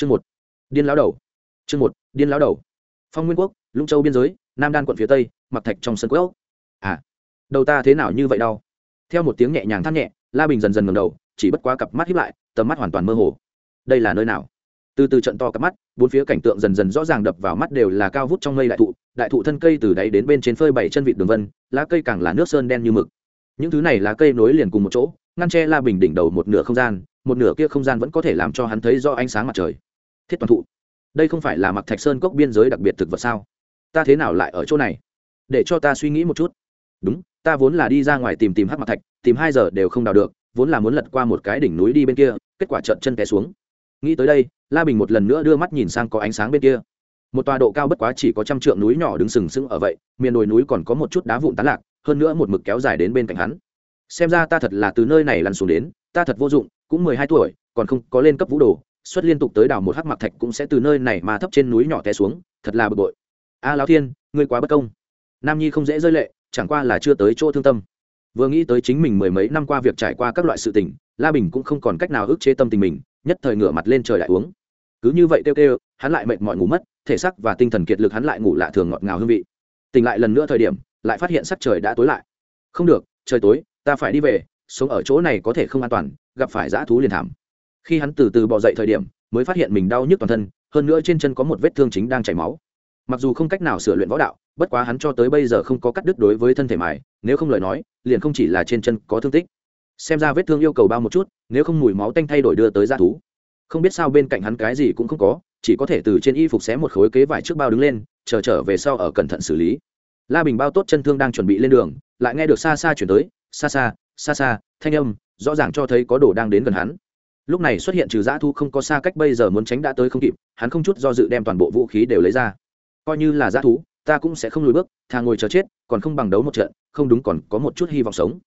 chương một, điên lão đầu. Chương một, điên lão đầu. Phong nguyên quốc, lũng châu biên giới, nam đan quận phía tây, mặc thạch trong sân quốc. À đầu ta thế nào như vậy đau? Theo một tiếng nhẹ nhàng thắt nhẹ, la bình dần dần ngầm đầu, chỉ bất quá cặp mắt hiếp lại, tầm mắt hoàn toàn mơ hồ. Đây là nơi nào? Từ từ trận to cặp mắt, bốn phía cảnh tượng dần dần rõ ràng đập vào mắt đều là cao vút trong mây đại thụ đại thụ thân cây từ đáy đến bên trên phơi bảy chân vịt đường vân, lá cây càng là nước sơn đen như mực. Những thứ này lá cây nối liền cùng một chỗ, ngăn che la bình đỉnh đầu một nửa không gian, một nửa kia không gian vẫn có thể làm cho hắn thấy do ánh sáng mặt trời thiết toàn thụ. Đây không phải là mặc thạch sơn cốc biên giới đặc biệt thực vật sao? Ta thế nào lại ở chỗ này? Để cho ta suy nghĩ một chút. Đúng, ta vốn là đi ra ngoài tìm tìm hát mặc thạch, tìm hai giờ đều không đào được, vốn là muốn lật qua một cái đỉnh núi đi bên kia, kết quả trận chân té xuống. Nghĩ tới đây, la bình một lần nữa đưa mắt nhìn sang có ánh sáng bên kia. Một tòa độ cao bất quá chỉ có trăm trượng núi nhỏ đứng sừng sững ở vậy, miền đồi núi còn có một chút đá vụn tán lạc, hơn nữa một mực kéo dài đến bên cạnh hắn. Xem ra ta thật là từ nơi này lăn xuống đến, ta thật vô dụng, cũng mười hai tuổi, còn không có lên cấp vũ đồ xuất liên tục tới đảo một hắc mặc thạch cũng sẽ từ nơi này mà thấp trên núi nhỏ té xuống, thật là bực bội. A lão thiên, ngươi quá bất công. Nam nhi không dễ rơi lệ, chẳng qua là chưa tới chỗ thương tâm. Vừa nghĩ tới chính mình mười mấy năm qua việc trải qua các loại sự tình, la bình cũng không còn cách nào ức chế tâm tình mình, nhất thời ngửa mặt lên trời lại uống. Cứ như vậy kêu kêu, hắn lại mệt mỏi ngủ mất, thể xác và tinh thần kiệt lực hắn lại ngủ lạ thường ngọt ngào hương vị. Tỉnh lại lần nữa thời điểm, lại phát hiện sắc trời đã tối lại. Không được, trời tối, ta phải đi về, sống ở chỗ này có thể không an toàn, gặp phải dã thú liền thảm khi hắn từ từ bỏ dậy thời điểm, mới phát hiện mình đau nhức toàn thân, hơn nữa trên chân có một vết thương chính đang chảy máu. Mặc dù không cách nào sửa luyện võ đạo, bất quá hắn cho tới bây giờ không có cắt đứt đối với thân thể mài, nếu không lời nói, liền không chỉ là trên chân có thương tích. Xem ra vết thương yêu cầu bao một chút, nếu không mùi máu tanh thay đổi đưa tới dã thú. Không biết sao bên cạnh hắn cái gì cũng không có, chỉ có thể từ trên y phục xé một khối kế vải trước bao đứng lên, chờ trở về sau ở cẩn thận xử lý. La bình bao tốt chân thương đang chuẩn bị lên đường, lại nghe được xa xa chuyển tới xa xa xa xa thanh âm, rõ ràng cho thấy có đồ đang đến gần hắn lúc này xuất hiện trừ dã thu không có xa cách bây giờ muốn tránh đã tới không kịp, hắn không chút do dự đem toàn bộ vũ khí đều lấy ra. Coi như là dã thú ta cũng sẽ không lùi bước, thà ngồi chờ chết, còn không bằng đấu một trận, không đúng còn có một chút hy vọng sống.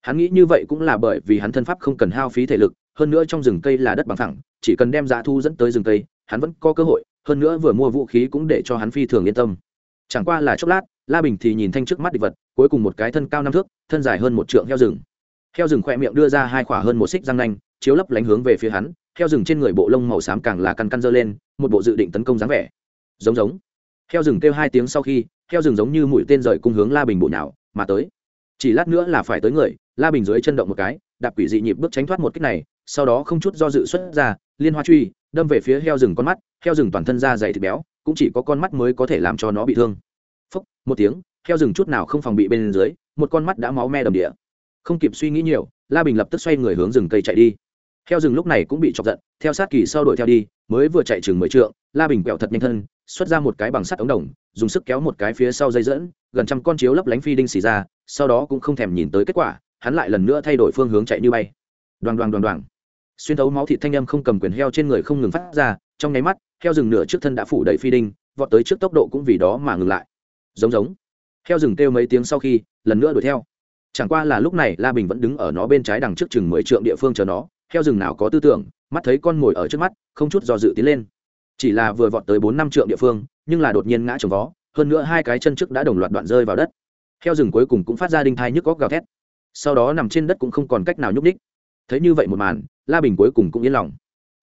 Hắn nghĩ như vậy cũng là bởi vì hắn thân pháp không cần hao phí thể lực, hơn nữa trong rừng cây là đất bằng thẳng, chỉ cần đem dã thu dẫn tới rừng cây, hắn vẫn có cơ hội, hơn nữa vừa mua vũ khí cũng để cho hắn phi thường yên tâm. Chẳng qua là chốc lát, la bình thì nhìn thanh trước mắt địch vật, cuối cùng một cái thân cao năm thước, thân dài hơn một trượng heo rừng. Heo rừng khoe miệng đưa ra hai khỏa hơn một xích răng nanh chiếu lấp lánh hướng về phía hắn, heo rừng trên người bộ lông màu xám càng là căn căn dơ lên, một bộ dự định tấn công dáng vẻ. Giống giống. Heo rừng kêu hai tiếng sau khi, heo rừng giống như mũi tên rời cung hướng la bình bộ nào mà tới. Chỉ lát nữa là phải tới người, la bình dưới chân động một cái, đạp quỷ dị nhịp bước tránh thoát một cách này, sau đó không chút do dự xuất ra, liên hoa truy, đâm về phía heo rừng con mắt, heo rừng toàn thân da dày thịt béo, cũng chỉ có con mắt mới có thể làm cho nó bị thương. Phốc một tiếng, heo rừng chút nào không phòng bị bên dưới, một con mắt đã máu me đầm địa. Không kịp suy nghĩ nhiều, la bình lập tức xoay người hướng rừng cây chạy đi heo rừng lúc này cũng bị chọc giận, theo sát kỳ sau đuổi theo đi, mới vừa chạy chừng mười trượng, la bình quẹo thật nhanh thân, xuất ra một cái bằng sắt ống đồng, dùng sức kéo một cái phía sau dây dẫn, gần trăm con chiếu lấp lánh phi đinh xì ra, sau đó cũng không thèm nhìn tới kết quả, hắn lại lần nữa thay đổi phương hướng chạy như bay. Đoàn đoàn đoàn đoàn xuyên thấu máu thịt thanh âm không cầm quyền heo trên người không ngừng phát ra, trong nháy mắt, heo rừng nửa trước thân đã phủ đầy phi đinh, vọt tới trước tốc độ cũng vì đó mà ngừng lại. Giống giống. Heo rừng kêu mấy tiếng sau khi, lần nữa đuổi theo. Chẳng qua là lúc này la bình vẫn đứng ở nó bên trái đằng trước chừng mười trượng địa phương chờ nó heo rừng nào có tư tưởng, mắt thấy con mồi ở trước mắt, không chút do dự tiến lên. Chỉ là vừa vọt tới bốn năm trượng địa phương, nhưng là đột nhiên ngã trồng vó, hơn nữa hai cái chân trước đã đồng loạt đoạn rơi vào đất. Heo rừng cuối cùng cũng phát ra đinh thai nhức góc gào thét. Sau đó nằm trên đất cũng không còn cách nào nhúc ních thấy như vậy một màn, la bình cuối cùng cũng yên lòng.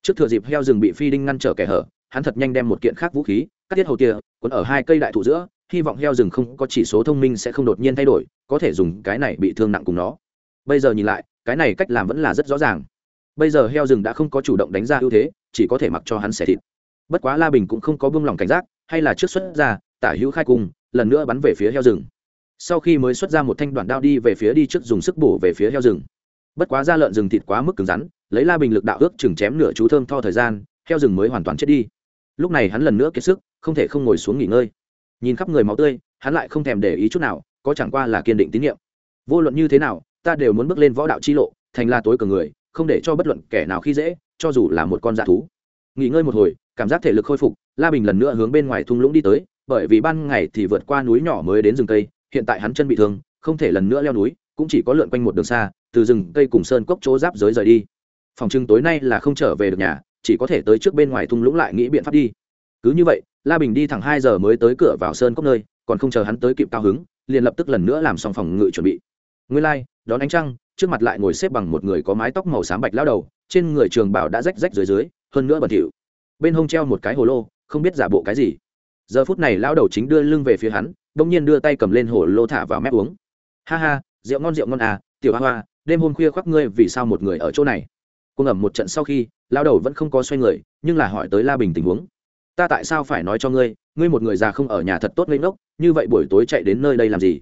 Trước thừa dịp heo rừng bị phi đinh ngăn trở kẻ hở, hắn thật nhanh đem một kiện khác vũ khí, cắt tiết hầu tia, cuốn ở hai cây đại thụ giữa, hy vọng heo rừng không có chỉ số thông minh sẽ không đột nhiên thay đổi, có thể dùng cái này bị thương nặng cùng nó. Bây giờ nhìn lại, cái này cách làm vẫn là rất rõ ràng bây giờ heo rừng đã không có chủ động đánh ra ưu thế chỉ có thể mặc cho hắn xẻ thịt. Bất quá la bình cũng không có buông lỏng cảnh giác hay là trước xuất ra tả hữu khai cùng, lần nữa bắn về phía heo rừng. Sau khi mới xuất ra một thanh đoạn đao đi về phía đi trước dùng sức bổ về phía heo rừng. Bất quá da lợn rừng thịt quá mức cứng rắn lấy la bình lực đạo ước chừng chém nửa chú thơm tho thời gian heo rừng mới hoàn toàn chết đi. Lúc này hắn lần nữa kiệt sức không thể không ngồi xuống nghỉ ngơi. Nhìn khắp người máu tươi hắn lại không thèm để ý chút nào có chẳng qua là kiên định tín nhiệm. Vô luận như thế nào ta đều muốn bước lên võ đạo chi lộ thành là tối cường người không để cho bất luận kẻ nào khi dễ cho dù là một con dạ thú. Nghỉ ngơi một hồi cảm giác thể lực khôi phục la bình lần nữa hướng bên ngoài thung lũng đi tới bởi vì ban ngày thì vượt qua núi nhỏ mới đến rừng cây hiện tại hắn chân bị thương không thể lần nữa leo núi cũng chỉ có lượn quanh một đường xa từ rừng cây cùng sơn cốc chỗ giáp giới rời đi. Phòng trưng tối nay là không trở về được nhà chỉ có thể tới trước bên ngoài thung lũng lại nghĩ biện pháp đi. Cứ như vậy la bình đi thẳng hai giờ mới tới cửa vào sơn cốc nơi còn không chờ hắn tới kịp cao hứng liền lập tức lần nữa làm xong phòng ngự chuẩn bị. Nguyên lai、like, đón ánh trăng trước mặt lại ngồi xếp bằng một người có mái tóc màu xám bạch lao đầu, trên người trường bảo đã rách rách dưới dưới, hơn nữa bẩn thỉu. Bên hông treo một cái hồ lô, không biết giả bộ cái gì. Giờ phút này lão đầu chính đưa lưng về phía hắn, bỗng nhiên đưa tay cầm lên hồ lô thả vào mép uống. Ha ha, rượu ngon rượu ngon à tiểu hoa hoa, đêm hôm khuya khoác ngươi vì sao một người ở chỗ này? Cuồng ẩm một trận sau khi, lao đầu vẫn không có xoay người, nhưng là hỏi tới la bình tình huống. Ta tại sao phải nói cho ngươi ngươi một người già không ở nhà thật tốt lên ngốc, như vậy buổi tối chạy đến nơi đây làm gì?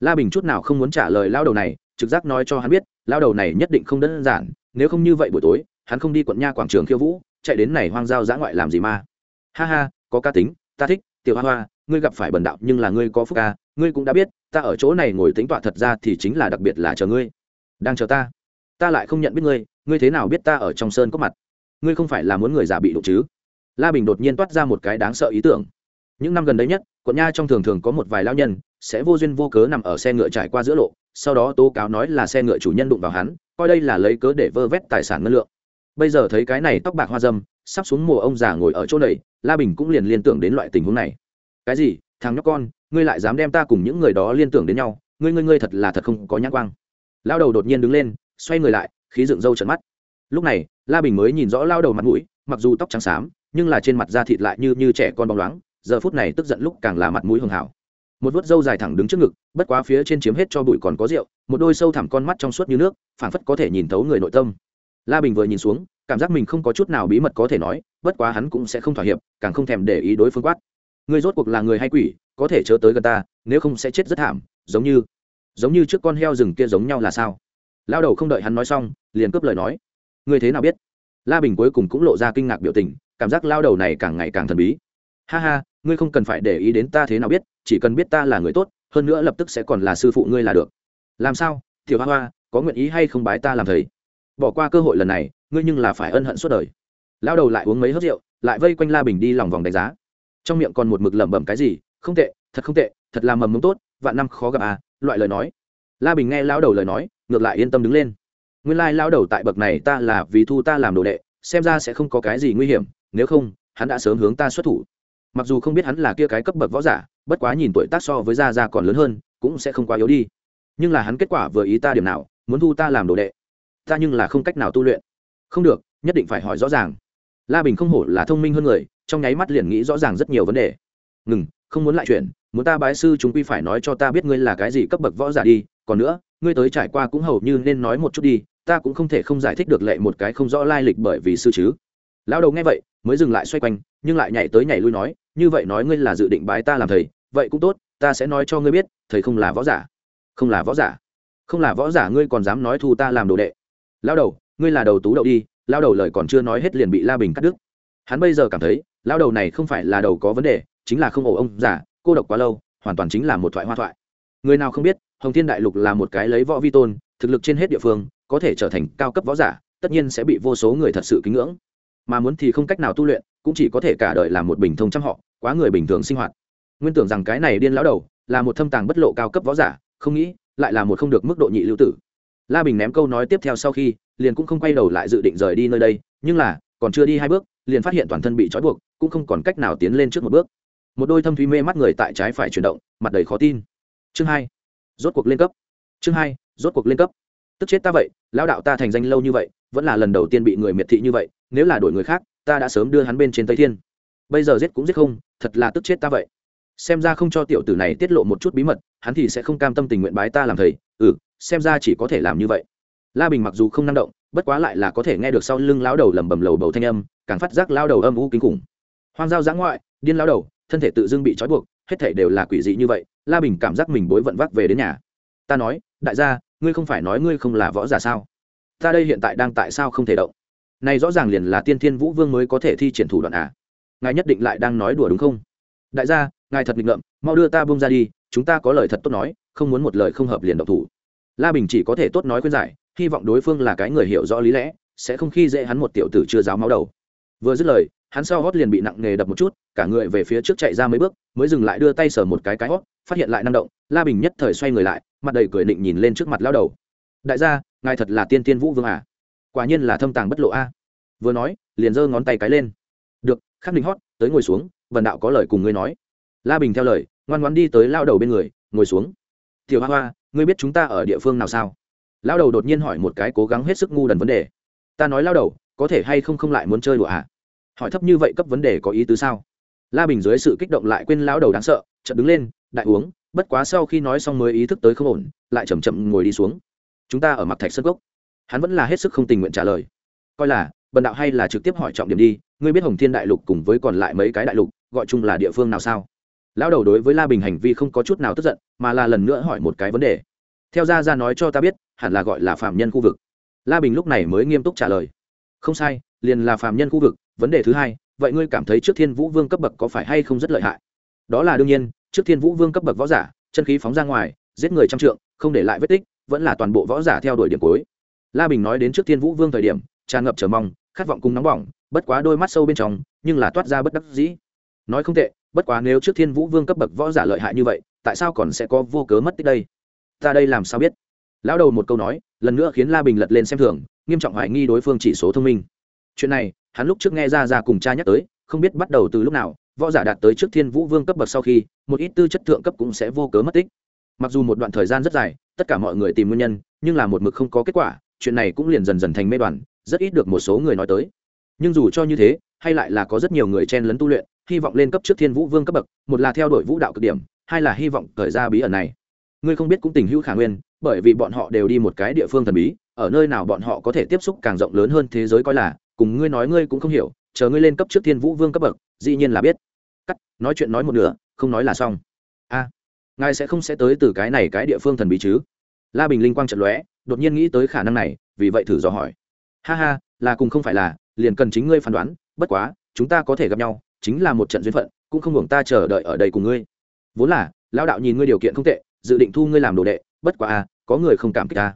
La bình chút nào không muốn trả lời lao đầu này trực giác nói cho hắn biết, lao đầu này nhất định không đơn giản, nếu không như vậy buổi tối, hắn không đi quận nha quảng trường khiêu vũ, chạy đến này hoang giao giã ngoại làm gì mà. Ha ha, có ca tính, ta thích, tiểu hoa hoa, ngươi gặp phải bần đạo nhưng là ngươi có phúc ca, ngươi cũng đã biết, ta ở chỗ này ngồi tính tọa thật ra thì chính là đặc biệt là chờ ngươi. Đang chờ ta. Ta lại không nhận biết ngươi ngươi thế nào biết ta ở trong sơn có mặt? Ngươi không phải là muốn người già bị đụng chứ? La bình đột nhiên toát ra một cái đáng sợ ý tưởng những năm gần đây nhất, quận nha trong thường thường có một vài lao nhân, sẽ vô duyên vô cớ nằm ở xe ngựa trải qua giữa lộ, sau đó tố cáo nói là xe ngựa chủ nhân đụng vào hắn, coi đây là lấy cớ để vơ vét tài sản ngân lượng. Bây giờ thấy cái này tóc bạc hoa dâm, sắp xuống mùa ông già ngồi ở chỗ này, la bình cũng liền liên tưởng đến loại tình huống này. Cái gì? Thằng nhóc con, ngươi lại dám đem ta cùng những người đó liên tưởng đến nhau? Ngươi ngươi ngươi thật là thật không có nhãn quang. Lao đầu đột nhiên đứng lên, xoay người lại, khí dựng râu trận mắt. Lúc này, la bình mới nhìn rõ lao đầu mặt mũi, mặc dù tóc trắng xám, nhưng là trên mặt da thịt lại như như trẻ con bóng loáng giờ phút này tức giận lúc càng là mặt mũi hường hảo. Một vớt râu dài thẳng đứng trước ngực, bất quá phía trên chiếm hết cho bụi còn có rượu, một đôi sâu thẳm con mắt trong suốt như nước, phảng phất có thể nhìn thấu người nội tâm. La bình vừa nhìn xuống, cảm giác mình không có chút nào bí mật có thể nói, bất quá hắn cũng sẽ không thỏa hiệp, càng không thèm để ý đối phương quát. Người rốt cuộc là người hay quỷ, có thể chớ tới gần ta, nếu không sẽ chết rất thảm, giống như giống như trước con heo rừng kia giống nhau là sao? Lao đầu không đợi hắn nói xong, liền cướp lời nói. Người thế nào biết? La bình cuối cùng cũng lộ ra kinh ngạc biểu tình, cảm giác lao đầu này càng ngày càng thần bí ha ha, ngươi không cần phải để ý đến ta thế nào biết, chỉ cần biết ta là người tốt, hơn nữa lập tức sẽ còn là sư phụ ngươi là được. Làm sao thiểu hoa hoa, có nguyện ý hay không bái ta làm thầy? Bỏ qua cơ hội lần này, ngươi nhưng là phải ân hận suốt đời. Lao đầu lại uống mấy hớt rượu, lại vây quanh la bình đi lòng vòng đánh giá. Trong miệng còn một mực lẩm bẩm cái gì, không tệ, thật không tệ, thật là mầm mống tốt, vạn năm khó gặp à loại lời nói. La bình nghe lao đầu lời nói, ngược lại yên tâm đứng lên. Nguyên lai lao đầu tại bậc này ta là vì thu ta làm đồ đệ, xem ra sẽ không có cái gì nguy hiểm, nếu không, hắn đã sớm hướng ta xuất thủ mặc dù không biết hắn là kia cái cấp bậc võ giả, bất quá nhìn tuổi tác so với gia gia còn lớn hơn, cũng sẽ không quá yếu đi. Nhưng là hắn kết quả vừa ý ta điểm nào, muốn thu ta làm đồ đệ. Ta nhưng là không cách nào tu luyện. Không được, nhất định phải hỏi rõ ràng. La bình không hổ là thông minh hơn người, trong nháy mắt liền nghĩ rõ ràng rất nhiều vấn đề. Ngừng, không muốn lại chuyện, muốn ta bái sư chúng quy phải nói cho ta biết ngươi là cái gì cấp bậc võ giả đi, còn nữa, ngươi tới trải qua cũng hầu như nên nói một chút đi, ta cũng không thể không giải thích được lệ một cái không rõ lai lịch bởi vì sư chứ. Lão đầu nghe vậy, mới dừng lại xoay quanh nhưng lại nhảy tới nhảy lui nói, như vậy nói ngươi là dự định bái ta làm thầy, vậy cũng tốt, ta sẽ nói cho ngươi biết, thầy không là võ giả. Không là võ giả. Không là võ giả, ngươi còn dám nói thu ta làm đồ đệ. Lao đầu, ngươi là đầu tú đậu đi lao đầu lời còn chưa nói hết liền bị la bình cắt đứt. Hắn bây giờ cảm thấy lao đầu này không phải là đầu có vấn đề, chính là không ổ ông giả cô độc quá lâu, hoàn toàn chính là một thoại hoa thoại. Người nào không biết, hồng thiên đại lục là một cái lấy võ vi tôn, thực lực trên hết địa phương, có thể trở thành cao cấp võ giả, tất nhiên sẽ bị vô số người thật sự kính ngưỡng mà muốn thì không cách nào tu luyện, cũng chỉ có thể cả đời làm một bình thông trăm họ, quá người bình thường sinh hoạt. Nguyên tưởng rằng cái này điên lão đầu là một thâm tàng bất lộ cao cấp võ giả, không nghĩ lại là một không được mức độ nhị lưu tử. La bình ném câu nói tiếp theo sau khi, liền cũng không quay đầu lại dự định rời đi nơi đây, nhưng là, còn chưa đi hai bước, liền phát hiện toàn thân bị trói buộc, cũng không còn cách nào tiến lên trước một bước. Một đôi thâm thúy mê mắt người tại trái phải chuyển động, mặt đầy khó tin. Chương hai, rốt cuộc lên cấp. Chương hai, rốt cuộc lên cấp. Tức chết ta vậy, lão đạo ta thành danh lâu như vậy, vẫn là lần đầu tiên bị người miệt thị như vậy nếu là đổi người khác, ta đã sớm đưa hắn bên trên tây thiên. Bây giờ giết cũng giết không, thật là tức chết ta vậy. Xem ra không cho tiểu tử này tiết lộ một chút bí mật, hắn thì sẽ không cam tâm tình nguyện bái ta làm thầy. Ừ xem ra chỉ có thể làm như vậy. La bình mặc dù không năng động, bất quá lại là có thể nghe được sau lưng lao đầu lầm bầm lầu bầu thanh âm, càng phát giác lao đầu âm u kinh khủng. Hoang giao giã ngoại, điên lao đầu, thân thể tự dưng bị trói buộc, hết thể đều là quỷ dị như vậy, la bình cảm giác mình bối vận vác về đến nhà. Ta nói, đại gia, ngươi không phải nói ngươi không là võ giả sao? Ta đây hiện tại đang tại sao không thể động? Này rõ ràng liền là tiên thiên vũ vương mới có thể thi triển thủ đoạn à? Ngài nhất định lại đang nói đùa đúng không? Đại gia, ngài thật nghịch ngợm, mau đưa ta bông ra đi, chúng ta có lời thật tốt nói, không muốn một lời không hợp liền độc thủ. La bình chỉ có thể tốt nói khuyên giải, hy vọng đối phương là cái người hiểu rõ lý lẽ, sẽ không khi dễ hắn một tiểu tử chưa giáo máu đầu. Vừa dứt lời, hắn sau hót liền bị nặng nề đập một chút, cả người về phía trước chạy ra mấy bước, mới dừng lại đưa tay sờ một cái cái hót, phát hiện lại năng động, la bình nhất thời xoay người lại, mặt đầy cười định nhìn lên trước mặt lao đầu. Đại gia, ngài thật là tiên tiên vũ vương à? Quả nhiên là thâm tàng bất lộ a. Vừa nói, liền giơ ngón tay cái lên. Được, khắc định hót, tới ngồi xuống vần đạo có lời cùng ngươi nói. La bình theo lời, ngoan ngoan đi tới lao đầu bên người, ngồi xuống. Tiểu hoa hoa, ngươi biết chúng ta ở địa phương nào sao? Lao đầu đột nhiên hỏi một cái cố gắng hết sức ngu đần vấn đề. Ta nói lao đầu, có thể hay không không lại muốn chơi đùa à? Hỏi thấp như vậy cấp vấn đề có ý tứ sao? La bình dưới sự kích động lại quên lao đầu đáng sợ, chợt đứng lên, đại uống, bất quá sau khi nói xong mới ý thức tới không ổn, lại chầm chậm ngồi đi xuống. Chúng ta ở mặt thạch sân gốc hắn vẫn là hết sức không tình nguyện trả lời. Coi là, bần đạo hay là trực tiếp hỏi trọng điểm đi, ngươi biết hồng thiên đại lục cùng với còn lại mấy cái đại lục, gọi chung là địa phương nào sao? Lão đầu đối với la bình hành vi không có chút nào tức giận, mà là lần nữa hỏi một cái vấn đề. Theo ra ra nói cho ta biết, hẳn là gọi là phạm nhân khu vực. La bình lúc này mới nghiêm túc trả lời. Không sai, liền là phạm nhân khu vực, vấn đề thứ hai, vậy ngươi cảm thấy trước thiên vũ vương cấp bậc có phải hay không rất lợi hại? Đó là đương nhiên, trước thiên vũ vương cấp bậc võ giả, chân khí phóng ra ngoài, giết người trăm trượng, không để lại vết tích, vẫn là toàn bộ võ giả theo đuổi điểm cuối la bình nói đến trước thiên vũ vương thời điểm, tràn ngập chờ mong, khát vọng cùng nóng bỏng, bất quá đôi mắt sâu bên trong, nhưng là toát ra bất đắc dĩ. Nói không tệ, bất quá nếu trước thiên vũ vương cấp bậc võ giả lợi hại như vậy, tại sao còn sẽ có vô cớ mất tích đây? Ta đây làm sao biết? Lão đầu một câu nói, lần nữa khiến la bình lật lên xem thường, nghiêm trọng hoài nghi đối phương chỉ số thông minh. Chuyện này, hắn lúc trước nghe ra ra cùng cha nhắc tới, không biết bắt đầu từ lúc nào, võ giả đạt tới trước thiên vũ vương cấp bậc sau khi, một ít tư chất thượng cấp cũng sẽ vô cớ mất tích. Mặc dù một đoạn thời gian rất dài, tất cả mọi người tìm nguyên nhân, nhưng là một mực không có kết quả chuyện này cũng liền dần dần thành mê đoàn, rất ít được một số người nói tới. Nhưng dù cho như thế, hay lại là có rất nhiều người chen lấn tu luyện, hy vọng lên cấp trước thiên vũ vương cấp bậc, một là theo đuổi vũ đạo cực điểm, hai là hy vọng thời ra bí ẩn này. Ngươi không biết cũng tình hữu khả nguyên, bởi vì bọn họ đều đi một cái địa phương thần bí, ở nơi nào bọn họ có thể tiếp xúc càng rộng lớn hơn thế giới coi là, cùng ngươi nói ngươi cũng không hiểu, chờ ngươi lên cấp trước thiên vũ vương cấp bậc, dĩ nhiên là biết. Cắt, nói chuyện nói một nửa, không nói là xong. A, ngài sẽ không sẽ tới từ cái này cái địa phương thần bí chứ? La bình linh quang trận lóe đột nhiên nghĩ tới khả năng này, vì vậy thử dò hỏi. Ha ha, là cùng không phải là, liền cần chính ngươi phán đoán, bất quá, chúng ta có thể gặp nhau, chính là một trận duyên phận, cũng không hưởng ta chờ đợi ở đây cùng ngươi. Vốn là, lão đạo nhìn ngươi điều kiện không tệ, dự định thu ngươi làm đồ đệ, bất quá à có người không cảm kích ta.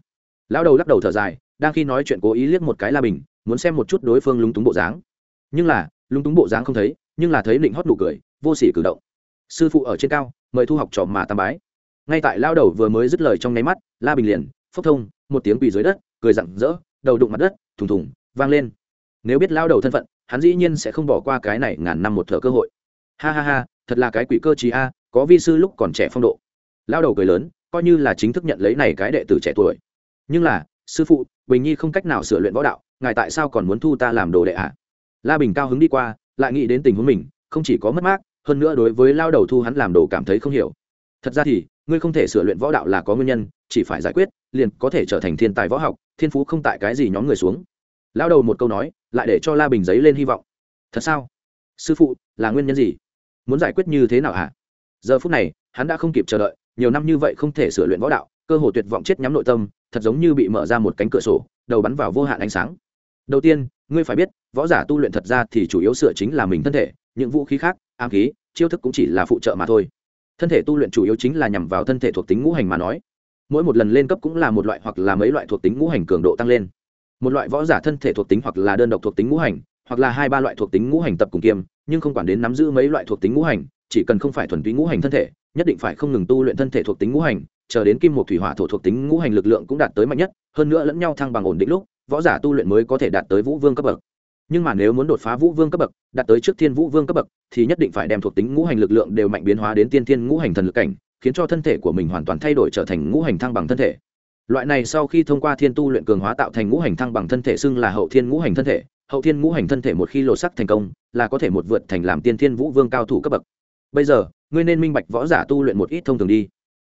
Lão đầu lắc đầu thở dài, đang khi nói chuyện cố ý liếc một cái la bình, muốn xem một chút đối phương lúng túng bộ dáng. Nhưng là, lúng túng bộ dáng không thấy, nhưng là thấy định hót nụ cười, vô sỉ cử động. Sư phụ ở trên cao, mời thu học trò mà tam bái. Ngay tại lao đầu vừa mới dứt lời trong nháy mắt, la bình liền phốc thông, một tiếng quỳ dưới đất, cười rặng rỡ, đầu đụng mặt đất, thùng thùng, vang lên. Nếu biết lao đầu thân phận, hắn dĩ nhiên sẽ không bỏ qua cái này ngàn năm một thợ cơ hội. Ha ha ha, thật là cái quỷ cơ trí a, có vi sư lúc còn trẻ phong độ. Lao đầu cười lớn, coi như là chính thức nhận lấy này cái đệ tử trẻ tuổi. Nhưng là, sư phụ, bình nhi không cách nào sửa luyện võ đạo, ngài tại sao còn muốn thu ta làm đồ đệ ạ? À? la bình cao hứng đi qua, lại nghĩ đến tình huống mình, không chỉ có mất mát, hơn nữa đối với lao đầu thu hắn làm đồ cảm thấy không hiểu. Thật ra thì ngươi không thể sửa luyện võ đạo là có nguyên nhân, chỉ phải giải quyết, liền có thể trở thành thiên tài võ học, thiên phú không tại cái gì nhóm người xuống. Lao đầu một câu nói, lại để cho la bình giấy lên hy vọng. Thật sao? Sư phụ, là nguyên nhân gì? Muốn giải quyết như thế nào hả? À? giờ phút này, hắn đã không kịp chờ đợi, nhiều năm như vậy không thể sửa luyện võ đạo, cơ hồ tuyệt vọng chết nhắm nội tâm, thật giống như bị mở ra một cánh cửa sổ, đầu bắn vào vô hạn ánh sáng. Đầu tiên, ngươi phải biết, võ giả tu luyện thật ra thì chủ yếu sửa chính là mình thân thể, những vũ khí khác, ám khí, chiêu thức cũng chỉ là phụ trợ mà thôi thân thể tu luyện chủ yếu chính là nhằm vào thân thể thuộc tính ngũ hành mà nói. Mỗi một lần lên cấp cũng là một loại hoặc là mấy loại thuộc tính ngũ hành cường độ tăng lên. Một loại võ giả thân thể thuộc tính hoặc là đơn độc thuộc tính ngũ hành, hoặc là hai ba loại thuộc tính ngũ hành tập cùng kiêm, nhưng không quản đến nắm giữ mấy loại thuộc tính ngũ hành, chỉ cần không phải thuần túy ngũ hành thân thể, nhất định phải không ngừng tu luyện thân thể thuộc tính ngũ hành, chờ đến kim một thủy hỏa thổ thuộc tính ngũ hành lực lượng cũng đạt tới mạnh nhất, hơn nữa lẫn nhau thăng bằng ổn định lúc, võ giả tu luyện mới có thể đạt tới vũ vương cấp bậc nhưng mà nếu muốn đột phá vũ vương cấp bậc, đạt tới trước thiên vũ vương cấp bậc, thì nhất định phải đem thuộc tính ngũ hành lực lượng đều mạnh biến hóa đến tiên thiên ngũ hành thần lực cảnh, khiến cho thân thể của mình hoàn toàn thay đổi trở thành ngũ hành thăng bằng thân thể. Loại này sau khi thông qua thiên tu luyện cường hóa tạo thành ngũ hành thăng bằng thân thể xưng là hậu thiên ngũ hành thân thể, hậu thiên ngũ hành thân thể một khi lột sắc thành công, là có thể một vượt thành làm tiên thiên vũ vương cao thủ cấp bậc. Bây giờ, ngươi nên minh bạch võ giả tu luyện một ít thông thường đi.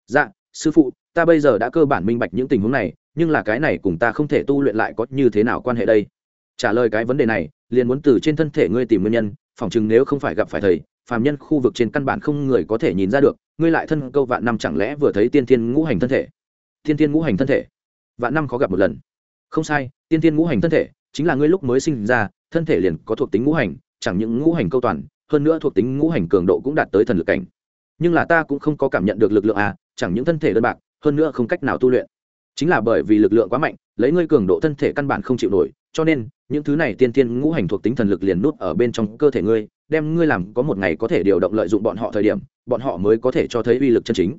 Dạ sư phụ, ta bây giờ đã cơ bản minh bạch những tình huống này, nhưng là cái này cùng ta không thể tu luyện lại có như thế nào quan hệ đây? Trả lời cái vấn đề này, liền muốn từ trên thân thể ngươi tìm nguyên nhân, phỏng chừng nếu không phải gặp phải thầy, phàm nhân khu vực trên căn bản không người có thể nhìn ra được, ngươi lại thân câu vạn năm chẳng lẽ vừa thấy tiên thiên ngũ hành thân thể? Tiên thiên ngũ hành thân thể? Vạn năm khó gặp một lần. Không sai, tiên thiên ngũ hành thân thể chính là ngươi lúc mới sinh ra, thân thể liền có thuộc tính ngũ hành, chẳng những ngũ hành câu toàn, hơn nữa thuộc tính ngũ hành cường độ cũng đạt tới thần lực cảnh. Nhưng là ta cũng không có cảm nhận được lực lượng à chẳng những thân thể đơn bạc, hơn nữa không cách nào tu luyện. Chính là bởi vì lực lượng quá mạnh, lấy ngươi cường độ thân thể căn bản không chịu nổi cho nên, những thứ này tiên tiên ngũ hành thuộc tính thần lực liền nút ở bên trong cơ thể ngươi, đem ngươi làm có một ngày có thể điều động lợi dụng bọn họ thời điểm, bọn họ mới có thể cho thấy uy lực chân chính.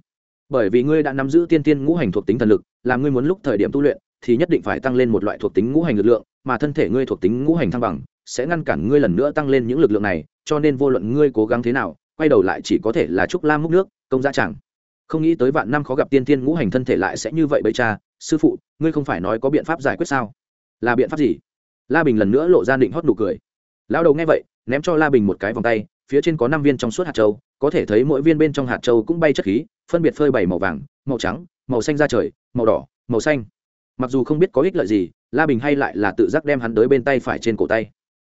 Bởi vì ngươi đã nắm giữ tiên tiên ngũ hành thuộc tính thần lực, làm ngươi muốn lúc thời điểm tu luyện, thì nhất định phải tăng lên một loại thuộc tính ngũ hành lực lượng, mà thân thể ngươi thuộc tính ngũ hành thăng bằng, sẽ ngăn cản ngươi lần nữa tăng lên những lực lượng này, cho nên vô luận ngươi cố gắng thế nào, quay đầu lại chỉ có thể là trúc lam múc nước, công gia chẳng. Không nghĩ tới vạn năm khó gặp tiên tiên ngũ hành thân thể lại sẽ như vậy bây cha. Sư phụ, ngươi không phải nói có biện pháp giải quyết sao? Là biện pháp gì? La bình lần nữa lộ ra định hót nụ cười. Lão đầu nghe vậy, ném cho la bình một cái vòng tay, phía trên có năm viên trong suốt hạt châu, có thể thấy mỗi viên bên trong hạt châu cũng bay chất khí, phân biệt phơi bảy màu vàng, màu trắng, màu xanh da trời, màu đỏ, màu xanh. Mặc dù không biết có ích lợi gì, la bình hay lại là tự giác đem hắn tới bên tay phải trên cổ tay.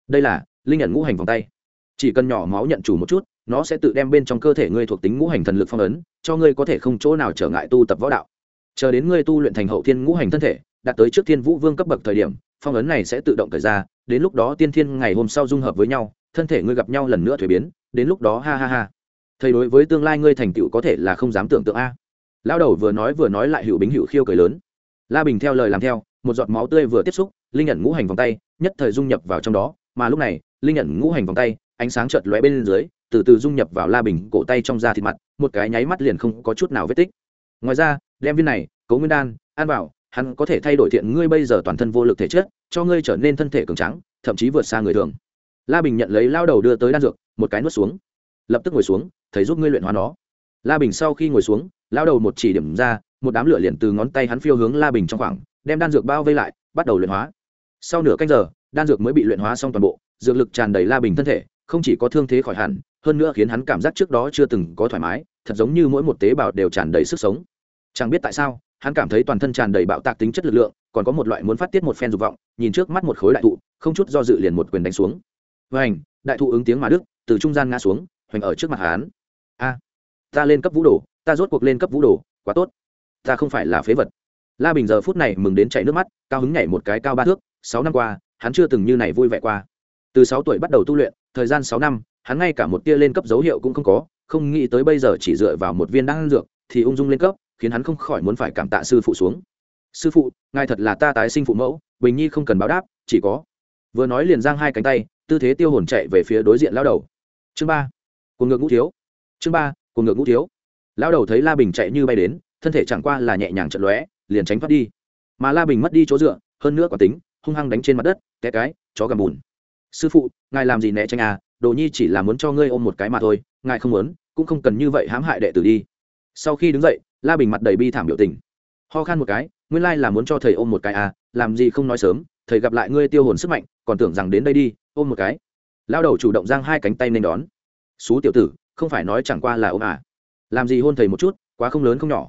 Đây là linh nhận ngũ hành vòng tay. Chỉ cần nhỏ máu nhận chủ một chút, nó sẽ tự đem bên trong cơ thể ngươi thuộc tính ngũ hành thần lực phong ấn, cho ngươi có thể không chỗ nào trở ngại tu tập võ đạo. Chờ đến ngươi tu luyện thành hậu thiên ngũ hành thân thể, đạt tới trước thiên vũ vương cấp bậc thời điểm phong ấn này sẽ tự động thời ra, đến lúc đó tiên thiên ngày hôm sau dung hợp với nhau, thân thể ngươi gặp nhau lần nữa thuế biến, đến lúc đó ha ha ha. Thầy đối với tương lai ngươi thành tựu có thể là không dám tưởng tượng a. Lao đầu vừa nói vừa nói lại hữu bính hữu khiêu cười lớn. La bình theo lời làm theo, một giọt máu tươi vừa tiếp xúc, linh nhận ngũ hành vòng tay, nhất thời dung nhập vào trong đó, mà lúc này, linh nhận ngũ hành vòng tay, ánh sáng chợt lóe bên dưới, từ từ dung nhập vào la bình cổ tay trong da thịt mặt, một cái nháy mắt liền không có chút nào vết tích. Ngoài ra, đem viên này, cấu nguyên đan ăn vào hắn có thể thay đổi thiện ngươi bây giờ toàn thân vô lực thể chất, cho ngươi trở nên thân thể cường trắng thậm chí vượt xa người thường. La bình nhận lấy lao đầu đưa tới đan dược, một cái nuốt xuống. Lập tức ngồi xuống, thầy giúp ngươi luyện hóa nó. La bình sau khi ngồi xuống, lao đầu một chỉ điểm ra, một đám lửa liền từ ngón tay hắn phiêu hướng la bình trong khoảng, đem đan dược bao vây lại, bắt đầu luyện hóa. Sau nửa canh giờ, đan dược mới bị luyện hóa xong toàn bộ, dược lực tràn đầy la bình thân thể, không chỉ có thương thế khỏi hẳn, hơn nữa khiến hắn cảm giác trước đó chưa từng có thoải mái, thật giống như mỗi một tế bào đều tràn đầy sức sống. Chẳng biết tại sao hắn cảm thấy toàn thân tràn đầy bạo tạc tính chất lực lượng, còn có một loại muốn phát tiết một phen dục vọng, nhìn trước mắt một khối đại thụ, không chút do dự liền một quyền đánh xuống. Hoành đại thụ ứng tiếng mà đức, từ trung gian ngã xuống, hoành ở trước mặt hắn. A, ta lên cấp vũ đồ, ta rốt cuộc lên cấp vũ đồ, quá tốt. Ta không phải là phế vật. La bình giờ phút này mừng đến chảy nước mắt, cao hứng nhảy một cái cao ba thước, sáu năm qua, hắn chưa từng như này vui vẻ qua. Từ sáu tuổi bắt đầu tu luyện, thời gian sáu năm, hắn ngay cả một tia lên cấp dấu hiệu cũng không có, không nghĩ tới bây giờ chỉ dựa vào một viên đan dược thì ung dung lên cấp khiến hắn không khỏi muốn phải cảm tạ sư phụ xuống. Sư phụ, ngài thật là ta tái sinh phụ mẫu, bình nhi không cần báo đáp, chỉ có. Vừa nói liền giang hai cánh tay, tư thế tiêu hồn chạy về phía đối diện lao đầu. Chương ba cùng ngược ngũ thiếu. Chương ba cùng ngược ngũ thiếu. Lao đầu thấy la bình chạy như bay đến, thân thể chẳng qua là nhẹ nhàng trận lóe, liền tránh thoát đi. Mà la bình mất đi chỗ dựa, hơn nữa quả tính, hung hăng đánh trên mặt đất, té cái, chó gầm bùn. Sư phụ, ngài làm gì né tránh à đồ nhi chỉ là muốn cho ngươi ôm một cái mà thôi, ngài không muốn, cũng không cần như vậy hãm hại đệ tử đi. Sau khi đứng dậy la bình mặt đầy bi thảm biểu tình. Ho khan một cái, nguyên lai là muốn cho thầy ôm một cái à làm gì không nói sớm, thầy gặp lại ngươi tiêu hồn sức mạnh, còn tưởng rằng đến đây đi, ôm một cái. Lao đầu chủ động giang hai cánh tay nên đón. Xú tiểu tử, không phải nói chẳng qua là ôm à. Làm gì hôn thầy một chút, quá không lớn không nhỏ.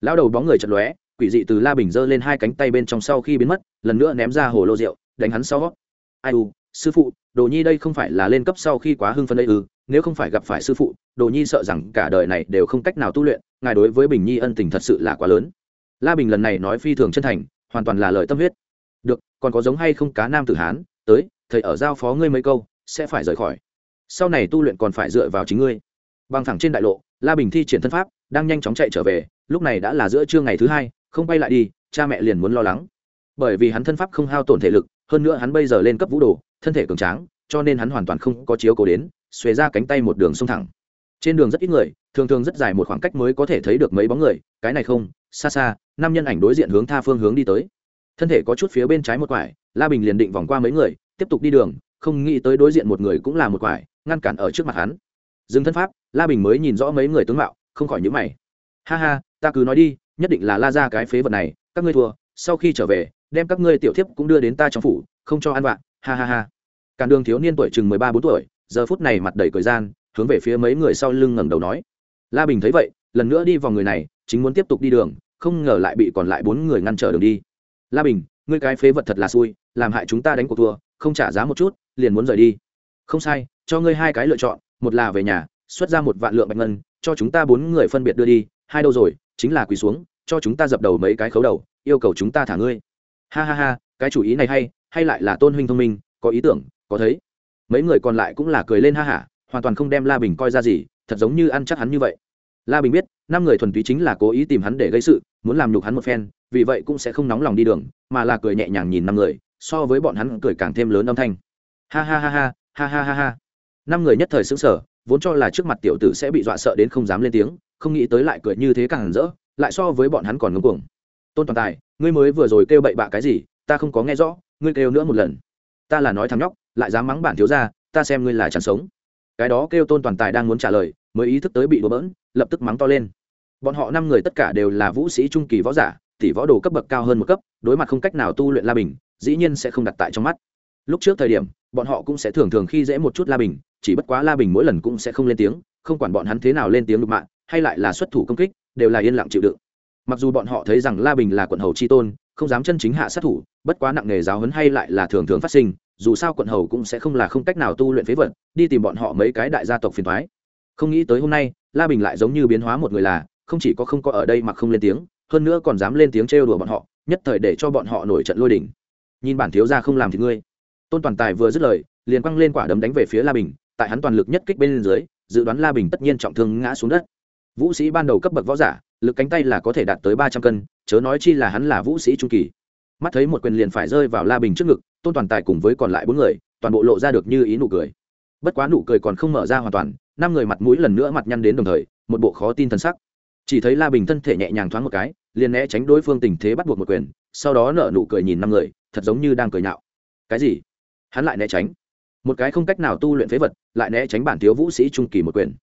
Lao đầu bóng người chật lóe, quỷ dị từ la bình giơ lên hai cánh tay bên trong sau khi biến mất, lần nữa ném ra hồ lô rượu, đánh hắn sau. Ai u, sư phụ, đồ nhi đây không phải là lên cấp sau khi quá hưng phân đây ư, nếu không phải gặp phải sư phụ, đồ nhi sợ rằng cả đời này đều không cách nào tu luyện ngài đối với bình nhi ân tình thật sự là quá lớn. La bình lần này nói phi thường chân thành, hoàn toàn là lời tâm huyết. Được, còn có giống hay không cá nam tử hán, tới, thầy ở giao phó ngươi mấy câu, sẽ phải rời khỏi. Sau này tu luyện còn phải dựa vào chính ngươi. Bằng thẳng trên đại lộ, la bình thi triển thân pháp, đang nhanh chóng chạy trở về, lúc này đã là giữa trưa ngày thứ hai, không bay lại đi, cha mẹ liền muốn lo lắng. Bởi vì hắn thân pháp không hao tổn thể lực, hơn nữa hắn bây giờ lên cấp vũ đồ, thân thể cường tráng, cho nên hắn hoàn toàn không có chiếu cố đến, xuề ra cánh tay một đường sông thẳng trên đường rất ít người, thường thường rất dài một khoảng cách mới có thể thấy được mấy bóng người, cái này không, xa xa năm nhân ảnh đối diện hướng tha phương hướng đi tới. Thân thể có chút phía bên trái một quải, la bình liền định vòng qua mấy người, tiếp tục đi đường, không nghĩ tới đối diện một người cũng là một quải, ngăn cản ở trước mặt hắn. Dừng thân pháp, la bình mới nhìn rõ mấy người tướng mạo, không khỏi nhữ mày. Ha ha, ta cứ nói đi, nhất định là la ra cái phế vật này, các ngươi thua, sau khi trở về, đem các ngươi tiểu thiếp cũng đưa đến ta trong phủ, không cho ăn vạ, ha ha ha. Cản đường thiếu niên tuổi chừng mười ba bốn tuổi, giờ phút này mặt đầy cười gian hướng về phía mấy người sau lưng ngẩng đầu nói. La bình thấy vậy, lần nữa đi vào người này, chính muốn tiếp tục đi đường, không ngờ lại bị còn lại bốn người ngăn trở đường đi. La bình, ngươi cái phế vật thật là xui, làm hại chúng ta đánh cuộc thua, không trả giá một chút, liền muốn rời đi. Không sai, cho ngươi hai cái lựa chọn, một là về nhà, xuất ra một vạn lượng bạch ngân, cho chúng ta bốn người phân biệt đưa đi, hai đâu rồi, chính là quỳ xuống, cho chúng ta dập đầu mấy cái khấu đầu, yêu cầu chúng ta thả ngươi. Ha ha ha, cái chủ ý này hay hay lại là tôn huynh thông minh, có ý tưởng, có thấy. Mấy người còn lại cũng là cười lên ha hả hoàn toàn không đem la bình coi ra gì, thật giống như ăn chắc hắn như vậy. La bình biết, năm người thuần túy chính là cố ý tìm hắn để gây sự, muốn làm nhục hắn một phen, vì vậy cũng sẽ không nóng lòng đi đường, mà là cười nhẹ nhàng nhìn năm người, so với bọn hắn cười càng thêm lớn âm thanh. Ha ha ha ha ha ha ha ha. Năm người nhất thời xứng sở vốn cho là trước mặt tiểu tử sẽ bị dọa sợ đến không dám lên tiếng, không nghĩ tới lại cười như thế càng rỡ, lại so với bọn hắn còn ngưng cuồng. Tôn toàn tài, ngươi mới vừa rồi kêu bậy bạ cái gì, ta không có nghe rõ, ngươi kêu nữa một lần. Ta là nói thằng nhóc, lại dám mắng bản thiếu ra ta xem ngươi là chẳng sống cái đó kêu tôn toàn tài đang muốn trả lời, mới ý thức tới bị đổ bỡn, lập tức mắng to lên. Bọn họ năm người tất cả đều là vũ sĩ trung kỳ võ giả, tỷ võ đồ cấp bậc cao hơn một cấp, đối mặt không cách nào tu luyện la bình, dĩ nhiên sẽ không đặt tại trong mắt. Lúc trước thời điểm, bọn họ cũng sẽ thường thường khi dễ một chút la bình, chỉ bất quá la bình mỗi lần cũng sẽ không lên tiếng, không quản bọn hắn thế nào lên tiếng đục mạng, hay lại là xuất thủ công kích, đều là yên lặng chịu đựng. Mặc dù bọn họ thấy rằng la bình là quận hầu chi tôn, không dám chân chính hạ sát thủ, bất quá nặng nghề giáo hấn hay lại là thường thường phát sinh dù sao quận hầu cũng sẽ không là không cách nào tu luyện phế vật, đi tìm bọn họ mấy cái đại gia tộc phiền thoái không nghĩ tới hôm nay, la bình lại giống như biến hóa một người là, không chỉ có không có ở đây mà không lên tiếng, hơn nữa còn dám lên tiếng trêu đùa bọn họ, nhất thời để cho bọn họ nổi trận lôi đỉnh nhìn bản thiếu gia không làm thì ngươi. Tôn toàn tài vừa dứt lời, liền quăng lên quả đấm đánh về phía la bình, tại hắn toàn lực nhất kích bên dưới, dự đoán la bình tất nhiên trọng thương ngã xuống đất. Vũ sĩ ban đầu cấp bậc võ giả, lực cánh tay là có thể đạt tới ba trăm cân, chớ nói chi là hắn là vũ sĩ trung kỳ. Mắt thấy một quyền liền phải rơi vào la bình trước ngực tôn toàn tài cùng với còn lại bốn người, toàn bộ lộ ra được như ý nụ cười. Bất quá nụ cười còn không mở ra hoàn toàn, năm người mặt mũi lần nữa mặt nhăn đến đồng thời, một bộ khó tin t sắc. Chỉ thấy la bình thân thể nhẹ nhàng thoáng một cái, liền né tránh đối phương tình thế bắt buộc một quyền, sau đó nở nụ cười nhìn năm người, thật giống như đang cười nhạo. Cái gì? Hắn lại né tránh. Một cái không cách nào tu luyện phế vật, lại né tránh bản thiếu vũ sĩ trung kỳ một quyền.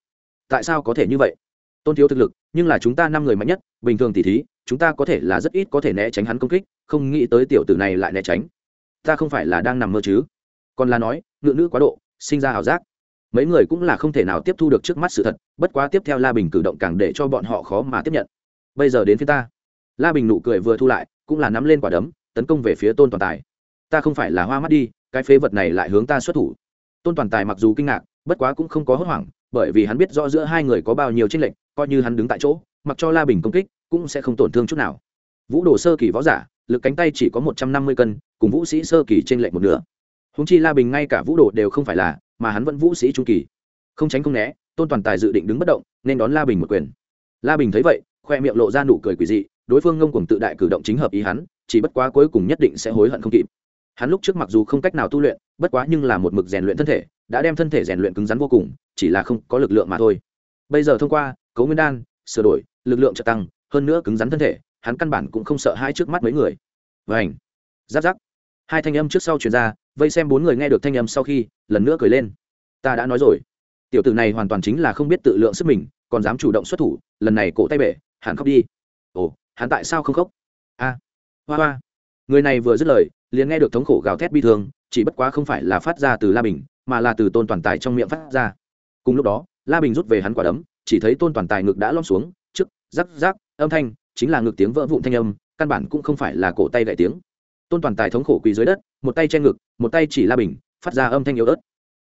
Tại sao có thể như vậy? Tôn thiếu thực lực, nhưng là chúng ta năm người mạnh nhất, bình thường tỉ thí, chúng ta có thể là rất ít có thể né tránh hắn công kích, không nghĩ tới tiểu tử này lại né tránh ta không phải là đang nằm mơ chứ. Còn là nói, ngự nữ quá độ, sinh ra ảo giác. Mấy người cũng là không thể nào tiếp thu được trước mắt sự thật, bất quá tiếp theo la bình cử động càng để cho bọn họ khó mà tiếp nhận. Bây giờ đến phía ta. La bình nụ cười vừa thu lại, cũng là nắm lên quả đấm, tấn công về phía tôn toàn tài. Ta không phải là hoa mắt đi, cái phế vật này lại hướng ta xuất thủ. Tôn toàn tài mặc dù kinh ngạc, bất quá cũng không có hốt hoảng, bởi vì hắn biết rõ giữa hai người có bao nhiêu tranh lệch, coi như hắn đứng tại chỗ, mặc cho la bình công kích, cũng sẽ không tổn thương chút nào. Vũ đồ sơ kỳ võ giả lực cánh tay chỉ có một trăm năm mươi cân, cùng vũ sĩ sơ kỳ trên lệch một nửa. Húng chi la bình ngay cả vũ đồ đều không phải là, mà hắn vẫn vũ sĩ trung kỳ. Không tránh không né, tôn toàn tài dự định đứng bất động, nên đón la bình một quyền. La bình thấy vậy, khoe miệng lộ ra nụ cười quỳ dị, đối phương ngông cuồng tự đại cử động chính hợp ý hắn, chỉ bất quá cuối cùng nhất định sẽ hối hận không kịp. Hắn lúc trước mặc dù không cách nào tu luyện, bất quá nhưng là một mực rèn luyện thân thể, đã đem thân thể rèn luyện cứng rắn vô cùng, chỉ là không có lực lượng mà thôi. Bây giờ thông qua, cấu nguyên đan, sửa đổi, lực lượng trợ tăng, hơn nữa cứng rắn thân thể hắn căn bản cũng không sợ hai trước mắt mấy người. Vảnh giáp giáp. Hai thanh âm trước sau truyền ra, vây xem bốn người nghe được thanh âm sau khi, lần nữa cười lên. Ta đã nói rồi. Tiểu tử này hoàn toàn chính là không biết tự lượng sức mình, còn dám chủ động xuất thủ, lần này cổ tay bể hắn khóc đi. Ồ, hắn tại sao không khóc? A. Hoa hoa. Người này vừa dứt lời, liền nghe được thống khổ gào thét bi thương, chỉ bất quá không phải là phát ra từ la bình, mà là từ tôn toàn tài trong miệng phát ra. Cùng lúc đó, la bình rút về hắn quả đấm, chỉ thấy tôn toàn tài ngực đã lom xuống, trước rắc rắc âm thanh chính là ngực tiếng vỡ vụn thanh âm, căn bản cũng không phải là cổ tay gậy tiếng. Tôn toàn tài thống khổ quỳ dưới đất, một tay che ngực, một tay chỉ la bình, phát ra âm thanh yếu ớt.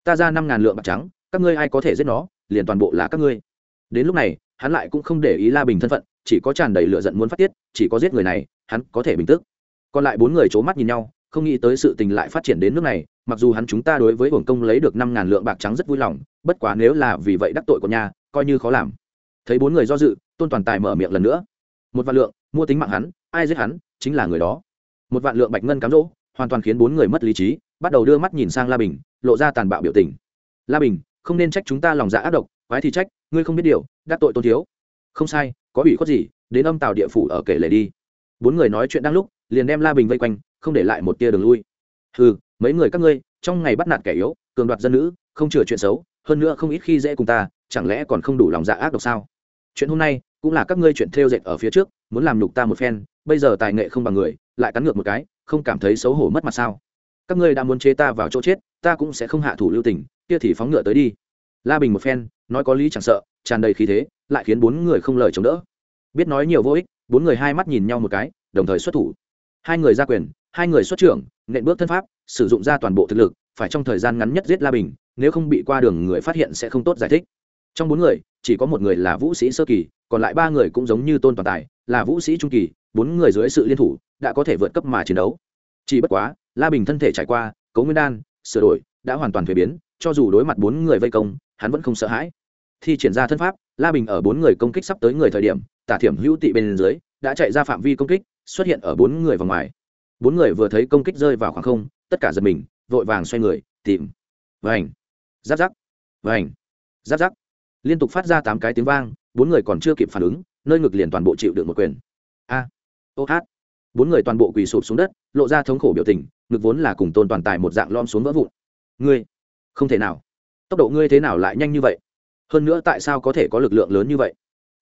Ta ra năm ngàn lượng bạc trắng, các ngươi ai có thể giết nó, liền toàn bộ là các ngươi. Đến lúc này, hắn lại cũng không để ý la bình thân phận, chỉ có tràn đầy lửa giận muốn phát tiết, chỉ có giết người này, hắn có thể bình tức còn lại bốn người c mắt nhìn nhau, không nghĩ tới sự tình lại phát triển đến nước này, mặc dù hắn chúng ta đối với hưởng công lấy được năm ngàn lượng bạc trắng rất vui lòng, bất quá nếu là vì vậy đắc tội của nhà, coi như khó làm. Thấy bốn người do dự, tôn toàn tài mở miệng lần nữa một vạn lượng, mua tính mạng hắn, ai giết hắn, chính là người đó. Một vạn lượng bạch ngân cám dỗ, hoàn toàn khiến bốn người mất lý trí, bắt đầu đưa mắt nhìn sang la bình, lộ ra tàn bạo biểu tình. La bình, không nên trách chúng ta lòng dạ ác độc, quái thì trách, ngươi không biết điều, đắc tội tôn thiếu. Không sai, có ủy khuất gì, đến âm tàu địa phủ ở kể lệ đi. Bốn người nói chuyện đang lúc, liền đem la bình vây quanh, không để lại một tia đường lui. Ừ mấy người các ngươi, trong ngày bắt nạt kẻ yếu, cường đoạt dân nữ, không chừa chuyện xấu, hơn nữa không ít khi dễ cùng ta, chẳng lẽ còn không đủ lòng dạ ác độc sao? Chuyện hôm nay cũng là các ngươi chuyện theo dệt ở phía trước, muốn làm nhục ta một phen, bây giờ tài nghệ không bằng người, lại cắn ngược một cái, không cảm thấy xấu hổ mất mặt sao? Các ngươi đã muốn chế ta vào chỗ chết, ta cũng sẽ không hạ thủ lưu tình, kia thì phóng ngựa tới đi. La bình một phen, nói có lý chẳng sợ, tràn đầy khí thế, lại khiến bốn người không lời chống đỡ. Biết nói nhiều vô ích, bốn người hai mắt nhìn nhau một cái, đồng thời xuất thủ. Hai người ra quyền, hai người xuất trưởng, nện bước thân pháp, sử dụng ra toàn bộ thực lực, phải trong thời gian ngắn nhất giết la bình, nếu không bị qua đường người phát hiện sẽ không tốt giải thích. Trong bốn người chỉ có một người là vũ sĩ sơ kỳ, còn lại ba người cũng giống như tôn toàn tài, là vũ sĩ trung kỳ, bốn người dưới sự liên thủ, đã có thể vượt cấp mà chiến đấu. Chỉ bất quá, la bình thân thể trải qua, cấu nguyên đan, sửa đổi, đã hoàn toàn thuế biến, cho dù đối mặt bốn người vây công, hắn vẫn không sợ hãi. Thi triển ra thân pháp, la bình ở bốn người công kích sắp tới người thời điểm, tả thiểm hữu tị bên dưới, đã chạy ra phạm vi công kích, xuất hiện ở bốn người vòng ngoài. Bốn người vừa thấy công kích rơi vào khoảng không, tất cả giật mình, vội vàng xoay người, tìm. Vành. Giáp giáp. Vành. Giáp giáp liên tục phát ra tám cái tiếng vang, bốn người còn chưa kịp phản ứng, nơi ngực liền toàn bộ chịu được một quyền. A, ô hát. Bốn người toàn bộ quỳ sụp xuống đất, lộ ra thống khổ biểu tình, ngực vốn là cùng tôn toàn tài một dạng lom xuống vỡ vụn. Ngươi, không thể nào. Tốc độ ngươi thế nào lại nhanh như vậy? Hơn nữa tại sao có thể có lực lượng lớn như vậy?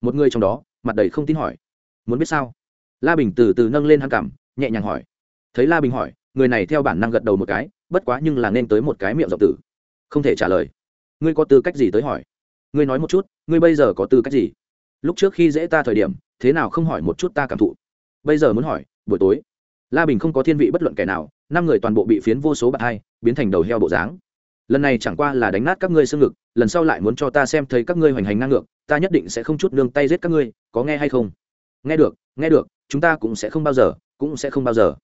Một người trong đó, mặt đầy không tin hỏi. Muốn biết sao? La bình từ từ nâng lên hắn cảm, nhẹ nhàng hỏi. Thấy la bình hỏi, người này theo bản năng gật đầu một cái, bất quá nhưng là nên tới một cái miệng dọc tử. Không thể trả lời. Ngươi có tư cách gì tới hỏi? Ngươi nói một chút, ngươi bây giờ có tư cách gì? Lúc trước khi dễ ta thời điểm, thế nào không hỏi một chút ta cảm thụ? Bây giờ muốn hỏi, buổi tối, la bình không có thiên vị bất luận kẻ nào, năm người toàn bộ bị phiến vô số bạc hai, biến thành đầu heo bộ dáng. Lần này chẳng qua là đánh nát các ngươi xương ngực, lần sau lại muốn cho ta xem thấy các ngươi hoành hành ngang ngược, ta nhất định sẽ không chút nương tay giết các ngươi, có nghe hay không? Nghe được nghe được, chúng ta cũng sẽ không bao giờ, cũng sẽ không bao giờ.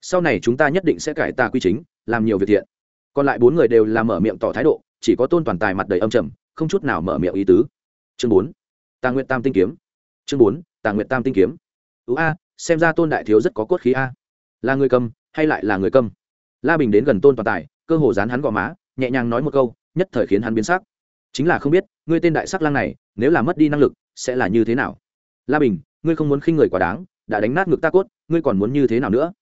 Sau này chúng ta nhất định sẽ cải tà quy chính, làm nhiều việc thiện. Còn lại bốn người đều làm mở miệng tỏ thái độ, chỉ có tôn toàn tài mặt đầy âm trầm không chút nào mở miệng ý tứ. Chương bốn, tà nguyện tam tinh kiếm. Chương bốn, tà nguyện tam tinh kiếm. Ứ a, xem ra tôn đại thiếu rất có cốt khí a. Là người cầm hay lại là người cầm? La bình đến gần tôn toàn tài, cơ hồ dán hắn gò má, nhẹ nhàng nói một câu, nhất thời khiến hắn biến sắc. Chính là không biết, ngươi tên đại sắc lang này, nếu là mất đi năng lực, sẽ là như thế nào? La bình, ngươi không muốn khinh người quá đáng, đã đánh nát ngực ta cốt, ngươi còn muốn như thế nào nữa?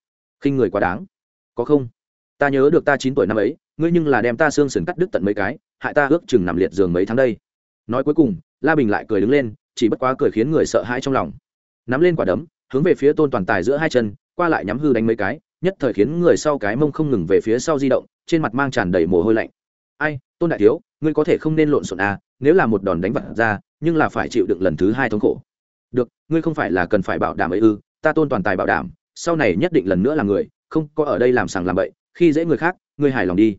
Khinh người quá đáng. Có không? Ta nhớ được ta chín tuổi năm ấy, ngươi nhưng là đem ta xương sườn cắt đứt tận mấy cái hại ta ước chừng nằm liệt giường mấy tháng đây. Nói cuối cùng, la bình lại cười đứng lên, chỉ bất quá cười khiến người sợ hãi trong lòng. Nắm lên quả đấm, hướng về phía tôn toàn tài giữa hai chân, qua lại nhắm hư đánh mấy cái, nhất thời khiến người sau cái mông không ngừng về phía sau di động, trên mặt mang tràn đầy mồ hôi lạnh. Ai, tôn đại thiếu, ngươi có thể không nên lộn xộn à nếu là một đòn đánh vật ra, nhưng là phải chịu đựng lần thứ hai thống khổ. Được, ngươi không phải là cần phải bảo đảm ấy ư, ta tôn toàn tài bảo đảm, sau này nhất định lần nữa là người, không có ở đây làm sàng làm bậy, khi dễ người khác, ngươi hài lòng đi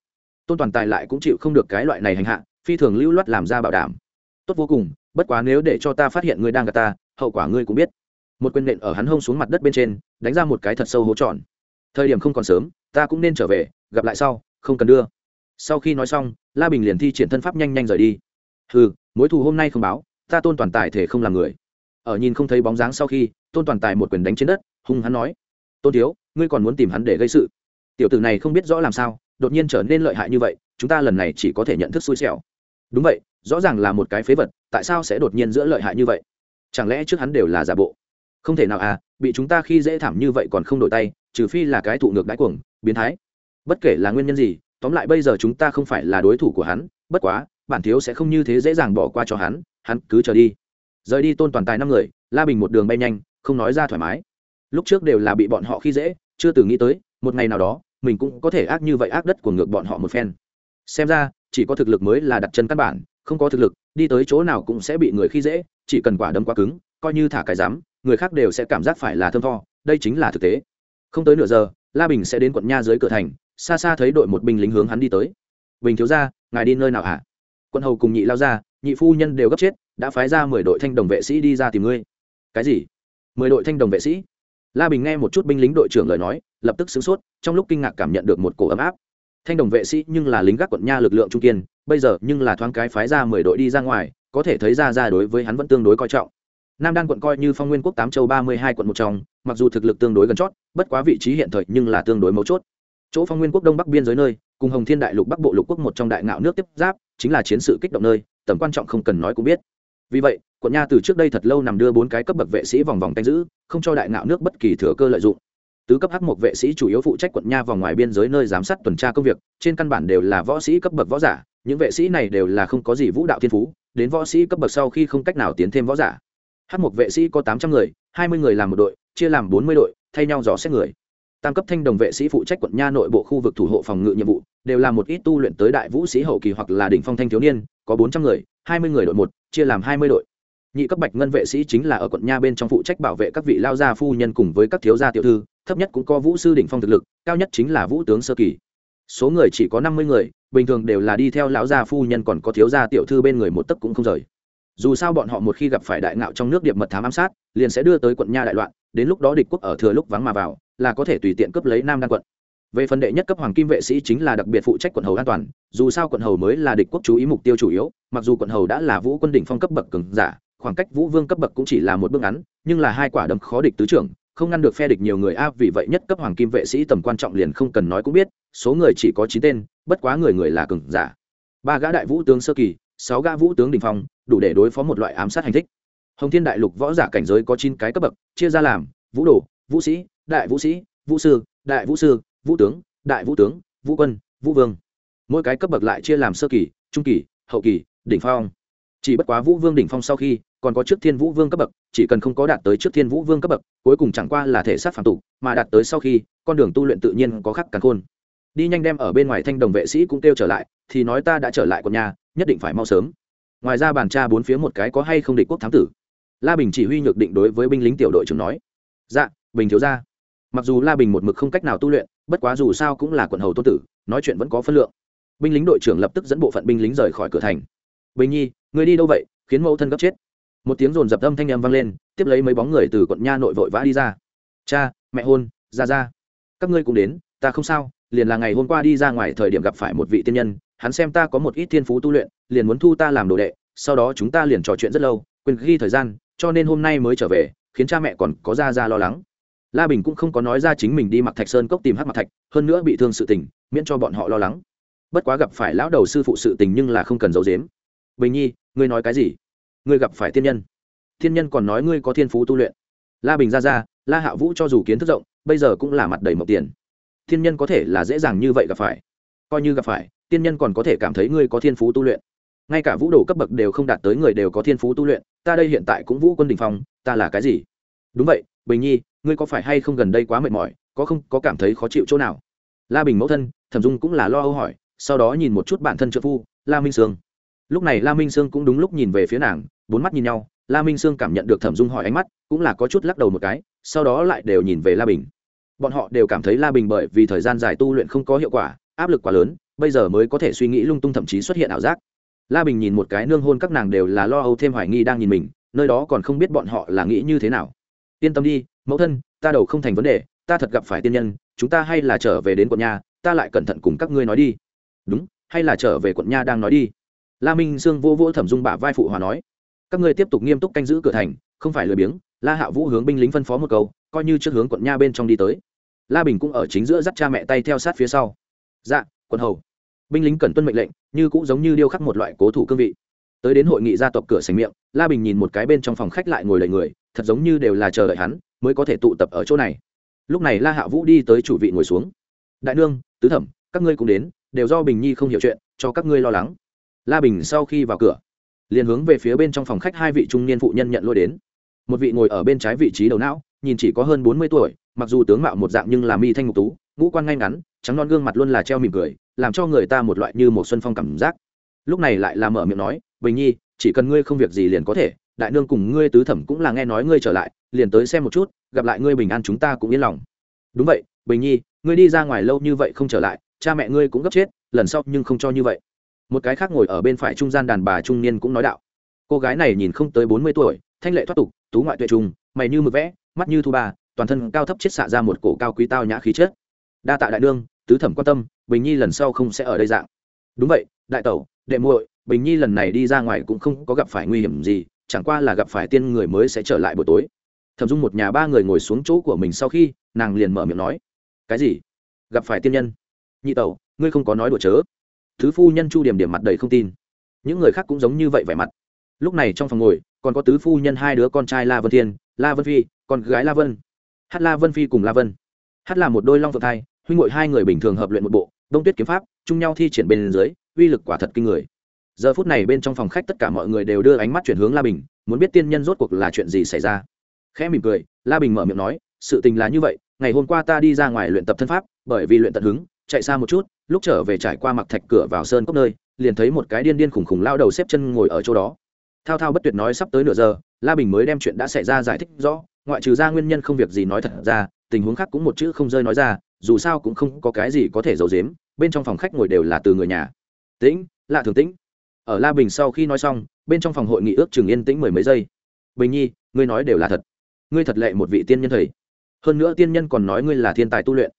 tôn toàn tài lại cũng chịu không được cái loại này hành hạ, phi thường lưu loát làm ra bảo đảm. Tốt vô cùng, bất quá nếu để cho ta phát hiện ngươi đang gạt ta, hậu quả ngươi cũng biết. Một quyền nện ở hắn hông xuống mặt đất bên trên, đánh ra một cái thật sâu hố tròn. Thời điểm không còn sớm, ta cũng nên trở về, gặp lại sau, không cần đưa. Sau khi nói xong, la bình liền thi triển thân pháp nhanh nhanh rời đi. Ừ mối thù hôm nay không báo, ta tôn toàn tài thể không làm người. Ở nhìn không thấy bóng dáng sau khi, tôn toàn tài một quyền đánh trên đất, hung hắn nói. Tôn thiếu, ngươi còn muốn tìm hắn để gây sự. Tiểu tử này không biết rõ làm sao đột nhiên trở nên lợi hại như vậy, chúng ta lần này chỉ có thể nhận thức xui xẻo. Đúng vậy, rõ ràng là một cái phế vật, tại sao sẽ đột nhiên giữa lợi hại như vậy? Chẳng lẽ trước hắn đều là giả bộ? Không thể nào à bị chúng ta khi dễ thảm như vậy còn không đổi tay, trừ phi là cái thụ ngược đáy cuồng, biến thái. Bất kể là nguyên nhân gì, tóm lại bây giờ chúng ta không phải là đối thủ của hắn, bất quá, bản thiếu sẽ không như thế dễ dàng bỏ qua cho hắn hắn cứ chờ đi. Rời đi tôn toàn tài năm người, la bình một đường bay nhanh, không nói ra thoải mái. Lúc trước đều là bị bọn họ khi dễ, chưa từng nghĩ tới, một ngày nào đó mình cũng có thể ác như vậy ác đất của ngược bọn họ một phen. Xem ra, chỉ có thực lực mới là đặt chân căn bản, không có thực lực, đi tới chỗ nào cũng sẽ bị người khi dễ, chỉ cần quả đấm quá cứng, coi như thả cái dám người khác đều sẽ cảm giác phải là thơm tho đây chính là thực tế. Không tới nửa giờ, la bình sẽ đến quận nha dưới cửa thành, xa xa thấy đội một binh lính hướng hắn đi tới. Bình thiếu ra ngài đi nơi nào hả? Quân hầu cùng nhị lao ra, nhị phu nhân đều gấp chết, đã phái ra mười đội thanh đồng vệ sĩ đi ra tìm ngươi. Cái gì? Mười đội thanh đồng vệ sĩ? La bình nghe một chút binh lính đội trưởng lời nói lập tức sửng sốt, trong lúc kinh ngạc cảm nhận được một cổ ấm áp. Thanh đồng vệ sĩ nhưng là lính gác quận nha lực lượng trung kiên, bây giờ nhưng là thoáng cái phái ra mười đội đi ra ngoài, có thể thấy ra ra đối với hắn vẫn tương đối coi trọng. Nam đan quận coi như phong nguyên quốc tám châu ba mươi hai quận một trong, mặc dù thực lực tương đối gần chót, bất quá vị trí hiện thời nhưng là tương đối mấu chốt. Chỗ phong nguyên quốc đông bắc biên giới nơi, cùng hồng thiên đại lục bắc bộ lục quốc một trong đại ngạo nước tiếp giáp, chính là chiến sự kích động nơi, tầm quan trọng không cần nói cũng biết. Vì vậy, quận nha từ trước đây thật lâu nằm đưa bốn cái cấp bậc vệ sĩ vòng vòng canh giữ, không cho đại ngạo nước bất kỳ thừa cơ lợi dụng tứ cấp hắc một vệ sĩ chủ yếu phụ trách quận nha vòng ngoài biên giới nơi giám sát tuần tra công việc, trên căn bản đều là võ sĩ cấp bậc võ giả, những vệ sĩ này đều là không có gì vũ đạo thiên phú, đến võ sĩ cấp bậc sau khi không cách nào tiến thêm võ giả. Hắc một vệ sĩ có tám trăm người, hai mươi người làm một đội, chia làm bốn mươi đội, thay nhau dò xét người. Tam cấp thanh đồng vệ sĩ phụ trách quận nha nội bộ khu vực thủ hộ phòng ngự nhiệm vụ, đều là một ít tu luyện tới đại vũ sĩ hậu kỳ hoặc là đỉnh phong thanh thiếu niên, có bốn trăm người, hai mươi người đội một, chia làm hai mươi đội. Nhị cấp bạch ngân vệ sĩ chính là ở quận nha bên trong phụ trách bảo vệ các vị lao gia phu nhân cùng với các thiếu gia tiểu thư thấp nhất cũng có vũ sư đỉnh phong thực lực, cao nhất chính là vũ tướng sơ kỳ. Số người chỉ có năm mươi người, bình thường đều là đi theo lão gia phu nhân còn có thiếu gia tiểu thư bên người một tấc cũng không rời. Dù sao bọn họ một khi gặp phải đại ngạo trong nước điệp mật thám ám sát, liền sẽ đưa tới quận nha đại loạn, đến lúc đó địch quốc ở thừa lúc vắng mà vào, là có thể tùy tiện cướp lấy nam đan quận. Về phần đệ nhất cấp hoàng kim vệ sĩ chính là đặc biệt phụ trách quận hầu an toàn, dù sao quận hầu mới là địch quốc chú ý mục tiêu chủ yếu, mặc dù quận hầu đã là vũ quân đỉnh phong cấp bậc cường giả, khoảng cách vũ vương cấp bậc cũng chỉ là một bước ngắn, nhưng là hai quả đấm khó địch tứ trưởng không ngăn được phe địch nhiều người a, vì vậy nhất cấp hoàng kim vệ sĩ tầm quan trọng liền không cần nói cũng biết, số người chỉ có chín tên, bất quá người người là cường giả. Ba gã đại vũ tướng sơ kỳ, sáu gã vũ tướng đình phong, đủ để đối phó một loại ám sát hành thích. Hồng thiên đại lục võ giả cảnh giới có chín cái cấp bậc, chia ra làm, vũ đồ, vũ sĩ, đại vũ sĩ, vũ sư, đại vũ sư, vũ tướng, đại vũ tướng, vũ quân, vũ vương. Mỗi cái cấp bậc lại chia làm sơ kỳ, trung kỳ, hậu kỳ, đỉnh phong. Chỉ bất quá vũ vương đỉnh phong sau khi còn có trước thiên vũ vương cấp bậc, chỉ cần không có đạt tới trước thiên vũ vương cấp bậc, cuối cùng chẳng qua là thể xác phản tục mà đạt tới sau khi, con đường tu luyện tự nhiên có khắc càng khôn. Đi nhanh đem ở bên ngoài thanh đồng vệ sĩ cũng kêu trở lại, thì nói ta đã trở lại quận nhà, nhất định phải mau sớm. Ngoài ra bàn tra bốn phía một cái có hay không địch quốc thám tử. La bình chỉ huy nhược định đối với binh lính tiểu đội trưởng nói. Dạ bình thiếu ra mặc dù la bình một mực không cách nào tu luyện, bất quá dù sao cũng là quận hầu tôn tử, nói chuyện vẫn có phân lượng. Binh lính đội trưởng lập tức dẫn bộ phận binh lính rời khỏi cửa thành. Bình nhi người đi đâu vậy? Khiến mẫu thân gấp chết một tiếng rồn dập âm thanh em vang lên, tiếp lấy mấy bóng người từ quận nha nội vội vã đi ra. Cha, mẹ hôn, ra ra. Các ngươi cũng đến, ta không sao, liền là ngày hôm qua đi ra ngoài thời điểm gặp phải một vị tiên nhân, hắn xem ta có một ít thiên phú tu luyện, liền muốn thu ta làm đồ đệ, sau đó chúng ta liền trò chuyện rất lâu, quên ghi thời gian, cho nên hôm nay mới trở về, khiến cha mẹ còn có ra ra lo lắng. La bình cũng không có nói ra chính mình đi mặc thạch sơn cốc tìm hát mặc thạch, hơn nữa bị thương sự tình, miễn cho bọn họ lo lắng. Bất quá gặp phải lão đầu sư phụ sự tình nhưng là không cần giấu dếm bình nhi, ngươi nói cái gì? Ngươi gặp phải tiên nhân. Tiên nhân còn nói ngươi có thiên phú tu luyện. La bình ra ra la hạ vũ cho dù kiến thức rộng, bây giờ cũng là mặt đầy mộc tiền. Tiên nhân có thể là dễ dàng như vậy gặp phải. Coi như gặp phải, tiên nhân còn có thể cảm thấy ngươi có thiên phú tu luyện. Ngay cả vũ đồ cấp bậc đều không đạt tới người đều có thiên phú tu luyện, ta đây hiện tại cũng vũ quân đình phong, ta là cái gì? Đúng vậy, bình nhi, ngươi có phải hay không gần đây quá mệt mỏi, có không, có cảm thấy khó chịu chỗ nào? La bình mẫu thân, thẩm dung cũng là lo âu hỏi, sau đó nhìn một chút bản thân trợ phu, la minh sương lúc này la minh sương cũng đúng lúc nhìn về phía nàng, bốn mắt nhìn nhau, la minh sương cảm nhận được thẩm dung hỏi ánh mắt, cũng là có chút lắc đầu một cái, sau đó lại đều nhìn về la bình. Bọn họ đều cảm thấy la bình bởi vì thời gian dài tu luyện không có hiệu quả, áp lực quá lớn, bây giờ mới có thể suy nghĩ lung tung thậm chí xuất hiện ảo giác. La bình nhìn một cái nương hôn các nàng đều là lo âu thêm hoài nghi đang nhìn mình, nơi đó còn không biết bọn họ là nghĩ như thế nào. Yên tâm đi, mẫu thân, ta đầu không thành vấn đề, ta thật gặp phải tiên nhân, chúng ta hay là trở về đến quận nhà, ta lại cẩn thận cùng các ngươi nói đi. Đúng, hay là trở về quận nha đang nói đi la minh sương vô vỗ thẩm dung bả vai phụ hòa nói, các ngươi tiếp tục nghiêm túc canh giữ cửa thành, không phải lười biếng, la hạ vũ hướng binh lính phân phó một câu, coi như trước hướng quận nha bên trong đi tới. La bình cũng ở chính giữa dắt cha mẹ tay theo sát phía sau. Dạ quận hầu. Binh lính cần tuân mệnh lệnh, như cũng giống như điêu khắc một loại cố thủ cương vị. Tới đến hội nghị gia tộc cửa sành miệng, la bình nhìn một cái bên trong phòng khách lại ngồi đầy người, thật giống như đều là chờ đợi hắn, mới có thể tụ tập ở chỗ này. Lúc này la hạ vũ đi tới chủ vị ngồi xuống. Đại nương, tứ thẩm, các ngươi cũng đến, đều do bình nhi không hiểu chuyện, cho các ngươi lo lắng la bình sau khi vào cửa, liền hướng về phía bên trong phòng khách hai vị trung niên phụ nhân nhận lôi đến. Một vị ngồi ở bên trái vị trí đầu não, nhìn chỉ có hơn bốn mươi tuổi, mặc dù tướng mạo một dạng nhưng là mi thanh ngục tú, ngũ quan ngay ngắn, trắng non gương mặt luôn là treo mỉm cười, làm cho người ta một loại như một xuân phong cảm giác. Lúc này lại là mở miệng nói, bình nhi, chỉ cần ngươi không việc gì liền có thể, đại nương cùng ngươi tứ thẩm cũng là nghe nói ngươi trở lại, liền tới xem một chút, gặp lại ngươi bình an chúng ta cũng yên lòng. Đúng vậy, bình nhi, ngươi đi ra ngoài lâu như vậy không trở lại, cha mẹ ngươi cũng gấp chết, lần sau nhưng không cho như vậy một cái khác ngồi ở bên phải trung gian đàn bà trung niên cũng nói đạo. Cô gái này nhìn không tới bốn mươi tuổi, thanh lệ thoát tục, tú ngoại tuệ trung, mày như mực vẽ, mắt như thu ba, toàn thân cao thấp chết xạ ra một cổ cao quý tao nhã khí chất. Đa tạ đại đương tứ thẩm quan tâm, bình nhi lần sau không sẽ ở đây dạng. Đúng vậy, đại tẩu, đệ muội, bình nhi lần này đi ra ngoài cũng không có gặp phải nguy hiểm gì, chẳng qua là gặp phải tiên người mới sẽ trở lại buổi tối. Thẩm dung một nhà ba người ngồi xuống chỗ của mình sau khi, nàng liền mở miệng nói, cái gì? Gặp phải tiên nhân? Nhị tẩu, ngươi không có nói đùa chớ thứ phu nhân chu điểm điểm mặt đầy không tin. Những người khác cũng giống như vậy vẻ mặt. Lúc này trong phòng ngồi, còn có tứ phu nhân hai đứa con trai la vân thiên, la vân phi, con gái la vân. Hát la vân phi cùng la vân. Hát là một đôi long phượng thai, huynh ngội hai người bình thường hợp luyện một bộ, đông tuyết kiếm pháp, chung nhau thi triển bên dưới, uy lực quả thật kinh người. Giờ phút này bên trong phòng khách tất cả mọi người đều đưa ánh mắt chuyển hướng la bình, muốn biết tiên nhân rốt cuộc là chuyện gì xảy ra. Khẽ mỉm cười, la bình mở miệng nói, sự tình là như vậy, ngày hôm qua ta đi ra ngoài luyện tập thân pháp, bởi vì luyện tận hứng chạy xa một chút, lúc trở về trải qua mặc thạch cửa vào sơn cốc nơi, liền thấy một cái điên điên khủng khủng lao đầu xếp chân ngồi ở chỗ đó. Thao thao bất tuyệt nói sắp tới nửa giờ, la bình mới đem chuyện đã xảy ra giải thích rõ, ngoại trừ ra nguyên nhân không việc gì nói thật ra, tình huống khác cũng một chữ không rơi nói ra, dù sao cũng không có cái gì có thể giấu giếm, bên trong phòng khách ngồi đều là từ người nhà. Tĩnh, lạ thường tĩnh. Ở la bình sau khi nói xong, bên trong phòng hội nghị ước chừng yên tĩnh mười mấy giây. Bình nhi, ngươi nói đều là thật. Ngươi thật lệ một vị tiên nhân thầy. Hơn nữa tiên nhân còn nói ngươi là thiên tài tu luyện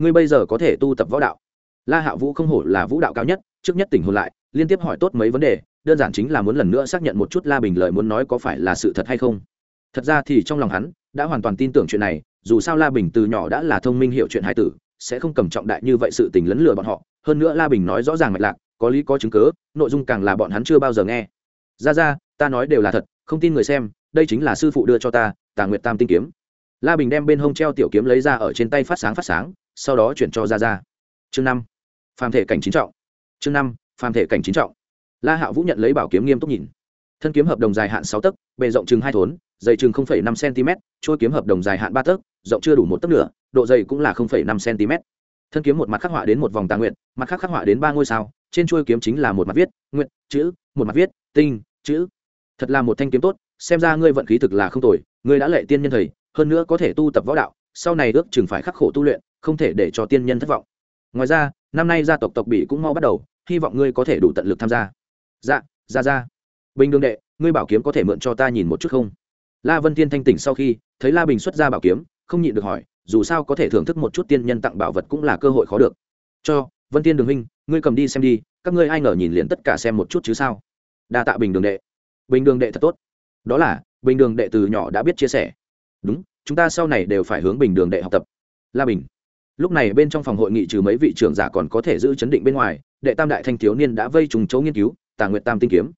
ngươi bây giờ có thể tu tập võ đạo. La hạ vũ không hổ là vũ đạo cao nhất, trước nhất tỉnh hồn lại, liên tiếp hỏi tốt mấy vấn đề, đơn giản chính là muốn lần nữa xác nhận một chút la bình lời muốn nói có phải là sự thật hay không. Thật ra thì trong lòng hắn, đã hoàn toàn tin tưởng chuyện này, dù sao la bình từ nhỏ đã là thông minh hiểu chuyện hải tử, sẽ không cầm trọng đại như vậy sự tình lấn lừa bọn họ. Hơn nữa la bình nói rõ ràng mạch lạc, có lý có chứng cớ nội dung càng là bọn hắn chưa bao giờ nghe. Ra ra, ta nói đều là thật, không tin người xem, đây chính là sư phụ đưa cho ta, tà nguyệt tam tinh kiếm. La bình đem bên hông treo tiểu kiếm lấy ra ở trên tay phát sáng phát sáng sau đó chuyển cho ra ra chương năm, phàm thể cảnh chín trọng. Chương năm, phàm thể cảnh chín trọng. La hạ vũ nhận lấy bảo kiếm nghiêm túc nhìn. Thân kiếm hợp đồng dài hạn sáu tấc, bề rộng chừng hai thốn, dày chừng năm cm trôi kiếm hợp đồng dài hạn ba tấc, rộng chưa đủ một tấc nửa, độ dày cũng là năm cm thân kiếm một mặt khắc họa đến một vòng tà nguyện, mặt khác khắc họa đến ba ngôi sao, trên chuôi kiếm chính là một mặt viết, nguyện, chữ, một mặt viết, tinh, chữ. Thật là một thanh kiếm tốt, xem ra ngươi vận khí thực là không tồi, ngươi đã lệ tiên nhân thầy, hơn nữa có thể tu tập võ đạo, sau này ước chừng phải khắc khổ tu luyện không thể để cho tiên nhân thất vọng. Ngoài ra, năm nay gia tộc tộc bị cũng mau bắt đầu, hy vọng ngươi có thể đủ tận lực tham gia. Dạ ra ra bình đường đệ, ngươi bảo kiếm có thể mượn cho ta nhìn một chút không? La vân thiên thanh tỉnh sau khi, thấy la bình xuất ra bảo kiếm, không nhịn được hỏi, dù sao có thể thưởng thức một chút tiên nhân tặng bảo vật cũng là cơ hội khó được. Cho, vân tiên đường huynh, ngươi cầm đi xem đi, các ngươi ai ngờ nhìn liền tất cả xem một chút chứ sao? Đa tạ bình đường đệ. Bình đường đệ thật tốt. Đó là, bình đường đệ từ nhỏ đã biết chia sẻ. Đúng, chúng ta sau này đều phải hướng bình đường đệ học tập. La bình lúc này bên trong phòng hội nghị trừ mấy vị trưởng giả còn có thể giữ chấn định bên ngoài, đệ tam đại thanh thiếu niên đã vây trùng chỗ nghiên cứu, tà nguyện tam tinh kiếm.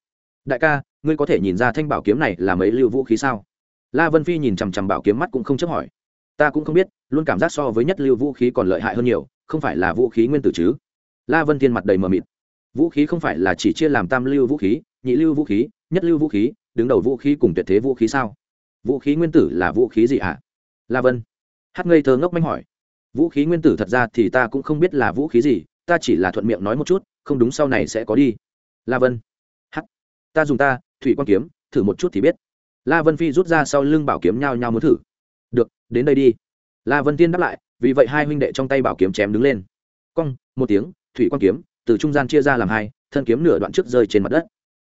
Đại ca, ngươi có thể nhìn ra thanh bảo kiếm này là mấy lưu vũ khí sao? La vân phi nhìn chằm chằm bảo kiếm mắt cũng không chấp hỏi. Ta cũng không biết, luôn cảm giác so với nhất lưu vũ khí còn lợi hại hơn nhiều, không phải là vũ khí nguyên tử chứ? La vân thiên mặt đầy mờ mịt. Vũ khí không phải là chỉ chia làm tam lưu vũ khí, nhị lưu vũ khí, nhất lưu vũ khí, đứng đầu vũ khí cùng tuyệt thế vũ khí sao? Vũ khí nguyên tử là vũ khí gì ạ à? la vân. Hát ngây thơ ngốc manh hỏi vũ khí nguyên tử thật ra thì ta cũng không biết là vũ khí gì, ta chỉ là thuận miệng nói một chút, không đúng sau này sẽ có đi. La vân. H ta dùng ta, thủy quan kiếm, thử một chút thì biết. La vân phi rút ra sau lưng bảo kiếm nhao nhao muốn thử. Được, đến đây đi. La vân tiên đáp lại, vì vậy hai huynh đệ trong tay bảo kiếm chém đứng lên. Cong, một tiếng, thủy quan kiếm, từ trung gian chia ra làm hai, thân kiếm nửa đoạn trước rơi trên mặt đất.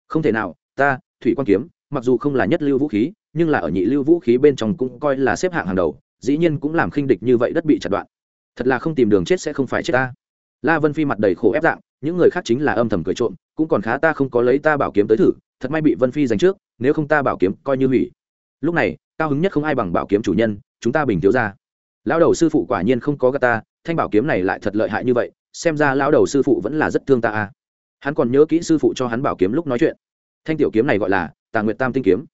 Không thể nào, ta, thủy quan kiếm, mặc dù không là nhất lưu vũ khí, nhưng là ở nhị lưu vũ khí bên trong cũng coi là xếp hạng hàng đầu, dĩ nhiên cũng làm khinh địch như vậy đất bị chặt đoạn thật là không tìm đường chết sẽ không phải chết ta. La vân phi mặt đầy khổ ép dạng, những người khác chính là âm thầm cười trộm, cũng còn khá ta không có lấy ta bảo kiếm tới thử, thật may bị vân phi giành trước, nếu không ta bảo kiếm coi như hủy. Lúc này, cao hứng nhất không ai bằng bảo kiếm chủ nhân, chúng ta bình thiếu ra. Lão đầu sư phụ quả nhiên không có gà ta, thanh bảo kiếm này lại thật lợi hại như vậy, xem ra lão đầu sư phụ vẫn là rất thương ta a hắn còn nhớ kỹ sư phụ cho hắn bảo kiếm lúc nói chuyện. Thanh tiểu kiếm này gọi là tà nguyệt tam tinh kiếm.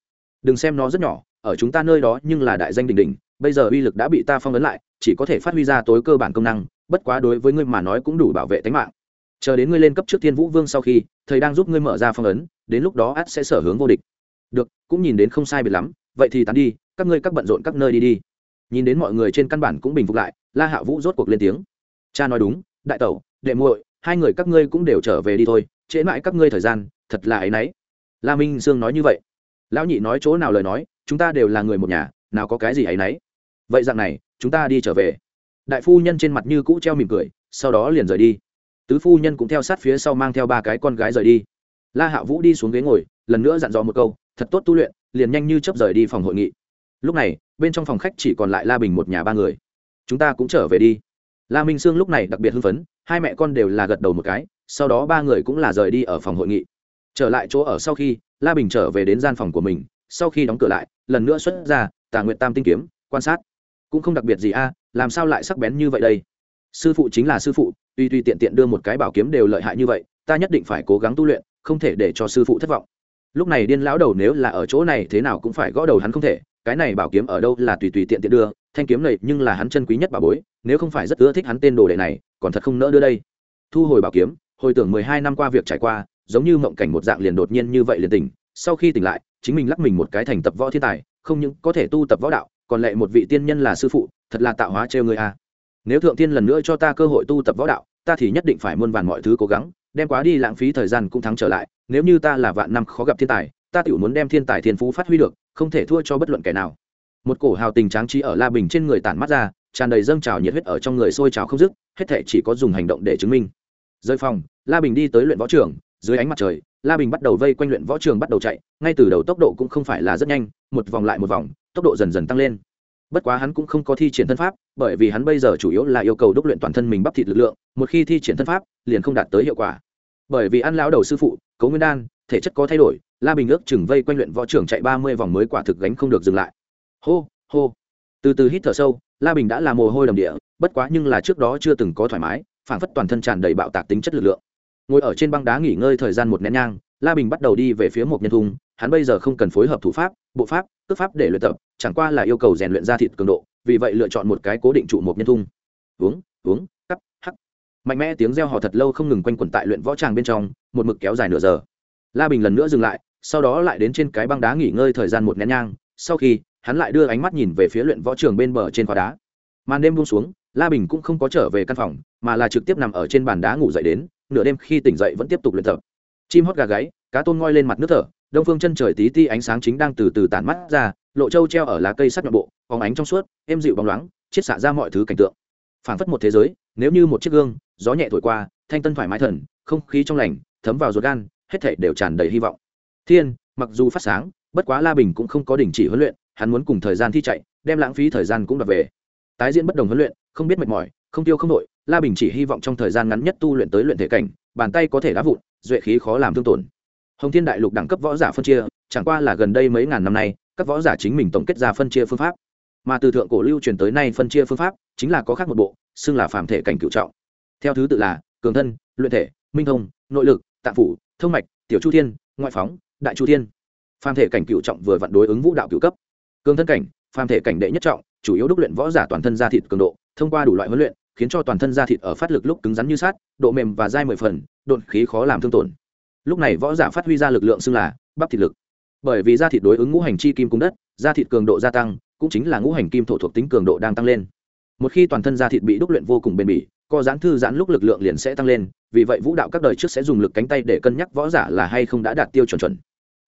Đừng xem nó rất nhỏ, ở chúng ta nơi đó nhưng là đại danh đình đình bây giờ uy lực đã bị ta phong ấn lại chỉ có thể phát huy ra tối cơ bản công năng, bất quá đối với ngươi mà nói cũng đủ bảo vệ tính mạng. Chờ đến ngươi lên cấp trước thiên vũ vương sau khi, thầy đang giúp ngươi mở ra phong ấn, đến lúc đó ắt sẽ sở hướng vô địch. Được, cũng nhìn đến không sai biệt lắm, vậy thì tán đi, các ngươi các bận rộn các nơi đi đi. Nhìn đến mọi người trên căn bản cũng bình phục lại, la hạ vũ rốt cuộc lên tiếng. Cha nói đúng, đại tẩu, đệ muội, hai người các ngươi cũng đều trở về đi thôi, trễ mãi các ngươi thời gian, thật là ấy nấy la minh sương nói như vậy. Lão nhị nói chỗ nào lời nói, chúng ta đều là người một nhà, nào có cái gì ấy nấy vậy dạng này, chúng ta đi trở về. Đại phu nhân trên mặt như cũ treo mỉm cười, sau đó liền rời đi. Tứ phu nhân cũng theo sát phía sau mang theo ba cái con gái rời đi. La hạ vũ đi xuống ghế ngồi, lần nữa dặn dò một câu, thật tốt tu luyện, liền nhanh như chấp rời đi phòng hội nghị. Lúc này, bên trong phòng khách chỉ còn lại la bình một nhà ba người. Chúng ta cũng trở về đi. La minh sương lúc này đặc biệt hưng phấn, hai mẹ con đều là gật đầu một cái, sau đó ba người cũng là rời đi ở phòng hội nghị. Trở lại chỗ ở sau khi, la bình trở về đến gian phòng của mình, sau khi đóng cửa lại, lần nữa xuất ra tà nguyện tam tinh kiếm, quan sát cũng không đặc biệt gì a, làm sao lại sắc bén như vậy đây? Sư phụ chính là sư phụ, tuy tuy tiện tiện đưa một cái bảo kiếm đều lợi hại như vậy, ta nhất định phải cố gắng tu luyện, không thể để cho sư phụ thất vọng. Lúc này điên lão đầu nếu là ở chỗ này thế nào cũng phải gõ đầu hắn không thể, cái này bảo kiếm ở đâu là tùy tùy tiện tiện đưa, thanh kiếm này nhưng là hắn chân quý nhất bà bối, nếu không phải rất ưa thích hắn tên đồ đệ này, còn thật không nỡ đưa đây. Thu hồi bảo kiếm, hồi tưởng mười hai năm qua việc trải qua, giống như mộng cảnh một dạng liền đột nhiên như vậy liền tỉnh, sau khi tỉnh lại, chính mình lắc mình một cái thành tập võ thiên tài, không những có thể tu tập võ đạo còn lại một vị tiên nhân là sư phụ, thật là tạo hóa trêu người a. Nếu thượng tiên lần nữa cho ta cơ hội tu tập võ đạo, ta thì nhất định phải muôn vàn mọi thứ cố gắng, đem quá đi lãng phí thời gian cũng thắng trở lại, nếu như ta là vạn năm khó gặp thiên tài, ta tiểu muốn đem thiên tài thiên phú phát huy được, không thể thua cho bất luận kẻ nào. Một cổ hào tình tráng trí ở la bình trên người tản mắt ra, tràn đầy dâng trào nhiệt huyết ở trong người sôi trào không dứt, hết thể chỉ có dùng hành động để chứng minh. Rơi phòng, la bình đi tới luyện võ trường, dưới ánh mặt trời, la bình bắt đầu vây quanh luyện võ trường bắt đầu chạy, ngay từ đầu tốc độ cũng không phải là rất nhanh, một vòng lại một vòng tốc độ dần dần tăng lên. Bất quá hắn cũng không có thi triển thân pháp, bởi vì hắn bây giờ chủ yếu là yêu cầu đúc luyện toàn thân mình bắp thịt lực lượng, một khi thi triển thân pháp, liền không đạt tới hiệu quả. Bởi vì ăn lão đầu sư phụ cấu nguyên đan, thể chất có thay đổi, la bình ước chừng vây quanh luyện võ trưởng chạy ba mươi vòng mới quả thực gánh không được dừng lại. Hô hô. Từ từ hít thở sâu, la bình đã là mồ hôi đầm địa, bất quá nhưng là trước đó chưa từng có thoải mái phản phất toàn thân tràn đầy bạo tạc tính chất lực lượng. Ngồi ở trên băng đá nghỉ ngơi thời gian một nén nhang, la bình bắt đầu đi về phía một nhân thung hắn bây giờ không cần phối hợp thủ pháp, bộ pháp, cước pháp để luyện tập, chẳng qua là yêu cầu rèn luyện ra thịt cường độ, vì vậy lựa chọn một cái cố định trụ một nhân thung. Uống uống, cắp, hắc. Mạnh mẽ tiếng reo hò thật lâu không ngừng quanh quẩn tại luyện võ tràng bên trong, một mực kéo dài nửa giờ. La bình lần nữa dừng lại, sau đó lại đến trên cái băng đá nghỉ ngơi thời gian một nén nhang, sau khi, hắn lại đưa ánh mắt nhìn về phía luyện võ trường bên bờ trên khóa đá. Màn đêm buông xuống, la bình cũng không có trở về căn phòng, mà là trực tiếp nằm ở trên bàn đá ngủ dậy đến, nửa đêm khi tỉnh dậy vẫn tiếp tục luyện tập. Chim hót gà gáy, cá tôm ngoi lên mặt nước thở đông phương chân trời tí ti ánh sáng chính đang từ từ tản mắt ra lộ châu treo ở lá cây sắt nhọn bộ phóng ánh trong suốt êm dịu bóng loáng chiết xạ ra mọi thứ cảnh tượng. Phảng phất một thế giới nếu như một chiếc gương gió nhẹ thổi qua thanh tân thoải mái thần không khí trong lành thấm vào ruột gan hết thảy đều tràn đầy hy vọng. Thiên mặc dù phát sáng bất quá la bình cũng không có đình chỉ huấn luyện hắn muốn cùng thời gian thi chạy đem lãng phí thời gian cũng đoạt về. Tái diễn bất đồng huấn luyện không biết mệt mỏi không tiêu không nội, la bình chỉ hy vọng trong thời gian ngắn nhất tu luyện tới luyện thể cảnh bàn tay có thể đá vụn duệ khí khó làm thương tổn hồng thiên đại lục đẳng cấp võ giả phân chia, chẳng qua là gần đây mấy ngàn năm nay, các võ giả chính mình tổng kết ra phân chia phương pháp. Mà từ thượng cổ lưu truyền tới nay phân chia phương pháp, chính là có khác một bộ, xưng là phàm thể cảnh cựu trọng. Theo thứ tự là, cường thân, luyện thể, minh thông, nội lực, tạng phủ, thông mạch, tiểu chu thiên, ngoại phóng, đại chu thiên. Phàm thể cảnh cựu trọng vừa vặn đối ứng vũ đạo cựu cấp. Cường thân cảnh, phàm thể cảnh đệ nhất trọng, chủ yếu đúc luyện võ giả toàn thân da thịt cường độ, thông qua đủ loại huấn luyện, khiến cho toàn thân da thịt ở phát lực lúc cứng rắn như sát độ mềm và dai mười phần đột khí khó làm thương tổn lúc này võ giả phát huy ra lực lượng xưng là bắp thịt lực. Bởi vì da thịt đối ứng ngũ hành chi kim cung đất, da thịt cường độ gia tăng, cũng chính là ngũ hành kim thổ thuộc tính cường độ đang tăng lên. Một khi toàn thân da thịt bị đúc luyện vô cùng bền bỉ co giãn thư giãn lúc lực lượng liền sẽ tăng lên, vì vậy vũ đạo các đời trước sẽ dùng lực cánh tay để cân nhắc võ giả là hay không đã đạt tiêu chuẩn chuẩn.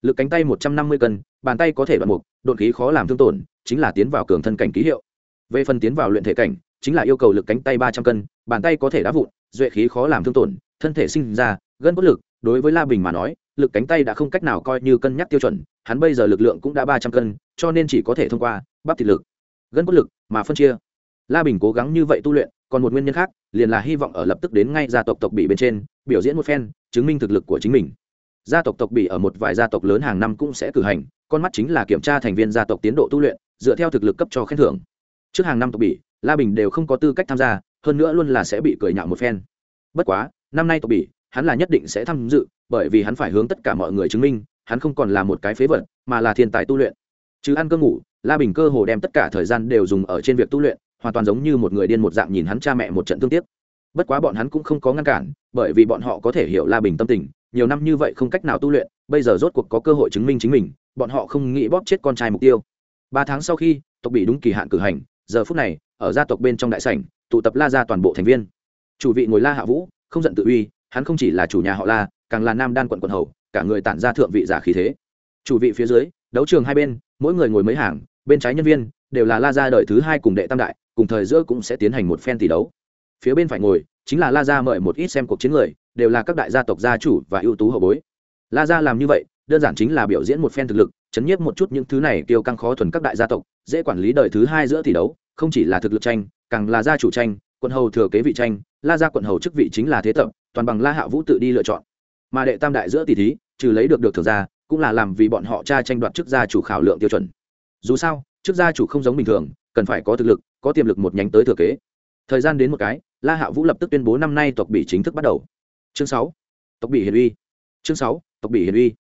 Lực cánh tay một trăm năm mươi cân, bàn tay có thể đoạn mục đột khí khó làm thương tổn, chính là tiến vào cường thân cảnh ký hiệu. Về phần tiến vào luyện thể cảnh, chính là yêu cầu lực cánh tay ba trăm cân, bàn tay có thể đá vụn, duệ khí khó làm thương tổn, thân thể sinh ra gân cốt lực, đối với la bình mà nói, lực cánh tay đã không cách nào coi như cân nhắc tiêu chuẩn, hắn bây giờ lực lượng cũng đã ba trăm cân, cho nên chỉ có thể thông qua bắp thịt lực, gân cốt lực mà phân chia. La bình cố gắng như vậy tu luyện, còn một nguyên nhân khác, liền là hy vọng ở lập tức đến ngay gia tộc tộc bị bên trên, biểu diễn một phen, chứng minh thực lực của chính mình. Gia tộc tộc bị ở một vài gia tộc lớn hàng năm cũng sẽ cử hành, con mắt chính là kiểm tra thành viên gia tộc tiến độ tu luyện, dựa theo thực lực cấp cho khen thưởng. Trước hàng năm tộc bị la bình đều không có tư cách tham gia, hơn nữa luôn là sẽ bị cười nhạo một phen. Bất quá, năm nay tộc bị hắn là nhất định sẽ tham dự, bởi vì hắn phải hướng tất cả mọi người chứng minh, hắn không còn là một cái phế vật, mà là thiên tài tu luyện. Chứ ăn cơm ngủ, la bình cơ hồ đem tất cả thời gian đều dùng ở trên việc tu luyện, hoàn toàn giống như một người điên một dạng nhìn hắn cha mẹ một trận thương tiếc. Bất quá bọn hắn cũng không có ngăn cản, bởi vì bọn họ có thể hiểu la bình tâm tình, nhiều năm như vậy không cách nào tu luyện, bây giờ rốt cuộc có cơ hội chứng minh chính mình, bọn họ không nghĩ bóp chết con trai mục tiêu. Ba tháng sau khi, tộc bị đúng kỳ hạn cử hành, giờ phút này, ở gia tộc bên trong đại sảnh, tụ tập la ra toàn bộ thành viên. Chủ vị ngồi la hạ vũ, không giận tự uy hắn không chỉ là chủ nhà họ la, càng là nam đan quận quận hầu, cả người tản ra thượng vị giả khí thế. Chủ vị phía dưới, đấu trường hai bên, mỗi người ngồi mấy hàng, bên trái nhân viên đều là la gia đời thứ hai cùng đệ tam đại, cùng thời giữa cũng sẽ tiến hành một phen tỷ đấu. Phía bên phải ngồi chính là la gia mời một ít xem cuộc chiến người, đều là các đại gia tộc gia chủ và ưu tú hậu bối. La gia làm như vậy, đơn giản chính là biểu diễn một phen thực lực, chấn nhiếp một chút những thứ này tiêu căng khó thuần các đại gia tộc, dễ quản lý đời thứ hai giữa tỷ đấu, không chỉ là thực lực tranh, càng là gia chủ tranh, quận hầu thừa kế vị tranh, la gia quận hầu chức vị chính là thế tập toàn bằng la hạ vũ tự đi lựa chọn. Mà đệ tam đại giữa tỷ thí, trừ lấy được được thưởng ra, cũng là làm vì bọn họ tra tranh đoạt chức gia chủ khảo lượng tiêu chuẩn. Dù sao, chức gia chủ không giống bình thường, cần phải có thực lực, có tiềm lực một nhánh tới thừa kế. Thời gian đến một cái, la hạ vũ lập tức tuyên bố năm nay tộc bị chính thức bắt đầu. Chương sáu, tộc bị hiền uy. Chương sáu, tộc bị hiền uy.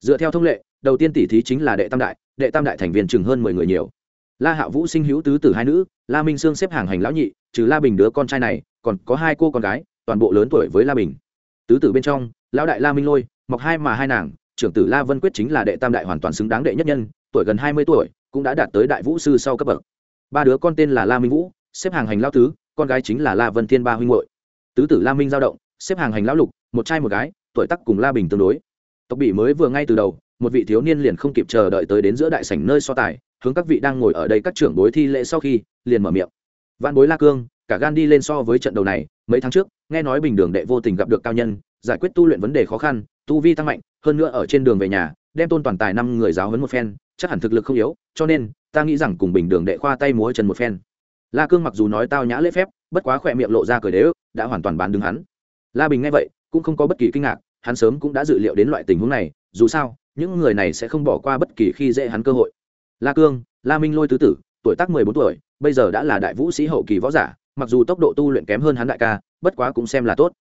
Dựa theo thông lệ, đầu tiên tỷ thí chính là đệ tam đại, đệ tam đại thành viên chừng hơn mười người nhiều. La hạ vũ sinh hữu tứ tử hai nữ, la minh sương xếp hàng hành lão nhị, trừ la bình đứa con trai này, còn có hai cô con gái toàn bộ lớn tuổi với la bình. Tứ tử bên trong, lão đại la minh lôi mọc hai mà hai nàng, trưởng tử la vân quyết chính là đệ tam đại hoàn toàn xứng đáng đệ nhất nhân, tuổi gần hai mươi tuổi, cũng đã đạt tới đại vũ sư sau cấp bậc. Ba đứa con tên là la minh vũ, xếp hàng hành lão tứ, con gái chính là la vân thiên ba huynh hội tứ tử la minh giao động, xếp hàng hành lão lục, một trai một gái, tuổi tác cùng la bình tương đối. Tộc bị mới vừa ngay từ đầu, một vị thiếu niên liền không kịp chờ đợi tới đến giữa đại sảnh nơi so tài, hướng các vị đang ngồi ở đây các trưởng bối thi lễ sau khi, liền mở miệng. Văn bối la cương cả gan đi lên so với trận đầu này, mấy tháng trước, nghe nói bình đường đệ vô tình gặp được cao nhân, giải quyết tu luyện vấn đề khó khăn, tu vi tăng mạnh, hơn nữa ở trên đường về nhà, đem tôn toàn tài năm người giáo huấn một phen, chắc hẳn thực lực không yếu, cho nên, ta nghĩ rằng cùng bình đường đệ khoa tay múa chân một phen. La cương mặc dù nói tao nhã lễ phép, bất quá khỏe miệng lộ ra cười đế ức đã hoàn toàn bán đứng hắn. La bình nghe vậy, cũng không có bất kỳ kinh ngạc, hắn sớm cũng đã dự liệu đến loại tình huống này, dù sao, những người này sẽ không bỏ qua bất kỳ khi dễ hắn cơ hội. La cương, la minh lôi tứ tử, tuổi tác mười bốn tuổi, bây giờ đã là đại vũ sĩ hậu kỳ võ giả mặc dù tốc độ tu luyện kém hơn hắn đại ca, bất quá cũng xem là tốt.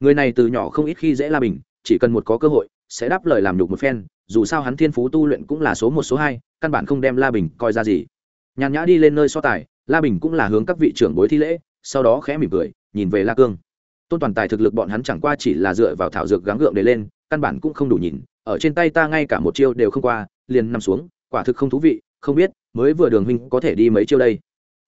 Người này từ nhỏ không ít khi dễ la bình, chỉ cần một có cơ hội, sẽ đáp lời làm nhục một phen, dù sao hắn thiên phú tu luyện cũng là số một, số hai, căn bản không đem la bình coi ra gì. Nhàn nhã đi lên nơi so tài, la bình cũng là hướng các vị trưởng bối thi lễ, sau đó khẽ mỉm cười, nhìn về la cương. Tôn toàn tài thực lực bọn hắn chẳng qua chỉ là dựa vào thảo dược gắng gượng để lên, căn bản cũng không đủ nhìn, ở trên tay ta ngay cả một chiêu đều không qua, liền nằm xuống, quả thực không thú vị, không biết, mới vừa đường huynh có thể đi mấy chiêu đây.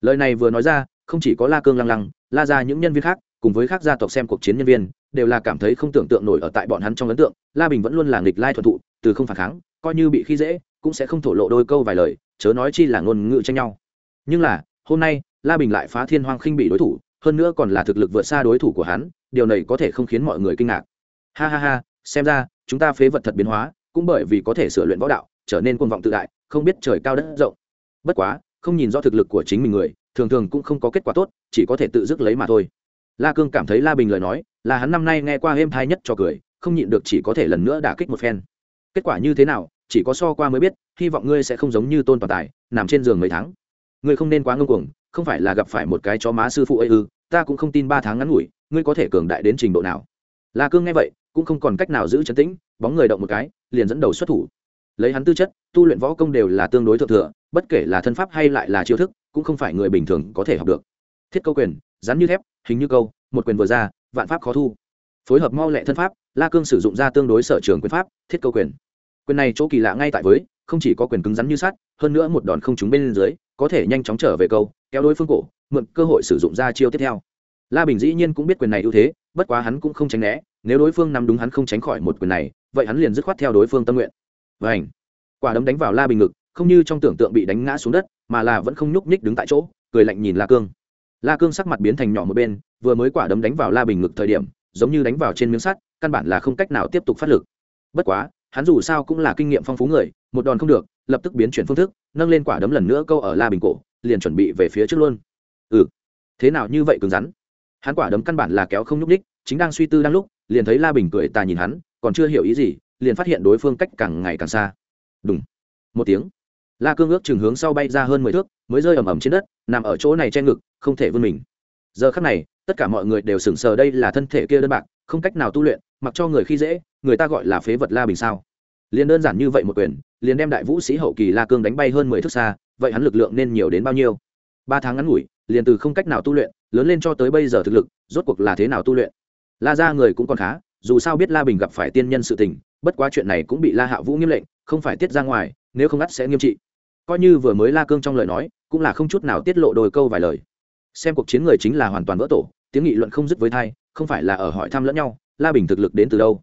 Lời này vừa nói ra không chỉ có la cương lăng lăng, la ra những nhân viên khác, cùng với các gia tộc xem cuộc chiến nhân viên, đều là cảm thấy không tưởng tượng nổi ở tại bọn hắn trong ấn tượng. La bình vẫn luôn là nghịch lai thuận thụ, từ không phản kháng, coi như bị khi dễ, cũng sẽ không thổ lộ đôi câu vài lời, chớ nói chi là ngôn ngữ tranh nhau. Nhưng là, hôm nay, la bình lại phá thiên hoang khinh bị đối thủ, hơn nữa còn là thực lực vượt xa đối thủ của hắn, điều này có thể không khiến mọi người kinh ngạc. Ha ha ha, xem ra, chúng ta phế vật thật biến hóa, cũng bởi vì có thể sửa luyện võ đạo, trở nên quân vọng tự đại, không biết trời cao đất rộng. Bất quá, không nhìn rõ thực lực của chính mình người thường thường cũng không có kết quả tốt, chỉ có thể tự dứt lấy mà thôi. La cương cảm thấy la bình lời nói, là hắn năm nay nghe qua êm thai nhất cho cười, không nhịn được chỉ có thể lần nữa đả kích một phen. Kết quả như thế nào, chỉ có so qua mới biết, hy vọng ngươi sẽ không giống như tôn toàn tài, nằm trên giường mấy tháng. Ngươi không nên quá ngưng cuồng, không phải là gặp phải một cái chó má sư phụ ấy ư, ta cũng không tin ba tháng ngắn ngủi, ngươi có thể cường đại đến trình độ nào. La cương nghe vậy, cũng không còn cách nào giữ chấn tĩnh, bóng người động một cái, liền dẫn đầu xuất thủ. Lấy hắn tư chất, tu luyện võ công đều là tương đối thượng thừa, bất kể là thân pháp hay lại là chiêu thức cũng không phải người bình thường có thể học được. Thiết câu quyền, rắn như thép, hình như câu, một quyền vừa ra, vạn pháp khó thu. Phối hợp mau lẹ thân pháp, la cương sử dụng ra tương đối sở trường quyền pháp, thiết câu quyền. Quyền này chỗ kỳ lạ ngay tại với, không chỉ có quyền cứng rắn như sắt, hơn nữa một đòn không trúng bên dưới, có thể nhanh chóng trở về câu, kéo đối phương cổ, mượn cơ hội sử dụng ra chiêu tiếp theo. La bình dĩ nhiên cũng biết quyền này ưu thế, bất quá hắn cũng không tránh né, nếu đối phương nắm đúng hắn không tránh khỏi một quyền này, vậy hắn liền dứt khoát theo đối phương tâm nguyện. Vành. Quả đấm đánh vào la bình ngực không như trong tưởng tượng bị đánh ngã xuống đất, mà là vẫn không nhúc nhích đứng tại chỗ, cười lạnh nhìn la cương. La cương sắc mặt biến thành nhỏ một bên, vừa mới quả đấm đánh vào la bình ngực thời điểm, giống như đánh vào trên miếng sắt, căn bản là không cách nào tiếp tục phát lực. Bất quá, hắn dù sao cũng là kinh nghiệm phong phú người, một đòn không được, lập tức biến chuyển phương thức, nâng lên quả đấm lần nữa câu ở la bình cổ, liền chuẩn bị về phía trước luôn. Ừ. Thế nào như vậy cứng rắn? Hắn quả đấm căn bản là kéo không nhúc ních chính đang suy tư đang lúc, liền thấy la bình cười tà nhìn hắn, còn chưa hiểu ý gì, liền phát hiện đối phương cách càng ngày càng xa. Đúng một tiếng la cương ước chừng hướng sau bay ra hơn mười thước, mới rơi ầm ầm trên đất, nằm ở chỗ này che ngực, không thể vươn mình. Giờ khắc này, tất cả mọi người đều sững sờ đây là thân thể kia đơn bạc, không cách nào tu luyện, mặc cho người khi dễ, người ta gọi là phế vật la bình sao? Liền đơn giản như vậy một quyền, liền đem đại vũ sĩ hậu kỳ la cương đánh bay hơn mười thước xa, vậy hắn lực lượng nên nhiều đến bao nhiêu? Ba tháng ngắn ngủi, liền từ không cách nào tu luyện, lớn lên cho tới bây giờ thực lực, rốt cuộc là thế nào tu luyện? La ra người cũng còn khá, dù sao biết la bình gặp phải tiên nhân sự tình, bất quá chuyện này cũng bị la hạ vũ nghiêm lệnh, không phải tiết ra ngoài, nếu không ngắt sẽ nghiêm trị coi như vừa mới la cương trong lời nói, cũng là không chút nào tiết lộ đôi câu vài lời. Xem cuộc chiến người chính là hoàn toàn vỡ tổ, tiếng nghị luận không dứt với thai, không phải là ở hỏi thăm lẫn nhau, la bình thực lực đến từ đâu?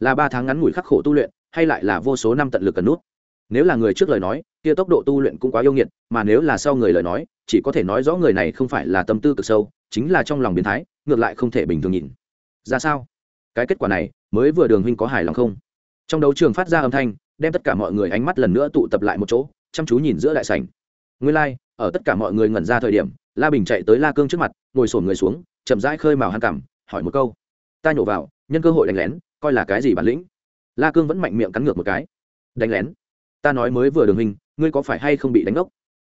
Là ba tháng ngắn ngủi khắc khổ tu luyện, hay lại là vô số năm tận lực cần nút? Nếu là người trước lời nói, kia tốc độ tu luyện cũng quá yêu nghiệt, mà nếu là sau người lời nói, chỉ có thể nói rõ người này không phải là tâm tư cực sâu, chính là trong lòng biến thái, ngược lại không thể bình thường nhìn. Ra sao? Cái kết quả này, mới vừa đường huynh có hài lòng không? Trong đấu trường phát ra âm thanh, đem tất cả mọi người ánh mắt lần nữa tụ tập lại một chỗ chăm chú nhìn giữa đại sảnh. Nguyên lai、like, ở tất cả mọi người ngẩn ra thời điểm la bình chạy tới la cương trước mặt ngồi sổn người xuống chậm rãi khơi mào hăng cảm hỏi một câu. Ta nhổ vào nhân cơ hội đánh lén coi là cái gì bản lĩnh? La cương vẫn mạnh miệng cắn ngược một cái. Đánh lén? Ta nói mới vừa đường hình ngươi có phải hay không bị đánh ốc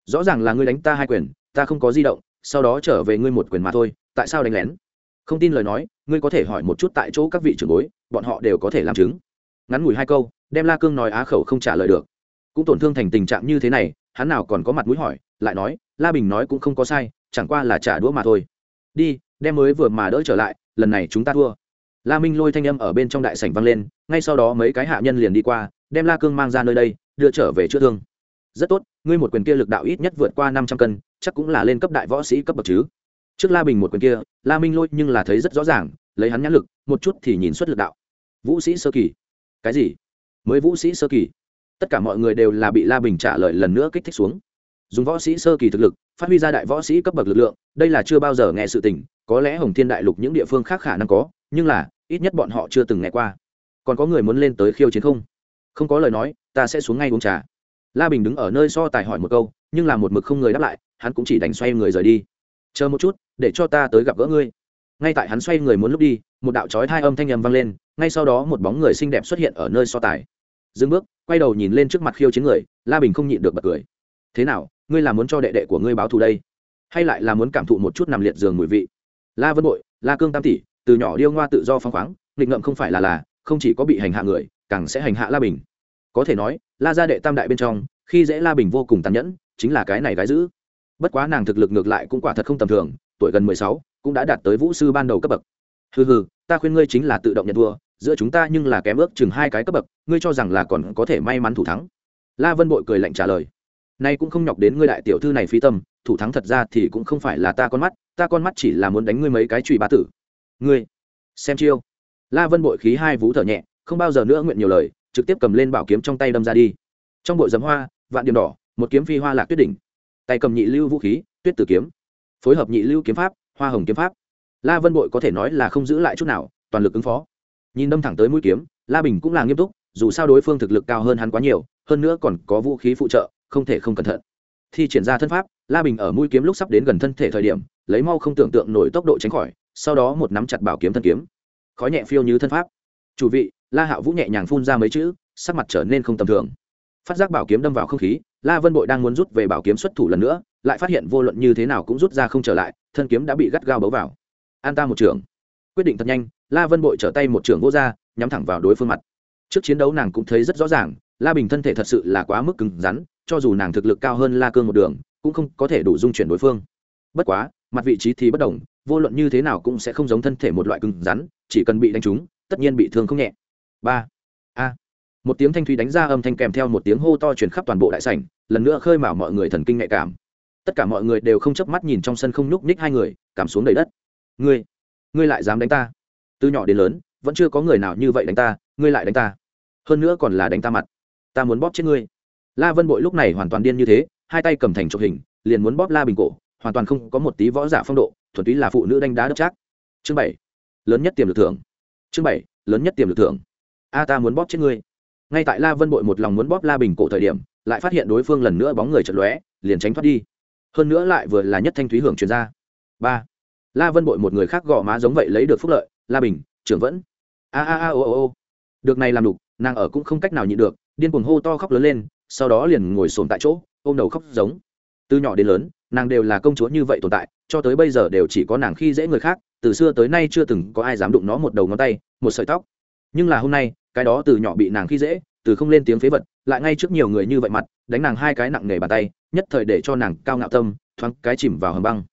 rõ ràng là ngươi đánh ta hai quyền ta không có di động sau đó trở về ngươi một quyền mà thôi tại sao đánh lén? Không tin lời nói ngươi có thể hỏi một chút tại chỗ các vị trưởng bối bọn họ đều có thể làm chứng. Ngắn ngủi hai câu đem la cương nói á khẩu không trả lời được cũng tổn thương thành tình trạng như thế này, hắn nào còn có mặt mũi hỏi, lại nói, la bình nói cũng không có sai, chẳng qua là trả đũa mà thôi. Đi, đem mới vừa mà đỡ trở lại, lần này chúng ta thua. La minh lôi thanh âm ở bên trong đại sảnh vang lên, ngay sau đó mấy cái hạ nhân liền đi qua, đem la cương mang ra nơi đây, đưa trở về chữa thương. Rất tốt, ngươi một quyền kia lực đạo ít nhất vượt qua năm trăm cân, chắc cũng là lên cấp đại võ sĩ cấp bậc chứ. Trước la bình một quyền kia, la minh lôi nhưng là thấy rất rõ ràng, lấy hắn nhãn lực, một chút thì nhìn xuất lực đạo. Vũ sĩ sơ kỳ. Cái gì? Mới vũ sĩ sơ kỳ tất cả mọi người đều là bị la bình trả lời lần nữa kích thích xuống. Dùng võ sĩ sơ kỳ thực lực, phát huy ra đại võ sĩ cấp bậc lực lượng, đây là chưa bao giờ nghe sự tình, có lẽ hồng thiên đại lục những địa phương khác khả năng có, nhưng là, ít nhất bọn họ chưa từng nghe qua. Còn có người muốn lên tới khiêu chiến không? Không có lời nói, ta sẽ xuống ngay uống trà. La bình đứng ở nơi so tài hỏi một câu, nhưng là một mực không người đáp lại, hắn cũng chỉ đành xoay người rời đi. Chờ một chút, để cho ta tới gặp gỡ ngươi. Ngay tại hắn xoay người muốn lúc đi, một đạo trói thai âm thanh ầm vang lên, ngay sau đó một bóng người xinh đẹp xuất hiện ở nơi so tài dừng bước, quay đầu nhìn lên trước mặt khiêu chiến người, la bình không nhịn được bật cười. Thế nào, ngươi là muốn cho đệ đệ của ngươi báo thù đây? Hay lại là muốn cảm thụ một chút nằm liệt giường mùi vị? La vân bội, la cương tam tỷ, từ nhỏ điêu ngoa tự do phăng khoáng, nghịch ngậm không phải là là, không chỉ có bị hành hạ người, càng sẽ hành hạ la bình. Có thể nói, la gia đệ tam đại bên trong, khi dễ la bình vô cùng tàn nhẫn, chính là cái này gái giữ. Bất quá nàng thực lực ngược lại cũng quả thật không tầm thường, tuổi gần mười sáu, cũng đã đạt tới vũ sư ban đầu cấp bậc. Hừ hừ, ta khuyên ngươi chính là tự động nhận thua, giữa chúng ta nhưng là kém ước chừng hai cái cấp bậc ngươi cho rằng là còn có thể may mắn thủ thắng? La vân bội cười lạnh trả lời. Nay cũng không nhọc đến ngươi đại tiểu thư này phi tâm, thủ thắng thật ra thì cũng không phải là ta con mắt, ta con mắt chỉ là muốn đánh ngươi mấy cái chùy ba tử. Ngươi, xem chiêu. La vân bội khí hai vú thở nhẹ, không bao giờ nữa nguyện nhiều lời, trực tiếp cầm lên bảo kiếm trong tay đâm ra đi. Trong bội dấm hoa, vạn điểm đỏ, một kiếm phi hoa lạc tuyết đỉnh. Tay cầm nhị lưu vũ khí, tuyết tử kiếm. Phối hợp nhị lưu kiếm pháp, hoa hồng kiếm pháp. La vân bội có thể nói là không giữ lại chút nào, toàn lực ứng phó. Nhìn đâm thẳng tới mũi kiếm, la bình cũng là nghiêm túc dù sao đối phương thực lực cao hơn hắn quá nhiều, hơn nữa còn có vũ khí phụ trợ, không thể không cẩn thận. Thi triển ra thân pháp, la bình ở mũi kiếm lúc sắp đến gần thân thể thời điểm, lấy mau không tưởng tượng nổi tốc độ tránh khỏi, sau đó một nắm chặt bảo kiếm thân kiếm. Khói nhẹ phiêu như thân pháp. Chủ vị, la hạo vũ nhẹ nhàng phun ra mấy chữ, sắc mặt trở nên không tầm thường. Phát giác bảo kiếm đâm vào không khí, la vân bội đang muốn rút về bảo kiếm xuất thủ lần nữa, lại phát hiện vô luận như thế nào cũng rút ra không trở lại, thân kiếm đã bị gắt gao bấu vào. An ta một trường. Quyết định thật nhanh, la vân bội trở tay một trường vô ra, nhắm thẳng vào đối phương mặt trước chiến đấu nàng cũng thấy rất rõ ràng, la bình thân thể thật sự là quá mức cứng rắn, cho dù nàng thực lực cao hơn la cương một đường, cũng không có thể đủ dung chuyển đối phương. Bất quá, mặt vị trí thì bất đồng, vô luận như thế nào cũng sẽ không giống thân thể một loại cứng rắn, chỉ cần bị đánh trúng, tất nhiên bị thương không nhẹ. Ba. A. Một tiếng thanh thúy đánh ra âm thanh kèm theo một tiếng hô to chuyển khắp toàn bộ đại sảnh, lần nữa khơi mào mọi người thần kinh nhạy cảm. Tất cả mọi người đều không chớp mắt nhìn trong sân không nhúc nhích hai người, cảm xuống đầy đất. Ngươi ngươi lại dám đánh ta? Từ nhỏ đến lớn, vẫn chưa có người nào như vậy đánh ta ngươi lại đánh ta. Hơn nữa còn là đánh ta mặt. Ta muốn bóp chết ngươi. La vân bội lúc này hoàn toàn điên như thế, hai tay cầm thành chụp hình, liền muốn bóp la bình cổ, hoàn toàn không có một tí võ giả phong độ, thuần túy là phụ nữ đánh đá đất chắc chương bảy. Lớn nhất tiềm lực thưởng. Chương bảy, lớn nhất tiềm lực thưởng. A, ta muốn bóp chết ngươi. Ngay tại la vân bội một lòng muốn bóp la bình cổ thời điểm, lại phát hiện đối phương lần nữa bóng người chật lóe, liền tránh thoát đi. Hơn nữa lại vừa là nhất thanh thúy hưởng truyền ra. Ba. La vân bội một người khác gõ má giống vậy lấy được phúc lợi, la bình, trưởng vẫn. A a a, ô ô ô được này làm đục, nàng ở cũng không cách nào nhịn được, điên cuồng hô to khóc lớn lên, sau đó liền ngồi sồn tại chỗ, ôm đầu khóc giống. Từ nhỏ đến lớn, nàng đều là công chúa như vậy tồn tại, cho tới bây giờ đều chỉ có nàng khi dễ người khác, từ xưa tới nay chưa từng có ai dám đụng nó một đầu ngón tay, một sợi tóc. Nhưng là hôm nay, cái đó từ nhỏ bị nàng khi dễ, từ không lên tiếng phế vật, lại ngay trước nhiều người như vậy mặt, đánh nàng hai cái nặng nề bàn tay, nhất thời để cho nàng cao ngạo tâm, thoáng cái chìm vào hầm băng.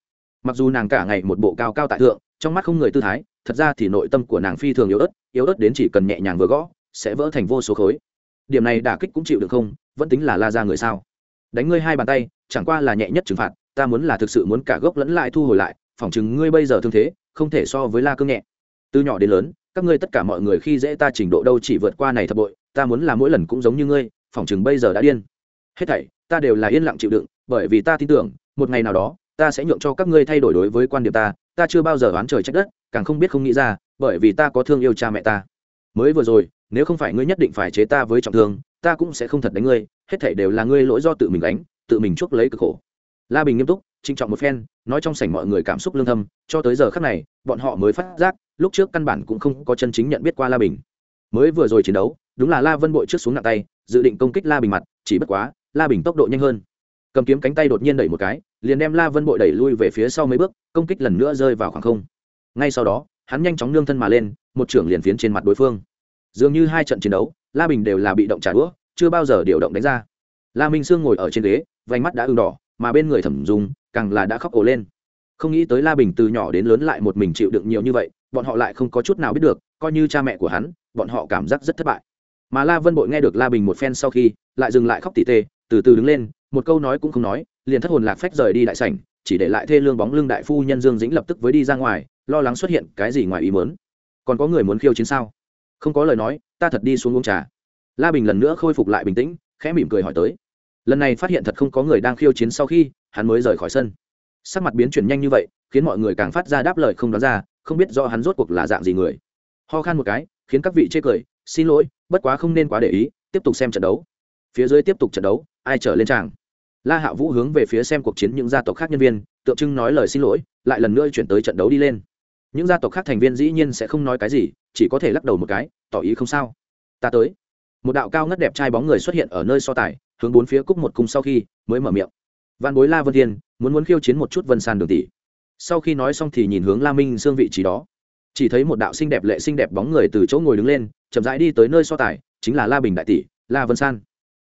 Mặc dù nàng cả ngày một bộ cao cao tại thượng trong mắt không người tư thái, thật ra thì nội tâm của nàng phi thường yếu ớt yếu ớt đến chỉ cần nhẹ nhàng vừa gõ, sẽ vỡ thành vô số khối. Điểm này đả kích cũng chịu được không, vẫn tính là la ra người sao. Đánh ngươi hai bàn tay, chẳng qua là nhẹ nhất trừng phạt, ta muốn là thực sự muốn cả gốc lẫn lại thu hồi lại, phỏng chừng ngươi bây giờ thương thế, không thể so với la cương nhẹ. Từ nhỏ đến lớn, các ngươi tất cả mọi người khi dễ ta trình độ đâu chỉ vượt qua này thập bội, ta muốn là mỗi lần cũng giống như ngươi, phỏng chừng bây giờ đã điên. Hết thảy, ta đều là yên lặng chịu đựng, bởi vì ta tin tưởng, một ngày nào đó ta sẽ nhượng cho các ngươi thay đổi đối với quan điểm ta ta chưa bao giờ oán trời trách đất, càng không biết không nghĩ ra, bởi vì ta có thương yêu cha mẹ ta. Mới vừa rồi, nếu không phải ngươi nhất định phải chế ta với trọng thương, ta cũng sẽ không thật đánh ngươi, hết thảy đều là ngươi lỗi do tự mình đánh tự mình chuốc lấy cực khổ. La bình nghiêm túc trinh trọng một phen, nói trong sảnh mọi người cảm xúc lương thâm, cho tới giờ khắc này, bọn họ mới phát giác, lúc trước căn bản cũng không có chân chính nhận biết qua la bình. Mới vừa rồi chiến đấu, đúng là la vân bội trước xuống nặng tay, dự định công kích la bình mặt, chỉ bất quá, la bình tốc độ nhanh hơn cầm kiếm cánh tay đột nhiên đẩy một cái, liền đem la vân bội đẩy lui về phía sau mấy bước, công kích lần nữa rơi vào khoảng không. Ngay sau đó, hắn nhanh chóng nương thân mà lên, một trưởng liền phiến trên mặt đối phương. Dường như hai trận chiến đấu, la bình đều là bị động trả đũa, chưa bao giờ điều động đánh ra. La minh sương ngồi ở trên ghế, vành mắt đã ưng đỏ, mà bên người thẩm dung, càng là đã khóc ổ lên. Không nghĩ tới la bình từ nhỏ đến lớn lại một mình chịu đựng nhiều như vậy, bọn họ lại không có chút nào biết được, coi như cha mẹ của hắn, bọn họ cảm giác rất thất bại. Mà la vân bội nghe được la bình một phen sau khi, lại dừng lại khóc tỉ tê, từ từ đứng lên một câu nói cũng không nói, liền thất hồn lạc phách rời đi đại sảnh, chỉ để lại thê lương bóng lưng đại phu nhân dương dĩnh lập tức với đi ra ngoài, lo lắng xuất hiện cái gì ngoài ý mớn còn có người muốn khiêu chiến sao? Không có lời nói, ta thật đi xuống uống trà. La bình lần nữa khôi phục lại bình tĩnh, khẽ mỉm cười hỏi tới. Lần này phát hiện thật không có người đang khiêu chiến sau khi, hắn mới rời khỏi sân. Sắc mặt biến chuyển nhanh như vậy, khiến mọi người càng phát ra đáp lời không đoán ra, không biết do hắn rốt cuộc là dạng gì người. Ho khan một cái, khiến các vị chê cười, xin lỗi, bất quá không nên quá để ý, tiếp tục xem trận đấu. Phía dưới tiếp tục trận đấu, ai trở lên tràng la hạ vũ hướng về phía xem cuộc chiến những gia tộc khác nhân viên, tượng trưng nói lời xin lỗi, lại lần nữa chuyển tới trận đấu đi lên. Những gia tộc khác thành viên dĩ nhiên sẽ không nói cái gì, chỉ có thể lắc đầu một cái, tỏ ý không sao. Ta tới. Một đạo cao ngất đẹp trai bóng người xuất hiện ở nơi so tài, hướng bốn phía cúc một cung sau khi mới mở miệng. Văn bối la vân thiên, muốn muốn khiêu chiến một chút vân sàn đường tỷ. Sau khi nói xong thì nhìn hướng la minh xương vị trí đó. Chỉ thấy một đạo xinh đẹp lệ xinh đẹp bóng người từ chỗ ngồi đứng lên, chậm rãi đi tới nơi so tài, chính là la bình đại tỷ, la vân san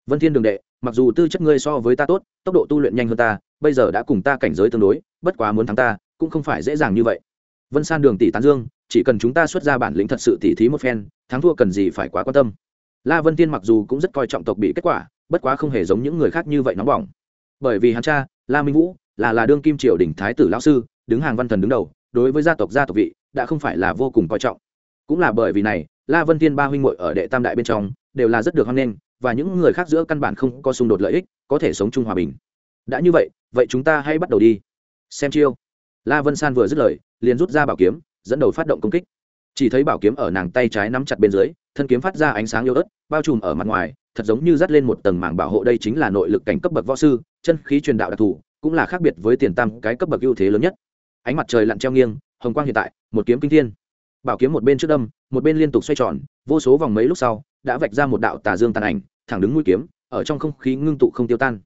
vân thiên đường đệ, mặc dù tư chất ngươi so với ta tốt, tốc độ tu luyện nhanh hơn ta, bây giờ đã cùng ta cảnh giới tương đối, bất quá muốn thắng ta, cũng không phải dễ dàng như vậy. Vân san đường tỷ tán dương, chỉ cần chúng ta xuất ra bản lĩnh thật sự tỉ thí một phen, thắng thua cần gì phải quá quan tâm. La vân tiên mặc dù cũng rất coi trọng tộc bị kết quả, bất quá không hề giống những người khác như vậy nóng bỏng. Bởi vì hắn cha, la minh vũ, là là đương kim triều đình thái tử lão sư, đứng hàng văn thần đứng đầu, đối với gia tộc gia tộc vị, đã không phải là vô cùng coi trọng. Cũng là bởi vì này, la vân tiên ba huynh muội ở đệ tam đại bên trong, đều là rất được hoan nghênh và những người khác giữa căn bản không có xung đột lợi ích, có thể sống chung hòa bình. Đã như vậy vậy chúng ta hãy bắt đầu đi. Xem chiêu. La vân san vừa dứt lời, liền rút ra bảo kiếm, dẫn đầu phát động công kích. Chỉ thấy bảo kiếm ở nàng tay trái nắm chặt bên dưới, thân kiếm phát ra ánh sáng yếu ớt, bao trùm ở mặt ngoài, thật giống như dắt lên một tầng mảng bảo hộ đây chính là nội lực cảnh cấp bậc võ sư, chân khí truyền đạo đặc thù, cũng là khác biệt với tiền tam cái cấp bậc ưu thế lớn nhất. Ánh mặt trời lặn treo nghiêng, hồng quang hiện tại, một kiếm kinh thiên. Bảo kiếm một bên trước đâm, một bên liên tục xoay tròn, vô số vòng mấy lúc sau, đã vạch ra một đạo tà dương tàn ảnh thẳng đứng mũi kiếm, ở trong không khí ngưng tụ không tiêu tan.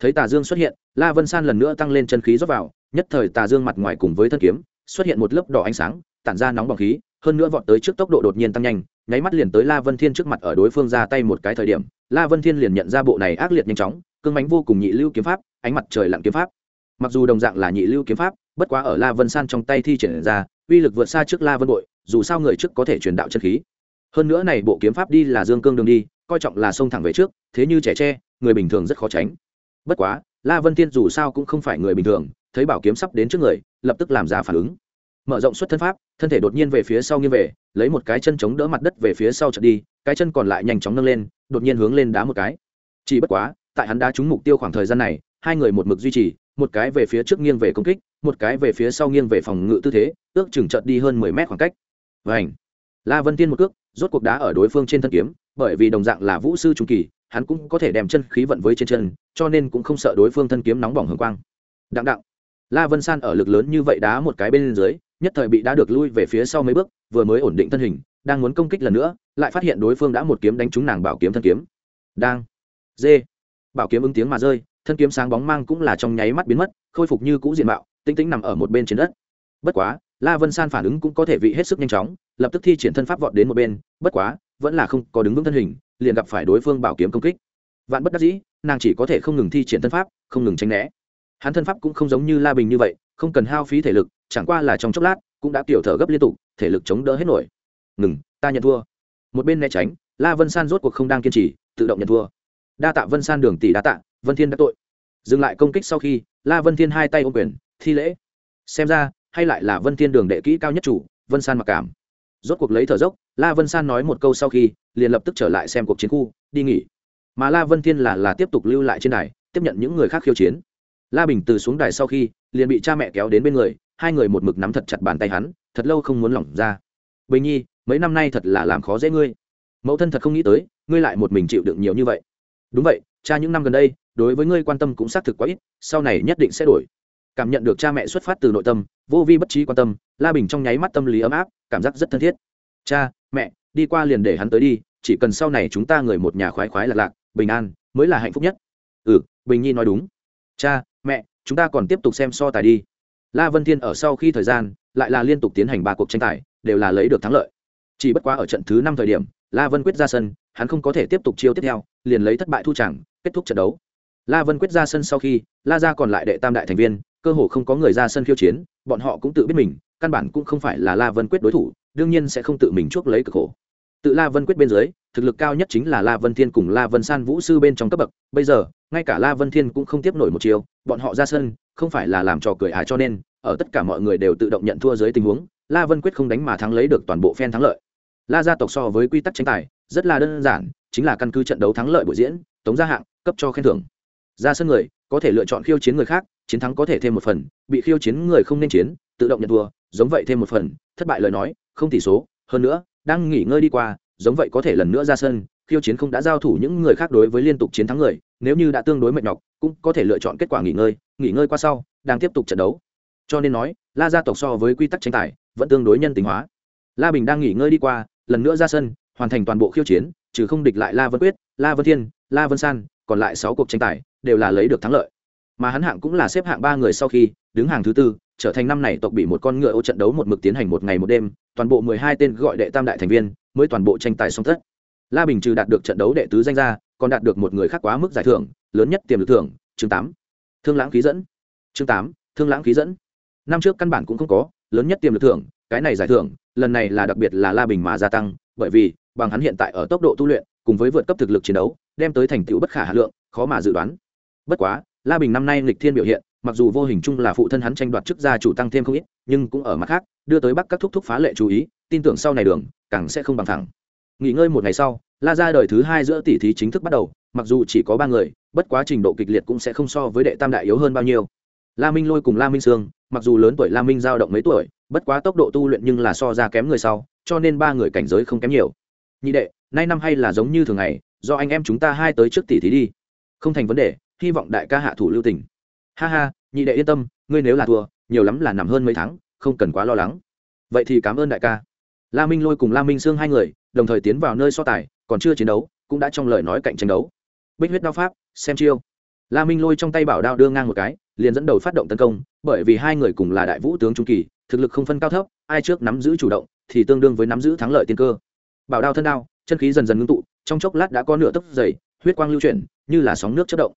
Thấy tà dương xuất hiện, la vân san lần nữa tăng lên chân khí rót vào, nhất thời tà dương mặt ngoài cùng với thân kiếm, xuất hiện một lớp đỏ ánh sáng, tản ra nóng bỏng khí, hơn nữa vọt tới trước tốc độ đột nhiên tăng nhanh, nháy mắt liền tới la vân thiên trước mặt ở đối phương ra tay một cái thời điểm, la vân thiên liền nhận ra bộ này ác liệt nhanh chóng, cương bánh vô cùng nhị lưu kiếm pháp, ánh mặt trời lặn kiếm pháp. Mặc dù đồng dạng là nhị lưu kiếm pháp, bất quá ở la vân san trong tay thi triển ra, uy lực vượt xa trước la vân bội, dù sao người trước có thể truyền đạo chân khí. Hơn nữa này bộ kiếm pháp đi là dương cương đường đi coi trọng là xông thẳng về trước, thế như trẻ tre, người bình thường rất khó tránh. Bất quá, la vân tiên dù sao cũng không phải người bình thường, thấy bảo kiếm sắp đến trước người, lập tức làm ra phản ứng. Mở rộng xuất thân pháp, thân thể đột nhiên về phía sau nghiêng về, lấy một cái chân chống đỡ mặt đất về phía sau chợt đi, cái chân còn lại nhanh chóng nâng lên, đột nhiên hướng lên đá một cái. Chỉ bất quá, tại hắn đá trúng mục tiêu khoảng thời gian này, hai người một mực duy trì, một cái về phía trước nghiêng về công kích, một cái về phía sau nghiêng về phòng ngự tư thế, ước chừng chợt đi hơn mười mét khoảng cách. Vảnh la vân tiên một cước, rốt cuộc đá ở đối phương trên thân kiếm bởi vì đồng dạng là vũ sư trung kỳ, hắn cũng có thể đem chân khí vận với trên chân, cho nên cũng không sợ đối phương thân kiếm nóng bỏng hương quang. Đặng đặng. La vân san ở lực lớn như vậy đá một cái bên dưới, nhất thời bị đá được lui về phía sau mấy bước, vừa mới ổn định thân hình, đang muốn công kích lần nữa, lại phát hiện đối phương đã một kiếm đánh trúng nàng bảo kiếm thân kiếm. Đang. Dê bảo kiếm ứng tiếng mà rơi, thân kiếm sáng bóng mang cũng là trong nháy mắt biến mất, khôi phục như cũ diện mạo, tinh tĩnh nằm ở một bên trên đất. Bất quá, la vân san phản ứng cũng có thể vị hết sức nhanh chóng, lập tức thi triển thân pháp vọt đến một bên, bất quá vẫn là không có đứng vững thân hình, liền gặp phải đối phương bảo kiếm công kích. Vạn bất đắc dĩ, nàng chỉ có thể không ngừng thi triển thân pháp, không ngừng tránh né. Hắn thân pháp cũng không giống như la bình như vậy, không cần hao phí thể lực, chẳng qua là trong chốc lát, cũng đã kiểu thở gấp liên tục, thể lực chống đỡ hết nổi. Ngừng, ta nhận thua. Một bên né tránh, la vân san rốt cuộc không đang kiên trì, tự động nhận thua. Đa tạ vân san đường tỷ đa tạ, vân thiên đã tội. Dừng lại công kích sau khi, la vân thiên hai tay ôm quyền, thi lễ. Xem ra, hay lại là vân thiên đường đệ kỹ cao nhất chủ, vân san mặc cảm rốt cuộc lấy thở dốc, la vân san nói một câu sau khi, liền lập tức trở lại xem cuộc chiến khu, đi nghỉ. Mà la vân thiên là là tiếp tục lưu lại trên đài, tiếp nhận những người khác khiêu chiến. La bình từ xuống đài sau khi, liền bị cha mẹ kéo đến bên người, hai người một mực nắm thật chặt bàn tay hắn, thật lâu không muốn lỏng ra. Bình nhi, mấy năm nay thật là làm khó dễ ngươi. Mẫu thân thật không nghĩ tới, ngươi lại một mình chịu đựng nhiều như vậy. Đúng vậy, cha những năm gần đây, đối với ngươi quan tâm cũng xác thực quá ít, sau này nhất định sẽ đổi cảm nhận được cha mẹ xuất phát từ nội tâm, vô vi bất trí quan tâm, la bình trong nháy mắt tâm lý ấm áp, cảm giác rất thân thiết. Cha, mẹ, đi qua liền để hắn tới đi, chỉ cần sau này chúng ta người một nhà khoái khoái lạc lạc, bình an, mới là hạnh phúc nhất. Ừ bình nhi nói đúng. Cha, mẹ, chúng ta còn tiếp tục xem so tài đi. La vân thiên ở sau khi thời gian, lại là liên tục tiến hành ba cuộc tranh tài, đều là lấy được thắng lợi. Chỉ bất quá ở trận thứ năm thời điểm, la vân quyết ra sân, hắn không có thể tiếp tục chiêu tiếp theo, liền lấy thất bại thu chẳng, kết thúc trận đấu la vân quyết ra sân sau khi, la ra còn lại đệ tam đại thành viên, cơ hồ không có người ra sân khiêu chiến, bọn họ cũng tự biết mình, căn bản cũng không phải là la vân quyết đối thủ, đương nhiên sẽ không tự mình chuốc lấy cực khổ. Tự la vân quyết bên dưới, thực lực cao nhất chính là la vân thiên cùng la vân san vũ sư bên trong cấp bậc, bây giờ, ngay cả la vân thiên cũng không tiếp nổi một chiều bọn họ ra sân, không phải là làm trò cười à cho nên, ở tất cả mọi người đều tự động nhận thua dưới tình huống, la vân quyết không đánh mà thắng lấy được toàn bộ phen thắng lợi. La gia tộc so với quy tắc tranh tài, rất là đơn giản, chính là căn cứ trận đấu thắng lợi buổi diễn, tống gia hạng, cấp cho khen thưởng ra sân người, có thể lựa chọn khiêu chiến người khác, chiến thắng có thể thêm một phần, bị khiêu chiến người không nên chiến, tự động nhận thua, giống vậy thêm một phần, thất bại lời nói, không tỷ số. Hơn nữa, đang nghỉ ngơi đi qua, giống vậy có thể lần nữa ra sân, khiêu chiến không đã giao thủ những người khác đối với liên tục chiến thắng người, nếu như đã tương đối mệt nhọc, cũng có thể lựa chọn kết quả nghỉ ngơi nghỉ ngơi qua sau, đang tiếp tục trận đấu. Cho nên nói, la gia tộc so với quy tắc tranh tài, vẫn tương đối nhân tính hóa. La bình đang nghỉ ngơi đi qua, lần nữa ra sân, hoàn thành toàn bộ khiêu chiến, trừ không địch lại la vân quyết, la vân thiên, la vân san, còn lại sáu cuộc tranh tài đều là lấy được thắng lợi. Mà hắn hạng cũng là xếp hạng ba người sau khi đứng hàng thứ tư, trở thành năm này tộc bị một con ngựa ô trận đấu một mực tiến hành một ngày một đêm, toàn bộ mười hai tên gọi đệ tam đại thành viên mới toàn bộ tranh tài xong tất. La bình trừ đạt được trận đấu đệ tứ danh ra, còn đạt được một người khác quá mức giải thưởng, lớn nhất tiềm lực thưởng, chương tám. Thương lãng khí dẫn. Chương tám, thương lãng khí dẫn. Năm trước căn bản cũng không có, lớn nhất tiềm lực thưởng, cái này giải thưởng, lần này là đặc biệt là la bình mà gia tăng, bởi vì, bằng hắn hiện tại ở tốc độ tu luyện, cùng với vượt cấp thực lực chiến đấu, đem tới thành tựu bất khả hà lượng, khó mà dự đoán bất quá, la bình năm nay lịch thiên biểu hiện, mặc dù vô hình chung là phụ thân hắn tranh đoạt chức gia chủ tăng thêm không ít, nhưng cũng ở mặt khác, đưa tới bắc các thúc thúc phá lệ chú ý, tin tưởng sau này đường, càng sẽ không bằng thẳng nghỉ ngơi một ngày sau, la ra đời thứ hai giữa tỷ thí chính thức bắt đầu, mặc dù chỉ có ba người, bất quá trình độ kịch liệt cũng sẽ không so với đệ tam đại yếu hơn bao nhiêu. La minh lôi cùng la minh sương, mặc dù lớn tuổi la minh giao động mấy tuổi, bất quá tốc độ tu luyện nhưng là so ra kém người sau, cho nên ba người cảnh giới không kém nhiều. Nhị đệ, nay năm hay là giống như thường ngày, do anh em chúng ta hai tới trước tỷ thí đi. Không thành vấn đề hy vọng đại ca hạ thủ lưu tình. Ha ha, nhị đệ yên tâm, ngươi nếu là thua, nhiều lắm là nằm hơn mấy tháng, không cần quá lo lắng. Vậy thì cảm ơn đại ca. La minh lôi cùng la minh sương hai người, đồng thời tiến vào nơi so tài, còn chưa chiến đấu, cũng đã trong lời nói cạnh tranh đấu. Bích huyết đao pháp, xem chiêu. La minh lôi trong tay bảo đao đưa ngang một cái, liền dẫn đầu phát động tấn công, bởi vì hai người cùng là đại vũ tướng trung kỳ, thực lực không phân cao thấp, ai trước nắm giữ chủ động, thì tương đương với nắm giữ thắng lợi tiên cơ. Bảo đao thân đao, chân khí dần dần ngưng tụ, trong chốc lát đã có nửa tấc dày, huyết quang lưu chuyển, như là sóng nước chất động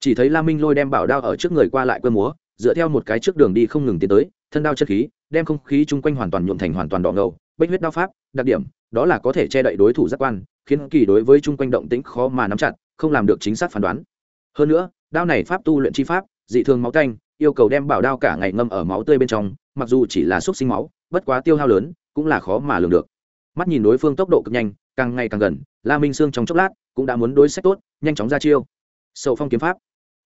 chỉ thấy la minh lôi đem bảo đao ở trước người qua lại quơ múa, dựa theo một cái trước đường đi không ngừng tiến tới, thân đao chất khí, đem không khí chung quanh hoàn toàn nhuộm thành hoàn toàn đỏ ngầu bách huyết đao pháp, đặc điểm, đó là có thể che đậy đối thủ giác quan, khiến kỳ đối với chung quanh động tĩnh khó mà nắm chặt, không làm được chính xác phán đoán. Hơn nữa, đao này pháp tu luyện chi pháp, dị thường máu tanh yêu cầu đem bảo đao cả ngày ngâm ở máu tươi bên trong, mặc dù chỉ là xúc sinh máu, bất quá tiêu hao lớn, cũng là khó mà lường được. Mắt nhìn đối phương tốc độ cực nhanh, càng ngày càng gần, la minh sương trong chốc lát, cũng đã muốn đối sách tốt, nhanh chóng ra chiêu. Sậu phong kiếm pháp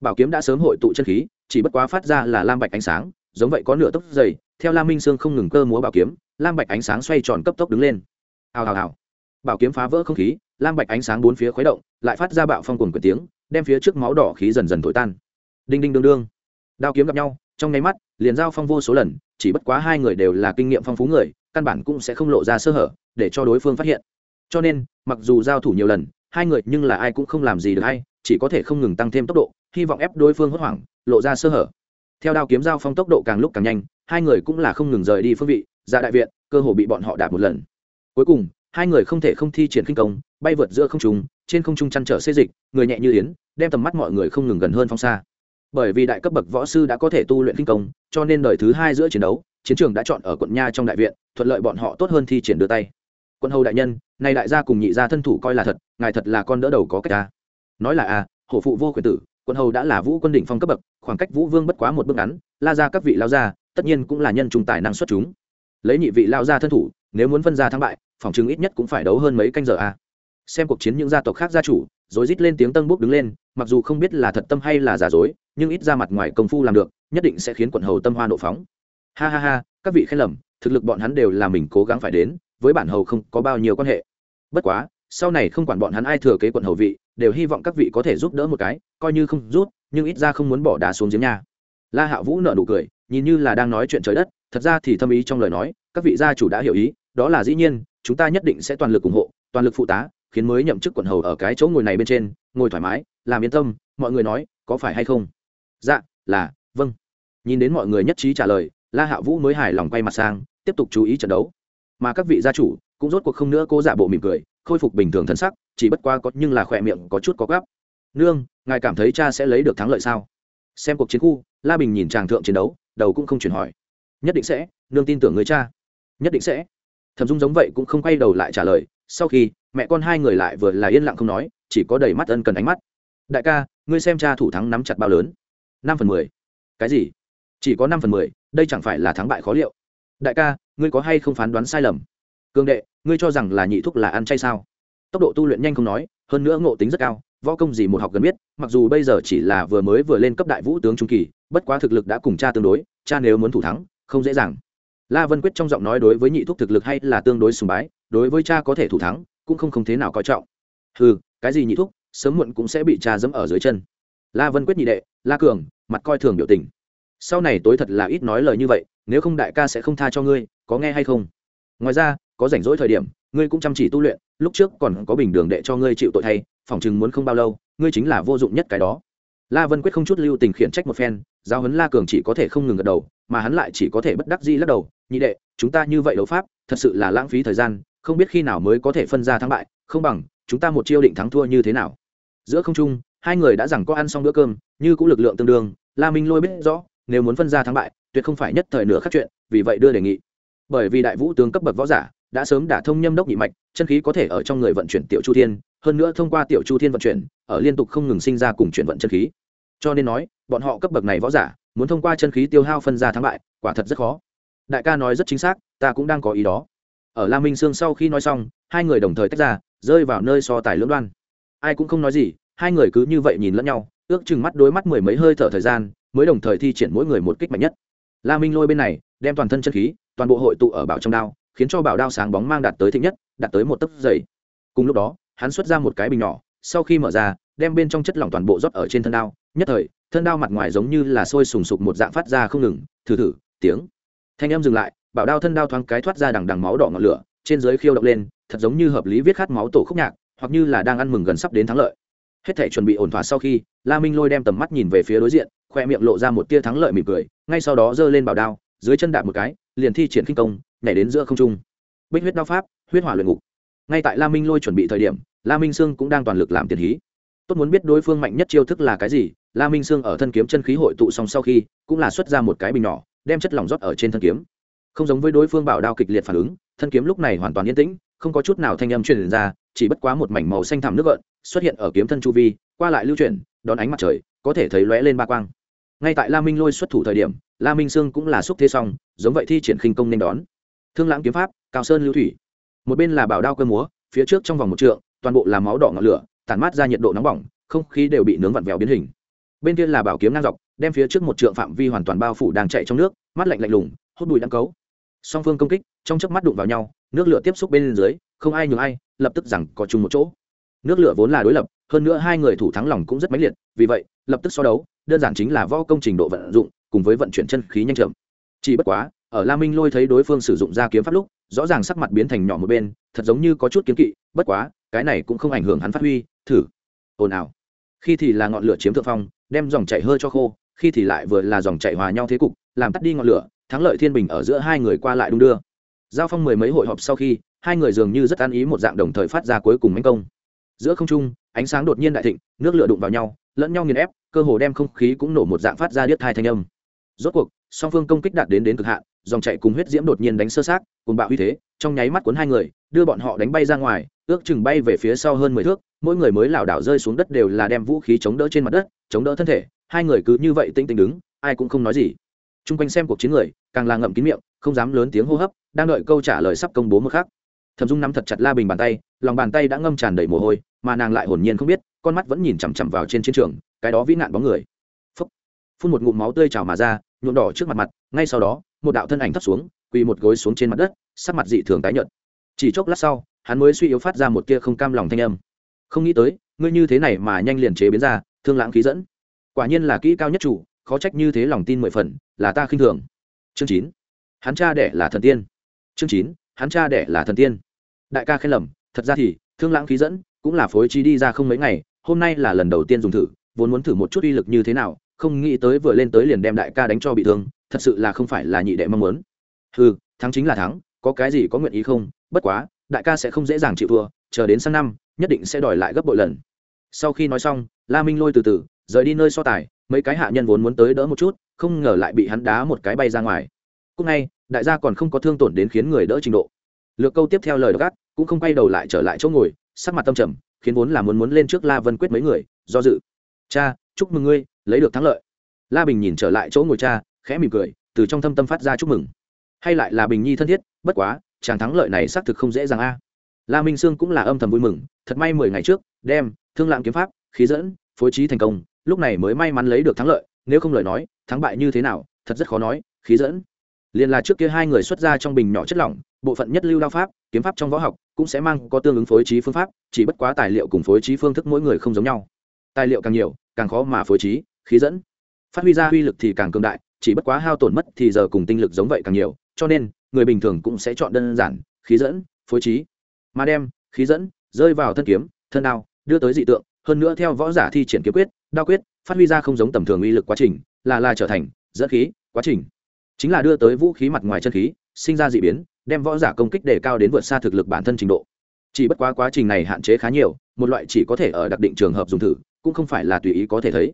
bảo kiếm đã sớm hội tụ chân khí, chỉ bất quá phát ra là lam bạch ánh sáng, giống vậy có nửa tốc dày, theo lam minh sương không ngừng cơ múa bảo kiếm, lam bạch ánh sáng xoay tròn cấp tốc đứng lên. Hào hào hào. Bảo kiếm phá vỡ không khí, lam bạch ánh sáng bốn phía khuấy động, lại phát ra bạo phong cùng quyển tiếng, đem phía trước máu đỏ khí dần dần thổi tan. Đinh đinh đương đương. Đao kiếm gặp nhau, trong nháy mắt, liền giao phong vô số lần, chỉ bất quá hai người đều là kinh nghiệm phong phú người, căn bản cũng sẽ không lộ ra sơ hở, để cho đối phương phát hiện. Cho nên, mặc dù giao thủ nhiều lần, hai người nhưng là ai cũng không làm gì được hay chỉ có thể không ngừng tăng thêm tốc độ, hy vọng ép đối phương hốt hoảng, lộ ra sơ hở. Theo đao kiếm giao phong tốc độ càng lúc càng nhanh, hai người cũng là không ngừng rời đi phương vị, ra đại viện, cơ hồ bị bọn họ đạp một lần. Cuối cùng, hai người không thể không thi triển kinh công, bay vượt giữa không trung, trên không trung chăn trở xê dịch, người nhẹ như yến, đem tầm mắt mọi người không ngừng gần hơn phong xa. Bởi vì đại cấp bậc võ sư đã có thể tu luyện kinh công, cho nên đời thứ hai giữa chiến đấu, chiến trường đã chọn ở quận nha trong đại viện, thuận lợi bọn họ tốt hơn thi triển đưa tay. Quân hầu đại nhân, nay đại gia cùng nhị gia thân thủ coi là thật, ngài thật là con đỡ đầu có cách ta nói là a à, hổ phụ vô quyền tử quân hầu đã là vũ quân đỉnh phong cấp bậc khoảng cách vũ vương bất quá một bước ngắn la ra các vị lao gia tất nhiên cũng là nhân trung tài năng xuất chúng. Lấy nhị vị lao ra thân thủ nếu muốn phân ra thắng bại phòng chứng ít nhất cũng phải đấu hơn mấy canh giờ a xem cuộc chiến những gia tộc khác gia chủ rồi rít lên tiếng tân bốc đứng lên mặc dù không biết là thật tâm hay là giả dối nhưng ít ra mặt ngoài công phu làm được nhất định sẽ khiến quận hầu tâm hoa nộ phóng. Ha ha ha các vị khen lầm thực lực bọn hắn đều là mình cố gắng phải đến với bản hầu không có bao nhiêu quan hệ. Bất quá sau này không quản bọn hắn ai thừa kế quận hầu vị, đều hy vọng các vị có thể giúp đỡ một cái, coi như không rút nhưng ít ra không muốn bỏ đá xuống giếng nhà la hạ vũ nợ nụ cười, nhìn như là đang nói chuyện trời đất, thật ra thì thâm ý trong lời nói, các vị gia chủ đã hiểu ý, đó là dĩ nhiên, chúng ta nhất định sẽ toàn lực ủng hộ, toàn lực phụ tá, khiến mới nhậm chức quận hầu ở cái chỗ ngồi này bên trên, ngồi thoải mái, làm yên tâm, mọi người nói, có phải hay không? Dạ là vâng. Nhìn đến mọi người nhất trí trả lời, la hạ vũ mới hài lòng quay mặt sang, tiếp tục chú ý trận đấu. Mà các vị gia chủ cũng rốt cuộc không nữa cố giả bộ mỉm cười khôi phục bình thường thân sắc, chỉ bất qua có, nhưng là khỏe miệng có chút có gắp. Nương, ngài cảm thấy cha sẽ lấy được thắng lợi sao? Xem cuộc chiến khu, la bình nhìn chàng thượng chiến đấu, đầu cũng không chuyển hỏi. Nhất định sẽ, nương tin tưởng người cha. Nhất định sẽ. Thẩm dung giống vậy cũng không quay đầu lại trả lời. Sau khi, mẹ con hai người lại vừa là yên lặng không nói, chỉ có đầy mắt ân cần ánh mắt. Đại ca, ngươi xem cha thủ thắng nắm chặt bao lớn? Năm phần mười. Cái gì? Chỉ có năm phần mười, đây chẳng phải là thắng bại khó liệu. Đại ca, ngươi có hay không phán đoán sai lầm? Cương đệ, ngươi cho rằng là nhị thúc là ăn chay sao? Tốc độ tu luyện nhanh không nói, hơn nữa ngộ tính rất cao, võ công gì một học gần biết, mặc dù bây giờ chỉ là vừa mới vừa lên cấp đại vũ tướng trung kỳ, bất quá thực lực đã cùng cha tương đối, cha nếu muốn thủ thắng, không dễ dàng. La vân quyết trong giọng nói đối với nhị thúc thực lực hay là tương đối sùng bái, đối với cha có thể thủ thắng, cũng không không thế nào coi trọng. Ừ cái gì nhị thúc, sớm muộn cũng sẽ bị cha dẫm ở dưới chân. La vân quyết nhị đệ, la cường, mặt coi thường biểu tình. Sau này tối thật là ít nói lời như vậy, nếu không đại ca sẽ không tha cho ngươi, có nghe hay không? Ngoài ra có rảnh rỗi thời điểm, ngươi cũng chăm chỉ tu luyện, lúc trước còn có bình đường đệ cho ngươi chịu tội thay phỏng chừng muốn không bao lâu, ngươi chính là vô dụng nhất cái đó. La vân quyết không chút lưu tình khiển trách một phen giao huấn la cường chỉ có thể không ngừng gật đầu, mà hắn lại chỉ có thể bất đắc di lắc đầu, nhị đệ, chúng ta như vậy đấu pháp, thật sự là lãng phí thời gian, không biết khi nào mới có thể phân ra thắng bại, không bằng, chúng ta một chiêu định thắng thua như thế nào. Giữa không trung, hai người đã rằng có ăn xong bữa cơm, như cũng lực lượng tương đương, la minh lôi biết rõ, nếu muốn phân ra thắng bại, tuyệt không phải nhất thời nửa khắc chuyện, vì vậy đưa đề nghị. Bởi vì đại vũ tướng cấp bậc võ giả đã sớm đả thông nhâm đốc nhị mạch, chân khí có thể ở trong người vận chuyển tiểu chu thiên, hơn nữa thông qua tiểu chu thiên vận chuyển, ở liên tục không ngừng sinh ra cùng chuyển vận chân khí. Cho nên nói, bọn họ cấp bậc này võ giả, muốn thông qua chân khí tiêu hao phân ra thắng bại, quả thật rất khó. Đại ca nói rất chính xác, ta cũng đang có ý đó. Ở la minh sương sau khi nói xong, hai người đồng thời tách ra, rơi vào nơi so tài lưỡng đoan. Ai cũng không nói gì, hai người cứ như vậy nhìn lẫn nhau, ước chừng mắt đối mắt mười mấy hơi thở thời gian, mới đồng thời thi triển mỗi người một kích mạnh nhất. La minh lôi bên này, đem toàn thân chân khí, toàn bộ hội tụ ở bảo trong đao khiến cho bảo đao sáng bóng mang đạt tới thịnh nhất, đạt tới một tấc dày. Cùng lúc đó, hắn xuất ra một cái bình nhỏ, sau khi mở ra, đem bên trong chất lỏng toàn bộ rót ở trên thân đao. Nhất thời, thân đao mặt ngoài giống như là sôi sùng sục một dạng phát ra không ngừng, thử thử, tiếng. Thanh âm dừng lại, bảo đao thân đao thoáng cái thoát ra đằng đằng máu đỏ ngọn lửa, trên dưới khiêu động lên, thật giống như hợp lý viết khát máu tổ khúc nhạc, hoặc như là đang ăn mừng gần sắp đến thắng lợi. Hết thể chuẩn bị ổn thỏa sau khi, la minh lôi đem tầm mắt nhìn về phía đối diện, khoe miệng lộ ra một tia thắng lợi mỉm cười, ngay sau đó giơ lên bảo đao, dưới chân đạp một cái, liền thi triển khinh công nhảy đến giữa không trung. Bích huyết đao pháp, huyết hỏa luyện ngục. Ngay tại la minh lôi chuẩn bị thời điểm, la minh sương cũng đang toàn lực làm tiền hí. Tốt muốn biết đối phương mạnh nhất chiêu thức là cái gì, la minh sương ở thân kiếm chân khí hội tụ xong sau khi, cũng là xuất ra một cái bình nhỏ, đem chất lỏng rót ở trên thân kiếm. Không giống với đối phương bảo đao kịch liệt phản ứng, thân kiếm lúc này hoàn toàn yên tĩnh, không có chút nào thanh âm truyền ra, chỉ bất quá một mảnh màu xanh thẳm nước gợn xuất hiện ở kiếm thân chu vi, qua lại lưu chuyển, đón ánh mặt trời, có thể thấy lóe lên ba quang. Ngay tại la minh lôi xuất thủ thời điểm, la minh sương cũng là xúc thế xong, giống vậy thi triển khinh công nên đón thương lãng kiếm pháp, cao sơn lưu thủy. Một bên là bảo đao cơ múa, phía trước trong vòng một trượng, toàn bộ là máu đỏ ngọn lửa, tản mát ra nhiệt độ nóng bỏng, không khí đều bị nướng vặn vẹo biến hình. Bên kia là bảo kiếm ngang dọc, đem phía trước một trượng phạm vi hoàn toàn bao phủ đang chạy trong nước, mắt lạnh lạnh lùng, hút bụi đắng cấu. Song phương công kích, trong chớp mắt đụng vào nhau, nước lửa tiếp xúc bên dưới, không ai nhường ai, lập tức rằng có chung một chỗ. Nước lửa vốn là đối lập, hơn nữa hai người thủ thắng lòng cũng rất mãnh liệt, vì vậy, lập tức so đấu, đơn giản chính là võ công trình độ vận dụng, cùng với vận chuyển chân khí nhanh chậm. Chỉ bất quá ở la minh lôi thấy đối phương sử dụng ra kiếm pháp lúc, rõ ràng sắc mặt biến thành nhỏ một bên, thật giống như có chút kiếm kỵ, bất quá, cái này cũng không ảnh hưởng hắn phát huy, thử. Ồn ào. Khi thì là ngọn lửa chiếm thượng phong, đem dòng chảy hơi cho khô, khi thì lại vừa là dòng chảy hòa nhau thế cục, làm tắt đi ngọn lửa, thắng lợi thiên bình ở giữa hai người qua lại đung đưa. Giao phong mười mấy hội họp sau khi, hai người dường như rất an ý một dạng đồng thời phát ra cuối cùng mánh công. Giữa không trung, ánh sáng đột nhiên đại thịnh, nước lửa đụng vào nhau, lẫn nhau nghiền ép, cơ hồ đem không khí cũng nổ một dạng phát ra điếc thai thanh âm rốt cuộc, song phương công kích đạt đến đến cực hạn, dòng chạy cùng huyết diễm đột nhiên đánh sơ sát cùng bạo uy thế, trong nháy mắt cuốn hai người, đưa bọn họ đánh bay ra ngoài, ước chừng bay về phía sau hơn mười thước, mỗi người mới lảo đảo rơi xuống đất đều là đem vũ khí chống đỡ trên mặt đất, chống đỡ thân thể, hai người cứ như vậy tinh tinh đứng, ai cũng không nói gì. T r u n g quanh xem cuộc chiến người, càng là ngậm kín miệng, không dám lớn tiếng hô hấp, đang đợi câu trả lời sắp công bố mực khác thầm dung nắm thật chặt la bình bàn tay, lòng bàn tay đã ngâm tràn đầy mồ hôi, mà nàng lại hồn nhiên không biết, con mắt vẫn nhìn chằm chằm vào trên chiến trường, cái đó vĩ nạn bóng người phun một ngụm máu tươi trào mà ra, nhuộm đỏ trước mặt mặt, ngay sau đó, một đạo thân ảnh thấp xuống, quỳ một gối xuống trên mặt đất, sắc mặt dị thường tái nhợt. Chỉ chốc lát sau, hắn mới suy yếu phát ra một tia không cam lòng thanh âm. Không nghĩ tới, ngươi như thế này mà nhanh liền chế biến ra thương lãng khí dẫn. Quả nhiên là kỹ cao nhất chủ, khó trách như thế lòng tin mười phần, là ta khinh thường. Chương chín. Hắn cha đẻ là thần tiên. Chương chín. Hắn cha đẻ là thần tiên. Đại ca khen lầm, thật ra thì, thương lãng khí dẫn cũng là phối trí đi ra không mấy ngày, hôm nay là lần đầu tiên dùng thử, vốn muốn thử một chút uy lực như thế nào không nghĩ tới vừa lên tới liền đem đại ca đánh cho bị thương, thật sự là không phải là nhị đệ mong muốn. Ừ thắng chính là thắng, có cái gì có nguyện ý không? Bất quá, đại ca sẽ không dễ dàng chịu thua, chờ đến sang năm, nhất định sẽ đòi lại gấp bội lần. Sau khi nói xong, la minh lôi từ từ, rời đi nơi so tài, mấy cái hạ nhân vốn muốn tới đỡ một chút, không ngờ lại bị hắn đá một cái bay ra ngoài. Cúc ngay đại gia còn không có thương tổn đến khiến người đỡ trình độ. Lược câu tiếp theo lời gác cũng không quay đầu lại trở lại chỗ ngồi, sắc mặt tâm trầm, khiến vốn là muốn muốn lên trước la vân quyết mấy người, do dự. Cha, chúc mừng ngươi lấy được thắng lợi. La bình nhìn trở lại chỗ ngồi cha, khẽ mỉm cười, từ trong thâm tâm phát ra chúc mừng. Hay lại là bình nhi thân thiết, bất quá, chàng thắng lợi này xác thực không dễ dàng a. La minh sương cũng là âm thầm vui mừng, thật may mười ngày trước, đem thương lạng kiếm pháp, khí dẫn, phối trí thành công, lúc này mới may mắn lấy được thắng lợi, nếu không lời nói, thắng bại như thế nào, thật rất khó nói, khí dẫn. Liền là trước kia hai người xuất ra trong bình nhỏ chất lỏng, bộ phận nhất lưu đao pháp, kiếm pháp trong võ học, cũng sẽ mang có tương ứng phối trí phương pháp, chỉ bất quá tài liệu cùng phối trí phương thức mỗi người không giống nhau. Tài liệu càng nhiều, càng khó mà phối trí khí dẫn. Phát huy ra uy lực thì càng cường đại, chỉ bất quá hao tổn mất thì giờ cùng tinh lực giống vậy càng nhiều, cho nên, người bình thường cũng sẽ chọn đơn giản, khí dẫn, phối trí. Mà đem, khí dẫn, rơi vào thân kiếm, thân đao, đưa tới dị tượng, hơn nữa theo võ giả thi triển kiếm quyết, đao quyết, phát huy ra không giống tầm thường uy lực quá trình, là là trở thành dẫn khí, quá trình. Chính là đưa tới vũ khí mặt ngoài chân khí, sinh ra dị biến, đem võ giả công kích để cao đến vượt xa thực lực bản thân trình độ. Chỉ bất quá quá trình này hạn chế khá nhiều, một loại chỉ có thể ở đặc định trường hợp dùng thử, cũng không phải là tùy ý có thể thấy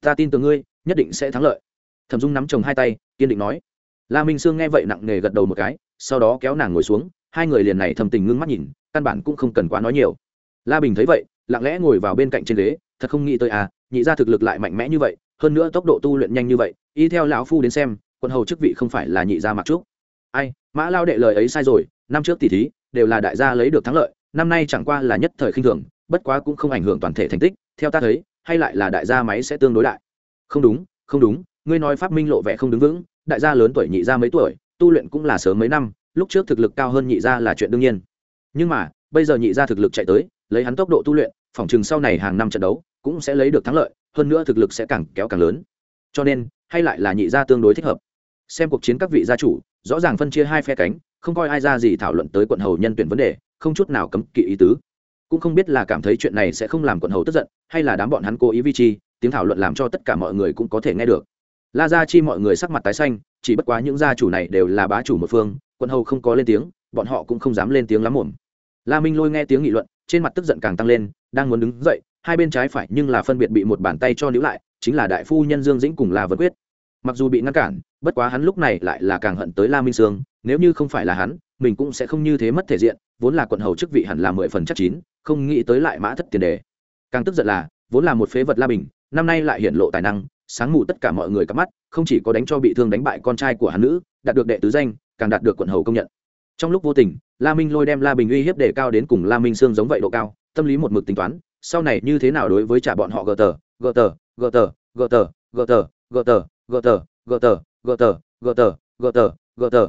ta tin tưởng ngươi, nhất định sẽ thắng lợi. Thẩm dung nắm chồng hai tay, kiên định nói. La minh sương nghe vậy nặng nề gật đầu một cái, sau đó kéo nàng ngồi xuống, hai người liền này thầm tình ngưng mắt nhìn, căn bản cũng không cần quá nói nhiều. La bình thấy vậy, lặng lẽ ngồi vào bên cạnh trên ghế, thật không nghĩ tới à nhị ra thực lực lại mạnh mẽ như vậy, hơn nữa tốc độ tu luyện nhanh như vậy, y theo lão phu đến xem quân hầu chức vị không phải là nhị gia mặc trúc ai, mã lao đệ lời ấy sai rồi, năm trước tỷ thí, đều là đại gia lấy được thắng lợi, năm nay chẳng qua là nhất thời khinh thường, bất quá cũng không ảnh hưởng toàn thể thành tích, theo ta thấy hay lại là đại gia máy sẽ tương đối đại? Không đúng không đúng, ngươi nói pháp minh lộ vẻ không đứng vững, đại gia lớn tuổi nhị gia mấy tuổi, tu luyện cũng là sớm mấy năm, lúc trước thực lực cao hơn nhị gia là chuyện đương nhiên. Nhưng mà, bây giờ nhị gia thực lực chạy tới, lấy hắn tốc độ tu luyện, phỏng chừng sau này hàng năm trận đấu, cũng sẽ lấy được thắng lợi, hơn nữa thực lực sẽ càng kéo càng lớn. Cho nên, hay lại là nhị gia tương đối thích hợp. Xem cuộc chiến các vị gia chủ, rõ ràng phân chia hai phe cánh, không coi ai ra gì thảo luận tới quận hầu nhân tuyển vấn đề, không chút nào cấm kỵ ý tứ cũng không biết là cảm thấy chuyện này sẽ không làm quận hầu tức giận, hay là đám bọn hắn cố ý vi chi, tiếng thảo luận làm cho tất cả mọi người cũng có thể nghe được. La gia chi mọi người sắc mặt tái xanh, chỉ bất quá những gia chủ này đều là bá chủ một phương, quận hầu không có lên tiếng, bọn họ cũng không dám lên tiếng lắm mồm la minh lôi nghe tiếng nghị luận, trên mặt tức giận càng tăng lên, đang muốn đứng dậy, hai bên trái phải nhưng là phân biệt bị một bàn tay cho níu lại, chính là đại phu nhân dương dĩnh cùng la vân quyết. Mặc dù bị ngăn cản, bất quá hắn lúc này lại là càng hận tới la minh sương nếu như không phải là hắn mình cũng sẽ không như thế mất thể diện vốn là quận hầu chức vị hẳn là mười phần chắc chín không nghĩ tới lại mã thất tiền đề càng tức giận là vốn là một phế vật la bình năm nay lại hiện lộ tài năng sáng mù tất cả mọi người cắp mắt không chỉ có đánh cho bị thương đánh bại con trai của hắn nữ đạt được đệ tứ danh càng đạt được quận hầu công nhận trong lúc vô tình la minh lôi đem la bình uy hiếp đề cao đến cùng la minh sương giống vậy độ cao tâm lý một mực tính toán sau này như thế nào đối với trả bọn họ gờ tờ gờ tờ gờ tờ gờ tờ gờ tờ gờ tờ gờ tờ gờ tờ gờ tờ gờ tờ gờ tờ gờ tờ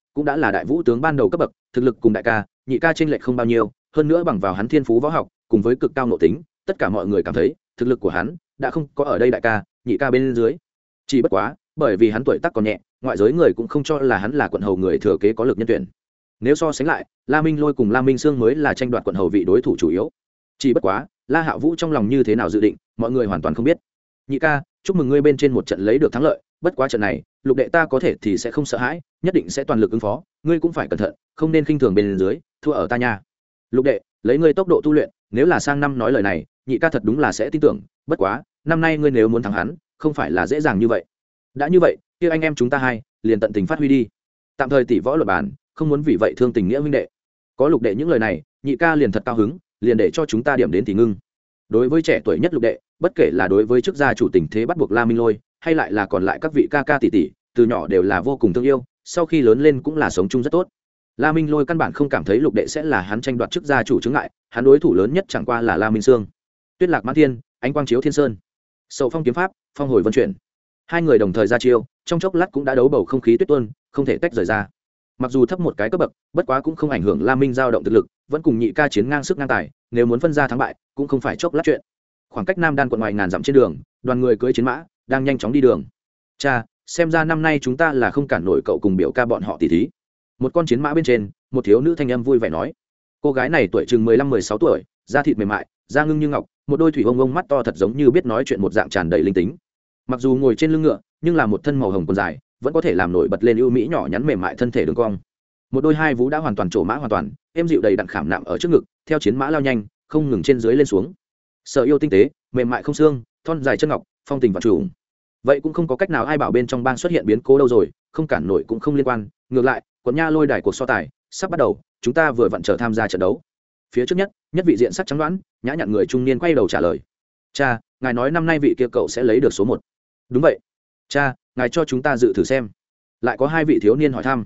cũng đã là đại vũ tướng ban đầu cấp bậc, thực lực cùng đại ca, nhị ca trên lệch không bao nhiêu, hơn nữa bằng vào hắn thiên phú võ học, cùng với cực cao nội tính, tất cả mọi người cảm thấy, thực lực của hắn đã không có ở đây đại ca, nhị ca bên dưới. Chỉ bất quá, bởi vì hắn tuổi tác còn nhẹ, ngoại giới người cũng không cho là hắn là quận hầu người thừa kế có lực nhân tuyển. Nếu so sánh lại, la minh lôi cùng la minh sương mới là tranh đoạt quận hầu vị đối thủ chủ yếu. Chỉ bất quá, la hạ vũ trong lòng như thế nào dự định, mọi người hoàn toàn không biết. Nhị ca, chúc mừng ngươi bên trên một trận lấy được thắng lợi bất quá trận này, lục đệ ta có thể thì sẽ không sợ hãi, nhất định sẽ toàn lực ứng phó, ngươi cũng phải cẩn thận, không nên khinh thường bên dưới, thua ở ta nha. Lục đệ, lấy ngươi tốc độ tu luyện, nếu là sang năm nói lời này, nhị ca thật đúng là sẽ tin tưởng, bất quá, năm nay ngươi nếu muốn thắng hắn, không phải là dễ dàng như vậy. Đã như vậy, kia anh em chúng ta hai, liền tận tình phát huy đi. Tạm thời tỷ võ luật bản, không muốn vì vậy thương tình nghĩa huynh đệ. Có lục đệ những lời này, nhị ca liền thật cao hứng, liền để cho chúng ta điểm đến thì ngưng. Đối với trẻ tuổi nhất lục đệ, bất kể là đối với chức gia chủ tình thế bắt buộc la minh lôi hay lại là còn lại các vị ca ca tỷ tỷ, từ nhỏ đều là vô cùng thương yêu, sau khi lớn lên cũng là sống chung rất tốt. La minh lôi căn bản không cảm thấy lục đệ sẽ là hắn tranh đoạt chức gia chủ chứng ngại, hắn đối thủ lớn nhất chẳng qua là la minh sương. Tuyết lạc mãn thiên, ánh quang chiếu thiên sơn. Sậu phong kiếm pháp, phong hồi vân chuyển. Hai người đồng thời ra chiêu, trong chốc lát cũng đã đấu bầu không khí tuyết tuôn, không thể tách rời ra. Mặc dù thấp một cái cấp bậc, bất quá cũng không ảnh hưởng la minh giao động thực lực, vẫn cùng nhị ca chiến ngang sức ngang tài, nếu muốn phân ra thắng bại, cũng không phải chốc lát chuyện. Khoảng cách nam đan quận ngoài ngàn dặm trên đường, đoàn người cưỡi chiến mã đang nhanh chóng đi đường. Cha, xem ra năm nay chúng ta là không cản nổi cậu cùng biểu ca bọn họ tỷ thí. Một con chiến mã bên trên, một thiếu nữ thanh âm vui vẻ nói. Cô gái này tuổi chừng mười lăm mười sáu tuổi, da thịt mềm mại, da ngưng như ngọc, một đôi thủy ông ông mắt to thật giống như biết nói chuyện một dạng tràn đầy linh tính. Mặc dù ngồi trên lưng ngựa, nhưng là một thân màu hồng còn dài, vẫn có thể làm nổi bật lên ưu mỹ nhỏ nhắn mềm mại thân thể đường cong. Một đôi hai vú đã hoàn toàn trổ mã hoàn toàn, êm dịu đầy đặn khảm nạm ở trước ngực, theo chiến mã lao nhanh, không ngừng trên dưới lên xuống. Sợ yêu tinh tế, mềm mại không xương, thon dài chân ngọc, phong tình và trùng vậy cũng không có cách nào ai bảo bên trong bang xuất hiện biến cố đâu rồi, không cản nổi cũng không liên quan. Ngược lại, quận nha lôi đài cuộc so tài sắp bắt đầu, chúng ta vừa vặn trở tham gia trận đấu. Phía trước nhất nhất vị diện sắc trắng đoán, nhã nhặn người trung niên quay đầu trả lời. Cha, ngài nói năm nay vị kia cậu sẽ lấy được số một. Đúng vậy. Cha, ngài cho chúng ta dự thử xem. Lại có hai vị thiếu niên hỏi thăm.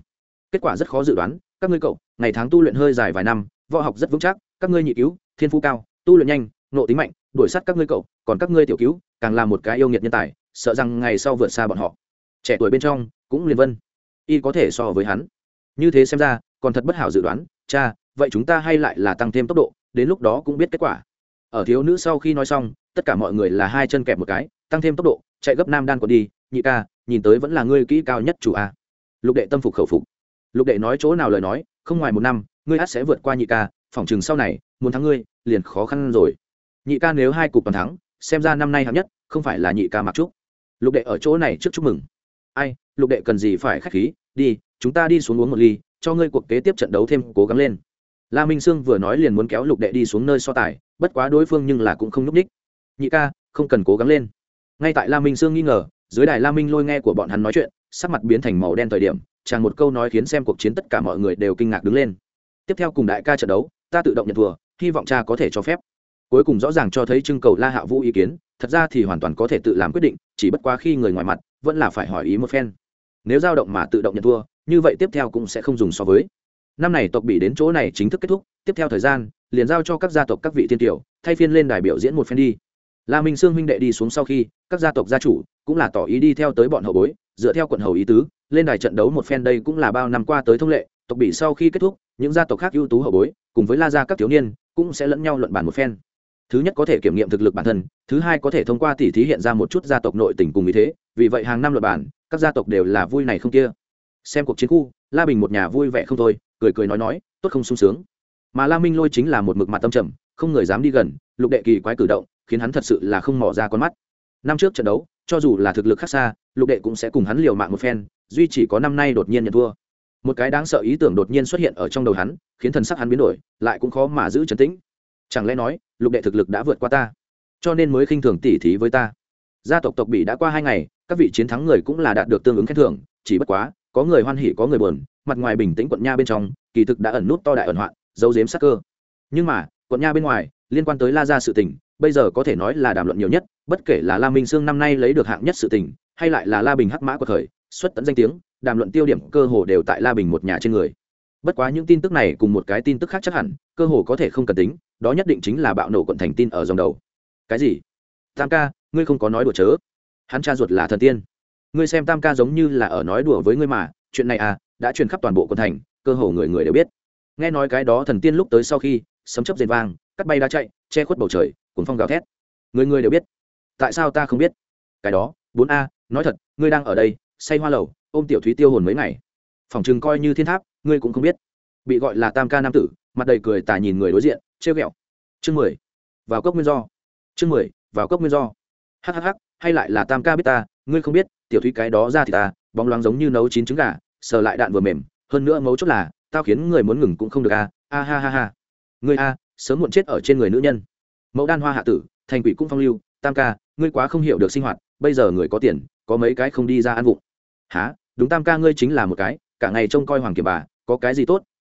Kết quả rất khó dự đoán, các ngươi cậu, ngày tháng tu luyện hơi dài vài năm, võ học rất vững chắc, các ngươi nhị cứu, thiên phú cao, tu luyện nhanh, nộ tính mạnh, đuổi sát các ngươi cậu, còn các ngươi tiểu cứu, càng là một cái yêu nghiệt nhân tài sợ rằng ngày sau vượt xa bọn họ. Trẻ tuổi bên trong, cũng liền vân. Y có thể so với hắn. Như thế xem ra, còn thật bất hảo dự đoán, cha, vậy chúng ta hay lại là tăng thêm tốc độ, đến lúc đó cũng biết kết quả. Ở thiếu nữ sau khi nói xong, tất cả mọi người là hai chân kẹp một cái, tăng thêm tốc độ, chạy gấp nam đan còn đi, nhị ca, nhìn tới vẫn là ngươi kỹ cao nhất chủ a. Lục đệ tâm phục khẩu phục. Lục đệ nói chỗ nào lời nói, không ngoài một năm, ngươi hát sẽ vượt qua nhị ca phỏng chừng sau này, muốn thắng ngươi, liền khó khăn rồi. Nhị ca nếu hai cục toàn thắng, xem ra năm nay hạng nhất, không phải là nhị ca mặc trúc lục đệ ở chỗ này trước chúc mừng. Ai, lục đệ cần gì phải k h á c h khí? Đi, chúng ta đi xuống uống một ly, cho ngươi cuộc kế tiếp trận đấu thêm cố gắng lên. La minh sương vừa nói liền muốn kéo lục đệ đi xuống nơi so tài, bất quá đối phương nhưng là cũng không n ú c ních. Nhị ca, không cần cố gắng lên. Ngay tại la minh sương nghi ngờ, dưới đài la minh lôi nghe của bọn hắn nói chuyện, sắc mặt biến thành màu đen thời điểm, chàng một câu nói khiến xem cuộc chiến tất cả mọi người đều kinh ngạc đứng lên. Tiếp theo cùng đại ca trận đấu, ta tự động nhận thua, hy vọng cha có thể cho phép. Cuối cùng rõ ràng cho thấy trưng cầu la hạ vũ ý kiến, thật ra thì hoàn toàn có thể tự làm quyết định chỉ bất quá khi người ngoài mặt, vẫn là phải hỏi ý một phen. Nếu dao động mà tự động nhận thua, như vậy tiếp theo cũng sẽ không dùng so với. Năm này tộc bị đến chỗ này chính thức kết thúc, tiếp theo thời gian, liền giao cho các gia tộc các vị tiên tiểu, thay phiên lên đài biểu diễn một phen đi. La minh sương huynh đệ đi xuống sau khi, các gia tộc gia chủ cũng là tỏ ý đi theo tới bọn hậu bối, dựa theo quận hầu ý tứ, lên đài trận đấu một phen đây cũng là bao năm qua tới thông lệ, tộc bị sau khi kết thúc, những gia tộc khác ưu tú hậu bối, cùng với la gia các thiếu niên, cũng sẽ lẫn nhau luận bàn một phen thứ nhất có thể kiểm nghiệm thực lực bản thân, thứ hai có thể thông qua tỉ thí hiện ra một chút gia tộc nội tình cùng ý thế, vì vậy hàng năm luật bản các gia tộc đều là vui này không kia. Xem cuộc chiến khu, la bình một nhà vui vẻ không thôi, cười cười nói nói, tốt không sung sướng. Mà la minh lôi chính là một mực mặt tâm trầm, không người dám đi gần, lục đệ kỳ quái cử động, khiến hắn thật sự là không mỏ ra con mắt. Năm trước trận đấu, cho dù là thực lực khác xa, lục đệ cũng sẽ cùng hắn liều mạng một phen, duy chỉ có năm nay đột nhiên nhận thua. Một cái đáng sợ ý tưởng đột nhiên xuất hiện ở trong đầu hắn, khiến thần sắc hắn biến đổi, lại cũng khó mà giữ trấn tĩnh chẳng lẽ nói, lục đệ thực lực đã vượt qua ta? Cho nên mới khinh thường tỉ thí với ta. Gia tộc tộc bị đã qua hai ngày, các vị chiến thắng người cũng là đạt được tương ứng khen thưởng, chỉ bất quá, có người hoan hỉ, có người buồn, mặt ngoài bình tĩnh quận nha bên trong, kỳ thực đã ẩn nút to đại ẩn hoạn, giấu giếm sắc cơ. Nhưng mà, quận nha bên ngoài, liên quan tới la gia sự tình, bây giờ có thể nói là đàm luận nhiều nhất, bất kể là la minh sương năm nay lấy được hạng nhất sự tình, hay lại là la bình hắc mã của thời xuất tận danh tiếng, đàm luận tiêu điểm cơ hồ đều tại la bình một nhà trên người. Bất quá những tin tức này cùng một cái tin tức khác chắc hẳn, cơ hồ có thể không cần tính đó nhất định chính là bạo nổ quận thành tin ở dòng đầu. Cái gì? Tam ca, ngươi không có nói đùa chớ. Hắn cha ruột là thần tiên. Ngươi xem tam ca giống như là ở nói đùa với ngươi mà, chuyện này à đã truyền khắp toàn bộ quận thành, cơ hồ người người đều biết. Nghe nói cái đó thần tiên lúc tới sau khi, sấm chấp rền vang, cắt bay đá chạy, che khuất bầu trời cuốn phong gào thét. Người người đều biết. Tại sao ta không biết? Cái đó, bốn a, nói thật, ngươi đang ở đây, say hoa lầu, ôm tiểu thúy tiêu hồn mấy ngày. Phòng chừng coi như thiên tháp, ngươi cũng không biết. Bị gọi là tam ca nam tử, mặt đầy cười tà nhìn người đối diện trêu ghẹo. Chương mười, vào cốc nguyên do. Chương mười, vào cốc nguyên do. Hhh hay lại là tam ca biết ta, ngươi không biết, tiểu thúy cái đó ra thì ta, bóng loáng giống như nấu chín trứng gà, sờ lại đạn vừa mềm, hơn nữa mấu chốt là, tao khiến người muốn ngừng cũng không được a a ha ha ha. Ngươi a, sớm muộn chết ở trên người nữ nhân. Mẫu đan hoa hạ tử, thành quỷ cũng phong lưu, tam ca, ngươi quá không hiểu được sinh hoạt, bây giờ người có tiền, có mấy cái không đi ra ăn vụng. Há đúng tam ca ngươi chính là một cái, cả ngày trông coi hoàng kiệt bà, có cái gì tốt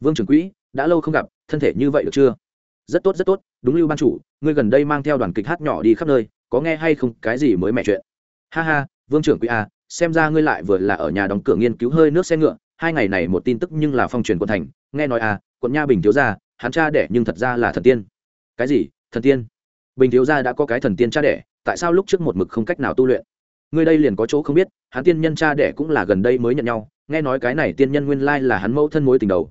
vương trưởng quỹ đã lâu không gặp thân thể như vậy được chưa? Rất tốt rất tốt đúng lưu ban chủ ngươi gần đây mang theo đoàn kịch hát nhỏ đi khắp nơi có nghe hay không cái gì mới mẹ chuyện? Ha ha vương trưởng quỹ à, xem ra ngươi lại vừa là ở nhà đóng cửa nghiên cứu hơi nước xe ngựa hai ngày này một tin tức nhưng là phong truyền quận thành nghe nói à quận nha bình thiếu gia hắn cha đẻ nhưng thật ra là thần tiên. Cái gì thần tiên? Bình thiếu gia đã có cái thần tiên cha đẻ tại sao lúc trước một mực không cách nào tu luyện? Ngươi đây liền có chỗ không biết hắn tiên nhân cha đẻ cũng là gần đây mới nhận nhau nghe nói cái này tiên nhân nguyên lai là hắn mẫu thân mối tình đầu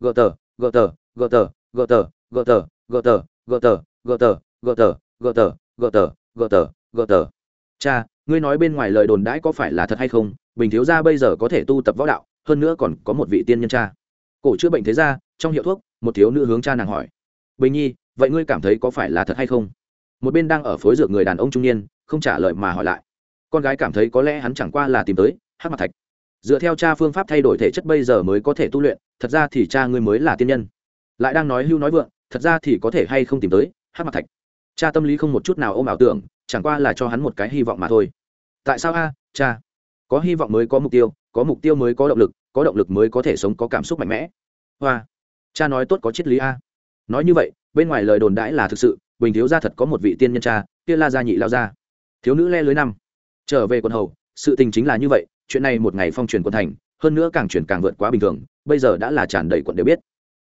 gờ tờ gờ tờ gờ tờ gờ tờ gờ tờ gờ tờ gờ tờ gờ tờ gờ tờ gờ tờ gờ tờ gờ tờ gờ tờ cha ngươi nói bên ngoài lời đồn đãi có phải là thật hay không bình thiếu gia bây giờ có thể tu tập võ đạo hơn nữa còn có một vị tiên nhân cha cổ chữa bệnh thế gia trong hiệu thuốc một thiếu nữ hướng cha nàng hỏi bình nhi vậy ngươi cảm thấy có phải là thật hay không một bên đang ở phối dược người đàn ông trung niên không trả lời mà hỏi lại con gái cảm thấy có lẽ hắn chẳng qua là tìm tới hát mặt thạch dựa theo cha phương pháp thay đổi thể chất bây giờ mới có thể tu luyện, thật ra thì cha ngươi mới là tiên nhân. Lại đang nói hưu nói vượng, thật ra thì có thể hay không tìm tới, hát mặt thạch. Cha tâm lý không một chút nào ôm ảo tưởng, chẳng qua là cho hắn một cái hy vọng mà thôi. Tại sao a, cha? Có hy vọng mới có mục tiêu, có mục tiêu mới có động lực, có động lực mới có thể sống có cảm xúc mạnh mẽ. Hoa. Cha nói tốt có triết lý a. Nói như vậy, bên ngoài lời đồn đãi là thực sự, bình thiếu gia thật có một vị tiên nhân cha, kia la gia nhị lao gia. Thiếu nữ le lưới năm. Trở về quần hầu, sự tình chính là như vậy chuyện này một ngày phong truyền quân thành, hơn nữa càng chuyển càng vượt quá bình thường, bây giờ đã là tràn đầy quận đều biết.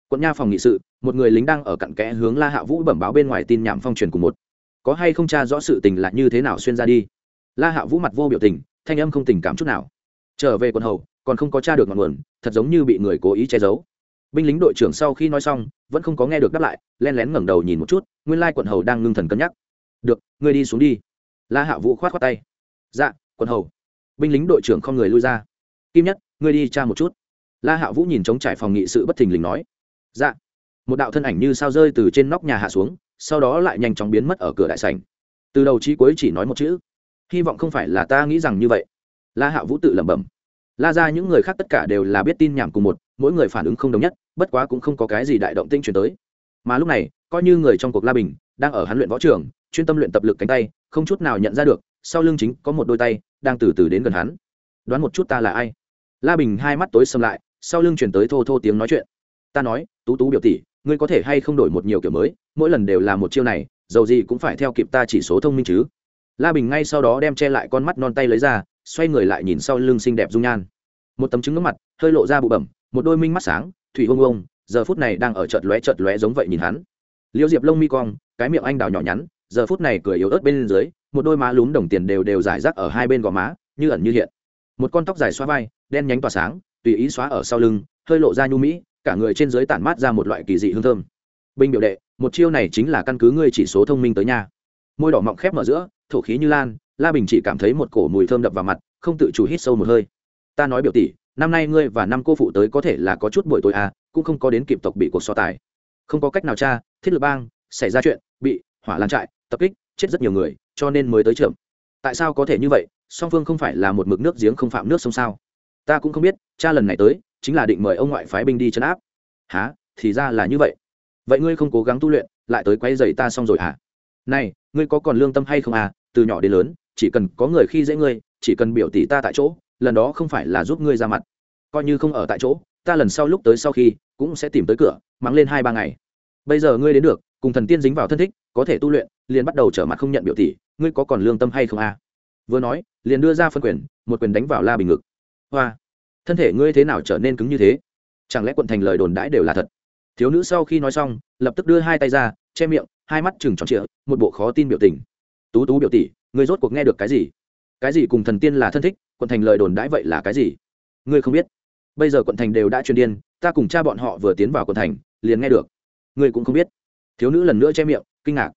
Quận nha phòng nghị sự, một người lính đang ở cặn kẽ hướng la hạ vũ bẩm báo bên ngoài tin nhảm phong truyền cùng một. Có hay không tra rõ sự tình là như thế nào xuyên ra đi? La hạ vũ mặt vô biểu tình, thanh âm không tình cảm chút nào. Trở về quận hầu, còn không có tra được ngọn nguồn, thật giống như bị người cố ý che giấu. Binh lính đội trưởng sau khi nói xong, vẫn không có nghe được đáp lại, len lén ngẩng đầu nhìn một chút, nguyên lai quận hầu đang ngưng thần cân nhắc. Được, ngươi đi xuống đi. La hạ vũ khoát khoát tay. Dạ quận hầu binh lính đội trưởng không người lui ra. Kim nhất, ngươi đi tra một chút. La hạ vũ nhìn trống trải phòng nghị sự bất thình lình nói. Dạ. Một đạo thân ảnh như sao rơi từ trên nóc nhà hạ xuống, sau đó lại nhanh chóng biến mất ở cửa đại sảnh. Từ đầu chí cuối chỉ nói một chữ. Hy vọng không phải là ta nghĩ rằng như vậy. La hạ vũ tự lẩm bẩm. La ra những người khác tất cả đều là biết tin nhảm cùng một, mỗi người phản ứng không đồng nhất, bất quá cũng không có cái gì đại động tinh chuyển tới. Mà lúc này, coi như người trong cuộc la bình, đang ở hắn luyện võ trường chuyên tâm luyện tập lực cánh tay, không chút nào nhận ra được, sau lưng chính có một đôi tay đang từ từ đến gần hắn. Đoán một chút ta là ai? La bình hai mắt tối xâm lại, sau lưng chuyển tới thô thô tiếng nói chuyện. Ta nói, tú tú biểu tỷ, ngươi có thể hay không đổi một nhiều kiểu mới, mỗi lần đều là một chiêu này, dầu gì cũng phải theo kịp ta chỉ số thông minh chứ. La bình ngay sau đó đem che lại con mắt non tay lấy ra, xoay người lại nhìn sau lưng xinh đẹp dung nhan. Một tấm trứng nước mặt, hơi lộ ra bụ bẩm, một đôi minh mắt sáng, thủy ông ông giờ phút này đang ở chợt lóe chợt lóe giống vậy nhìn hắn. Liễu diệp lông mi cong, cái miệng anh đào nhỏ nhắn giờ phút này cười yếu ớt bên dưới, một đôi má lúm đồng tiền đều đều giải rác ở hai bên gò má, như ẩn như hiện. Một con tóc dài xoa vai, đen nhánh tỏa sáng, tùy ý xóa ở sau lưng, hơi lộ ra nhu mỹ, cả người trên dưới tản mát ra một loại kỳ dị hương thơm. Binh biểu đệ, một chiêu này chính là căn cứ ngươi chỉ số thông minh tới nhà môi đỏ mọng khép mở giữa, thổ khí như lan, la bình chỉ cảm thấy một cổ mùi thơm đập vào mặt, không tự chủ hít sâu một hơi. Ta nói biểu tỷ, năm nay ngươi và năm cô phụ tới có thể là có chút buổi tối à cũng không có đến kịp tộc bị cuộc so tài. Không có cách nào cha, thiết lập bang, xảy ra chuyện, bị hỏa lan trại tập kích, chết rất nhiều người, cho nên mới tới trưởng. Tại sao có thể như vậy? Song phương không phải là một mực nước giếng không phạm nước sông sao? Ta cũng không biết, cha lần này tới, chính là định mời ông ngoại phái binh đi chấn áp. Há thì ra là như vậy. Vậy ngươi không cố gắng tu luyện, lại tới quay dày ta xong rồi hả? Này, ngươi có còn lương tâm hay không à? Từ nhỏ đến lớn, chỉ cần có người khi dễ ngươi, chỉ cần biểu tỷ ta tại chỗ, lần đó không phải là giúp ngươi ra mặt. Coi như không ở tại chỗ, ta lần sau lúc tới sau khi, cũng sẽ tìm tới cửa, mắng lên hai ba ngày. Bây giờ ngươi đến được, cùng thần tiên dính vào thân thích có thể tu luyện, liền bắt đầu trở mặt không nhận biểu tỷ, ngươi có còn lương tâm hay không à vừa nói, liền đưa ra phân quyền, một quyền đánh vào la bình ngực. Hoa, thân thể ngươi thế nào trở nên cứng như thế? Chẳng lẽ quận thành lời đồn đãi đều là thật? Thiếu nữ sau khi nói xong, lập tức đưa hai tay ra, che miệng, hai mắt chừng tròn trịa, một bộ khó tin biểu tình. Tú tú biểu tỷ, ngươi rốt cuộc nghe được cái gì? Cái gì cùng thần tiên là thân thích, quận thành lời đồn đãi vậy là cái gì? Ngươi không biết. Bây giờ quận thành đều đã truyền điên, ta cùng cha bọn họ vừa tiến vào quận thành, liền nghe được. Ngươi cũng không biết. Thiếu nữ lần nữa che miệng kinh ngạc.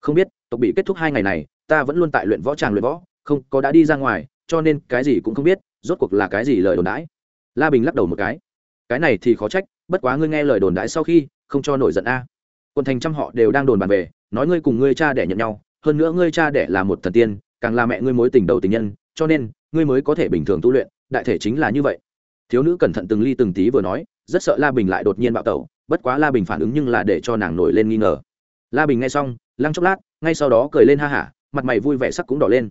Không biết, tộc bị kết thúc hai ngày này, ta vẫn luôn tại luyện võ tràng luyện võ, không có đã đi ra ngoài, cho nên cái gì cũng không biết, rốt cuộc là cái gì lời đồn đãi. La bình lắc đầu một cái. Cái này thì khó trách, bất quá ngươi nghe lời đồn đãi sau khi, không cho nổi giận a. Quân thành trăm họ đều đang đồn bàn về, nói ngươi cùng ngươi cha đẻ nhận nhau, hơn nữa ngươi cha đẻ là một thần tiên, càng là mẹ ngươi mối tình đầu tình nhân, cho nên, ngươi mới có thể bình thường tu luyện, đại thể chính là như vậy. Thiếu nữ cẩn thận từng ly từng tí vừa nói, rất sợ la bình lại đột nhiên bạo tẩu, bất quá la bình phản ứng nhưng là để cho nàng nổi lên nghi ngờ la bình nghe xong, lăng chốc lát, ngay sau đó cười lên ha hả, mặt mày vui vẻ sắc cũng đỏ lên.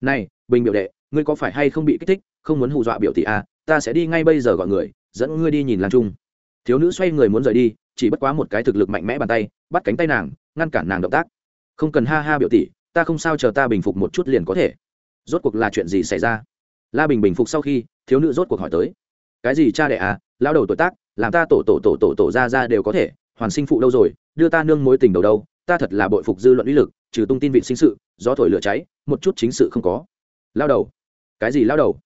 Này, bình biểu đệ, ngươi có phải hay không bị kích thích, không muốn hù dọa biểu tỷ à ta sẽ đi ngay bây giờ gọi người, dẫn ngươi đi nhìn Lan trung. Thiếu nữ xoay người muốn rời đi, chỉ bất quá một cái thực lực mạnh mẽ bàn tay, bắt cánh tay nàng, ngăn cản nàng động tác. Không cần ha ha biểu tỷ, ta không sao chờ ta bình phục một chút liền có thể. Rốt cuộc là chuyện gì xảy ra? La bình bình phục sau khi, thiếu nữ rốt cuộc hỏi tới. Cái gì cha đẻ à lao đầu tuổi tác, làm ta tổ tổ tổ tổ tổ ra ra đều có thể, hoàn sinh phụ đâu rồi đưa ta nương mối tình đầu đâu, ta thật là bội phục dư luận uy lực, trừ tung tin vị sinh sự, gió thổi lửa cháy, một chút chính sự không có. Lao đầu. Cái gì lao đầu?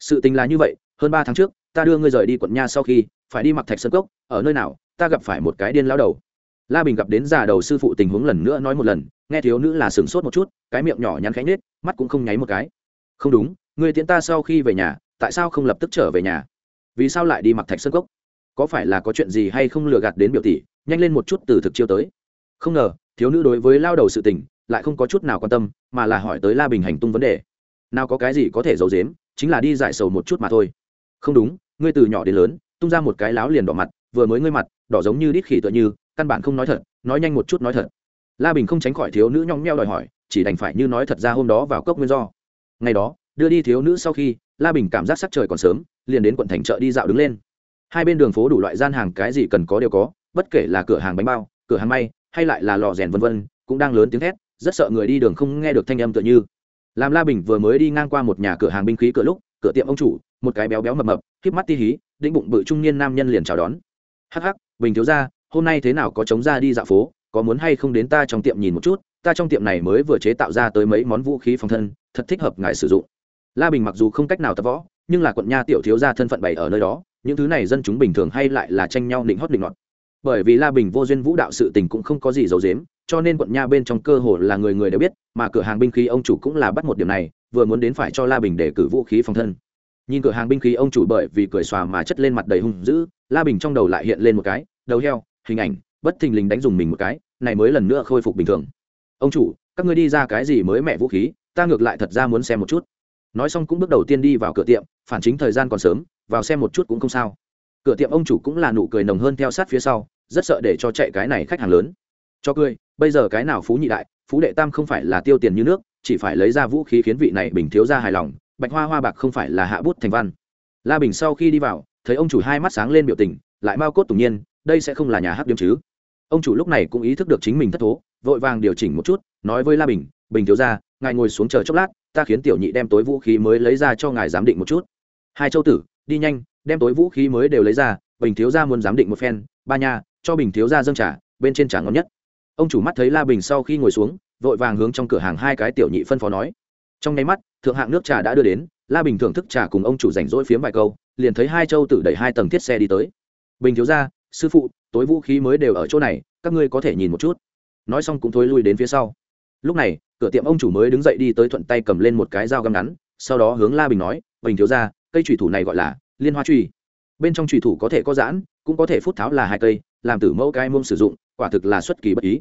Sự tình là như vậy, hơn ba tháng trước, ta đưa ngươi rời đi quận nha sau khi, phải đi mặc thạch sân cốc, ở nơi nào, ta gặp phải một cái điên lao đầu. La bình gặp đến già đầu sư phụ tình huống lần nữa nói một lần, nghe thiếu nữ là sửng sốt một chút, cái miệng nhỏ nhắn khánh nết mắt cũng không nháy một cái. Không đúng người tiễn ta sau khi về nhà, tại sao không lập tức trở về nhà? Vì sao lại đi mặc thạch sân cốc? Có phải là có chuyện gì hay không lừa gạt đến biểu tỷ? Nhanh lên một chút từ thực chiêu tới. Không ngờ, thiếu nữ đối với lao đầu sự tình, lại không có chút nào quan tâm, mà là hỏi tới la bình hành tung vấn đề. Nào có cái gì có thể giấu dếm chính là đi giải sầu một chút mà thôi. Không đúng, ngươi từ nhỏ đến lớn, tung ra một cái láo liền đỏ mặt, vừa mới ngươi mặt, đỏ giống như đít khỉ tựa như, căn bản không nói thật, nói nhanh một chút nói thật. La bình không tránh khỏi thiếu nữ nhong nheo đòi hỏi, chỉ đành phải như nói thật ra hôm đó vào cốc nguyên do. Ngày đó, đưa đi thiếu nữ sau khi, la bình cảm giác sắc trời còn sớm, liền đến quận thành chợ đi dạo đứng lên. Hai bên đường phố đủ loại gian hàng cái gì cần có đều có bất kể là cửa hàng bánh bao, cửa hàng may, hay lại là lò rèn vân vân, cũng đang lớn tiếng thét, rất sợ người đi đường không nghe được thanh âm tựa như. Làm la bình vừa mới đi ngang qua một nhà cửa hàng binh khí cửa lúc, cửa tiệm ông chủ, một cái béo béo mập mập, híp mắt ti hí, đĩnh bụng bự trung niên nam nhân liền chào đón. Hắc hắc, bình thiếu ra hôm nay thế nào có chống ra đi dạo phố, có muốn hay không đến ta trong tiệm nhìn một chút, ta trong tiệm này mới vừa chế tạo ra tới mấy món vũ khí phòng thân, thật thích hợp ngài sử dụng. La bình mặc dù không cách nào tập võ, nhưng là quận nha tiểu thiếu gia thân phận bày ở nơi đó, những thứ này dân chúng bình thường hay lại là tranh nhau định hót định ngọt bởi vì la bình vô duyên vũ đạo sự tình cũng không có gì giấu dếm cho nên quận nha bên trong cơ hồ là người người đều biết, mà cửa hàng binh khí ông chủ cũng là bắt một điểm này, vừa muốn đến phải cho la bình để cử vũ khí phòng thân. Nhìn cửa hàng binh khí ông chủ bởi vì cười xòa mà chất lên mặt đầy hung dữ, la bình trong đầu lại hiện lên một cái, đầu heo, hình ảnh, bất thình lình đánh dùng mình một cái, này mới lần nữa khôi phục bình thường. Ông chủ, các ngươi đi ra cái gì mới mẹ vũ khí, ta ngược lại thật ra muốn xem một chút. Nói xong cũng bước đầu tiên đi vào cửa tiệm, phản chính thời gian còn sớm, vào xem một chút cũng không sao. Cửa tiệm ông chủ cũng là nụ cười nồng hơn theo sát phía sau rất sợ để cho chạy cái này khách hàng lớn. Cho cười, bây giờ cái nào phú nhị đại, phú đệ tam không phải là tiêu tiền như nước, chỉ phải lấy ra vũ khí khiến vị này bình thiếu ra hài lòng, bạch hoa hoa bạc không phải là hạ bút thành văn. La bình sau khi đi vào, thấy ông chủ hai mắt sáng lên biểu tình, lại mau cốt tủng nhiên, đây sẽ không là nhà hát điếm chứ. Ông chủ lúc này cũng ý thức được chính mình thất thố, vội vàng điều chỉnh một chút, nói với la bình bình thiếu ra ngài ngồi xuống chờ chốc lát, ta khiến tiểu nhị đem tối vũ khí mới lấy ra cho ngài giám định một chút. Hai châu tử, đi nhanh, đem tối vũ khí mới đều lấy ra, bình thiếu ra muốn giám định một phen, ba nha cho bình thiếu ra dâng trà, bên trên trà ngon nhất. Ông chủ mắt thấy la bình sau khi ngồi xuống, vội vàng hướng trong cửa hàng hai cái tiểu nhị phân phó nói. Trong nháy mắt, thượng hạng nước trà đã đưa đến, la bình thưởng thức trà cùng ông chủ rảnh rỗi phiếm vài câu, liền thấy hai châu tử đẩy hai tầng thiết xe đi tới. Bình thiếu ra sư phụ, tối vũ khí mới đều ở chỗ này, các ngươi có thể nhìn một chút. Nói xong cũng thối lui đến phía sau. Lúc này, cửa tiệm ông chủ mới đứng dậy đi tới thuận tay cầm lên một cái dao găm ngắn, sau đó hướng la bình nói, bình thiếu ra cây chủy thủ này gọi là liên hoa truy bên trong chủy thủ có thể có giãn cũng có thể phút tháo là hai cây, làm tử mẫu cái mông sử dụng, quả thực là xuất kỳ bất ý.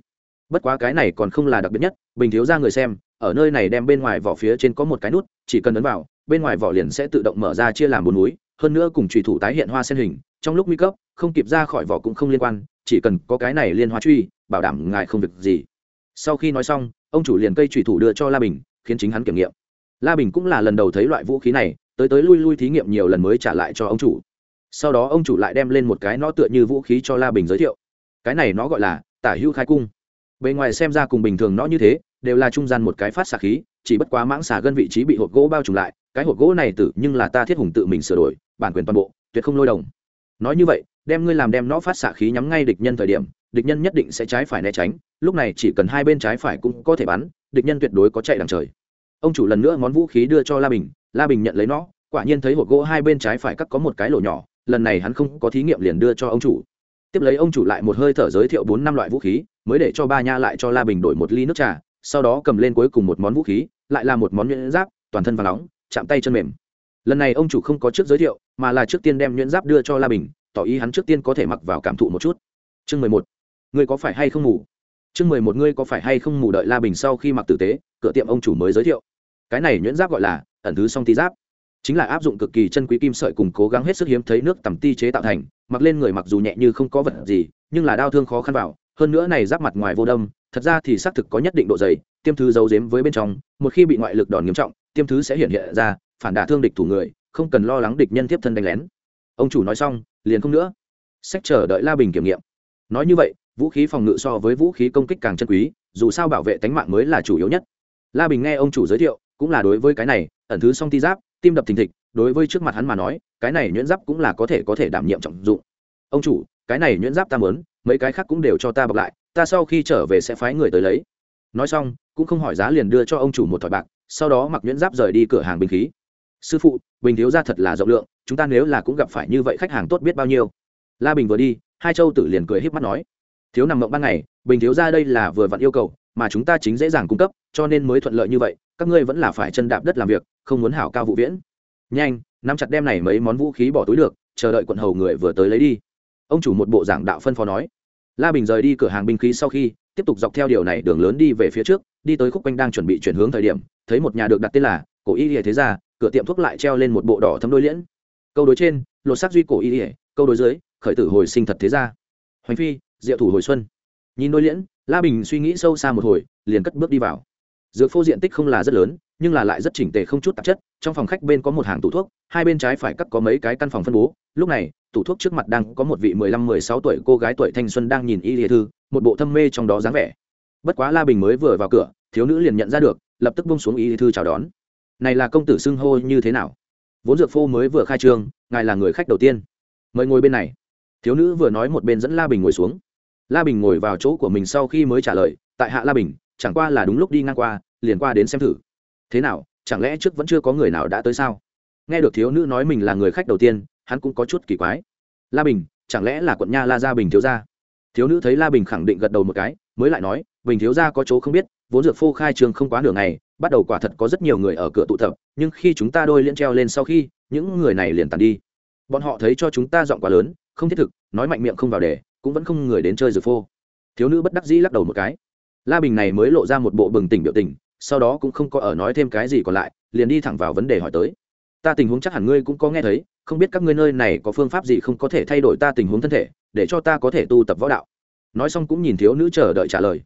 Bất quá cái này còn không là đặc biệt nhất, bình thiếu ra người xem, ở nơi này đem bên ngoài vỏ phía trên có một cái nút, chỉ cần ấn vào, bên ngoài vỏ liền sẽ tự động mở ra chia làm bốn núi, hơn nữa cùng trùy thủ tái hiện hoa sen hình, trong lúc nguy cấp, không kịp ra khỏi vỏ cũng không liên quan, chỉ cần có cái này liên hoa truy, bảo đảm ngài không việc gì. Sau khi nói xong, ông chủ liền cây trùy thủ đưa cho la bình, khiến chính hắn kiểm nghiệm. La bình cũng là lần đầu thấy loại vũ khí này, tới tới lui lui thí nghiệm nhiều lần mới trả lại cho ông chủ sau đó ông chủ lại đem lên một cái nó tựa như vũ khí cho la bình giới thiệu. Cái này nó gọi là tả hữu khai cung. Bề ngoài xem ra cùng bình thường nó như thế, đều là trung gian một cái phát xạ khí, chỉ bất quá mãng xà gân vị trí bị hộp gỗ bao trùm lại, cái hộp gỗ này tử nhưng là ta thiết hùng tự mình sửa đổi, bản quyền toàn bộ, tuyệt không lôi đồng. Nói như vậy, đem ngươi làm đem nó phát xạ khí nhắm ngay địch nhân thời điểm, địch nhân nhất định sẽ trái phải né tránh, lúc này chỉ cần hai bên trái phải cũng có thể bắn, địch nhân tuyệt đối có chạy đằng trời. Ông chủ lần nữa món vũ khí đưa cho la bình la bình nhận lấy nó, quả nhiên thấy hộp gỗ hai bên trái phải cắt có một cái lỗ nhỏ lần này hắn không có thí nghiệm liền đưa cho ông chủ. Tiếp lấy ông chủ lại một hơi thở giới thiệu bốn năm loại vũ khí, mới để cho ba nha lại cho la bình đổi một ly nước trà, sau đó cầm lên cuối cùng một món vũ khí, lại là một món nhuyễn giáp, toàn thân và nóng, chạm tay chân mềm. Lần này ông chủ không có trước giới thiệu, mà là trước tiên đem nhuyễn giáp đưa cho la bình, tỏ ý hắn trước tiên có thể mặc vào cảm thụ một chút. Chương mười một. Ngươi có phải hay không ngủ chương mười một, ngươi có phải hay không ngủ đợi la bình sau khi mặc tử tế, cửa tiệm ông chủ mới giới thiệu. Cái này nhuyễn giáp gọi là ẩn thứ song tí giáp chính là áp dụng cực kỳ chân quý kim sợi cùng cố gắng hết sức hiếm thấy nước tầm ti chế tạo thành, mặc lên người mặc dù nhẹ như không có vật gì, nhưng là đau thương khó khăn vào, hơn nữa này giáp mặt ngoài vô đâm, thật ra thì xác thực có nhất định độ dày, tiêm thứ giấu giếm với bên trong, một khi bị ngoại lực đòn nghiêm trọng, tiêm thứ sẽ hiện hiện ra, phản đả thương địch thủ người, không cần lo lắng địch nhân tiếp thân đánh lén. Ông chủ nói xong, liền không nữa. Sách chờ đợi la bình kiểm nghiệm. Nói như vậy, vũ khí phòng ngự so với vũ khí công kích càng chân quý, dù sao bảo vệ tánh mạng mới là chủ yếu nhất. La bình nghe ông chủ giới thiệu, cũng là đối với cái này, ẩn thứ song ti giáp tim đập thình thịch, đối với trước mặt hắn mà nói, cái này nhuyễn giáp cũng là có thể có thể đảm nhiệm trọng dụng. Ông chủ, cái này nhuyễn giáp ta mớn mấy cái khác cũng đều cho ta bọc lại, ta sau khi trở về sẽ phái người tới lấy. Nói xong, cũng không hỏi giá liền đưa cho ông chủ một thỏi bạc, sau đó mặc nhuyễn giáp rời đi cửa hàng binh khí. Sư phụ, bình thiếu ra thật là rộng lượng, chúng ta nếu là cũng gặp phải như vậy khách hàng tốt biết bao nhiêu. La bình vừa đi, hai châu tử liền cười h í p mắt nói, thiếu nằm mộng ban ngày, bình thiếu ra đây là vừa vặn yêu cầu mà chúng ta chính dễ dàng cung cấp, cho nên mới thuận lợi như vậy, các ngươi vẫn là phải chân đạp đất làm việc, không muốn hảo cao vụ viễn. Nhanh, nắm chặt đem này mấy món vũ khí bỏ túi được, chờ đợi quận hầu người vừa tới lấy đi. Ông chủ một bộ giảng đạo phân phó nói. La bình rời đi cửa hàng binh khí sau khi, tiếp tục dọc theo điều này đường lớn đi về phía trước, đi tới khúc quanh đang chuẩn bị chuyển hướng thời điểm, thấy một nhà được đặt tên là cổ y lìa thế ra cửa tiệm thuốc lại treo lên một bộ đỏ thấm đôi liễn. Câu đối trên, lột xác duy cổ y lìa, câu đối dưới, khởi tử hồi sinh thật thế ra hoành phi, diệu thủ hồi xuân. Nhìn đôi liễn la bình suy nghĩ sâu xa một hồi, liền cất bước đi vào. Dược phô diện tích không là rất lớn, nhưng là lại rất chỉnh tề không chút tạp chất, trong phòng khách bên có một hàng tủ thuốc, hai bên trái phải cắt có mấy cái căn phòng phân bố. Lúc này, tủ thuốc trước mặt đang có một vị mười lăm mười sáu tuổi cô gái tuổi thanh xuân đang nhìn y lìa thư, một bộ thâm mê trong đó dáng vẻ. Bất quá la bình mới vừa vào cửa, thiếu nữ liền nhận ra được, lập tức bông xuống y lìa thư chào đón. Này là công tử xưng hô như thế nào? Vốn dược phô mới vừa khai trương, ngài là người khách đầu tiên. Mời ngồi bên này. Thiếu nữ vừa nói một bên dẫn la bình ngồi xuống la bình ngồi vào chỗ của mình sau khi mới trả lời, tại hạ la bình, chẳng qua là đúng lúc đi ngang qua, liền qua đến xem thử. Thế nào, chẳng lẽ trước vẫn chưa có người nào đã tới sao? Nghe được thiếu nữ nói mình là người khách đầu tiên, hắn cũng có chút kỳ quái. La bình, chẳng lẽ là quận nha la gia bình thiếu gia? Thiếu nữ thấy la bình khẳng định gật đầu một cái, mới lại nói, bình thiếu gia có chỗ không biết, vốn dược phô khai trường không quá nửa ngày, bắt đầu quả thật có rất nhiều người ở cửa tụ tập, nhưng khi chúng ta đôi liên treo lên sau khi, những người này liền tàn đi. Bọn họ thấy cho chúng ta giọng quá lớn, không thiết thực, nói mạnh miệng không vào đề cũng vẫn không người đến chơi dược phô. Thiếu nữ bất đắc dĩ lắc đầu một cái. La bình này mới lộ ra một bộ bừng tỉnh biểu tình, sau đó cũng không có ở nói thêm cái gì còn lại, liền đi thẳng vào vấn đề hỏi tới. Ta tình huống chắc hẳn ngươi cũng có nghe thấy, không biết các ngươi nơi này có phương pháp gì không có thể thay đổi ta tình huống thân thể, để cho ta có thể tu tập võ đạo. Nói xong cũng nhìn thiếu nữ chờ đợi trả lời.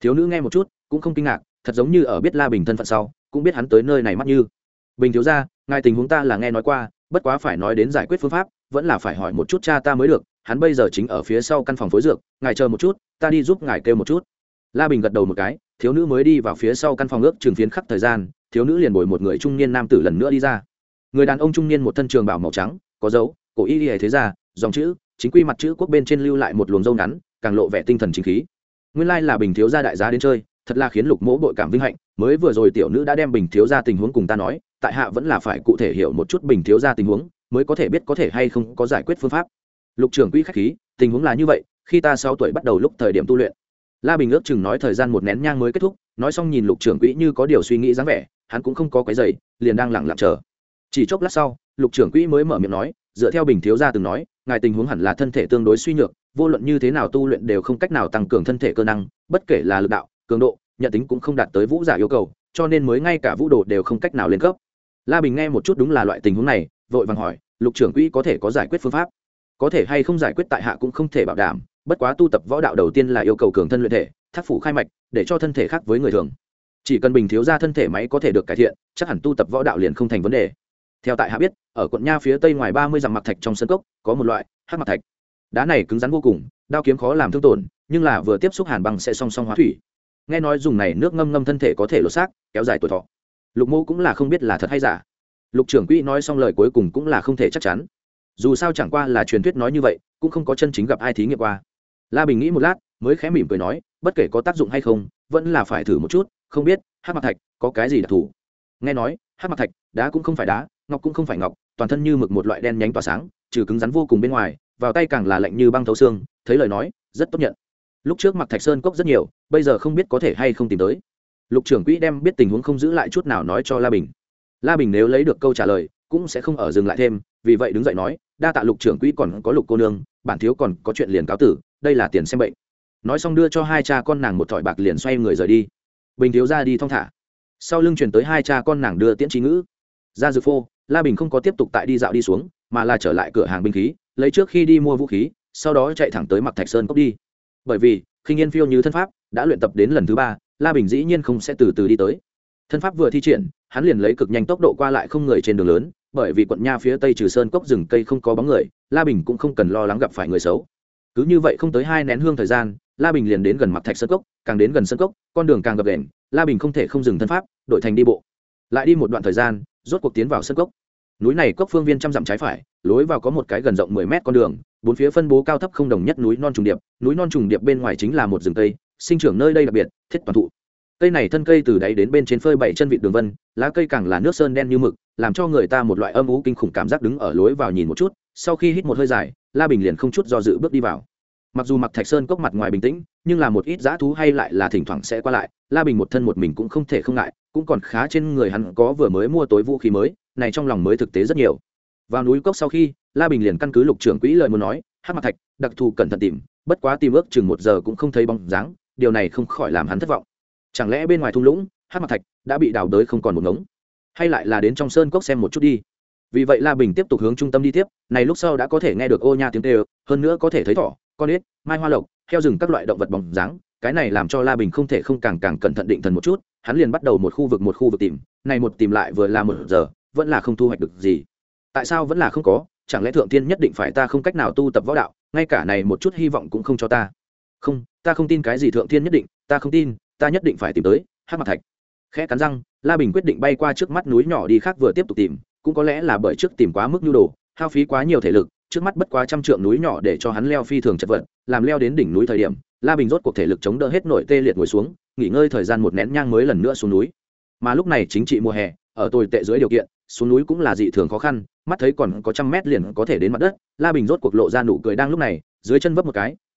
Thiếu nữ nghe một chút, cũng không kinh ngạc, thật giống như ở biết la bình thân phận sau, cũng biết hắn tới nơi này mắt như. Bình thiếu ra ngài tình huống ta là nghe nói qua, bất quá phải nói đến giải quyết phương pháp, vẫn là phải hỏi một chút cha ta mới được hắn bây giờ chính ở phía sau căn phòng phối dược, ngài chờ một chút, ta đi giúp ngài kêu một chút. La bình gật đầu một cái, thiếu nữ mới đi vào phía sau căn phòng ước trường phiến khắp thời gian, thiếu nữ liền bồi một người trung niên nam tử lần nữa đi ra. Người đàn ông trung niên một thân trường bảo màu trắng, có dấu, cổ y y thế ra dòng chữ, chính quy mặt chữ quốc bên trên lưu lại một luồng dâu ngắn, càng lộ vẻ tinh thần chính khí. Nguyên lai là bình thiếu gia đại giá đến chơi, thật là khiến lục mỗ bội cảm vinh hạnh, mới vừa rồi tiểu nữ đã đem bình thiếu gia tình huống cùng ta nói, tại hạ vẫn là phải cụ thể hiểu một chút bình thiếu gia tình huống, mới có thể biết có thể hay không có giải quyết phương pháp lục trưởng quỹ khách khí, tình huống là như vậy, khi ta sáu tuổi bắt đầu lúc thời điểm tu luyện. La bình ước chừng nói thời gian một nén nhang mới kết thúc, nói xong nhìn lục trưởng quỹ như có điều suy nghĩ dáng vẻ, hắn cũng không có cái giày liền đang lẳng lặng chờ. Chỉ chốc lát sau, lục trưởng quỹ mới mở miệng nói, dựa theo bình thiếu gia từng nói, ngài tình huống hẳn là thân thể tương đối suy nhược, vô luận như thế nào tu luyện đều không cách nào tăng cường thân thể cơ năng, bất kể là lực đạo, cường độ, nhận tính cũng không đạt tới vũ giả yêu cầu, cho nên mới ngay cả vũ đồ đều không cách nào lên cấp. La bình nghe một chút đúng là loại tình huống này, vội vàng hỏi, lục trưởng quỹ có thể có giải quyết phương pháp có thể hay không giải quyết tại hạ cũng không thể bảo đảm, bất quá tu tập võ đạo đầu tiên là yêu cầu cường thân luyện thể, thác phủ khai mạch, để cho thân thể khác với người thường. Chỉ cần bình thiếu ra thân thể máy có thể được cải thiện, chắc hẳn tu tập võ đạo liền không thành vấn đề. Theo tại hạ biết, ở quận nha phía tây ngoài ba mươi dặm mặc thạch trong sân cốc, có một loại hát mặc thạch. Đá này cứng rắn vô cùng, đao kiếm khó làm thương tổn, nhưng là vừa tiếp xúc hàn băng sẽ song song hóa thủy. Nghe nói dùng này nước ngâm ngâm thân thể có thể lột xác, kéo dài tuổi thọ. Lục mô cũng là không biết là thật hay giả. Lục trưởng quỹ nói xong lời cuối cùng cũng là không thể chắc chắn dù sao chẳng qua là truyền thuyết nói như vậy, cũng không có chân chính gặp ai thí nghiệm qua. La bình nghĩ một lát, mới khẽ mỉm cười nói, bất kể có tác dụng hay không, vẫn là phải thử một chút, không biết, hát mặt thạch có cái gì đặc thù? Nghe nói, hát mặt thạch, đá cũng không phải đá, ngọc cũng không phải ngọc, toàn thân như mực một loại đen nhánh tỏa sáng, trừ cứng rắn vô cùng bên ngoài, vào tay càng là lạnh như băng thấu xương, thấy lời nói, rất tốt nhận. Lúc trước mặc thạch sơn cốc rất nhiều, bây giờ không biết có thể hay không tìm tới. Lục trưởng quỹ đem biết tình huống không giữ lại chút nào nói cho la bình. La bình nếu lấy được câu trả lời, cũng sẽ không ở dừng lại thêm vì vậy đứng dậy nói, đa tạ lục trưởng quỹ còn có lục cô nương, bản thiếu còn có chuyện liền cáo tử, đây là tiền xem bệnh. Nói xong đưa cho hai cha con nàng một thỏi bạc liền xoay người rời đi. Bình thiếu ra đi thong thả. Sau lưng chuyển tới hai cha con nàng đưa tiễn trí ngữ. Ra dược phô, la bình không có tiếp tục tại đi dạo đi xuống, mà là trở lại cửa hàng binh khí, lấy trước khi đi mua vũ khí, sau đó chạy thẳng tới mặc thạch sơn cốc đi. Bởi vì khi yên phiêu như thân pháp, đã luyện tập đến lần thứ ba, la bình dĩ nhiên không sẽ từ từ đi tới. Thân pháp vừa thi triển, hắn liền lấy cực nhanh tốc độ qua lại không người trên đường lớn bởi vì quận nha phía tây trừ sơn cốc rừng cây không có bóng người, la bình cũng không cần lo lắng gặp phải người xấu. Cứ như vậy không tới hai nén hương thời gian, la bình liền đến gần mặt thạch sơn cốc, càng đến gần sơn cốc, con đường càng gập đền la bình không thể không dừng thân pháp, đổi thành đi bộ. Lại đi một đoạn thời gian, rốt cuộc tiến vào sơn cốc. Núi này cốc phương viên trăm dặm trái phải, lối vào có một cái gần rộng mười mét con đường, bốn phía phân bố cao thấp không đồng nhất núi non trùng điệp, núi non trùng điệp bên ngoài chính là một rừng cây, sinh trưởng nơi đây đặc biệt, thiết toàn thụ cây này thân cây từ đáy đến bên trên phơi bảy chân vịt đường vân, lá cây càng là nước sơn đen như mực, làm cho người ta một loại âm ú kinh khủng cảm giác đứng ở lối vào nhìn một chút, sau khi hít một hơi dài, la bình liền không chút do dự bước đi vào. Mặc dù mặc thạch sơn cốc mặt ngoài bình tĩnh, nhưng là một ít dã thú hay lại là thỉnh thoảng sẽ qua lại, la bình một thân một mình cũng không thể không ngại, cũng còn khá trên người hắn có vừa mới mua tối vũ khí mới, này trong lòng mới thực tế rất nhiều. Vào núi cốc sau khi, la bình liền căn cứ lục trưởng quỹ lời muốn nói, hát mặt thạch, đặc thù cẩn thận tìm, bất quá tìm ước chừng một giờ cũng không thấy bóng dáng, điều này không khỏi làm hắn thất vọng chẳng lẽ bên ngoài thung lũng hát mặt thạch đã bị đào đới không còn một ngống? Hay lại là đến trong sơn cốc xem một chút đi? Vì vậy la bình tiếp tục hướng trung tâm đi tiếp, này lúc sau đã có thể nghe được ô nha tiếng tê hơn nữa có thể thấy thỏ, con ếch, mai hoa lộc, heo rừng các loại động vật bóng dáng. Cái này làm cho la bình không thể không càng càng cẩn thận định thần một chút, hắn liền bắt đầu một khu vực một khu vực tìm, này một tìm lại vừa là một giờ, vẫn là không thu hoạch được gì. Tại sao vẫn là không có? Chẳng lẽ thượng tiên nhất định phải ta không cách nào tu tập võ đạo, ngay cả này một chút hy vọng cũng không cho ta? Không ta không tin cái gì thượng tiên nhất định, ta không tin ta nhất định phải tìm tới hát mặt thạch. Khẽ cắn răng, la bình quyết định bay qua trước mắt núi nhỏ đi khác vừa tiếp tục tìm, cũng có lẽ là bởi trước tìm quá mức nhu đồ, hao phí quá nhiều thể lực, trước mắt bất quá trăm trượng núi nhỏ để cho hắn leo phi thường chật vật, làm leo đến đỉnh núi thời điểm, la bình rốt cuộc thể lực chống đỡ hết nội tê liệt ngồi xuống, nghỉ ngơi thời gian một nén nhang mới lần nữa xuống núi. Mà lúc này chính trị mùa hè, ở tồi tệ dưới điều kiện, xuống núi cũng là dị thường khó khăn, mắt thấy còn có trăm mét liền có thể đến mặt đất, la bình rốt cuộc lộ ra nụ cười đang lúc này, dưới chân vấp một cái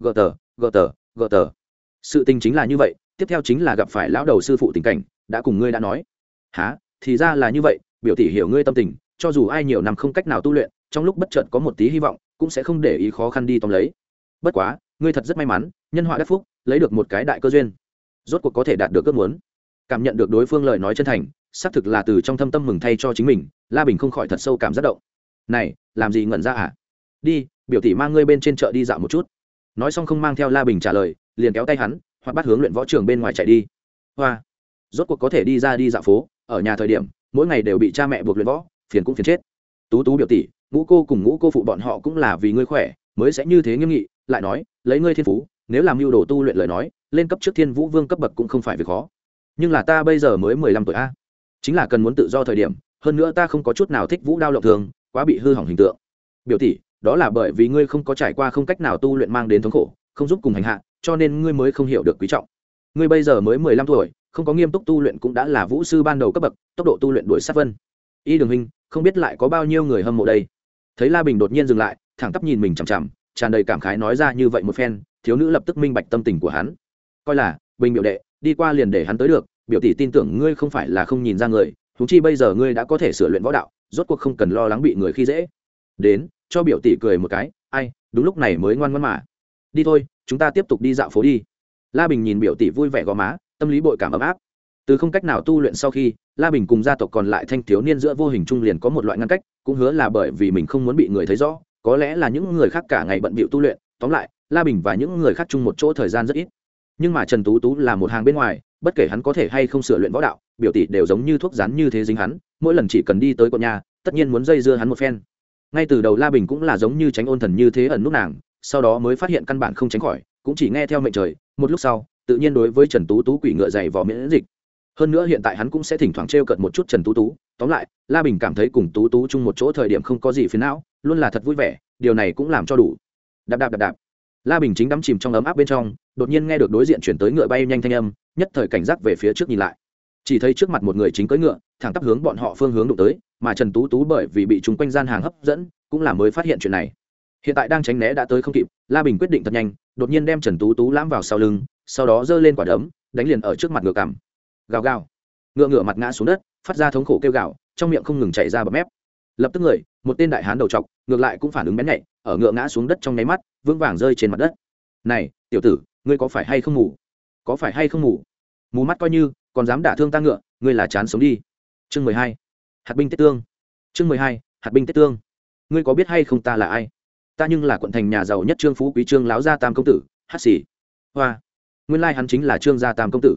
gờ tờ gờ tờ gờ tờ. Sự tình chính là như vậy, tiếp theo chính là gặp phải lão đầu sư phụ tình cảnh, đã cùng ngươi đã nói. Há thì ra là như vậy, biểu tỷ hiểu ngươi tâm tình, cho dù ai nhiều năm không cách nào tu luyện, trong lúc bất chợt có một tí hy vọng, cũng sẽ không để ý khó khăn đi tóm lấy. Bất quá, ngươi thật rất may mắn, nhân họa đắc phúc, lấy được một cái đại cơ duyên. Rốt cuộc có thể đạt được ước muốn. Cảm nhận được đối phương lời nói chân thành, xác thực là từ trong thâm tâm mừng thay cho chính mình, la bình không khỏi thật sâu cảm giác động. Này, làm gì ngẩn ra à? Đi, biểu tỷ mang ngươi bên trên chợ đi dạo một chút nói xong không mang theo la bình trả lời, liền kéo tay hắn, hoặc bắt hướng luyện võ trường bên ngoài chạy đi. Hoa. Rốt cuộc có thể đi ra đi dạo phố, ở nhà thời điểm, mỗi ngày đều bị cha mẹ buộc luyện võ, phiền cũng phiền chết. Tú tú biểu tỷ, ngũ cô cùng ngũ cô phụ bọn họ cũng là vì ngươi khỏe, mới sẽ như thế nghiêm nghị, lại nói, lấy ngươi thiên phú, nếu làm mưu đồ tu luyện lời nói, lên cấp trước thiên vũ vương cấp bậc cũng không phải việc khó. Nhưng là ta bây giờ mới mười lăm tuổi a. Chính là cần muốn tự do thời điểm, hơn nữa ta không có chút nào thích vũ đao lộng thường, quá bị hư hỏng hình tượng. Biểu tỷ đó là bởi vì ngươi không có trải qua không cách nào tu luyện mang đến thống khổ, không giúp cùng hành hạ, cho nên ngươi mới không hiểu được quý trọng. Ngươi bây giờ mới mười lăm tuổi, không có nghiêm túc tu luyện cũng đã là vũ sư ban đầu cấp bậc, tốc độ tu luyện đuổi sát vân. Y đường hình không biết lại có bao nhiêu người hâm mộ đây. Thấy la bình đột nhiên dừng lại, thẳng tắp nhìn mình chằm chằm, tràn đầy cảm khái nói ra như vậy một phen, thiếu nữ lập tức minh bạch tâm tình của hắn. Coi là, bình biểu đệ, đi qua liền để hắn tới được, biểu tỷ tin tưởng ngươi không phải là không nhìn ra người thú chi bây giờ ngươi đã có thể sửa luyện võ đạo, rốt cuộc không cần lo lắng bị người khi dễ. Đến cho biểu tỷ cười một cái, ai, đúng lúc này mới ngoan ngoan mà. Đi thôi, chúng ta tiếp tục đi dạo phố đi. La bình nhìn biểu tỷ vui vẻ gò má, tâm lý bội cảm ấm áp. Từ không cách nào tu luyện sau khi, la bình cùng gia tộc còn lại thanh thiếu niên giữa vô hình trung liền có một loại ngăn cách, cũng hứa là bởi vì mình không muốn bị người thấy rõ, có lẽ là những người khác cả ngày bận bịu tu luyện, tóm lại, la bình và những người khác chung một chỗ thời gian rất ít. Nhưng mà trần tú tú là một hàng bên ngoài, bất kể hắn có thể hay không sửa luyện võ đạo, biểu tỷ đều giống như thuốc rán như thế dính hắn, mỗi lần chỉ cần đi tới con nhà, tất nhiên muốn dây dưa hắn một phen ngay từ đầu la bình cũng là giống như tránh ôn thần như thế ẩn nút nàng, sau đó mới phát hiện căn bản không tránh khỏi, cũng chỉ nghe theo mệnh trời, một lúc sau, tự nhiên đối với trần tú tú quỷ ngựa dày vò miễn dịch. Hơn nữa hiện tại hắn cũng sẽ thỉnh thoảng t r e o cận một chút trần tú tú, tóm lại, la bình cảm thấy cùng tú tú chung một chỗ thời điểm không có gì phiến não, luôn là thật vui vẻ, điều này cũng làm cho đủ. Đạp đạp đạp đạp. La bình chính đắm chìm trong ấm áp bên trong, đột nhiên nghe được đối diện chuyển tới ngựa bay nhanh thanh âm, nhất thời cảnh giác về phía trước nhìn lại. Chỉ thấy trước mặt một người chính cưỡi ngựa, thẳng tắp hướng bọn họ phương hướng đụng tới mà trần tú tú bởi vì bị chúng quanh gian hàng hấp dẫn, cũng là mới phát hiện chuyện này. Hiện tại đang tránh né đã tới không kịp, la bình quyết định thật nhanh, đột nhiên đem trần tú tú lãm vào sau lưng, sau đó giơ lên quả đấm, đánh liền ở trước mặt ngựa cằm. Gào gào. Ngựa ngựa mặt ngã xuống đất, phát ra thống khổ kêu gào, trong miệng không ngừng chảy ra bọt mép. Lập tức người, một tên đại hán đầu trọc, ngược lại cũng phản ứng bén nhạy, ở ngựa ngã xuống đất trong nháy mắt, vững vàng rơi trên mặt đất. Này, tiểu tử, ngươi có phải hay không ngủ có phải hay không ngủ mù mắt coi như, còn dám đả thương ta ngựa, ngươi là chán sống đi. Chương mười hai hạt binh tết tương. Chương mười hai, hạt binh tết tương. Ngươi có biết hay không ta là ai? Ta nhưng là quận thành nhà giàu nhất trương phú quý trương láo gia tam công tử, hát xì. Hoa. Nguyên lai hắn chính là trương gia tam công tử.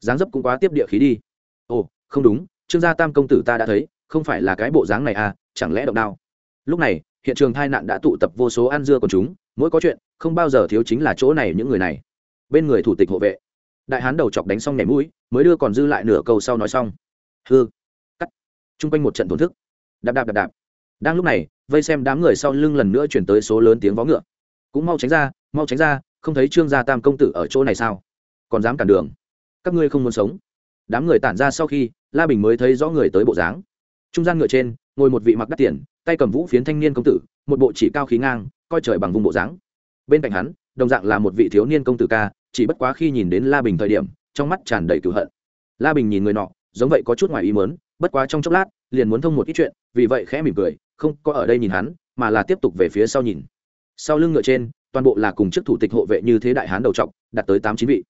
Dáng dấp cũng quá tiếp địa khí đi. Ồ, không đúng, trương gia tam công tử ta đã thấy, không phải là cái bộ dáng này à chẳng lẽ động đao? Lúc này, hiện trường tai nạn đã tụ tập vô số ăn dưa của chúng, mỗi có chuyện, không bao giờ thiếu chính là chỗ này những người này. Bên người thủ tịch hộ vệ. Đại hán đầu chọc đánh xong nhảy mũi, mới đưa còn dư lại nửa câu sau nói xong. Hư t r u n g quanh một trận thổn thức. Đạp đạp đạp đạp. Đang lúc này, vây xem đám người sau lưng lần nữa chuyển tới số lớn tiếng vó ngựa. Cũng mau tránh ra, mau tránh ra, không thấy trương gia tam công tử ở chỗ này sao? Còn dám cản đường. Các ngươi không muốn sống. Đám người tản ra sau khi, la bình mới thấy rõ người tới bộ dáng. Trung gian ngựa trên, ngồi một vị mặc đắt tiền, tay cầm vũ phiến thanh niên công tử, một bộ chỉ cao khí ngang, coi trời bằng vùng bộ dáng. Bên cạnh hắn, đồng dạng là một vị thiếu niên công tử ca, chỉ bất quá khi nhìn đến la bình thời điểm, trong mắt tràn đầy cửu hận. La bình nhìn người nọ, giống vậy có chút ngoài ý mớn bất quá trong chốc lát, liền muốn thông một ít chuyện, vì vậy khẽ mỉm cười, không có ở đây nhìn hắn, mà là tiếp tục về phía sau nhìn. Sau lưng ngựa trên, toàn bộ là cùng chức thủ tịch hộ vệ như thế đại hán đầu trọc đạt tới tám chín vị.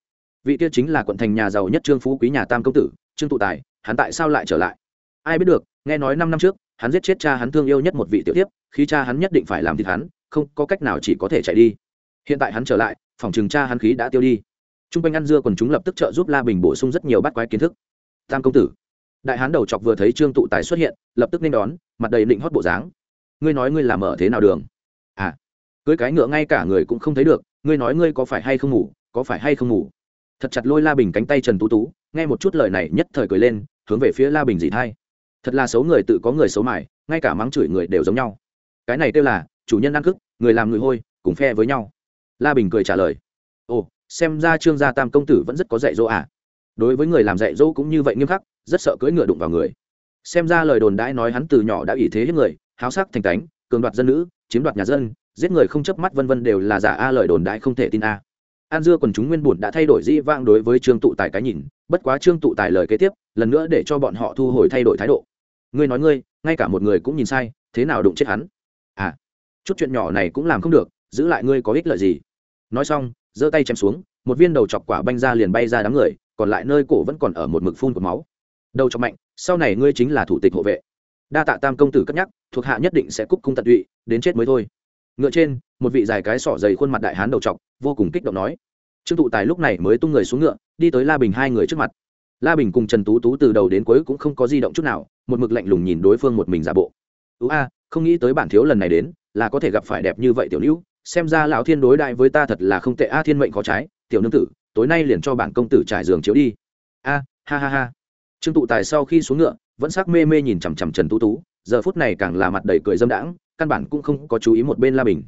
Vị kia chính là quận thành nhà giàu nhất trương phú quý nhà tam công tử, trương tụ tài, hắn tại sao lại trở lại? Ai biết được, nghe nói năm năm trước, hắn giết chết cha hắn thương yêu nhất một vị tiểu tiếp khi cha hắn nhất định phải làm thịt hắn, không có cách nào chỉ có thể chạy đi. Hiện tại hắn trở lại, phòng chừng cha hắn khí đã tiêu đi. T r u n g quanh ăn dưa còn chúng lập tức trợ giúp la bình bổ sung rất nhiều bát quái kiến thức. Tam công tử đại hán đầu chọc vừa thấy trương tụ tài xuất hiện, lập tức nên đón, mặt đầy định hót bộ dáng. Ngươi nói ngươi làm ở thế nào đường? À cưới cái ngựa ngay cả người cũng không thấy được, ngươi nói ngươi có phải hay không ngủ, có phải hay không ngủ? Thật chặt lôi la bình cánh tay trần tú tú, nghe một chút lời này nhất thời cười lên, hướng về phía la bình dị thay thật là xấu người tự có người xấu mải ngay cả mắng chửi người đều giống nhau. Cái này kêu là, chủ nhân ăn cức, người làm người hôi, cùng phe với nhau. La bình cười trả lời. Ồ, xem ra trương gia tam công tử vẫn rất có dạy dỗ à? Đối với người làm dạy dỗ cũng như vậy nghiêm khắc, rất sợ cưỡi ngựa đụng vào người. Xem ra lời đồn đãi nói hắn từ nhỏ đã ủy thế hết người, háo sắc thành cánh, cường đoạt dân nữ, chiếm đoạt nhà dân, giết người không chớp mắt vân vân đều là giả a, lời đồn đãi không thể tin a. An dưa quần chúng nguyên bùn đã thay đổi dĩ vang đối với trương tụ tài cái nhìn, bất quá trương tụ tài lời kế tiếp, lần nữa để cho bọn họ thu hồi thay đổi thái độ. Ngươi nói ngươi, ngay cả một người cũng nhìn sai, thế nào đụng chết hắn? À chút chuyện nhỏ này cũng làm không được, giữ lại ngươi có ích lợi gì? Nói xong, giơ tay chém xuống, một viên đầu chọc quả banh ra liền bay ra đám người còn lại nơi cổ vẫn còn ở một mực phun của máu. Đầu cho mạnh, sau này ngươi chính là thủ tịch hộ vệ. Đa tạ tam công tử cất nhắc, thuộc hạ nhất định sẽ cúc cung tận tụy, đến chết mới thôi. Ngựa trên, một vị dài cái sỏ dày khuôn mặt đại hán đầu chọc, vô cùng kích động nói. Trương tụ tài lúc này mới tung người xuống ngựa, đi tới la bình hai người trước mặt. La bình cùng trần tú tú từ đầu đến cuối cũng không có di động chút nào, một mực lạnh lùng nhìn đối phương một mình giả bộ. Tú a, không nghĩ tới bản thiếu lần này đến, là có thể gặp phải đẹp như vậy tiểu nữ, xem ra lão thiên đối đại với ta thật là không tệ a, thiên mệnh khó trái, tiểu nương tử tối nay liền cho bản công tử trải giường chiếu đi. A, ha ha ha. Trương tụ tài sau khi xuống ngựa, vẫn sắc mê mê nhìn chằm chằm trần tú tú, giờ phút này càng là mặt đầy cười dâm đãng, căn bản cũng không có chú ý một bên la bình.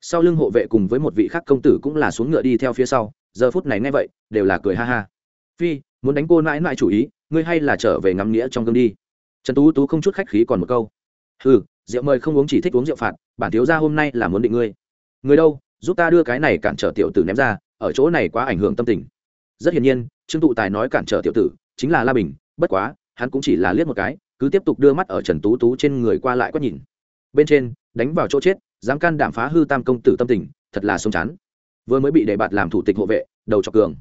Sau lưng hộ vệ cùng với một vị khác công tử cũng là xuống ngựa đi theo phía sau, giờ phút này nghe vậy, đều là cười ha ha. Phi, muốn đánh cô mãi mãi chủ ý, ngươi hay là trở về ngắm nghĩa trong gương đi. Trần tú tú không chút khách khí còn một câu. Ừ rượu mời không uống chỉ thích uống rượu phạt, bản thiếu ra hôm nay là muốn định ngươi. Người đâu, giúp ta đưa cái này cản trở tiểu tử ném ra ở chỗ này quá ảnh hưởng tâm tình. Rất hiển nhiên, trương tụ tài nói cản trở tiểu tử, chính là la bình, bất quá, hắn cũng chỉ là liếc một cái, cứ tiếp tục đưa mắt ở trần tú tú trên người qua lại quét nhìn. Bên trên, đánh vào chỗ chết, dám can đảm phá hư tam công tử tâm tình, thật là sống chán. Vừa mới bị đề bạt làm thủ tịch hộ vệ, đầu chọc cường.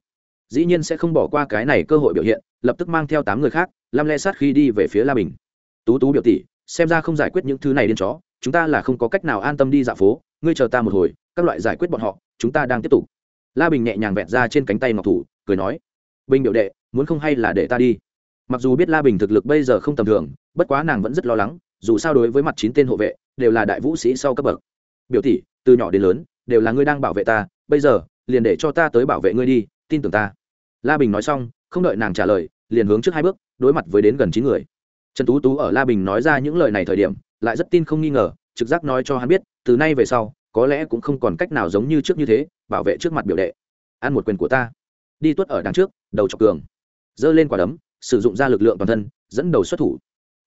Dĩ nhiên sẽ không bỏ qua cái này cơ hội biểu hiện, lập tức mang theo tám người khác, lăm le sát khi đi về phía la bình. Tú tú biểu tỷ, xem ra không giải quyết những thứ này điên chó, chúng ta là không có cách nào an tâm đi dạo phố, ngươi chờ ta một hồi, các loại giải quyết bọn họ, chúng ta đang tiếp tục la bình nhẹ nhàng vẹt ra trên cánh tay ngọc thủ, cười nói, bình biểu đệ, muốn không hay là để ta đi. Mặc dù biết la bình thực lực bây giờ không tầm thường, bất quá nàng vẫn rất lo lắng, dù sao đối với mặt chín tên hộ vệ, đều là đại vũ sĩ sau cấp bậc. Biểu tỷ, từ nhỏ đến lớn, đều là ngươi đang bảo vệ ta, bây giờ, liền để cho ta tới bảo vệ ngươi đi, tin tưởng ta. La bình nói xong, không đợi nàng trả lời, liền hướng trước hai bước, đối mặt với đến gần chín người. Trần tú tú ở la bình nói ra những lời này thời điểm, lại rất tin không nghi ngờ, trực giác nói cho hắn biết, từ nay về sau có lẽ cũng không còn cách nào giống như trước như thế, bảo vệ trước mặt biểu đệ. Ăn một quyền của ta. Đi tuất ở đằng trước, đầu chọc cường. Giơ lên quả đấm, sử dụng ra lực lượng toàn thân, dẫn đầu xuất thủ.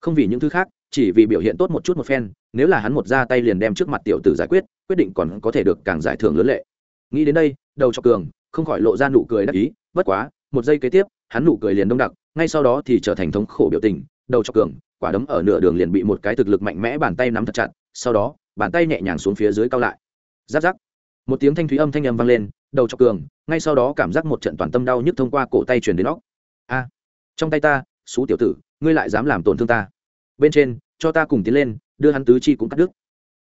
Không vì những thứ khác, chỉ vì biểu hiện tốt một chút một phen, nếu là hắn một ra tay liền đem trước mặt tiểu tử giải quyết quyết định còn có thể được càng giải thưởng lớn lệ. Nghĩ đến đây, đầu chọc cường, không khỏi lộ ra nụ cười đắc ý, bất quá, một giây kế tiếp, hắn nụ cười liền đông đặc, ngay sau đó thì trở thành thống khổ biểu tình. Đầu chọc cường, quả đấm ở nửa đường liền bị một cái thực lực mạnh mẽ bàn tay nắm thật chặt, sau đó bàn tay nhẹ nhàng xuống phía dưới cao lại. Giáp giáp một tiếng thanh thúy âm thanh âm vang lên, đầu chọc cường, ngay sau đó cảm giác một trận toàn tâm đau nhức thông qua cổ tay truyền đến óc. A. Trong tay ta, xú tiểu tử, ngươi lại dám làm tổn thương ta. Bên trên, cho ta cùng tiến lên, đưa hắn tứ chi cũng cắt đứt.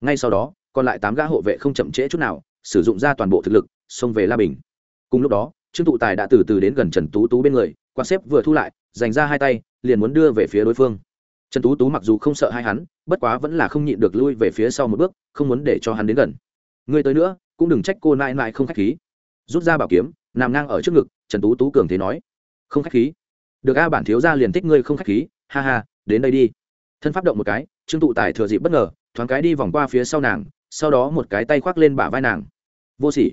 Ngay sau đó, còn lại tám gã hộ vệ không chậm trễ chút nào, sử dụng ra toàn bộ thực lực, xông về la bình. Cùng lúc đó, trương tụ tài đã từ từ đến gần trần tú tú bên người quan xếp vừa thu lại dành ra hai tay, liền muốn đưa về phía đối phương trần tú tú mặc dù không sợ hai hắn, bất quá vẫn là không nhịn được lui về phía sau một bước, không muốn để cho hắn đến gần. Ngươi tới nữa, cũng đừng trách cô nại nại không khách khí. Rút ra bảo kiếm, nằm ngang ở trước ngực, trần tú tú cường thế nói. Không khách khí. Được a, bản thiếu gia liền thích ngươi không khách khí. Ha ha, đến đây đi. Thân pháp động một cái, trương tụ tài thừa dịp bất ngờ, thoáng cái đi vòng qua phía sau nàng, sau đó một cái tay khoác lên bả vai nàng. Vô sỉ.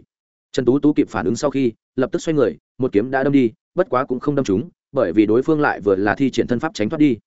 Trần tú tú kịp phản ứng sau khi, lập tức xoay người, một kiếm đã đâm đi, bất quá cũng không đâm trúng, bởi vì đối phương lại vừa là thi triển thân pháp tránh thoát đi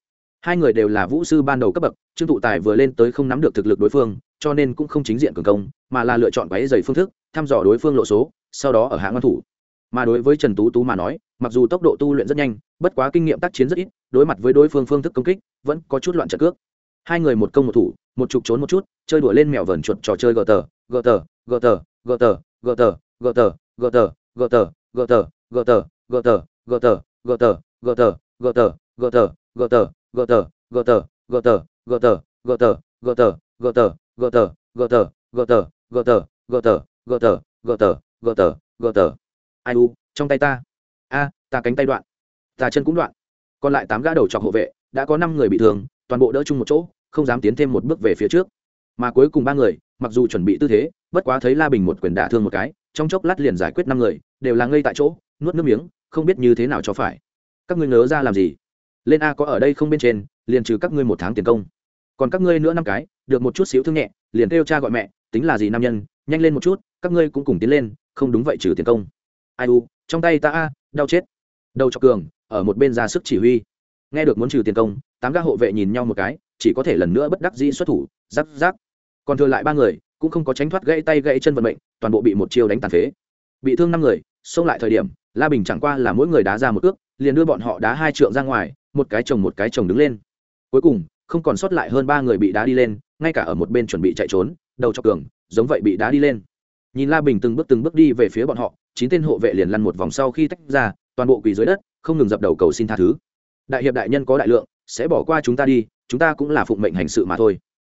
hai người đều là vũ sư ban đầu cấp bậc trương tụ tài vừa lên tới không nắm được thực lực đối phương cho nên cũng không chính diện cường công mà là lựa chọn váy dày phương thức thăm dò đối phương lộ số sau đó ở hạng ngăn thủ mà đối với trần tú tú mà nói mặc dù tốc độ tu luyện rất nhanh bất quá kinh nghiệm tác chiến rất ít đối mặt với đối phương phương thức công kích vẫn có chút loạn trận cước hai người một công một thủ một chục trốn một chút chơi đuổi lên mèo vờn chuột trò chơi gờ tờ gờ tờ gờ tờ gờ tờ gờ tờ gờ tờ gờ tờ gờ tờ gờ tờ gờ tờ gờ tờ gờ tờ gờ tờ gờ tờ gờ tờ gờ tờ gờ tờ gờ tờ gờ tờ gờ tờ gờ tờ gờ tờ gờ tờ gờ tờ gờ tờ gờ tờ gờ tờ gờ tờ gờ tờ gờ tờ gờ tờ gờ tờ gờ tờ ai u trong tay ta a ta cánh tay đoạn ta chân cũng đoạn còn lại tám gã đầu chọc hộ vệ đã có năm người bị thương toàn bộ đỡ chung một chỗ không dám tiến thêm một bước về phía trước mà cuối cùng ba người mặc dù chuẩn bị tư thế bất quá thấy la bình một quyền đả thương một cái trong chốc lát liền giải quyết năm người đều là ngây tại chỗ nuốt nước miếng không biết như thế nào cho phải các ngươi ngớ ra làm gì lên a có ở đây không bên trên, liền trừ các ngươi một tháng tiền công. Còn các ngươi nữa năm cái, được một chút xíu thương nhẹ, liền kêu cha gọi mẹ, tính là gì nam nhân, nhanh lên một chút, các ngươi cũng cùng tiến lên, không đúng vậy trừ tiền công. Ai u, trong tay ta a, đau chết. Đầu cho cường, ở một bên ra sức chỉ huy. Nghe được muốn trừ tiền công, tám gã hộ vệ nhìn nhau một cái, chỉ có thể lần nữa bất đắc dĩ xuất thủ giáp giáp còn thừa lại ba người, cũng không có tránh thoát gãy tay gãy chân vận mệnh, toàn bộ bị một chiêu đánh tàn phế. Bị thương năm người, xông lại thời điểm, la bình chẳng qua là mỗi người đá ra một ước, liền đưa bọn họ đá hai trượng ra ngoài một cái chồng một cái chồng đứng lên. Cuối cùng, không còn sót lại hơn ba người bị đá đi lên, ngay cả ở một bên chuẩn bị chạy trốn, đầu cho cường, giống vậy bị đá đi lên. Nhìn la bình từng bước từng bước đi về phía bọn họ, chín tên hộ vệ liền lăn một vòng sau khi tách ra, toàn bộ quỳ dưới đất, không ngừng dập đầu cầu xin tha thứ. Đại hiệp đại nhân có đại lượng, sẽ bỏ qua chúng ta đi, chúng ta cũng là phụng mệnh hành sự mà thôi.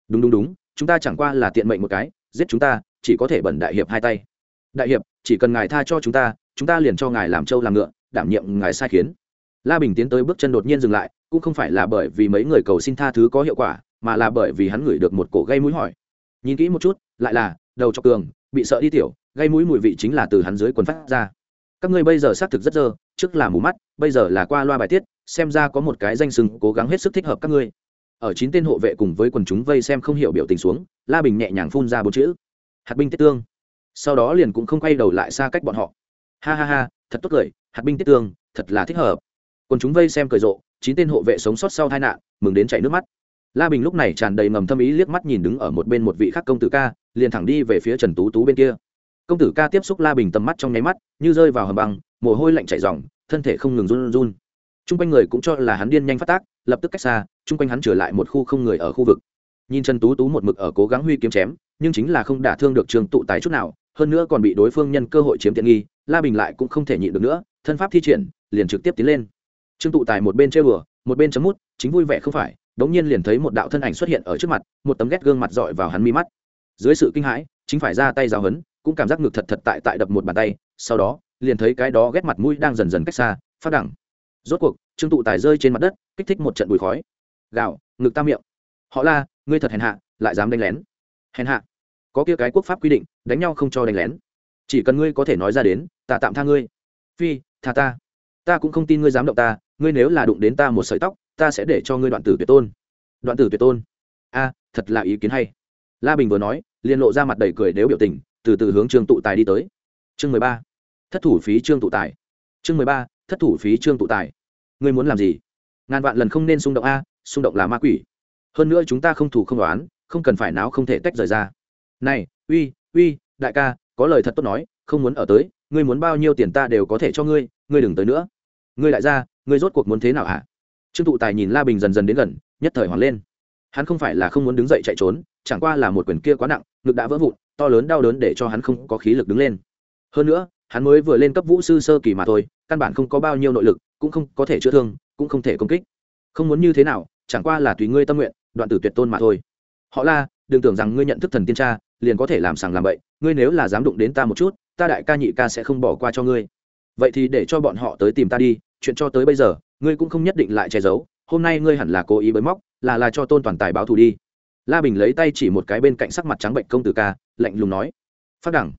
Đúng đúng đúng, chúng ta chẳng qua là tiện mệnh một cái, giết chúng ta, chỉ có thể bẩn đại hiệp hai tay. Đại hiệp, chỉ cần ngài tha cho chúng ta chúng ta liền cho ngài làm trâu làm ngựa, đảm nhiệm ngài sai khiến la bình tiến tới bước chân đột nhiên dừng lại, cũng không phải là bởi vì mấy người cầu xin tha thứ có hiệu quả, mà là bởi vì hắn ngửi được một cổ gây mũi hỏi. Nhìn kỹ một chút, lại là, đầu cho cường bị sợ đi tiểu, gây mũi mùi vị chính là từ hắn dưới quần phát ra. Các ngươi bây giờ xác thực rất dơ, trước là mù mắt, bây giờ là qua loa bài tiết, xem ra có một cái danh sừng cố gắng hết sức thích hợp các ngươi. Ở chín tên hộ vệ cùng với quần chúng vây xem không hiểu biểu tình xuống, la bình nhẹ nhàng phun ra bốn chữ. Hạt binh tiết tương. Sau đó liền cũng không quay đầu lại xa cách bọn họ. Ha ha ha, thật tốt cười, hạt binh tiết tương, thật là thích hợp còn chúng vây xem cười rộ, chín tên hộ vệ sống sót sau tai nạn, mừng đến chảy nước mắt. La bình lúc này tràn đầy ngầm thâm ý liếc mắt nhìn đứng ở một bên một vị khác công tử ca, liền thẳng đi về phía trần tú tú bên kia. Công tử ca tiếp xúc la bình tầm mắt trong nháy mắt, như rơi vào hầm băng, mồ hôi lạnh chảy ròng, thân thể không ngừng run run t r u n g quanh người cũng cho là hắn điên nhanh phát tác, lập tức cách xa t r u n g quanh hắn trở lại một khu không người ở khu vực. Nhìn trần tú tú một mực ở cố gắng huy kiếm chém, nhưng chính là không đả thương được trường tụ tài chút nào, hơn nữa còn bị đối phương nhân cơ hội chiếm tiện nghi, la bình lại cũng không thể nhịn được nữa, thân pháp thi triển, liền trực tiếp tiến lên trương tụ tài một bên chơi bừa một bên chấm mút, chính vui vẻ không phải, đống nhiên liền thấy một đạo thân ảnh xuất hiện ở trước mặt, một tấm ghét gương mặt dọi vào hắn mi mắt. Dưới sự kinh hãi, chính phải ra tay giáo hấn cũng cảm giác ngực thật thật tại tại đập một bàn tay, sau đó, liền thấy cái đó ghét mặt mũi đang dần dần cách xa, phát đẳng. Rốt cuộc, trương tụ tài rơi trên mặt đất, kích thích một trận bụi khói. Gạo ngực ta miệng. Họ la, ngươi thật hèn hạ, lại dám đánh lén. Hèn hạ. Có kia cái quốc pháp quy định, đánh nhau không cho đánh lén. Chỉ cần ngươi có thể nói ra đến, ta tạm tha ngươi. Phi, tha ta ta cũng không tin ngươi dám động ta, ngươi nếu là đụng đến ta một sợi tóc, ta sẽ để cho ngươi đoạn tử tuyệt tôn. Đoạn tử tuyệt tôn. A, thật là ý kiến hay. La bình vừa nói, liền lộ ra mặt đầy cười nếu biểu tình, từ từ hướng trương tụ tài đi tới. Chương mười ba. Thất thủ phí trương tụ tài. Chương mười ba. Thất thủ phí trương tụ tài. Ngươi muốn làm gì? Ngàn vạn lần không nên xung động a, xung động là ma quỷ. Hơn nữa chúng ta không thủ không đoán không cần phải náo không thể tách rời ra. Này, uy uy, đại ca, có lời thật tốt nói, không muốn ở tới, ngươi muốn bao nhiêu tiền ta đều có thể cho ngươi ngươi đừng tới nữa ngươi đại gia, ngươi rốt cuộc muốn thế nào hả? Trương tụ tài nhìn la bình dần dần đến gần, nhất thời hoảng lên. Hắn không phải là không muốn đứng dậy chạy trốn, chẳng qua là một quyền kia quá nặng, ngực đã vỡ vụn, to lớn đau đớn để cho hắn không có khí lực đứng lên. Hơn nữa, hắn mới vừa lên cấp vũ sư sơ kỳ mà thôi, căn bản không có bao nhiêu nội lực, cũng không có thể chữa thương, cũng không thể công kích. Không muốn như thế nào, chẳng qua là tùy ngươi tâm nguyện, đoạn tử tuyệt tôn mà thôi. Họ la, đừng tưởng rằng ngươi nhận thức thần tiên tra liền có thể làm sàng làm bậy, ngươi nếu là dám đụng đến ta một chút, ta đại ca nhị ca sẽ không bỏ qua cho ngươi vậy thì để cho bọn họ tới tìm ta đi, chuyện cho tới bây giờ, ngươi cũng không nhất định lại che giấu, hôm nay ngươi hẳn là cố ý bới móc, là là cho tôn toàn tài báo thù đi. La bình lấy tay chỉ một cái bên cạnh sắc mặt trắng bệnh công tử ca, lạnh lùng nói. Phát đẳng.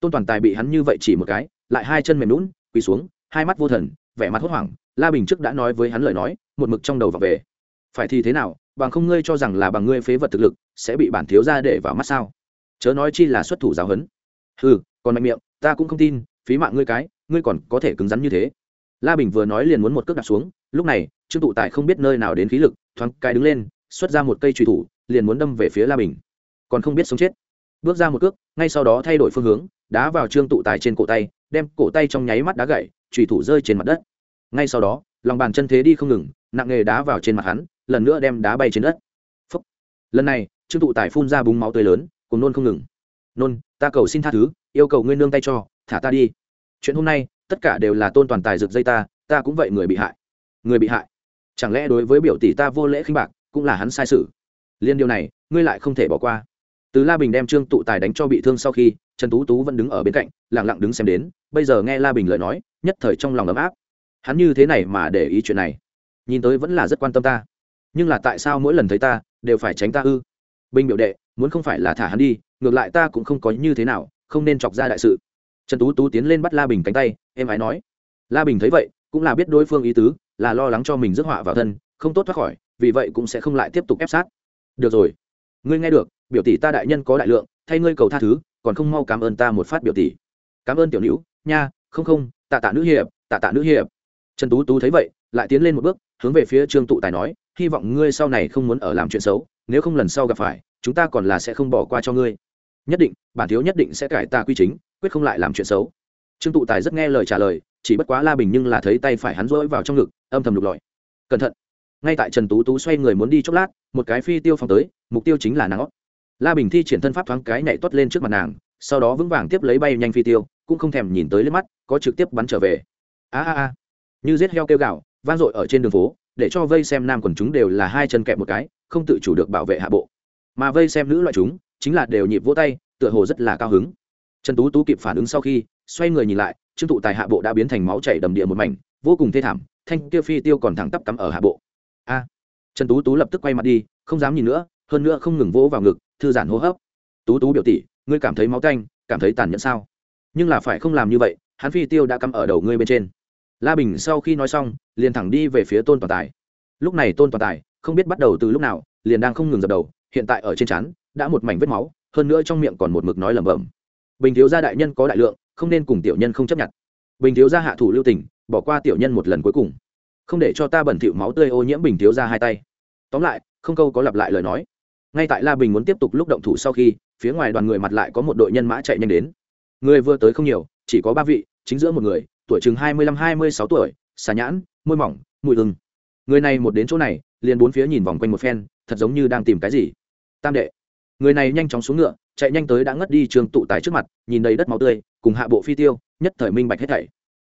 Tôn toàn tài bị hắn như vậy chỉ một cái, lại hai chân mềm lún quỳ xuống, hai mắt vô thần, vẻ mặt hốt hoảng. La bình trước đã nói với hắn lời nói, một mực trong đầu và về. Phải thì thế nào, bằng không ngươi cho rằng là bằng ngươi phế vật thực lực, sẽ bị bản thiếu ra để vào mắt sao? Chớ nói chi là xuất thủ giáo huấn. Ừ còn mạnh miệng, ta cũng không tin, phí mạng ngươi cái ngươi còn có thể cứng rắn như thế. La bình vừa nói liền muốn một cước đặt xuống, lúc này, trương tụ tài không biết nơi nào đến khí lực, thoáng cái đứng lên, xuất ra một cây truy thủ, liền muốn đâm về phía la bình. Còn không biết sống chết. Bước ra một cước, ngay sau đó thay đổi phương hướng, đá vào trương tụ tài trên cổ tay, đem cổ tay trong nháy mắt đá gậy truy thủ rơi trên mặt đất. Ngay sau đó, lòng bàn chân thế đi không ngừng, nặng nghề đá vào trên mặt hắn, lần nữa đem đá bay trên đất. Phúc. lần này, trương tụ tài phun ra búng máu tươi lớn cùng nôn không ngừng. Nôn, ta cầu xin tha thứ, yêu cầu ngươi nương tay cho, thả ta đi chuyện hôm nay, tất cả đều là tôn toàn tài rực dây ta ta cũng vậy người bị hại. Người bị hại? Chẳng lẽ đối với biểu tỷ ta vô lễ khinh bạc, cũng là hắn sai sự? Liên điều này, ngươi lại không thể bỏ qua. Từ la bình đem trương tụ tài đánh cho bị thương sau khi, trần tú tú vẫn đứng ở bên cạnh lẳng lặng đứng xem đến, bây giờ nghe la bình lời nói, nhất thời trong lòng ấm áp. Hắn như thế này mà để ý chuyện này. Nhìn tới vẫn là rất quan tâm ta. Nhưng là tại sao mỗi lần thấy ta, đều phải tránh ta ư? Bình biểu đệ, muốn không phải là thả hắn đi, ngược lại ta cũng không có như thế nào, không nên chọc ra đại sự trần tú tú tiến lên bắt la bình cánh tay, em ái nói, la bình thấy vậy, cũng là biết đối phương ý tứ, là lo lắng cho mình rước họa vào thân, không tốt thoát khỏi, vì vậy cũng sẽ không lại tiếp tục ép sát. Được rồi, ngươi nghe được, biểu tỷ ta đại nhân có đại lượng, thay ngươi cầu tha thứ, còn không mau cảm ơn ta một phát biểu tỷ. Cảm ơn tiểu nữ nha, không không, tạ tạ nữ hiệp, tạ tạ nữ hiệp. Trần tú tú thấy vậy, lại tiến lên một bước, hướng về phía trương tụ tài nói, hy vọng ngươi sau này không muốn ở làm chuyện xấu, nếu không lần sau gặp phải, chúng ta còn là sẽ không bỏ qua cho ngươi nhất định, bản thiếu nhất định sẽ cải ta quy chính, quyết không lại làm chuyện xấu. Trương tụ tài rất nghe lời trả lời, chỉ bất quá la bình nhưng là thấy tay phải hắn rỗi vào trong ngực, âm thầm lục lọi. Cẩn thận. Ngay tại trần tú tú xoay người muốn đi chốc lát, một cái phi tiêu phóng tới, mục tiêu chính là nàng. La bình thi triển thân pháp thoáng cái nhảy tuất lên trước mặt nàng, sau đó vững vàng tiếp lấy bay nhanh phi tiêu, cũng không thèm nhìn tới lên mắt, có trực tiếp bắn trở về. A a a. Như giết heo kêu gạo vang dội ở trên đường phố, để cho vây xem nam quần chúng đều là hai chân kẹp một cái, không tự chủ được bảo vệ hạ bộ. Mà vây xem nữ loại chúng chính là đều nhịp vỗ tay, tựa hồ rất là cao hứng. Trần tú tú kịp phản ứng sau khi, xoay người nhìn lại, trương tụ tài hạ bộ đã biến thành máu chảy đầm địa một mảnh, vô cùng thê thảm, thanh kia phi tiêu còn thẳng tắp cắm ở hạ bộ. A! Trần tú tú lập tức quay mặt đi, không dám nhìn nữa, hơn nữa không ngừng vỗ vào ngực, thư giãn hô hấp. Tú tú biểu tỷ, ngươi cảm thấy máu tanh, cảm thấy tàn nhẫn sao? Nhưng là phải không làm như vậy, hắn phi tiêu đã cắm ở đầu ngươi bên trên. La bình sau khi nói xong, liền thẳng đi về phía tôn toàn tài. Lúc này tôn toàn tài không biết bắt đầu từ lúc nào, liền đang không ngừng dập đầu, hiện tại ở trên chắn đã một mảnh vết máu, hơn nữa trong miệng còn một mực nói lẩm bẩm. Bình thiếu gia đại nhân có đại lượng, không nên cùng tiểu nhân không chấp nhận. Bình thiếu gia hạ thủ lưu tình, bỏ qua tiểu nhân một lần cuối cùng. Không để cho ta bẩn thỉu máu tươi ô nhiễm bình thiếu gia hai tay. Tóm lại, không câu có lặp lại lời nói. Ngay tại la bình muốn tiếp tục lúc động thủ sau khi, phía ngoài đoàn người mặt lại có một đội nhân mã chạy nhanh đến. Người vừa tới không nhiều, chỉ có ba vị, chính giữa một người, tuổi chừng hai mươi lăm, hai mươi sáu tuổi, xà nhãn, môi mỏng, mùi hưng người này một đến chỗ này, liền bốn phía nhìn vòng quanh một phen, thật giống như đang tìm cái gì. Tam đệ người này nhanh chóng xuống ngựa, chạy nhanh tới đã ngất đi trường tụ tài trước mặt, nhìn đầy đất máu tươi, cùng hạ bộ phi tiêu, nhất thời minh bạch hết thảy.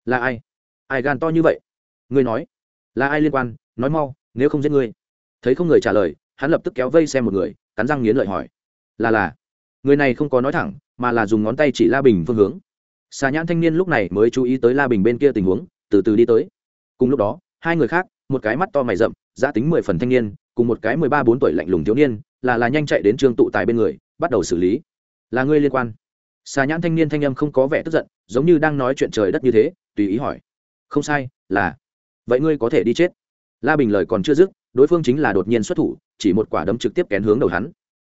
Là ai? Ai gan to như vậy? Ngươi nói. Là ai liên quan? Nói mau, nếu không giết ngươi. Thấy không người trả lời, hắn lập tức kéo vây xem một người, cắn răng nghiến lợi hỏi. Là là. Người này không có nói thẳng, mà là dùng ngón tay chỉ la bình phương hướng. Xà nhãn thanh niên lúc này mới chú ý tới la bình bên kia tình huống, từ từ đi tới. Cùng lúc đó, hai người khác, một cái mắt to mày rậm giã tính mười phần thanh niên, cùng một cái mười ba bốn tuổi lạnh lùng thiếu niên là là nhanh chạy đến trương tụ tài bên người, bắt đầu xử lý. Là ngươi liên quan. Xà nhãn thanh niên thanh âm không có vẻ tức giận, giống như đang nói chuyện trời đất như thế, tùy ý hỏi. Không sai, là. Vậy ngươi có thể đi chết. La bình lời còn chưa dứt, đối phương chính là đột nhiên xuất thủ, chỉ một quả đấm trực tiếp kén hướng đầu hắn.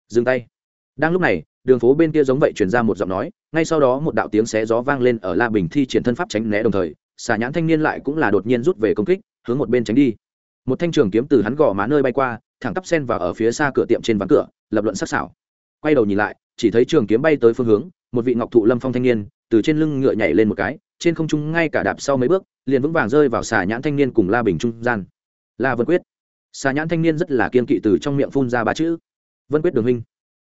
Dừng tay. Đang lúc này, đường phố bên kia giống vậy truyền ra một giọng nói, ngay sau đó một đạo tiếng xé gió vang lên ở la bình thi triển thân pháp tránh né đồng thời, xà nhãn thanh niên lại cũng là đột nhiên rút về công kích, hướng một bên tránh đi. Một thanh trường kiếm từ hắn gò má nơi bay qua thẳng tắp sen vào ở phía xa cửa tiệm trên ván cửa, lập luận sắc sảo. Quay đầu nhìn lại, chỉ thấy trường kiếm bay tới phương hướng, một vị ngọc thụ lâm phong thanh niên, từ trên lưng ngựa nhảy lên một cái, trên không trung ngay cả đạp sau mấy bước, liền vững vàng rơi vào xà nhãn thanh niên cùng la bình trung gian. La vân quyết. Xà nhãn thanh niên rất là kiên kỵ từ trong miệng phun ra ba chữ. Vân quyết đường huynh.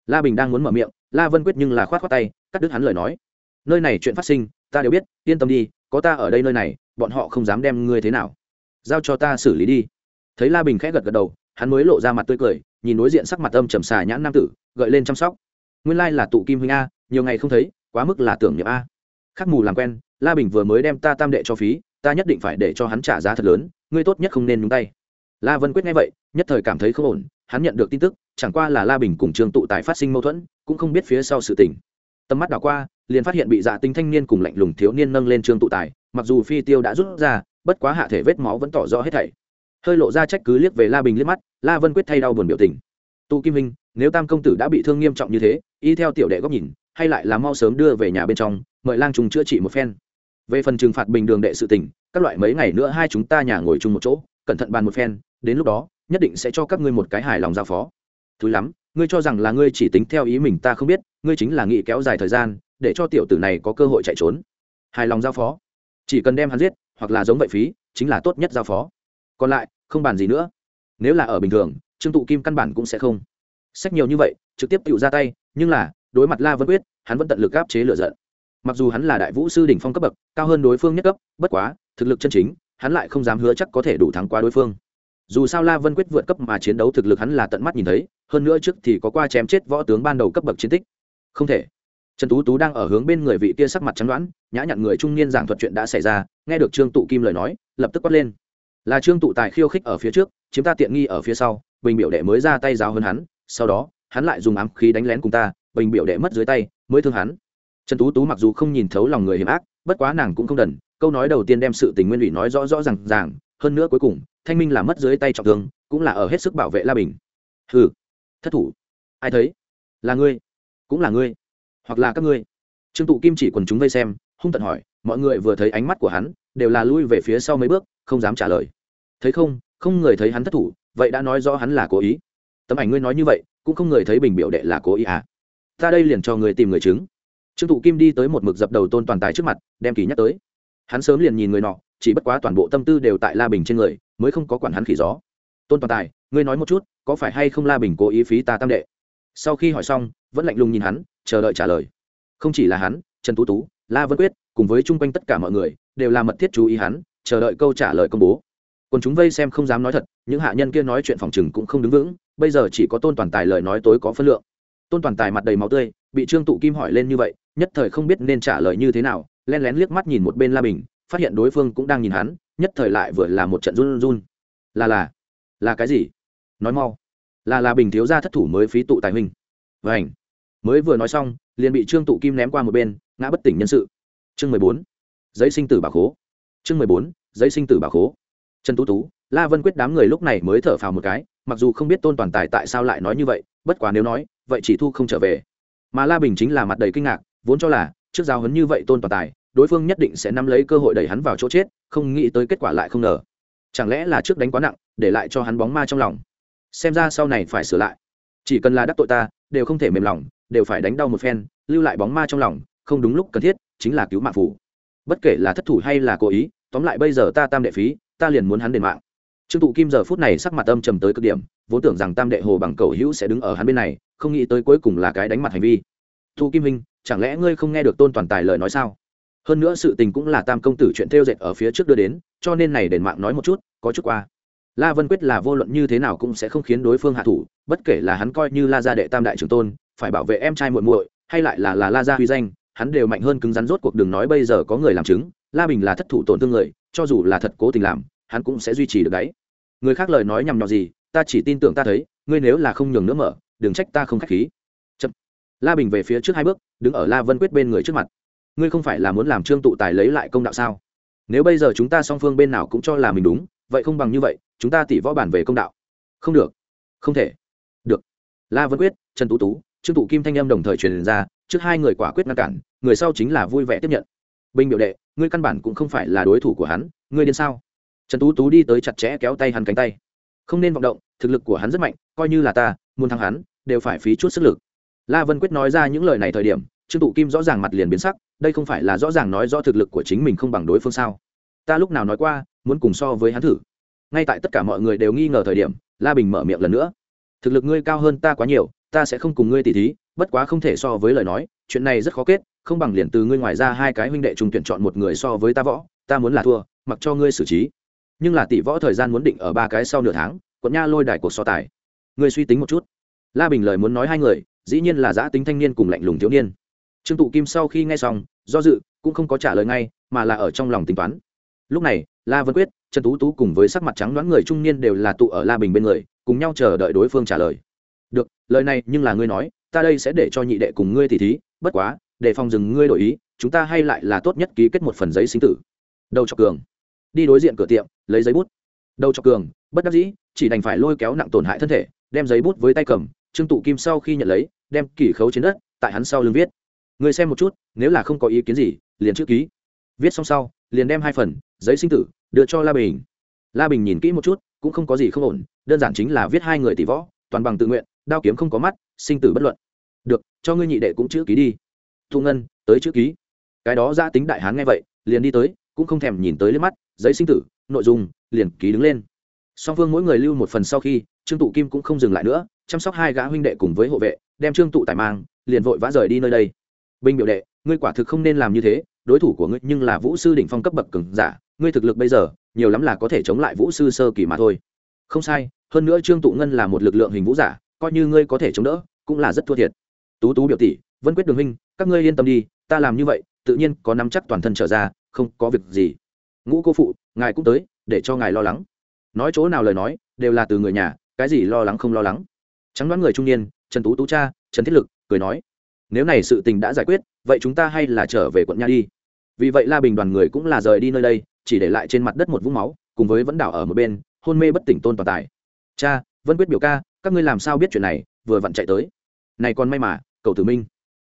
La bình đang muốn mở miệng, la vân quyết nhưng là khoát khoát tay, cắt đứt hắn lời nói. Nơi này chuyện phát sinh, ta đều biết, yên tâm đi, có ta ở đây nơi này, bọn họ không dám đem ngươi thế nào. Giao cho ta xử lý đi. Thấy la bình khẽ gật gật đầu hắn mới lộ ra mặt tươi cười, nhìn đối diện sắc mặt âm trầm xà nhãn nam tử, gợi lên chăm sóc. Nguyên lai là tụ kim huynh a, nhiều ngày không thấy, quá mức là tưởng nhậm a. Khắc mù làm quen, la bình vừa mới đem ta tam đệ cho phí, ta nhất định phải để cho hắn trả giá thật lớn, ngươi tốt nhất không nên nhúng tay. La vân quyết nghe vậy, nhất thời cảm thấy không ổn, hắn nhận được tin tức, chẳng qua là la bình cùng trường tụ tài phát sinh mâu thuẫn, cũng không biết phía sau sự tình. Tầm mắt đảo qua, liền phát hiện bị dạ tinh thanh niên cùng lạnh lùng thiếu niên nâng lên trương tụ tài, mặc dù phi tiêu đã rút ra, bất quá hạ thể vết máu vẫn tỏ rõ hết thảy hơi lộ ra trách cứ liếc về la bình liếc mắt, la vân quyết thay đau buồn biểu tình. Tụ kim minh, nếu tam công tử đã bị thương nghiêm trọng như thế, y theo tiểu đệ góc nhìn, hay lại là mau sớm đưa về nhà bên trong, mời lang trùng chữa trị một phen. Về phần trừng phạt bình đường đệ sự tình, các loại mấy ngày nữa hai chúng ta nhà ngồi chung một chỗ, cẩn thận bàn một phen, đến lúc đó, nhất định sẽ cho các ngươi một cái hài lòng giao phó. Thứ lắm, ngươi cho rằng là ngươi chỉ tính theo ý mình ta không biết, ngươi chính là nghĩ kéo dài thời gian, để cho tiểu tử này có cơ hội chạy trốn. Hài lòng giao phó. Chỉ cần đem hắn giết, hoặc là giống vậy phí, chính là tốt nhất giao phó còn lại, không bàn gì nữa. Nếu là ở bình thường, trương tụ kim căn bản cũng sẽ không. Sách nhiều như vậy, trực tiếp tự ra tay, nhưng là, đối mặt la vân quyết, hắn vẫn tận lực áp chế lựa giận. Mặc dù hắn là đại vũ sư đỉnh phong cấp bậc, cao hơn đối phương nhất cấp, bất quá, thực lực chân chính, hắn lại không dám hứa chắc có thể đủ thắng qua đối phương. Dù sao la vân quyết vượt cấp mà chiến đấu thực lực hắn là tận mắt nhìn thấy, hơn nữa trước thì có qua chém chết võ tướng ban đầu cấp bậc chiến tích. Không thể. Trần tú tú đang ở hướng bên người vị kia sắc mặt trắng đoán, nhã nhặn người trung niên giảng thuật chuyện đã xảy ra, nghe được trương tụ kim lời nói, lập tức quát lên là trương tụ tài khiêu khích ở phía trước chiếm ta tiện nghi ở phía sau bình biểu đệ mới ra tay giáo hơn hắn sau đó hắn lại dùng ám khí đánh lén cùng ta bình biểu đệ mất dưới tay mới thương hắn. Trần tú tú mặc dù không nhìn thấu lòng người hiểm ác bất quá nàng cũng không đần câu nói đầu tiên đem sự tình nguyên ủy nói rõ rõ r à n g ràng hơn nữa cuối cùng thanh minh là mất dưới tay trọng thương cũng là ở hết sức bảo vệ la bình. Hừ, thất thủ. Ai thấy? Là ngươi cũng là ngươi hoặc là các ngươi. Trương tụ kim chỉ quần chúng vây xem hung tận hỏi mọi người vừa thấy ánh mắt của hắn đều là lui về phía sau mấy bước không dám trả lời thấy không không người thấy hắn thất thủ, vậy đã nói rõ hắn là cố ý. Tấm ảnh ngươi nói như vậy, cũng không người thấy bình biểu đệ là cố ý à? Ta đây liền cho người tìm người chứng. Trương thụ kim đi tới một mực dập đầu tôn toàn tài trước mặt, đem kỳ nhắc tới. Hắn sớm liền nhìn người nọ, chỉ bất quá toàn bộ tâm tư đều tại la bình trên người, mới không có quản hắn khỉ gió. Tôn toàn tài, ngươi nói một chút, có phải hay không la bình cố ý phí ta tam đệ? Sau khi hỏi xong, vẫn lạnh lùng nhìn hắn, chờ đợi trả lời. Không chỉ là hắn, trần tú tú, la vân quyết, cùng với chung quanh tất cả mọi người, đều là mật thiết chú ý hắn, chờ đợi câu trả lời công bố còn chúng vây xem không dám nói thật, những hạ nhân kia nói chuyện phòng chừng cũng không đứng vững, bây giờ chỉ có tôn toàn tài lời nói tối có phân lượng. Tôn toàn tài mặt đầy máu tươi, bị trương tụ kim hỏi lên như vậy, nhất thời không biết nên trả lời như thế nào len lén liếc mắt nhìn một bên la bình, phát hiện đối phương cũng đang nhìn hắn, nhất thời lại vừa là một trận run run. Là là là cái gì? Nói mau. Là là bình thiếu ra thất thủ mới phí tụ tài huynh. Vảnh mới vừa nói xong, liền bị trương tụ kim ném qua một bên, ngã bất tỉnh nhân sự. Chương mười bốn. Giấy sinh tử bà khố. Chương mười bốn. Giấy sinh tử bà khố trần tú tú, la vân quyết đám người lúc này mới thở phào một cái, mặc dù không biết tôn toàn tài tại sao lại nói như vậy, bất quá nếu nói, vậy chỉ thu không trở về. Mà la bình chính là mặt đầy kinh ngạc, vốn cho là, trước giao hấn như vậy tôn toàn tài, đối phương nhất định sẽ nắm lấy cơ hội đẩy hắn vào chỗ chết, không nghĩ tới kết quả lại không ngờ. Chẳng lẽ là trước đánh quá nặng, để lại cho hắn bóng ma trong lòng? Xem ra sau này phải sửa lại. Chỉ cần là đắc tội ta, đều không thể mềm lòng, đều phải đánh đau một phen, lưu lại bóng ma trong lòng, không đúng lúc cần thiết, chính là cứu mạng phủ bất kể là thất thủ hay là cố ý, tóm lại bây giờ ta tam đệ phí ta liền muốn hắn đền mạng. Trương tụ kim giờ phút này sắc mặt âm trầm tới cực điểm, vốn tưởng rằng tam đệ hồ bằng cầu hữu sẽ đứng ở hắn bên này, không nghĩ tới cuối cùng là cái đánh mặt hành vi. Thu kim minh chẳng lẽ ngươi không nghe được tôn toàn tài lời nói sao? Hơn nữa sự tình cũng là tam công tử chuyện theo dệt ở phía trước đưa đến, cho nên này đền mạng nói một chút, có chút qua. La vân quyết là vô luận như thế nào cũng sẽ không khiến đối phương hạ thủ, bất kể là hắn coi như la gia đệ tam đại trưởng tôn, phải bảo vệ em trai muội muội, hay lại là là la gia huy danh, hắn đều mạnh hơn cứng rắn rốt cuộc đường nói bây giờ có người làm chứng la bình là thất thủ tổn thương người, cho dù là thật cố tình làm, hắn cũng sẽ duy trì được đấy. Người khác lời nói nhằm nhọ gì, ta chỉ tin tưởng ta thấy, ngươi nếu là không nhường nữa mở, đừng trách ta không k h á c h khí. Chậm. la bình về phía trước hai bước, đứng ở la vân quyết bên người trước mặt. Ngươi không phải là muốn làm trương tụ tài lấy lại công đạo sao? Nếu bây giờ chúng ta song phương bên nào cũng cho là mình đúng, vậy không bằng như vậy, chúng ta tỉ võ bản về công đạo. Không được. Không thể. Được. La vân quyết, trần tú tú, trương tụ kim thanh em đồng thời truyền ra, trước hai người quả quyết ngăn cản, người sau chính là vui vẻ tiếp nhận binh biểu đệ, ngươi căn bản cũng không phải là đối thủ của hắn, ngươi đến sao? Trần tú tú đi tới chặt chẽ kéo tay hắn cánh tay. Không nên vọng động, thực lực của hắn rất mạnh, coi như là ta, muốn thắng hắn, đều phải phí chút sức lực. La vân quyết nói ra những lời này thời điểm, trương tụ kim rõ ràng mặt liền biến sắc, đây không phải là rõ ràng nói rõ thực lực của chính mình không bằng đối phương sao? Ta lúc nào nói qua, muốn cùng so với hắn thử. Ngay tại tất cả mọi người đều nghi ngờ thời điểm, la bình mở miệng lần nữa. Thực lực ngươi cao hơn ta quá nhiều, ta sẽ không cùng ngươi tỉ thí, bất quá không thể so với lời nói, chuyện này rất khó kết không bằng liền từ ngươi ngoài ra hai cái huynh đệ trùng tuyển chọn một người so với ta võ, ta muốn là thua, mặc cho ngươi xử trí. Nhưng là tỷ võ thời gian muốn định ở ba cái sau nửa tháng, quận nha lôi đài cuộc so tài. Ngươi suy tính một chút. La bình lời muốn nói hai người, dĩ nhiên là giã tính thanh niên cùng lạnh lùng thiếu niên. Trương tụ kim sau khi nghe xong, do dự, cũng không có trả lời ngay, mà là ở trong lòng tính toán. Lúc này, la vân quyết, trần tú tú cùng với sắc mặt trắng đoán người trung niên đều là tụ ở la bình bên người, cùng nhau chờ đợi đối phương trả lời. Được, lời này nhưng là ngươi nói, ta đây sẽ để cho nhị đệ cùng ngươi thì thí, bất quá để phòng dừng ngươi đổi ý, chúng ta hay lại là tốt nhất ký kết một phần giấy sinh tử. Đầu chọc cường. Đi đối diện cửa tiệm, lấy giấy bút. Đầu chọc cường, bất đắc dĩ, chỉ đành phải lôi kéo nặng tổn hại thân thể, đem giấy bút với tay cầm, trương tụ kim sau khi nhận lấy, đem kỷ khấu trên đất, tại hắn sau lưng viết. Người xem một chút, nếu là không có ý kiến gì, liền chữ ký. Viết xong sau, liền đem hai phần, giấy sinh tử, đưa cho la bình. La bình nhìn kỹ một chút, cũng không có gì không ổn, đơn giản chính là viết hai người tỷ võ, toàn bằng tự nguyện, đao kiếm không có mắt, sinh tử bất luận. Được, cho ngươi nhị đệ cũng chữ ký đi thu ngân, tới chữ ký. Cái đó ra tính đại hán nghe vậy, liền đi tới, cũng không thèm nhìn tới lên mắt, giấy sinh tử, nội dung, liền ký đứng lên. Song phương mỗi người lưu một phần sau khi, trương tụ kim cũng không dừng lại nữa, chăm sóc hai gã huynh đệ cùng với hộ vệ, đem trương tụ tải mang, liền vội vã rời đi nơi đây. Binh biểu đệ, ngươi quả thực không nên làm như thế, đối thủ của ngươi nhưng là vũ sư đỉnh phong cấp bậc cường giả, ngươi thực lực bây giờ, nhiều lắm là có thể chống lại vũ sư sơ kỳ mà thôi. Không sai, hơn nữa trương tụ ngân là một lực lượng hình vũ giả, coi như ngươi có thể chống đỡ, cũng là rất thua thiệt. Tú tú biểu tỷ vân quyết đường huynh, các ngươi yên tâm đi, ta làm như vậy, tự nhiên có nắm chắc toàn thân trở ra, không có việc gì. Ngũ cô phụ, ngài cũng tới, để cho ngài lo lắng. Nói chỗ nào lời nói, đều là từ người nhà, cái gì lo lắng không lo lắng. Trắng đoán người trung niên, trần tú tú cha, trần thiết lực, cười nói, nếu này sự tình đã giải quyết, vậy chúng ta hay là trở về quận nha đi. Vì vậy la bình đoàn người cũng là rời đi nơi đây, chỉ để lại trên mặt đất một vũng máu, cùng với vẫn đảo ở một bên, hôn mê bất tỉnh tôn toàn tài. Cha, vân quyết biểu ca, các ngươi làm sao biết chuyện này, vừa vặn chạy tới. Này còn may mà cầu tử minh.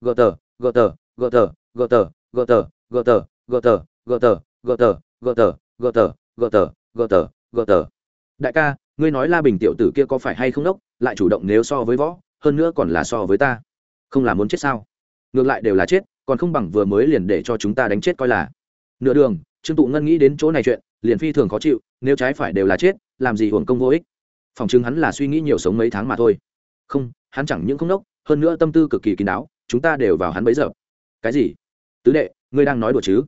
gờ tờ gờ tờ gờ tờ gờ tờ gờ tờ gờ tờ gờ tờ gờ tờ gờ tờ gờ tờ gờ tờ gờ tờ gờ tờ gờ tờ đại ca ngươi nói la bình tiểu tử kia có phải hay không đốc lại chủ động nếu so với võ hơn nữa còn là so với ta không là muốn chết sao ngược lại đều là chết còn không bằng vừa mới liền để cho chúng ta đánh chết coi là nửa đường trương tụ ngân nghĩ đến chỗ này chuyện liền phi thường khó chịu nếu trái phải đều là chết làm gì hưởng công vô ích phòng chứng hắn là suy nghĩ nhiều sống mấy tháng mà thôi không hắn chẳng những không đốc hơn nữa tâm tư cực kỳ kín đáo chúng ta đều vào hắn bấy giờ. Cái gì? Tứ đệ, ngươi đang nói đùa chứ?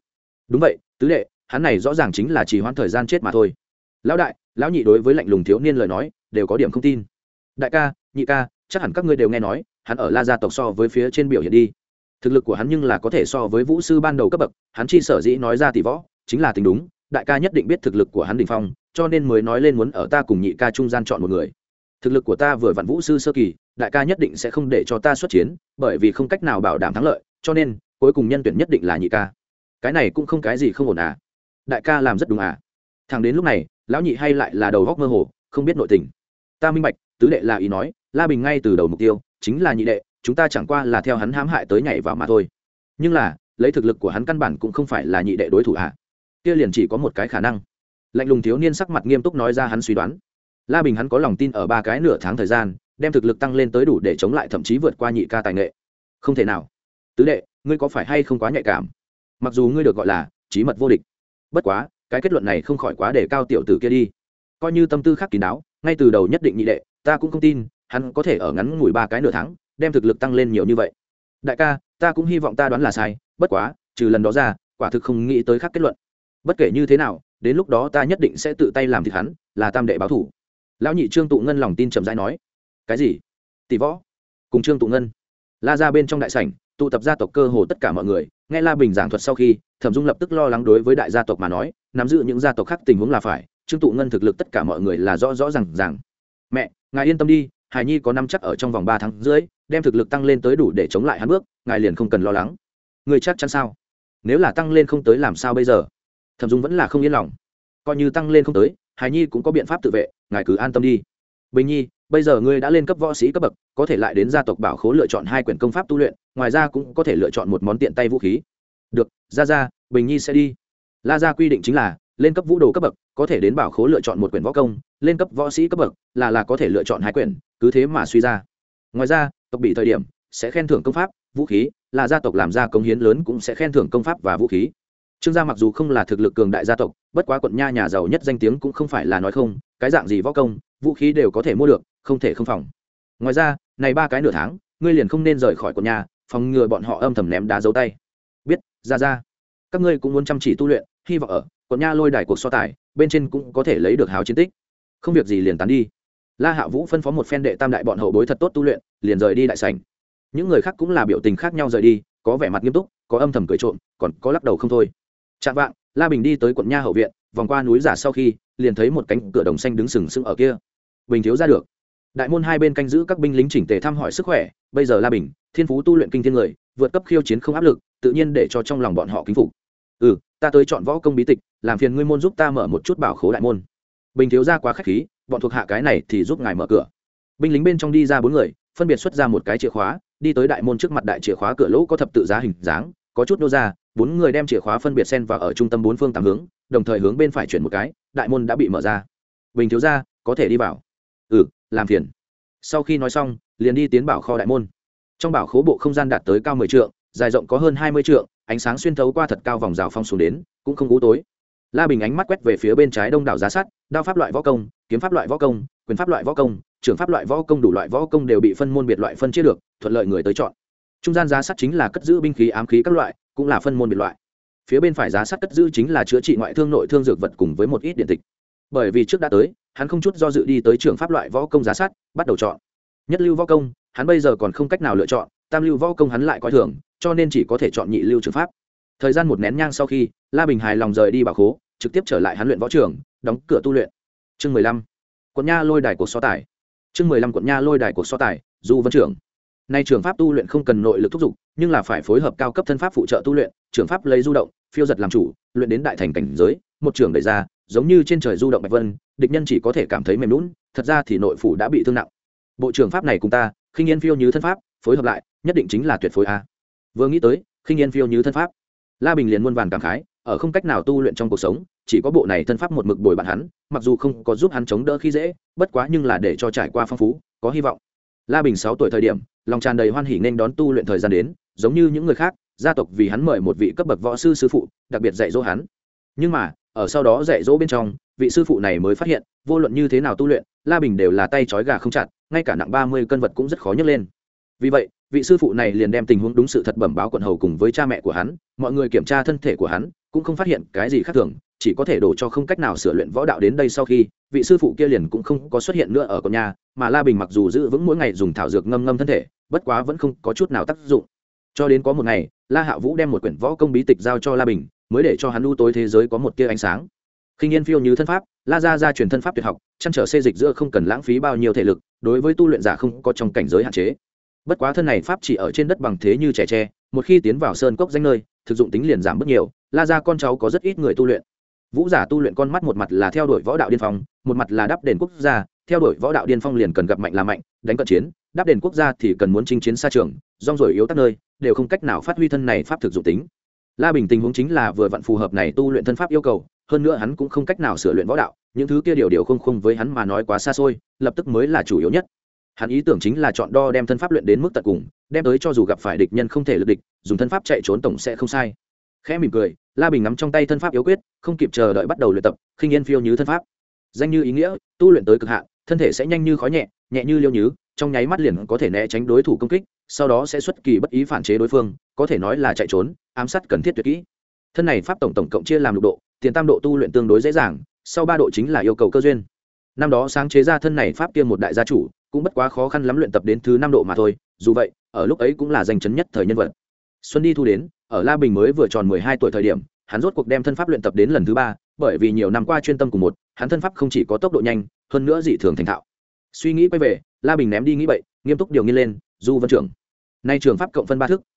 Đúng vậy, tứ đệ, hắn này rõ ràng chính là chỉ hoãn thời gian chết mà thôi. Lão đại, lão nhị đối với lạnh lùng thiếu niên lời nói, đều có điểm không tin. Đại ca, nhị ca, chắc hẳn các ngươi đều nghe nói, hắn ở la gia tộc so với phía trên biểu hiện đi. Thực lực của hắn nhưng là có thể so với vũ sư ban đầu cấp bậc, hắn chi sở dĩ nói ra tỷ võ, chính là tình đúng, đại ca nhất định biết thực lực của hắn đình phong, cho nên mới nói lên muốn ở ta cùng nhị ca trung gian chọn một người. Thực lực của ta vừa vặn vũ sư sơ kỳ đại ca nhất định sẽ không để cho ta xuất chiến, bởi vì không cách nào bảo đảm thắng lợi, cho nên, cuối cùng nhân tuyển nhất định là nhị ca. Cái này cũng không cái gì không ổn à. Đại ca làm rất đúng à. Thằng đến lúc này, lão nhị hay lại là đầu góc mơ hồ, không biết nội tình. Ta minh bạch, tứ đệ là ý nói, la bình ngay từ đầu mục tiêu, chính là nhị đệ, chúng ta chẳng qua là theo hắn hãm hại tới nhảy vào mà thôi. Nhưng là, lấy thực lực của hắn căn bản cũng không phải là nhị đệ đối thủ à. kia liền chỉ có một cái khả năng. Lạnh lùng thiếu niên sắc mặt nghiêm túc nói ra hắn suy đoán. La bình hắn có lòng tin ở ba cái nửa tháng thời gian đem thực lực tăng lên tới đủ để chống lại thậm chí vượt qua nhị ca tài nghệ. Không thể nào. Tứ đệ, ngươi có phải hay không quá nhạy cảm? Mặc dù ngươi được gọi là trí mật vô địch, bất quá, cái kết luận này không khỏi quá để cao tiểu tử kia đi. Coi như tâm tư khác kín đáo, ngay từ đầu nhất định nhị đệ, ta cũng không tin, hắn có thể ở ngắn ngủi ba cái nửa tháng, đem thực lực tăng lên nhiều như vậy. Đại ca, ta cũng hy vọng ta đoán là sai, bất quá, trừ lần đó ra, quả thực không nghĩ tới khác kết luận. Bất kể như thế nào, đến lúc đó ta nhất định sẽ tự tay làm thịt hắn, là tam đệ báo thủ. Lão nhị trương tụ ngân lòng tin chậm rãi nói cái gì? Tỷ võ. Cùng trương tụ ngân. La ra bên trong đại sảnh, tụ tập gia tộc cơ hồ tất cả mọi người, nghe la bình giảng thuật sau khi, thẩm dung lập tức lo lắng đối với đại gia tộc mà nói, nắm giữ những gia tộc khác tình huống là phải, trương tụ ngân thực lực tất cả mọi người là rõ rõ r à n g rằng mẹ, ngài yên tâm đi, hải nhi có năm chắc ở trong vòng ba tháng rưỡi, đem thực lực tăng lên tới đủ để chống lại hắn bước, ngài liền không cần lo lắng. Người chắc chắn sao? Nếu là tăng lên không tới làm sao bây giờ? Thẩm dung vẫn là không yên lòng. Coi như tăng lên không tới, hải nhi cũng có biện pháp tự vệ, ngài cứ an tâm đi. Bình nhi bây giờ ngươi đã lên cấp võ sĩ cấp bậc, có thể lại đến gia tộc bảo khố lựa chọn hai quyển công pháp tu luyện, ngoài ra cũng có thể lựa chọn một món tiện tay vũ khí. Được, ra ra, bình nhi sẽ đi. La ra quy định chính là, lên cấp vũ đồ cấp bậc, có thể đến bảo khố lựa chọn một quyển võ công, lên cấp võ sĩ cấp bậc, là là có thể lựa chọn hai quyển, cứ thế mà suy ra. Ngoài ra, tộc bị thời điểm, sẽ khen thưởng công pháp, vũ khí, là gia tộc làm ra công hiến lớn cũng sẽ khen thưởng công pháp và vũ khí. Trương gia mặc dù không là thực lực cường đại gia tộc, bất quá quận nha nhà giàu nhất danh tiếng cũng không phải là nói không, cái dạng gì võ công vũ khí đều có thể mua được, không thể không phòng. Ngoài ra, này ba cái nửa tháng, ngươi liền không nên rời khỏi quận nhà, phòng ngừa bọn họ âm thầm ném đá dấu tay. Biết, ra ra. Các ngươi cũng muốn chăm chỉ tu luyện, hy vọng ở quận nha lôi đài cuộc so tài, bên trên cũng có thể lấy được háo chiến tích. Không việc gì liền tán đi. La hạ vũ phân phó một phen đệ tam đại bọn hậu bối thật tốt tu luyện, liền rời đi đại sảnh. Những người khác cũng là biểu tình khác nhau rời đi, có vẻ mặt nghiêm túc, có âm thầm cười trộm, còn có lắc đầu không thôi. Chạm vạng, la bình đi tới quận nha hậu viện, vòng qua núi giả sau khi, liền thấy một cánh cửa đồng xanh đứng sừng sững ở kia bình thiếu ra được. Đại môn hai bên canh giữ các binh lính chỉnh tề thăm hỏi sức khỏe, bây giờ la bình, thiên phú tu luyện kinh thiên người, vượt cấp khiêu chiến không áp lực, tự nhiên để cho trong lòng bọn họ kính phục. Ừ ta tới chọn võ công bí tịch, làm phiền ngươi môn giúp ta mở một chút bảo khố đại môn. Bình thiếu ra quá k h á c h khí, bọn thuộc hạ cái này thì giúp ngài mở cửa. Binh lính bên trong đi ra bốn người, phân biệt xuất ra một cái chìa khóa, đi tới đại môn trước mặt đại chìa khóa cửa lỗ có thập tự giá hình dáng, có chút nô ra, bốn người đem chìa khóa phân biệt sen vào ở trung tâm bốn phương tám hướng, đồng thời hướng bên phải chuyển một cái, đại môn đã bị mở ra. Bình thiếu ra, có thể đi vào ừ làm phiền. Sau khi nói xong, liền đi tiến bảo kho đại môn. Trong bảo khố bộ không gian đạt tới cao mười trượng, dài rộng có hơn hai mươi trượng, ánh sáng xuyên thấu qua thật cao vòng rào phong xuống đến, cũng không cú tối. La bình ánh mắt quét về phía bên trái đông đảo giá sắt, đao pháp loại võ công, kiếm pháp loại võ công, quyền pháp loại võ công trường pháp loại võ công đủ loại võ công đều bị phân môn biệt loại phân chia được, thuận lợi người tới chọn. Trung gian giá sắt chính là cất giữ binh khí ám khí các loại, cũng là phân môn biệt loại. Phía bên phải giá sắt cất giữ chính là chữa trị ngoại thương nội thương dược vật cùng với một ít điện tịch. Bởi vì trước đã tới hắn không chút do dự đi tới trường pháp loại võ công giá sát, bắt đầu chọn. Nhất lưu võ công hắn bây giờ còn không cách nào lựa chọn tam lưu võ công hắn lại coi thường cho nên chỉ có thể chọn nhị lưu trường pháp. Thời gian một nén nhang sau khi la bình hài lòng rời đi bảo khố trực tiếp trở lại hắn luyện võ trường đóng cửa tu luyện. Chương mười lăm. Quận nha lôi đài cuộc so tài. Chương mười lăm quận nha lôi đài cuộc so tài du vân trưởng. Nay trường pháp tu luyện không cần nội lực thúc giục nhưng là phải phối hợp cao cấp thân pháp phụ trợ tu luyện trường pháp lấy du động phiêu giật làm chủ luyện đến đại thành cảnh giới một trường đẩy ra giống như trên trời du động bạch vân địch nhân chỉ có thể cảm thấy mềm lún, thật ra thì nội phủ đã bị thương nặng. Bộ trưởng pháp này cùng ta, khinh yên phiêu như thân pháp, phối hợp lại, nhất định chính là tuyệt phối a. Vừa nghĩ tới, khinh yên phiêu như thân pháp. La bình liền muôn vàn cảm khái, ở không cách nào tu luyện trong cuộc sống, chỉ có bộ này thân pháp một mực bồi bạn hắn, mặc dù không có giúp hắn chống đỡ khi dễ, bất quá nhưng là để cho trải qua phong phú, có hy vọng. La bình sáu tuổi thời điểm, lòng tràn đầy hoan hỉ nên đón tu luyện thời gian đến, giống như những người khác, gia tộc vì hắn mời một vị cấp bậc võ sư sư phụ, đặc biệt dạy dỗ hắn. Nhưng mà ở sau đó dạy dỗ bên trong, vị sư phụ này mới phát hiện, vô luận như thế nào tu luyện, la bình đều là tay trói gà không chặt, ngay cả nặng ba mươi cân vật cũng rất khó nhấc lên. Vì vậy, vị sư phụ này liền đem tình huống đúng sự thật bẩm báo quận hầu cùng với cha mẹ của hắn, mọi người kiểm tra thân thể của hắn, cũng không phát hiện cái gì khác thường, chỉ có thể đổ cho không cách nào sửa luyện võ đạo đến đây sau khi, vị sư phụ kia liền cũng không có xuất hiện nữa ở con nhà, mà la bình mặc dù giữ vững mỗi ngày dùng thảo dược ngâm ngâm thân thể, bất quá vẫn không có chút nào tác dụng. Cho đến có một ngày, la hạ vũ đem một quyển võ công bí tịch giao cho la bình mới để cho hắn u tối thế giới có một tia ánh sáng. Khi nhiên phiêu như thân pháp, la ra ra truyền thân pháp tuyệt học, chăn trở xê dịch giữa không cần lãng phí bao nhiêu thể lực, đối với tu luyện giả không có trong cảnh giới hạn chế. Bất quá thân này pháp chỉ ở trên đất bằng thế như trẻ tre, một khi tiến vào sơn cốc danh nơi, thực dụng tính liền giảm bớt nhiều, la ra con cháu có rất ít người tu luyện. Vũ giả tu luyện con mắt một mặt là theo đuổi võ đạo điên phong, một mặt là đắp đền quốc gia, theo đuổi võ đạo điên phong liền cần gặp mạnh là mạnh, đánh cận chiến, đáp đền quốc gia thì cần muốn chinh chiến xa trường, rong rồi yếu tắc nơi, đều không cách nào phát huy thân này pháp thực dụng tính la bình tình huống chính là vừa vặn phù hợp này tu luyện thân pháp yêu cầu, hơn nữa hắn cũng không cách nào sửa luyện võ đạo, những thứ kia điều điều không không với hắn mà nói quá xa xôi, lập tức mới là chủ yếu nhất. Hắn ý tưởng chính là chọn đo đem thân pháp luyện đến mức tận cùng, đem tới cho dù gặp phải địch nhân không thể lực địch, dùng thân pháp chạy trốn tổng sẽ không sai. Khẽ mỉm cười, la bình nắm trong tay thân pháp yếu quyết, không kịp chờ đợi bắt đầu luyện tập, khinh yên phiêu như thân pháp. Danh như ý nghĩa, tu luyện tới cực hạn, thân thể sẽ nhanh như khói nhẹ nhẹ như liêu nhứ, trong nháy mắt liền có thể né tránh đối thủ công kích, sau đó sẽ xuất kỳ bất ý phản chế đối phương, có thể nói là chạy trốn ám sát cần thiết tuyệt kỹ. Thân này pháp tổng tổng cộng chia làm lục độ, tiền tam độ tu luyện tương đối dễ dàng, sau ba độ chính là yêu cầu cơ duyên. Năm đó sáng chế ra thân này pháp kia một đại gia chủ, cũng bất quá khó khăn lắm luyện tập đến thứ năm độ mà thôi, dù vậy, ở lúc ấy cũng là danh chấn nhất thời nhân vật. Xuân đi thu đến, ở la bình mới vừa tròn mười hai tuổi thời điểm, hắn rốt cuộc đem thân pháp luyện tập đến lần thứ ba, bởi vì nhiều năm qua chuyên tâm cùng một, hắn thân pháp không chỉ có tốc độ nhanh, hơn nữa dị thường thành thạo. Suy nghĩ quay về, la bình ném đi nghĩ vậy nghiêm túc điều nghiên lên, du vân trưởng, nay trường pháp cộng phân ba thức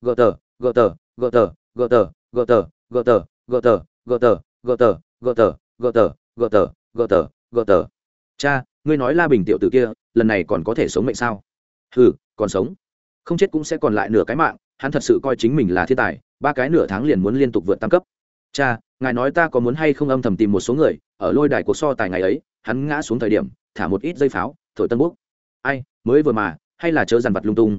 gờ tờ gờ tờ gờ tờ gờ tờ gờ tờ gờ tờ gờ tờ gờ tờ gờ tờ gờ tờ gờ tờ gờ tờ gờ tờ gờ tờ cha ngươi nói la bình tiểu tử kia lần này còn có thể sống mệnh sao ừ còn sống không chết cũng sẽ còn lại nửa cái mạng hắn thật sự coi chính mình là thiên tài ba cái nửa tháng liền muốn liên tục vượt tam cấp cha ngài nói ta có muốn hay không âm thầm tìm một số người ở lôi đài cuộc so tài ngày ấy hắn ngã xuống thời điểm thả một ít dây pháo thổi tân bốc. ai mới vừa mà hay là chớ dằn vặt lung tung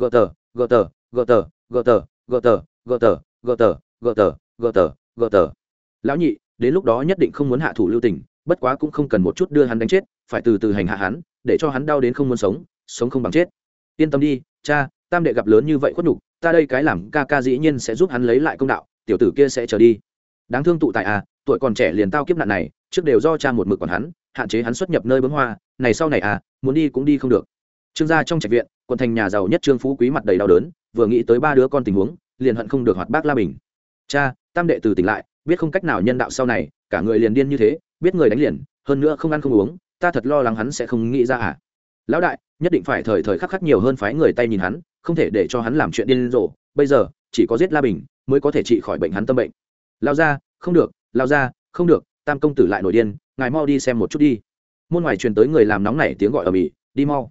gờ tờ gờ tờ gờ tờ gờ tờ gờ tờ gờ tờ gờ tờ gờ tờ gờ tờ gờ tờ. Lão nhị, đến lúc đó nhất định không muốn hạ thủ lưu tình, bất quá cũng không cần một chút đưa hắn đánh chết, phải từ từ hành hạ hắn, để cho hắn đau đến không muốn sống sống không bằng chết. Yên tâm đi, cha, tam đệ gặp lớn như vậy khuất nhục, ta đây cái làm ca ca dĩ nhiên sẽ giúp hắn lấy lại công đạo, tiểu tử kia sẽ trở đi. Đáng thương tụ tại à tuổi còn trẻ liền tao kiếp nạn này, trước đều do cha một mực còn hắn, hạn chế hắn xuất nhập nơi bướm hoa, này sau này à muốn đi cũng đi không được. Trương gia trong trạch viện quận thành nhà giàu nhất trương phú quý mặt đầy đau đớn, vừa nghĩ tới ba đứa con tình huống, liền hận không được hoạt bác la bình. Cha, tam đệ từ tỉnh lại, biết không cách nào nhân đạo sau này, cả người liền điên như thế, biết người đánh liền, hơn nữa không ăn không uống, ta thật lo lắng hắn sẽ không nghĩ ra à. Lão đại, nhất định phải thời thời khắc khắc nhiều hơn phái người tay nhìn hắn, không thể để cho hắn làm chuyện điên rồ. Bây giờ, chỉ có giết la bình, mới có thể trị khỏi bệnh hắn tâm bệnh. Lao ra không được lao ra không được, tam công tử lại nổi điên, ngài mau đi xem một chút đi. Môn ngoài truyền tới người làm nóng này tiếng gọi ở mỹ đi mau.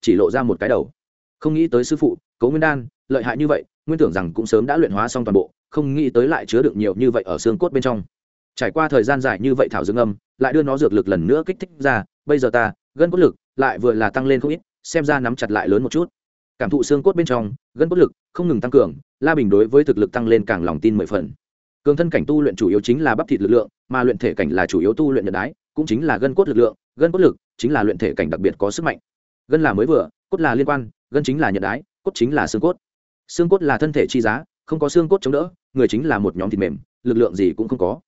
chỉ lộ ra một cái đầu. Không nghĩ tới sư phụ cấu nguyên đan, lợi hại như vậy, nguyên tưởng rằng cũng sớm đã luyện hóa xong toàn bộ, không nghĩ tới lại chứa được nhiều như vậy ở xương cốt bên trong. Trải qua thời gian dài như vậy thảo dương âm, lại đưa nó dược lực lần nữa kích thích ra, bây giờ ta, gân cốt lực, lại vừa là tăng lên không ít, xem ra nắm chặt lại lớn một chút. Cảm thụ xương cốt bên trong, gân cốt lực không ngừng tăng cường, la bình đối với thực lực tăng lên càng lòng tin mười phần. Cường thân cảnh tu luyện chủ yếu chính là bắp thịt lực lượng, mà luyện thể cảnh là chủ yếu tu luyện nhật đái, cũng chính là gân cốt lực lượng, gân cốt lực chính là luyện thể cảnh đặc biệt có sức mạnh gân là mới vừa, cốt là liên quan, gân chính là nhận đái, cốt chính là xương cốt. Xương cốt là thân thể chi giá, không có xương cốt chống đỡ, người chính là một nhóm thịt mềm, lực lượng gì cũng không có.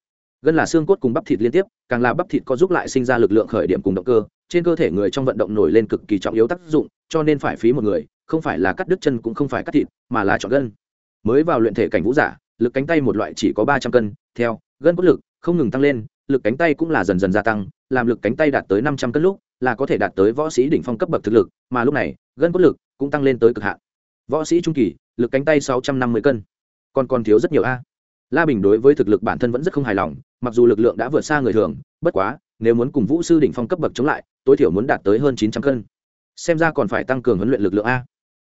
Gân là xương cốt cùng bắp thịt liên tiếp, càng là bắp thịt có giúp lại sinh ra lực lượng khởi điểm cùng động cơ, trên cơ thể người trong vận động nổi lên cực kỳ trọng yếu tác dụng, cho nên phải phí một người, không phải là cắt đứt chân cũng không phải cắt thịt, mà là chọn gân. Mới vào luyện thể cảnh vũ giả, lực cánh tay một loại chỉ có ba trăm cân, theo, gân cốt lực không ngừng tăng lên, lực cánh tay cũng là dần dần gia tăng, làm lực cánh tay đạt tới năm trăm cân lúc là có thể đạt tới võ sĩ đỉnh phong cấp bậc thực lực, mà lúc này, gân cốt lực cũng tăng lên tới cực hạn. Võ sĩ trung kỳ, lực cánh tay sáu trăm năm mươi cân. Còn còn thiếu rất nhiều a. La bình đối với thực lực bản thân vẫn rất không hài lòng, mặc dù lực lượng đã vượt xa người thường, bất quá, nếu muốn cùng vũ sư đỉnh phong cấp bậc chống lại, tối thiểu muốn đạt tới hơn chín trăm cân. Xem ra còn phải tăng cường huấn luyện lực lượng a.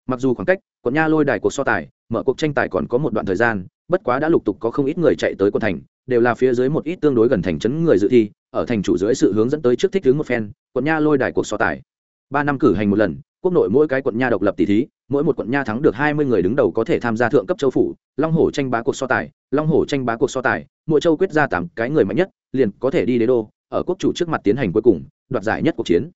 Mặc dù khoảng cách, quận nha lôi đài cuộc so tài, mở cuộc tranh tài còn có một đoạn thời gian, bất quá đã lục tục có không ít người chạy tới quận thành, đều là phía dưới một ít tương đối gần thành trấn người dự thi ở thành chủ dưới sự hướng dẫn tới trước thích hướng một phen, quận nha lôi đài cuộc so tài. Ba năm cử hành một lần, quốc nội mỗi cái quận nha độc lập tỷ thí, mỗi một quận nha thắng được hai mươi người đứng đầu có thể tham gia thượng cấp châu phủ, long hổ tranh bá cuộc so tài, long hổ tranh bá cuộc so tài, mỗi châu quyết ra tám cái người mạnh nhất, liền có thể đi đế đô, ở quốc chủ trước mặt tiến hành cuối cùng, đoạt giải nhất cuộc chiến.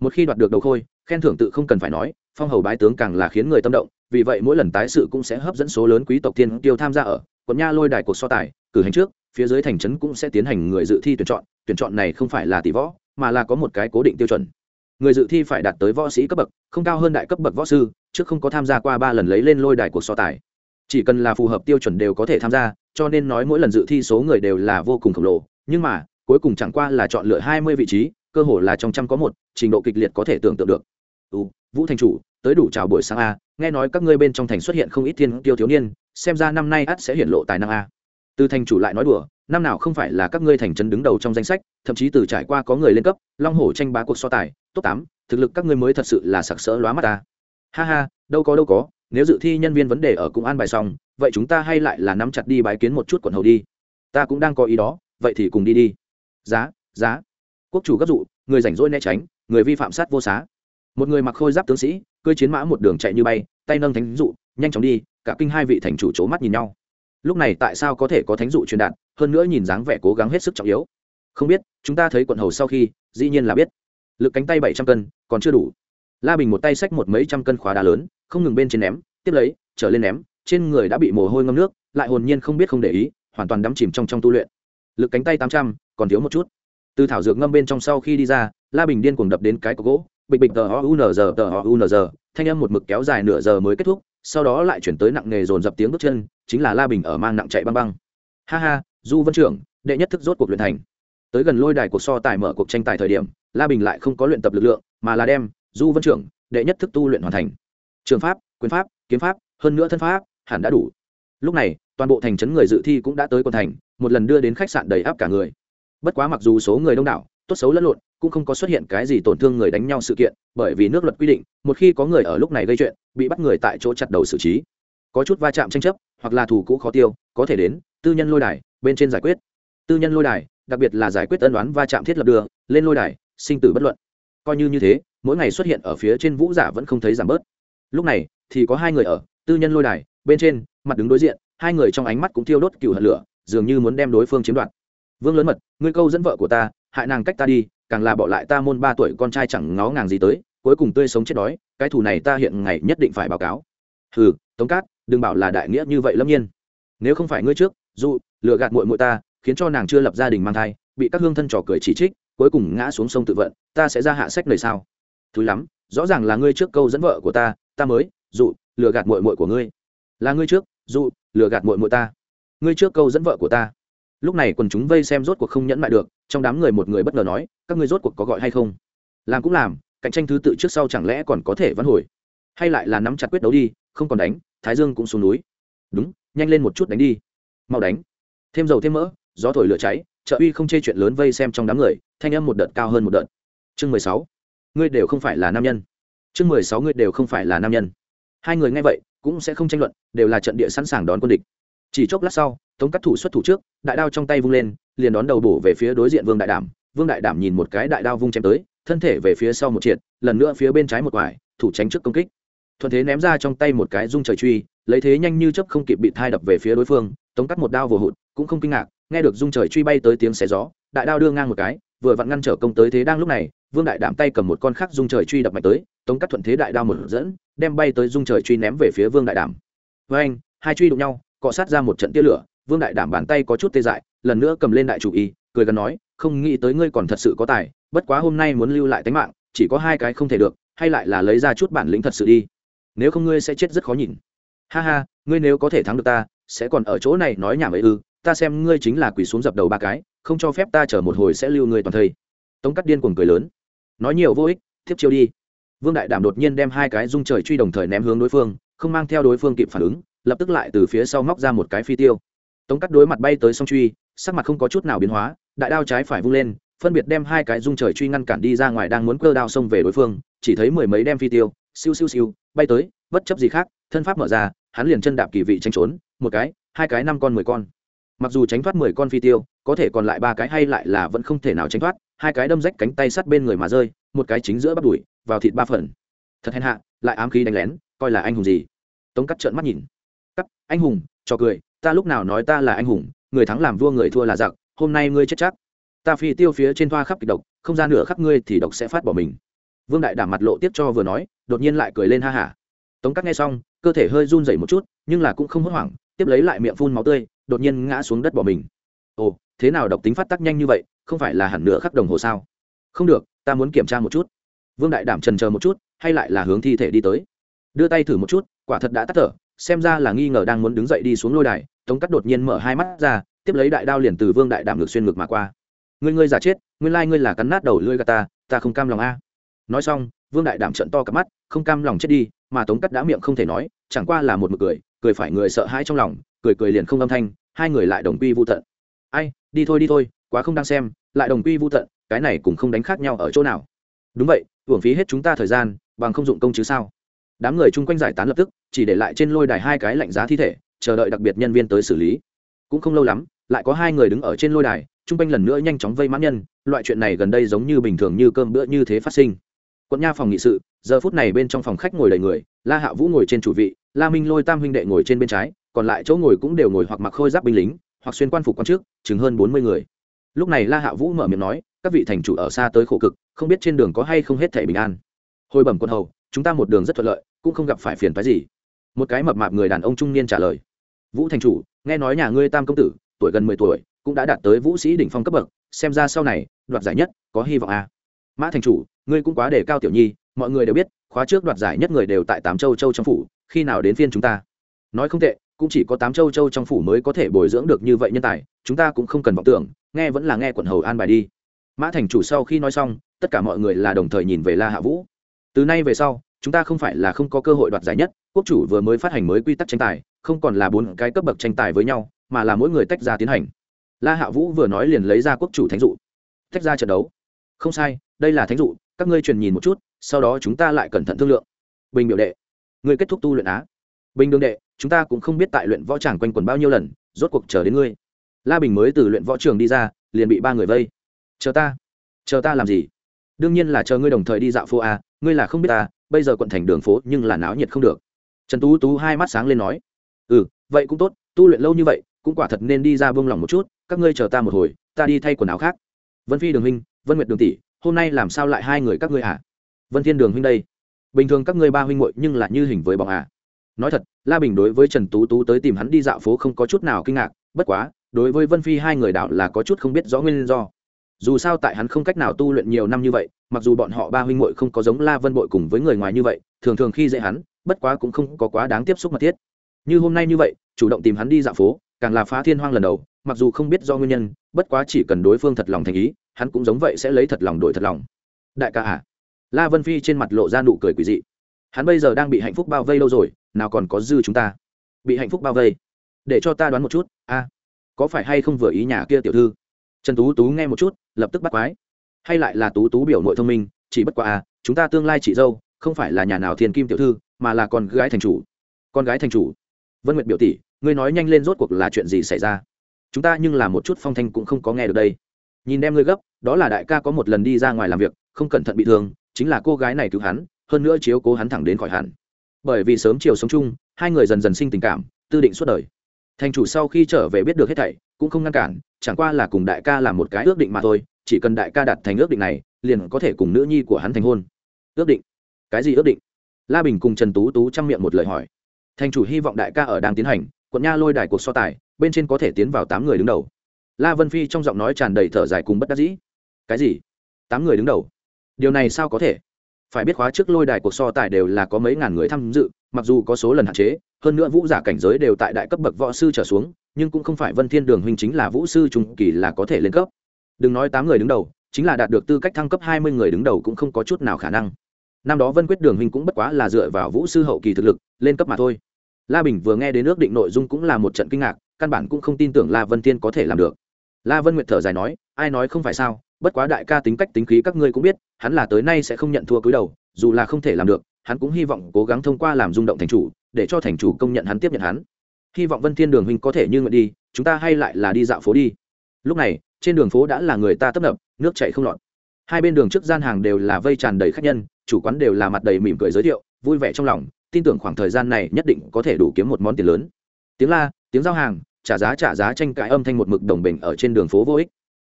Một khi đoạt được đầu khôi, khen thưởng tự không cần phải nói, phong hầu bái tướng càng là khiến người tâm động, vì vậy mỗi lần tái sự cũng sẽ hấp dẫn số lớn quý tộc thiên tiêu tham gia ở, quận nha lôi đài cuộc so tài, cử hành trước phía dưới thành trấn cũng sẽ tiến hành người dự thi tuyển chọn tuyển chọn này không phải là tỷ võ mà là có một cái cố định tiêu chuẩn. Người dự thi phải đạt tới võ sĩ cấp bậc không cao hơn đại cấp bậc võ sư trước không có tham gia qua ba lần lấy lên lôi đài cuộc so tài. Chỉ cần là phù hợp tiêu chuẩn đều có thể tham gia cho nên nói mỗi lần dự thi số người đều là vô cùng khổng lồ. Nhưng mà cuối cùng chẳng qua là chọn lựa hai mươi vị trí cơ hồ là trong trăm có một trình độ kịch liệt có thể tưởng tượng được. Ừ, vũ thành chủ tới đủ chào buổi sáng a nghe nói các ngươi bên trong thành xuất hiện không ít thiên tiêu thiếu niên xem ra năm nay ắt sẽ hiện lộ tài năng a từ thành chủ lại nói đùa, năm nào không phải là các ngươi thành trấn đứng đầu trong danh sách, thậm chí từ trải qua có người lên cấp, long hổ tranh bá cuộc so tài, top tám, thực lực các ngươi mới thật sự là sặc sỡ lóa mắt ta. Ha ha, đâu có đâu có, nếu dự thi nhân viên vấn đề ở cũng an bài xong, vậy chúng ta hay lại là nắm chặt đi bái kiến một chút quần hầu đi. Ta cũng đang có ý đó, vậy thì cùng đi đi. Giá giá. Quốc chủ gấp dụ, người rảnh rỗi né tránh, người vi phạm sát vô xá. Một người mặc khôi giáp tướng sĩ, cưỡi chiến mã một đường chạy như bay, tay nâng thánh dụ, nhanh chóng đi, cả kinh hai vị thành chủ c mắt nhìn nhau lúc này tại sao có thể có thánh dụ truyền đạt, hơn nữa nhìn dáng vẻ cố gắng hết sức trọng yếu. Không biết, chúng ta thấy quận hầu sau khi, dĩ nhiên là biết. Lực cánh tay bảy trăm cân, còn chưa đủ. La bình một tay xách một mấy trăm cân khóa đá lớn, không ngừng bên trên ném, tiếp lấy, trở lên ném, trên người đã bị mồ hôi ngâm nước, lại hồn nhiên không biết không để ý, hoàn toàn đắm chìm trong trong tu luyện. Lực cánh tay tám trăm, còn thiếu một chút. Từ thảo dược ngâm bên trong sau khi đi ra, la bình điên cuồng đập đến cái có gỗ, bịch bịch tờ o u n g tờ o u n g thanh âm một mực kéo dài nửa giờ mới kết thúc sau đó lại chuyển tới nặng nghề dồn dập tiếng bước chân, chính là la bình ở mang nặng chạy băng băng. Ha ha, du vân trưởng, đệ nhất thức rốt cuộc luyện thành. Tới gần lôi đài cuộc so tài mở cuộc tranh tài thời điểm, la bình lại không có luyện tập lực lượng, mà là đem du vân trưởng, đệ nhất thức tu luyện hoàn thành. Trường pháp, quyền pháp, kiếm pháp, hơn nữa thân pháp, hẳn đã đủ. Lúc này, toàn bộ thành trấn người dự thi cũng đã tới quần thành, một lần đưa đến khách sạn đầy áp cả người. Bất quá mặc dù số người đông đảo tốt xấu lẫn lộn cũng không có xuất hiện cái gì tổn thương người đánh nhau sự kiện bởi vì nước luật quy định một khi có người ở lúc này gây chuyện bị bắt người tại chỗ chặt đầu xử trí. Có chút va chạm tranh chấp hoặc là thủ cũ khó tiêu có thể đến tư nhân lôi đài bên trên giải quyết. Tư nhân lôi đài đặc biệt là giải quyết ân đoán va chạm thiết lập đường, lên lôi đài sinh tử bất luận. Coi như như thế mỗi ngày xuất hiện ở phía trên vũ giả vẫn không thấy giảm bớt. Lúc này thì có hai người ở tư nhân lôi đài bên trên mặt đứng đối diện hai người trong ánh mắt cũng thiêu đốt cựu hận lửa dường như muốn đem đối phương chiếm đoạt. Vương lớn mật ngươi câu dẫn vợ của ta hại nàng cách ta đi, càng là bỏ lại ta môn ba tuổi con trai chẳng ngó ngàng gì tới, cuối cùng tươi sống chết đói, cái thù này ta hiện ngày nhất định phải báo cáo. Hừ, tống cát, đừng bảo là đại nghĩa như vậy lâm nhiên. Nếu không phải ngươi trước dụ lừa gạt muội muội ta, khiến cho nàng chưa lập gia đình mang thai, bị các hương thân trò cười chỉ trích, cuối cùng ngã xuống sông tự vận, ta sẽ ra hạ sách lời sao? Thứ lắm, rõ ràng là ngươi trước câu dẫn vợ của ta ta mới dụ lừa gạt muội muội của ngươi. Là ngươi trước dụ lừa gạt muội muội ta. Ngươi trước câu dẫn vợ của ta lúc này quần chúng vây xem rốt cuộc không nhẫn mại được, trong đám người một người bất ngờ nói, các ngươi rốt cuộc có gọi hay không? Làm cũng làm, cạnh tranh thứ tự trước sau chẳng lẽ còn có thể vãn hồi? Hay lại là nắm chặt quyết đấu đi, không còn đánh, thái dương cũng xuống núi. Đúng, nhanh lên một chút đánh đi. Mau đánh. Thêm dầu thêm mỡ, gió thổi lửa cháy trợ uy không chê chuyện lớn vây xem trong đám người, thanh âm một đợt cao hơn một đợt. Chương mười sáu. Ngươi đều không phải là nam nhân. Chương mười sáu, ngươi đều không phải là nam nhân. Hai người nghe vậy, cũng sẽ không tranh luận, đều là trận địa sẵn sàng đón quân địch chỉ chốc lát sau, tống cắt thủ xuất thủ trước, đại đao trong tay vung lên, liền đón đầu bổ về phía đối diện vương đại đảm. Vương đại đảm nhìn một cái đại đao vung chém tới, thân thể về phía sau một triệt, lần nữa phía bên trái một quải, thủ tránh trước công kích. Thuận thế ném ra trong tay một cái dung trời truy, lấy thế nhanh như chấp không kịp bị thai đập về phía đối phương, tống cắt một đao vừa hụt, cũng không kinh ngạc, nghe được dung trời truy bay tới tiếng xé gió, đại đao đưa ngang một cái, vừa vặn ngăn trở công tới thế đang lúc này, vương đại đảm tay cầm một con khác dung trời truy đập mạnh tới, tống cắt thuận thế đại đao một dẫn, đem bay tới dung trời truy ném về phía vương đại đảm. Với anh hai truy đụng nhau cọ sát ra một trận tia lửa, vương đại đảm bàn tay có chút tê dại, lần nữa cầm lên đại chủ y, cười gần nói, không nghĩ tới ngươi còn thật sự có tài, bất quá hôm nay muốn lưu lại tính mạng, chỉ có hai cái không thể được, hay lại là lấy ra chút bản lĩnh thật sự đi. Nếu không ngươi sẽ chết rất khó nhìn. Ha ha, ngươi nếu có thể thắng được ta, sẽ còn ở chỗ này nói nhảm ấy ư, ta xem ngươi chính là quỳ xuống dập đầu ba cái, không cho phép ta chờ một hồi sẽ lưu ngươi toàn thây. Tống cắt điên cuồng cười lớn. Nói nhiều vô ích thiếp chiêu đi. Vương đại đảm đột nhiên đem hai cái dung trời truy đồng thời ném hướng đối phương, không mang theo đối phương kịp phản ứng lập tức lại từ phía sau móc ra một cái phi tiêu. Tống cắt đối mặt bay tới song truy, sắc mặt không có chút nào biến hóa, đại đao trái phải vung lên, phân biệt đem hai cái dung trời truy ngăn cản đi ra ngoài đang muốn cơ đao xông về đối phương, chỉ thấy mười mấy đem phi tiêu, siêu siêu siêu, bay tới, bất chấp gì khác, thân pháp mở ra, hắn liền chân đạp kỳ vị tranh trốn, một cái, hai cái năm con mười con. Mặc dù tránh thoát mười con phi tiêu, có thể còn lại ba cái hay lại là vẫn không thể nào tránh thoát, hai cái đâm rách cánh tay sắt bên người mà rơi, một cái chính giữa bắt đuổi, vào thịt ba phần. Thật hèn hạ, lại ám khí đánh lén, coi là anh hùng gì. Tống cắt trợn mắt nhìn cắt, anh hùng cho cười, ta lúc nào nói ta là anh hùng, người thắng làm vua người thua là giặc, hôm nay ngươi chết chắc. Ta phi tiêu phía trên thoa khắp kịch độc, không ra nửa khắc ngươi thì độc sẽ phát bỏ mình. Vương đại đảm mặt lộ tiếp cho vừa nói, đột nhiên lại cười lên ha hả. Tống cắt nghe xong, cơ thể hơi run dậy một chút, nhưng là cũng không hốt hoảng, tiếp lấy lại miệng phun máu tươi, đột nhiên ngã xuống đất bỏ mình. Ồ, thế nào độc tính phát tác nhanh như vậy, không phải là hẳn nửa khắc đồng hồ sao? Không được, ta muốn kiểm tra một chút. Vương đại đảm trần chờ một chút, hay lại là hướng thi thể đi tới. Đưa tay thử một chút, quả thật đã tắt thở xem ra là nghi ngờ đang muốn đứng dậy đi xuống lôi đài, tống cắt đột nhiên mở hai mắt ra, tiếp lấy đại đao liền từ vương đại đảm ngược xuyên ngược mà qua. Ngươi ngươi giả chết, nguyên lai ngươi là cắn nát đầu lưỡi gà ta ta không cam lòng a. Nói xong, vương đại đảm trận to cặp mắt, không cam lòng chết đi, mà tống cắt đã miệng không thể nói, chẳng qua là một mực cười cười phải người sợ hãi trong lòng, cười cười liền không âm thanh, hai người lại đồng quy vô tận. Ai, đi thôi đi thôi, quá không đang xem, lại đồng quy vô tận, cái này cũng không đánh khác nhau ở chỗ nào. Đúng vậy, hưởng phí hết chúng ta thời gian, bằng không dụng công chứ sao? Đám người chung quanh giải tán lập tức, chỉ để lại trên lôi đài hai cái lạnh giá thi thể, chờ đợi đặc biệt nhân viên tới xử lý. Cũng không lâu lắm, lại có hai người đứng ở trên lôi đài, chung quanh lần nữa nhanh chóng vây mãn nhân, loại chuyện này gần đây giống như bình thường như cơm bữa như thế phát sinh. Quận nha phòng nghị sự, giờ phút này bên trong phòng khách ngồi đầy người, la hạ vũ ngồi trên chủ vị, la minh lôi tam huynh đệ ngồi trên bên trái, còn lại chỗ ngồi cũng đều ngồi hoặc mặc khôi giáp binh lính, hoặc xuyên quan phục quan trước, chừng hơn bốn mươi người. Lúc này la hạ vũ mở miệng nói, các vị thành chủ ở xa tới khổ cực, không biết trên đường có hay không hết thể bình an. Hồi bẩm quân hầu chúng ta một đường rất thuận lợi, cũng không gặp phải phiền phái gì. Một cái mập mạp người đàn ông trung niên trả lời. Vũ thành chủ, nghe nói nhà ngươi tam công tử, tuổi gần mười tuổi, cũng đã đạt tới vũ sĩ đỉnh phong cấp bậc, xem ra sau này, đoạt giải nhất, có hy vọng à. mã thành chủ, ngươi cũng quá đề cao tiểu nhi, mọi người đều biết, khóa trước đoạt giải nhất người đều tại tám châu châu trong phủ, khi nào đến phiên chúng ta? Nói không tệ, cũng chỉ có tám châu châu trong phủ mới có thể bồi dưỡng được như vậy nhân tài, chúng ta cũng không cần vọng tưởng, nghe vẫn là nghe quận hầu an bài đi. Mã thành chủ sau khi nói xong, tất cả mọi người là đồng thời nhìn về la hạ vũ từ nay về sau, chúng ta không phải là không có cơ hội đoạt giải nhất, quốc chủ vừa mới phát hành mới quy tắc tranh tài, không còn là bốn cái cấp bậc tranh tài với nhau, mà là mỗi người tách ra tiến hành. La hạ vũ vừa nói liền lấy ra quốc chủ thánh dụ. Tách ra trận đấu. Không sai, đây là thánh dụ, các ngươi truyền nhìn một chút, sau đó chúng ta lại cẩn thận thương lượng. Bình biểu đệ, ngươi kết thúc tu luyện á. Bình đương đệ, chúng ta cũng không biết tại luyện võ tràng quanh quần bao nhiêu lần, rốt cuộc chờ đến ngươi. La bình mới từ luyện võ trường đi ra, liền bị ba người vây. Chờ ta. Chờ ta làm gì? Đương nhiên là chờ ngươi đồng thời đi dạo phố a ngươi là không biết ta, bây giờ quận thành đường phố nhưng là náo nhiệt không được. Trần tú tú hai mắt sáng lên nói ừ vậy cũng tốt, tu luyện lâu như vậy, cũng quả thật nên đi ra buông lỏng một chút, các ngươi chờ ta một hồi, ta đi thay quần áo khác. Vân phi đường huynh, vân nguyệt đường tỷ, hôm nay làm sao lại hai người các ngươi à vân thiên đường huynh đây. Bình thường các ngươi ba huynh muội nhưng là như hình với bóng à. Nói thật, la bình đối với trần tú tú tới tìm hắn đi dạo phố không có chút nào kinh ngạc, bất quá, đối với vân phi hai người đạo là có chút không biết rõ nguyên do dù sao tại hắn không cách nào tu luyện nhiều năm như vậy, mặc dù bọn họ ba huynh muội không có giống la vân bội cùng với người ngoài như vậy, thường thường khi dễ hắn, bất quá cũng không có quá đáng tiếp xúc mật thiết. Như hôm nay như vậy, chủ động tìm hắn đi dạo phố, càng là phá thiên hoang lần đầu, mặc dù không biết do nguyên nhân, bất quá chỉ cần đối phương thật lòng thành ý, hắn cũng giống vậy sẽ lấy thật lòng đổi thật lòng. Đại ca à la vân phi trên mặt lộ ra nụ cười quỳ dị. Hắn bây giờ đang bị hạnh phúc bao vây lâu rồi, nào còn có dư chúng ta. Bị hạnh phúc bao vây. Để cho ta đoán một chút, a, có phải hay không vừa ý nhà kia tiểu thư? Trần tú tú nghe một chút lập tức bắt quái. Hay lại là tú tú biểu nội thông minh chỉ bất quá à, chúng ta tương lai chị dâu không phải là nhà nào thiên kim tiểu thư mà là con gái thành chủ. Con gái thành chủ. Vân nguyệt biểu tỷ ngươi nói nhanh lên rốt cuộc là chuyện gì xảy ra? Chúng ta nhưng là một chút phong thanh cũng không có nghe được đây. Nhìn đem ngươi gấp đó là đại ca có một lần đi ra ngoài làm việc không cẩn thận bị thương chính là cô gái này cứu hắn hơn nữa chiếu cố hắn thẳng đến khỏi hẳn. Bởi vì sớm chiều sống chung hai người dần dần sinh tình cảm tư định suốt đời. Thành chủ sau khi trở về biết được hết thảy cũng không ngăn cản, chẳng qua là cùng đại ca làm một cái ước định mà thôi, chỉ cần đại ca đặt thành ước định này, liền có thể cùng nữ nhi của hắn thành hôn. Ước định? Cái gì ước định? La bình cùng trần tú tú chăm miệng một lời hỏi. Thành chủ hy vọng đại ca ở đang tiến hành, quận nha lôi đài cuộc so tài, bên trên có thể tiến vào tám người đứng đầu. La vân phi trong giọng nói tràn đầy thở dài cùng bất đắc dĩ. Cái gì? Tám người đứng đầu? Điều này sao có thể? Phải biết khóa trước lôi đài cuộc so tài đều là có mấy ngàn người tham dự, mặc dù có số lần hạn chế, hơn nữa vũ giả cảnh giới đều tại đại cấp bậc võ sư trở xuống nhưng cũng không phải vân thiên đường huynh chính là vũ sư trung kỳ là có thể lên cấp. Đừng nói tám người đứng đầu, chính là đạt được tư cách thăng cấp hai mươi người đứng đầu cũng không có chút nào khả năng. Năm đó vân quyết đường huynh cũng bất quá là dựa vào vũ sư hậu kỳ thực lực, lên cấp mà thôi. La bình vừa nghe đến ước định nội dung cũng là một trận kinh ngạc, căn bản cũng không tin tưởng la vân Thiên có thể làm được. La vân nguyệt thở dài nói, ai nói không phải sao? Bất quá đại ca tính cách, tính khí các ngươi cũng biết, hắn là tới nay sẽ không nhận thua cúi đầu, dù là không thể làm được, hắn cũng hy vọng cố gắng thông qua làm rung động thành chủ, để cho thành chủ công nhận hắn tiếp nhận hắn hy vọng vân thiên đường huynh có thể như nguyện đi, chúng ta hay lại là đi dạo phố đi. Lúc này, trên đường phố đã là người ta tấp nập, nước chảy không lọt. Hai bên đường trước gian hàng đều là vây tràn đầy khách nhân, chủ quán đều là mặt đầy mỉm cười giới thiệu, vui vẻ trong lòng, tin tưởng khoảng thời gian này nhất định có thể đủ kiếm một món tiền lớn. Tiếng la, tiếng giao hàng, trả giá trả giá tranh cãi âm thanh một mực đồng bình ở trên đường phố vô ích.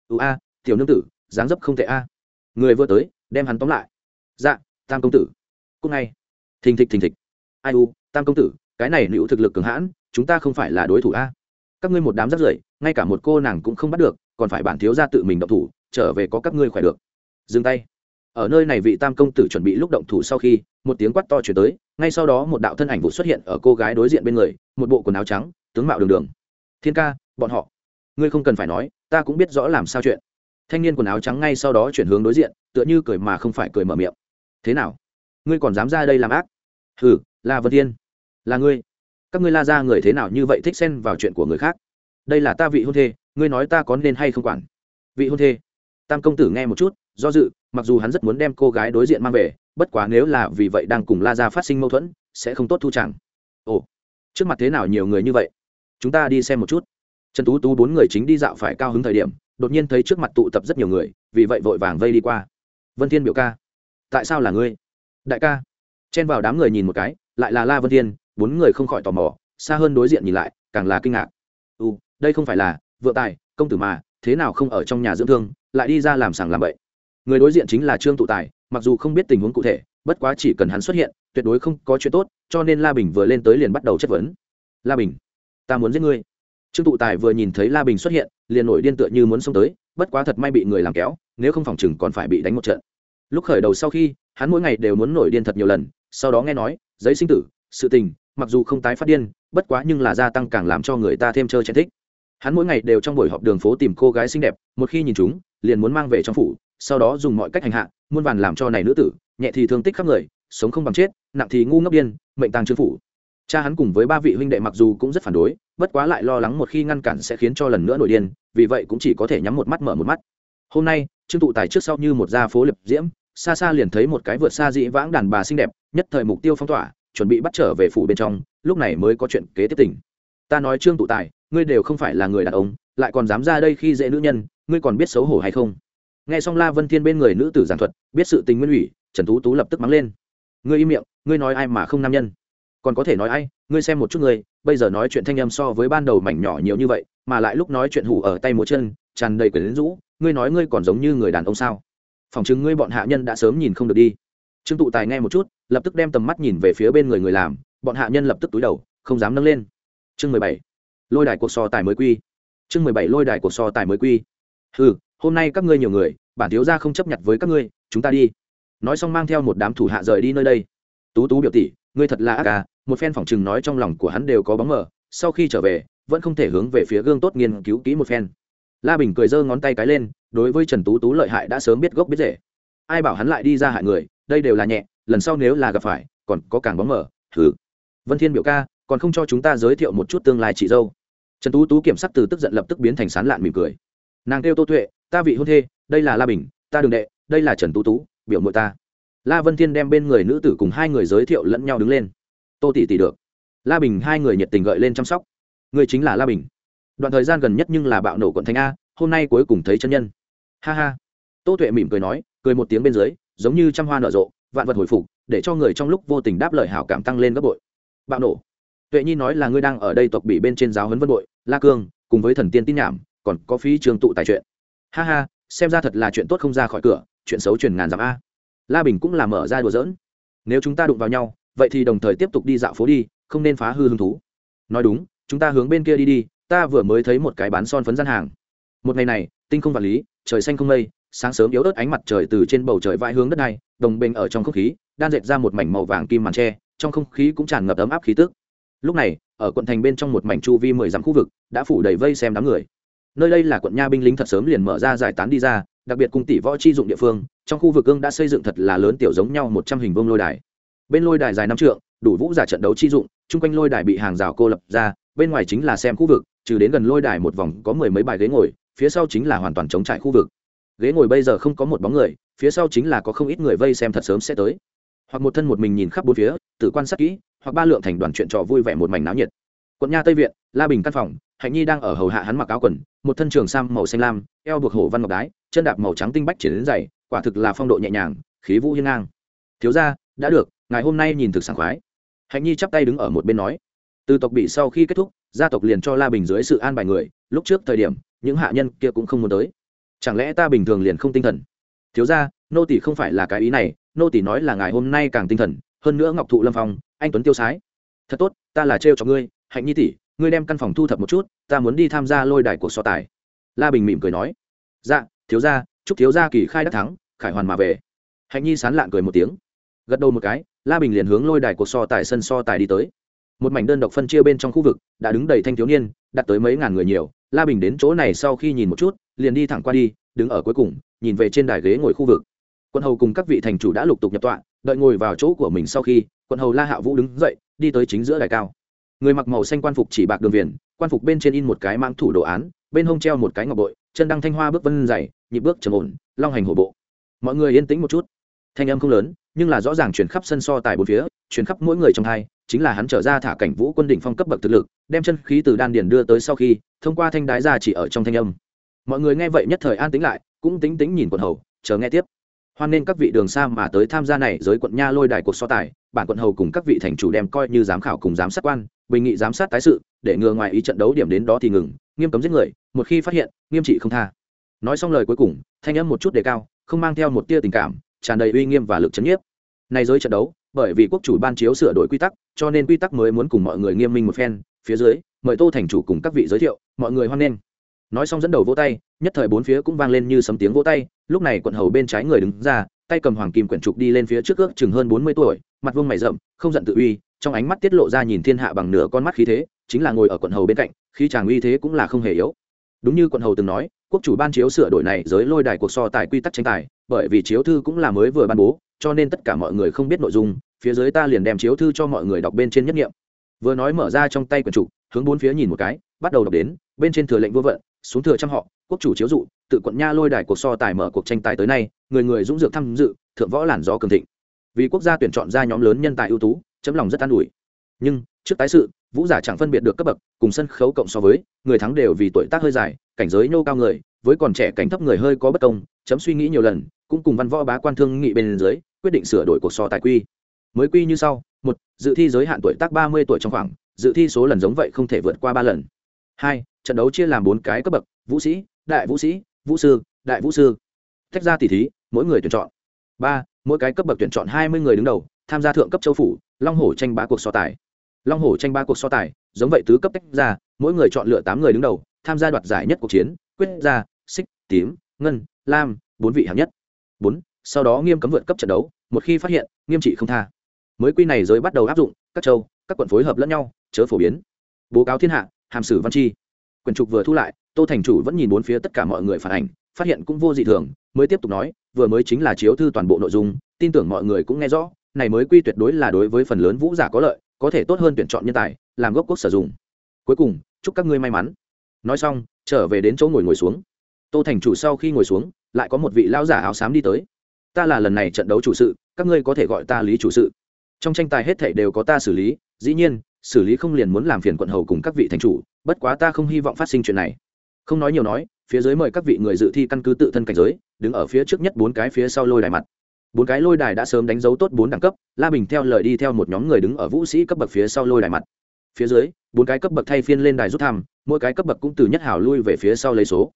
Ưu a, tiểu nương tử, dáng dấp không tệ a. Người vừa tới, đem hắn tóm lại. Dạ tam công tử. Cúc ngay. Thình thịch thình thịch. Ai u, tam công tử, cái này nữ thực lực cường hãn chúng ta không phải là đối thủ a. Các ngươi một đám rất rưởi, ngay cả một cô nàng cũng không bắt được, còn phải bản thiếu ra tự mình động thủ, trở về có các ngươi khỏe được. Dừng tay. Ở nơi này vị tam công tử chuẩn bị lúc động thủ sau khi, một tiếng quát to chuyển tới, ngay sau đó một đạo thân ảnh vụ xuất hiện ở cô gái đối diện bên người, một bộ quần áo trắng, tướng mạo đường đường. Thiên ca, bọn họ. Ngươi không cần phải nói, ta cũng biết rõ làm sao chuyện. Thanh niên quần áo trắng ngay sau đó chuyển hướng đối diện, tựa như cười mà không phải cười mở miệng. Thế nào? Ngươi còn dám ra đây làm ác? Hừ là vân thiên. Là ngươi các ngươi la ra người thế nào như vậy thích xen vào chuyện của người khác? Đây là ta vị hôn thê, ngươi nói ta có nên hay không quản? Vị hôn thê, tam công tử nghe một chút, do dự, mặc dù hắn rất muốn đem cô gái đối diện mang về, bất quá nếu là vì vậy đang cùng la ra phát sinh mâu thuẫn, sẽ không tốt thu chẳng. Ồ, trước mặt thế nào nhiều người như vậy? Chúng ta đi xem một chút. Trần tú tú bốn người chính đi dạo phải cao hứng thời điểm, đột nhiên thấy trước mặt tụ tập rất nhiều người, vì vậy vội vàng vây đi qua. Vân thiên biểu ca, tại sao là ngươi? Đại ca. Chen vào đám người nhìn một cái, lại là la vân thiên bốn người không khỏi tò mò, xa hơn đối diện nhìn lại, càng là kinh ngạc. U, đây không phải là vượng tài, công tử mà, thế nào không ở trong nhà dưỡng thương, lại đi ra làm sàng làm bậy? Người đối diện chính là trương tụ tài, mặc dù không biết tình huống cụ thể, bất quá chỉ cần hắn xuất hiện, tuyệt đối không có chuyện tốt, cho nên la bình vừa lên tới liền bắt đầu chất vấn. La bình, ta muốn giết ngươi. Trương tụ tài vừa nhìn thấy la bình xuất hiện, liền nổi điên tựa như muốn xông tới, bất quá thật may bị người làm kéo, nếu không phòng chừng còn phải bị đánh một trận. Lúc khởi đầu sau khi, hắn mỗi ngày đều muốn nổi điên thật nhiều lần, sau đó nghe nói, giấy sinh tử, sự tình mặc dù không tái phát điên, bất quá nhưng là gia tăng càng làm cho người ta thêm chơi chen thích. Hắn mỗi ngày đều trong buổi họp đường phố tìm cô gái xinh đẹp, một khi nhìn chúng, liền muốn mang về trong phủ, sau đó dùng mọi cách hành hạ, muôn vàn làm cho này nữ tử, nhẹ thì thương tích khắp người, sống không bằng chết, nặng thì ngu ngốc điên, mệnh tàng trương phủ. Cha hắn cùng với ba vị huynh đệ mặc dù cũng rất phản đối, bất quá lại lo lắng một khi ngăn cản sẽ khiến cho lần nữa nổi điên, vì vậy cũng chỉ có thể nhắm một mắt mở một mắt. Hôm nay, trương tụ tài trước sau như một gia phố liệp diễm, xa xa liền thấy một cái vượt xa dĩ vãng đàn bà xinh đẹp, nhất thời mục tiêu phong tỏa chuẩn bị bắt trở về phủ bên trong, lúc này mới có chuyện kế tiếp tỉnh ta nói trương tụ tài, ngươi đều không phải là người đàn ông, lại còn dám ra đây khi dễ nữ nhân, ngươi còn biết xấu hổ hay không? Nghe xong la vân thiên bên người nữ tử giảng thuật, biết sự tình nguyên ủy, trần tú tú lập tức mắng lên. Ngươi im miệng, ngươi nói ai mà không nam nhân? Còn có thể nói ai, ngươi xem một chút ngươi, bây giờ nói chuyện thanh âm so với ban đầu mảnh nhỏ nhiều như vậy, mà lại lúc nói chuyện hủ ở tay múa chân, tràn đầy quyền rũ, ngươi nói ngươi còn giống như người đàn ông sao? Phòng chứng ngươi bọn hạ nhân đã sớm nhìn không được đi trương tụ tài nghe một chút lập tức đem tầm mắt nhìn về phía bên người người làm bọn hạ nhân lập tức túi đầu không dám nâng lên chương mười bảy lôi đài cuộc so tài mới quy chương mười bảy lôi đài cuộc so tài mới quy ừ hôm nay các ngươi nhiều người bản thiếu gia không chấp nhận với các ngươi chúng ta đi nói xong mang theo một đám thủ hạ rời đi nơi đây tú tú biểu tỷ ngươi thật là ác à một phen phỏng chừng nói trong lòng của hắn đều có bóng mờ sau khi trở về vẫn không thể hướng về phía gương tốt nghiên cứu kỹ một phen la bình cười giơ ngón tay cái lên đối với trần tú tú lợi hại đã sớm biết gốc biết rễ ai bảo hắn lại đi ra hại người đây đều là nhẹ lần sau nếu là gặp phải còn có càng bóng mở, thử. Vân thiên biểu ca còn không cho chúng ta giới thiệu một chút tương lai chị dâu. Trần tú tú kiểm sắc từ tức giận lập tức biến thành sán lạn mỉm cười. Nàng kêu tô tuệ ta vị hôn thê đây là la bình ta đường đệ đây là trần tú tú biểu mội ta. La vân thiên đem bên người nữ tử cùng hai người giới thiệu lẫn nhau đứng lên. Tô tỷ tỷ được. La bình hai người nhiệt tình gợi lên chăm sóc. Người chính là la bình. Đoạn thời gian gần nhất nhưng là bạo nổ quận Thanh a hôm nay cuối cùng thấy chân nhân. Ha ha. Tô tuệ mỉm cười nói cười một tiếng bên dưới giống như trăm hoa nở rộ, vạn vật hồi phục, để cho người trong lúc vô tình đáp lời hảo cảm tăng lên gấp bội. Bạo nổ. Tuệ nhi nói là ngươi đang ở đây tộc bị bên trên giáo huấn vân bội, la cương, cùng với thần tiên tin nhảm, còn có phí trường tụ tài chuyện. Ha ha, xem ra thật là chuyện tốt không ra khỏi cửa, chuyện xấu truyền ngàn dặm a. La bình cũng là mở ra đùa giỡn. Nếu chúng ta đụng vào nhau, vậy thì đồng thời tiếp tục đi dạo phố đi, không nên phá hư hứng thú. Nói đúng, chúng ta hướng bên kia đi đi, ta vừa mới thấy một cái bán son phấn gian hàng. Một ngày này, tinh không vật lý, trời xanh không mây sáng sớm yếu ớt ánh mặt trời từ trên bầu trời vãi hướng đất này, đồng bình ở trong không khí, đan dệt ra một mảnh màu vàng kim màn tre, trong không khí cũng tràn ngập ấm áp khí tức. Lúc này, ở quận thành bên trong một mảnh chu vi mười dặm khu vực, đã phủ đầy vây xem đám người. Nơi đây là quận nha binh lính thật sớm liền mở ra giải tán đi ra, đặc biệt cùng tỷ võ chi dụng địa phương, trong khu vực ương đã xây dựng thật là lớn tiểu giống nhau một trăm hình vông lôi đài. Bên lôi đài dài năm trượng, đủ vũ giả trận đấu chi dụng, chung quanh lôi đài bị hàng rào cô lập ra, bên ngoài chính là xem khu vực, trừ đến gần lôi đài một vòng có mười mấy bài ghế ngồi, phía sau chính là hoàn toàn chống trải khu vực ghế ngồi bây giờ không có một bóng người, phía sau chính là có không ít người vây xem thật sớm sẽ tới. Hoặc một thân một mình nhìn khắp bốn phía, tự quan sát kỹ, hoặc ba lượng thành đoàn chuyện trò vui vẻ một mảnh náo nhiệt. Quận nha tây viện, la bình căn phòng, hạnh nhi đang ở hầu hạ hắn mặc áo quần, một thân trường sam màu xanh lam, eo buộc hổ văn ngọc đái, chân đạp màu trắng tinh bách triển đến dày, quả thực là phong độ nhẹ nhàng, khí vũ hiên ngang. Thiếu ra đã được ngày hôm nay nhìn thực sảng khoái. Hạnh nhi chắp tay đứng ở một bên nói. Từ tộc bị sau khi kết thúc, gia tộc liền cho la bình dưới sự an bài người, lúc trước thời điểm, những hạ nhân kia cũng không muốn tới chẳng lẽ ta bình thường liền không tinh thần? Thiếu ra nô tỷ không phải là cái ý này, nô tỷ nói là ngày hôm nay càng tinh thần, hơn nữa ngọc thụ lâm phong, anh tuấn tiêu sái. Thật tốt, ta là trêu cho ngươi, hạnh nhi tỷ, ngươi đem căn phòng thu thập một chút, ta muốn đi tham gia lôi đài cuộc so tài. La bình mỉm cười nói. Dạ thiếu gia, chúc thiếu gia kỳ khai đắc thắng, khải hoàn mà về. Hạnh nhi sán lạn cười một tiếng. Gật đầu một cái, la bình liền hướng lôi đài cuộc so tài sân so tài đi tới. Một mảnh đơn độc phân chia bên trong khu vực, đã đứng đầy thanh thiếu niên, đặt tới mấy ngàn người nhiều. La bình đến chỗ này sau khi nhìn một chút liền đi thẳng qua đi, đứng ở cuối cùng, nhìn về trên đài ghế ngồi khu vực. Quân hầu cùng các vị thành chủ đã lục tục nhập tọa, đợi ngồi vào chỗ của mình sau khi quân hầu la hạ vũ đứng dậy, đi tới chính giữa đài cao. Người mặc màu xanh quan phục chỉ bạc đường viền, quan phục bên trên in một cái mang thủ đồ án, bên hông treo một cái ngọc bội, chân đăng thanh hoa bước vân dày, nhịp bước trầm ổn, long hành hổ bộ. Mọi người yên tĩnh một chút. Thanh âm không lớn, nhưng là rõ ràng chuyển khắp sân so tài bốn phía chuyển khắp mỗi người trong hai, chính là hắn trở ra thả cảnh vũ quân đỉnh phong cấp bậc thực lực, đem chân khí từ đan điền đưa tới sau khi, thông qua thanh đái ra chỉ ở trong thanh âm mọi người nghe vậy nhất thời an tĩnh lại, cũng tính tính nhìn quận hầu, chờ nghe tiếp. Hoan nên các vị đường xa mà tới tham gia này giới quận nha lôi đài cuộc so tài, bản quận hầu cùng các vị thành chủ đem coi như giám khảo cùng giám sát quan, bình nghị giám sát tái sự, để ngừa ngoài ý trận đấu điểm đến đó thì ngừng, nghiêm cấm giết người, một khi phát hiện, nghiêm trị không tha. Nói xong lời cuối cùng, thanh âm một chút đề cao, không mang theo một tia tình cảm, tràn đầy uy nghiêm và lực chấn nhiếp. Này giới trận đấu, bởi vì quốc chủ ban chiếu sửa đổi quy tắc, cho nên quy tắc mới muốn cùng mọi người nghiêm minh một phen, phía dưới, mời tô thành chủ cùng các vị giới thiệu, mọi người hoan nghênh nói xong dẫn đầu vỗ tay, nhất thời bốn phía cũng vang lên như sấm tiếng vỗ tay, lúc này quận hầu bên trái người đứng ra, tay cầm hoàng kim quyển trục đi lên phía trước ước chừng hơn bốn mươi tuổi, mặt vương mày rậm, không giận tự uy, trong ánh mắt tiết lộ ra nhìn thiên hạ bằng nửa con mắt khí thế, chính là ngồi ở quận hầu bên cạnh khi chàng uy thế cũng là không hề yếu. Đúng như quận hầu từng nói, quốc chủ ban chiếu sửa đổi này giới lôi đài cuộc so tài quy tắc tranh tài, bởi vì chiếu thư cũng là mới vừa ban bố, cho nên tất cả mọi người không biết nội dung, phía dưới ta liền đem chiếu thư cho mọi người đọc bên trên nhất nghiệm. Vừa nói mở ra trong tay quyển chủ hướng bốn phía nhìn một cái, bắt đầu đọc đến, bên trên thừa lệnh vô vận xuống thừa trăm họ, quốc chủ chiếu dụ, tự quận nha lôi đài cuộc so tài mở cuộc tranh tài tới nay, người người dũng dược tham dự, thượng võ làn gió cường thịnh. Vì quốc gia tuyển chọn ra nhóm lớn nhân tài ưu tú, chấm lòng rất an ủi. Nhưng, trước tái sự, vũ giả chẳng phân biệt được cấp bậc, cùng sân khấu cộng so với, người thắng đều vì tuổi tác hơi dài, cảnh giới nhô cao người, với còn trẻ cảnh thấp người hơi có bất công, chấm suy nghĩ nhiều lần, cũng cùng văn võ bá quan thương nghị bên dưới, quyết định sửa đổi cuộc so tài quy. Mới quy như sau, một, dự thi giới hạn tuổi tác ba mươi tuổi trong khoảng, dự thi số lần giống vậy không thể vượt qua ba lần. Hai trận đấu chia làm bốn cái cấp bậc, vũ sĩ, đại vũ sĩ, vũ sư, đại vũ sư. Tách ra tỷ thí, mỗi người tuyển chọn. Ba, mỗi cái cấp bậc tuyển chọn hai mươi người đứng đầu, tham gia thượng cấp châu phủ, long hổ tranh bá cuộc so tài. Long hổ tranh ba cuộc so tài, giống vậy tứ cấp tách ra, mỗi người chọn lựa tám người đứng đầu, tham gia đoạt giải nhất cuộc chiến, quyết ra, xích, tím, ngân, lam, bốn vị hạng nhất. Bốn, sau đó nghiêm cấm vượt cấp trận đấu, một khi phát hiện, nghiêm trị không tha. Mới quy này giới bắt đầu áp dụng, các châu, các quận phối hợp lẫn nhau, chớ phổ biến. Bố cáo thiên hạ, hàm sử văn chi. Quyển trục vừa thu lại, tô thành chủ vẫn nhìn bốn phía tất cả mọi người phản ảnh, phát hiện cũng vô dị thường, mới tiếp tục nói, vừa mới chính là chiếu thư toàn bộ nội dung, tin tưởng mọi người cũng nghe rõ, này mới quy tuyệt đối là đối với phần lớn vũ giả có lợi, có thể tốt hơn tuyển chọn nhân tài, làm gốc quốc sử dụng. Cuối cùng, chúc các ngươi may mắn. Nói xong, trở về đến chỗ ngồi ngồi xuống. Tô thành chủ sau khi ngồi xuống, lại có một vị lão giả áo xám đi tới. Ta là lần này trận đấu chủ sự, các ngươi có thể gọi ta lý chủ sự. Trong tranh tài hết thảy đều có ta xử lý, dĩ nhiên xử lý không liền muốn làm phiền quận hầu cùng các vị thành chủ, bất quá ta không hy vọng phát sinh chuyện này. Không nói nhiều nói, phía dưới mời các vị người dự thi căn cứ tự thân cảnh giới, đứng ở phía trước nhất bốn cái phía sau lôi đài mặt. Bốn cái lôi đài đã sớm đánh dấu tốt bốn đẳng cấp, la bình theo lời đi theo một nhóm người đứng ở vũ sĩ cấp bậc phía sau lôi đài mặt. Phía dưới, bốn cái cấp bậc thay phiên lên đài rút thăm, mỗi cái cấp bậc cũng từ nhất hảo lui về phía sau lấy số.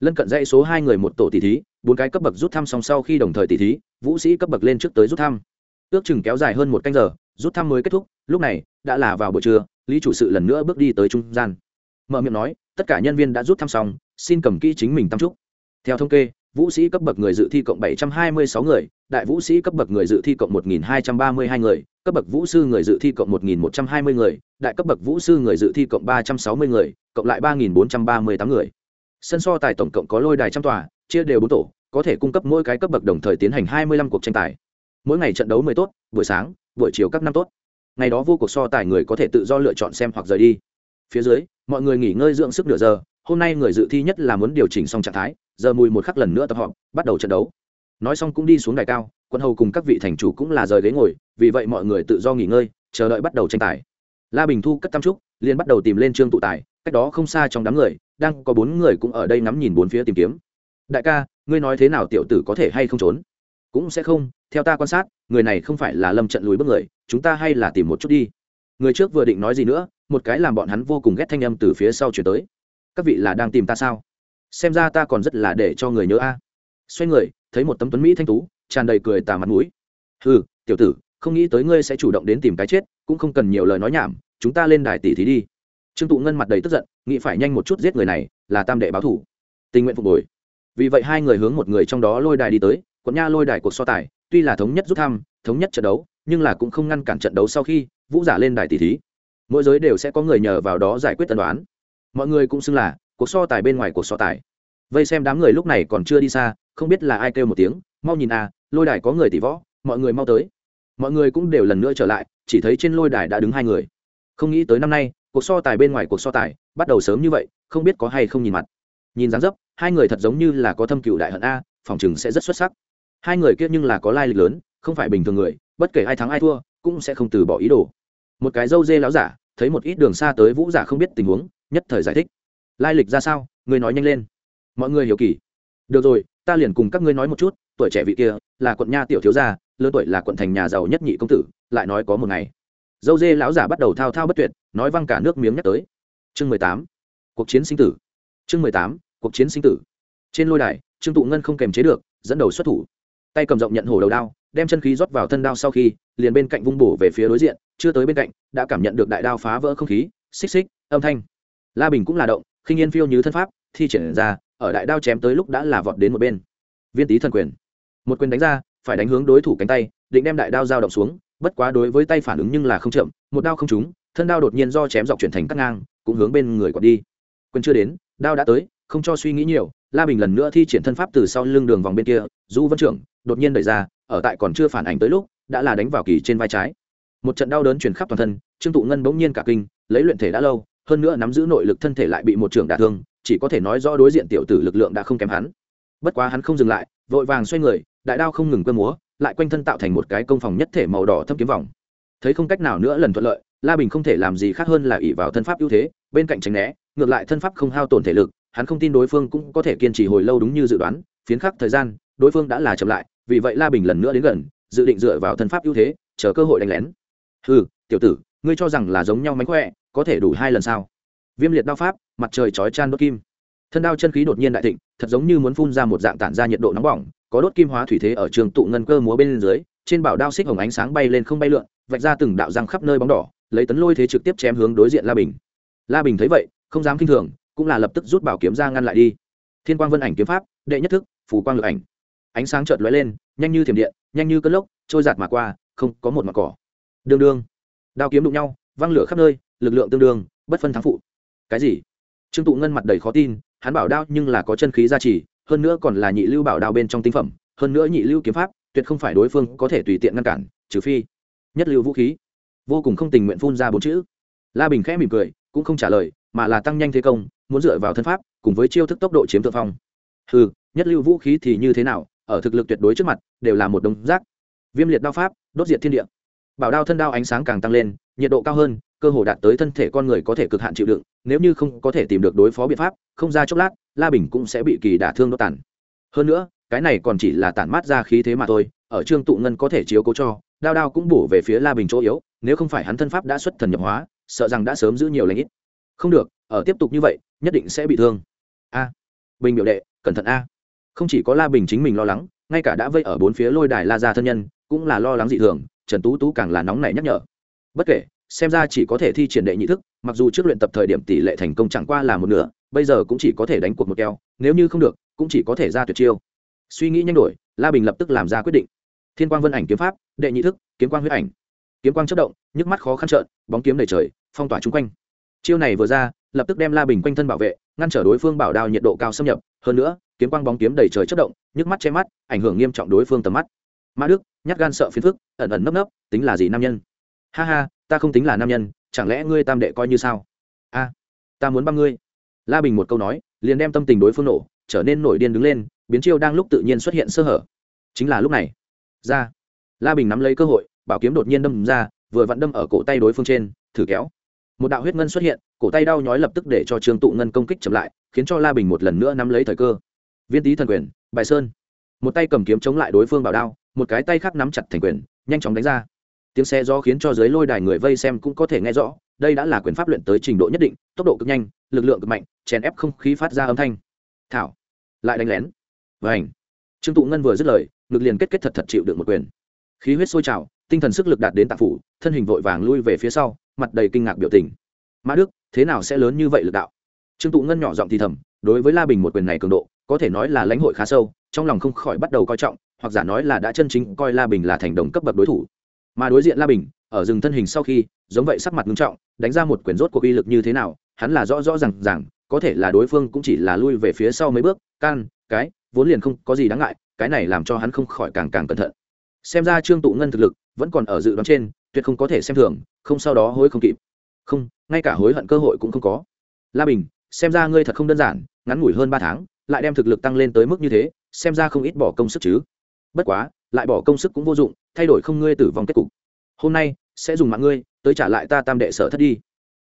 Lân cận dãy số hai người một tổ tỷ thí, bốn cái cấp bậc rút thăm song sau khi đồng thời tỷ thí, vũ sĩ cấp bậc lên trước tới rút thăm. Ước chừng kéo dài hơn một canh giờ rút thăm mới kết thúc, lúc này, đã là vào buổi trưa, lý chủ sự lần nữa bước đi tới trung gian. Mở miệng nói, tất cả nhân viên đã rút thăm xong, xin cầm kỹ chính mình tam trúc. Theo thống kê, vũ sĩ cấp bậc người dự thi cộng 726 người, đại vũ sĩ cấp bậc người dự thi cộng 1232 người, cấp bậc vũ sư người dự thi cộng 1120 người, đại cấp bậc vũ sư người dự thi cộng 360 người, cộng lại 3438 người. Sân so tài tổng cộng có lôi đài trăm tòa, chia đều bốn tổ, có thể cung cấp mỗi cái cấp bậc đồng thời tiến hành 25 cuộc tranh tài mỗi ngày trận đấu mười tốt, buổi sáng, buổi chiều các năm tốt. Ngày đó vô cuộc so tài người có thể tự do lựa chọn xem hoặc rời đi. Phía dưới, mọi người nghỉ ngơi dưỡng sức nửa giờ, hôm nay người dự thi nhất là muốn điều chỉnh xong trạng thái, giờ mùi một khắc lần nữa tập họp, bắt đầu trận đấu. Nói xong cũng đi xuống đài cao quân hầu cùng các vị thành chủ cũng là rời ghế ngồi, vì vậy mọi người tự do nghỉ ngơi, chờ đợi bắt đầu tranh tài. La bình thu cất tam trúc, liền bắt đầu tìm lên trương tụ tài, cách đó không xa trong đám người, đang có bốn người cũng ở đây ngắm nhìn bốn phía tìm kiếm. Đại ca, ngươi nói thế nào tiểu tử có thể hay không trốn? Cũng sẽ không theo ta quan sát, người này không phải là lâm trận lùi bước người, chúng ta hay là tìm một chút đi. Người trước vừa định nói gì nữa, một cái làm bọn hắn vô cùng ghét thanh âm từ phía sau chuyển tới. Các vị là đang tìm ta sao? Xem ra ta còn rất là để cho người nhớ a. Xoay người, thấy một tấm tuấn mỹ thanh tú, tràn đầy cười tà mặt mũi. Ừ tiểu tử, không nghĩ tới ngươi sẽ chủ động đến tìm cái chết, cũng không cần nhiều lời nói nhảm, chúng ta lên đài tỷ thí đi. Trương tụ ngân mặt đầy tức giận, nghĩ phải nhanh một chút giết người này, là tam đệ báo thủ. Tình nguyện phục hồi. Vì vậy hai người hướng một người trong đó lôi đài đi tới, quận nha lôi đài cuộc so tài tuy là thống nhất rút thăm, thống nhất trận đấu, nhưng là cũng không ngăn cản trận đấu sau khi vũ giả lên đài tỷ thí. Mỗi giới đều sẽ có người nhờ vào đó giải quyết tân đoán. Mọi người cũng xưng là cuộc so tài bên ngoài cuộc so tài. Vây xem đám người lúc này còn chưa đi xa, không biết là ai kêu một tiếng, mau nhìn à lôi đài có người tỷ võ, mọi người mau tới. Mọi người cũng đều lần nữa trở lại, chỉ thấy trên lôi đài đã đứng hai người. Không nghĩ tới năm nay, cuộc so tài bên ngoài cuộc so tài bắt đầu sớm như vậy, không biết có hay không nhìn mặt. Nhìn dáng dấp, hai người thật giống như là có thâm cựu đại hận a, phòng chừng sẽ rất xuất sắc hai người kia nhưng là có lai lịch lớn, không phải bình thường người, bất kể ai thắng ai thua, cũng sẽ không từ bỏ ý đồ. Một cái dâu dê láo giả, thấy một ít đường xa tới vũ giả không biết tình huống, nhất thời giải thích. Lai lịch ra sao? Người nói nhanh lên. Mọi người hiểu kỳ. Được rồi, ta liền cùng các ngươi nói một chút, tuổi trẻ vị kia, là quận nha tiểu thiếu gia, lớn tuổi là quận thành nhà giàu nhất nhị công tử, lại nói có một ngày. Dâu dê lão giả bắt đầu thao thao bất tuyệt, nói văng cả nước miếng nhắc tới. Chương mười tám. Cuộc chiến sinh tử. Chương mười tám. Cuộc chiến sinh tử. Trên lôi đài, trương tụ ngân không kềm chế được, dẫn đầu xuất thủ tay cầm rộng nhận hổ đầu đao, đem chân khí rót vào thân đao sau khi, liền bên cạnh vung bổ về phía đối diện, chưa tới bên cạnh, đã cảm nhận được đại đao phá vỡ không khí, xích xích, âm thanh. La bình cũng là động, khinh yên phiêu như thân pháp, thi triển ra, ở đại đao chém tới lúc đã là vọt đến một bên. Viên tý thần quyền. Một quyền đánh ra, phải đánh hướng đối thủ cánh tay, định đem đại đao giao động xuống, bất quá đối với tay phản ứng nhưng là không chậm, một đao không trúng, thân đao đột nhiên do chém dọc chuyển thành cắt ngang, cũng hướng bên người quạt đi. Quyền chưa đến, đao đã tới, không cho suy nghĩ nhiều la bình lần nữa thi triển thân pháp từ sau lưng đường vòng bên kia, du vân trưởng đột nhiên đẩy ra, ở tại còn chưa phản ảnh tới lúc, đã là đánh vào kỳ trên vai trái. Một trận đau đớn truyền khắp toàn thân, trương tụ ngân bỗng nhiên cả kinh, lấy luyện thể đã lâu, hơn nữa nắm giữ nội lực thân thể lại bị một trưởng đả thương, chỉ có thể nói rõ đối diện tiểu tử lực lượng đã không kém hắn. Bất quá hắn không dừng lại, vội vàng xoay người, đại đao không ngừng cơ múa, lại quanh thân tạo thành một cái công phòng nhất thể màu đỏ thâm kiếm vòng. Thấy không cách nào nữa lần thuận lợi, la bình không thể làm gì khác hơn là ỉ vào thân pháp ưu thế, bên cạnh tránh né, ngược lại thân pháp không hao tổn thể lực hắn không tin đối phương cũng có thể kiên trì hồi lâu đúng như dự đoán, phiến khắc thời gian, đối phương đã là chậm lại, vì vậy la bình lần nữa đến gần, dự định dựa vào thân pháp ưu thế, chờ cơ hội đánh lén. Ừ tiểu tử, ngươi cho rằng là giống nhau mánh khỏe, có thể đủ hai lần sao? Viêm liệt đao pháp, mặt trời chói chan đốt kim. Thân đao chân khí đột nhiên đại thịnh, thật giống như muốn phun ra một dạng tản ra nhiệt độ nóng bỏng, có đốt kim hóa thủy thế ở trường tụ ngân cơ múa bên dưới, trên bảo đao xích hồng ánh sáng bay lên không bay lượn, vạch ra từng đạo răng khắp nơi bóng đỏ, lấy tấn lôi thế trực tiếp chém hướng đối diện la bình. La bình thấy vậy, không dám kinh thường cũng là lập tức rút bảo kiếm ra ngăn lại đi. Thiên quang vân ảnh kiếm pháp, đệ nhất thức phủ quang lực ảnh. Ánh sáng chợt lóe lên, nhanh như thiểm điện, nhanh như cơn lốc, trôi giạt mà qua, không có một mặt cỏ. Đương đương. Đao kiếm đụng nhau, văng lửa khắp nơi, lực lượng tương đương, bất phân thắng phụ. Cái gì? Trương tụ ngân mặt đầy khó tin, hắn bảo đao nhưng là có chân khí gia trì, hơn nữa còn là nhị lưu bảo đao bên trong tinh phẩm, hơn nữa nhị lưu kiếm pháp, tuyệt không phải đối phương có thể tùy tiện ngăn cản, trừ phi nhất lưu vũ khí. Vô cùng không tình nguyện phun ra bốn chữ. La bình khẽ mỉm cười, cũng không trả lời, mà là tăng nhanh thế công muốn dựa vào thân pháp, cùng với chiêu thức tốc độ chiếm thượng phong. Ừ nhất lưu vũ khí thì như thế nào, ở thực lực tuyệt đối trước mặt, đều là một đồng rác. Viêm liệt đao pháp, đốt diệt thiên địa. Bảo đao thân đao ánh sáng càng tăng lên, nhiệt độ cao hơn, cơ hồ đạt tới thân thể con người có thể cực hạn chịu đựng, nếu như không có thể tìm được đối phó biện pháp, không ra chốc lát, la bình cũng sẽ bị kỳ đả thương đốt tàn. Hơn nữa, cái này còn chỉ là tản mát ra khí thế mà thôi, ở trương tụ ngân có thể chiếu cố cho, đao đao cũng bổ về phía la bình chỗ yếu, nếu không phải hắn thân pháp đã xuất thần nhập hóa, sợ rằng đã sớm giữ nhiều lãnh ít. Không được, ở tiếp tục như vậy nhất định sẽ bị thương. A. Bình biểu đệ, cẩn thận a. Không chỉ có la bình chính mình lo lắng, ngay cả đã vây ở bốn phía lôi đài la ra thân nhân, cũng là lo lắng dị thường, trần tú tú càng là nóng nảy nhắc nhở. Bất kể, xem ra chỉ có thể thi triển đệ nhị thức, mặc dù trước luyện tập thời điểm tỷ lệ thành công chẳng qua là một nửa, bây giờ cũng chỉ có thể đánh cuộc một keo, nếu như không được, cũng chỉ có thể ra tuyệt chiêu. Suy nghĩ nhanh đổi, la bình lập tức làm ra quyết định. Thiên quang vân ảnh kiếm pháp, đệ nhị thức, kiếm quang huyết ảnh. Kiếm quang chất động, nhức mắt khó khăn trợn, bóng kiếm đầy trời, phong tỏa chung quanh. Chiêu này vừa ra lập tức đem la bình quanh thân bảo vệ, ngăn trở đối phương bảo đao nhiệt độ cao xâm nhập. Hơn nữa, kiếm quang bóng kiếm đầy trời chất động, nhức mắt che mắt, ảnh hưởng nghiêm trọng đối phương tầm mắt. Mã đức, nhát gan sợ phiền phức, ẩn ẩn nấp nấp, tính là gì nam nhân? Ha ha, ta không tính là nam nhân, chẳng lẽ ngươi tam đệ coi như sao? A, ta muốn băm ngươi. La bình một câu nói, liền đem tâm tình đối phương nổ, trở nên nổi điên đứng lên, biến chiêu đang lúc tự nhiên xuất hiện sơ hở. Chính là lúc này, ra. La bình nắm lấy cơ hội, bảo kiếm đột nhiên đâm ra, vừa vặn đâm ở cổ tay đối phương trên, thử kéo một đạo huyết ngân xuất hiện, cổ tay đau nhói lập tức để cho trương tụ ngân công kích chậm lại, khiến cho la bình một lần nữa nắm lấy thời cơ. Viên tý thần quyền, bài sơn. Một tay cầm kiếm chống lại đối phương bảo đao, một cái tay khác nắm chặt thành quyền, nhanh chóng đánh ra. Tiếng xe do khiến cho dưới lôi đài người vây xem cũng có thể nghe rõ, đây đã là quyền pháp luyện tới trình độ nhất định, tốc độ cực nhanh, lực lượng cực mạnh, chèn ép không khí phát ra âm thanh. Thảo. Lại đánh lén. Vảnh trương tụ ngân vừa dứt lời, ngực liền kết kết thật thật chịu được một quyền khí huyết sôi trào, tinh thần sức lực đạt đến tạp phủ, thân hình vội vàng lui về phía sau, mặt đầy kinh ngạc biểu tình. Mã đức, thế nào sẽ lớn như vậy lực đạo? Trương tụ ngân nhỏ giọng thì thầm, đối với la bình một quyền này cường độ, có thể nói là lãnh hội khá sâu, trong lòng không khỏi bắt đầu coi trọng, hoặc giả nói là đã chân chính coi la bình là thành đồng cấp bậc đối thủ. Mà đối diện la bình, ở rừng thân hình sau khi, giống vậy sắc mặt nghiêm trọng, đánh ra một quyền rốt của uy lực như thế nào, hắn là rõ rõ rằng rằng có thể là đối phương cũng chỉ là lui về phía sau mấy bước, can, cái, vốn liền không có gì đáng ngại, cái này làm cho hắn không khỏi càng càng cẩn thận xem ra trương tụ ngân thực lực vẫn còn ở dự đoán trên, tuyệt không có thể xem thường, không sau đó hối không kịp. Không, ngay cả hối hận cơ hội cũng không có. La bình, xem ra ngươi thật không đơn giản, ngắn ngủi hơn ba tháng, lại đem thực lực tăng lên tới mức như thế, xem ra không ít bỏ công sức chứ. Bất quá, lại bỏ công sức cũng vô dụng, thay đổi không ngươi tử vong kết cục. Hôm nay, sẽ dùng mạng ngươi, tới trả lại ta tam đệ sở thất đi.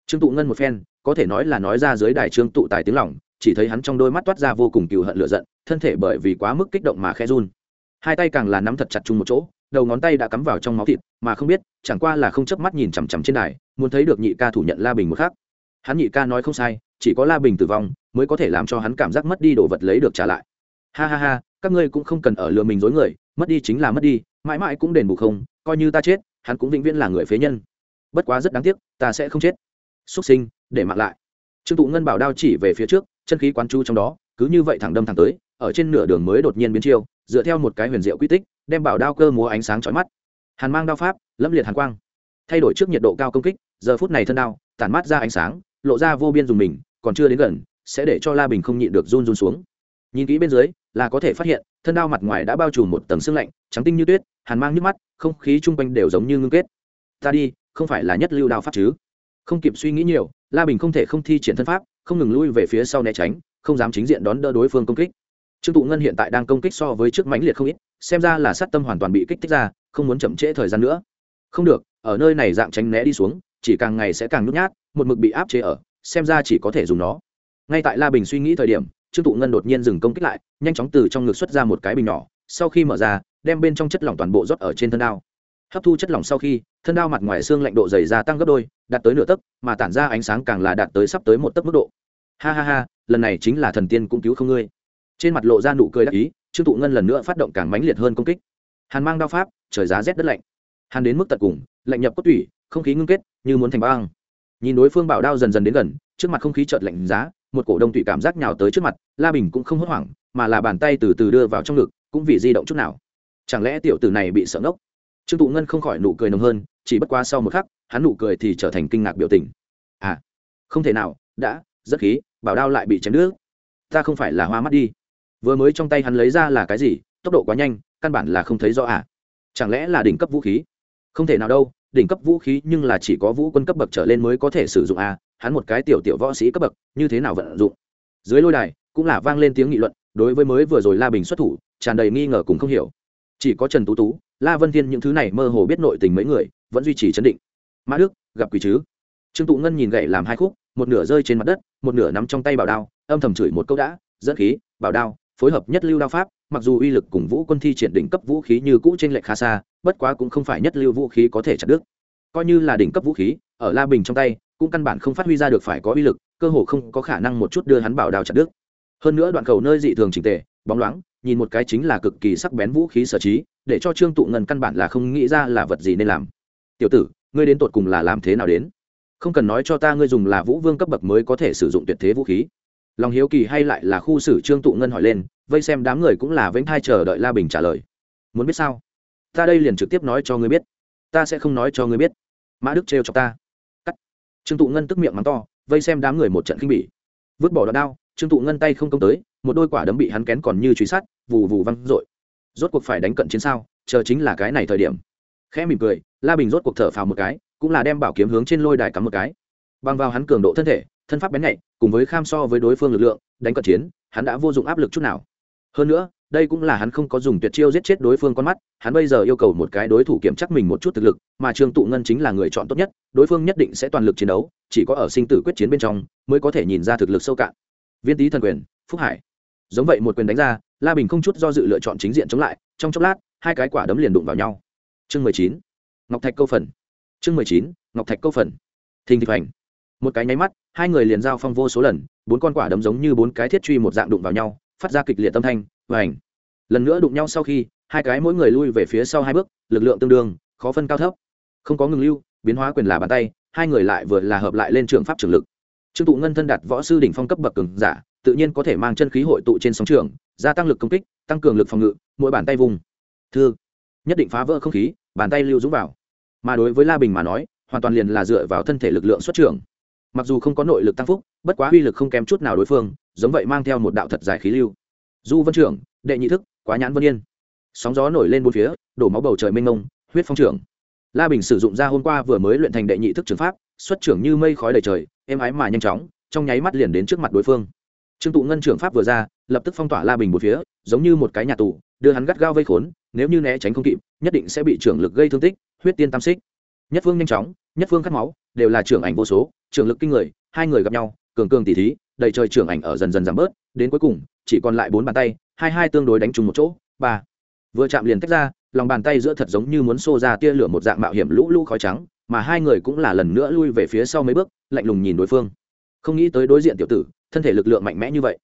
Trương tụ ngân một phen, có thể nói là nói ra dưới đài trương tụ tài tiếng lỏng chỉ thấy hắn trong đôi mắt toát ra vô cùng cừu hận lựa giận, thân thể bởi vì quá mức kích động mà khẽ run hai tay càng là nắm thật chặt chung một chỗ, đầu ngón tay đã cắm vào trong máu thịt, mà không biết, chẳng qua là không chớp mắt nhìn chằm chằm trên đài, muốn thấy được nhị ca thủ nhận la bình một khác hắn nhị ca nói không sai, chỉ có la bình tử vong mới có thể làm cho hắn cảm giác mất đi đồ vật lấy được trả lại. Ha ha ha, các ngươi cũng không cần ở lừa mình dối người, mất đi chính là mất đi, mãi mãi cũng đền bù không, coi như ta chết, hắn cũng vĩnh viễn là người phế nhân. Bất quá rất đáng tiếc, ta sẽ không chết. Xuất sinh, để mặc lại. Trương tụ ngân bảo đao chỉ về phía trước, chân khí quán chu trong đó, cứ như vậy thẳng đâm thẳng tới ở trên nửa đường mới đột nhiên biến chiêu, dựa theo một cái huyền diệu quy tích, đem bảo đao cơ múa ánh sáng chói mắt. Hàn mang đao pháp, lâm liệt hàn quang. Thay đổi trước nhiệt độ cao công kích, giờ phút này thân đao, tản mát ra ánh sáng, lộ ra vô biên dùng mình, còn chưa đến gần, sẽ để cho la bình không nhịn được run run xuống. Nhìn kỹ bên dưới, là có thể phát hiện, thân đao mặt ngoài đã bao trùm một tầng xương lạnh, trắng tinh như tuyết, hàn mang nhíu mắt, không khí chung quanh đều giống như ngưng kết. Ta đi, không phải là nhất lưu đao pháp chứ? Không kịp suy nghĩ nhiều, la bình không thể không thi triển thân pháp, không ngừng lui về phía sau né tránh, không dám chính diện đón đỡ đối phương công kích trương tụ ngân hiện tại đang công kích so với trước mãnh liệt không ít, xem ra là sát tâm hoàn toàn bị kích thích ra, không muốn chậm trễ thời gian nữa. Không được, ở nơi này dạng tránh né đi xuống, chỉ càng ngày sẽ càng nhút nhát, một mực bị áp chế ở, xem ra chỉ có thể dùng nó. Ngay tại la bình suy nghĩ thời điểm, trương tụ ngân đột nhiên dừng công kích lại, nhanh chóng từ trong ngực xuất ra một cái bình nhỏ, sau khi mở ra, đem bên trong chất lỏng toàn bộ rót ở trên thân đao. Hấp thu chất lỏng sau khi, thân đao mặt ngoài xương lạnh độ dày ra tăng gấp đôi, đạt tới nửa tấc, mà tản ra ánh sáng càng là đạt tới sắp tới một tấc mức độ. Ha ha ha, lần này chính là thần tiên cũng cứu không ngươi trên mặt lộ ra nụ cười đắc ý, trương tụ ngân lần nữa phát động càng mãnh liệt hơn công kích. Hàn mang đao pháp, trời giá rét đất lạnh. Hàn đến mức tận cùng, lạnh nhập cốt tủy, không khí ngưng kết, như muốn thành băng. Nhìn đối phương bảo đao dần dần đến gần, trước mặt không khí chợt lạnh giá, một cổ đông tủy cảm giác nhào tới trước mặt, la bình cũng không hốt hoảng, mà là bàn tay từ từ đưa vào trong ngực, cũng vì di động chút nào. Chẳng lẽ tiểu tử này bị sợ ngốc? Trương tụ ngân không khỏi nụ cười nồng hơn, chỉ bất quá sau một khắc, hắn nụ cười thì trở thành kinh ngạc biểu tình. À không thể nào, đã, rất khí, bảo đao lại bị chém nước ta không phải là hoa mắt đi vừa mới trong tay hắn lấy ra là cái gì? Tốc độ quá nhanh, căn bản là không thấy rõ à? Chẳng lẽ là đỉnh cấp vũ khí? Không thể nào đâu, đỉnh cấp vũ khí nhưng là chỉ có vũ quân cấp bậc trở lên mới có thể sử dụng à? Hắn một cái tiểu tiểu võ sĩ cấp bậc, như thế nào vận dụng? Dưới lôi đài, cũng là vang lên tiếng nghị luận, đối với mới vừa rồi la bình xuất thủ, tràn đầy nghi ngờ cùng không hiểu. Chỉ có trần tú tú, la vân thiên những thứ này mơ hồ biết nội tình mấy người, vẫn duy trì chấn định. Mã đức, gặp quỷ chứ? Trương tụ ngân nhìn gậy làm hai khúc, một nửa rơi trên mặt đất, một nửa nắm trong tay bảo đao, âm thầm chửi một câu đã, dẫn khí, bảo đao phối hợp nhất lưu đao pháp, mặc dù uy lực cùng vũ quân thi triển đỉnh cấp vũ khí như cũ trên lệch khá xa, bất quá cũng không phải nhất lưu vũ khí có thể chặt đứt. Coi như là đỉnh cấp vũ khí, ở la bình trong tay, cũng căn bản không phát huy ra được phải có uy lực, cơ hồ không có khả năng một chút đưa hắn bảo đào chặt đứt. Hơn nữa đoạn cầu nơi dị thường chỉnh tề, bóng loáng, nhìn một cái chính là cực kỳ sắc bén vũ khí sở trí, để cho trương tụ ngân căn bản là không nghĩ ra là vật gì nên làm. Tiểu tử, ngươi đến tột cùng là làm thế nào đến? Không cần nói cho ta ngươi dùng là vũ vương cấp bậc mới có thể sử dụng tuyệt thế vũ khí lòng hiếu kỳ hay lại là khu xử trương tụ ngân hỏi lên, vây xem đám người cũng là vĩnh thai chờ đợi la bình trả lời. Muốn biết sao? Ta đây liền trực tiếp nói cho ngươi biết. Ta sẽ không nói cho ngươi biết. Mã đức trêu cho ta. Cắt. Trương tụ ngân tức miệng mắng to, vây xem đám người một trận khinh bỉ. Vứt bỏ đoạn đao, trương tụ ngân tay không công tới, một đôi quả đấm bị hắn kén còn như truy sát, vù vù văng r rốt cuộc phải đánh cận chiến sao? Chờ chính là cái này thời điểm. Khẽ mỉm cười, la bình rốt cuộc thở phào một cái, cũng là đem bảo kiếm hướng trên lôi đài cắm một cái. Bằng vào hắn cường độ thân thể thân pháp bén nhạy, cùng với kham so với đối phương lực lượng, đánh cận chiến, hắn đã vô dụng áp lực chút nào. Hơn nữa, đây cũng là hắn không có dùng tuyệt chiêu giết chết đối phương con mắt, hắn bây giờ yêu cầu một cái đối thủ kiểm chắc mình một chút thực lực, mà trương tụ ngân chính là người chọn tốt nhất, đối phương nhất định sẽ toàn lực chiến đấu, chỉ có ở sinh tử quyết chiến bên trong mới có thể nhìn ra thực lực sâu cạn. Viên tý thần quyền, phúc hải. Giống vậy một quyền đánh ra, la bình không chút do dự lựa chọn chính diện chống lại, trong chốc lát, hai cái quả đấm liền đụng vào nhau. Chương mười chín, ngọc thạch câu phần. Chương mười chín, ngọc thạch câu phần. Thình thịch hành một cái nháy mắt, hai người liền giao phong vô số lần, bốn con quả đấm giống như bốn cái thiết truy một dạng đụng vào nhau, phát ra kịch liệt tâm thanh và ảnh lần nữa đụng nhau sau khi, hai cái mỗi người lui về phía sau hai bước, lực lượng tương đương, khó phân cao thấp. Không có ngừng lưu, biến hóa quyền là bàn tay, hai người lại vừa là hợp lại lên trường pháp trường lực. Trương tụ ngân thân đạt võ sư đỉnh phong cấp bậc cường giả, tự nhiên có thể mang chân khí hội tụ trên sóng trường, gia tăng lực công kích, tăng cường lực phòng ngự, mỗi bàn tay vùng. Thư. Nhất định phá vỡ không khí, bàn tay lưu dũng vào. Mà đối với la bình mà nói, hoàn toàn liền là dựa vào thân thể lực lượng xuất trường mặc dù không có nội lực tăng phúc, bất quá uy lực không kém chút nào đối phương, giống vậy mang theo một đạo thật dài khí lưu. Du vân trưởng, đệ nhị thức, quá nhãn vân yên. Sóng gió nổi lên bốn phía, đổ máu bầu trời mênh mông, huyết phong trưởng. La bình sử dụng ra hôm qua vừa mới luyện thành đệ nhị thức trường pháp, xuất trưởng như mây khói đầy trời, êm ái mà nhanh chóng, trong nháy mắt liền đến trước mặt đối phương. Trương tụ ngân trưởng pháp vừa ra, lập tức phong tỏa la bình một phía, giống như một cái nhà tù, đưa hắn gắt gao vây khốn, nếu như né tránh không kịp, nhất định sẽ bị trưởng lực gây thương tích, huyết tiên tam xích. Nhất phương nhanh chóng, nhất phương cắt máu đều là trưởng ảnh vô số, trưởng lực kinh người, hai người gặp nhau, cường cường tỉ thí, đầy trời trưởng ảnh ở dần dần giảm bớt, đến cuối cùng, chỉ còn lại bốn bàn tay, hai hai tương đối đánh trùng một chỗ, ba. Vừa chạm liền tách ra, lòng bàn tay giữa thật giống như muốn xô ra tia lửa một dạng mạo hiểm lũ lũ khói trắng, mà hai người cũng là lần nữa lui về phía sau mấy bước, lạnh lùng nhìn đối phương. Không nghĩ tới đối diện tiểu tử, thân thể lực lượng mạnh mẽ như vậy.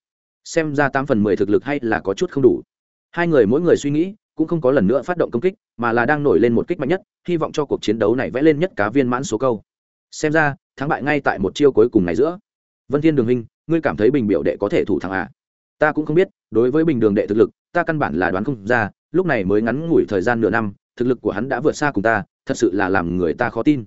Xem ra tám phần mười thực lực hay là có chút không đủ. Hai người mỗi người suy nghĩ, cũng không có lần nữa phát động công kích, mà là đang nổi lên một kích mạnh nhất, hy vọng cho cuộc chiến đấu này vẽ lên nhất cá viên mãn số câu xem ra, thắng bại ngay tại một chiêu cuối cùng này giữa. Vân thiên đường hình, ngươi cảm thấy bình biểu đệ có thể thủ thắng à? Ta cũng không biết, đối với bình đường đệ thực lực, ta căn bản là đoán không ra, lúc này mới ngắn ngủi thời gian nửa năm, thực lực của hắn đã vượt xa cùng ta, thật sự là làm người ta khó tin.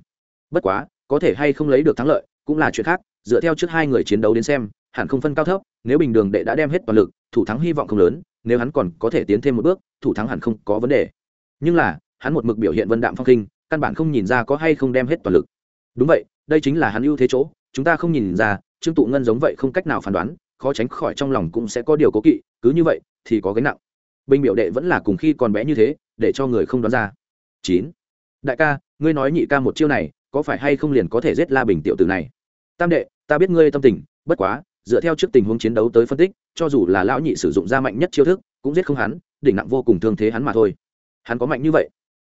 Bất quá, có thể hay không lấy được thắng lợi, cũng là chuyện khác, dựa theo trước hai người chiến đấu đến xem, hẳn không phân cao thấp, nếu bình đường đệ đã đem hết toàn lực, thủ thắng hy vọng không lớn, nếu hắn còn có thể tiến thêm một bước, thủ thắng hẳn không có vấn đề. Nhưng là, hắn một mực biểu hiện vân đạm phong kinh, căn bản không nhìn ra có hay không đem hết toàn lực đúng vậy, đây chính là hắn ưu thế chỗ, chúng ta không nhìn ra, trương tụ ngân giống vậy không cách nào phán đoán, khó tránh khỏi trong lòng cũng sẽ có điều cố kỵ, cứ như vậy thì có gánh nặng. Bình biểu đệ vẫn là cùng khi còn bé như thế, để cho người không đoán ra. Chín. Đại ca, ngươi nói nhị ca một chiêu này, có phải hay không liền có thể giết la bình tiểu tử này? Tam đệ, ta biết ngươi tâm tình, bất quá, dựa theo trước tình huống chiến đấu tới phân tích, cho dù là lão nhị sử dụng ra mạnh nhất chiêu thức, cũng giết không hắn, đỉnh nặng vô cùng thương thế hắn mà thôi. Hắn có mạnh như vậy.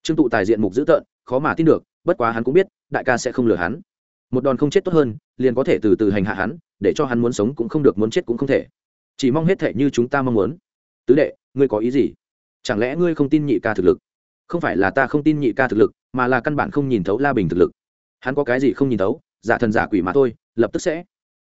Trương tụ tài diện mục dữ tợn, khó mà tin được bất quá hắn cũng biết, đại ca sẽ không lừa hắn. Một đòn không chết tốt hơn, liền có thể từ từ hành hạ hắn, để cho hắn muốn sống cũng không được, muốn chết cũng không thể. Chỉ mong hết thể như chúng ta mong muốn. Tứ đệ, ngươi có ý gì? Chẳng lẽ ngươi không tin nhị ca thực lực? Không phải là ta không tin nhị ca thực lực, mà là căn bản không nhìn thấu la bình thực lực. Hắn có cái gì không nhìn thấu? Giả thần giả quỷ mà thôi, lập tức sẽ.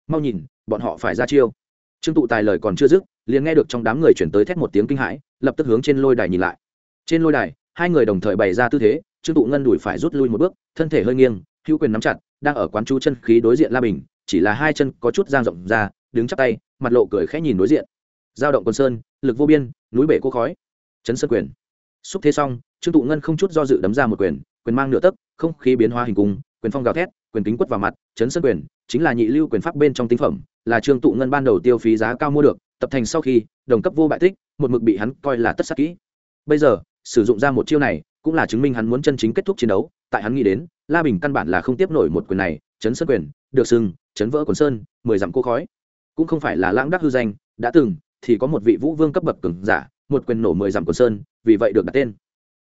Mau nhìn, bọn họ phải ra chiêu. Trương tụ tài lời còn chưa dứt, liền nghe được trong đám người chuyển tới thét một tiếng kinh hãi, lập tức hướng trên lôi đài nhìn lại. Trên lôi đài, hai người đồng thời bày ra tư thế trương tụ ngân đùi phải rút lui một bước, thân thể hơi nghiêng, hữu quyền nắm chặt, đang ở quán chú chân khí đối diện la bình, chỉ là hai chân có chút giang rộng ra, đứng chắp tay, mặt lộ cười khẽ nhìn đối diện. Giao động quân sơn, lực vô biên, núi bể cô khói. Chấn sơn quyền. Xúc thế xong, trương tụ ngân không chút do dự đấm ra một quyền quyền mang nửa tấc, không khí biến hóa hình cung, quyền phong gào thét, quyền kính quất vào mặt, chấn sơn quyền, chính là nhị lưu quyền pháp bên trong tinh phẩm, là trương tụ ngân ban đầu tiêu phí giá cao mua được, tập thành sau khi, đồng cấp vô bại tích, một mực bị hắn coi là tất sắc kỹ. Bây giờ, sử dụng ra một chiêu này cũng là chứng minh hắn muốn chân chính kết thúc chiến đấu. Tại hắn nghĩ đến la bình căn bản là không tiếp nổi một quyền này chấn sơn quyền được sưng, chấn vỡ quần sơn mười dặm cô khói. Cũng không phải là lãng đắc hư danh đã từng thì có một vị vũ vương cấp bậc cường giả một quyền nổ mười dặm quần sơn vì vậy được đặt tên.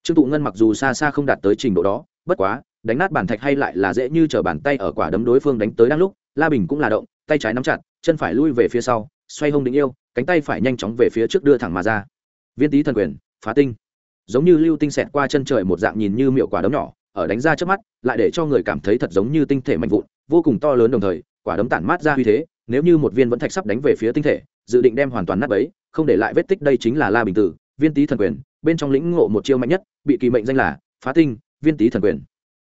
Trương tụ ngân mặc dù xa xa không đạt tới trình độ đó bất quá đánh nát bản thạch hay lại là dễ như t bàn tay ở quả đấm đối phương đánh tới đang lúc la bình cũng là động tay trái nắm chặt chân phải lui về phía sau xoay hông định yêu cánh tay phải nhanh chóng về phía trước đưa thẳng mà ra. Viên tý thần quyền phá tinh giống như lưu tinh xẹt qua chân trời một dạng nhìn như miệu quả đấm nhỏ, ở đánh ra trước mắt, lại để cho người cảm thấy thật giống như tinh thể mạnh vụn, vô cùng to lớn đồng thời, quả đấm tản mát ra uy thế, nếu như một viên vẫn thạch sắp đánh về phía tinh thể, dự định đem hoàn toàn nát bấy, không để lại vết tích đây chính là la bình tử, viên tý thần quyền, bên trong lĩnh ngộ một chiêu mạnh nhất, bị kỳ mệnh danh là phá tinh, viên tý thần quyền.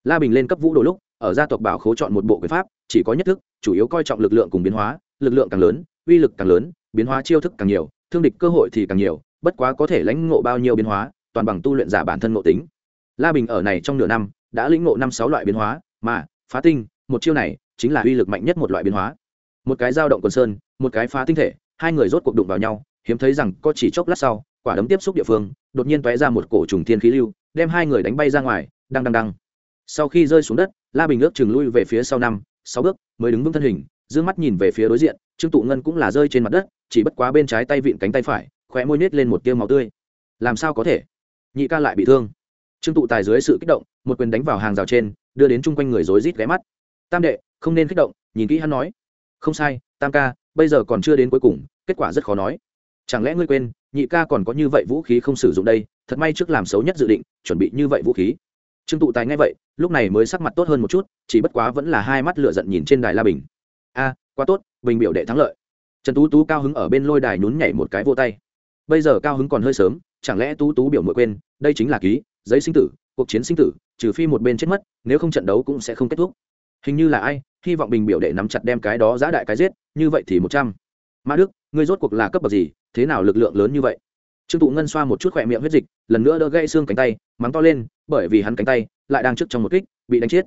La bình lên cấp vũ đồ lúc, ở gia tộc bảo khố chọn một bộ quyền pháp, chỉ có nhất thức, chủ yếu coi trọng lực lượng cùng biến hóa, lực lượng càng lớn, uy lực càng lớn, biến hóa chiêu thức càng nhiều, thương địch cơ hội thì càng nhiều, bất quá có thể lãnh ngộ bao nhiêu biến hóa toàn bằng tu luyện giả bản thân ngộ tính. La bình ở này trong nửa năm, đã lĩnh ngộ năm sáu loại biến hóa, mà phá tinh, một chiêu này chính là uy lực mạnh nhất một loại biến hóa. Một cái dao động quần sơn, một cái phá tinh thể, hai người rốt cuộc đụng vào nhau, hiếm thấy rằng có chỉ chốc lát sau, quả đấm tiếp xúc địa phương, đột nhiên tóe ra một cổ trùng thiên khí lưu, đem hai người đánh bay ra ngoài đang đang đang sau khi rơi xuống đất, la bình ước chừng lui về phía sau năm, sáu bước, mới đứng vững thân hình d ư ơ n g mắt nhìn về phía đối diện, trương tụ ngân cũng là rơi trên mặt đất, chỉ bất quá bên trái tay vịn cánh tay phải, khóe môi nết lên một tiêu máu tươi. Làm sao có thể? Nhị ca lại bị thương. Trương tụ tài dưới sự kích động, một quyền đánh vào hàng rào trên, đưa đến chung quanh người rối rít ghé mắt. Tam đệ, không nên kích động, nhìn kỹ hắn nói. Không sai, tam ca, bây giờ còn chưa đến cuối cùng, kết quả rất khó nói. Chẳng lẽ ngươi quên, nhị ca còn có như vậy vũ khí không sử dụng đây, thật may trước làm xấu nhất dự định, chuẩn bị như vậy vũ khí. Trương tụ tài nghe vậy, lúc này mới sắc mặt tốt hơn một chút, chỉ bất quá vẫn là hai mắt lựa giận nhìn trên đài la bình. A, quá tốt, bình biểu đệ thắng lợi. Trần tú tú cao hứng ở bên lôi đài nhún nhảy một cái vô tay. Bây giờ cao hứng còn hơi sớm chẳng lẽ tú tú biểu mội quên, đây chính là ký, giấy sinh tử, cuộc chiến sinh tử, trừ phi một bên chết mất, nếu không trận đấu cũng sẽ không kết thúc. Hình như là ai, hy vọng bình biểu đệ nắm chặt đem cái đó giã đại cái giết, như vậy thì một trăm. Mã đức, ngươi rốt cuộc là cấp bậc gì, thế nào lực lượng lớn như vậy? Trương tụ ngân xoa một chút khỏe miệng huyết dịch, lần nữa đỡ gãy xương cánh tay, mắng to lên, bởi vì hắn cánh tay lại đang trước trong một kích, bị đánh chết.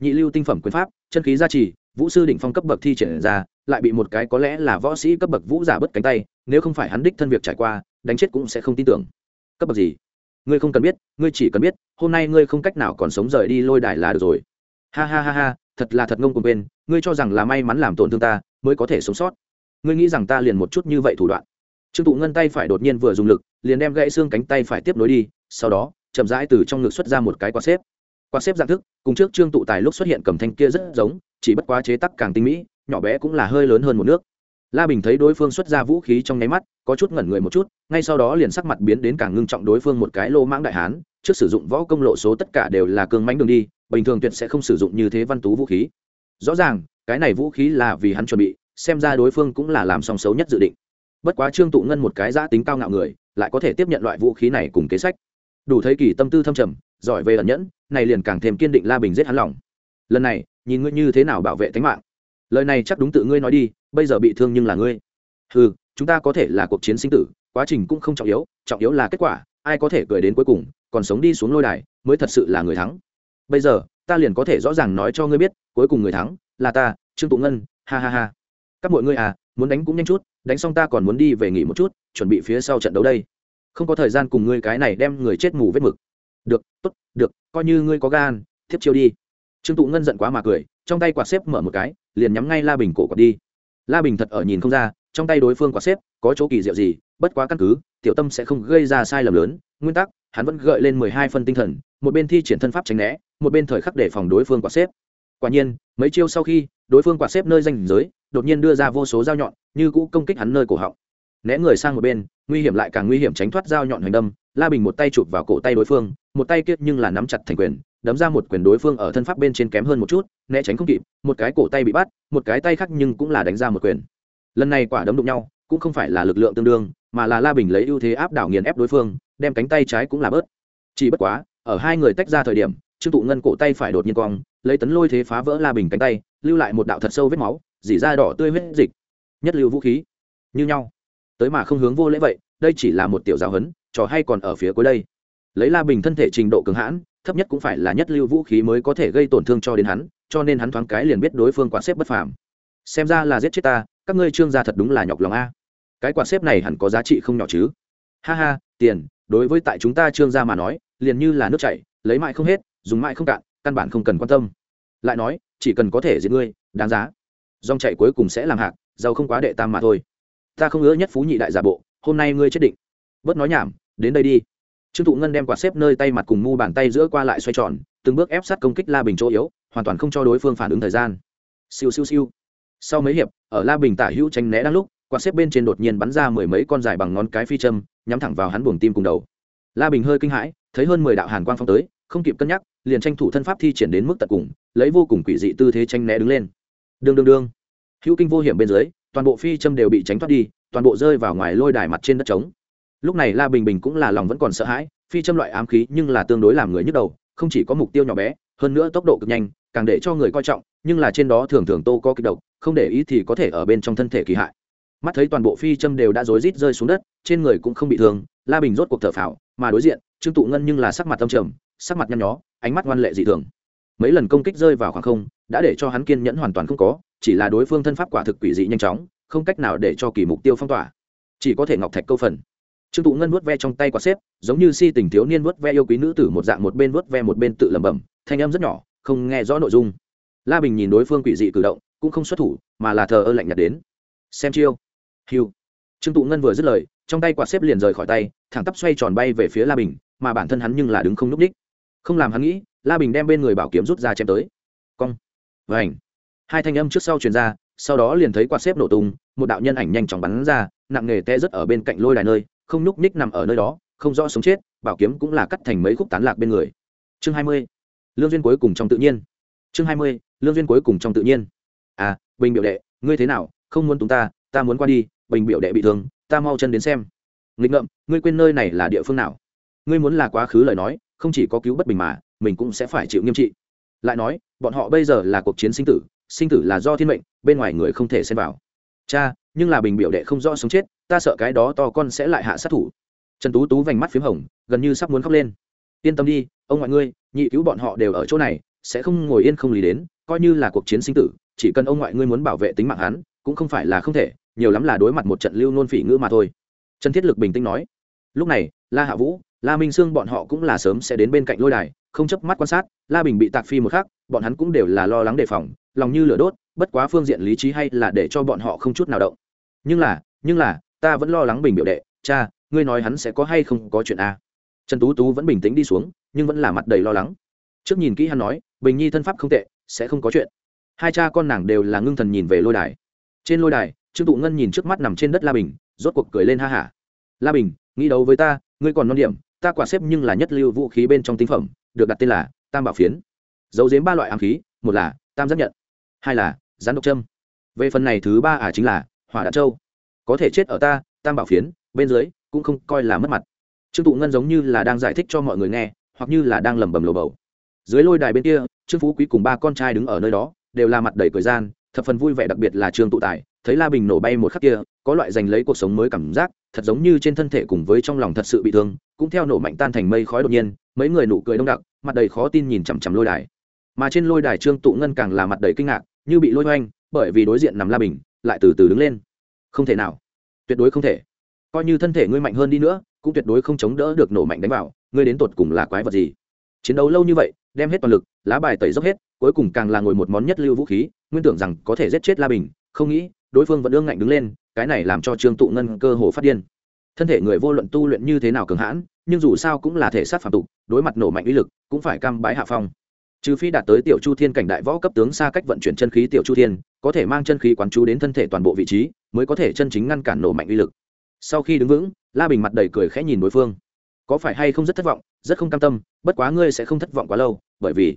Nhị lưu tinh phẩm quyền pháp, chân khí gia trì, vũ sư định phong cấp bậc thi triển ra, lại bị một cái có lẽ là võ sĩ cấp bậc vũ giả bất cánh tay, nếu không phải hắn đích thân việc trải qua đánh chết cũng sẽ không tin tưởng. Cấp bậc gì? Ngươi không cần biết ngươi chỉ cần biết hôm nay ngươi không cách nào còn sống rời đi lôi đài là được rồi. Ha ha ha ha thật là thật ngông cùng quên, ngươi cho rằng là may mắn làm tổn thương ta mới có thể sống sót. Ngươi nghĩ rằng ta liền một chút như vậy thủ đoạn. Trương tụ ngân tay phải đột nhiên vừa dùng lực liền đem gãy xương cánh tay phải tiếp nối đi sau đó chậm rãi từ trong ngực xuất ra một cái quạt xếp. Quạt xếp dạng thức cùng trước trương tụ tài lúc xuất hiện cầm thanh kia rất giống chỉ bất quá chế tắc càng tinh mỹ nhỏ bé cũng là hơi lớn hơn một nước. La bình thấy đối phương xuất ra vũ khí trong nháy mắt có chút ngẩn người một chút, ngay sau đó liền sắc mặt biến đến càng ngưng trọng đối phương một cái lô mãng đại hán, trước sử dụng võ công lộ số tất cả đều là cường mánh đường đi, bình thường tuyệt sẽ không sử dụng như thế văn tú vũ khí. Rõ ràng, cái này vũ khí là vì hắn chuẩn bị, xem ra đối phương cũng là làm song xấu nhất dự định. Bất quá trương tụ ngân một cái giã tính cao ngạo người, lại có thể tiếp nhận loại vũ khí này cùng kế sách. Đủ thấy kỳ tâm tư thâm trầm, giỏi về ẩn nhẫn, này liền càng thêm kiên định la bình giết hắn lòng. Lần này, nhìn ngươi như thế nào bảo vệ tính mạng? Lời này chắc đúng tự ngươi nói đi, bây giờ bị thương nhưng là ngươi. Ừ chúng ta có thể là cuộc chiến sinh tử, quá trình cũng không trọng yếu trọng yếu là kết quả, ai có thể cười đến cuối cùng, còn sống đi xuống lôi đài, mới thật sự là người thắng. Bây giờ, ta liền có thể rõ ràng nói cho ngươi biết, cuối cùng người thắng là ta, trương tụ ngân, ha ha ha. Các mọi ngươi à muốn đánh cũng nhanh chút, đánh xong ta còn muốn đi về nghỉ một chút, chuẩn bị phía sau trận đấu đây. Không có thời gian cùng ngươi cái này đem người chết mù vết mực. Được, tốt, được, coi như ngươi có gan, thiếp chiêu đi. Trương tụ ngân giận quá mà cười, trong tay quạt xếp mở một cái, liền nhắm ngay la bình cổ quạt đi. La bình thật ở nhìn không ra trong tay đối phương quả xếp, có chỗ kỳ diệu gì, bất quá căn cứ, tiểu tâm sẽ không gây ra sai lầm lớn. Nguyên tắc, hắn vẫn gợi lên mười hai phân tinh thần, một bên thi triển thân pháp tránh né, một bên thời khắc để phòng đối phương quả xếp. Quả nhiên, mấy chiêu sau khi, đối phương quả xếp nơi danh giới, đột nhiên đưa ra vô số dao nhọn, như cũ công kích hắn nơi cổ họng. Né người sang một bên, nguy hiểm lại càng nguy hiểm tránh thoát dao nhọn hành đâm, la bình một tay chụp vào cổ tay đối phương, một tay kiết nhưng là nắm chặt thành quyền, đấm ra một quyền đối phương ở thân pháp bên trên kém hơn một chút, né tránh không kịp, một cái cổ tay bị bắt, một cái tay khác nhưng cũng là đánh ra một quyền lần này quả đấm đụng nhau, cũng không phải là lực lượng tương đương, mà là la bình lấy ưu thế áp đảo nghiền ép đối phương, đem cánh tay trái cũng là bớt. Chỉ bất quá, ở hai người tách ra thời điểm, trương tụ ngân cổ tay phải đột nhiên cong, lấy tấn lôi thế phá vỡ la bình cánh tay, lưu lại một đạo thật sâu vết máu, dỉ ra đỏ tươi huyết dịch. Nhất lưu vũ khí. Như nhau. Tới mà không hướng vô lễ vậy, đây chỉ là một tiểu giáo hấn trò hay còn ở phía cuối đây. Lấy la bình thân thể trình độ cường hãn, thấp nhất cũng phải là nhất lưu vũ khí mới có thể gây tổn thương cho đến hắn, cho nên hắn thoáng cái liền biết đối phương quán xếp bất phàm. Xem ra là giết chết ta các ngươi trương gia thật đúng là nhọc lòng a. Cái quạt xếp này hẳn có giá trị không nhỏ chứ. Ha ha, tiền, đối với tại chúng ta trương gia mà nói, liền như là nước chảy, lấy mãi không hết, dùng mãi không cạn, căn bản không cần quan tâm. Lại nói, chỉ cần có thể giết ngươi, đáng giá. Dòng chạy cuối cùng sẽ làm hạc, giàu không quá đệ tam mà thôi. Ta không ngỡ nhất phú nhị đại giả bộ, hôm nay ngươi chết định. Bớt nói nhảm, đến đây đi. Trương thụ ngân đem quạt xếp nơi tay mặt cùng mu bàn tay giữa qua lại xoay tròn, từng bước ép sát công kích la bình chỗ yếu, hoàn toàn không cho đối phương phản ứng thời gian. Siêu siêu siêu sau mấy hiệp, ở la bình tả hữu tranh né đang lúc, quạt xếp bên trên đột nhiên bắn ra mười mấy con dài bằng ngón cái phi châm, nhắm thẳng vào hắn buồng tim cùng đầu. La bình hơi kinh hãi, thấy hơn mười đạo hàn quang phong tới, không kịp cân nhắc, liền tranh thủ thân pháp thi triển đến mức tận cùng, lấy vô cùng quỷ dị tư thế tranh né đứng lên. Đương đương đương. Hữu kinh vô hiểm bên dưới, toàn bộ phi châm đều bị tránh thoát đi, toàn bộ rơi vào ngoài lôi đài mặt trên đất trống. Lúc này la bình bình cũng là lòng vẫn còn sợ hãi, phi châm loại ám khí nhưng là tương đối làm người nhức đầu, không chỉ có mục tiêu nhỏ bé, hơn nữa tốc độ cực nhanh, càng để cho người coi trọng, nhưng là trên đó thường thường tô có kịch độc không để ý thì có thể ở bên trong thân thể kỳ hại. Mắt thấy toàn bộ phi châm đều đã rối rít rơi xuống đất, trên người cũng không bị thương, la bình rốt cuộc thở phào, mà đối diện, trương tụ ngân nhưng là sắc mặt tâm trầm, sắc mặt nhăn nhó, ánh mắt ngoan lệ dị thường. Mấy lần công kích rơi vào khoảng không, đã để cho hắn kiên nhẫn hoàn toàn không có, chỉ là đối phương thân pháp quả thực quỷ dị nhanh chóng, không cách nào để cho kỳ mục tiêu phong tỏa. Chỉ có thể ngọc thạch câu phần. Trương tụ ngân vuốt ve trong tay quả xếp, giống như si tình thiếu niên vuốt ve yêu quý nữ tử một dạng một bên vuốt ve một bên tự lẩm bẩm, thanh âm rất nhỏ, không nghe rõ nội dung. La bình nhìn đối phương quỷ dị cử động cũng không xuất thủ, mà là thờ ơ lạnh nhạt đến. Xem chiêu. Hiu trương tụ ngân vừa dứt lời, trong tay quạt xếp liền rời khỏi tay, thẳng tắp xoay tròn bay về phía la bình, mà bản thân hắn nhưng là đứng không n ú c ních không làm hắn nghĩ, la bình đem bên người bảo kiếm rút ra chém tới. Cong. Và ảnh hai thanh âm trước sau truyền ra, sau đó liền thấy quạt xếp nổ tung, một đạo nhân ảnh nhanh chóng bắn ra, nặng nề te rất ở bên cạnh lôi đài nơi, không nhúc ních nằm ở nơi đó, không rõ sống chết, bảo kiếm cũng là cắt thành mấy khúc tán lạc bên người. Chương hai mươi. Lương duyên cuối cùng trong tự nhiên. Chương hai mươi. Lương duyên cuối cùng trong tự nhiên à bình biểu đệ, ngươi thế nào? Không muốn chúng ta ta muốn qua đi, bình biểu đệ bị thương, ta mau chân đến xem. Nghịch ngợm, ngươi quên nơi này là địa phương nào? Ngươi muốn là quá khứ lời nói, không chỉ có cứu bất bình mà, mình cũng sẽ phải chịu nghiêm trị. Lại nói, bọn họ bây giờ là cuộc chiến sinh tử sinh tử là do thiên mệnh, bên ngoài người không thể xen vào. Cha, nhưng là bình biểu đệ không rõ sống chết, ta sợ cái đó to con sẽ lại hạ sát thủ. Trần tú tú vành mắt p h í m hồng, gần như sắp muốn khóc lên. Yên tâm đi, ông ngoại ngươi, nhị cứu bọn họ đều ở chỗ này, sẽ không ngồi yên không lý đến, coi như là cuộc chiến sinh tử chỉ cần ông ngoại ngươi muốn bảo vệ tính mạng hắn, cũng không phải là không thể, nhiều lắm là đối mặt một trận lưu nôn phỉ ngữ mà thôi. Trần thiết lực bình tĩnh nói. Lúc này, la hạ vũ, la minh sương bọn họ cũng là sớm sẽ đến bên cạnh lôi đài, không chấp mắt quan sát, la bình bị tạc phi một khắc, bọn hắn cũng đều là lo lắng đề phòng, lòng như lửa đốt, bất quá phương diện lý trí hay là để cho bọn họ không chút nào động. Nhưng là nhưng là, ta vẫn lo lắng bình biểu đệ, cha, ngươi nói hắn sẽ có hay không có chuyện a? À? trần tú tú vẫn bình tĩnh đi xuống, nhưng vẫn là mặt đầy lo lắng. Trước nhìn kỹ hắn nói, bình nhi thân pháp không tệ, sẽ không có chuyện hai cha con nàng đều là ngưng thần nhìn về lôi đài. Trên lôi đài, trương tụ ngân nhìn trước mắt nằm trên đất la bình, rốt cuộc cười lên ha hả. La bình, nghĩ đấu với ta, ngươi còn non điểm, ta quả xếp nhưng là nhất lưu vũ khí bên trong tinh phẩm, được đặt tên là tam bảo phiến. Dấu dếm ba loại ám khí, một là tam giác nhận, hai là rắn độc trâm về phần này thứ ba à chính là hỏa đạn châu. Có thể chết ở ta, tam bảo phiến, bên dưới cũng không coi là mất mặt. Trương tụ ngân giống như là đang giải thích cho mọi người nghe, hoặc như là đang lẩm bẩm lồ bầu. Dưới lôi đài bên kia, trương phú quý cùng ba con trai đứng ở nơi đó đều là mặt đầy cười gian, thập phần vui vẻ đặc biệt là trương tụ tài, thấy la bình nổ bay một khắc kia, có loại giành lấy cuộc sống mới cảm giác, thật giống như trên thân thể cùng với trong lòng thật sự bị thương, cũng theo nổ mạnh tan thành mây khói đột nhiên, mấy người nụ cười đông đặc, mặt đầy khó tin nhìn chằm chằm lôi đài. Mà trên lôi đài trương tụ ngân càng là mặt đầy kinh ngạc, như bị lôi hoanh, bởi vì đối diện nằm la bình, lại từ từ đứng lên. Không thể nào. Tuyệt đối không thể. Coi như thân thể ngươi mạnh hơn đi nữa, cũng tuyệt đối không chống đỡ được nổ mạnh đánh vào, ngươi đến tột cùng là quái vật gì? Chiến đấu lâu như vậy, đem hết toàn lực, lá bài tẩy dốc hết cuối cùng càng là ngồi một món nhất lưu vũ khí, nguyên tưởng rằng có thể giết chết la bình, không nghĩ, đối phương vẫn ương ngạnh đứng lên, cái này làm cho trương tụ ngân cơ hồ phát điên. Thân thể người vô luận tu luyện như thế nào cường hãn, nhưng dù sao cũng là thể sát phạm tục, đối mặt nổ mạnh uy lực, cũng phải cam bái hạ phong. Trừ phi đạt tới tiểu chu thiên cảnh đại võ cấp tướng xa cách vận chuyển chân khí tiểu chu thiên, có thể mang chân khí quán chú đến thân thể toàn bộ vị trí, mới có thể chân chính ngăn cản nổ mạnh uy lực. Sau khi đứng vững, la bình mặt đầy cười khẽ nhìn đối phương. Có phải hay không rất thất vọng, rất không cam tâm, bất quá ngươi sẽ không thất vọng quá lâu, bởi vì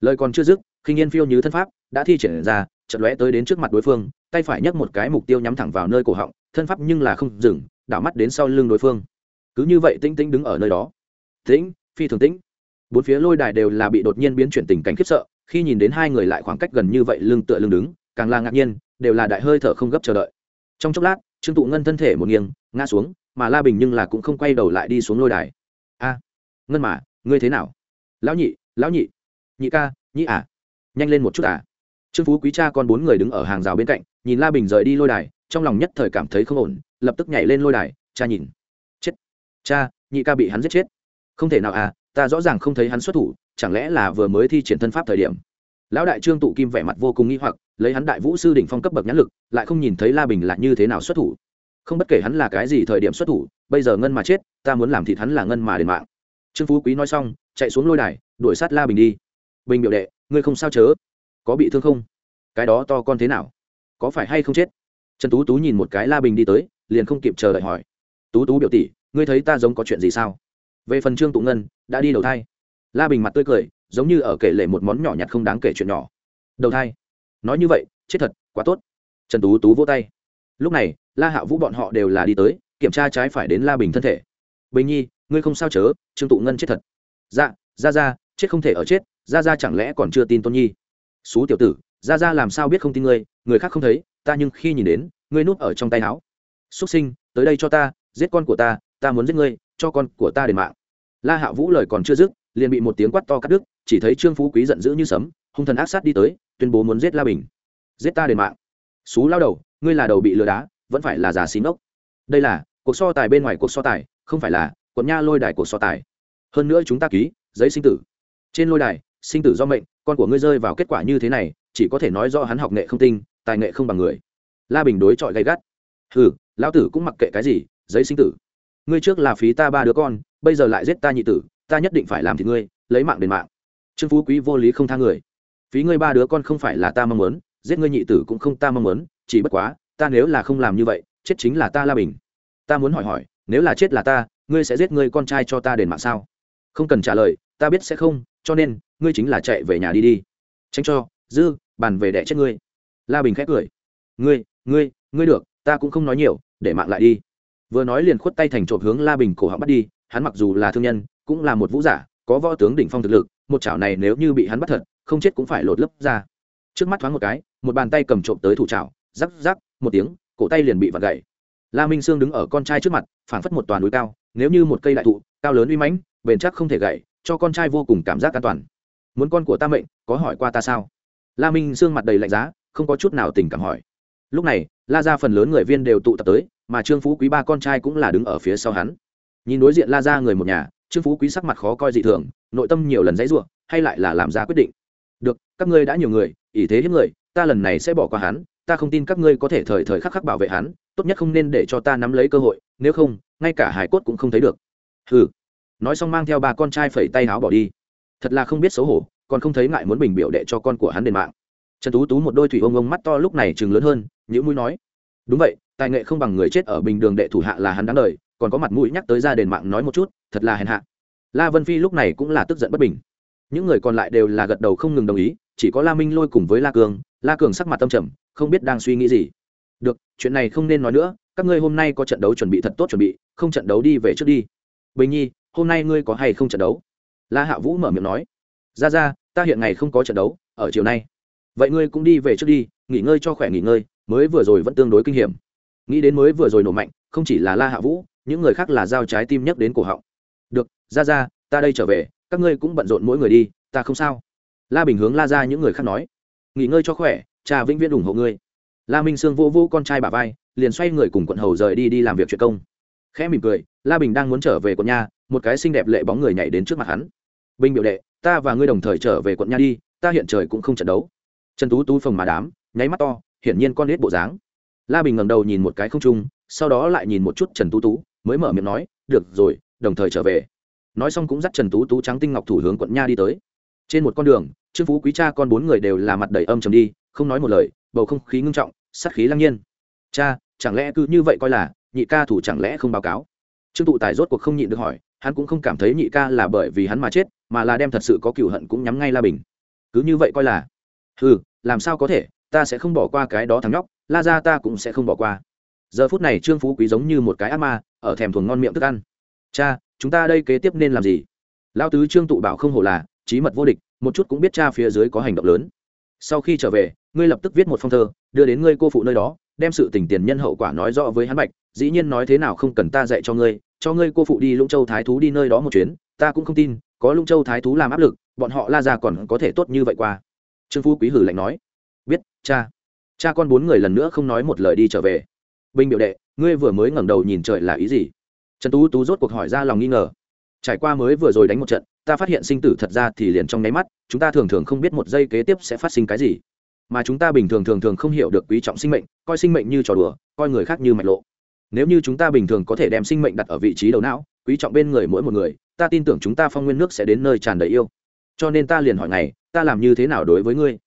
lời còn chưa dứt khinh yên phiêu như thân pháp, đã thi triển ra trận lóe tới đến trước mặt đối phương, tay phải nhấc một cái mục tiêu nhắm thẳng vào nơi cổ họng, thân pháp nhưng là không dừng, đảo mắt đến sau lưng đối phương. Cứ như vậy tĩnh tĩnh đứng ở nơi đó. Tĩnh, phi thường tĩnh. Bốn phía lôi đài đều là bị đột nhiên biến chuyển tình cảnh khiếp sợ, khi nhìn đến hai người lại khoảng cách gần như vậy lưng tựa lưng đứng, càng là ngạc nhiên, đều là đại hơi thở không gấp chờ đợi. Trong chốc lát, trương tụ ngân thân thể một nghiêng, ngã xuống, mà la bình nhưng là cũng không quay đầu lại đi xuống lôi đài. A, ngân mà, ngươi thế nào? Lão nhị lão nhị. Nhị ca, nhị à? Nhanh lên một chút à. Trương phú quý cha con bốn người đứng ở hàng rào bên cạnh, nhìn la bình rời đi lôi đài, trong lòng nhất thời cảm thấy không ổn, lập tức nhảy lên lôi đài, cha nhìn. Chết. Cha, nhị ca bị hắn giết chết. Không thể nào à ta rõ ràng không thấy hắn xuất thủ, chẳng lẽ là vừa mới thi triển thân pháp thời điểm. Lão đại trương tụ kim vẻ mặt vô cùng nghi hoặc, lấy hắn đại vũ sư đỉnh phong cấp bậc nhãn lực, lại không nhìn thấy la bình là như thế nào xuất thủ. Không bất kể hắn là cái gì thời điểm xuất thủ, bây giờ ngân mà chết, ta muốn làm thịt hắn là ngân mà đền mạng. Trương phú quý nói xong, chạy xuống lôi đài, đuổi sát la bình đi. Bình biểu đệ ngươi không sao chớ, có bị thương không? Cái đó to con thế nào? Có phải hay không chết? Trần tú tú nhìn một cái la bình đi tới, liền không kịp chờ đợi hỏi. Tú tú biểu tỷ, ngươi thấy ta giống có chuyện gì sao? Về phần trương tụ ngân, đã đi đầu thai. La bình mặt tươi cười, giống như ở kể lệ một món nhỏ nhặt không đáng kể chuyện nhỏ. Đầu thai. Nói như vậy, chết thật, quá tốt. Trần tú tú vỗ tay. Lúc này, la hạ vũ bọn họ đều là đi tới, kiểm tra trái phải đến la bình thân thể. Bình nhi, ngươi không sao chớ, trương tụ ngân chết thật. Dạ ra ra, chết không thể ở chết ra ra chẳng lẽ còn chưa tin tôn nhi? Xú tiểu tử ra ra làm sao biết không tin ngươi? Người khác không thấy, ta nhưng khi nhìn đến, ngươi núp ở trong tay áo. Xuất sinh, tới đây cho ta, giết con của ta ta muốn giết ngươi, cho con của ta đền mạng. La hạ vũ lời còn chưa dứt, liền bị một tiếng quát to cắt đứt, chỉ thấy trương phú quý giận dữ như sấm, hung thần ác sát đi tới, tuyên bố muốn giết la bình. Giết ta đền mạng. Xú lao đầu, ngươi là đầu bị lừa đá, vẫn phải là già xí ngốc. Đây là, cuộc so tài bên ngoài cuộc so tài, không phải là, quận nha lôi đài cuộc so tài. Hơn nữa chúng ta ký, giấy sinh tử. Trên lôi đài sinh tử do mệnh, con của ngươi rơi vào kết quả như thế này, chỉ có thể nói do hắn học nghệ không tinh, tài nghệ không bằng người. La bình đối chọi gay gắt. Hừ, lão tử cũng mặc kệ cái gì, giấy sinh tử. Ngươi trước là phí ta ba đứa con, bây giờ lại giết ta nhị tử, ta nhất định phải làm thì ngươi, lấy mạng đền mạng. Trương phú quý vô lý không tha người. Phí ngươi ba đứa con không phải là ta mong muốn, giết ngươi nhị tử cũng không ta mong muốn, chỉ bất quá, ta nếu là không làm như vậy, chết chính là ta la bình. Ta muốn hỏi hỏi, nếu là chết là ta, ngươi sẽ giết ngươi con trai cho ta đền mạng sao? Không cần trả lời, ta biết sẽ không, cho nên ngươi chính là chạy về nhà đi đi. Tránh cho, dư, bàn về đẻ chết ngươi. La bình khét cười. Ngươi ngươi ngươi được, ta cũng không nói nhiều, để mạng lại đi. Vừa nói liền khuất tay thành trộm hướng la bình cổ họng bắt đi, hắn mặc dù là thương nhân, cũng là một vũ giả, có võ tướng đỉnh phong thực lực, một chảo này nếu như bị hắn bắt thật, không chết cũng phải lột lấp ra. Trước mắt thoáng một cái, một bàn tay cầm trộm tới thủ chảo, rắc rắc, một tiếng, cổ tay liền bị vặt gậy la minh sương đứng ở con trai trước mặt, phảng phất một toàn núi cao, nếu như một cây đại thụ, cao lớn uy mãnh, bền chắc không thể gậy cho con trai vô cùng cảm giác an toàn muốn con của ta mệnh, có hỏi qua ta sao? La minh sương mặt đầy lạnh giá, không có chút nào tình cảm hỏi. Lúc này, la ra phần lớn người viên đều tụ tập tới, mà trương phú quý ba con trai cũng là đứng ở phía sau hắn. Nhìn đối diện la ra người một nhà, trương phú quý sắc mặt khó coi dị thường, nội tâm nhiều lần dãy ruộng hay lại là làm ra quyết định. Được, các ngươi đã nhiều người, ỷ thế hiếp người, ta lần này sẽ bỏ qua hắn, ta không tin các ngươi có thể thời thời khắc khắc bảo vệ hắn, tốt nhất không nên để cho ta nắm lấy cơ hội, nếu không, ngay cả hải cốt cũng không thấy được. Hừ. Nói xong mang theo ba con trai phẩy tay áo bỏ đi thật là không biết xấu hổ, còn không thấy ngại muốn bình biểu đệ cho con của hắn đền mạng. Trần tú tú một đôi thủy ông ông mắt to lúc này chừng lớn hơn những mũi nói, đúng vậy, tài nghệ không bằng người chết ở bình đường đệ thủ hạ là hắn đáng đời, còn có mặt mũi nhắc tới ra đền mạng nói một chút, thật là hèn hạ. La vân phi lúc này cũng là tức giận bất bình. Những người còn lại đều là gật đầu không ngừng đồng ý, chỉ có la minh lôi cùng với la cường la cường sắc mặt tâm trầm, không biết đang suy nghĩ gì. Được, chuyện này không nên nói nữa, các ngươi hôm nay có trận đấu chuẩn bị thật tốt chuẩn bị, không trận đấu đi về trước đi. Bình nhi, hôm nay ngươi có hay không trận đấu? La hạ vũ mở miệng nói ra ra ta hiện ngày không có trận đấu ở chiều nay. Vậy ngươi cũng đi về trước đi nghỉ ngơi cho khỏe nghỉ ngơi mới vừa rồi vẫn tương đối kinh hiểm. Nghĩ đến mới vừa rồi nổ mạnh không chỉ là la hạ vũ những người khác là giao trái tim nhắc đến cổ họng. Được ra ra ta đây trở về các ngươi cũng bận rộn mỗi người đi ta không sao. La bình hướng la ra những người khác nói nghỉ ngơi cho khỏe cha vĩnh viễn ủng hộ ngươi. La minh sương vô vô con trai bà vai liền xoay người cùng quận hầu rời đi đi làm việc chuyện công. Khẽ mỉm cười la bình đang muốn trở về quận nhà, một cái xinh đẹp lệ bóng người nhảy đến trước mặt hắn bình biểu đệ, ta và ngươi đồng thời trở về quận nha đi, ta hiện trời cũng không trận đấu. Trần tú tú phồng mà đám, nháy mắt to, hiển nhiên con nết bộ dáng. La bình ngẩng đầu nhìn một cái không trung, sau đó lại nhìn một chút trần tú tú, mới mở miệng nói, được rồi, đồng thời trở về. Nói xong cũng dắt trần tú tú trắng tinh ngọc thủ hướng quận nha đi tới. Trên một con đường, trương phú quý cha con bốn người đều là mặt đầy âm trầm đi, không nói một lời, bầu không khí ngưng trọng, sát khí lăng nhiên. Cha, chẳng lẽ cứ như vậy coi là, nhị ca thủ chẳng lẽ không báo cáo? Trương tụ tài rốt cuộc không nhịn được hỏi, hắn cũng không cảm thấy nhị ca là bởi vì hắn mà chết mà là đem thật sự có cựu hận cũng nhắm ngay la bình. Cứ như vậy coi là ừ làm sao có thể, ta sẽ không bỏ qua cái đó thằng nhóc, la ra ta cũng sẽ không bỏ qua. Giờ phút này trương phú quý giống như một cái ác ma, ở thèm thuồng ngon miệng thức ăn. Cha, chúng ta đây kế tiếp nên làm gì? Lao tứ trương tụ bảo không hổ là trí mật vô địch, một chút cũng biết cha phía dưới có hành động lớn. Sau khi trở về, ngươi lập tức viết một phong thơ, đưa đến ngươi cô phụ nơi đó, đem sự tình tiền nhân hậu quả nói rõ với hắn bạch, dĩ nhiên nói thế nào không cần ta dạy cho ngươi cho ngươi cô phụ đi lũng châu thái thú đi nơi đó một chuyến, ta cũng không tin có lũng châu thái thú làm áp lực, bọn họ la ra còn có thể tốt như vậy qua. Trương phú quý hử lạnh nói, biết, cha. Cha con bốn người lần nữa không nói một lời đi trở về. Binh biểu đệ, ngươi vừa mới ngẩng đầu nhìn trời là ý gì? Trần tú tú rốt cuộc hỏi ra lòng nghi ngờ. Trải qua mới vừa rồi đánh một trận, ta phát hiện sinh tử thật ra thì liền trong nháy mắt, chúng ta thường thường không biết một giây kế tiếp sẽ phát sinh cái gì. Mà chúng ta bình thường thường thường không hiểu được quý trọng sinh mệnh, coi sinh mệnh như trò đùa, coi người khác như mạch lộ. Nếu như chúng ta bình thường có thể đem sinh mệnh đặt ở vị trí đầu não, quý trọng bên người mỗi một người ta tin tưởng chúng ta phong nguyên nước sẽ đến nơi tràn đầy yêu. Cho nên ta liền hỏi ngày ta làm như thế nào đối với ngươi?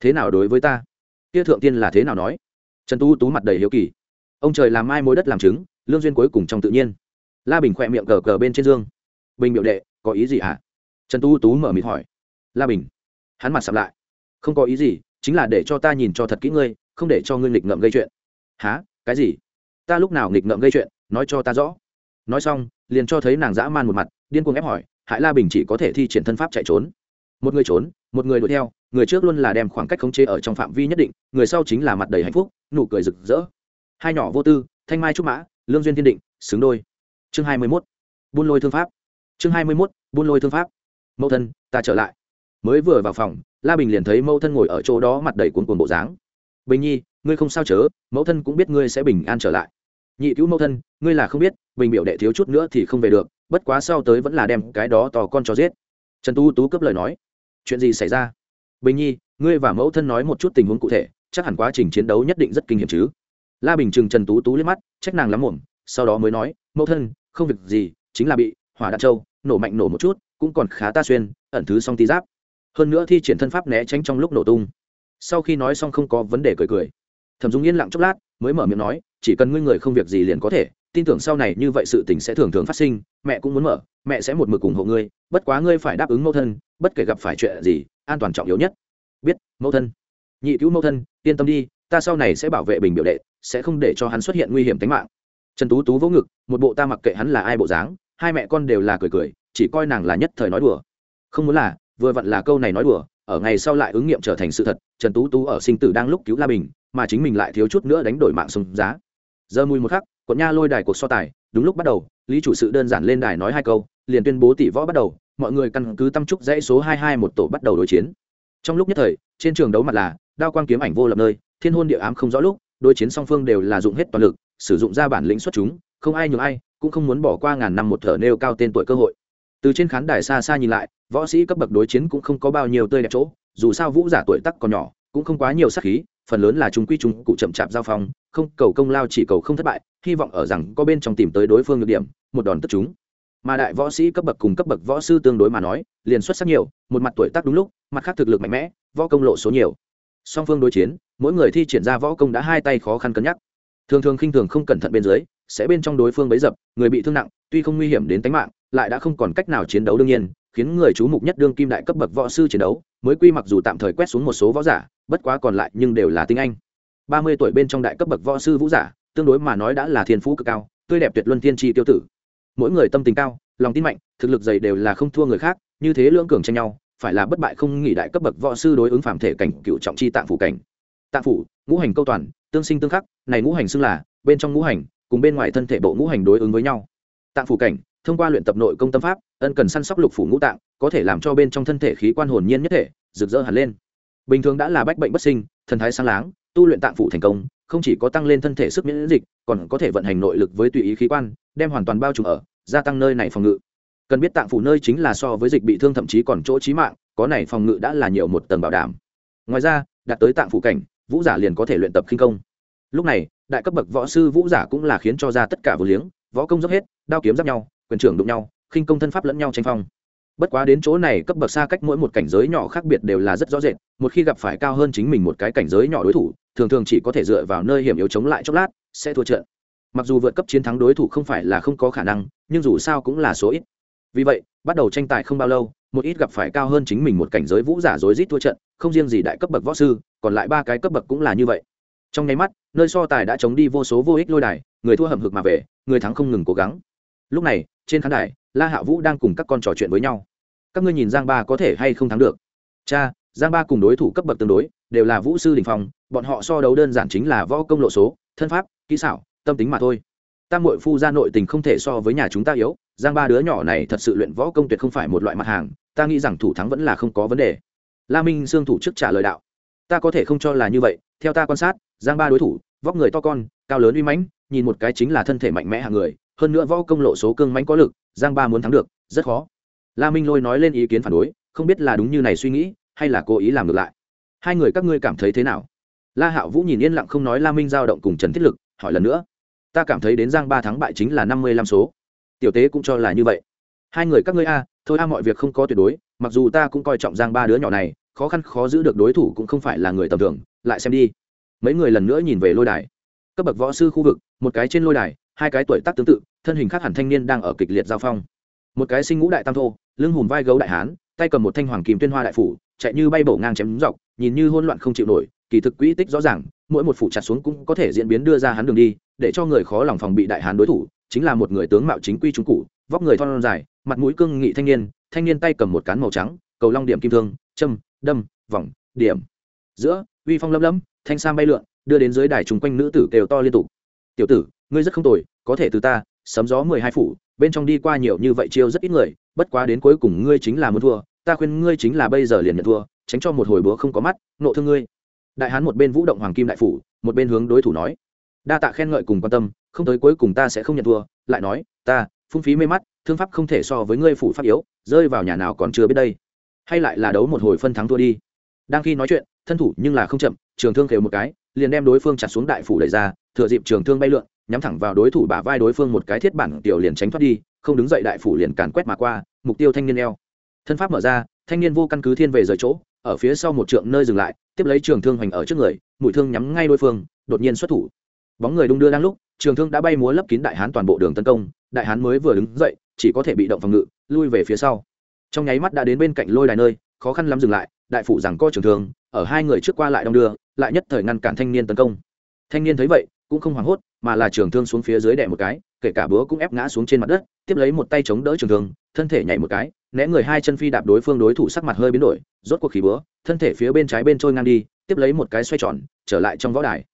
Thế nào đối với ta? Kia thượng tiên là thế nào nói? Trần tu tú mặt đầy hiếu kỳ. Ông trời làm mai mối đất làm trứng, lương duyên cuối cùng trong tự nhiên. La bình khỏe miệng cờ cờ bên trên dương. Bình biểu đệ, có ý gì hả? Trần tu tú mở mịt hỏi. La bình. Hắn mặt sập lại. Không có ý gì, chính là để cho ta nhìn cho thật kỹ ngươi, không để cho ngươi nghịch ngợm gây chuyện. Há cái gì? Ta lúc nào nghịch ngợm gây chuyện? Nói cho ta rõ nói xong, liền cho thấy nàng dã man một mặt, điên cuồng ép hỏi, hại la bình chỉ có thể thi triển thân pháp chạy trốn. Một người trốn, một người đuổi theo, người trước luôn là đem khoảng cách khống chế ở trong phạm vi nhất định, người sau chính là mặt đầy hạnh phúc, nụ cười rực rỡ. Hai nhỏ vô tư, thanh mai trúc mã, lương duyên thiên định, xứng đôi. Chương hai mươi mốt, buôn lôi thương pháp. Chương hai mươi mốt, buôn lôi thương pháp. Mẫu thân, ta trở lại. Mới vừa vào phòng, la bình liền thấy mẫu thân ngồi ở chỗ đó mặt đầy cuốn cuồng bộ dáng. Bình nhi, ngươi không sao chớ, mẫu thân cũng biết ngươi sẽ bình an trở lại nhị cứu mẫu thân, ngươi là không biết, bình biểu đệ thiếu chút nữa thì không về được, bất quá sau tới vẫn là đem cái đó tò con cho giết. Trần tú tú cướp lời nói. Chuyện gì xảy ra? Bình nhi, ngươi và mẫu thân nói một chút tình huống cụ thể, chắc hẳn quá trình chiến đấu nhất định rất kinh nghiệm chứ. La bình chừng trần tú tú liếc mắt, trách nàng lắm muộn, sau đó mới nói, mẫu thân, không việc gì, chính là bị hỏa đạn trâu nổ mạnh nổ một chút, cũng còn khá ta xuyên, ẩn thứ song ti giáp. Hơn nữa thi triển thân pháp né tránh trong lúc nổ tung. Sau khi nói xong không có vấn đề cười cười. Thẩm dung yên lặng chốc lát mới mở miệng nói, chỉ cần ngươi người không việc gì liền có thể, tin tưởng sau này như vậy sự tình sẽ thường thường phát sinh, mẹ cũng muốn mở, mẹ sẽ một mực ủng hộ ngươi, bất quá ngươi phải đáp ứng mẫu thân, bất kể gặp phải chuyện gì, an toàn trọng yếu nhất. Biết, mẫu thân. Nhị cứu mẫu thân, yên tâm đi, ta sau này sẽ bảo vệ bình biểu đệ, sẽ không để cho hắn xuất hiện nguy hiểm tính mạng. Trần tú tú vỗ ngực, một bộ ta mặc kệ hắn là ai bộ dáng, hai mẹ con đều là cười cười, chỉ coi nàng là nhất thời nói đùa. Không muốn là, vừa vặn là câu này nói đùa ở ngày sau lại ứng nghiệm trở thành sự thật, trần tú tú ở sinh tử đang lúc cứu la bình, mà chính mình lại thiếu chút nữa đánh đổi mạng sông giá. Giờ mùi một khắc, quận nha lôi đài cuộc so tài, đúng lúc bắt đầu, lý chủ sự đơn giản lên đài nói hai câu, liền tuyên bố tỷ võ bắt đầu, mọi người căn cứ tâm trúc dãy số hai hai một tổ bắt đầu đối chiến. Trong lúc nhất thời, trên trường đấu mặt là, đao quang kiếm ảnh vô lập nơi, thiên hôn địa ám không rõ lúc, đối chiến song phương đều là dụng hết toàn lực, sử dụng ra bản lĩnh xuất chúng, không ai nhường ai, cũng không muốn bỏ qua ngàn năm một thở nêu cao tên tuổi cơ hội. Từ trên khán đài xa xa nhìn lại võ sĩ cấp bậc đối chiến cũng không có bao nhiêu tươi đẹp chỗ, dù sao vũ giả tuổi tắc còn nhỏ, cũng không quá nhiều sắc khí, phần lớn là chúng quy chúng cụ chậm chạp giao phong, không, cầu công lao chỉ cầu không thất bại, hy vọng ở rằng có bên trong tìm tới đối phương nhược điểm, một đòn tất chúng. Mà đại võ sĩ cấp bậc cùng cấp bậc võ sư tương đối mà nói, liền xuất sắc nhiều, một mặt tuổi tác đúng lúc, mặt khác thực lực mạnh mẽ, võ công lộ số nhiều. Song phương đối chiến, mỗi người thi triển ra võ công đã hai tay khó khăn cân nhắc. Thường thường khinh thường không cẩn thận bên dưới, sẽ bên trong đối phương bấy dập, người bị thương nặng, tuy không nguy hiểm đến tính mạng, lại đã không còn cách nào chiến đấu đương nhiên khiến người chú mục nhất đương kim đại cấp bậc võ sư chiến đấu, mới quy mặc dù tạm thời quét xuống một số võ giả, bất quá còn lại nhưng đều là tinh anh. Ba mươi tuổi bên trong đại cấp bậc võ sư vũ giả, tương đối mà nói đã là thiên phú cực cao, tươi đẹp tuyệt luân thiên tri tiêu tử. Mỗi người tâm tình cao, lòng tin mạnh, thực lực dày đều là không thua người khác, như thế lưỡng cường tranh nhau, phải là bất bại không nghỉ đại cấp bậc võ sư đối ứng phạm thể cảnh, cựu trọng chi tạng phủ cảnh. Tạng phủ, ngũ hành câu toàn, tương sinh tương khắc, này ngũ hành xưng là, bên trong ngũ hành, cùng bên ngoài thân thể bộ ngũ hành đối ứng với nhau. Tạng phủ cảnh, thông qua luyện tập nội công tâm pháp ân cần săn sóc lục phủ ngũ tạng, có thể làm cho bên trong thân thể khí quan hồn nhiên nhất thể, rực rỡ hẳn lên. Bình thường đã là bách bệnh bất sinh, thần thái sáng láng, tu luyện tạng phủ thành công, không chỉ có tăng lên thân thể sức miễn dịch, còn có thể vận hành nội lực với tùy ý khí quan, đem hoàn toàn bao trùm ở, gia tăng nơi này phòng ngự. Cần biết tạng phủ nơi chính là so với dịch bị thương thậm chí còn chỗ trí mạng, có này phòng ngự đã là nhiều một tầng bảo đảm. Ngoài ra, đạt tới tạng phủ cảnh, vũ giả liền có thể luyện tập khinh công. Lúc này, đại cấp bậc võ sư vũ giả cũng là khiến cho ra tất cả vừa liếng, võ công dốc hết, đao kiếm giáp nhau, quyền trưởng đụng nhau khinh công thân pháp lẫn nhau tranh phong. Bất quá đến chỗ này cấp bậc xa cách mỗi một cảnh giới nhỏ khác biệt đều là rất rõ rệt, một khi gặp phải cao hơn chính mình một cái cảnh giới nhỏ đối thủ, thường thường chỉ có thể dựa vào nơi hiểm yếu chống lại chốc lát, sẽ thua trận. Mặc dù vượt cấp chiến thắng đối thủ không phải là không có khả năng, nhưng dù sao cũng là số ít. Vì vậy, bắt đầu tranh tài không bao lâu, một ít gặp phải cao hơn chính mình một cảnh giới vũ giả rối rít thua trận, không riêng gì đại cấp bậc võ sư, còn lại ba cái cấp bậc cũng là như vậy. Trong nháy mắt, nơi so tài đã chống đi vô số vô ích lôi đài, người thua hầm hực mà về, người thắng không ngừng cố gắng. Lúc này, trên khán đài la hạ vũ đang cùng các con trò chuyện với nhau. Các ngươi nhìn giang ba có thể hay không thắng được? Cha, giang ba cùng đối thủ cấp bậc tương đối, đều là vũ sư đình phong, bọn họ so đấu đơn giản chính là võ công lộ số, thân pháp, kỹ xảo, tâm tính mà thôi. Tam mội phu ra nội tình không thể so với nhà chúng ta yếu, giang ba đứa nhỏ này thật sự luyện võ công tuyệt không phải một loại mặt hàng, ta nghĩ rằng thủ thắng vẫn là không có vấn đề. La minh sương thủ chức trả lời đạo. Ta có thể không cho là như vậy, theo ta quan sát, giang ba đối thủ, vóc người to con, cao lớn uy mãnh, nhìn một cái chính là thân thể mạnh mẽ hàng người hơn nữa võ công lộ số cương mãnh có lực, giang ba muốn thắng được, rất khó. La minh lôi nói lên ý kiến phản đối, không biết là đúng như này suy nghĩ, hay là cố ý làm ngược lại. Hai người các ngươi cảm thấy thế nào? La hạo vũ nhìn yên lặng không nói la minh giao động cùng trần thiết lực, hỏi lần nữa. Ta cảm thấy đến giang ba thắng bại chính là năm mươi lăm số. Tiểu tế cũng cho là như vậy. Hai người các ngươi a, thôi a, mọi việc không có tuyệt đối, mặc dù ta cũng coi trọng giang ba đứa nhỏ này, khó khăn khó giữ được đối thủ cũng không phải là người tầm thường, lại xem đi. Mấy người lần nữa nhìn về lôi đài. Cấp bậc võ sư khu vực, một cái trên lôi đài hai cái tuổi tác tương tự, thân hình khác hẳn thanh niên đang ở kịch liệt giao phong. Một cái sinh ngũ đại tam thô, lưng hùm vai gấu đại hán, tay cầm một thanh hoàng kìm tuyên hoa đại phủ, chạy như bay bổ ngang chém dọc, nhìn như hôn loạn không chịu nổi, kỳ thực quỹ tích rõ ràng, mỗi một phủ chặt xuống cũng có thể diễn biến đưa ra hắn đường đi, để cho người khó lòng phòng bị đại hán đối thủ, chính là một người tướng mạo chính quy trung cụ, vóc người thon dài, mặt mũi cương nghị thanh niên thanh niên tay cầm một cán màu trắng, cầu long điểm kim thương, châm, đâm, vòng, điểm. Giữa, uy phong lấm lấm, thanh sam bay lượn, đưa đến dưới đài chung quanh nữ tử kêu to liên tục. Tiểu tử, ngươi rất không tồi có thể từ ta, sấm gió mười hai phủ, bên trong đi qua nhiều như vậy chiêu rất ít người, bất quá đến cuối cùng ngươi chính là muốn thua, ta khuyên ngươi chính là bây giờ liền nhận thua, tránh cho một hồi búa không có mắt, nộ thương ngươi. Đại hán một bên vũ động hoàng kim đại phủ, một bên hướng đối thủ nói. Đa tạ khen ngợi cùng quan tâm, không tới cuối cùng ta sẽ không nhận thua, lại nói, ta, phung phí mê mắt, thương pháp không thể so với ngươi phủ pháp yếu, rơi vào nhà nào còn chưa biết đây. Hay lại là đấu một hồi phân thắng thua đi. Đang khi nói chuyện, thân thủ nhưng là không chậm, trường thương khều một cái, liền đem đối phương chặt xuống đại phủ đẩy ra, thừa dịp trường thương bay lượn nhắm thẳng vào đối thủ bả vai đối phương một cái thiết bản tiểu liền tránh thoát đi, không đứng dậy đại phủ liền càn quét mà qua, mục tiêu thanh niên eo. Thân pháp mở ra, thanh niên vô căn cứ thiên về rời chỗ, ở phía sau một trượng nơi dừng lại, tiếp lấy trường thương hoành ở trước người, mũi thương nhắm ngay đối phương, đột nhiên xuất thủ. Bóng người đung đưa đang lúc, trường thương đã bay múa lấp kín đại hán toàn bộ đường tấn công, đại hán mới vừa đứng dậy, chỉ có thể bị động phòng ngự, lui về phía sau. Trong nháy mắt đã đến bên cạnh lôi đài nơi, khó khăn lắm dừng lại, đại phủ rằng co trường thương, ở hai người trước qua lại đong đưa, lại nhất thời ngăn cản thanh niên tấn công. Thanh niên thấy vậy cũng không hoảng hốt, mà là trường thương xuống phía dưới đè một cái, kể cả búa cũng ép ngã xuống trên mặt đất, tiếp lấy một tay chống đỡ trường thương, thân thể nhảy một cái, né người hai chân phi đạp đối phương đối thủ sắc mặt hơi biến đổi, rốt cuộc khí búa, thân thể phía bên trái bên trôi ngang đi, tiếp lấy một cái xoay tròn, trở lại trong võ đài.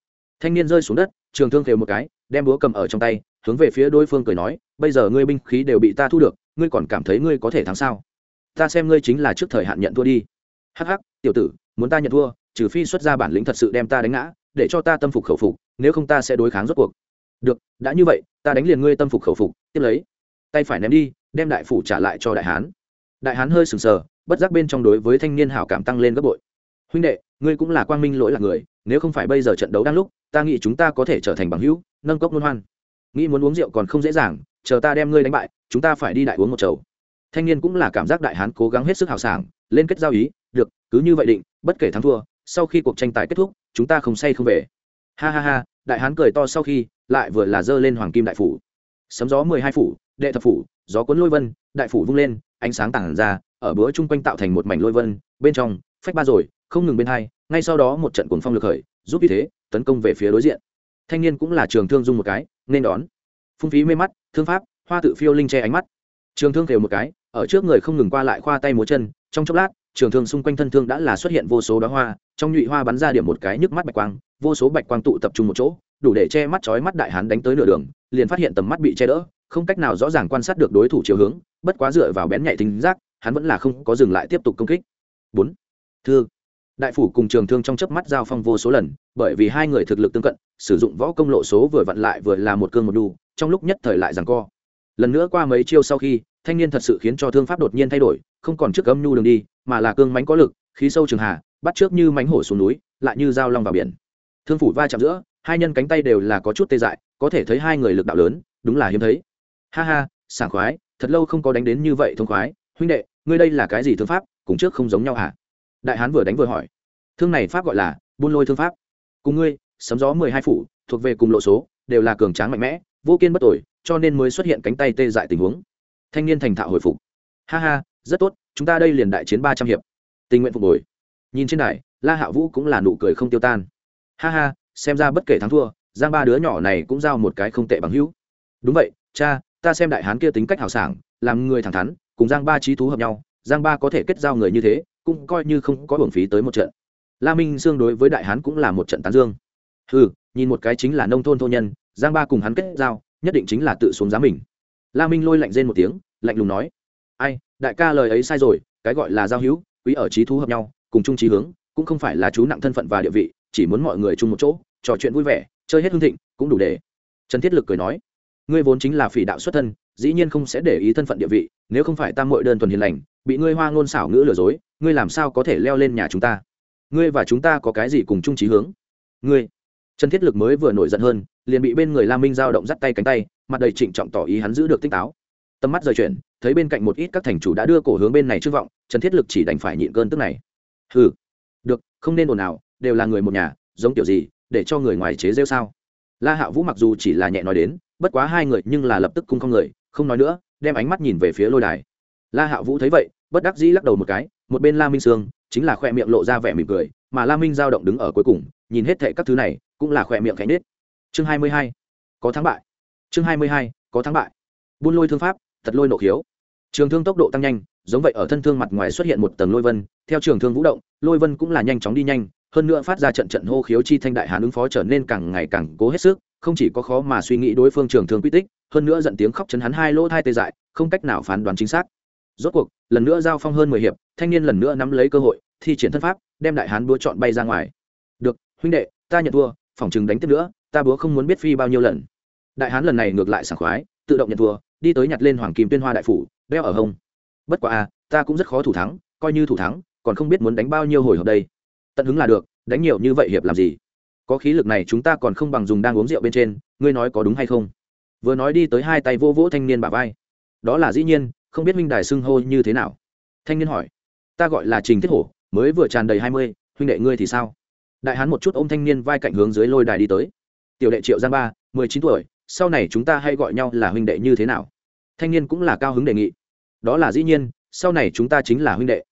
Thanh niên rơi xuống đất, trường thương thều một cái, đem búa cầm ở trong tay, hướng về phía đối phương cười nói, bây giờ ngươi binh khí đều bị ta thu được, ngươi còn cảm thấy ngươi có thể thắng sao? Ta xem ngươi chính là trước thời hạn nhận thua đi. Hắc hắc, tiểu tử, muốn ta nhận thua, trừ phi xuất ra bản lĩnh thật sự đem ta đánh ngã, để cho ta tâm phục khẩu phục nếu không ta sẽ đối kháng rốt cuộc. Được, đã như vậy, ta đánh liền ngươi tâm phục khẩu phục, tiếp lấy. Tay phải ném đi, đem đại phủ trả lại cho đại hán. Đại hán hơi sừng sờ, bất giác bên trong đối với thanh niên hảo cảm tăng lên gấp bội. Huynh đệ, ngươi cũng là quang minh lỗi là người, nếu không phải bây giờ trận đấu đang lúc, ta nghĩ chúng ta có thể trở thành bằng hữu, nâng cốc luôn hoan. Nghĩ muốn uống rượu còn không dễ dàng, chờ ta đem ngươi đánh bại, chúng ta phải đi đại uống một chầu. Thanh niên cũng là cảm giác đại hán cố gắng hết sức hào sảng, lên kết giao ý, được, cứ như vậy định, bất kể thắng thua, sau khi cuộc tranh tài kết thúc, chúng ta không say không về ha ha ha, đại hán cười to sau khi, lại vừa là dơ lên hoàng kim đại phủ. Sấm gió mười hai phủ, đệ thập phủ, gió cuốn lôi vân, đại phủ vung lên, ánh sáng tản ra, ở bữa chung quanh tạo thành một mảnh lôi vân, bên trong, phách ba rồi, không ngừng bên hai, ngay sau đó một trận cuồng phong lực khởi, giúp như thế, tấn công về phía đối diện. Thanh niên cũng là trường thương dung một cái, nên đón. Phung phí mê mắt, thương pháp, hoa tự phiêu linh che ánh mắt. Trường thương kêu một cái, ở trước người không ngừng qua lại khoa tay múa chân, trong chốc lát, trường thương xung quanh thân thương đã là xuất hiện vô số đóa hoa, trong nhụy hoa bắn ra điểm một cái nhức mắt bạch quang vô số bạch quang tụ tập trung một chỗ, đủ để che mắt chói mắt đại hán đánh tới nửa đường, liền phát hiện tầm mắt bị che đỡ, không cách nào rõ ràng quan sát được đối thủ chiều hướng, bất quá dựa vào bén nhạy tính giác, hắn vẫn là không có dừng lại tiếp tục công kích. Bốn thương đại phủ cùng trường thương trong chớp mắt giao phong vô số lần, bởi vì hai người thực lực tương cận, sử dụng võ công lộ số vừa vặn lại vừa là một cương một đu, trong lúc nhất thời lại rằng co. Lần nữa qua mấy chiêu sau khi, thanh niên thật sự khiến cho thương pháp đột nhiên thay đổi, không còn trước âm nhu đường đi, mà là cương mánh có lực, khí sâu trường hà, bắt trước như mánh hổ xuống núi, lại như dao long vào biển thương phủ va chạm giữa, hai nhân cánh tay đều là có chút tê dại, có thể thấy hai người lực đạo lớn, đúng là hiếm thấy. Ha ha, sảng khoái, thật lâu không có đánh đến như vậy thông khoái. Huynh đệ, ngươi đây là cái gì thương pháp, cùng trước không giống nhau hả? Đại hán vừa đánh vừa hỏi. Thương này pháp gọi là buôn lôi thương pháp. Cùng ngươi, sấm gió mười hai phủ, thuộc về cùng lộ số, đều là cường tráng mạnh mẽ, vô kiên bất tội cho nên mới xuất hiện cánh tay tê dại tình huống. Thanh niên thành thạo hồi phục. Ha ha, rất tốt, chúng ta đây liền đại chiến ba trăm hiệp. Tình nguyện phục hồi. Nhìn trên đài, la hạ vũ cũng là nụ cười không tiêu tan ha ha, xem ra bất kể thắng thua, giang ba đứa nhỏ này cũng giao một cái không tệ bằng hữu. Đúng vậy, cha, ta xem đại hán kia tính cách hào sảng, làm người thẳng thắn, cùng giang ba trí thú hợp nhau, giang ba có thể kết giao người như thế, cũng coi như không có hưởng phí tới một trận. La minh sương đối với đại hán cũng là một trận tán dương. Ừ nhìn một cái chính là nông thôn thôn nhân, giang ba cùng hắn kết giao, nhất định chính là tự xuống giá mình. La minh lôi lạnh rên một tiếng, lạnh lùng nói, ai, đại ca lời ấy sai rồi, cái gọi là giao hữu, quý ở trí thú hợp nhau, cùng chung trí hướng, cũng không phải là chú nặng thân phận và địa vị chỉ muốn mọi người chung một chỗ, trò chuyện vui vẻ, chơi hết hương thịnh, cũng đủ để. Trần thiết lực cười nói, ngươi vốn chính là phỉ đạo xuất thân, dĩ nhiên không sẽ để ý thân phận địa vị, nếu không phải tam mội đơn thuần hiền lành, bị ngươi hoa ngôn xảo ngữ lừa dối, ngươi làm sao có thể leo lên nhà chúng ta? Ngươi và chúng ta có cái gì cùng chung trí hướng? Ngươi. Trần thiết lực mới vừa nổi giận hơn, liền bị bên người la minh giao động dắt tay cánh tay, mặt đầy trịnh trọng tỏ ý hắn giữ được tinh táo. Tầm mắt rời chuyển, thấy bên cạnh một ít các thành chủ đã đưa cổ hướng bên này trước vọng, trần thiết lực chỉ đành phải nhịn cơn tức này. Ừ được, không nên ồn ào đều là người một nhà, giống kiểu gì, để cho người ngoài chế rêu sao? La hạ vũ mặc dù chỉ là nhẹ nói đến, bất quá hai người nhưng là lập tức cung không người, không nói nữa, đem ánh mắt nhìn về phía lôi đài. La hạ vũ thấy vậy, bất đắc dĩ lắc đầu một cái, một bên la minh sương, chính là khoe miệng lộ ra vẻ mỉm cười, mà la minh giao động đứng ở cuối cùng, nhìn hết thệ các thứ này, cũng là khoe miệng cánh nết chương hai mươi hai, có thắng bại. Chương hai mươi hai, có thắng bại. Buôn lôi thương pháp, thật lôi nộ khiếu. Trường thương tốc độ tăng nhanh, giống vậy ở thân thương mặt ngoài xuất hiện một tầng lôi vân, theo trường thương vũ động, lôi vân cũng là nhanh chóng đi nhanh hơn nữa phát ra trận trận hô khiếu chi thanh đại hán ứng phó trở nên càng ngày càng cố hết sức, không chỉ có khó mà suy nghĩ đối phương trường thương quy tích, hơn nữa dẫn tiếng khóc chấn hắn hai lỗ thai tê dại, không cách nào phán đoán chính xác. Rốt cuộc, lần nữa giao phong hơn mười hiệp, thanh niên lần nữa nắm lấy cơ hội, thi triển thân pháp, đem đại hán búa chọn bay ra ngoài. Được, huynh đệ, ta nhận thua phỏng chừng đánh tiếp nữa, ta búa không muốn biết phi bao nhiêu lần. Đại hán lần này ngược lại sảng khoái, tự động nhận thua, đi tới nhặt lên hoàng kim tuyên hoa đại phủ, đeo ở hông. Bất quá a ta cũng rất khó thủ thắng, coi như thủ thắng, còn không biết muốn đánh bao nhiêu hồi hộp đây tận hứng là được, đánh nhiều như vậy hiệp làm gì? Có khí lực này chúng ta còn không bằng dùng đang uống rượu bên trên, ngươi nói có đúng hay không? Vừa nói đi tới hai tay vô vỗ thanh niên bà vai. Đó là dĩ nhiên, không biết minh đài xưng hô như thế nào. Thanh niên hỏi, ta gọi là trình thiết hổ, mới vừa tràn đầy hai mươi, huynh đệ ngươi thì sao? Đại hán một chút ô m thanh niên vai cạnh hướng dưới lôi đài đi tới. Tiểu đệ triệu giang ba, mười chín tuổi, sau này chúng ta hay gọi nhau là huynh đệ như thế nào? Thanh niên cũng là cao hứng đề nghị. Đó là dĩ nhiên, sau này chúng ta chính là huynh đệ.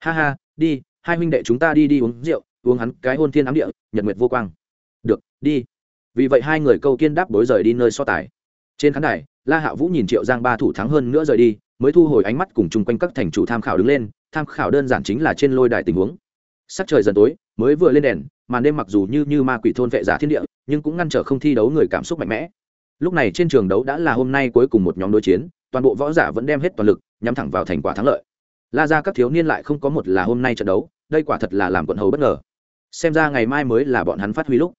Ha ha, đi hai huynh đệ chúng ta đi đi uống rượu, uống hắn cái hôn thiên ám địa, nhật nguyệt vô quang. Được, đi. Vì vậy hai người câu kiên đáp bối rời đi nơi so tài. Trên khán đài, la hạ vũ nhìn triệu giang ba thủ thắng hơn nữa rời đi, mới thu hồi ánh mắt cùng chung quanh các thành chủ tham khảo đứng lên, tham khảo đơn giản chính là trên lôi đài tình huống. Sắc trời dần tối, mới vừa lên đèn, màn đêm mặc dù như như ma quỷ thôn vệ giả thiên địa, nhưng cũng ngăn trở không thi đấu người cảm xúc mạnh mẽ. Lúc này trên trường đấu đã là hôm nay cuối cùng một nhóm đối chiến, toàn bộ võ giả vẫn đem hết toàn lực, nhắm thẳng vào thành quả thắng lợi. La ra các thiếu niên lại không có một là hôm nay trận đấu đây quả thật là làm quận hầu bất ngờ. Xem ra ngày mai mới là bọn hắn phát huy lúc.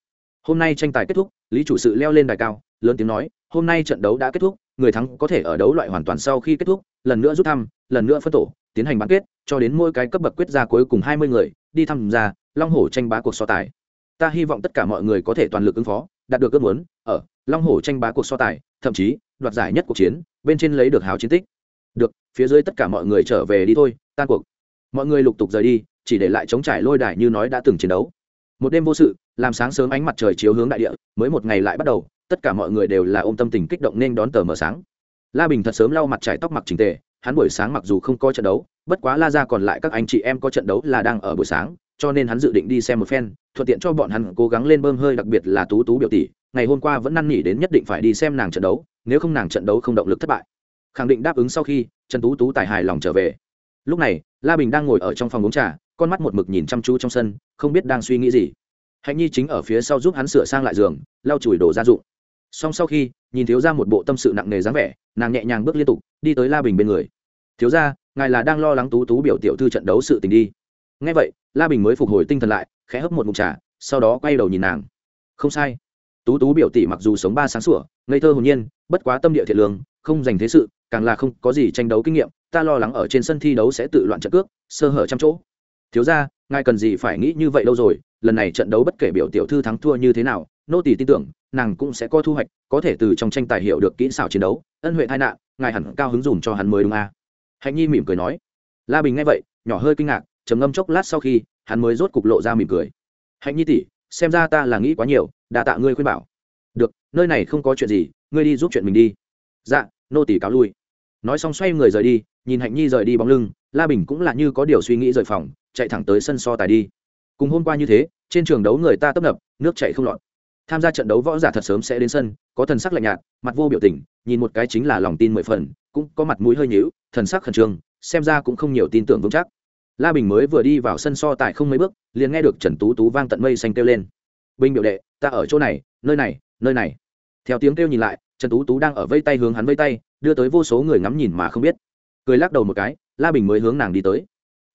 Hôm nay tranh tài kết thúc, lý chủ sự leo lên đài cao, lớn tiếng nói, hôm nay trận đấu đã kết thúc, người thắng có thể ở đấu loại hoàn toàn sau khi kết thúc, lần nữa rút thăm, lần nữa phân tổ, tiến hành bán kết, cho đến mỗi cái cấp bậc quyết ra cuối cùng hai mươi người, đi tham gia long hổ tranh bá cuộc so tài. Ta hy vọng tất cả mọi người có thể toàn lực ứng phó, đạt được ước muốn, ở, long hổ tranh bá cuộc so tài, thậm chí, đoạt giải nhất cuộc chiến, bên trên lấy được hào chiến tích. Được, phía dưới tất cả mọi người trở về đi thôi, tan cuộc. Mọi người lục tục rời đi chỉ để lại chống trải lôi đài như nói đã từng chiến đấu. Một đêm vô sự, làm sáng sớm ánh mặt trời chiếu hướng đại địa, mới một ngày lại bắt đầu, tất cả mọi người đều là ôm tâm tình kích động nên đón tờ mờ sáng. La bình thật sớm lau mặt trải tóc mặc trình tề, hắn buổi sáng mặc dù không có trận đấu, bất quá la ra còn lại các anh chị em có trận đấu là đang ở buổi sáng, cho nên hắn dự định đi xem một phen, thuận tiện cho bọn hắn cố gắng lên bơm hơi đặc biệt là tú tú biểu tỷ, ngày hôm qua vẫn năn nỉ đến nhất định phải đi xem nàng trận đấu, nếu không nàng trận đấu không động lực thất bại. Khẳng định đáp ứng sau khi, trần tú tú tài hài lòng trở về. Lúc này, la bình đang ngồi ở trong phòng uống trà con mắt một mực nhìn chăm chú trong sân, không biết đang suy nghĩ gì. Hạnh nhi chính ở phía sau giúp hắn sửa sang lại giường, lau chùi đồ gia dụng. Song sau khi, nhìn thiếu ra một bộ tâm sự nặng nề dáng vẻ, nàng nhẹ nhàng bước liên tục, đi tới la bình bên người. Thiếu ra ngài là đang lo lắng tú tú biểu tiểu thư trận đấu sự tình đi. Ngay vậy, la bình mới phục hồi tinh thần lại, khẽ hấp một mục trà, sau đó quay đầu nhìn nàng. Không sai. Tú tú biểu tỷ mặc dù sống ba sáng sủa, ngây thơ hồn nhiên, bất quá tâm địa thiện lương, không dành thế sự, càng là không có gì tranh đấu kinh nghiệm, ta lo lắng ở trên sân thi đấu sẽ tự loạn trận cước, sơ hở trăm chỗ thiếu ra, ngài cần gì phải nghĩ như vậy lâu rồi, lần này trận đấu bất kể biểu tiểu thư thắng thua như thế nào, nô tỷ tin tưởng, nàng cũng sẽ có thu hoạch, có thể từ trong tranh tài hiểu được kỹ xảo chiến đấu, ân huệ tai nạn, ngài hẳn cao hứng dùm cho hắn mới đúng a. À. hạnh nhi mỉm cười nói. La bình nghe vậy, nhỏ hơi kinh ngạc, trầm ngâm chốc lát sau khi, hắn mới rốt cục lộ ra mỉm cười. Hạnh nhi tỷ, xem ra ta là nghĩ quá nhiều đã tạ ngươi khuyên bảo. Được, nơi này không có chuyện gì, ngươi đi giúp chuyện mình đi. Dạ nô tỷ cáo lui. Nói xong xoay người rời đi, nhìn hạnh nhi rời đi bóng lưng, la bình cũng là như có điều suy nghĩ rời phòng chạy thẳng tới sân so tài đi. Cùng hôm qua như thế, trên trường đấu người ta tấp nập, nước chạy không lọt. Tham gia trận đấu võ giả thật sớm sẽ đến sân, có thần sắc lạnh nhạt, mặt vô biểu tình, nhìn một cái chính là lòng tin mười phần, cũng có mặt mũi hơi nhữu thần sắc khẩn trương, xem ra cũng không nhiều tin tưởng vững chắc. La bình mới vừa đi vào sân so tài không mấy bước, liền nghe được trần tú tú vang tận mây xanh kêu lên. Bình biểu đệ, ta ở chỗ này, nơi này nơi này. Theo tiếng kêu nhìn lại, trần tú tú đang ở vây tay hướng hắn vây tay, đưa tới vô số người ngắm nhìn mà không biết. Cười lắc đầu một cái, la bình mới hướng nàng đi tới.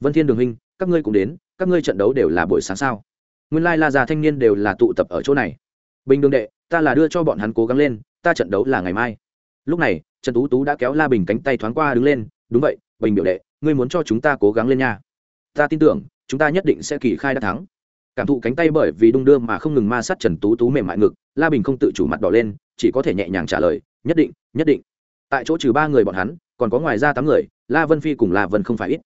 Vân thiên đường huynh các ngươi cũng đến, các ngươi trận đấu đều là buổi sáng sao? Nguyên lai la già thanh niên đều là tụ tập ở chỗ này. Bình đường đệ, ta là đưa cho bọn hắn cố gắng lên, ta trận đấu là ngày mai. Lúc này, trần tú tú đã kéo la bình cánh tay thoáng qua đứng lên, đúng vậy, bình biểu đệ, ngươi muốn cho chúng ta cố gắng lên nha. Ta tin tưởng, chúng ta nhất định sẽ kỳ khai đã thắng. Cảm thụ cánh tay bởi vì đung đưa mà không ngừng ma sát trần tú tú mềm mại ngực, la bình không tự chủ mặt đỏ lên, chỉ có thể nhẹ nhàng trả lời, nhất định nhất định. Tại chỗ trừ ba người bọn hắn, còn có ngoài ra tám người, la vân phi cùng la vân không phải ít.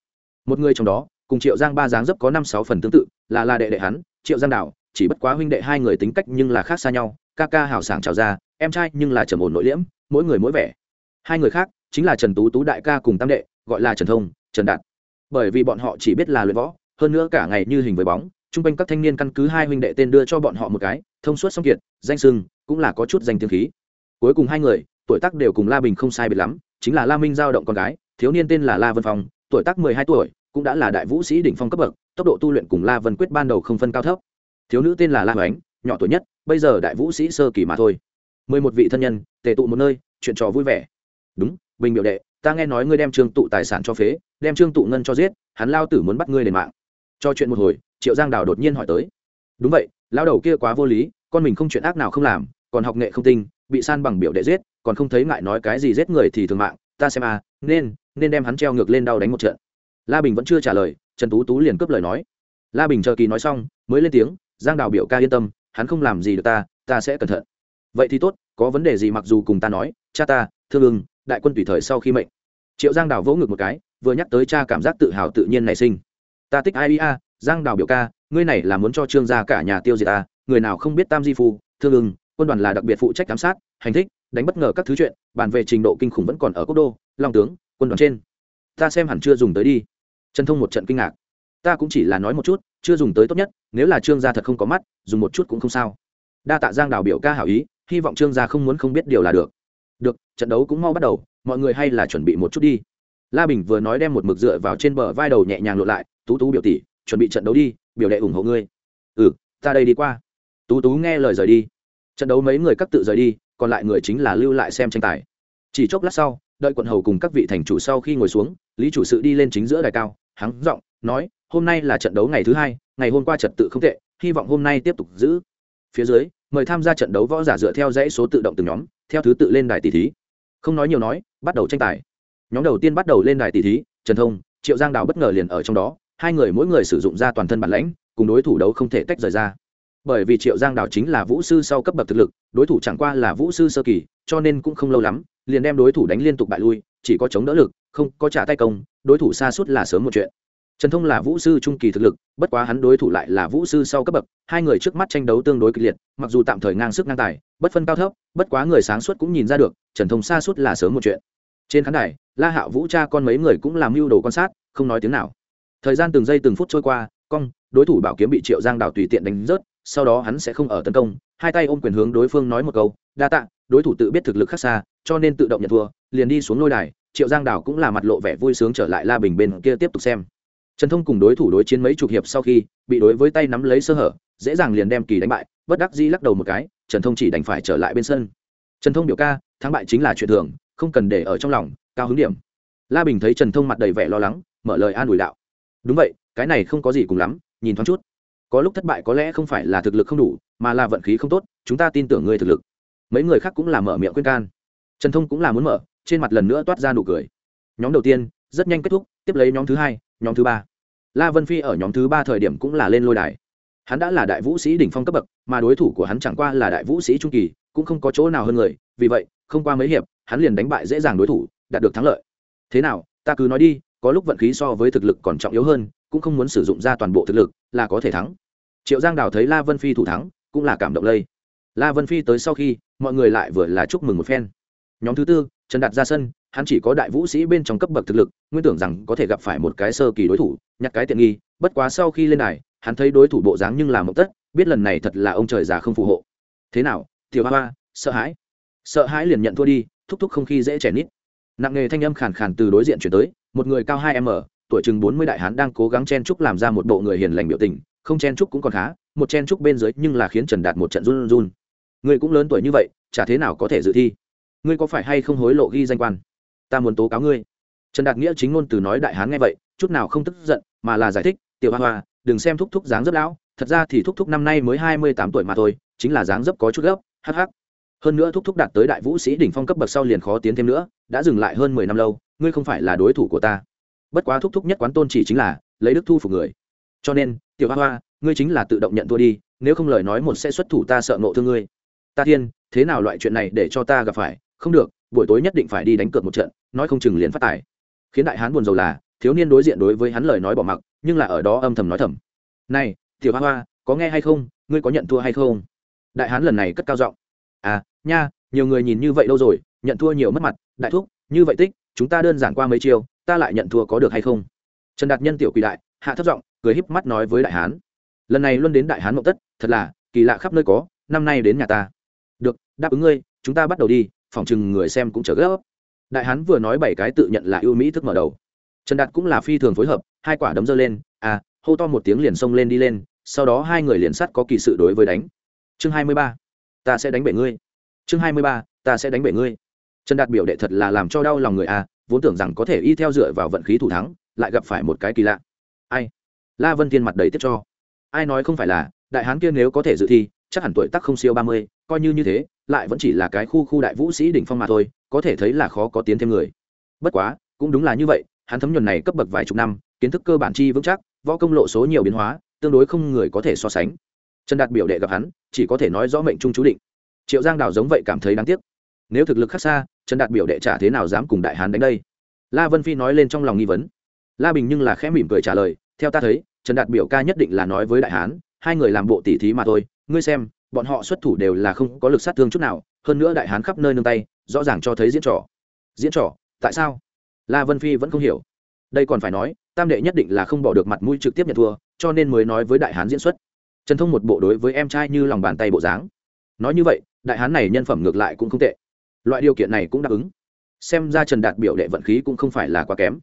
Một người trong đó cùng triệu giang ba dáng dấp có năm sáu phần tương tự, là la đệ đệ hắn, triệu giang đảo, chỉ bất quá huynh đệ hai người tính cách nhưng là khác xa nhau, ca ca hào sảng trào ra, em trai nhưng là trầm ổn nội liễm, mỗi người mỗi vẻ. Hai người khác chính là trần tú tú đại ca cùng tam đệ, gọi là trần thông, trần đạt. Bởi vì bọn họ chỉ biết là luyện võ, hơn nữa cả ngày như hình với bóng, chung quanh các thanh niên căn cứ hai huynh đệ tên đưa cho bọn họ một cái, thông suốt song kiệt, danh sưng, cũng là có chút danh tiếng khí. Cuối cùng hai người, tuổi tác đều cùng la bình không sai biệt lắm, chính là la minh giao động con gái, thiếu niên tên là la vân phong tuổi tác mười hai tuổi, cũng đã là đại vũ sĩ đỉnh phong cấp bậc, tốc độ tu luyện cùng la vân quyết ban đầu không phân cao thấp. Thiếu nữ tên là la hoánh, nhỏ tuổi nhất, bây giờ đại vũ sĩ sơ kỳ mà thôi. Mười một vị thân nhân, tề tụ một nơi, chuyện trò vui vẻ. Đúng, bình biểu đệ, ta nghe nói ngươi đem trương tụ tài sản cho phế, đem trương tụ ngân cho giết, hắn lao tử muốn bắt ngươi đền mạng. Cho chuyện một hồi, triệu giang đào đột nhiên hỏi tới. Đúng vậy, lao đầu kia quá vô lý, con mình không chuyện ác nào không làm, còn học nghệ không tinh, bị san bằng biểu đệ giết, còn không thấy ngại nói cái gì giết người thì thường mạng, ta xem à nên nên đem hắn treo ngược lên đau đánh một trận. La bình vẫn chưa trả lời, trần tú tú liền cướp lời nói. La bình chờ kỳ nói xong, mới lên tiếng, giang đào biểu ca yên tâm, hắn không làm gì được ta ta sẽ cẩn thận. Vậy thì tốt, có vấn đề gì mặc dù cùng ta nói, cha ta, thương ưng, đại quân tùy thời sau khi mệnh. Triệu giang đào vỗ ngực một cái, vừa nhắc tới cha cảm giác tự hào tự nhiên nảy sinh. Ta thích ai ia giang đào biểu ca, ngươi này là muốn cho trương gia cả nhà tiêu diệt ta, người nào không biết tam di phu, thương ưng, quân đoàn là đặc biệt phụ trách giám sát, hành thích, đánh bất ngờ các thứ chuyện, bàn về trình độ kinh khủng vẫn còn ở quốc đô, long tướng quân đoàn trên. Ta xem hẳn chưa dùng tới đi. Trần thông một trận kinh ngạc. Ta cũng chỉ là nói một chút, chưa dùng tới tốt nhất, nếu là trương gia thật không có mắt, dùng một chút cũng không sao. Đa tạ giang đào biểu ca hảo ý, hy vọng trương gia không muốn không biết điều là được. Được, trận đấu cũng mau bắt đầu, mọi người hay là chuẩn bị một chút đi. La bình vừa nói đem một mực dựa vào trên bờ vai đầu nhẹ nhàng lộn lại, tú tú biểu tỷ, chuẩn bị trận đấu đi, biểu đệ ủng hộ ngươi. Ừ ta đây đi qua. Tú tú nghe lời rời đi. Trận đấu mấy người cắt tự rời đi, còn lại người chính là lưu lại xem tranh tài. Chỉ chốc lát sau đợi quận hầu cùng các vị thành chủ sau khi ngồi xuống, lý chủ sự đi lên chính giữa đài cao hắn giọng nói, hôm nay là trận đấu ngày thứ hai, ngày hôm qua trật tự không tệ, hy vọng hôm nay tiếp tục giữ. Phía dưới, mời tham gia trận đấu võ giả dựa theo dãy số tự động từng nhóm, theo thứ tự lên đài tỷ thí. Không nói nhiều nói, bắt đầu tranh tài. Nhóm đầu tiên bắt đầu lên đài tỷ thí, trần thông, triệu giang đào bất ngờ liền ở trong đó, hai người mỗi người sử dụng ra toàn thân bản lãnh, cùng đối thủ đấu không thể tách rời ra. Bởi vì triệu giang đào chính là vũ sư sau cấp bậc thực lực, đối thủ chẳng qua là vũ sư sơ kỳ, cho nên cũng không lâu lắm liền đem đối thủ đánh liên tục bại lui, chỉ có chống đỡ lực, không có trả tay công, đối thủ xa suốt là sớm một chuyện. Trần thông là vũ sư trung kỳ thực lực, bất quá hắn đối thủ lại là vũ sư sau cấp bậc, hai người trước mắt tranh đấu tương đối kịch liệt, mặc dù tạm thời ngang sức ngang tài, bất phân cao thấp, bất quá người sáng suốt cũng nhìn ra được, trần thông xa suốt là sớm một chuyện. Trên khán đài, la hạo vũ cha con mấy người cũng làm mưu đồ quan sát, không nói tiếng nào. Thời gian từng giây từng phút trôi qua, cong, đối thủ bảo kiếm bị triệu giang đào tùy tiện đánh rớt, sau đó hắn sẽ không ở tấn công, hai tay ôm quyền hướng đối phương nói một câu, đa tạ đối thủ tự biết thực lực khác xa, cho nên tự động nhận thua, liền đi xuống lôi đài, triệu giang đào cũng là mặt lộ vẻ vui sướng trở lại la bình bên kia tiếp tục xem. Trần thông cùng đối thủ đối chiến mấy chục hiệp sau khi, bị đối với tay nắm lấy sơ hở, dễ dàng liền đem kỳ đánh bại, bất đắc dĩ lắc đầu một cái, trần thông chỉ đành phải trở lại bên sân. Trần thông biểu ca, thắng bại chính là chuyện thường, không cần để ở trong lòng, cao hứng điểm. La bình thấy trần thông mặt đầy vẻ lo lắng, mở lời an ủi đạo. Đúng vậy, cái này không có gì cùng lắm, nhìn thoáng chút. Có lúc thất bại có lẽ không phải là thực lực không đủ, mà là vận khí không tốt, chúng ta tin tưởng ngươi thực lực mấy người khác cũng là mở miệng khuyên can. Trần thông cũng là muốn mở, trên mặt lần nữa toát ra nụ cười. Nhóm đầu tiên, rất nhanh kết thúc, tiếp lấy nhóm thứ hai, nhóm thứ ba. La vân phi ở nhóm thứ ba thời điểm cũng là lên lôi đài. Hắn đã là đại vũ sĩ đỉnh phong cấp bậc, mà đối thủ của hắn chẳng qua là đại vũ sĩ trung kỳ, cũng không có chỗ nào hơn người, vì vậy, không qua mấy hiệp, hắn liền đánh bại dễ dàng đối thủ, đạt được thắng lợi. Thế nào, ta cứ nói đi, có lúc vận khí so với thực lực còn trọng yếu hơn, cũng không muốn sử dụng ra toàn bộ thực lực, là có thể thắng. Triệu giang đào thấy la vân phi thủ thắng, cũng là cảm động lây la vân phi tới sau khi, mọi người lại vừa là chúc mừng một phen. Nhóm thứ tư, trần đạt ra sân, hắn chỉ có đại vũ sĩ bên trong cấp bậc thực lực, nguyên tưởng rằng có thể gặp phải một cái sơ kỳ đối thủ, nhặt cái tiện nghi, bất quá sau khi lên đài, hắn thấy đối thủ bộ dáng nhưng là mộng tất, biết lần này thật là ông trời già không phù hộ. Thế nào, tiểu hoa hoa, sợ hãi? Sợ hãi liền nhận thua đi, thúc thúc không khi dễ trẻ nít. Nặng nghề thanh âm khàn khàn từ đối diện chuyển tới, một người cao hai m, tuổi chừng bốn mươi đại hán đang cố gắng chen trúc làm ra một bộ người hiền lành biểu tình, không chen trúc cũng còn khá, một chen trúc bên dưới nhưng là khiến trần đạt một trận run run. Ngươi cũng lớn tuổi như vậy, chả thế nào có thể dự thi? Ngươi có phải hay không hối lộ ghi danh quan? Ta muốn tố cáo ngươi. Trần đạt nghĩa chính ngôn từ nói đại hán nghe vậy, chút nào không tức giận, mà là giải thích, tiểu hoa hoa, đừng xem thúc thúc dáng dấp lão, thật ra thì thúc thúc năm nay mới hai mươi tám tuổi mà thôi, chính là dáng dấp có chút gấp hh hơn nữa thúc thúc đạt tới đại vũ sĩ đỉnh phong cấp bậc sau liền khó tiến thêm nữa, đã dừng lại hơn mười năm lâu, ngươi không phải là đối thủ của ta. Bất quá thúc thúc nhất quán tôn chỉ chính là lấy đức thu phục người. Cho nên, tiểu hoa hoa, ngươi chính là tự động nhận thua đi, nếu không lời nói một sẽ xuất thủ ta sợ nộ thương ngươi ta thiên, thế nào loại chuyện này để cho ta gặp phải? Không được, buổi tối nhất định phải đi đánh cược một trận, nói không chừng liền phát tài. Khiến đại hán buồn rầu là, thiếu niên đối diện đối với hắn lời nói bỏ mặc, nhưng là ở đó âm thầm nói thầm. Này, tiểu hoa hoa, có nghe hay không? Ngươi có nhận thua hay không? Đại hán lần này cất cao giọng. À nha, nhiều người nhìn như vậy lâu rồi, nhận thua nhiều mất mặt, đại thúc, như vậy tích, chúng ta đơn giản qua mấy chiêu, ta lại nhận thua có được hay không? Trần đạt nhân tiểu quỳ đại, hạ thấp giọng, cười híp mắt nói với đại hán. Lần này luân đến đại hán mộng tất, thật là, kỳ lạ khắp nơi có, năm nay đến nhà ta đáp ứng ngươi, chúng ta bắt đầu đi, phòng chừng người xem cũng chờ gấp. Đại hán vừa nói bảy cái tự nhận là ưu mỹ thức mở đầu. Trần đạt cũng là phi thường phối hợp, hai quả đấm dơ lên à hô to một tiếng liền xông lên đi lên, sau đó hai người liền sắt có kỳ sự đối với đánh. Chương hai mươi ba, ta sẽ đánh bể ngươi. Chương hai mươi ba, ta sẽ đánh bể ngươi. Trần đạt biểu đệ thật là làm cho đau lòng người à vốn tưởng rằng có thể y theo dựa vào vận khí thủ thắng, lại gặp phải một cái kỳ lạ. Ai? La vân thiên mặt đầy tiếp cho. Ai nói không phải là, đại hán kia nếu có thể dự thi chắc hẳn tuổi tác không siêu ba mươi, coi như như thế, lại vẫn chỉ là cái khu khu đại vũ sĩ đỉnh phong mà thôi, có thể thấy là khó có tiến thêm người. Bất quá, cũng đúng là như vậy, hắn thấm nhuần này cấp bậc vài chục năm, kiến thức cơ bản chi vững chắc, võ công lộ số nhiều biến hóa, tương đối không người có thể so sánh. Trần đạt biểu đệ gặp hắn, chỉ có thể nói rõ mệnh trung chú định. Triệu giang đào giống vậy cảm thấy đáng tiếc. Nếu thực lực khác xa, trần đạt biểu đệ trả thế nào dám cùng đại hán đánh đây. La vân phi nói lên trong lòng nghi vấn. La bình nhưng là khẽ mỉm cười trả lời, theo ta thấy, trần đạt biểu ca nhất định là nói với đại hán, hai người làm bộ tỉ thí mà thôi ngươi xem, bọn họ xuất thủ đều là không có lực sát thương chút nào, hơn nữa đại hán khắp nơi nương tay, rõ ràng cho thấy diễn trò. Diễn trò? Tại sao? La vân phi vẫn không hiểu. Đây còn phải nói, tam đệ nhất định là không bỏ được mặt mũi trực tiếp nhận thua, cho nên mới nói với đại hán diễn xuất. Trần thông một bộ đối với em trai như lòng bàn tay bộ dáng. Nói như vậy, đại hán này nhân phẩm ngược lại cũng không tệ. Loại điều kiện này cũng đáp ứng. Xem ra trần đạt biểu đệ vận khí cũng không phải là quá kém.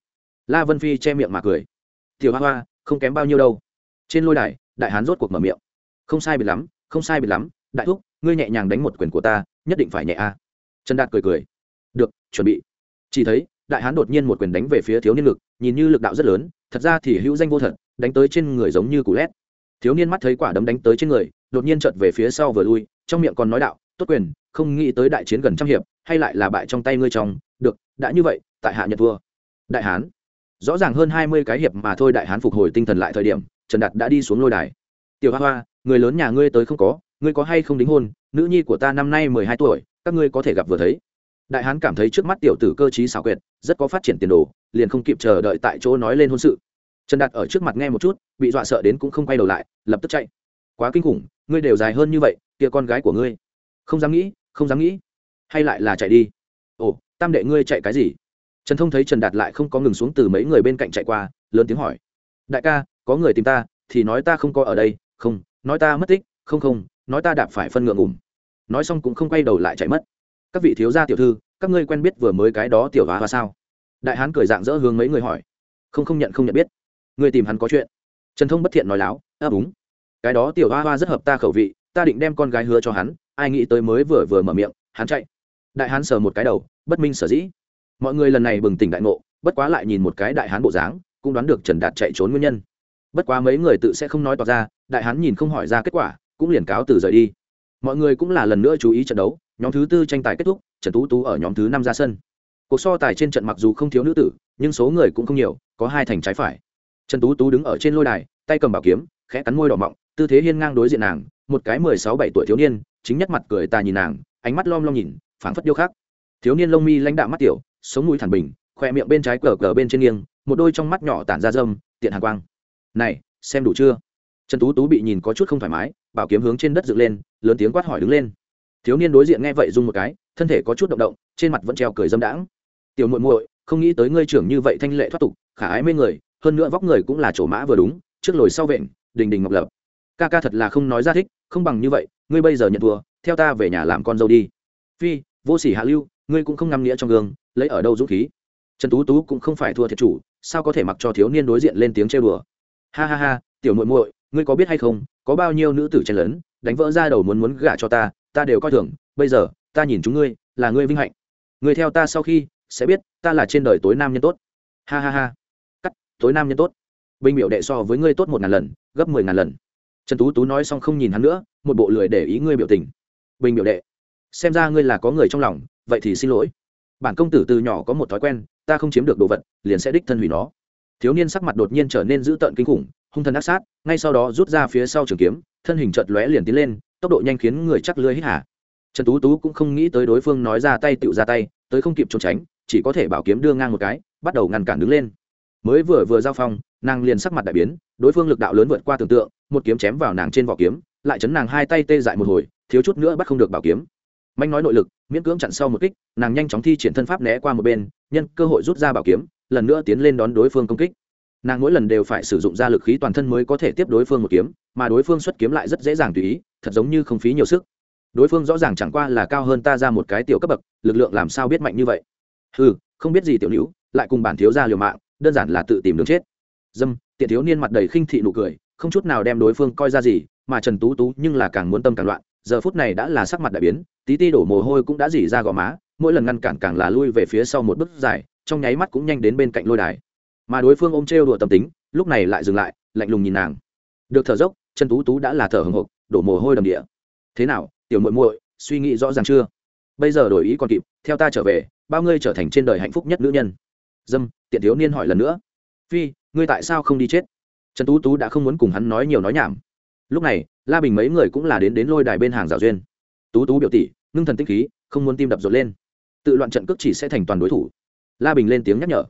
La vân phi che miệng mà cười. Tiểu hoa hoa, không kém bao nhiêu đâu. Trên lôi đài, đại hán rốt cuộc mở miệng không sai biệt lắm, không sai biệt lắm, đại thúc, ngươi nhẹ nhàng đánh một quyền của ta, nhất định phải nhẹ a. Trần đạt cười cười. Được, chuẩn bị. Chỉ thấy, đại hán đột nhiên một quyền đánh về phía thiếu niên lực, nhìn như lực đạo rất lớn, thật ra thì hữu danh vô thật, đánh tới trên người giống như cú lét. Thiếu niên mắt thấy quả đấm đánh tới trên người, đột nhiên trợt về phía sau vừa lui, trong miệng còn nói đạo, tốt quyền, không nghĩ tới đại chiến gần trăm hiệp, hay lại là bại trong tay ngươi trong được, đã như vậy, tại hạ nhật vua đại hán. Rõ ràng hơn hai mươi cái hiệp mà thôi đại hán phục hồi tinh thần lại thời điểm, trần đạt đã đi xuống lôi đài tiểu hoa hoa, người lớn nhà ngươi tới không có, ngươi có hay không đính hôn? Nữ nhi của ta năm nay mười hai tuổi, các ngươi có thể gặp vừa thấy. Đại hán cảm thấy trước mắt tiểu tử cơ t r í xảo quyệt, rất có phát triển tiền đồ, liền không kịp chờ đợi tại chỗ nói lên hôn sự. Trần đạt ở trước mặt nghe một chút, bị dọa sợ đến cũng không quay đầu lại, lập tức chạy. Quá kinh khủng, ngươi đều dài hơn như vậy, kia con gái của ngươi. Không dám nghĩ, không dám nghĩ. Hay lại là chạy đi. Ồ, tam đệ ngươi chạy cái gì? Trần thông thấy trần đạt lại không có ngừng xuống từ mấy người bên cạnh chạy qua, lớn tiếng hỏi. Đại ca, có người tìm ta, thì nói ta không có ở đây không nói ta mất tích không không nói ta đạp phải phân ngượng ngủm. Nói xong cũng không quay đầu lại chạy mất. Các vị thiếu gia tiểu thư các ngươi quen biết vừa mới cái đó tiểu hóa hoa sao? Đại hán cười dạng dỡ hướng mấy người hỏi. Không không nhận không nhận biết. Người tìm hắn có chuyện. Trần thông bất thiện nói láo ấp à, cái đó tiểu hoa hoa rất hợp ta khẩu vị ta định đem con gái hứa cho hắn ai nghĩ tới mới vừa vừa mở miệng hắn chạy. Đại hán sờ một cái đầu bất minh sở dĩ. Mọi người lần này bừng tỉnh đại ngộ bất quá lại nhìn một cái đại hán bộ dáng cũng đoán được trần đạt chạy trốn nguyên nhân bất quá mấy người tự sẽ không nói tỏ ra, đại hán nhìn không hỏi ra kết quả, cũng liền cáo từ rời đi. Mọi người cũng là lần nữa chú ý trận đấu, nhóm thứ tư tranh tài kết thúc, trần tú tú ở nhóm thứ năm ra sân. Cuộc so tài trên trận mặc dù không thiếu nữ tử, nhưng số người cũng không nhiều, có hai thành trái phải. Trần tú tú đứng ở trên lôi đài, tay cầm bảo kiếm, khẽ cắn môi đỏ mọng, tư thế hiên ngang đối diện nàng, một cái mười sáu bảy tuổi thiếu niên, chính nhất mặt cười tà nhìn nàng, ánh mắt lom lom nhìn, phảng phất điêu khắc. Thiếu niên lông mi lãnh đạo mắt tiểu, sống mũi thản bình khỏe miệng bên trái cờ cờ bên trên nghiêng, một đôi trong mắt nhỏ tản ra dâm tiện hàn quang này, xem đủ chưa? Trần tú tú bị nhìn có chút không thoải mái, bảo kiếm hướng trên đất dựng lên, lớn tiếng quát hỏi đứng lên. Thiếu niên đối diện nghe vậy rung một cái, thân thể có chút động động, trên mặt vẫn treo cười dâm đãng. Tiểu muội muội, không nghĩ tới ngươi trưởng như vậy thanh lệ thoát tục, khả ái mê người, hơn nữa vóc người cũng là chỗ mã vừa đúng, trước lồi sau vện, đình đình ngọc lập. Ca ca thật là không nói ra thích, không bằng như vậy, ngươi bây giờ nhận thua, theo ta về nhà làm con dâu đi. Phi, vô sỉ hạ lưu, ngươi cũng không ngắm nghĩa trong gương, lấy ở đâu dũng khí? Trần tú tú cũng không phải thua thiệt chủ, sao có thể mặc cho thiếu niên đối diện lên tiếng trêu đùa ha ha ha, tiểu muội muội, ngươi có biết hay không, có bao nhiêu nữ tử chen lớn, đánh vỡ ra đầu muốn muốn gả cho ta ta đều coi thường, bây giờ, ta nhìn chúng ngươi, là ngươi vinh hạnh. Ngươi theo ta sau khi, sẽ biết, ta là trên đời tối nam nhân tốt. Ha ha ha. Cắt, tối nam nhân tốt. Bình biểu đệ so với ngươi tốt một ngàn lần, gấp mười ngàn lần. Trần tú tú nói xong không nhìn hắn nữa, một bộ lười để ý ngươi biểu tình. Bình biểu đệ, xem ra ngươi là có người trong lòng, vậy thì xin lỗi. Bản công tử từ nhỏ có một thói quen, ta không chiếm được đồ vật, liền sẽ đích thân hủy nó thiếu niên sắc mặt đột nhiên trở nên dữ tợn kinh khủng, hung thần ác sát, ngay sau đó rút ra phía sau trường kiếm, thân hình chợt lóe liền tiến lên, tốc độ nhanh khiến người chắc lưới hít hả trần tú tú cũng không nghĩ tới đối phương nói ra tay tựu ra tay, tới không kịp trốn tránh, chỉ có thể bảo kiếm đưa ngang một cái, bắt đầu ngăn cản đứng lên. Mới vừa vừa giao phong, nàng liền sắc mặt đại biến, đối phương lực đạo lớn vượt qua tưởng tượng, một kiếm chém vào nàng trên vỏ kiếm, lại chấn nàng hai tay tê dại một hồi, thiếu chút nữa bắt không được bảo kiếm. Manh nói nội lực, miễn cưỡng chặn sau một kích, nàng nhanh chóng thi triển thân pháp né qua một bên, nhân cơ hội rút ra bảo kiếm lần nữa tiến lên đón đối phương công kích. Nàng mỗi lần đều phải sử dụng ra lực khí toàn thân mới có thể tiếp đối phương một kiếm, mà đối phương xuất kiếm lại rất dễ dàng tùy ý, thật giống như không phí nhiều sức. Đối phương rõ ràng chẳng qua là cao hơn ta ra một cái tiểu cấp bậc, lực lượng làm sao biết mạnh như vậy? Ừ không biết gì tiểu nữ, lại cùng bản thiếu ra liều mạng, đơn giản là tự tìm đường chết. Dâm, tiện thiếu niên mặt đầy khinh thị nụ cười, không chút nào đem đối phương coi ra gì, mà trần tú tú nhưng là càng muốn tâm càng loạn, giờ phút này đã là sắc mặt đại biến, tí ti đổ mồ hôi cũng đã dỉ ra gò má, mỗi lần ngăn cản càng là lui về phía sau một bước dài trong nháy mắt cũng nhanh đến bên cạnh lôi đài. Mà đối phương ôm trêu đùa tâm tính, lúc này lại dừng lại, lạnh lùng nhìn nàng. Được thở dốc, chân tú tú đã là thở hồng hộc, đổ mồ hôi đầm địa. Thế nào, tiểu muội muội, suy nghĩ rõ ràng chưa? Bây giờ đổi ý còn kịp, theo ta trở về, bao ngươi trở thành trên đời hạnh phúc nhất nữ nhân. Dâm, tiện thiếu niên hỏi lần nữa. Phi, ngươi tại sao không đi chết? Trần tú tú đã không muốn cùng hắn nói nhiều nói nhảm. Lúc này, la bình mấy người cũng là đến đến lôi đài bên hàng rào duyên. Tú tú biểu tỷ, ngưng thần tinh khí, không muốn tim đập rộn lên. Tự loạn trận cước chỉ sẽ thành toàn đối thủ la bình lên tiếng nhắc nhở.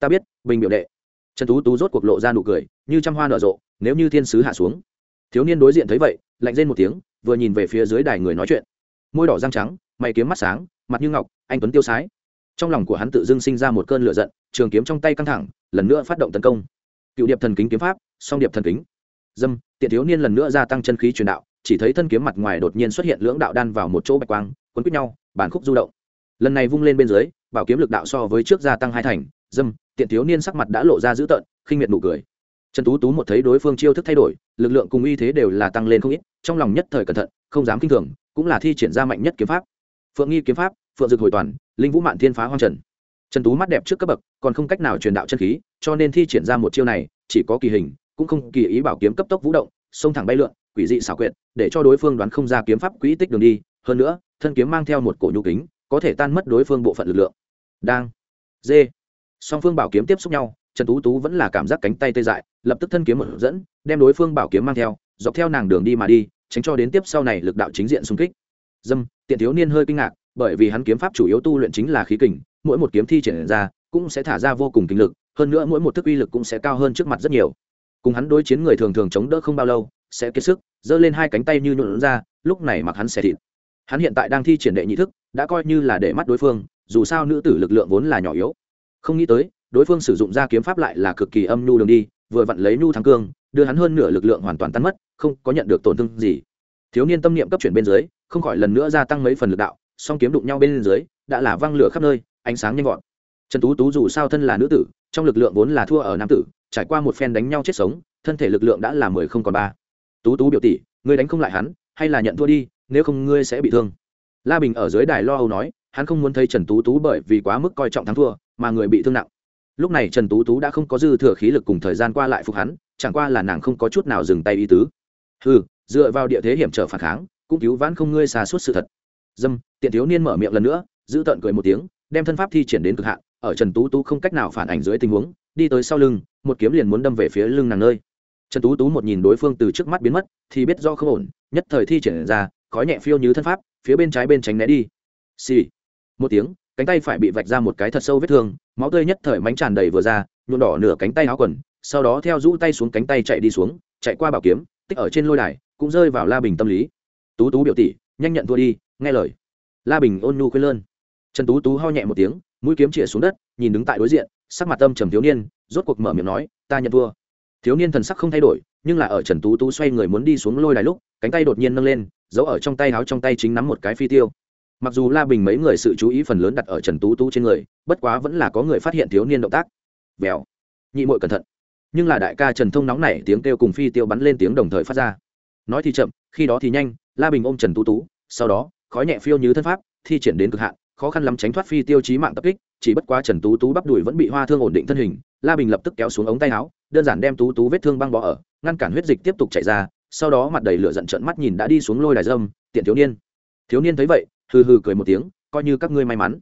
Ta biết, bình biểu đệ. Trần tú tú rốt cuộc lộ ra nụ cười, như trăm hoa nở rộ, nếu như thiên sứ hạ xuống. Thiếu niên đối diện thấy vậy, lạnh lên một tiếng, vừa nhìn về phía dưới đài người nói chuyện. Môi đỏ răng trắng, mày kiếm mắt sáng, mặt như ngọc, anh tuấn tiêu sái. Trong lòng của hắn tự dưng sinh ra một cơn lửa giận, trường kiếm trong tay căng thẳng, lần nữa phát động tấn công. Cựu điệp thần kính kiếm pháp, song điệp thần kính. Dâm, tiện thiếu niên lần nữa gia tăng chân khí truyền đạo, chỉ thấy thân kiếm mặt ngoài đột nhiên xuất hiện lưỡng đạo đan vào một chỗ bạch quang quấn quýt nhau, bản khúc du động lần này vung lên bên dưới, bảo kiếm lực đạo so với trước gia tăng hai thành, dâm, tiện thiếu niên sắc mặt đã lộ ra dữ tợn, khinh miệt nụ cười. Trần tú tú một thấy đối phương chiêu thức thay đổi, lực lượng cùng uy thế đều là tăng lên không ít, trong lòng nhất thời cẩn thận, không dám kinh thường, cũng là thi triển ra mạnh nhất kiếm pháp. Phượng nghi kiếm pháp, phượng dực hồi toàn, linh vũ mạn thiên phá hoang trần. Trần tú mắt đẹp trước cấp bậc, còn không cách nào truyền đạo chân khí, cho nên thi triển ra một chiêu này, chỉ có kỳ hình, cũng không kỳ ý bảo kiếm cấp tốc vũ động, xông thẳng bay lượn, quỷ dị xảo quyệt, để cho đối phương đoán không ra kiếm pháp quỹ tích đường đi. Hơn nữa, thân kiếm mang theo một cổ nhu kính có thể tan mất đối phương bộ phận lực lượng. Đang. Dê song phương bảo kiếm tiếp xúc nhau, trần tú tú vẫn là cảm giác cánh tay tê dại, lập tức thân kiếm một dẫn, đem đối phương bảo kiếm mang theo, dọc theo nàng đường đi mà đi, tránh cho đến tiếp sau này lực đạo chính diện xung kích. Dâm, tiện thiếu niên hơi kinh ngạc, bởi vì hắn kiếm pháp chủ yếu tu luyện chính là khí kình, mỗi một kiếm thi triển ra, cũng sẽ thả ra vô cùng kinh lực, hơn nữa mỗi một thức uy lực cũng sẽ cao hơn trước mặt rất nhiều. Cùng hắn đối chiến người thường thường chống đỡ không bao lâu, sẽ kiệt sức, giơ lên hai cánh tay như nhuộn ra, lúc này mặc hắn xẻ thịt hắn hiện tại đang thi triển đệ nhị thức, đã coi như là để mắt đối phương, dù sao nữ tử lực lượng vốn là nhỏ yếu. Không nghĩ tới, đối phương sử dụng ra kiếm pháp lại là cực kỳ âm nhu đường đi, vừa vặn lấy nhu thắng cương, đưa hắn hơn nửa lực lượng hoàn toàn tan mất, không có nhận được tổn thương gì. Thiếu niên tâm niệm cấp chuyển bên dưới, không khỏi lần nữa gia tăng mấy phần lực đạo, song kiếm đụng nhau bên dưới, đã là văng lửa khắp nơi, ánh sáng nhanh gọn. Trần tú tú dù sao thân là nữ tử, trong lực lượng vốn là thua ở nam tử, trải qua một phen đánh nhau chết sống, thân thể lực lượng đã là mười không còn ba. Tú tú biểu tỷ, ngươi đánh không lại hắn, hay là nhận thua đi nếu không ngươi sẽ bị thương. La bình ở dưới đài lo âu nói, hắn không muốn thấy trần tú tú bởi vì quá mức coi trọng thắng thua, mà người bị thương nặng. Lúc này trần tú tú đã không có dư thừa khí lực cùng thời gian qua lại phục hắn, chẳng qua là nàng không có chút nào dừng tay ý tứ. Ừ dựa vào địa thế hiểm trở phản kháng, cũng cứu vãn không ngươi xa suốt sự thật. Dâm, tiện thiếu niên mở miệng lần nữa, giữ tợn cười một tiếng, đem thân pháp thi triển đến cực hạn, ở trần tú tú không cách nào phản ảnh dưới tình huống, đi tới sau lưng, một kiếm liền muốn đâm về phía lưng nàng nơi. Trần tú tú một nhìn đối phương từ trước mắt biến mất, thì biết do không ổn, nhất thời thi triển ra khói nhẹ phiêu như thân pháp, phía bên trái bên tránh né đi. Xì、sì. một tiếng, cánh tay phải bị vạch ra một cái thật sâu vết thương, máu tươi nhất thời mánh tràn đầy vừa ra, nhuộm đỏ nửa cánh tay áo quần, sau đó theo rũ tay xuống cánh tay chạy đi xuống, chạy qua bảo kiếm, tích ở trên lôi đài, cũng rơi vào la bình tâm lý. Tú tú biểu tỷ, nhanh nhận thua đi, nghe lời. La bình ôn nhu khuyên lơn. Trần tú tú ho nhẹ một tiếng, mũi kiếm chĩa xuống đất, nhìn đứng tại đối diện, sắc mặt tâm trầm thiếu niên, rốt cuộc mở miệng nói, ta nhận thua. Thiếu niên thần sắc không thay đổi, nhưng là ở trần tú tú xoay người muốn đi xuống lôi đài lúc, cánh tay đột nhiên nâng lên giấu ở trong tay áo trong tay chính nắm một cái phi tiêu. Mặc dù la bình mấy người sự chú ý phần lớn đặt ở trần tú tú trên người, bất quá vẫn là có người phát hiện thiếu niên động tác. Vèo. Nhị mội cẩn thận. Nhưng là đại ca trần thông nóng nảy tiếng kêu cùng phi tiêu bắn lên tiếng đồng thời phát ra. Nói thì chậm, khi đó thì nhanh, la bình ôm trần tú tú, sau đó, khói nhẹ phiêu như thân pháp, thi triển đến cực hạn, khó khăn lắm tránh thoát phi tiêu chí mạng tập kích, chỉ bất quá trần tú tú bắp đùi vẫn bị hoa thương ổn định thân hình, la bình lập tức kéo xuống ống tay áo, đơn giản đem tú tú vết thương băng bỏ ở, ngăn cản huyết dịch tiếp tục chảy ra sau đó mặt đầy lửa giận trợn mắt nhìn đã đi xuống lôi đài dâm, tiện thiếu niên. Thiếu niên thấy vậy, hừ hừ cười một tiếng, coi như các ngươi may mắn.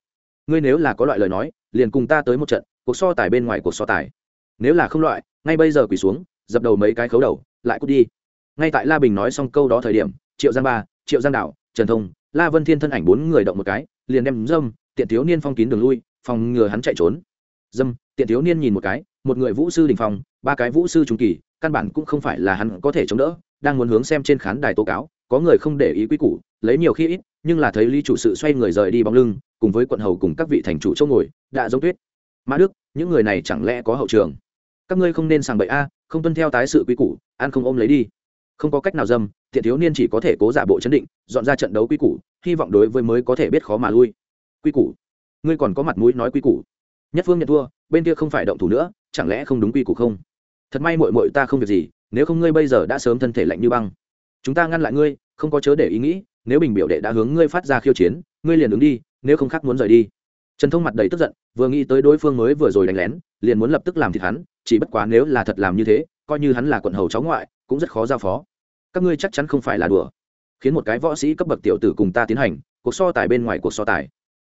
Ngươi nếu là có loại lời nói, liền cùng ta tới một trận, cuộc so tài bên ngoài cuộc so tài. Nếu là không loại, ngay bây giờ quỳ xuống, dập đầu mấy cái khấu đầu, lại cút đi. Ngay tại la bình nói xong câu đó thời điểm, triệu giang ba, triệu giang đạo, trần thông, la vân thiên thân ảnh bốn người động một cái, liền đem dâm, tiện thiếu niên phong kín đường lui, phòng ngừa hắn chạy trốn. Dâm, tiện thiếu niên nhìn một cái, một người vũ sư đình phong ba cái vũ sư trung kỳ, căn bản cũng không phải là hắn có thể chống đỡ đang muốn hướng xem trên khán đài tố cáo, có người không để ý quy củ, lấy nhiều khi ít, nhưng là thấy lý chủ sự xoay người rời đi bóng lưng, cùng với quận hầu cùng các vị thành chủ chỗ ngồi, đã giống tuyết. Mã đức, những người này chẳng lẽ có hậu trường? Các ngươi không nên sàng bậy a, không tuân theo tái sự quy củ, ăn không ôm lấy đi. Không có cách nào dâm, thiện thiếu niên chỉ có thể cố giả bộ chấn định, dọn ra trận đấu quy củ, hy vọng đối với mới có thể biết khó mà lui. Quy củ? Ngươi còn có mặt mũi nói quy củ. Nhất phương nhận thua, bên kia không phải động thủ nữa, chẳng lẽ không đúng quy củ không? Thật may mội mội ta không việc gì nếu không ngươi bây giờ đã sớm thân thể lạnh như băng. Chúng ta ngăn lại ngươi, không có chớ để ý nghĩ, nếu bình biểu đệ đã hướng ngươi phát ra khiêu chiến, ngươi liền ứng đi, nếu không khác muốn rời đi. Trần thông mặt đầy tức giận, vừa nghĩ tới đối phương mới vừa rồi đánh lén, liền muốn lập tức làm thịt hắn, chỉ bất quá nếu là thật làm như thế, coi như hắn là quận hầu cháu ngoại, cũng rất khó giao phó. Các ngươi chắc chắn không phải là đùa. Khiến một cái võ sĩ cấp bậc tiểu tử cùng ta tiến hành, cuộc so tài bên ngoài cuộc so tài.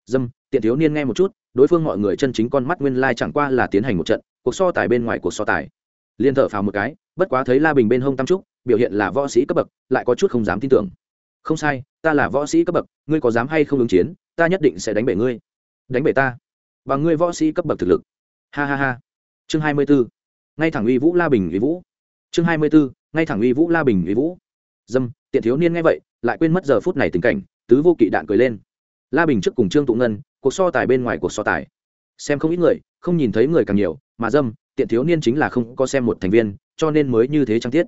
Dâm, tiện thiếu niên nghe một chút, đối phương mọi người chân chính con mắt nguyên lai chẳng qua là tiến hành một trận, cuộc so tài bên ngoài cuộc so tài. Liên thở phào một cái bất quá thấy la bình bên hông tam trúc, biểu hiện là võ sĩ cấp bậc, lại có chút không dám tin tưởng. Không sai, ta là võ sĩ cấp bậc, ngươi có dám hay không ứng chiến, ta nhất định sẽ đánh bể ngươi. Đánh bể ta? Và ngươi võ sĩ cấp bậc thực lực. Ha ha ha. Chương hai mươi bốn ngay thẳng uy vũ la bình uy vũ. Chương hai mươi bốn ngay thẳng uy vũ la bình uy vũ. Dâm, tiện thiếu niên nghe vậy, lại quên mất giờ phút này tình cảnh, tứ vô kỵ đạn cười lên. La bình trước cùng trương tụ ngân, cuộc so tài bên ngoài cuộc so tài. Xem không ít người, không nhìn thấy người càng nhiều, mà dâm, tiện thiếu niên chính là không có xem một thành viên cho nên mới như thế trang tiết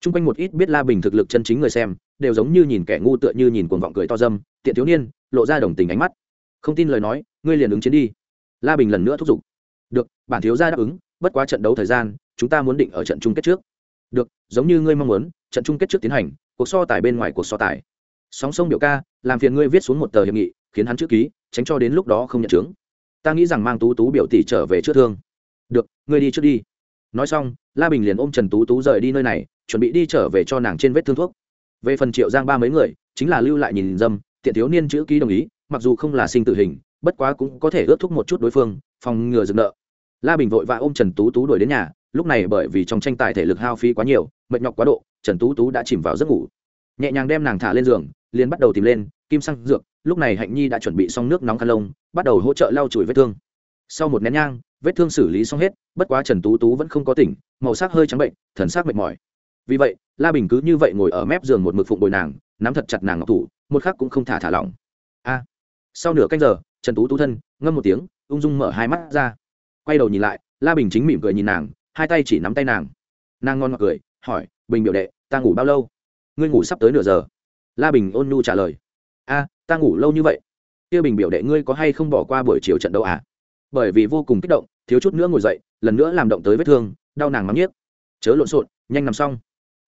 t r u n g quanh một ít biết la bình thực lực chân chính người xem, đều giống như nhìn kẻ ngu tựa như nhìn cuồng vọng cười to dâm, tiện thiếu niên, lộ ra đồng tình ánh mắt. Không tin lời nói, ngươi liền ứng chiến đi. La bình lần nữa thúc giục. Được, bản thiếu gia đáp ứng, bất quá trận đấu thời gian, chúng ta muốn định ở trận chung kết trước. Được, giống như ngươi mong muốn, trận chung kết trước tiến hành, cuộc so tài bên ngoài cuộc so tài. Sóng sông biểu ca, làm phiền ngươi viết xuống một tờ hiệp nghị, khiến hắn chữ ký, tránh cho đến lúc đó không nhận chứng ta nghĩ rằng mang tú tú biểu tỷ trở về chữa thương. Được, ngươi đi trước đi nói xong, la bình liền ôm trần tú tú rời đi nơi này, chuẩn bị đi trở về cho nàng trên vết thương thuốc. Về phần triệu giang ba mấy người, chính là lưu lại nhìn dâm, tiện thiếu niên chữ ký đồng ý, mặc dù không là sinh tử hình, bất quá cũng có thể ước thúc một chút đối phương, phòng ngừa dừng nợ. La bình vội vã ôm trần tú tú đuổi đến nhà, lúc này bởi vì trong tranh tài thể lực hao phí quá nhiều, mệt nhọc quá độ, trần tú tú đã chìm vào giấc ngủ. Nhẹ nhàng đem nàng thả lên giường, liền bắt đầu tìm lên kim xăng dược, lúc này hạnh nhi đã chuẩn bị xong nước nóng khăn lông, bắt đầu hỗ trợ lau chùi vết thương. Sau một nén nhang vết thương xử lý xong hết, bất quá trần tú tú vẫn không có tỉnh, màu sắc hơi trắng bệnh, thần sắc mệt mỏi. Vì vậy, la bình cứ như vậy ngồi ở mép giường một mực phụng bồi nàng, nắm thật chặt nàng ngọc thủ, một khắc cũng không thả thả lỏng. A! Sau nửa canh giờ, trần tú tú thân, ngâm một tiếng, ung dung mở hai mắt ra. Quay đầu nhìn lại, la bình chính mỉm cười nhìn nàng, hai tay chỉ nắm tay nàng. Nàng ngon ngọt cười, hỏi, bình biểu đệ, ta ngủ bao lâu? Ngươi ngủ sắp tới nửa giờ. La bình ôn nhu trả lời. A, ta ngủ lâu như vậy. Kia bình biểu đệ, ngươi có hay không bỏ qua buổi chiều trận đấu à? Bởi vì vô cùng kích động thiếu chút nữa ngồi dậy, lần nữa làm động tới vết thương, đau nàng mắng nhiếc. Chớ lộn xộn, nhanh nằm xong.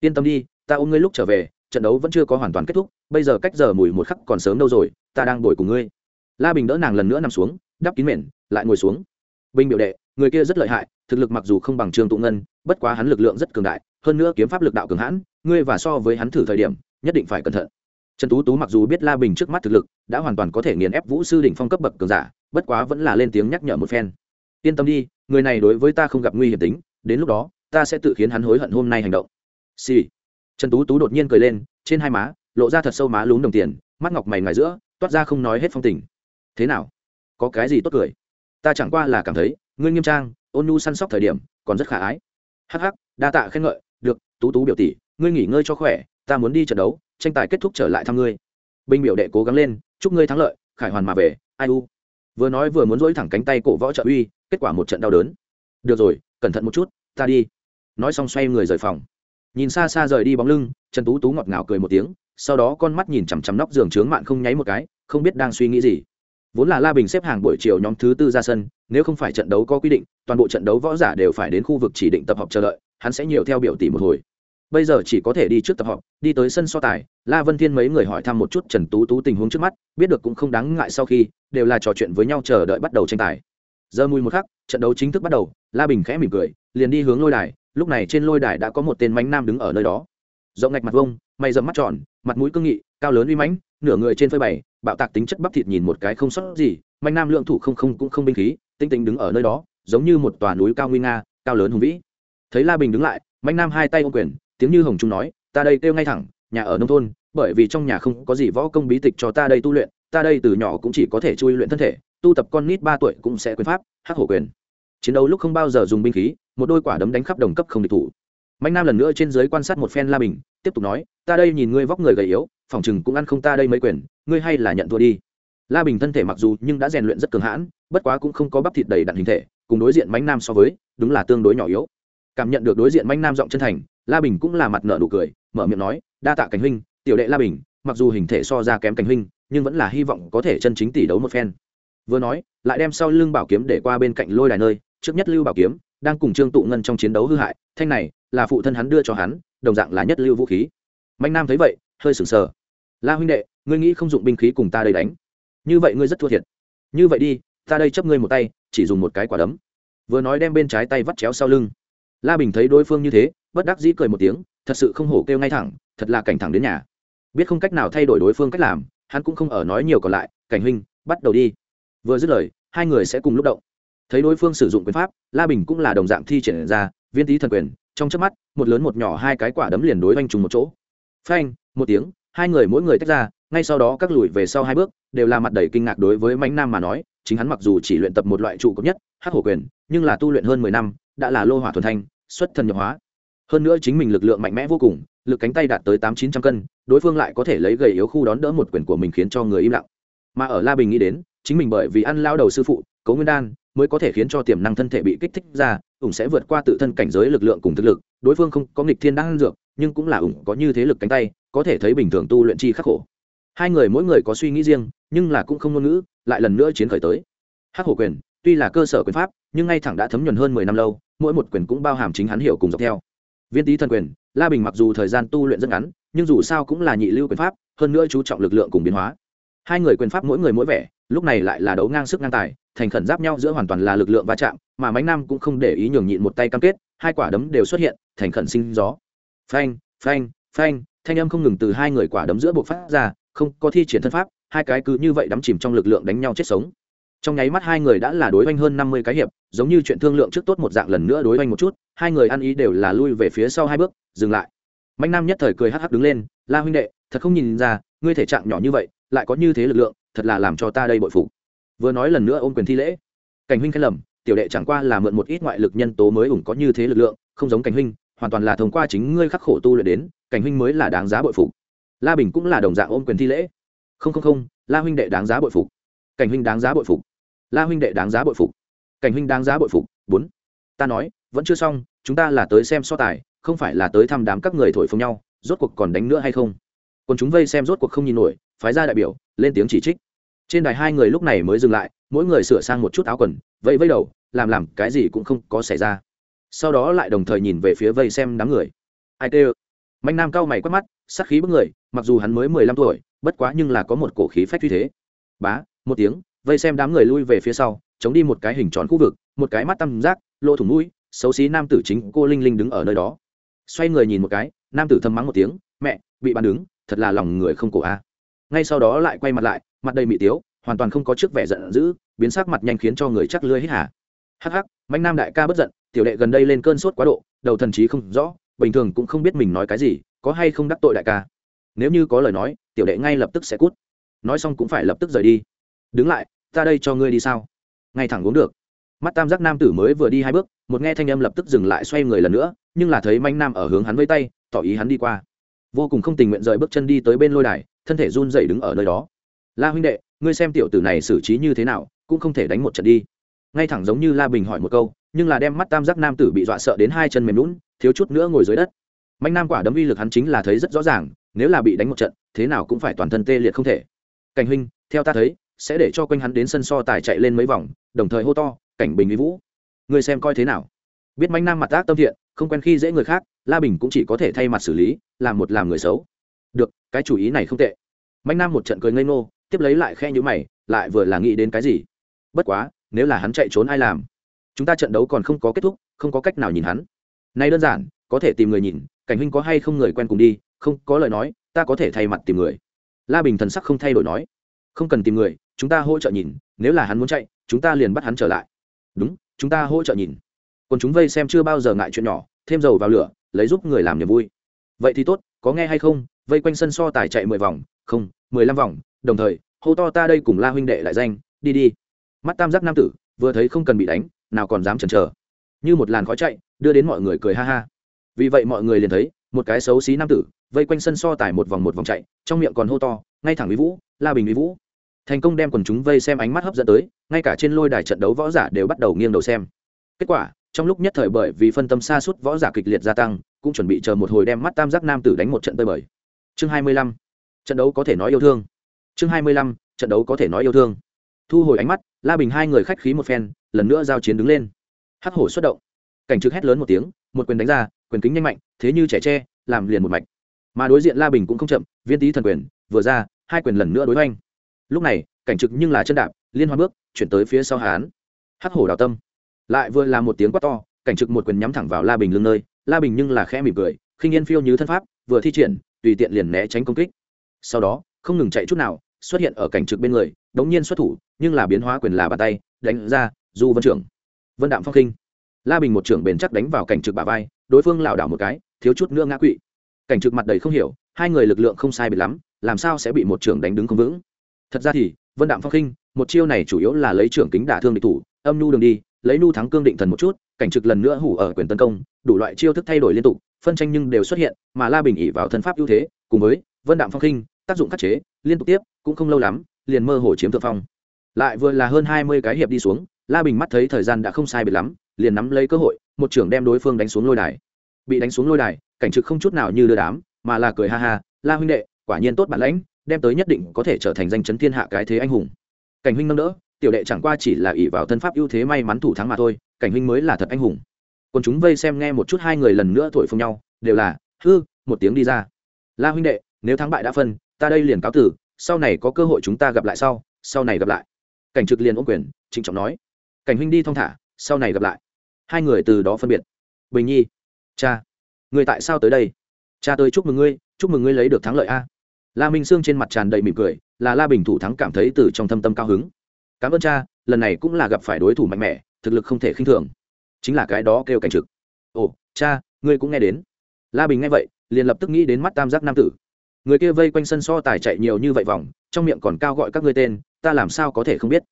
Yên tâm đi, ta ôm ngươi lúc trở về, trận đấu vẫn chưa có hoàn toàn kết thúc, bây giờ cách giờ mùi một khắc còn sớm đâu rồi, ta đang đổi cùng ngươi. La bình đỡ nàng lần nữa nằm xuống, đắp kín mền, lại ngồi xuống. Bình biểu đệ, người kia rất lợi hại, thực lực mặc dù không bằng trương tụ ngân, bất quá hắn lực lượng rất cường đại, hơn nữa kiếm pháp lực đạo cường hãn, ngươi và so với hắn thử thời điểm, nhất định phải cẩn thận. Trần tú tú mặc dù biết la bình trước mắt thực lực, đã hoàn toàn có thể nghiền ép vũ sư đỉnh phong cấp bậc cường giả, bất quá vẫn là lên tiếng nhắc nhở một phen yên tâm đi, người này đối với ta không gặp nguy hiểm tính, đến lúc đó, ta sẽ tự khiến hắn hối hận hôm nay hành động. Xì、sì. trần tú tú đột nhiên cười lên, trên hai má, lộ ra thật sâu má lún đồng tiền, mắt ngọc mày ngoài giữa, toát ra không nói hết phong tình. Thế nào? Có cái gì tốt cười? Ta chẳng qua là cảm thấy, ngươi nghiêm trang, ôn nhu săn sóc thời điểm, còn rất khả ái. Hắc hắc, đa tạ khen ngợi, được, tú tú biểu tỷ, ngươi nghỉ ngơi cho khỏe, ta muốn đi trận đấu, tranh tài kết thúc trở lại thăm ngươi. Binh biểu đệ cố gắng lên, chúc ngươi thắng lợi, khải hoàn mà về, ai u. Vừa nói vừa muốn dỗi thẳng cánh tay cổ võ trợ uy kết quả một trận đau đớn. Được rồi, cẩn thận một chút, ta đi. Nói xong xoay người rời phòng. Nhìn xa xa rời đi bóng lưng, trần tú tú ngọt ngào cười một tiếng, sau đó con mắt nhìn chằm chằm nóc giường trướng mạn không nháy một cái, không biết đang suy nghĩ gì. Vốn là la bình xếp hàng buổi chiều nhóm thứ tư ra sân, nếu không phải trận đấu có quy định, toàn bộ trận đấu võ giả đều phải đến khu vực chỉ định tập hợp chờ đợi, hắn sẽ nhiều theo biểu tỷ một hồi. Bây giờ chỉ có thể đi trước tập họp đi tới sân so tài, la vân thiên mấy người hỏi thăm một chút trần tú tú tình huống trước mắt, biết được cũng không đáng ngại sau khi, đều là trò chuyện với nhau chờ đợi bắt đầu tranh tài giờ mùi một khắc, trận đấu chính thức bắt đầu, la bình khẽ mỉm cười, liền đi hướng lôi đài, lúc này trên lôi đài đã có một tên mánh nam đứng ở nơi đó. Rộng ngạch mặt vông, mày dầm mắt tròn, mặt mũi cương nghị, cao lớn uy mãnh, nửa người trên phơi bày, bạo tạc tính chất bắp thịt nhìn một cái không sót gì manh nam lượng thủ không không cũng không binh khí, tinh tinh đứng ở nơi đó, giống như một tòa núi cao nguy nga, cao lớn hùng vĩ. Thấy la bình đứng lại manh nam hai tay ô quyền, tiếng như hồng trung nói, ta đây kêu ngay thẳng, nhà ở nông thôn, bởi vì trong nhà không có gì võ công bí tịch cho ta đây tu luyện, ta đây từ nhỏ cũng chỉ có thể chui luyện thân thể tu tập con nít ba tuổi cũng sẽ quyền pháp, hắc hổ quyền. Chiến đấu lúc không bao giờ dùng binh khí, một đôi quả đấm đánh khắp đồng cấp không địch thủ. Mạnh nam lần nữa trên dưới quan sát một phen la bình, tiếp tục nói, ta đây nhìn ngươi vóc người gầy yếu, phòng chừng cũng ăn không ta đây mấy quyền, ngươi hay là nhận thua đi. La bình thân thể mặc dù nhưng đã rèn luyện rất cường hãn, bất quá cũng không có bắp thịt đầy đặn hình thể, cùng đối diện Mạnh nam so với, đúng là tương đối nhỏ yếu. Cảm nhận được đối diện Mạnh nam giọng chân thành, la bình cũng là mặt nợ nụ cười, mở miệng nói, đa tạ cảnh huynh, tiểu đệ la bình, mặc dù hình thể so ra kém cảnh huynh, nhưng vẫn là hy vọng có thể chân chính tỷ đấu một phen vừa nói, lại đem sau lưng bảo kiếm để qua bên cạnh lôi đài nơi, trước nhất lưu bảo kiếm, đang cùng trương tụ ngân trong chiến đấu hư hại, thanh này, là phụ thân hắn đưa cho hắn, đồng dạng là nhất lưu vũ khí. Mạnh nam thấy vậy, hơi sừng sờ. La huynh đệ, ngươi nghĩ không dụng binh khí cùng ta đây đánh. Như vậy ngươi rất thua thiệt. Như vậy đi, ta đây chấp ngươi một tay, chỉ dùng một cái quả đấm. Vừa nói đem bên trái tay vắt chéo sau lưng. La bình thấy đối phương như thế, bất đắc dĩ cười một tiếng, thật sự không hổ kêu ngay thẳng, thật là cảnh thẳng đến nhà. Biết không cách nào thay đổi đối phương cách làm, hắn cũng không ở nói nhiều còn lại, cảnh huynh, bắt đầu đi vừa dứt lời, hai người sẽ cùng lúc động. Thấy đối phương sử dụng quyền pháp, la bình cũng là đồng dạng thi triển ra, viên tý thần quyền, trong chớp mắt, một lớn một nhỏ hai cái quả đấm liền đối oanh trùng một chỗ. Phanh, một tiếng, hai người mỗi người tách ra, ngay sau đó các lùi về sau hai bước, đều là mặt đầy kinh ngạc đối với mãnh nam mà nói, chính hắn mặc dù chỉ luyện tập một loại trụ cấp nhất, hắc hổ quyền, nhưng là tu luyện hơn mười năm, đã là lô hỏa thuần thanh, xuất thần nhập hóa. Hơn nữa chính mình lực lượng mạnh mẽ vô cùng, lực cánh tay đạt tới tám chín trăm cân, đối phương lại có thể lấy gầy yếu khu đón đỡ một quyền của mình khiến cho người im lặng mà ở la bình nghĩ đến, chính mình bởi vì ăn lao đầu sư phụ, cấu nguyên đan, mới có thể khiến cho tiềm năng thân thể bị kích thích ra, ủng sẽ vượt qua tự thân cảnh giới lực lượng cùng thực lực, đối phương không có nghịch thiên đan dược, nhưng cũng là ủng có như thế lực cánh tay, có thể thấy bình thường tu luyện chi khắc khổ. Hai người mỗi người có suy nghĩ riêng, nhưng là cũng không ngôn ngữ, lại lần nữa chiến khởi tới. Hắc hổ quyền, tuy là cơ sở quyền pháp, nhưng ngay thẳng đã thấm nhuần hơn mười năm lâu, mỗi một quyền cũng bao hàm chính hắn hiểu cùng dọc theo. Viên tý thần quyền, la bình mặc dù thời gian tu luyện rất ngắn, nhưng dù sao cũng là nhị lưu quyền pháp, hơn nữa chú trọng lực lượng cùng biến hóa hai người quyền pháp mỗi người mỗi vẻ, lúc này lại là đấu ngang sức ngang tài, thành khẩn giáp nhau giữa hoàn toàn là lực lượng va chạm, mà mánh nam cũng không để ý nhường nhịn một tay cam kết, hai quả đấm đều xuất hiện, thành khẩn sinh gió. Phanh phanh phanh, thanh âm không ngừng từ hai người quả đấm giữa buộc phát ra, không có thi triển thân pháp, hai cái cứ như vậy đắm chìm trong lực lượng đánh nhau chết sống. Trong nháy mắt hai người đã là đối oanh hơn năm mươi cái hiệp, giống như chuyện thương lượng trước tốt một dạng lần nữa đối oanh một chút, hai người ăn ý đều là lui về phía sau hai bước, dừng lại. Mạnh nam nhất thời cười hắc hắc đứng lên, la huynh đệ thật không nhìn ra, ngươi thể trạng nhỏ như vậy, lại có như thế lực lượng, thật là làm cho ta đây bội phục. Vừa nói lần nữa ôm quyền thi lễ. Cảnh huynh khen lầm, tiểu đệ chẳng qua là mượn một ít ngoại lực nhân tố mới ủng có như thế lực lượng, không giống cảnh huynh, hoàn toàn là thông qua chính ngươi khắc khổ tu luyện đến, cảnh huynh mới là đáng giá bội phục. La bình cũng là đồng dạng ôm quyền thi lễ. Không không không, la huynh đệ đáng giá bội phục. Cảnh huynh đáng giá bội phục. La huynh đệ đáng giá bội phục. Cảnh huynh đáng giá bội phục. Bốn. Ta nói, vẫn chưa xong, chúng ta là tới xem so tài, không phải là tới thăm đám các người thổi phồng nhau, rốt cuộc còn đánh nữa hay không? Còn chúng vây xem rốt cuộc không nhìn nổi, phái ra đại biểu, lên tiếng chỉ trích. Trên đài hai người lúc này mới dừng lại, mỗi người sửa sang một chút áo quần, vẫy vẫy đầu, làm làm, cái gì cũng không có xảy ra. Sau đó lại đồng thời nhìn về phía vây xem đám người. Ai tê mạnh nam cao mày quát mắt, sắc khí bức người, mặc dù hắn mới mười lăm tuổi, bất quá nhưng là có một cổ khí phách như thế. Bá, một tiếng, vây xem đám người lui về phía sau, chống đi một cái hình tròn khu vực, một cái mắt tăm giác, lộ thủng mũi, xấu xí nam tử chính cô linh linh đứng ở nơi đó. Xoay người nhìn một cái, nam tử thầm mắng một tiếng, mẹ, bị bắn đứng thật là lòng người không cổ a. Ngay sau đó lại quay mặt lại, mặt đầy mị tiếu, hoàn toàn không có trước vẻ giận dữ, biến sắc mặt nhanh khiến cho người chắc lưới hết hả hắc hắc, mạnh nam đại ca bất giận, tiểu đệ gần đây lên cơn sốt quá độ, đầu thần trí không rõ, bình thường cũng không biết mình nói cái gì, có hay không đắc tội đại ca. Nếu như có lời nói, tiểu đệ ngay lập tức sẽ cút. Nói xong cũng phải lập tức rời đi. Đứng lại, ta đây cho ngươi đi sao? Ngay thẳng uống được. Mắt tam giác nam tử mới vừa đi hai bước, một nghe thanh âm lập tức dừng lại xoay người lần nữa, nhưng là thấy manh nam ở hướng hắn với tay, tỏ ý hắn đi qua vô cùng không tình nguyện rời bước chân đi tới bên lôi đài, thân thể run dậy đứng ở nơi đó. La huynh đệ, ngươi xem tiểu tử này xử trí như thế nào, cũng không thể đánh một trận đi. Ngay thẳng giống như la bình hỏi một câu, nhưng là đem mắt tam giác nam tử bị dọa sợ đến hai chân mềm lún thiếu chút nữa ngồi dưới đất. Mạnh nam quả đấm uy lực hắn chính là thấy rất rõ ràng, nếu là bị đánh một trận, thế nào cũng phải toàn thân tê liệt không thể. Cảnh huynh, theo ta thấy, sẽ để cho quanh hắn đến sân so tài chạy lên mấy vòng, đồng thời hô to, cảnh bình uy vũ người xem coi thế nào. Biết mạnh nam mặt tác tâm thiện, không quen khi dễ người khác la bình cũng chỉ có thể thay mặt xử lý làm một làm người xấu. Được, cái chủ ý này không tệ. Mạnh nam một trận cười ngây ngô, tiếp lấy lại khe nhữ mày, lại vừa là nghĩ đến cái gì? Bất quá, nếu là hắn chạy trốn ai làm? Chúng ta trận đấu còn không có kết thúc, không có cách nào nhìn hắn. Nay đơn giản, có thể tìm người nhìn, cảnh huynh có hay không người quen cùng đi, không có lời nói, ta có thể thay mặt tìm người. La bình thần sắc không thay đổi nói. Không cần tìm người, chúng ta hỗ trợ nhìn, nếu là hắn muốn chạy, chúng ta liền bắt hắn trở lại. Đúng, chúng ta hỗ trợ nhìn. Còn chúng vây xem chưa bao giờ ngại chuyện nhỏ, thêm dầu vào lửa lấy giúp người làm niềm vui. Vậy thì tốt, có nghe hay không? Vây quanh sân so tài chạy mười vòng, không, mười lăm vòng, đồng thời, hô to ta đây cùng la huynh đệ lại danh, đi đi. Mắt tam giác nam tử, vừa thấy không cần bị đánh, nào còn dám chần chờ. Như một làn khói chạy, đưa đến mọi người cười ha ha. Vì vậy mọi người liền thấy, một cái xấu xí nam tử, vây quanh sân so tải một vòng một vòng chạy, trong miệng còn hô to, ngay thẳng với vũ, la bình với vũ. Thành công đem quần chúng vây xem ánh mắt hấp dẫn tới, ngay cả trên lôi đài trận đấu võ giả đều bắt đầu nghiêng đầu xem. Kết quả trong lúc nhất thời bởi vì phân tâm xa suốt võ giả kịch liệt gia tăng, cũng chuẩn bị chờ một hồi đem mắt tam giác nam tử đánh một trận tơi bời. Chương hai mươi lăm. Trận đấu có thể nói yêu thương. Chương hai mươi lăm. Trận đấu có thể nói yêu thương. Thu hồi ánh mắt, la bình hai người khách khí một phen, lần nữa giao chiến đứng lên. Hắc hổ xuất động. Cảnh trực hét lớn một tiếng, một quyền đánh ra, quyền kính nhanh mạnh, thế như trẻ tre, làm liền một mạch. Mà đối diện la bình cũng không chậm, viên tý thần quyền, vừa ra, hai quyền lần nữa đối oanh lúc này, cảnh trực nhưng là chân đạp, liên hoa bước, chuyển tới phía sau hán. Hắc hổ đào tâm lại vừa là một tiếng quát to, cảnh trực một quyền nhắm thẳng vào la bình lưng nơi. La bình nhưng là khẽ mỉm cười, khinh yên phiêu như thân pháp, vừa thi triển, tùy tiện liền né tránh công kích. Sau đó, không ngừng chạy chút nào, xuất hiện ở cảnh trực bên người, đống nhiên xuất thủ, nhưng là biến hóa quyền là bàn tay, đánh ra, du vân trưởng. Vân đạm phong khinh la bình một trưởng bền chắc đánh vào cảnh trực bà vai, đối phương lảo đảo một cái, thiếu chút nữa ngã quỵ. Cảnh trực mặt đầy không hiểu, hai người lực lượng không sai biệt lắm, làm sao sẽ bị một trưởng đánh đứng không vững? Thật ra thì, vân đạm phong khinh một chiêu này chủ yếu là lấy trưởng kính đả thương địch thủ, âm nhu đường đi lấy nu thắng cương định thần một chút, cảnh trực lần nữa hủ ở quyền tấn công, đủ loại chiêu thức thay đổi liên tục, phân tranh nhưng đều xuất hiện, mà la bình ỉ vào thân pháp ưu thế, cùng với vân đạm phong khinh tác dụng khắc chế, liên tục tiếp, cũng không lâu lắm, liền mơ hồ chiếm thượng phong. Lại vừa là hơn hai mươi cái hiệp đi xuống, la bình mắt thấy thời gian đã không sai biệt lắm, liền nắm lấy cơ hội, một trưởng đem đối phương đánh xuống lôi đài. Bị đánh xuống lôi đài, cảnh trực không chút nào như đưa đám, mà là cười ha ha, la huynh đệ, quả nhiên tốt bản lãnh, đem tới nhất định có thể trở thành danh chấn thiên hạ cái thế anh hùng. Cảnh huynh nâng đỡ tiểu đệ chẳng qua chỉ là ỷ vào thân pháp ưu thế may mắn thủ thắng mà thôi, cảnh huynh mới là thật anh hùng. Còn chúng vây xem nghe một chút hai người lần nữa thổi phồng nhau, đều là, hư, một tiếng đi ra. La huynh đệ, nếu thắng bại đã phân, ta đây liền cáo tử, sau này có cơ hội chúng ta gặp lại sau sau này gặp lại. Cảnh trực liền ôm quyền, trịnh trọng nói. Cảnh huynh đi thong thả, sau này gặp lại. Hai người từ đó phân biệt. Bình nhi, cha, người tại sao tới đây? Cha tôi chúc mừng ngươi, chúc mừng ngươi lấy được thắng lợi a. La minh sương trên mặt tràn đầy mỉm cười, là la bình thủ thắng cảm thấy từ trong thâm tâm cao hứng cảm ơn cha, lần này cũng là gặp phải đối thủ mạnh mẽ, thực lực không thể khinh thường. Chính là cái đó kêu cảnh trực. Ồ, cha, ngươi cũng nghe đến. La bình nghe vậy, liền lập tức nghĩ đến mắt tam giác nam tử. Người kia vây quanh sân so tài chạy nhiều như vậy vòng, trong miệng còn cao gọi các ngươi tên, ta làm sao có thể không biết?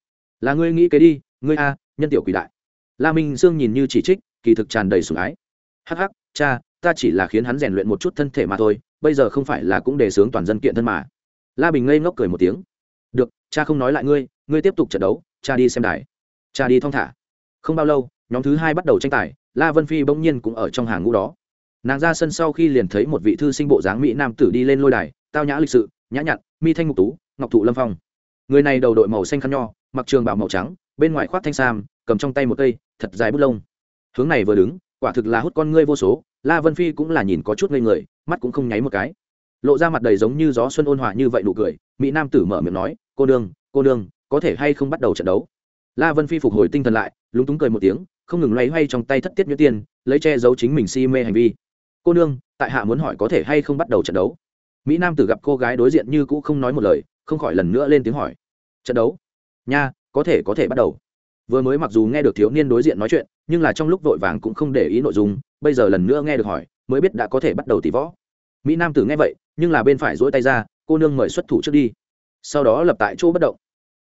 Là ngươi nghĩ cái đi, ngươi a, nhân tiểu quỷ đại. La minh sương nhìn như chỉ trích, kỳ thực tràn đầy sủng ái. Hắc hắc, cha, ta chỉ là khiến hắn rèn luyện một chút thân thể mà thôi, bây giờ không phải là cũng đề xướng toàn dân kiện thân mà. La bình ngây ngốc cười một tiếng. Được, cha không nói lại ngươi ngươi tiếp tục trận đấu, cha đi xem đài. Cha đi thong thả. Không bao lâu, nhóm thứ hai bắt đầu tranh tài, la vân phi bỗng nhiên cũng ở trong hàng ngũ đó. Nàng ra sân sau khi liền thấy một vị thư sinh bộ dáng mỹ nam tử đi lên lôi đài, tao nhã lịch sự, nhã nhặn, mi thanh ngục tú, ngọc thụ lâm phong. Người này đầu đội màu xanh khăn nho, mặc trường bảo màu trắng, bên ngoài khoác thanh sam, cầm trong tay một cây, thật dài bút lông. Hướng này vừa đứng, quả thực là hút con ngươi vô số, la vân phi cũng là nhìn có chút ngây người, mắt cũng không nháy một cái. Lộ ra mặt đầy giống như gió xuân ôn hòa như vậy nụ cười, mỹ nam tử mở miệng nói, cô đương cô đương có thể hay không bắt đầu trận đấu. La vân phi phục hồi tinh thần lại, lúng túng cười một tiếng, không ngừng loay hoay trong tay thất tiết nhuyễn tiên, lấy che giấu chính mình si mê hành vi. Cô nương, tại hạ muốn hỏi có thể hay không bắt đầu trận đấu? Mỹ nam tử gặp cô gái đối diện như cũ không nói một lời, không khỏi lần nữa lên tiếng hỏi. Trận đấu? Nha, có thể có thể bắt đầu. Vừa mới mặc dù nghe được thiếu niên đối diện nói chuyện, nhưng là trong lúc vội vàng cũng không để ý nội dung, bây giờ lần nữa nghe được hỏi, mới biết đã có thể bắt đầu tỷ võ. Mỹ nam tử nghe vậy, nhưng là bên phải dỗi tay ra, cô nương mời xuất thủ trước đi. Sau đó lập tại chỗ bất động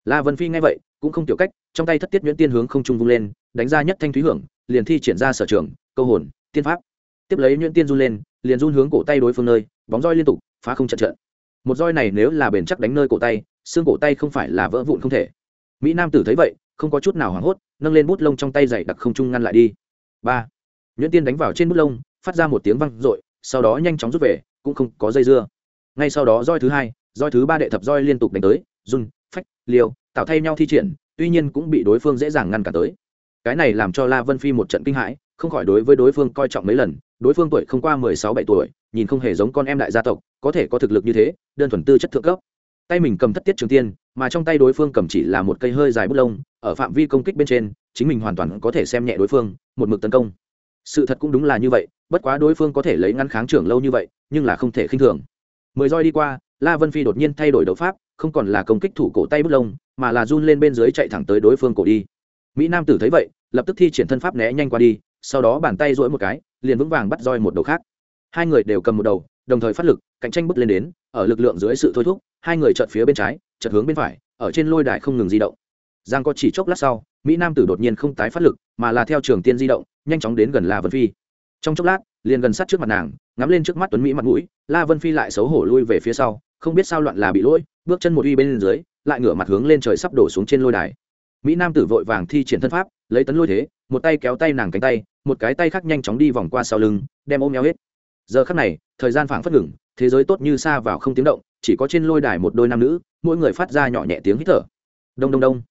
la vân phi nghe vậy, cũng không tiểu cách, trong tay thất tiết nhuyễn tiên hướng không trung vung lên, đánh ra nhất thanh thúy hưởng, liền thi triển ra sở trường, câu hồn, tiên pháp. Tiếp lấy nhuyễn tiên run lên, liền run hướng cổ tay đối phương nơi, bóng roi liên tục, phá không trận trận. Một roi này nếu là bền chắc đánh nơi cổ tay, xương cổ tay không phải là vỡ vụn không thể. Mỹ nam tử thấy vậy, không có chút nào hoảng hốt, nâng lên bút lông trong tay dày đặc không trung ngăn lại đi. Ba. Nhuyễn tiên đánh vào trên bút lông, phát ra một tiếng văng r sau đó nhanh chóng rút về, cũng không có dây dưa. Ngay sau đó roi thứ hai, roi thứ ba đệ thập roi liên tục đánh tới run, phách liều tạo thay nhau thi triển, tuy nhiên cũng bị đối phương dễ dàng ngăn cản tới. Cái này làm cho la vân phi một trận kinh hãi, không khỏi đối với đối phương coi trọng mấy lần, đối phương tuổi không qua mười sáu bảy tuổi, nhìn không hề giống con em đại gia tộc, có thể có thực lực như thế, đơn thuần tư chất thượng cấp. Tay mình cầm thất tiết trường tiên, mà trong tay đối phương cầm chỉ là một cây hơi dài bút lông, ở phạm vi công kích bên trên, chính mình hoàn toàn có thể xem nhẹ đối phương, một mực tấn công. Sự thật cũng đúng là như vậy, bất quá đối phương có thể lấy ngăn kháng trưởng lâu như vậy, nhưng là không thể khinh thường. Mười roi đi qua la vân phi đột nhiên thay đổi đấu pháp, không còn là công kích thủ cổ tay bút lông, mà là run lên bên dưới chạy thẳng tới đối phương cổ đi. Mỹ nam tử thấy vậy, lập tức thi triển thân pháp né nhanh qua đi, sau đó bàn tay dỗi một cái, liền vững vàng bắt roi một đầu khác. Hai người đều cầm một đầu, đồng thời phát lực, cạnh tranh bước lên đến, ở lực lượng dưới sự thôi thúc, hai người chợt phía bên trái, chợt hướng bên phải, ở trên lôi đài không ngừng di động. Giang có chỉ chốc lát sau, mỹ nam tử đột nhiên không tái phát lực, mà là theo trường tiên di động, nhanh chóng đến gần la vân phi trong chốc lát, liền gần sát trước mặt nàng, ngắm lên trước mắt tuấn mỹ mặt mũi, la vân phi lại xấu hổ lui về phía sau, không biết sao loạn là bị lỗi, bước chân một uy bên dưới, lại ngửa mặt hướng lên trời sắp đổ xuống trên lôi đài. Mỹ nam tử vội vàng thi triển thân pháp, lấy tấn lôi thế, một tay kéo tay nàng cánh tay, một cái tay khác nhanh chóng đi vòng qua sau lưng, đem ôm nhau hết. Giờ khắc này, thời gian phảng phất ngừng, thế giới tốt như xa vào không tiếng động, chỉ có trên lôi đài một đôi nam nữ, mỗi người phát ra nhỏ nhẹ tiếng hít thở. Đông đông đông.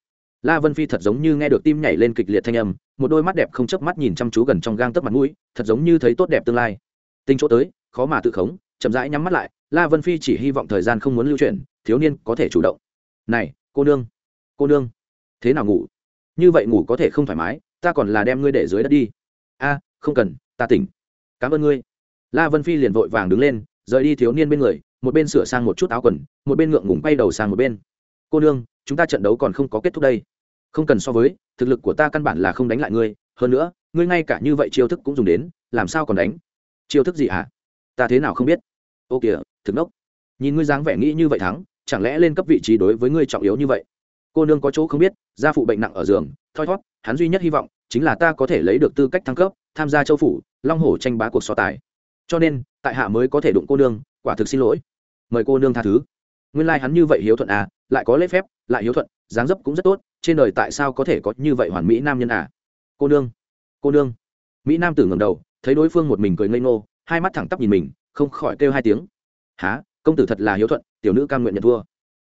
La vân phi thật giống như nghe được tim nhảy lên kịch liệt thanh âm một đôi mắt đẹp không chớp mắt nhìn chăm chú gần trong gang tấc mặt mũi, thật giống như thấy tốt đẹp tương lai. Tinh chỗ tới, khó mà tự khống, chậm rãi nhắm mắt lại, la vân phi chỉ hy vọng thời gian không muốn lưu chuyển, thiếu niên có thể chủ động. Này, cô nương cô nương, thế nào ngủ? Như vậy ngủ có thể không thoải mái, ta còn là đem ngươi để dưới đất đi. A, không cần, ta tỉnh. Cảm ơn ngươi. La vân phi liền vội vàng đứng lên, rời đi thiếu niên bên người, một bên sửa sang một chút áo quần, một bên ngượng ngùng bay đầu sang một bên. Cô nương, chúng ta trận đấu còn không có kết thúc đây không cần so với, thực lực của ta căn bản là không đánh lại ngươi, hơn nữa, ngươi ngay cả như vậy chiêu thức cũng dùng đến, làm sao còn đánh? Chiêu thức gì hả? Ta thế nào không biết. Ô kìa, thực nốc. Nhìn ngươi dáng vẻ nghĩ như vậy thắng, chẳng lẽ lên cấp vị trí đối với ngươi trọng yếu như vậy? Cô nương có chỗ không biết, gia phụ bệnh nặng ở giường, thoi thót, hắn duy nhất hy vọng chính là ta có thể lấy được tư cách thăng cấp, tham gia châu phủ, long hổ tranh bá cuộc so tài. Cho nên, tại hạ mới có thể đụng cô nương, quả thực xin lỗi. Mời cô nương tha thứ. Nguyên lai、like、hắn như vậy hiếu thuận à lại có lễ phép, lại hiếu thuận, dáng dấp cũng rất tốt trên đời tại sao có thể có như vậy hoàn mỹ nam nhân à? Cô nương cô nương. Mỹ nam tử ngầm đầu, thấy đối phương một mình cười ngây ngô, hai mắt thẳng tắp nhìn mình, không khỏi kêu hai tiếng. Há công tử thật là hiếu thuận, tiểu nữ cam nguyện nhận thua.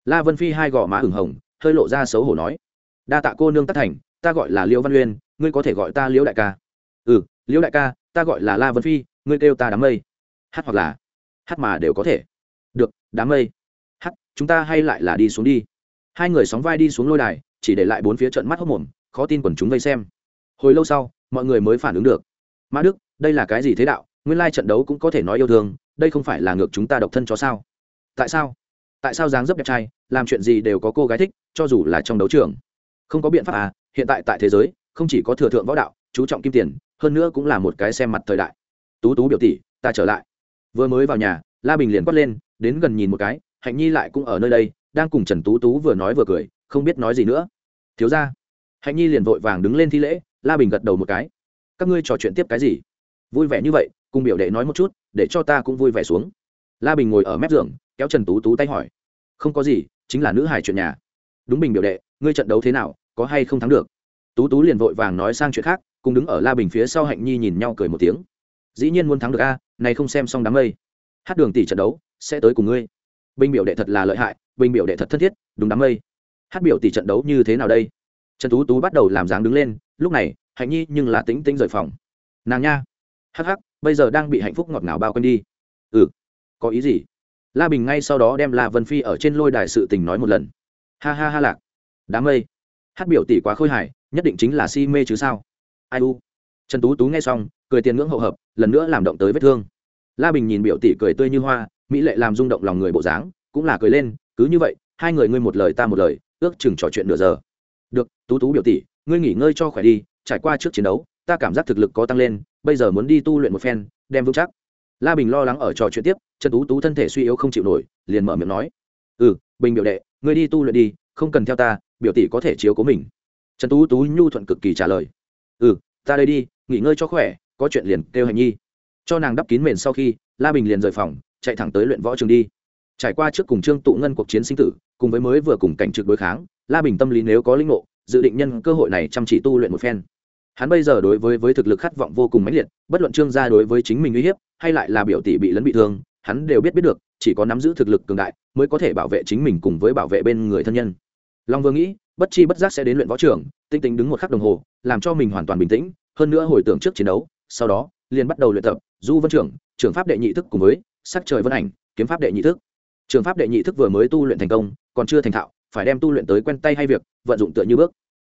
La vân phi hai gò má ửng hồng, hơi lộ ra xấu hổ nói. Đa tạ cô nương tất thành, ta gọi là liễu văn uyên, ngươi có thể gọi ta liễu đại ca. Ừ liễu đại ca, ta gọi là la vân phi, ngươi kêu ta đám mây. Hát hoặc là, hát mà đều có thể. Được, đám mây. Hát, chúng ta hay lại là đi xuống đi. Hai người sóng vai đi xuống lôi đài chỉ để lại bốn phía trận mắt hốc mồm, khó tin quần chúng vây xem. Hồi lâu sau, mọi người mới phản ứng được. Mã đức, đây là cái gì thế đạo? Nguyên lai trận đấu cũng có thể nói yêu thương, đây không phải là ngược chúng ta độc thân cho sao? Tại sao? Tại sao dáng dấp đẹp trai, làm chuyện gì đều có cô gái thích, cho dù là trong đấu trường? Không có biện pháp à hiện tại tại thế giới, không chỉ có thừa thượng võ đạo, chú trọng kim tiền, hơn nữa cũng là một cái xem mặt thời đại. Tú tú biểu tỷ, ta trở lại. Vừa mới vào nhà, la bình liền quát lên, đến gần nhìn một cái, hạnh nhi lại cũng ở nơi đây, đang cùng trần tú tú vừa nói vừa cười, không biết nói gì nữa thiếu ra hạnh nhi liền vội vàng đứng lên thi lễ, la bình gật đầu một cái. Các ngươi trò chuyện tiếp cái gì? Vui vẻ như vậy, cùng biểu đệ nói một chút, để cho ta cũng vui vẻ xuống. La bình ngồi ở mép giường, kéo trần tú tú tay hỏi. Không có gì, chính là nữ hải chuyện nhà. Đúng bình biểu đệ, ngươi trận đấu thế nào, có hay không thắng được? Tú tú liền vội vàng nói sang chuyện khác, cùng đứng ở la bình phía sau hạnh nhi nhìn nhau cười một tiếng. Dĩ nhiên muốn thắng được a, này không xem xong đám mây. Hát đường tỷ trận đấu, sẽ tới cùng ngươi. Bình biểu đệ thật là lợi hại, bình biểu đệ thật thân thiết, đúng đám mây hát biểu tỷ trận đấu như thế nào đây? Trần tú tú bắt đầu làm dáng đứng lên, lúc này, hạnh nhi nhưng là tính tính rời phòng. Nàng nha. Hắc hắc, bây giờ đang bị hạnh phúc ngọt ngào bao quanh đi. Ừ. Có ý gì? La bình ngay sau đó đem la vân phi ở trên lôi đài sự tình nói một lần. Ha ha ha lạc. Đám mây. Hát biểu tỷ quá khôi hài, nhất định chính là si mê chứ sao? Ai u? Trần tú tú nghe xong, cười tiền ngưỡng hậu hợp, lần nữa làm động tới vết thương. La bình nhìn biểu tỷ cười tươi như hoa, mỹ lệ làm rung động lòng người bộ dáng, cũng là cười lên, cứ như vậy, hai người ngươi một lời ta một lời ước chừng trò chuyện nửa giờ. Được, tú tú biểu tỷ, ngươi nghỉ ngơi cho khỏe đi, trải qua trước chiến đấu, ta cảm giác thực lực có tăng lên, bây giờ muốn đi tu luyện một phen, đem vững chắc. La bình lo lắng ở trò chuyện tiếp, trần tú tú thân thể suy yếu không chịu nổi, liền mở miệng nói. Ừ bình biểu đệ, ngươi đi tu luyện đi, không cần theo ta, biểu tỷ có thể chiếu cố mình. Trần tú tú nhu thuận cực kỳ trả lời. Ừ ta đây đi, nghỉ ngơi cho khỏe, có chuyện liền kêu hành nhi. Cho nàng đắp kín mền sau khi, la bình liền rời phòng, chạy thẳng tới luyện võ trường đi trải qua trước cùng trương tụ ngân cuộc chiến sinh tử, cùng với mới vừa cùng cảnh trực đối kháng, la bình tâm lý nếu có linh ngộ, dự định nhân cơ hội này chăm chỉ tu luyện một phen. Hắn bây giờ đối với với thực lực khát vọng vô cùng mãnh liệt, bất luận trương gia đối với chính mình uy hiếp, hay lại là biểu tỷ bị lấn bị thương, hắn đều biết biết được, chỉ có nắm giữ thực lực cường đại mới có thể bảo vệ chính mình cùng với bảo vệ bên người thân nhân. Long vương nghĩ, bất chi bất giác sẽ đến luyện võ trường, tinh tính đứng một khắc đồng hồ, làm cho mình hoàn toàn bình tĩnh, hơn nữa hồi tưởng trước chiến đấu, sau đó, liền bắt đầu luyện tập, du vân trưởng trưởng pháp đệ nhị thức cùng với, sắc trời vân ảnh, kiếm pháp đệ nhị thức trường pháp đệ nhị thức vừa mới tu luyện thành công, còn chưa thành thạo, phải đem tu luyện tới quen tay hay việc, vận dụng tựa như bước.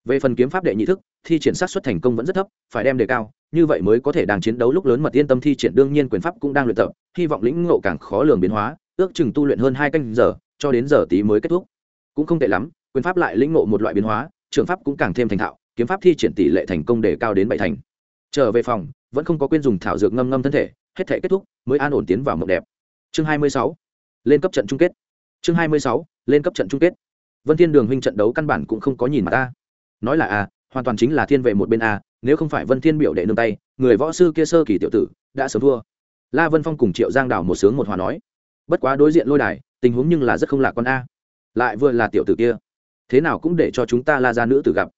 Về phần kiếm pháp đệ nhị thức, thi triển sát xuất thành công vẫn rất thấp, phải đem đề cao, như vậy mới có thể đang chiến đấu lúc lớn mật yên tâm thi triển, đương nhiên quyền pháp cũng đang luyện tập, hy vọng lĩnh ngộ càng khó lường biến hóa, ước chừng tu luyện hơn hai canh giờ, cho đến giờ tí mới kết thúc. Cũng không tệ lắm, quyền pháp lại lĩnh ngộ một loại biến hóa, trường pháp cũng càng thêm thành thạo, kiếm pháp thi triển tỷ lệ thành công đề cao đến bảy thành. Trở về phòng, vẫn không có quên dùng thảo dược ngâm ngâm thân thể, hết thể kết thúc, mới an ổn tiến vào mộng đẹp. Chương hai mươi sáu lên cấp trận chung kết. Chương hai mươi sáu, lên cấp trận chung kết. Vân thiên đường huynh trận đấu căn bản cũng không có nhìn mà ta. Nói là a hoàn toàn chính là thiên vệ một bên a, nếu không phải vân thiên biểu đệ nương tay, người võ sư kia sơ kỳ tiểu tử, đã sớm thua. La vân phong cùng triệu giang đảo một sướng một hòa nói. Bất quá đối diện lôi đài, tình huống nhưng là rất không lạc con a. Lại vừa là tiểu tử kia, thế nào cũng để cho chúng ta la ra nữ tử gặp.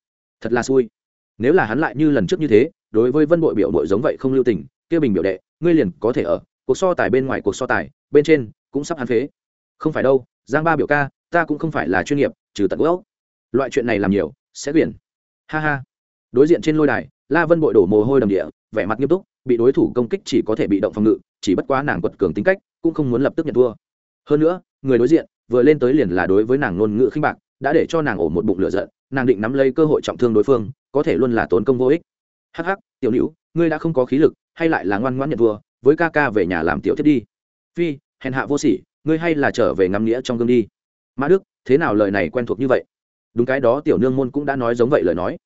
Thật là xui. Nếu là hắn lại như lần trước như thế, đối với vân bội biểu bội giống vậy không lưu tình, kia bình biểu đệ, ngươi liền có thể ở, cuộc so tài bên ngoài cuộc so tài, bên trên cũng sắp hắn phế. Không phải đâu, giang ba biểu ca, ta cũng không phải là chuyên nghiệp, trừ tận gốc. Loại chuyện này làm nhiều, sẽ biển ha ha. Đối diện trên lôi đài, la vân bội đổ mồ hôi đầm địa, vẻ mặt nghiêm túc, bị đối thủ công kích chỉ có thể bị động phòng ngự, chỉ bất quá nàng quật cường tính cách, cũng không muốn lập tức nhận thua. Hơn nữa, người đối diện, vừa lên tới liền là đối với nàng ngôn ngữ khinh bạc, đã để cho nàng ổ một bụng lửa giận, nàng định nắm lấy cơ hội trọng thương đối phương, có thể luôn là tốn công vô ích. Hắc hắc, tiểu nữ ngươi đã không có khí lực, hay lại là ngoan ngoãn nhận thua, với ca ca về nhà làm tiểu thiết đi. Phi hèn hạ vô sỉ, ngươi hay là trở về ngắm nghĩa trong gương đi. Mã đức, thế nào lời này quen thuộc như vậy? Đúng cái đó tiểu nương môn cũng đã nói giống vậy lời nói.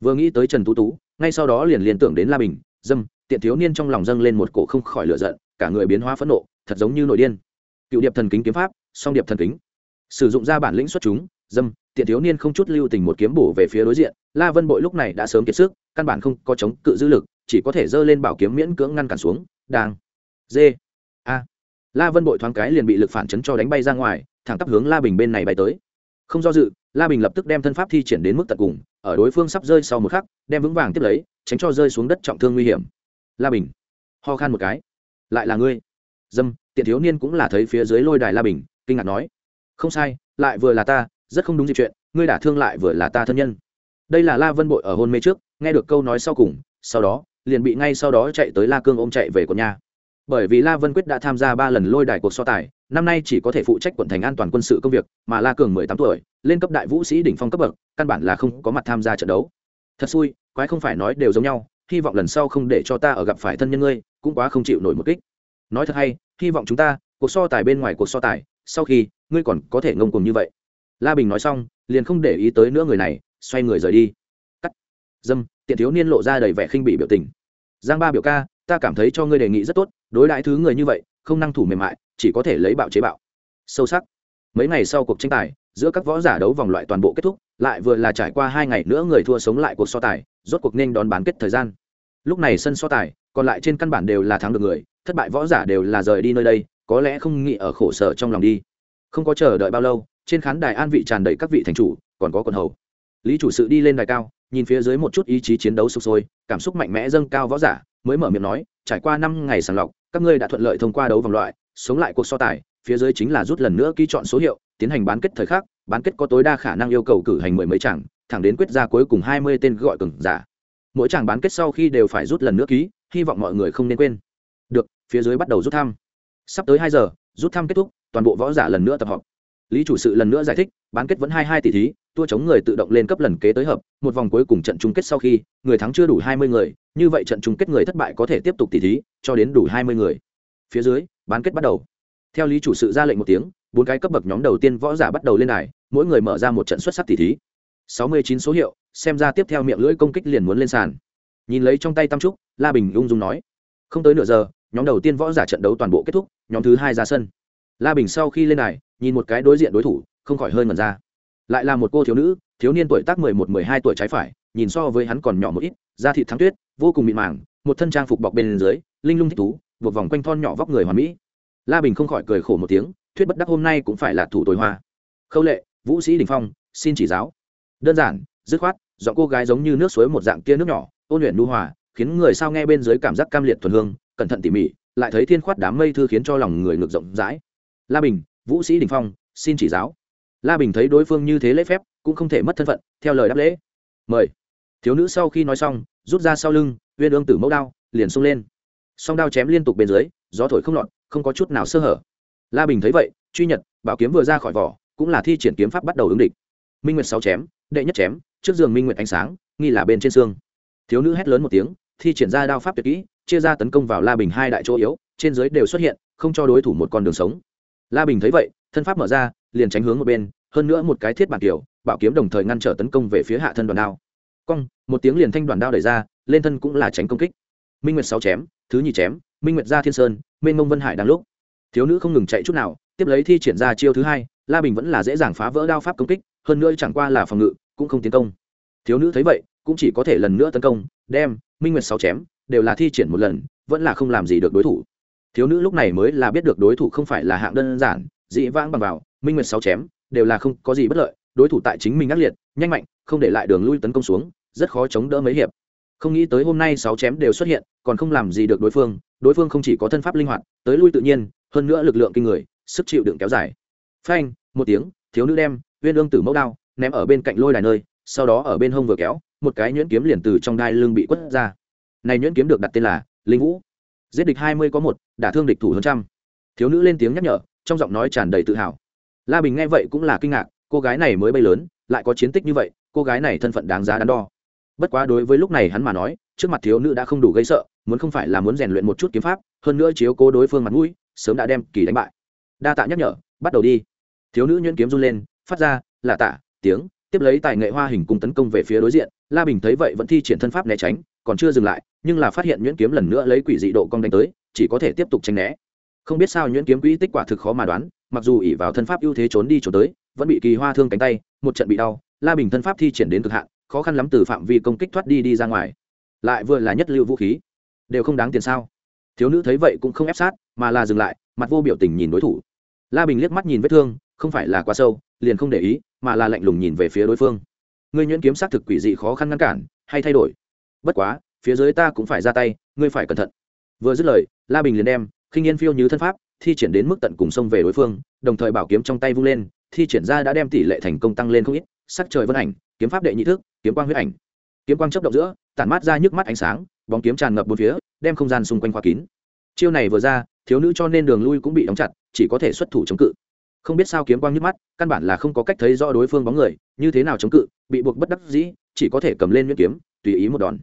Vừa nghĩ tới trần tú tú, ngay sau đó liền liên tưởng đến la bình, dâm, tiện thiếu niên trong lòng dâng lên một cổ không khỏi lựa giận, cả người biến hóa phẫn nộ, thật giống như nội điên. Cựu điệp thần kính kiếm pháp, song điệp thần kính. Sử dụng ra bản lĩnh xuất chúng, dâm, tiện thiếu niên không chút lưu tình một kiếm bổ về phía đối diện, la vân bội lúc này đã sớm kiệt sức, căn bản không có chống cự dữ lực, chỉ có thể giơ lên bảo kiếm miễn cưỡng ngăn cản xuống. Đang. Dê la vân bội thoáng cái liền bị lực phản chấn cho đánh bay ra ngoài, thẳng tắp hướng la bình bên này bay tới. Không do dự, la bình lập tức đem thân pháp thi triển đến mức tận cùng, ở đối phương sắp rơi sau một khắc, đem vững vàng tiếp lấy, tránh cho rơi xuống đất trọng thương nguy hiểm. La bình, ho khan một cái. Lại là ngươi. Dâm, tiện thiếu niên cũng là thấy phía dưới lôi đài la bình, kinh ngạc nói. Không sai, lại vừa là ta, rất không đúng dịp chuyện, ngươi đả thương lại vừa là ta thân nhân. Đây là la vân bội ở hôn mê trước, nghe được câu nói sau cùng, sau đó, liền bị ngay sau đó chạy tới la cương ôm chạy về của nhà bởi vì la vân quyết đã tham gia ba lần lôi đài cuộc so tài, năm nay chỉ có thể phụ trách quận thành an toàn quân sự công việc, mà la cường mười tám tuổi, lên cấp đại vũ sĩ đỉnh phong cấp bậc, căn bản là không có mặt tham gia trận đấu. Thật xui, quái không phải nói đều giống nhau, hy vọng lần sau không để cho ta ở gặp phải thân nhân ngươi, cũng quá không chịu nổi một kích. Nói thật hay, hy vọng chúng ta, cuộc so tài bên ngoài cuộc so tài, sau khi, ngươi còn có thể ngông cùng như vậy. La bình nói xong, liền không để ý tới nữa người này, xoay người rời đi. Cắt. Dâm, tiện thiếu niên lộ ra đầy vẻ khinh bị biểu tình. Giang ba biểu ca ta cảm thấy cho ngươi đề nghị rất tốt, đối đãi thứ người như vậy, không năng thủ mềm mại, chỉ có thể lấy bạo chế bạo. Sâu sắc. Mấy ngày sau cuộc tranh tài, giữa các võ giả đấu vòng loại toàn bộ kết thúc, lại vừa là trải qua hai ngày nữa người thua sống lại cuộc so tài, rốt cuộc nên đón bán kết thời gian. Lúc này sân so tài, còn lại trên căn bản đều là thắng được người, thất bại võ giả đều là rời đi nơi đây, có lẽ không nghĩ ở khổ sở trong lòng đi. Không có chờ đợi bao lâu, trên khán đài an vị tràn đầy các vị thành chủ, còn có quần hầu. Lý chủ sự đi lên đài cao, nhìn phía dưới một chút ý chí chiến đấu sụp sôi, cảm xúc mạnh mẽ dâng cao võ giả mới mở miệng nói, trải qua năm ngày sàng lọc, các ngươi đã thuận lợi thông qua đấu vòng loại, sống lại cuộc so tài, phía dưới chính là rút lần nữa ký chọn số hiệu, tiến hành bán kết thời khắc, bán kết có tối đa khả năng yêu cầu cử hành mười mấy chẳng thẳng đến quyết ra cuối cùng hai mươi tên gọi cường giả. Mỗi chàng bán kết sau khi đều phải rút lần nữa ký, hy vọng mọi người không nên quên. Được, phía dưới bắt đầu rút thăm. Sắp tới hai giờ, rút thăm kết thúc, toàn bộ võ giả lần nữa tập họp. Lý chủ sự lần nữa giải thích, bán kết vẫn hai hai tỷ thí, tua chống người tự động lên cấp lần kế tới hợp, một vòng cuối cùng trận chung kết sau khi, người thắng chưa đủ hai mươi người như vậy trận chung kết người thất bại có thể tiếp tục tỉ thí, cho đến đủ hai mươi người. Phía dưới, bán kết bắt đầu. Theo lý chủ sự ra lệnh một tiếng, bốn cái cấp bậc nhóm đầu tiên võ giả bắt đầu lên đài, mỗi người mở ra một trận xuất sắc tỉ thí. Sáu mươi chín số hiệu, xem ra tiếp theo miệng lưỡi công kích liền muốn lên sàn. Nhìn lấy trong tay tam trúc, la bình ung dung nói. Không tới nửa giờ, nhóm đầu tiên võ giả trận đấu toàn bộ kết thúc, nhóm thứ hai ra sân. La bình sau khi lên đài, nhìn một cái đối diện đối thủ, không khỏi hơi ngần ra. Lại là một cô thiếu nữ, thiếu niên tuổi tác mười một, mười hai tuổi trái phải, nhìn so với hắn còn nhỏ một ít, da thịt thắng tuyết vô cùng mịn màng, một thân trang phục bọc bên dưới, linh lung thích thú buộc vòng quanh thon nhỏ vóc người hoàn mỹ. La bình không khỏi cười khổ một tiếng, thuyết bất đắc hôm nay cũng phải là thủ tối hoa. Khâu lệ, vũ sĩ đình phong, xin chỉ giáo. Đơn giản, dứt khoát, giọng cô gái giống như nước suối một dạng kia nước nhỏ, ôn luyện nu hòa, khiến người sao nghe bên dưới cảm giác cam liệt thuần hương, cẩn thận tỉ mỉ, lại thấy thiên khoát đám mây thư khiến cho lòng người ngược rộng rãi. La bình, vũ sĩ đình phong, xin chỉ giáo. La bình thấy đối phương như thế lễ phép, cũng không thể mất thân phận, theo lời đáp lễ. Mời. Thiếu nữ sau khi nói xong rút ra sau lưng, uyên ương tử mẫu đao, liền xông lên. Song đao chém liên tục bên dưới, gió thổi không lọt, không có chút nào sơ hở. La bình thấy vậy, truy nhật, bảo kiếm vừa ra khỏi vỏ, cũng là thi triển kiếm pháp bắt đầu ứng địch. Minh nguyệt sáu chém, đệ nhất chém, trước giường minh nguyệt ánh sáng, nghi là bên trên xương. Thiếu nữ hét lớn một tiếng, thi triển ra đao pháp tuyệt kỹ, chia ra tấn công vào la bình hai đại chỗ yếu, trên dưới đều xuất hiện, không cho đối thủ một con đường sống. La bình thấy vậy, thân pháp mở ra, liền tránh hướng một bên, hơn nữa một cái thiết bản kiểu bảo kiếm đồng thời ngăn trở tấn công về phía hạ thân đoàn đao cong, một tiếng liền thanh đoàn đao đẩy ra, lên thân cũng là tránh công kích. Minh nguyệt sáu chém, thứ nhì chém, minh nguyệt ra thiên sơn, mênh mông vân hải đang lúc. Thiếu nữ không ngừng chạy chút nào, tiếp lấy thi triển ra chiêu thứ hai, la bình vẫn là dễ dàng phá vỡ đao pháp công kích, hơn nữa chẳng qua là phòng ngự, cũng không tiến công. Thiếu nữ thấy vậy, cũng chỉ có thể lần nữa tấn công, đem minh nguyệt sáu chém, đều là thi triển một lần, vẫn là không làm gì được đối thủ. Thiếu nữ lúc này mới là biết được đối thủ không phải là hạng đơn giản dị vãng bằng vào, minh nguyệt sáu chém, đều là không có gì bất lợi, đối thủ tại chính mình ác liệt, nhanh mạnh không để lại đường lui tấn công xuống, rất khó chống đỡ mấy hiệp. Không nghĩ tới hôm nay sáu chém đều xuất hiện, còn không làm gì được đối phương đối phương không chỉ có thân pháp linh hoạt, tới lui tự nhiên, hơn nữa lực lượng kinh người, sức chịu đựng kéo dài. Phanh, một tiếng, thiếu nữ đem viên ương tử mẫu đao ném ở bên cạnh lôi đài nơi, sau đó ở bên hông vừa kéo, một cái nhuyễn kiếm liền từ trong đai lưng bị quất ra. Này nhuyễn kiếm được đặt tên là linh vũ. Giết địch hai mươi có một, đả thương địch thủ hơn trăm. Thiếu nữ lên tiếng nhắc nhở, trong giọng nói tràn đầy tự hào. La bình nghe vậy cũng là kinh ngạc, cô gái này mới bay lớn, lại có chiến tích như vậy cô gái này thân phận đáng giá đắn đo. Bất quá đối với lúc này hắn mà nói, trước mặt thiếu nữ đã không đủ gây sợ, muốn không phải là muốn rèn luyện một chút kiếm pháp, hơn nữa chiếu cố đối phương mặt mũi, sớm đã đem kỳ đánh bại. Đa tạ nhắc nhở, bắt đầu đi. Thiếu nữ nhuyễn kiếm run lên, phát ra là tạ, tiếng, tiếp lấy tài nghệ hoa hình cùng tấn công về phía đối diện, la bình thấy vậy vẫn thi triển thân pháp né tránh, còn chưa dừng lại, nhưng là phát hiện nhuyễn kiếm lần nữa lấy quỷ dị độ cong đánh tới, chỉ có thể tiếp tục tranh né. Không biết sao nhuyễn kiếm quỹ tích quả thực khó mà đoán, mặc dù ỉ vào thân pháp ưu thế trốn đi trốn tới, vẫn bị kỳ hoa thương cánh tay, một trận bị đau la bình thân pháp thi triển đến cực hạn, khó khăn lắm từ phạm vi công kích thoát đi đi ra ngoài. Lại vừa là nhất lưu vũ khí, đều không đáng tiền sao? Thiếu nữ thấy vậy cũng không ép sát, mà là dừng lại, mặt vô biểu tình nhìn đối thủ. La bình liếc mắt nhìn vết thương, không phải là quá sâu, liền không để ý, mà là lạnh lùng nhìn về phía đối phương. Ngươi nhuyễn kiếm xác thực quỷ dị khó khăn ngăn cản, hay thay đổi? Bất quá, phía dưới ta cũng phải ra tay, ngươi phải cẩn thận. Vừa dứt lời, la bình liền đem khinh yên phiêu như thân pháp thi triển đến mức tận cùng sông về đối phương, đồng thời bảo kiếm trong tay vung lên, thi triển ra đã đem tỷ lệ thành công tăng lên không ít sắc trời vân ảnh, kiếm pháp đệ nhị thức, kiếm quang huyết ảnh. Kiếm quang chấp động giữa, tản mát ra nhức mắt ánh sáng, bóng kiếm tràn ngập bốn phía, đem không gian xung quanh khóa kín. Chiêu này vừa ra, thiếu nữ cho nên đường lui cũng bị đóng chặt, chỉ có thể xuất thủ chống cự. Không biết sao kiếm quang nhức mắt, căn bản là không có cách thấy rõ đối phương bóng người, như thế nào chống cự, bị buộc bất đắc dĩ, chỉ có thể cầm lên nhuyễn kiếm, tùy ý một đòn.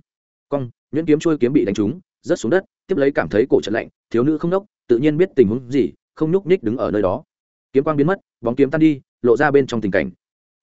Cong, nhuyễn kiếm trôi kiếm bị đánh trúng, rớt xuống đất, tiếp lấy cảm thấy cổ trận lạnh, thiếu nữ không nốc, tự nhiên biết tình huống gì, không nhúc nhích đứng ở nơi đó. Kiếm quang biến mất, bóng kiếm tan đi, lộ ra bên trong tình cảnh.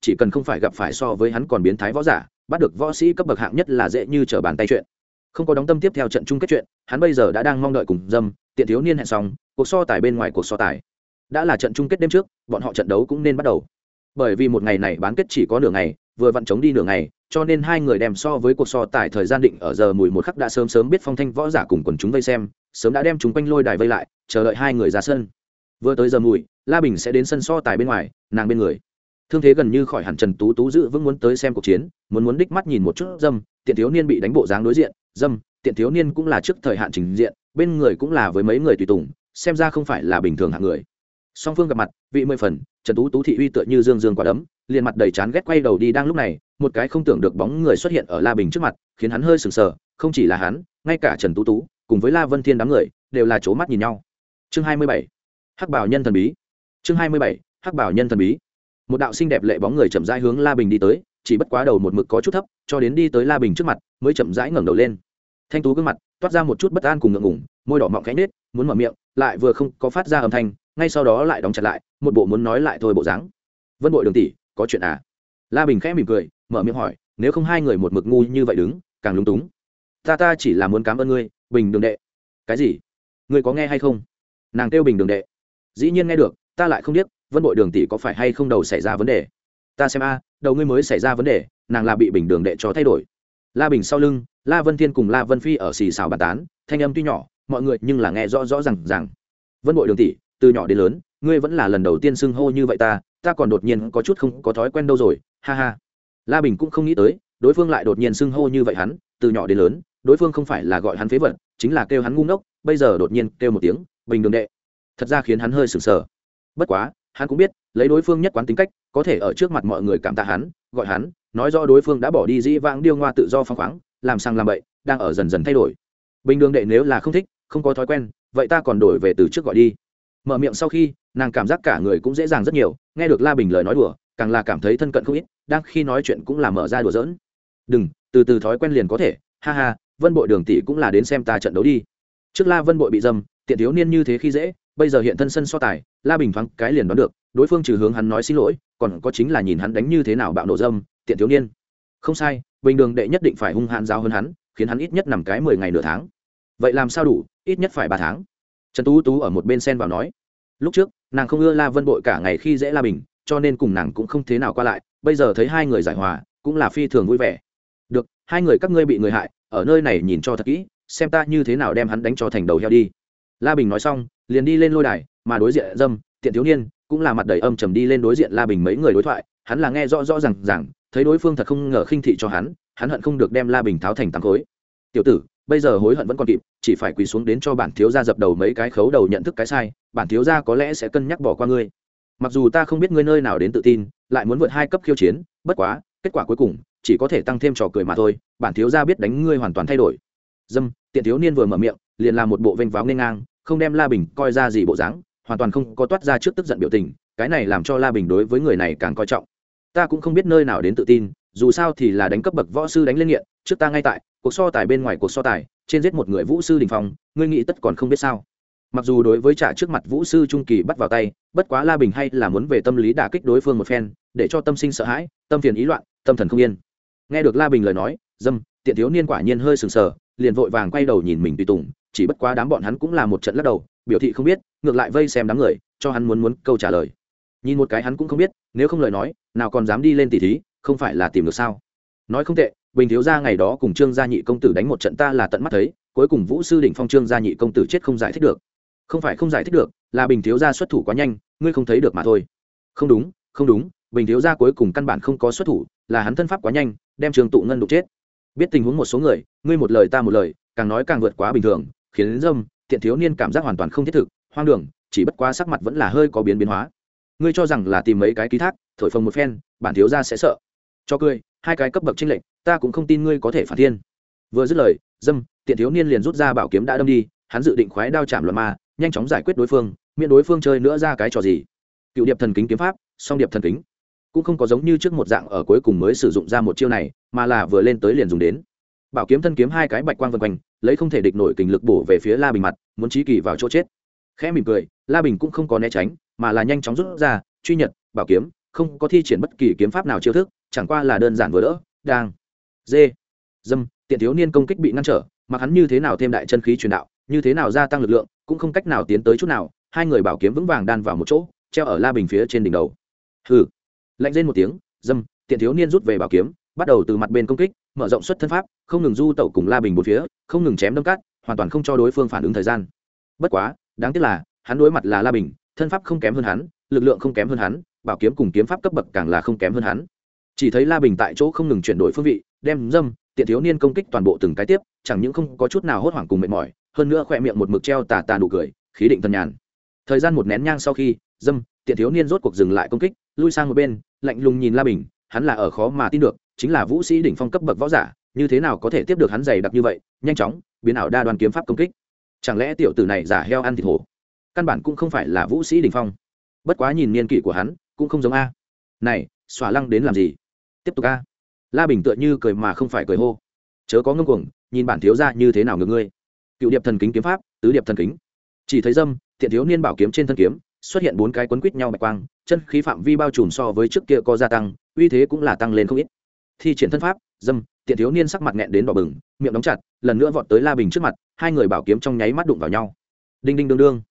chỉ cần không phải gặp phải so với hắn còn biến thái võ giả, bắt được võ sĩ cấp bậc hạng nhất là dễ như trở bàn tay chuyện. Không có đóng tâm tiếp theo trận chung kết chuyện, hắn bây giờ đã đang mong đợi cùng dâm, tiện thiếu niên hẹn xong, cuộc so tài bên ngoài cuộc so tài. Đã là trận chung kết đêm trước, bọn họ trận đấu cũng nên bắt đầu. Bởi vì một ngày này bán kết chỉ có nửa ngày, vừa vặn chống đi nửa ngày, cho nên hai người đem so với cuộc so tài thời gian định ở giờ mùi một khắc đã sớm sớm biết phong thanh võ giả cùng quần chúng vây xem, sớm đã đem chúng quanh lôi đài vây lại, chờ đợi hai người ra sân. Vừa tới giờ mùi la bình sẽ đến sân so tài bên ngoài, nàng bên người thương thế gần như khỏi hẳn trần tú tú dự vững muốn tới xem cuộc chiến, muốn muốn đích mắt nhìn một chút dâm, tiện thiếu niên bị đánh bộ dáng đối diện, dâm, tiện thiếu niên cũng là trước thời hạn trình diện, bên người cũng là với mấy người tùy tùng, xem ra không phải là bình thường hạng người. Song phương gặp mặt, vị mười phần, trần tú tú thị uy tựa như dương dương quả đấm, liền mặt đầy chán ghét quay đầu đi đang lúc này, một cái không tưởng được bóng người xuất hiện ở la bình trước mặt, khiến hắn hơi sừng sờ, không chỉ là hắn, ngay cả trần tú tú, cùng với la vân thiên đám người, đều là c mắt nhìn nhau. Chương hai mươi bảy, hắc bảo nhân thần bí. Chương hai mươi bảy, hắc bảo nhân thần bí một đạo xinh đẹp lệ bóng người chậm rãi hướng la bình đi tới, chỉ bất quá đầu một mực có chút thấp, cho đến đi tới la bình trước mặt, mới chậm rãi ngẩng đầu lên. Thanh tú gương mặt toát ra một chút bất an cùng ngượng ngủng môi đỏ mọng cánh nết muốn mở miệng, lại vừa không có phát ra âm thanh, ngay sau đó lại đóng chặt lại, một bộ muốn nói lại thôi bộ dáng. Vân bội đường tỷ, có chuyện à? La bình khẽ mỉm cười, mở miệng hỏi, nếu không hai người một mực ngu như vậy đứng, càng lúng túng. Ta ta chỉ là muốn cảm ơn ngươi, bình đường đệ. Cái gì? Ngươi có nghe hay không? Nàng kêu bình đường đệ. Dĩ nhiên nghe được, ta lại không biết vân bội đường tỷ có phải hay không đầu xảy ra vấn đề? Ta xem a, đầu ngươi mới xảy ra vấn đề, nàng là bị bình đường đệ cho thay đổi. La bình sau lưng, la vân thiên cùng la vân phi ở xì xào bàn tán, thanh âm tuy nhỏ, mọi người nhưng là nghe rõ rõ rằng rằng vân bội đường tỷ, từ nhỏ đến lớn, ngươi vẫn là lần đầu tiên xưng hô như vậy ta ta còn đột nhiên có chút không có thói quen đâu rồi, ha ha. La bình cũng không nghĩ tới, đối phương lại đột nhiên xưng hô như vậy hắn, từ nhỏ đến lớn, đối phương không phải là gọi hắn phế vật, chính là kêu hắn ngu ngốc, bây giờ đột nhiên kêu một tiếng, bình đường đệ. Thật ra khiến hắn hơi sừng sờ. Bất quá hắn cũng biết, lấy đối phương nhất quán tính cách, có thể ở trước mặt mọi người cảm tạ hắn, gọi hắn, nói do đối phương đã bỏ đi dĩ vãng điêu ngoa tự do phăng khoáng, làm sang làm bậy, đang ở dần dần thay đổi. Bình đường đệ nếu là không thích, không có thói quen, vậy ta còn đổi về từ trước gọi đi. Mở miệng sau khi, nàng cảm giác cả người cũng dễ dàng rất nhiều, nghe được la bình lời nói đùa, càng là cảm thấy thân cận không ít, đang khi nói chuyện cũng là mở ra đùa giỡn. Đừng, từ từ thói quen liền có thể, ha ha, vân bội đường tỷ cũng là đến xem ta trận đấu đi. Trước la vân bội bị dâm tiện thiếu niên như thế khi dễ, bây giờ hiện thân sân so tài la bình thoáng cái liền đoán được, đối phương trừ hướng hắn nói xin lỗi, còn có chính là nhìn hắn đánh như thế nào bạo nộ dâm, tiện thiếu niên. Không sai, bình đường đệ nhất định phải hung hãn giáo hơn hắn, khiến hắn ít nhất nằm cái mười ngày nửa tháng. Vậy làm sao đủ, ít nhất phải ba tháng? Trần tú tú ở một bên sen vào nói. Lúc trước, nàng không ưa la vân bội cả ngày khi dễ la bình, cho nên cùng nàng cũng không thế nào qua lại, bây giờ thấy hai người giải hòa, cũng là phi thường vui vẻ. Được, hai người các ngươi bị người hại, ở nơi này nhìn cho thật kỹ, xem ta như thế nào đem hắn đánh cho thành đầu heo đi. La bình nói xong, liền đi lên lôi đài mà đối diện dâm, tiện thiếu niên, cũng là mặt đầy âm trầm đi lên đối diện la bình mấy người đối thoại, hắn là nghe rõ rõ rằng rằng thấy đối phương thật không ngờ khinh thị cho hắn hắn hận không được đem la bình tháo thành tám khối. Tiểu tử, bây giờ hối hận vẫn còn kịp, chỉ phải quỳ xuống đến cho bản thiếu gia dập đầu mấy cái khấu đầu nhận thức cái sai, bản thiếu gia có lẽ sẽ cân nhắc bỏ qua ngươi. Mặc dù ta không biết ngươi nơi nào đến tự tin, lại muốn vượt hai cấp khiêu chiến, bất quá, kết quả cuối cùng, chỉ có thể tăng thêm trò cười mà thôi, bản thiếu gia biết đánh ngươi hoàn toàn thay đổi. Dâm, tiện thiếu niên vừa mở miệng, liền làm một bộ vênh váo nên ngang, không đem la bình coi ra gì bộ dáng hoàn toàn không có toát ra trước tức giận biểu tình, cái này làm cho la bình đối với người này càng coi trọng. Ta cũng không biết nơi nào đến tự tin, dù sao thì là đánh cấp bậc võ sư đánh lên nghiện, trước ta ngay tại, cuộc so tài bên ngoài cuộc so tài, trên giết một người vũ sư đình phong, ngươi nghĩ tất còn không biết sao? Mặc dù đối với trả trước mặt vũ sư trung kỳ bắt vào tay, bất quá la bình hay là muốn về tâm lý đả kích đối phương một phen, để cho tâm sinh sợ hãi, tâm phiền ý loạn, tâm thần không yên. Nghe được la bình lời nói, dâm, tiện thiếu niên quả nhiên hơi sừng sờ, liền vội vàng quay đầu nhìn mình tùy tùng chỉ bất quá đám bọn hắn cũng là một trận lắc đầu, biểu thị không biết, ngược lại vây xem đám người, cho hắn muốn muốn câu trả lời. Nhìn một cái hắn cũng không biết, nếu không lời nói, nào còn dám đi lên tỷ thí, không phải là tìm được sao? Nói không tệ, bình thiếu gia ngày đó cùng trương gia nhị công tử đánh một trận ta là tận mắt thấy, cuối cùng vũ sư đỉnh phong trương gia nhị công tử chết không giải thích được. Không phải không giải thích được, là bình thiếu gia xuất thủ quá nhanh, ngươi không thấy được mà thôi. Không đúng không đúng, bình thiếu gia cuối cùng căn bản không có xuất thủ, là hắn thân pháp quá nhanh, đem trường tụ ngân đục chết. Biết tình huống một số người, ngươi một lời ta một lời, càng nói càng vượt quá bình thường khiến đến dâm, tiện thiếu niên cảm giác hoàn toàn không thiết thực, hoang đường, chỉ bất quá sắc mặt vẫn là hơi có biến biến hóa. Ngươi cho rằng là tìm mấy cái ký thác, thổi phồng một phen, bản thiếu gia sẽ sợ. Cho cười, hai cái cấp bậc tranh lệch, ta cũng không tin ngươi có thể phản thiên. Vừa dứt lời, dâm, tiện thiếu niên liền rút ra bảo kiếm đã đâm đi, hắn dự định khoái đao chạm luận ma, nhanh chóng giải quyết đối phương, miễn đối phương chơi nữa ra cái trò gì. Cựu điệp thần kính kiếm pháp, song điệp thần kính. Cũng không có giống như trước một dạng ở cuối cùng mới sử dụng ra một chiêu này, mà là vừa lên tới liền dùng đến. Bảo kiếm thân kiếm hai cái bạch quang vân quanh lấy không thể địch nổi kình lực bổ về phía la bình mặt, muốn trí kỳ vào chỗ chết. Khẽ mỉm cười, la bình cũng không có né tránh, mà là nhanh chóng rút ra, truy nhật, bảo kiếm, không có thi triển bất kỳ kiếm pháp nào chiêu thức, chẳng qua là đơn giản vừa đỡ, đang dê dâm, tiện thiếu niên công kích bị ngăn trở, mặc hắn như thế nào thêm đại chân khí truyền đạo, như thế nào gia tăng lực lượng, cũng không cách nào tiến tới chút nào, hai người bảo kiếm vững vàng đan vào một chỗ, treo ở la bình phía trên đỉnh đầu. Hừ, lạnh lên một tiếng, dâm, tiện thiếu niên rút về bảo kiếm, bắt đầu từ mặt bên công kích mở rộng xuất thân pháp, không ngừng du tẩu cùng la bình một phía, không ngừng chém đâm cát, hoàn toàn không cho đối phương phản ứng thời gian. Bất quá, đáng tiếc là, hắn đối mặt là la bình, thân pháp không kém hơn hắn, lực lượng không kém hơn hắn, bảo kiếm cùng kiếm pháp cấp bậc càng là không kém hơn hắn. Chỉ thấy la bình tại chỗ không ngừng chuyển đổi phương vị, đem dâm, tiện thiếu niên công kích toàn bộ từng cái tiếp, chẳng những không có chút nào hốt hoảng cùng mệt mỏi, hơn nữa khỏe miệng một mực treo tà tà nụ cười, khí định thần nhàn. Thời gian một nén nhang sau khi, dâm, tiện thiếu niên rốt cuộc dừng lại công kích, lui sang một bên, lạnh lùng nhìn la bình, hắn là ở khó mà tin được chính là vũ sĩ đỉnh phong cấp bậc võ giả, như thế nào có thể tiếp được hắn dày đặc như vậy, nhanh chóng, biến ảo đa đoàn kiếm pháp công kích. Chẳng lẽ tiểu tử này giả heo ăn thịt hổ? Căn bản cũng không phải là vũ sĩ đỉnh phong. Bất quá nhìn niên kỷ của hắn, cũng không giống a. Này xòa lăng đến làm gì? Tiếp tục a. La bình tựa như cười mà không phải cười hô. Chớ có ngưng cuồng, nhìn bản thiếu ra như thế nào ngược ngươi. Cựu điệp thần kính kiếm pháp, tứ điệp thần kính. Chỉ thấy dâm, thiện thiếu niên bảo kiếm trên thân kiếm, xuất hiện bốn cái quấn quýt nhau bạch quang, chân khí phạm vi bao trùm so với trước kia có gia tăng, uy thế cũng là tăng lên không ít thi triển thân pháp, dâm, tiện thiếu niên sắc mặt nghẹn đến đỏ bừng, miệng đóng chặt, lần nữa vọt tới la bình trước mặt, hai người bảo kiếm trong nháy mắt đụng vào nhau. Đinh đinh đương đương.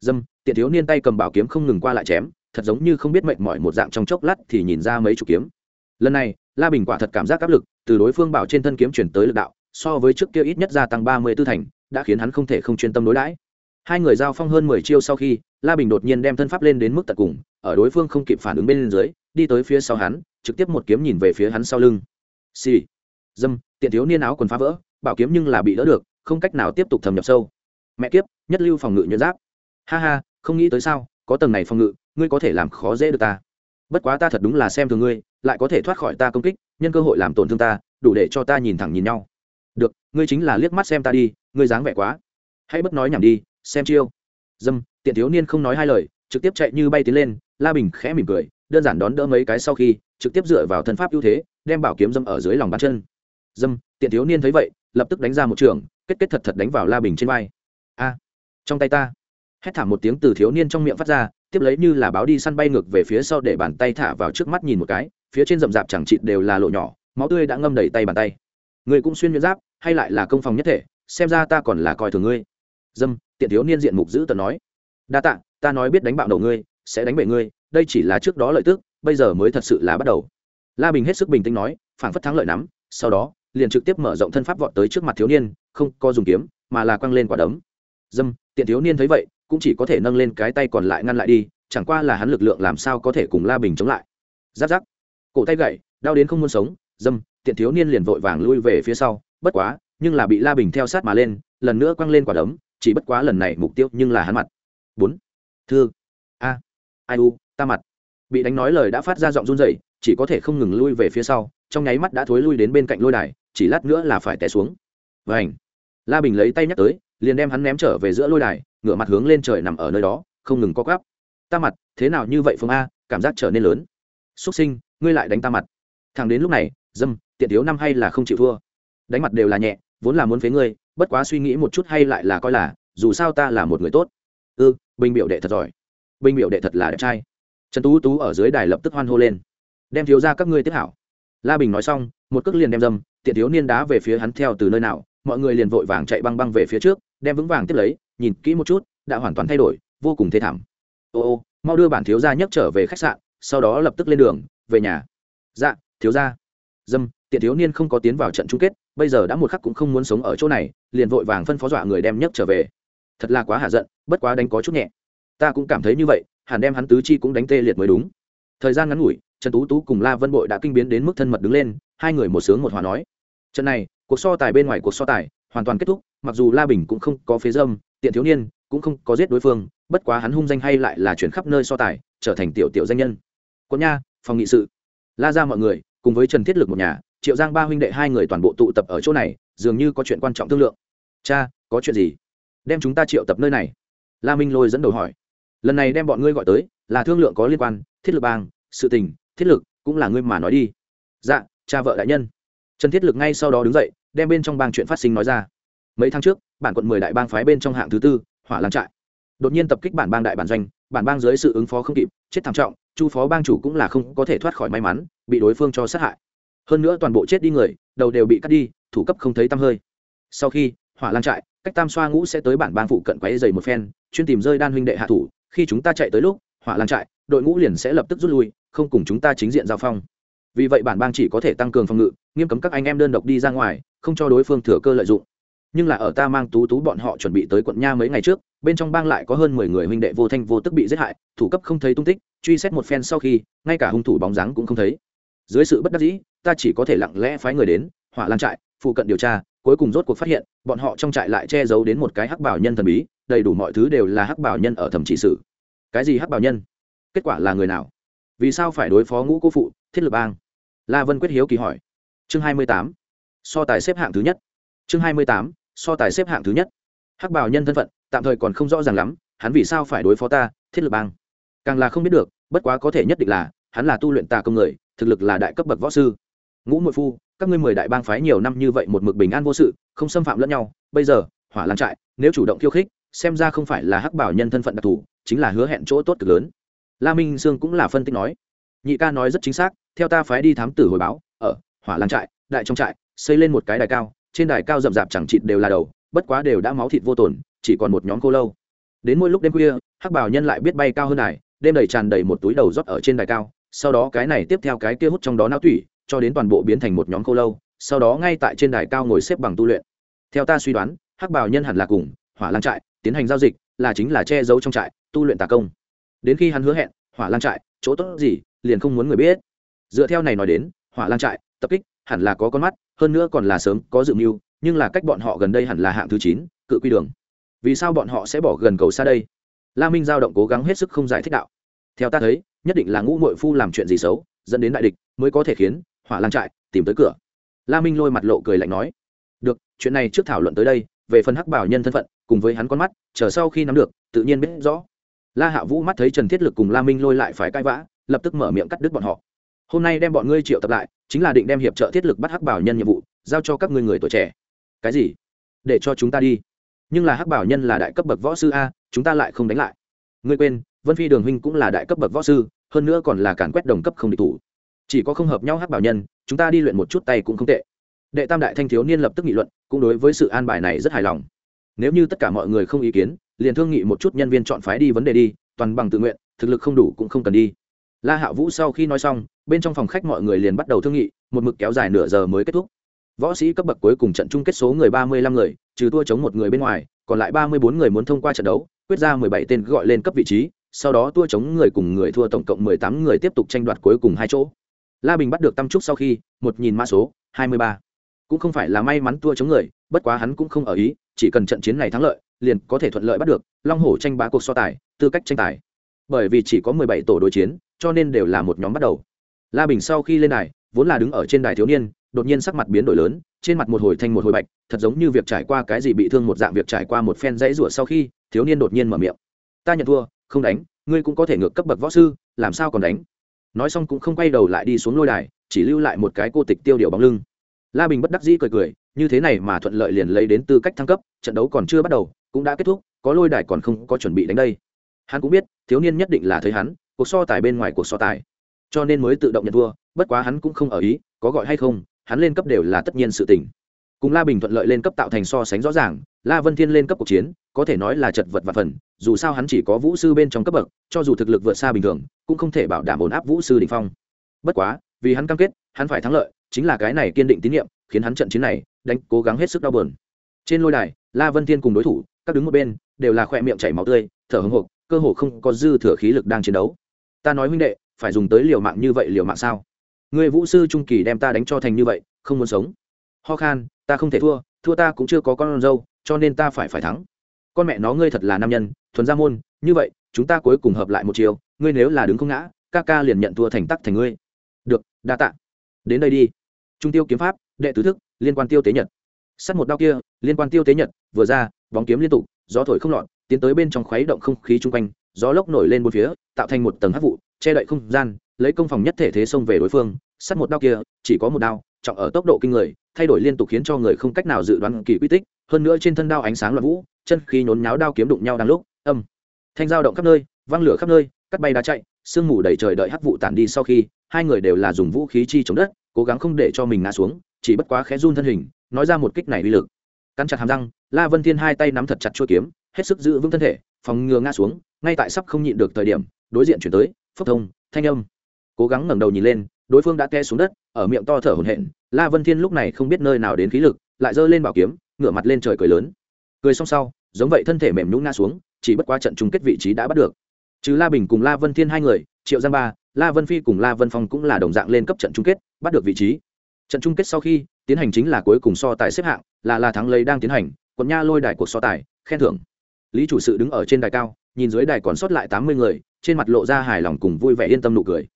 Dâm, tiện thiếu niên tay cầm bảo kiếm không ngừng qua lại chém, thật giống như không biết mệnh mọi một dạng trong chốc lát thì nhìn ra mấy chủ kiếm. Lần này, la bình quả thật cảm giác áp lực, từ đối phương bảo trên thân kiếm chuyển tới lực đạo, so với trước kia ít nhất gia tăng ba mươi tư thành, đã khiến hắn không thể không chuyên tâm đối đãi. Hai người giao phong hơn mười chiêu sau khi, la bình đột nhiên đem thân pháp lên đến mức tận cùng, ở đối phương không kịp phản ứng bên dưới đi tới phía sau hắn, trực tiếp một kiếm nhìn về phía hắn sau lưng. Xì、sì. dâm, tiện thiếu niên áo quần phá vỡ, bảo kiếm nhưng là bị đỡ được, không cách nào tiếp tục thâm nhập sâu. Mẹ kiếp, nhất lưu phòng ngự nhuận giáp. Ha ha, không nghĩ tới sao, có tầng này phòng ngự, ngươi có thể làm khó dễ được ta. Bất quá ta thật đúng là xem thường ngươi, lại có thể thoát khỏi ta công kích, nhân cơ hội làm tổn thương ta, đủ để cho ta nhìn thẳng nhìn nhau. Được, ngươi chính là liếc mắt xem ta đi, ngươi dáng vẻ quá. Hãy bất nói nhảm đi, xem chiêu. Dâm, tiện thiếu niên không nói hai lời, trực tiếp chạy như bay tiến lên, la bình khẽ mỉm cười đơn giản đón đỡ mấy cái sau khi, trực tiếp dựa vào thân pháp ưu thế, đem bảo kiếm dâm ở dưới lòng bàn chân. Dâm, tiện thiếu niên thấy vậy, lập tức đánh ra một trường, kết kết thật thật đánh vào la bình trên vai. A, trong tay ta. Hét thảm một tiếng từ thiếu niên trong miệng phát ra, tiếp lấy như là báo đi săn bay ngược về phía sau để bàn tay thả vào trước mắt nhìn một cái, phía trên rậm rạp chẳng chịt đều là lộ nhỏ, máu tươi đã ngâm đầy tay bàn tay. Người cũng xuyên miễn giáp, hay lại là công phòng nhất thể, xem ra ta còn là coi thường ngươi. Dâm, tiện thiếu niên diện mục giữ tờ nói. Đa tạ, ta nói biết đánh bạo đầu ngươi, sẽ đánh bể ngươi đây chỉ là trước đó lợi tức, bây giờ mới thật sự là bắt đầu. La bình hết sức bình tĩnh nói phản phất thắng lợi nắm, sau đó, liền trực tiếp mở rộng thân pháp vọt tới trước mặt thiếu niên, không có dùng kiếm, mà là quăng lên quả đấm. Dâm, tiện thiếu niên thấy vậy, cũng chỉ có thể nâng lên cái tay còn lại ngăn lại đi, chẳng qua là hắn lực lượng làm sao có thể cùng la bình chống lại. Giáp giáp. Cổ tay gậy, đau đến không muốn sống, dâm, tiện thiếu niên liền vội vàng lui về phía sau, bất quá, nhưng là bị la bình theo sát mà lên, lần nữa quăng lên quả đấm, chỉ bất quá lần này mục tiêu nhưng là hắn mặt. Bốn. Thư. A. Ai u ta mặt. Bị đánh nói lời đã phát ra giọng run rẩy chỉ có thể không ngừng lui về phía sau trong nháy mắt đã thối lui đến bên cạnh lôi đài chỉ lát nữa là phải té xuống. Vảnh la bình lấy tay nhắc tới liền đem hắn ném trở về giữa lôi đài ngửa mặt hướng lên trời nằm ở nơi đó không ngừng co quắp. Ta mặt thế nào như vậy phương a cảm giác trở nên lớn. Xuất sinh ngươi lại đánh ta mặt. Thằng đến lúc này dâm tiện thiếu năm hay là không chịu thua. Đánh mặt đều là nhẹ vốn là muốn phế ngươi bất quá suy nghĩ một chút hay lại là coi là dù sao ta là một người tốt. Ư ừ, bình biểu đệ thật giỏi. Bình biểu đệ thật là đẹp trai trần tú tú ở dưới đài lập tức hoan hô lên. Đem thiếu ra các ngươi tiếp hảo. La bình nói xong, một cước liền đem dâm, tiện thiếu niên đá về phía hắn theo từ nơi nào, mọi người liền vội vàng chạy băng băng về phía trước, đem vững vàng tiếp lấy, nhìn kỹ một chút, đã hoàn toàn thay đổi, vô cùng thê thảm. Ô ô, mau đưa bản thiếu gia nhấc trở về khách sạn, sau đó lập tức lên đường, về nhà. Dạ thiếu gia. Dâm, tiện thiếu niên không có tiến vào trận chung kết, bây giờ đã một khắc cũng không muốn sống ở chỗ này, liền vội vàng phân phó dọa người đem nhấc trở về. Thật là quá hạ giận, bất quá đánh có chút nhẹ. Ta cũng cảm thấy như vậy hẳn đem hắn tứ chi cũng đánh tê liệt mới đúng. Thời gian ngắn ngủi, trần tú tú cùng la vân bội đã kinh biến đến mức thân mật đứng lên, hai người một sướng một hòa nói. Trận này, cuộc so tài bên ngoài cuộc so tài, hoàn toàn kết thúc, mặc dù la bình cũng không có phế dâm, tiện thiếu niên cũng không có giết đối phương, bất quá hắn hung danh hay lại là chuyển khắp nơi so tài, trở thành tiểu tiểu danh nhân. Quân nha, phòng nghị sự. La ra mọi người, cùng với trần thiết lực một nhà, triệu giang ba huynh đệ hai người toàn bộ tụ tập ở chỗ này, dường như có chuyện quan trọng thương lượng. Cha, có chuyện gì? Đem chúng ta triệu tập nơi này. La minh lôi dẫn đầu hỏi lần này đem bọn ngươi gọi tới là thương lượng có liên quan, thiết lực bang, sự tình, thiết lực cũng là ngươi mà nói đi. Dạ cha vợ đại nhân. Trần thiết lực ngay sau đó đứng dậy, đem bên trong bang chuyện phát sinh nói ra. Mấy tháng trước, bản quận mười đại bang phái bên trong hạng thứ tư, hỏa làng trại. Đột nhiên tập kích bản bang đại bản doanh, bản bang dưới sự ứng phó không kịp, chết thảm trọng, chu phó bang chủ cũng là không có thể thoát khỏi may mắn, bị đối phương cho sát hại. Hơn nữa toàn bộ chết đi người, đầu đều bị cắt đi, thủ cấp không thấy tăm hơi. Sau khi hỏa lan trại, cách tam xoa ngũ sẽ tới bản bang phụ cận quáy dày một phen, chuyên tìm rơi đan huynh đệ hạ thủ khi chúng ta chạy tới lúc, hỏa lan trại, đội ngũ liền sẽ lập tức rút lui, không cùng chúng ta chính diện giao phong. Vì vậy bản bang chỉ có thể tăng cường phòng ngự, nghiêm cấm các anh em đơn độc đi ra ngoài, không cho đối phương thừa cơ lợi dụng. Nhưng là ở ta mang tú tú bọn họ chuẩn bị tới quận nha mấy ngày trước, bên trong bang lại có hơn mười người huynh đệ vô thanh vô tức bị giết hại, thủ cấp không thấy tung tích, truy xét một phen sau khi, ngay cả hung thủ bóng dáng cũng không thấy. Dưới sự bất đắc dĩ, ta chỉ có thể lặng lẽ phái người đến, hỏa lan trại, phụ cận điều tra, cuối cùng rốt cuộc phát hiện, bọn họ trong trại lại che giấu đến một cái hắc bảo nhân thần bí đầy đủ mọi thứ đều là hắc bảo nhân ở thẩm trị sự. cái gì hắc bảo nhân? Kết quả là người nào? Vì sao phải đối phó ngũ cô phụ, thiết lập bang? La vân quyết hiếu kỳ hỏi. Chương hai mươi tám. So tài xếp hạng thứ nhất. Chương hai mươi tám. So tài xếp hạng thứ nhất. Hắc bảo nhân thân phận, tạm thời còn không rõ ràng lắm, hắn vì sao phải đối phó ta, thiết lập bang? Càng là không biết được, bất quá có thể nhất định là, hắn là tu luyện tà công người, thực lực là đại cấp bậc võ sư. Ngũ nội phu, các ngươi mười đại bang phái nhiều năm như vậy một mực bình an vô sự, không xâm phạm lẫn nhau, bây giờ, hỏa lan trại, nếu chủ động khiêu khích xem ra không phải là hắc bảo nhân thân phận đặc thù, chính là hứa hẹn chỗ tốt cực lớn. La minh sương cũng là phân tích nói, nhị ca nói rất chính xác, theo ta phái đi thám tử hồi báo, ở hỏa lan trại, đại trong trại, xây lên một cái đài cao, trên đài cao rậm rạp chẳng chịt đều là đầu, bất quá đều đã máu thịt vô tổn, chỉ còn một nhóm cô lâu. Đến mỗi lúc đêm khuya, hắc bảo nhân lại biết bay cao hơn đài, đêm đầy tràn đầy một túi đầu rót ở trên đài cao, sau đó cái này tiếp theo cái kia hút trong đó não tủy, cho đến toàn bộ biến thành một nhóm cô lâu, sau đó ngay tại trên đài cao ngồi xếp bằng tu luyện. Theo ta suy đoán, hắc bảo nhân hẳn là cùng hỏa lan trại tiến hành giao dịch là chính là che giấu trong trại, tu luyện tà công. Đến khi hắn hứa hẹn, hỏa lan trại, chỗ tốt gì, liền không muốn người biết. Dựa theo này nói đến, hỏa lan trại, tập kích, hẳn là có con mắt, hơn nữa còn là sớm, có dự mưu, nhưng là cách bọn họ gần đây hẳn là hạng thứ chín, cự quy đường. Vì sao bọn họ sẽ bỏ gần cầu xa đây? La minh giao động cố gắng hết sức không giải thích đạo. Theo ta thấy, nhất định là ngũ mội phu làm chuyện gì xấu, dẫn đến đại địch, mới có thể khiến hỏa lan trại tìm tới cửa. La minh lôi mặt lộ cười lạnh nói, được, chuyện này trước thảo luận tới đây, về phần hắc bảo nhân thân phận cùng với hắn con mắt, chờ sau khi nắm được, tự nhiên biết rõ. La hạ vũ mắt thấy trần thiết lực cùng la minh lôi lại phải cãi vã, lập tức mở miệng cắt đứt bọn họ. Hôm nay đem bọn ngươi triệu tập lại, chính là định đem hiệp trợ thiết lực bắt hắc bảo nhân nhiệm vụ, giao cho các ngươi người tuổi trẻ. Cái gì? Để cho chúng ta đi. Nhưng là hắc bảo nhân là đại cấp bậc võ sư a, chúng ta lại không đánh lại. Ngươi quên, vân phi đường huynh cũng là đại cấp bậc võ sư, hơn nữa còn là càn quét đồng cấp không địch thủ. Chỉ có không hợp nhau hắc bảo nhân, chúng ta đi luyện một chút tay cũng không tệ. Đệ tam đại thanh thiếu niên lập tức nghị luận, cũng đối với sự an bài này rất hài lòng nếu như tất cả mọi người không ý kiến, liền thương nghị một chút nhân viên chọn phái đi vấn đề đi, toàn bằng tự nguyện, thực lực không đủ cũng không cần đi. La hạ vũ sau khi nói xong, bên trong phòng khách mọi người liền bắt đầu thương nghị, một mực kéo dài nửa giờ mới kết thúc. Võ sĩ cấp bậc cuối cùng trận chung kết số người ba mươi lăm người, trừ tua chống một người bên ngoài, còn lại ba mươi bốn người muốn thông qua trận đấu, quyết ra mười bảy tên gọi lên cấp vị trí, sau đó tua chống người cùng người thua tổng cộng mười tám người tiếp tục tranh đoạt cuối cùng hai chỗ. La bình bắt được tam trúc sau khi, một nhìn mã số, hai mươi ba cũng không phải là may mắn tua chống người, bất quá hắn cũng không ở ý, chỉ cần trận chiến này thắng lợi, liền có thể thuận lợi bắt được, long hổ tranh bá cuộc so tài, tư cách tranh tài. Bởi vì chỉ có mười bảy tổ đối chiến, cho nên đều là một nhóm bắt đầu. La bình sau khi lên đài, vốn là đứng ở trên đài thiếu niên, đột nhiên sắc mặt biến đổi lớn, trên mặt một hồi thanh một hồi bạch, thật giống như việc trải qua cái gì bị thương một dạng việc trải qua một phen dãy rủa sau khi, thiếu niên đột nhiên mở miệng. Ta nhận thua, không đánh, ngươi cũng có thể ngược cấp bậc võ sư, làm sao còn đánh? Nói xong cũng không quay đầu lại đi xuống lôi đài, chỉ lưu lại một cái cô tịch tiêu điều bóng lưng la bình bất đắc dĩ cười cười, như thế này mà thuận lợi liền lấy đến tư cách thăng cấp, trận đấu còn chưa bắt đầu, cũng đã kết thúc, có lôi đài còn không có chuẩn bị đánh đây. Hắn cũng biết, thiếu niên nhất định là thấy hắn, cuộc so tài bên ngoài cuộc so tài. Cho nên mới tự động nhận thua, bất quá hắn cũng không ở ý, có gọi hay không, hắn lên cấp đều là tất nhiên sự tình. Cùng la bình thuận lợi lên cấp tạo thành so sánh rõ ràng, la vân thiên lên cấp cuộc chiến, có thể nói là chật vật và phần, dù sao hắn chỉ có vũ sư bên trong cấp bậc, cho dù thực lực vượt xa bình thường, cũng không thể bảo đảm ổn áp vũ sư đ phong. Bất quá, vì hắn cam kết, hắn phải thắng lợi chính là cái này kiên định tín nhiệm, khiến hắn trận chiến này đánh cố gắng hết sức đau bờn trên lôi đài, la vân thiên cùng đối thủ, các đứng một bên, đều là khoe miệng chảy máu tươi, thở hồng hộc, cơ hồ không có dư thừa khí lực đang chiến đấu. Ta nói huynh đệ, phải dùng tới liều mạng như vậy liều mạng sao? Người vũ sư trung kỳ đem ta đánh cho thành như vậy, không muốn sống. Ho khan, ta không thể thua thua ta cũng chưa có con dâu, cho nên ta phải phải thắng. Con mẹ nó ngươi thật là nam nhân, thuần gia môn, như vậy, chúng ta cuối cùng hợp lại một chiều, ngươi nếu là đứng không ngã, ca ca liền nhận thua thành tắc thành ngươi. Được, đa tạ. Đến đây đi trung tiêu kiếm pháp, đệ tứ thức, liên quan tiêu tế nhật. Sắt một đao kia, liên quan tiêu tế nhật, vừa ra, bóng kiếm liên tục, gió thổi không lọt, tiến tới bên trong khuấy động không khí chung quanh, gió lốc nổi lên một phía, tạo thành một tầng hắc vụ, che đậy không gian, lấy công phòng nhất thể thế xông về đối phương. Sắt một đao kia, chỉ có một đao, trọng ở tốc độ kinh người, thay đổi liên tục khiến cho người không cách nào dự đoán kỳ quy tích. Hơn nữa trên thân đao ánh sáng loạn vũ, chân khí nhốn nháo đao kiếm đụng nhau đang lúc, âm. Thanh dao động khắp nơi văng lửa khắp nơi, cắt bay đá chạy, sương mù đầy trời đợi hắc vụ tản đi sau khi, hai người đều là dùng vũ khí chi chống đất cố gắng không để cho mình ngã xuống, chỉ bất quá khẽ run thân hình, nói ra một kích này uy lực. Cắn chặt hàm răng, la vân thiên hai tay nắm thật chặt chuôi kiếm, hết sức giữ vững thân thể, phòng ngừa ngã xuống, ngay tại sắp không nhịn được thời điểm, đối diện chuyển tới, phốc thông, thanh âm. Cố gắng ngẩng đầu nhìn lên, đối phương đã té xuống đất, ở miệng to thở hổn hển, la vân thiên lúc này không biết nơi nào đến khí lực, lại giơ lên bảo kiếm, ngửa mặt lên trời cười lớn. Cười xong sau, giống vậy thân thể mềm nhũn ngã xuống, chỉ bất quá trận chung kết vị trí đã bắt được. Trừ la bình cùng la vân thiên hai người, triệu giang ba la vân phi cùng la vân phong cũng là đồng dạng lên cấp trận chung kết, bắt được vị trí. Trận chung kết sau khi, tiến hành chính là cuối cùng so tài xếp hạng, là là thắng lấy đang tiến hành, quận nha lôi đài cuộc so tài, khen thưởng. Lý chủ sự đứng ở trên đài cao, nhìn dưới đài còn sót lại tám mươi người, trên mặt lộ ra hài lòng cùng vui vẻ yên tâm nụ cười.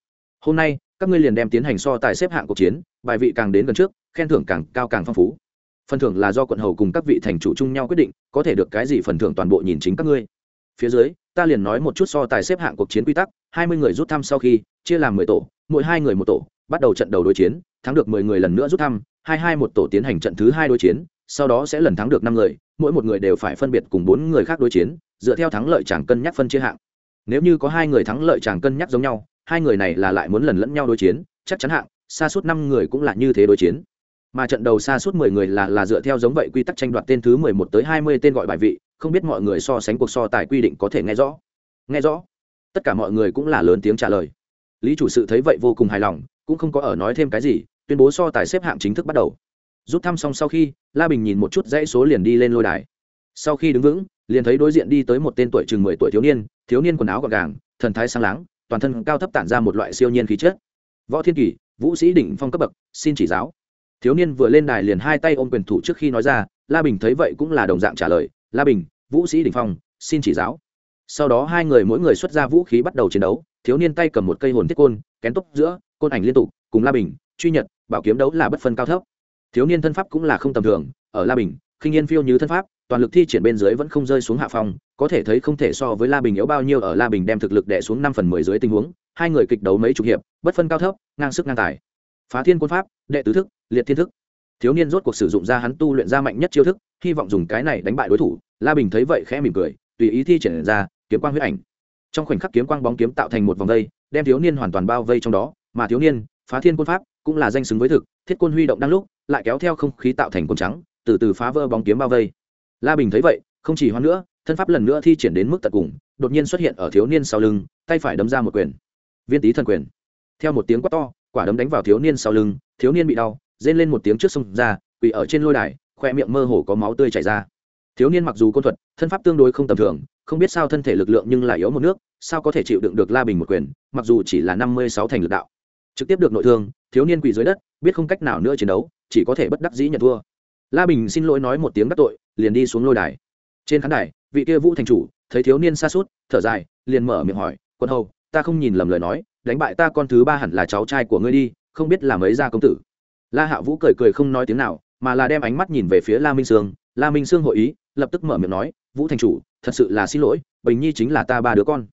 Hôm nay, các ngươi liền đem tiến hành so tài xếp hạng cuộc chiến, bài vị càng đến gần trước, khen thưởng càng cao càng phong phú. Phần thưởng là do quận hầu cùng các vị thành chủ chung nhau quyết định, có thể được cái gì phần thưởng toàn bộ nhìn chính các ngươi phía dưới, ta liền nói một chút so tài xếp hạng cuộc chiến quy tắc, hai mươi người rút thăm sau khi, chia làm mười tổ, mỗi hai người một tổ, bắt đầu trận đầu đối chiến, thắng được mười người lần nữa rút thăm, hai hai một tổ tiến hành trận thứ hai đối chiến, sau đó sẽ lần thắng được năm người, mỗi một người đều phải phân biệt cùng bốn người khác đối chiến, dựa theo thắng lợi chẳng cân nhắc phân chia hạng. Nếu như có hai người thắng lợi chẳng cân nhắc giống nhau, hai người này là lại muốn lần lẫn nhau đối chiến, chắc chắn hạng, xa suốt năm người cũng là như thế đối chiến. Mà trận đầu xa suốt mười người là là dựa theo giống vậy quy tắc tranh đoạt tên thứ mười một tới hai mươi tên gọi bài vị không biết mọi người so sánh cuộc so tài quy định có thể nghe rõ. Nghe rõ. Tất cả mọi người cũng là lớn tiếng trả lời. Lý chủ sự thấy vậy vô cùng hài lòng, cũng không có ở nói thêm cái gì, tuyên bố so tài xếp hạng chính thức bắt đầu. Rút thăm xong sau khi, la bình nhìn một chút dãy số liền đi lên lôi đài. Sau khi đứng vững, liền thấy đối diện đi tới một tên tuổi chừng mười tuổi thiếu niên thiếu niên quần áo gọn gàng, thần thái sáng láng, toàn thân cao thấp tản ra một loại siêu nhiên khí chất. Võ thiên kỳ, vũ sĩ đỉnh phong cấp bậc, xin chỉ giáo. Thiếu niên vừa lên đài liền hai tay ôm quyền thủ trước khi nói ra, la bình thấy vậy cũng là đồng dạng trả lời la bình, vũ sĩ đỉnh phong, xin chỉ giáo. Sau đó hai người mỗi người xuất ra vũ khí bắt đầu chiến đấu, thiếu niên tay cầm một cây hồn thiết côn, kén túc giữa, côn ảnh liên tục, cùng la bình, truy nhật, bảo kiếm đấu là bất phân cao thấp. Thiếu niên thân pháp cũng là không tầm thường, ở la bình, khinh yên phiêu như thân pháp, toàn lực thi triển bên dưới vẫn không rơi xuống hạ phong, có thể thấy không thể so với la bình yếu bao nhiêu ở la bình đem thực lực đẻ xuống năm phần mười dưới tình huống, hai người kịch đấu mấy chục hiệp, bất phân cao thấp, ngang sức ngang tài. Phá thiên quân pháp, đệ tứ thức, liệt thiên thức. Thiếu niên rốt cuộc sử dụng ra hắn tu luyện ra mạnh nhất chiêu thức hy vọng dùng cái này đánh bại đối thủ. La bình thấy vậy khẽ mỉm cười, tùy ý thi triển ra kiếm quang huyết ảnh. Trong khoảnh khắc kiếm quang bóng kiếm tạo thành một vòng vây, đem thiếu niên hoàn toàn bao vây trong đó, mà thiếu niên, phá thiên quân pháp, cũng là danh xứng với thực, thiết quân huy động đang lúc, lại kéo theo không khí tạo thành quân trắng, từ từ phá vỡ bóng kiếm bao vây. La bình thấy vậy, không chỉ hoan nữa, thân pháp lần nữa thi triển đến mức tận cùng, đột nhiên xuất hiện ở thiếu niên sau lưng, tay phải đấm ra một quyền. Viên tý thần quyền. Theo một tiếng quát to, quả đấm đánh vào thiếu niên sau lưng, thiếu niên bị đau, rên lên một tiếng trước sông ra, quỳ ở trên lôi đài khoe miệng mơ hồ có máu tươi chảy ra. Thiếu niên mặc dù côn thuật, thân pháp tương đối không tầm thường, không biết sao thân thể lực lượng nhưng lại yếu một nước, sao có thể chịu đựng được la bình một quyền, mặc dù chỉ là năm mươi sáu thành lực đạo. Trực tiếp được nội thương, thiếu niên quỳ dưới đất, biết không cách nào nữa chiến đấu, chỉ có thể bất đắc dĩ nhận thua. La bình xin lỗi nói một tiếng đắc tội, liền đi xuống lôi đài. Trên khán đài, vị kia vũ thành chủ, thấy thiếu niên xa suốt, thở dài, liền mở miệng hỏi, quân hầu, ta không nhìn lầm lời nói, đánh bại ta con thứ ba hẳn là cháu trai của ngươi đi, không biết là mấy gia công tử? La hạ vũ cười cười không nói tiếng nào mà là đem ánh mắt nhìn về phía la minh sương. La minh sương hội ý, lập tức mở miệng nói, vũ thành chủ, thật sự là xin lỗi, bình nhi chính là ta ba đứa con.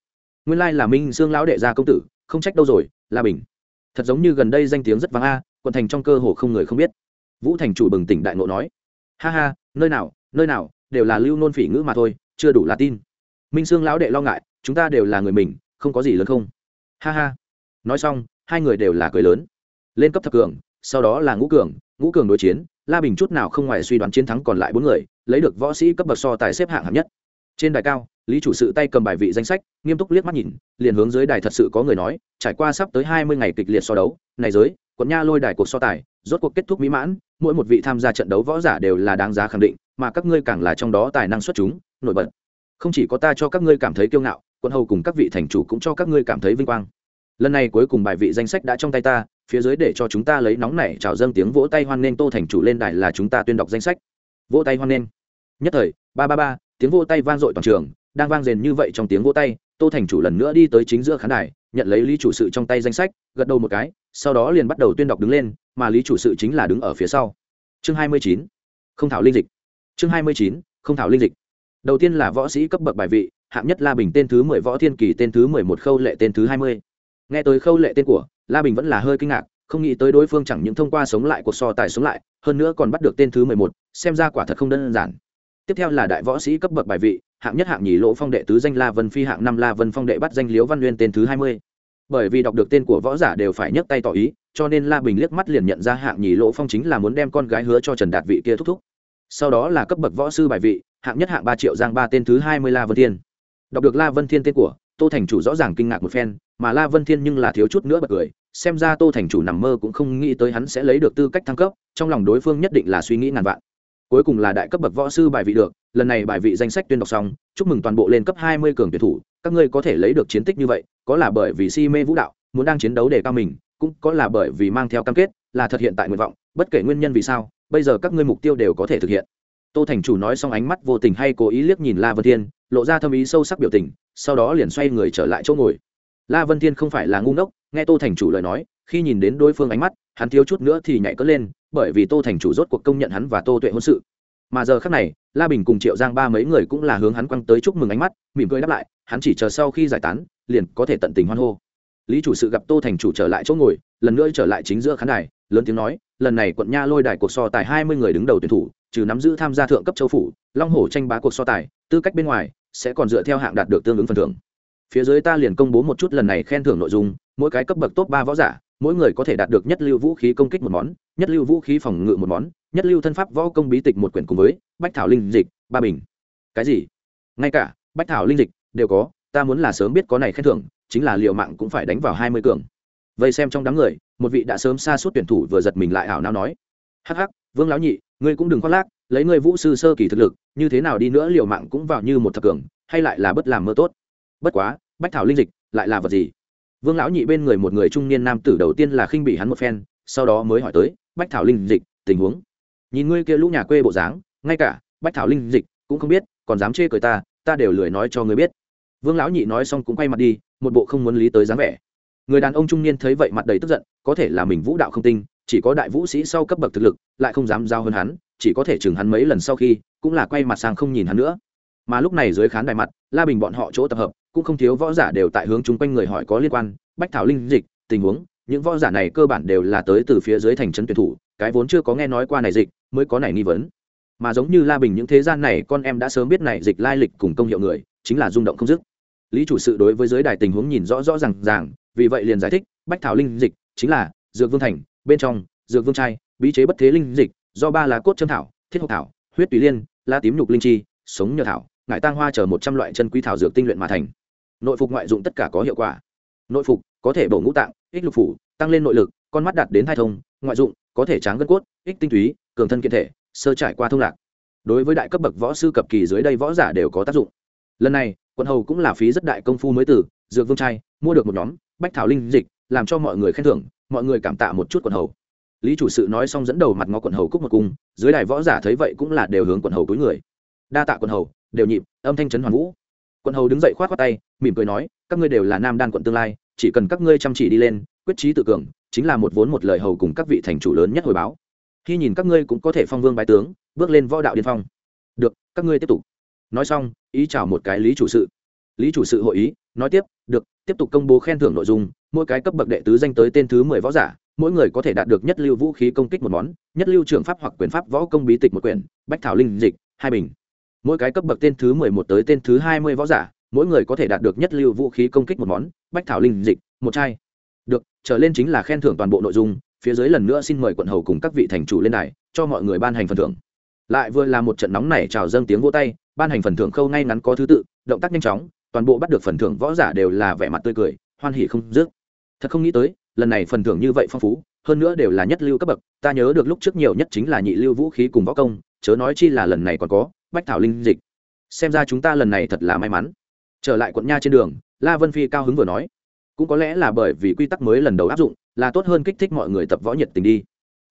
Nguyên lai là minh sương lão đệ gia công tử, không trách đâu rồi, la bình. Thật giống như gần đây danh tiếng rất vắng a, quận thành trong cơ hồ không người không biết. Vũ thành chủ bừng tỉnh đại ngộ nói, ha ha, nơi nào nơi nào, đều là lưu nôn phỉ ngữ mà thôi, chưa đủ là tin. Minh sương lão đệ lo ngại, chúng ta đều là người mình, không có gì lớn không? Ha ha. Nói xong, hai người đều là cười lớn. Lên cấp thập cường, sau đó là ngũ cường ngũ cường đối chiến la bình chút nào không ngoài suy đoán chiến thắng còn lại bốn người, lấy được võ sĩ cấp bậc so tài xếp hạng hạng nhất. Trên đài cao, lý chủ sự tay cầm bài vị danh sách, nghiêm túc liếc mắt nhìn, liền hướng dưới đài thật sự có người nói, trải qua sắp tới hai mươi ngày kịch liệt so đấu, này giới, quận nha lôi đài cuộc so tài, rốt cuộc kết thúc mỹ mãn, mỗi một vị tham gia trận đấu võ giả đều là đáng giá khẳng định, mà các ngươi càng là trong đó tài năng xuất chúng, nổi bật. Không chỉ có ta cho các ngươi cảm thấy kiêu ngạo, quận hầu cùng các vị thành chủ cũng cho các ngươi cảm thấy vinh quang. Lần này cuối cùng bài vị danh sách đã trong tay ta phía dưới để cho chúng ta lấy nóng này chào dâng tiếng vỗ tay hoan nghênh tô thành chủ lên đài là chúng ta tuyên đọc danh sách. Vỗ tay hoan nghênh. Nhất thời, ba ba ba, tiếng vỗ tay vang dội toàn trường, đang vang rền như vậy trong tiếng vỗ tay, tô thành chủ lần nữa đi tới chính giữa khán đài, nhận lấy lý chủ sự trong tay danh sách, gật đầu một cái, sau đó liền bắt đầu tuyên đọc đứng lên, mà lý chủ sự chính là đứng ở phía sau. Chương hai mươi chín, không thảo linh dịch. Chương hai mươi chín, không thảo linh dịch. Đầu tiên là võ sĩ cấp bậc bài vị, hạng nhất la bình tên thứ mười, võ thiên kỳ tên thứ mười một, khâu lệ tên thứ hai mươi. Nghe tới khâu lệ tên của la bình vẫn là hơi kinh ngạc, không nghĩ tới đối phương chẳng những thông qua sống lại cuộc so tài sống lại, hơn nữa còn bắt được tên thứ mười một, xem ra quả thật không đơn giản. Tiếp theo là đại võ sĩ cấp bậc bài vị, hạng nhất hạng nhì lỗ phong đệ tứ danh la vân phi, hạng năm la vân phong đệ bắt danh liếu văn nguyên tên thứ hai mươi. Bởi vì đọc được tên của võ giả đều phải nhấc tay tỏ ý, cho nên la bình liếc mắt liền nhận ra hạng nhì lỗ phong chính là muốn đem con gái hứa cho trần đạt vị kia thúc thúc. Sau đó là cấp bậc võ sư bài vị, hạng nhất hạng ba triệu giang ba tên thứ hai mươi la vân thiên. Đọc được la vân thiên tên của tô thành chủ rõ ràng kinh ngạc một phen, mà la vân thiên nhưng là thiếu chút nữa bật cười, xem ra tô thành chủ nằm mơ cũng không nghĩ tới hắn sẽ lấy được tư cách thăng cấp, trong lòng đối phương nhất định là suy nghĩ ngàn vạn. Cuối cùng là đại cấp bậc võ sư bài vị được, lần này bài vị danh sách tuyên đọc xong, chúc mừng toàn bộ lên cấp hai mươi cường tuyển thủ, các ngươi có thể lấy được chiến tích như vậy, có là bởi vì si mê vũ đạo, muốn đang chiến đấu để cao mình, cũng có là bởi vì mang theo cam kết, là thực hiện tại nguyện vọng, bất kể nguyên nhân vì sao, bây giờ các ngươi mục tiêu đều có thể thực hiện. Tô thành chủ nói xong ánh mắt vô tình hay cố ý liếc nhìn la vân thiên, lộ ra thâm ý sâu sắc biểu tình sau đó liền xoay người trở lại chỗ ngồi. La vân thiên không phải là ngu ngốc, nghe tô thành chủ lời nói, khi nhìn đến đối phương ánh mắt, hắn thiếu chút nữa thì nhảy cất lên, bởi vì tô thành chủ rốt cuộc công nhận hắn và tô tuệ hôn sự. Mà giờ khác này, la bình cùng triệu giang ba mấy người cũng là hướng hắn quăng tới chúc mừng ánh mắt, mỉm cười đáp lại, hắn chỉ chờ sau khi giải tán, liền có thể tận tình hoan hô. Lý chủ sự gặp tô thành chủ trở lại chỗ ngồi, lần nữa trở lại chính giữa khán đài, lớn tiếng nói, lần này quận nha lôi đài cuộc so tài hai mươi người đứng đầu tuyển thủ, trừ nắm giữ tham gia thượng cấp châu phủ, long hổ tranh bá cuộc so tài, tư cách bên ngoài sẽ còn dựa theo hạng đạt được tương ứng phần thưởng. Phía dưới ta liền công bố một chút lần này khen thưởng nội dung, mỗi cái cấp bậc top ba võ giả, mỗi người có thể đạt được nhất lưu vũ khí công kích một món, nhất lưu vũ khí phòng ngự một món, nhất lưu thân pháp võ công bí tịch một quyển cùng với bách thảo linh dịch, ba bình. Cái gì? Ngay cả bách thảo linh dịch đều có, ta muốn là sớm biết có này khen thưởng, chính là liệu mạng cũng phải đánh vào hai mươi cường. Vậy xem trong đám người, một vị đã sớm xa suốt tuyển thủ vừa giật mình lại ảo não nói, hắc hắc, vương lão nhị, ngươi cũng đừng khoác lác lấy ngươi vũ sư sơ kỳ thực lực, như thế nào đi nữa liều mạng cũng vào như một thập cường, hay lại là bất làm mơ tốt. Bất quá, bách thảo linh dịch lại là vật gì? Vương lão nhị bên người một người trung niên nam tử đầu tiên là khinh bị hắn một phen, sau đó mới hỏi tới, bách thảo linh dịch, tình huống? Nhìn ngươi kia lũ nhà quê bộ dáng, ngay cả bách thảo linh dịch cũng không biết, còn dám chê cười ta ta đều lười nói cho ngươi biết. Vương lão nhị nói xong cũng quay mặt đi, một bộ không muốn lý tới dáng vẻ. Người đàn ông trung niên thấy vậy mặt đầy tức giận, có thể là mình vũ đạo không tinh, chỉ có đại vũ sĩ sau cấp bậc thực lực, lại không dám giao hơn hắn chỉ có thể chừng hắn mấy lần sau khi, cũng là quay mặt sang không nhìn hắn nữa. Mà lúc này dưới khán đài mặt, la bình bọn họ chỗ tập hợp, cũng không thiếu võ giả đều tại hướng chung quanh người hỏi có liên quan, bách thảo linh dịch, tình huống, những võ giả này cơ bản đều là tới từ phía dưới thành trấn tuyển thủ, cái vốn chưa có nghe nói qua này dịch, mới có này nghi vấn. Mà giống như la bình những thế gian này, con em đã sớm biết này dịch lai lịch cùng công hiệu người, chính là rung động không dứt. Lý chủ sự đối với giới đài tình huống nhìn rõ rõ r à n g ràng, vì vậy liền giải thích, bách thảo linh dịch chính là dược vương thành, bên trong, dược vương trai, bí chế bất thế linh dịch do ba lá cốt châm thảo, thiết hộp thảo, huyết tùy liên la tím nhục linh chi, sống nhờ thảo, ngải tang hoa chờ một trăm loại chân quý thảo dược tinh luyện mà thành. Nội phục ngoại dụng tất cả có hiệu quả. Nội phục có thể bổ ngũ tạng, ích lục phủ, tăng lên nội lực, con mắt đạt đến thai thông, ngoại dụng có thể tráng gân cốt, ích tinh túy, cường thân kiện thể, sơ trải qua thông lạc. Đối với đại cấp bậc võ sư cập kỳ dưới đây võ giả đều có tác dụng. Lần này, quận hầu cũng là phí rất đại công phu mới từ, dược vương trai, mua được một nhóm, bách thảo linh dịch, làm cho mọi người khen thưởng, mọi người cảm tạ một chút quận hầu lý chủ sự nói xong dẫn đầu mặt ngó quận hầu cúc một cung, dưới đài võ giả thấy vậy cũng là đều hướng quận hầu túi người. Đa tạ quận hầu, đều nhịp, âm thanh trấn hoàn vũ. Quận hầu đứng dậy khoát khoát tay, mỉm cười nói, các ngươi đều là nam đan quận tương lai, chỉ cần các ngươi chăm chỉ đi lên, quyết trí tự cường, chính là một vốn một lời hầu cùng các vị thành chủ lớn nhất hồi báo. Khi nhìn các ngươi cũng có thể phong vương bái tướng, bước lên võ đạo điên phong. Được, các ngươi tiếp tục. Nói xong, ý chào một cái lý chủ sự. Lý chủ sự hội ý, nói tiếp, được, tiếp tục công bố khen thưởng nội dung, mỗi cái cấp bậc đệ tứ danh tới tên thứ mười võ giả mỗi người có thể đạt được nhất lưu vũ khí công kích một món, nhất lưu trường pháp hoặc quyền pháp võ công bí tịch một quyển, bách thảo linh dịch, hai bình. Mỗi cái cấp bậc tên thứ mười một tới tên thứ hai mươi võ giả, mỗi người có thể đạt được nhất lưu vũ khí công kích một món, bách thảo linh dịch, một chai. Được, trở lên chính là khen thưởng toàn bộ nội dung, phía dưới lần nữa xin mời quận hầu cùng các vị thành chủ lên đài, cho mọi người ban hành phần thưởng. Lại vừa là một trận nóng này chào dâng tiếng vỗ tay, ban hành phần thưởng khâu ngay ngắn có thứ tự, động tác nhanh chóng, toàn bộ bắt được phần thưởng võ giả đều là vẻ mặt tươi cười, hoan hỉ không dứt. Thật không nghĩ tới lần này phần thưởng như vậy phong phú, hơn nữa đều là nhất lưu cấp bậc, ta nhớ được lúc trước nhiều nhất chính là nhị lưu vũ khí cùng võ công, chớ nói chi là lần này còn có bách thảo linh dịch. Xem ra chúng ta lần này thật là may mắn. Trở lại quận nha trên đường, la vân phi cao hứng vừa nói, cũng có lẽ là bởi vì quy tắc mới lần đầu áp dụng, là tốt hơn kích thích mọi người tập võ nhiệt tình đi.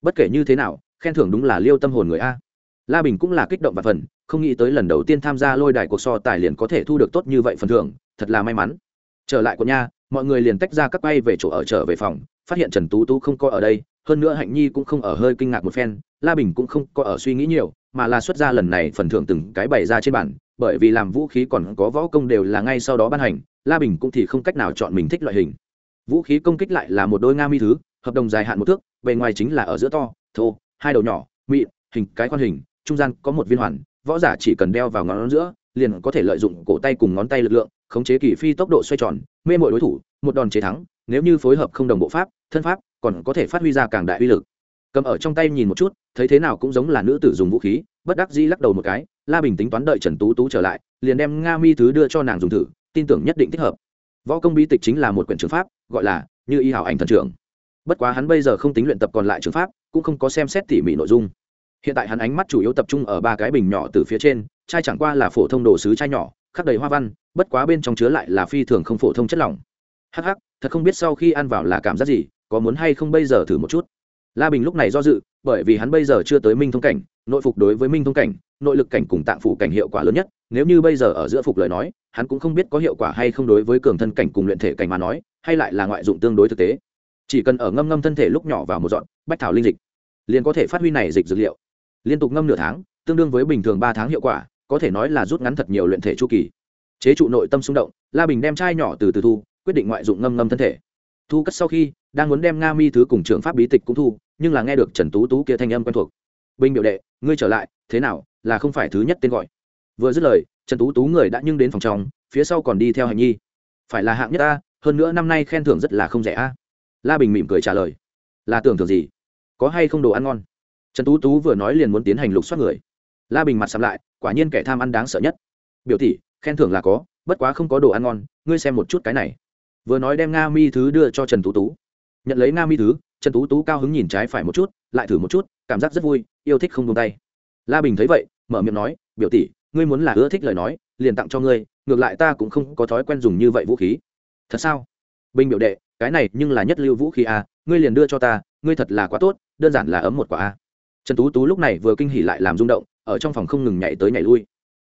Bất kể như thế nào, khen thưởng đúng là liêu tâm hồn người a. La bình cũng là kích động và phần, không nghĩ tới lần đầu tiên tham gia lôi đài cuộc so tài liền có thể thu được tốt như vậy phần thưởng, thật là may mắn. Trở lại quận nha mọi người liền tách ra các bay về chỗ ở trở về phòng, phát hiện trần tú tú không có ở đây, hơn nữa hạnh nhi cũng không ở hơi kinh ngạc một phen, la bình cũng không có ở suy nghĩ nhiều, mà là xuất ra lần này phần thưởng từng cái bày ra trên bản bởi vì làm vũ khí còn có võ công đều là ngay sau đó ban hành, la bình cũng thì không cách nào chọn mình thích loại hình. Vũ khí công kích lại là một đôi nga mi thứ, hợp đồng dài hạn một thước, bề ngoài chính là ở giữa to, thô, hai đầu nhỏ, mịn, hình cái khoan hình, trung gian có một viên hoàn, võ giả chỉ cần đeo vào ngón giữa, liền có thể lợi dụng cổ tay cùng ngón tay lực lượng khống chế kỳ phi tốc độ xoay tròn, mê mội đối thủ, một đòn chế thắng, nếu như phối hợp không đồng bộ pháp, thân pháp, còn có thể phát huy ra càng đại uy lực. Cầm ở trong tay nhìn một chút, thấy thế nào cũng giống là nữ tử dùng vũ khí, bất đắc dĩ lắc đầu một cái, la bình tính toán đợi trần tú tú trở lại, liền đem nga mi thứ đưa cho nàng dùng thử, tin tưởng nhất định thích hợp. Võ công bí tịch chính là một quyển trường pháp, gọi là như y hảo ảnh thần trưởng bất quá hắn bây giờ không tính luyện tập còn lại trường pháp, cũng không có xem xét tỉ mỉ nội dung. Hiện tại hắn ánh mắt chủ yếu tập trung ở ba cái bình nhỏ từ phía trên chai chẳng qua là phổ thông đồ sứ chai nhỏ khắc đầy hoa văn, bất quá bên trong chứa lại là phi thường không phổ thông chất lỏng. Hắc hắc, thật không biết sau khi ăn vào là cảm giác gì, có muốn hay không bây giờ thử một chút. La bình lúc này do dự, bởi vì hắn bây giờ chưa tới minh thông cảnh, nội phục đối với minh thông cảnh, nội lực cảnh cùng tạng phủ cảnh hiệu quả lớn nhất, nếu như bây giờ ở giữa phục lời nói, hắn cũng không biết có hiệu quả hay không đối với cường thân cảnh cùng luyện thể cảnh mà nói, hay lại là ngoại dụng tương đối thực tế. Chỉ cần ở ngâm ngâm thân thể lúc nhỏ vào một dọn, bách thảo linh dịch, liền có thể phát huy này dịch dược liệu. Liên tục ngâm nửa tháng, tương đương với bình thường ba tháng hiệu quả có thể nói là rút ngắn thật nhiều luyện thể chu kỳ. Chế trụ nội tâm xung động, la bình đem chai nhỏ từ từ thu, quyết định ngoại dụng ngâm ngâm thân thể. Thu cất sau khi, đang muốn đem nga mi thứ cùng trường pháp bí tịch cũng thu, nhưng là nghe được trần tú tú kia thanh âm quen thuộc. Bình biểu đệ, ngươi trở lại, thế nào, là không phải thứ nhất tên gọi? Vừa dứt lời, trần tú tú người đã nhưng đến phòng tròng phía sau còn đi theo hành nhi. Phải là hạng nhất ta, hơn nữa năm nay khen thưởng rất là không rẻ a. La bình mỉm cười trả lời. Là tưởng thưởng gì? Có hay không đồ ăn ngon? Trần tú tú vừa nói liền muốn tiến hành lục soát người la bình mặt sắm lại, quả nhiên kẻ tham ăn đáng sợ nhất. Biểu tỷ, khen thưởng là có, bất quá không có đồ ăn ngon, ngươi xem một chút cái này. Vừa nói đem nga mi thứ đưa cho trần tú tú. Nhận lấy nga mi thứ, trần tú tú cao hứng nhìn trái phải một chút, lại thử một chút, cảm giác rất vui, yêu thích không tung tay. La bình thấy vậy, mở miệng nói, biểu tỷ, ngươi muốn là ưa thích lời nói, liền tặng cho ngươi, ngược lại ta cũng không có thói quen dùng như vậy vũ khí. Thật sao? Bình biểu đệ, cái này nhưng là nhất lưu vũ khí a ngươi liền đưa cho ta, ngươi thật là quá tốt, đơn giản là ấm một quả a. Trần tú tú lúc này vừa kinh hỉ lại làm rung động ở trong phòng không ngừng nhảy tới nhảy lui.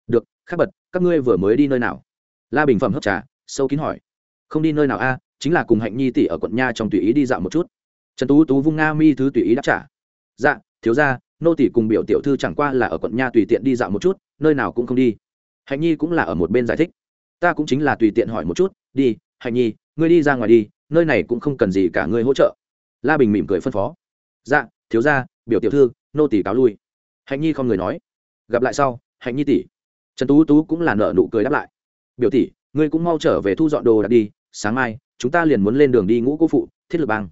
Được, khắc bật, các ngươi vừa mới đi nơi nào? La bình phẩm hấp trà, sâu kín hỏi. Không đi nơi nào a, chính là cùng hạnh nhi tỷ ở quận nha trong tùy ý đi dạo một chút. Trần tú tú vung nga mi thứ tùy ý đáp trả. Dạ thiếu ra nô tỷ cùng biểu tiểu thư chẳng qua là ở quận nha tùy tiện đi dạo một chút, nơi nào cũng không đi. Hạnh nhi cũng là ở một bên giải thích. Ta cũng chính là tùy tiện hỏi một chút, đi, hạnh nhi, ngươi đi ra ngoài đi, nơi này cũng không cần gì cả ngươi hỗ trợ. La bình mỉm cười phân phó. Dạ thiếu ra biểu tiểu thư, nô tỷ cáo lui. Hạnh nhi không người nói gặp lại sau, hạnh nhi tỷ. Trần tú tú cũng là nợ nụ cười đáp lại. Biểu tỷ, ngươi cũng mau trở về thu dọn đồ đặt đi, sáng mai, chúng ta liền muốn lên đường đi ngũ cô phụ, thiết lập bang.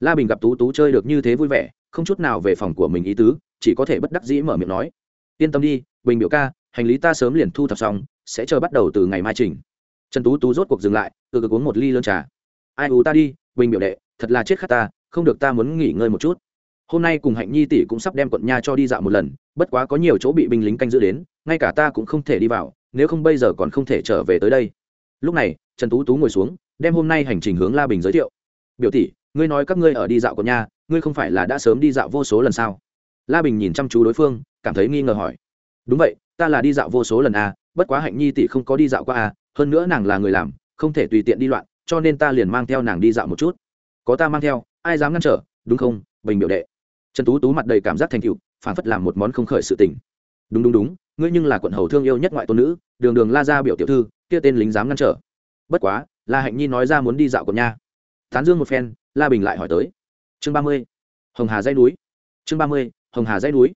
La bình gặp tú tú chơi được như thế vui vẻ, không chút nào về phòng của mình ý tứ, chỉ có thể bất đắc dĩ mở miệng nói. Yên tâm đi, bình biểu ca, hành lý ta sớm liền thu thập xong, sẽ chờ bắt đầu từ ngày mai trình. Trần tú tú rốt cuộc dừng lại, từ cực uống một ly lơn trà. Ai ú ta đi, bình biểu đệ, thật là chết khát ta, không được ta muốn nghỉ ngơi một chút hôm nay cùng hạnh nhi tỷ cũng sắp đem quận nha cho đi dạo một lần bất quá có nhiều chỗ bị binh lính canh giữ đến ngay cả ta cũng không thể đi vào nếu không bây giờ còn không thể trở về tới đây. Lúc này trần tú tú ngồi xuống đem hôm nay hành trình hướng la bình giới thiệu. Biểu tỷ ngươi nói các ngươi ở đi dạo quận nha ngươi không phải là đã sớm đi dạo vô số lần sao? La bình nhìn chăm chú đối phương cảm thấy nghi ngờ hỏi. Đúng vậy ta là đi dạo vô số lần a à, bất quá hạnh nhi tỷ không có đi dạo qua a à, hơn nữa nàng là người làm không thể tùy tiện đi loạn cho nên ta liền mang theo nàng đi dạo một chút. Có ta mang theo ai dám ngăn trở đúng không bình biểu đệ? Trần tú tú mặt đầy cảm giác thành cựu phản phất làm một món không khởi sự tình. Đúng đúng đúng, ngươi nhưng là quận hầu thương yêu nhất ngoại tôn nữ, đường đường la ra biểu tiểu thư, kia tên lính dám ngăn trở. Bất quá, la hạnh nhi nói ra muốn đi dạo quận nha. Tán dương một phen, la bình lại hỏi tới. Chương ba mươi, hồng hà dây núi. Chương ba mươi, hồng hà dây núi.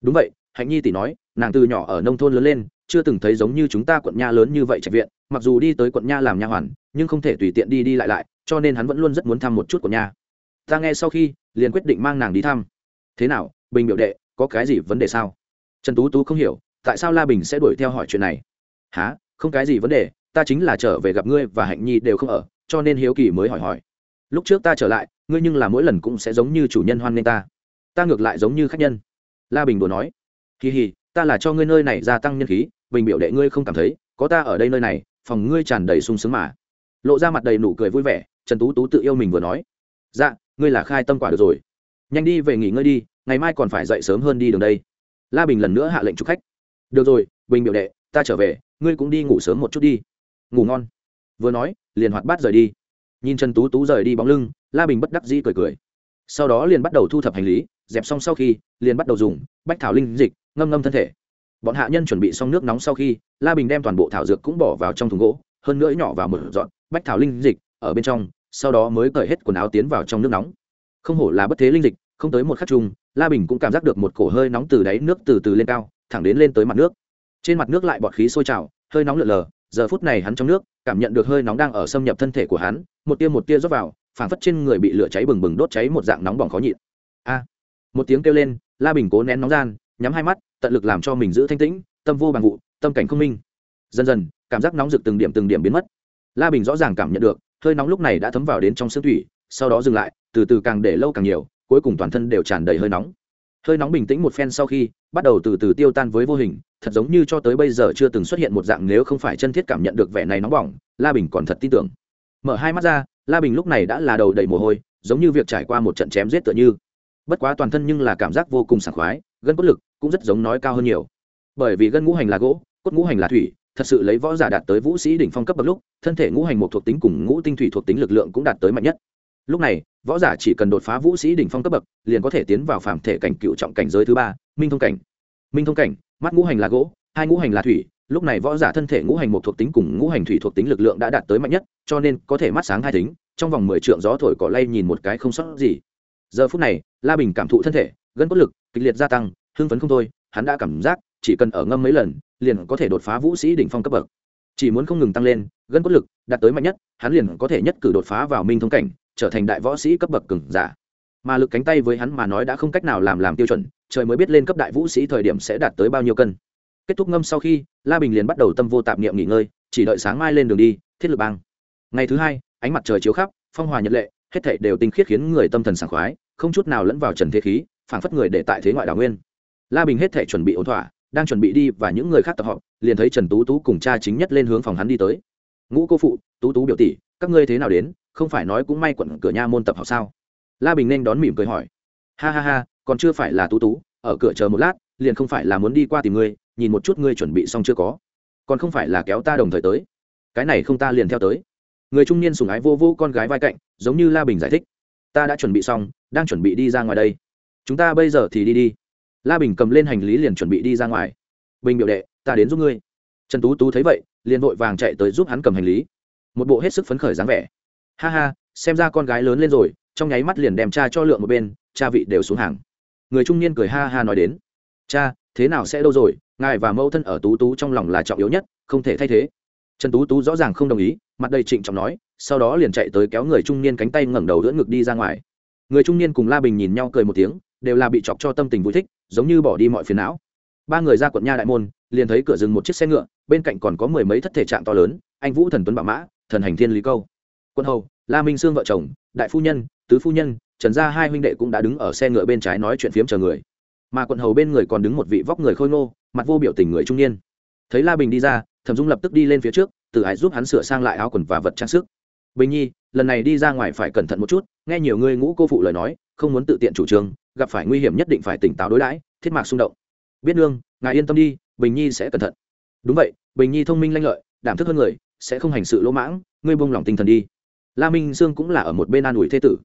Đúng vậy, hạnh nhi tỷ nói, nàng từ nhỏ ở nông thôn lớn lên, chưa từng thấy giống như chúng ta quận nha lớn như vậy trạch viện, mặc dù đi tới quận nha làm nha hoàn, nhưng không thể tùy tiện đi đi lại lại, cho nên hắn vẫn luôn rất muốn thăm một chút quận nha. Ta nghe sau khi, liền quyết định mang nàng đi thăm thế nào, bình biểu đệ, có cái gì vấn đề sao? Trần tú tú không hiểu, tại sao la bình sẽ đuổi theo hỏi chuyện này? Há không cái gì vấn đề, ta chính là trở về gặp ngươi và hạnh nhi đều không ở, cho nên hiếu kỳ mới hỏi hỏi. Lúc trước ta trở lại, ngươi nhưng là mỗi lần cũng sẽ giống như chủ nhân hoan nghênh ta. Ta ngược lại giống như khách nhân. La bình đùa nói. Kỳ hì, ta là cho ngươi nơi này gia tăng nhân khí, bình biểu đệ ngươi không cảm thấy, có ta ở đây nơi này, phòng ngươi tràn đầy sung sướng mà. Lộ ra mặt đầy nụ cười vui vẻ, trần tú tú tự yêu mình vừa nói. Dạ ngươi là khai tâm quả được rồi nhanh đi về nghỉ ngơi đi, ngày mai còn phải dậy sớm hơn đi đường đây. La bình lần nữa hạ lệnh chụp khách. Được rồi, bình biểu đệ, ta trở về, ngươi cũng đi ngủ sớm một chút đi. Ngủ ngon. Vừa nói, liền hoạt bát rời đi. Nhìn trần tú tú rời đi bóng lưng, la bình bất đắc dĩ cười cười. Sau đó liền bắt đầu thu thập hành lý, dẹp xong sau khi, liền bắt đầu dùng bách thảo linh dịch, ngâm ngâm thân thể. Bọn hạ nhân chuẩn bị xong nước nóng sau khi, la bình đem toàn bộ thảo dược cũng bỏ vào trong thùng gỗ, hơn nữa nhỏ vào một dọn bách thảo linh dịch ở bên trong, sau đó mới cởi hết quần áo tiến vào trong nước nóng không hổ là bất thế linh dịch, không tới một khắc chung, la bình cũng cảm giác được một cổ hơi nóng từ đáy nước từ từ lên cao, thẳng đến lên tới mặt nước. Trên mặt nước lại bọt khí sôi trào, hơi nóng lượn lờ, giờ phút này hắn trong nước, cảm nhận được hơi nóng đang ở xâm nhập thân thể của hắn, một tia một tia rót vào, phảng phất trên người bị lửa cháy bừng bừng đốt cháy một dạng nóng bỏng khó nhịn. A! À. Một tiếng kêu lên, la bình cố nén nóng gian, nhắm hai mắt, tận lực làm cho mình giữ thanh tĩnh, tâm vô bằng vụ, tâm cảnh không minh. Dần dần, cảm giác nóng rực từng điểm từng điểm biến mất. La bình rõ ràng cảm nhận được, hơi nóng lúc này đã thấm vào đến trong xương thủy, sau đó dừng lại từ từ càng để lâu càng nhiều, cuối cùng toàn thân đều tràn đầy hơi nóng. Hơi nóng bình tĩnh một phen sau khi, bắt đầu từ từ tiêu tan với vô hình, thật giống như cho tới bây giờ chưa từng xuất hiện một dạng nếu không phải chân thiết cảm nhận được vẻ này nóng bỏng, la bình còn thật tin tưởng. Mở hai mắt ra, la bình lúc này đã là đầu đầy mồ hôi, giống như việc trải qua một trận chém giết tựa như. Bất quá toàn thân nhưng là cảm giác vô cùng sảng khoái, gân cốt lực cũng rất giống nói cao hơn nhiều. Bởi vì gân ngũ hành là gỗ, cốt ngũ hành là thủy, thật sự lấy võ giả đạt tới vũ sĩ đỉnh phong cấp bậc lúc, thân thể ngũ hành một thuộc tính cùng ngũ tinh thủy thuộc tính lực lượng cũng đạt tới mạnh nhất lúc này, võ giả chỉ cần đột phá vũ sĩ đỉnh phong cấp bậc, liền có thể tiến vào phàm thể cảnh cựu trọng cảnh giới thứ ba, minh thông cảnh. Minh thông cảnh, mắt ngũ hành là gỗ, hai ngũ hành là thủy, lúc này võ giả thân thể ngũ hành một thuộc tính cùng ngũ hành thủy thuộc tính lực lượng đã đạt tới mạnh nhất, cho nên có thể mắt sáng hai tính, trong vòng mười trượng gió thổi cỏ lay nhìn một cái không sót gì. Giờ phút này, la bình cảm thụ thân thể, gân cốt lực, kịch liệt gia tăng, hưng phấn không thôi, hắn đã cảm giác, chỉ cần ở ngâm mấy lần, liền có thể đột phá vũ sĩ đỉnh phong cấp bậc. Chỉ muốn không ngừng tăng lên, gân cốt lực đạt tới mạnh nhất, hắn liền có thể nhất cử đột phá vào minh thông cảnh trở thành đại võ sĩ cấp bậc cường giả. Mà lực cánh tay với hắn mà nói đã không cách nào làm làm tiêu chuẩn, trời mới biết lên cấp đại vũ sĩ thời điểm sẽ đạt tới bao nhiêu cân. Kết thúc ngâm sau khi, la bình liền bắt đầu tâm vô tạp niệm nghỉ ngơi, chỉ đợi sáng mai lên đường đi, thiết lực bang. Ngày thứ hai, ánh mặt trời chiếu khắp, phong hòa nhật lệ, hết thảy đều tinh khiết khiến người tâm thần sảng khoái, không chút nào lẫn vào trần thế khí, phảng phất người để tại thế ngoại đảo nguyên. La bình hết thảy chuẩn bị ổn thỏa, đang chuẩn bị đi và những người khác tập họp, liền thấy trần tú tú cùng cha chính nhất lên hướng phòng hắn đi tới. Ngũ cô phụ, tú tú biểu tỷ, các ngươi thế nào đến? Không phải nói cũng may quận cửa nha môn tập học sao? La bình nên đón mỉm cười hỏi. Ha ha ha, còn chưa phải là tú tú, ở cửa chờ một lát, liền không phải là muốn đi qua tìm ngươi, nhìn một chút ngươi chuẩn bị xong chưa có. Còn không phải là kéo ta đồng thời tới. Cái này không ta liền theo tới. Người trung niên sùng ái vô vô con gái vai cạnh, giống như la bình giải thích. Ta đã chuẩn bị xong, đang chuẩn bị đi ra ngoài đây. Chúng ta bây giờ thì đi đi. La bình cầm lên hành lý liền chuẩn bị đi ra ngoài. Bình biểu đệ, ta đến giúp ngươi. Trần tú tú thấy vậy, liền vội vàng chạy tới giúp hắn cầm hành lý. Một bộ hết sức phấn khởi dáng vẻ ha ha, xem ra con gái lớn lên rồi, trong nháy mắt liền đem cha cho lượng một bên, cha vị đều xuống hàng. Người trung niên cười ha ha nói đến. Cha, thế nào sẽ đâu rồi, ngài và mẫu thân ở tú tú trong lòng là trọng yếu nhất, không thể thay thế. Trần tú tú rõ ràng không đồng ý, mặt đầy trịnh trọng nói, sau đó liền chạy tới kéo người trung niên cánh tay ngẩng đầu đỡ ngực đi ra ngoài. Người trung niên cùng la bình nhìn nhau cười một tiếng, đều là bị chọc cho tâm tình vui thích, giống như bỏ đi mọi phiền não. Ba người ra quận nha đại môn, liền thấy cửa dừng một chiếc xe ngựa, bên cạnh còn có mười mấy thất thể trạng to lớn, anh vũ thần tuấn bạo mã, thần hành thiên lý câu quân hầu, la minh sương vợ chồng, đại phu nhân, tứ phu nhân, trần gia hai huynh đệ cũng đã đứng ở xe ngựa bên trái nói chuyện phiếm chờ người. Mà quận hầu bên người còn đứng một vị vóc người khôi ngô, mặt vô biểu tình người trung niên. Thấy la bình đi ra, thẩm dung lập tức đi lên phía trước, từ ái giúp hắn sửa sang lại áo quần và vật trang sức. Bình nhi, lần này đi ra ngoài phải cẩn thận một chút, nghe nhiều người ngũ cô phụ lời nói, không muốn tự tiện chủ trương, gặp phải nguy hiểm nhất định phải tỉnh táo đối đãi, thiết mạc xung động. Biết nương, ngài yên tâm đi, bình nhi sẽ cẩn thận. Đúng vậy, bình nhi thông minh lanh lợi, đảm thức hơn người, sẽ không hành sự lỗ mãng, ngươi buông lỏng tinh thần đi la minh sương cũng là ở một bên an ủi thế tử.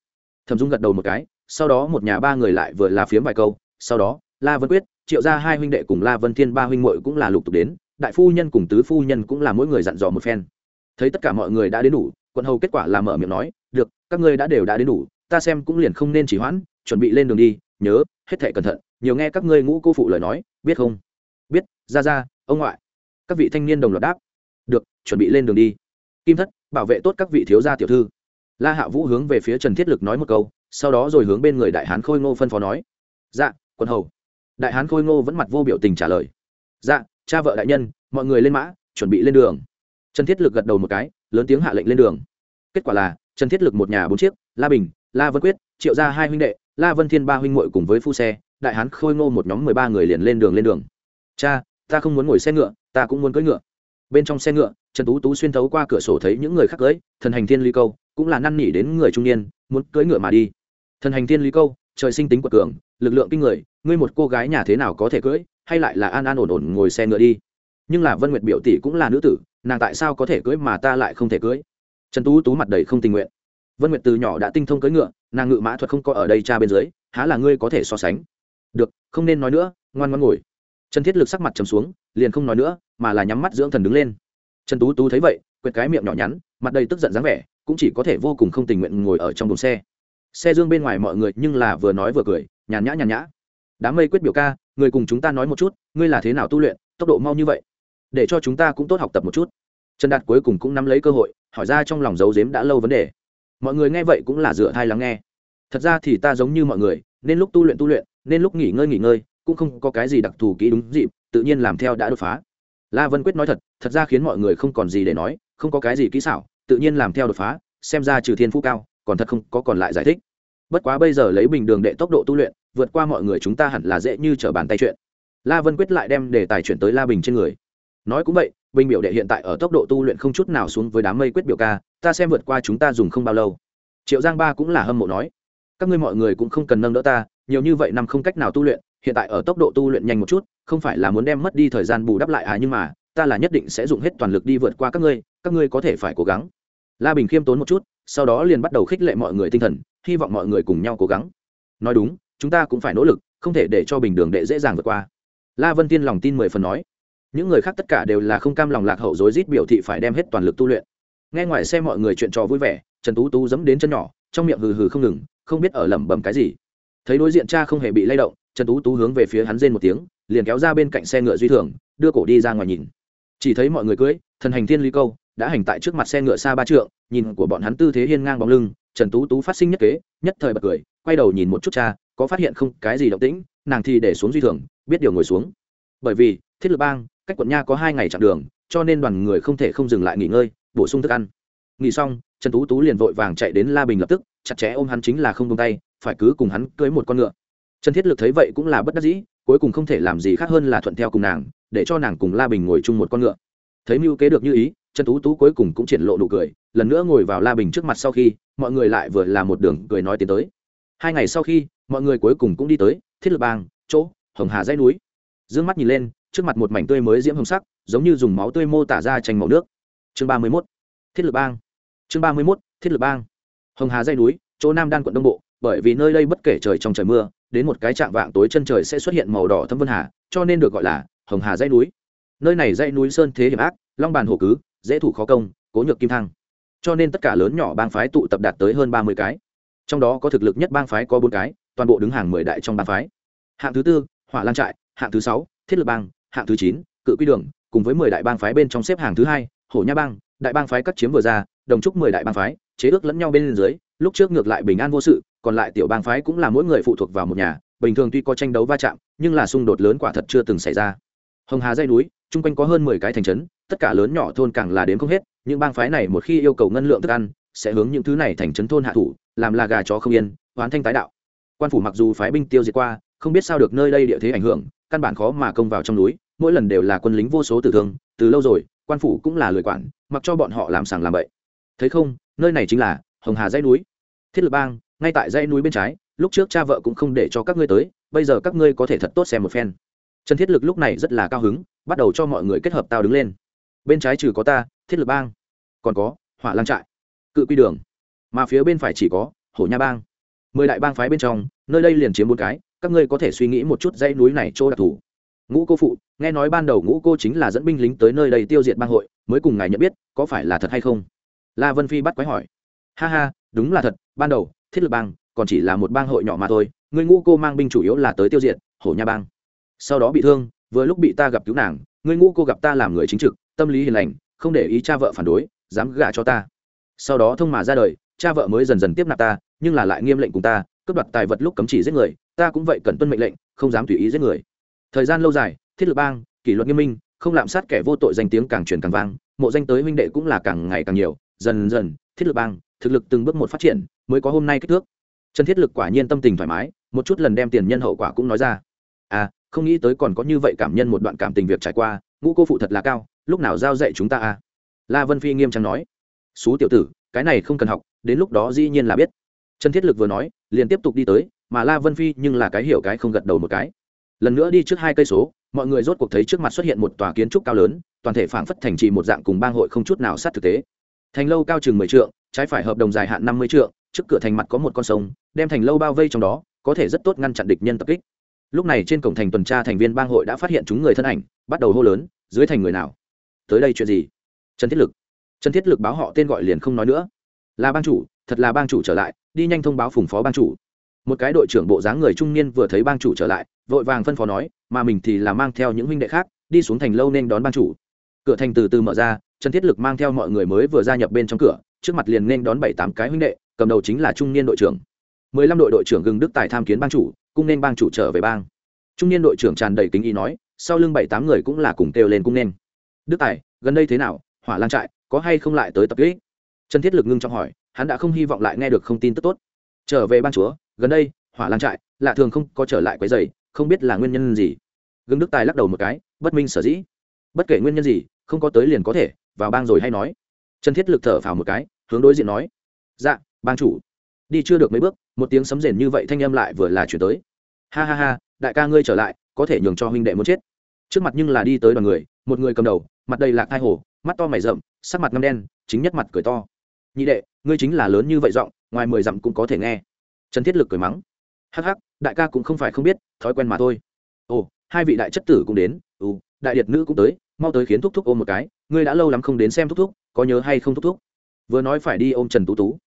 Thẩm dung gật đầu một cái, sau đó một nhà ba người lại vừa là phiếm vài câu, sau đó, la vân quyết, triệu ra hai huynh đệ cùng la vân thiên ba huynh muội cũng là lục tục đến, đại phu nhân cùng tứ phu nhân cũng là mỗi người dặn dò một phen. Thấy tất cả mọi người đã đến đủ, quận hầu kết quả là mở miệng nói, được, các ngươi đã đều đã đến đủ, ta xem cũng liền không nên chỉ hoãn, chuẩn bị lên đường đi, nhớ, hết thệ cẩn thận, nhiều nghe các ngươi ngũ cô phụ lời nói, biết không? Biết ra ra ông ngoại. Các vị thanh niên đồng loạt đáp, được, chuẩn bị lên đường đi. Kim thất bảo vệ tốt các vị thiếu gia tiểu thư. La hạ vũ hướng về phía trần thiết lực nói một câu, sau đó rồi hướng bên người đại hán khôi ngô phân phó nói. Dạ quân hầu. Đại hán khôi ngô vẫn mặt vô biểu tình trả lời. Dạ cha vợ đại nhân, mọi người lên mã, chuẩn bị lên đường. Trần thiết lực gật đầu một cái, lớn tiếng hạ lệnh lên đường. Kết quả là, trần thiết lực một nhà bốn chiếc, la bình, la vân quyết, triệu gia hai huynh đệ, la vân thiên ba huynh muội cùng với phu xe, đại hán khôi ngô một nhóm mười ba người liền lên đường lên đường. Cha, ta không muốn ngồi xe ngựa, ta cũng muốn cưỡi ngựa. Bên trong xe ngựa trần tú tú xuyên thấu qua cửa sổ thấy những người khác cưới, thần hành thiên ly câu, cũng là năn nỉ đến người trung niên, muốn cưỡi ngựa mà đi. Thần hành thiên ly câu, trời sinh tính quật cường, lực lượng kinh người, ngươi một cô gái nhà thế nào có thể cưỡi, hay lại là an an ổn ổn ngồi xe ngựa đi. Nhưng là vân nguyệt biểu tỷ cũng là nữ tử, nàng tại sao có thể cưỡi mà ta lại không thể cưỡi? Trần tú tú mặt đầy không tình nguyện. Vân nguyệt từ nhỏ đã tinh thông cưỡi ngựa, nàng ngự mã thuật không có ở đây cha bên dưới, há là ngươi có thể so sánh. Được, không nên nói nữa, ngoan ngoan ngồi. Trần thiết lực sắc mặt trầm xuống, liền không nói nữa, mà là nhắm mắt dưỡng thần đứng lên trần tú tú thấy vậy quệt cái miệng nhỏ nhắn, mặt đầy tức giận dáng vẻ, cũng chỉ có thể vô cùng không tình nguyện ngồi ở trong đồn xe. Xe dương bên ngoài mọi người nhưng là vừa nói vừa cười, nhàn nhã nhàn nhã. Đám mây quyết biểu ca, người cùng chúng ta nói một chút, ngươi là thế nào tu luyện, tốc độ mau như vậy? Để cho chúng ta cũng tốt học tập một chút. Trần đạt cuối cùng cũng nắm lấy cơ hội, hỏi ra trong lòng giấu giếm đã lâu vấn đề. Mọi người nghe vậy cũng là dựa thai lắng nghe. Thật ra thì ta giống như mọi người, nên lúc tu luyện tu luyện, nên lúc nghỉ ngơi nghỉ ngơi, cũng không có cái gì đặc thù kỹ đúng dịp, tự nhiên làm theo đã đột phá la vân quyết nói thật thật ra khiến mọi người không còn gì để nói, không có cái gì kỹ xảo, tự nhiên làm theo đột phá, xem ra trừ thiên phú cao, còn thật không có còn lại giải thích. Bất quá bây giờ lấy bình đường đệ tốc độ tu luyện, vượt qua mọi người chúng ta hẳn là dễ như trở bàn tay chuyện. La vân quyết lại đem đề tài chuyển tới la bình trên người. Nói cũng vậy, bình biểu đệ hiện tại ở tốc độ tu luyện không chút nào xuống với đám mây quyết biểu ca, ta xem vượt qua chúng ta dùng không bao lâu. Triệu giang ba cũng là hâm mộ nói, các ngươi mọi người cũng không cần nâng đỡ ta, nhiều như vậy năm không cách nào tu luyện hiện tại ở tốc độ tu luyện nhanh một chút, không phải là muốn đem mất đi thời gian bù đắp lại à nhưng mà, ta là nhất định sẽ dùng hết toàn lực đi vượt qua các ngươi các ngươi có thể phải cố gắng. La bình khiêm tốn một chút, sau đó liền bắt đầu khích lệ mọi người tinh thần, hy vọng mọi người cùng nhau cố gắng. Nói đúng, chúng ta cũng phải nỗ lực, không thể để cho bình đường đệ dễ dàng vượt qua. La vân tiên lòng tin mười phần nói. Những người khác tất cả đều là không cam lòng lạc hậu rối rít biểu thị phải đem hết toàn lực tu luyện. Nghe ngoài xe mọi người chuyện trò vui vẻ, trần tú tú dẫm đến chân nhỏ, trong miệng hừ hừ không ngừng, không biết ở lẩm bẩm cái gì. Thấy đối diện cha không hề bị lay động trần tú tú hướng về phía hắn rên một tiếng, liền kéo ra bên cạnh xe ngựa duy thường, đưa cổ đi ra ngoài nhìn. Chỉ thấy mọi người cưới, thần hành thiên lý câu, đã hành tại trước mặt xe ngựa xa ba trượng, nhìn của bọn hắn tư thế hiên ngang bóng lưng, trần tú tú phát sinh nhất kế, nhất thời bật cười, quay đầu nhìn một chút cha, có phát hiện không, cái gì động tĩnh, nàng thì để xuống duy thường, biết điều ngồi xuống. Bởi vì, thiết lập bang, cách quận nha có hai ngày chặng đường, cho nên đoàn người không thể không dừng lại nghỉ ngơi, bổ sung thức ăn. Nghỉ xong, trần tú tú liền vội vàng chạy đến la bình lập tức, chặt chẽ ôm hắn chính là không tung tay, phải cứ cùng hắn cưới một con ngựa trần thiết lực thấy vậy cũng là bất đắc dĩ, cuối cùng không thể làm gì khác hơn là thuận theo cùng nàng, để cho nàng cùng la bình ngồi chung một con ngựa. Thấy mưu kế được như ý, trần tú tú cuối cùng cũng triển lộ nụ cười, lần nữa ngồi vào la bình trước mặt sau khi, mọi người lại vừa là một đường cười nói tiến tới. Hai ngày sau khi, mọi người cuối cùng cũng đi tới thiết lập bang, chỗ hồng hà dãy núi. D ư ơ n g mắt nhìn lên, trước mặt một mảnh tươi mới diễm hồng sắc, giống như dùng máu tươi mô tả ra tranh màu nước. Chương ba mươi mốt, thiết lập bang. Chương ba mươi mốt, thiết lập bang. Hồng hà dây núi, chỗ nam đan quận đông bộ bởi vì nơi đây bất kể trời trong trời mưa, đến một cái trạng vạng tối chân trời sẽ xuất hiện màu đỏ thâm vân hà, cho nên được gọi là hồng hà dãy núi. Nơi này dãy núi sơn thế hiểm ác, long bàn hổ cứ, dễ thủ khó công, cố nhược kim thăng. Cho nên tất cả lớn nhỏ bang phái tụ tập đạt tới hơn ba mươi cái. Trong đó có thực lực nhất bang phái có bốn cái, toàn bộ đứng hàng mười đại trong bang phái. Hạng thứ tư, hỏa lan trại, hạng thứ sáu, thiết lập bang, hạng thứ chín, cự quy đường, cùng với mười đại bang phái bên trong xếp hàng thứ hai, hổ nha bang, đại bang phái cắt chiếm vừa ra, đồng chúc mười đại bang phái, chế ước lẫn nhau bên dưới, lúc trước ngược lại bình an vô sự còn lại tiểu bang phái cũng là mỗi người phụ thuộc vào một nhà, bình thường tuy có tranh đấu va chạm, nhưng là xung đột lớn quả thật chưa từng xảy ra. Hồng hà dây núi, chung quanh có hơn mười cái thành trấn, tất cả lớn nhỏ thôn càng là đến không hết, những bang phái này một khi yêu cầu ngân lượng thức ăn, sẽ hướng những thứ này thành trấn thôn hạ thủ, làm là gà chó không yên, hoán thanh tái đạo. Quan phủ mặc dù phái binh tiêu diệt qua, không biết sao được nơi đây địa thế ảnh hưởng, căn bản khó mà công vào trong núi, mỗi lần đều là quân lính vô số tử thương, từ lâu rồi, quan phủ cũng là lười quản, mặc cho bọn họ làm sàng làm bậy. Thấy không, nơi này chính là hồng hà dãy núi. Thiết lập bang ngay tại dãy núi bên trái, lúc trước cha vợ cũng không để cho các ngươi tới, bây giờ các ngươi có thể thật tốt xem một phen. Trần thiết lực lúc này rất là cao hứng, bắt đầu cho mọi người kết hợp tao đứng lên. Bên trái trừ có ta, thiết Lực bang. Còn có, hỏa lang trại. Cự quy đường. Mà phía bên phải chỉ có, hổ nha bang. Mười đại bang phái bên trong, nơi đây liền chiếm bốn cái, các ngươi có thể suy nghĩ một chút dãy núi này chỗ đặc thù. Ngũ cô phụ, nghe nói ban đầu ngũ cô chính là dẫn binh lính tới nơi đây tiêu diệt bang hội, mới cùng ngài nhận biết, có phải là thật hay không? La vân phi bắt quái hỏi. Ha ha, đúng là thật, ban đầu thiết Lực bang, còn chỉ là một bang hội nhỏ mà thôi, người ngũ cô mang binh chủ yếu là tới tiêu diệt, hổ nha bang. Sau đó bị thương, vừa lúc bị ta gặp cứu nàng, người ngũ cô gặp ta làm người chính trực, tâm lý hiền lành, không để ý cha vợ phản đối, dám gả cho ta. Sau đó thông mà ra đời, cha vợ mới dần dần tiếp nạp ta, nhưng là lại nghiêm lệnh cùng ta, cướp đoạt tài vật lúc cấm chỉ giết người, ta cũng vậy cần tuân mệnh lệnh, không dám tùy ý giết người. Thời gian lâu dài, thiết lập bang, kỷ luật nghiêm minh, không lạm sát kẻ vô tội danh tiếng càng truyền càng vang, mộ danh tới huynh đệ cũng là càng ngày càng nhiều, dần dần, thiết lập bang, thực lực từng bước một phát triển mới có hôm nay kích thước. Trần thiết lực quả nhiên tâm tình thoải mái, một chút lần đem tiền nhân hậu quả cũng nói ra. À không nghĩ tới còn có như vậy cảm nhân một đoạn cảm tình việc trải qua, ngũ cô phụ thật là cao, lúc nào giao dạy chúng ta à? La vân phi nghiêm trang nói. Xú tiểu tử, cái này không cần học, đến lúc đó dĩ nhiên là biết. Trần thiết lực vừa nói, liền tiếp tục đi tới, mà la vân phi nhưng là cái hiểu cái không gật đầu một cái. Lần nữa đi trước hai cây số, mọi người rốt cuộc thấy trước mặt xuất hiện một tòa kiến trúc cao lớn, toàn thể phảng phất thành trì một dạng cùng bang hội không chút nào sát thực tế. Thành lâu cao chừng mười trượng, trái phải hợp đồng dài hạn năm mươi trượng trước cửa thành mặt có một con sông, đem thành lâu bao vây trong đó, có thể rất tốt ngăn chặn địch nhân tập kích. Lúc này trên cổng thành tuần tra thành viên bang hội đã phát hiện chúng người thân ảnh, bắt đầu hô lớn, dưới thành người nào? Tới đây chuyện gì? Trần thiết lực. Trần thiết lực báo họ tên gọi liền không nói nữa. Là bang chủ, thật là bang chủ trở lại, đi nhanh thông báo phùng phó bang chủ. Một cái đội trưởng bộ dáng người trung niên vừa thấy bang chủ trở lại, vội vàng phân phó nói, mà mình thì là mang theo những huynh đệ khác, đi xuống thành lâu nên đón bang chủ. Cửa thành từ từ mở ra, trần thiết lực mang theo mọi người mới vừa gia nhập bên trong cửa trước mặt liền nên đón bảy tám cái huynh đệ, cầm đầu chính là trung niên đội trưởng. Mười lăm đội đội trưởng gừng đức tài tham kiến bang chủ, cung nên bang chủ trở về bang. Trung niên đội trưởng tràn đầy kính ý nói, sau lưng bảy tám người cũng là cùng kêu lên cung nên. Đức tài, gần đây thế nào? Hỏa lan trại, có hay không lại tới tập kỹ trần thiết lực ngưng trọng hỏi, hắn đã không hy vọng lại nghe được không tin tức tốt. Trở về ban chúa, gần đây, hỏa lan trại, lạ thường không có trở lại quấy dày không biết là nguyên nhân gì. Gương đức tài lắc đầu một cái, bất minh sở dĩ. Bất kể nguyên nhân gì, không có tới liền có thể, vào bang rồi hay nói trần thiết lực thở phào một cái, hướng đối diện nói dạ bang chủ. Đi chưa được mấy bước, một tiếng sấm rền như vậy thanh âm lại vừa là chuyển tới. Ha ha ha, đại ca ngươi trở lại, có thể nhường cho huynh đệ muốn chết. Trước mặt nhưng là đi tới đoàn người, một người cầm đầu, mặt đầy lạc thai hồ, mắt to mày rậm, sắc mặt ngâm đen, chính nhất mặt cười to. Nhị đệ, ngươi chính là lớn như vậy giọng, ngoài mười dặm cũng có thể nghe. Trần thiết lực cười mắng. Hắc hắc, đại ca cũng không phải không biết, thói quen mà thôi. Ồ, hai vị đại chất tử cũng đến ừ đại điệt nữ cũng tới, mau tới khiến thúc thúc ôm một cái ngươi đã lâu lắm không đến xem thúc thúc, có nhớ hay không thúc thúc? Vừa nói phải đi ôm trần tú tú.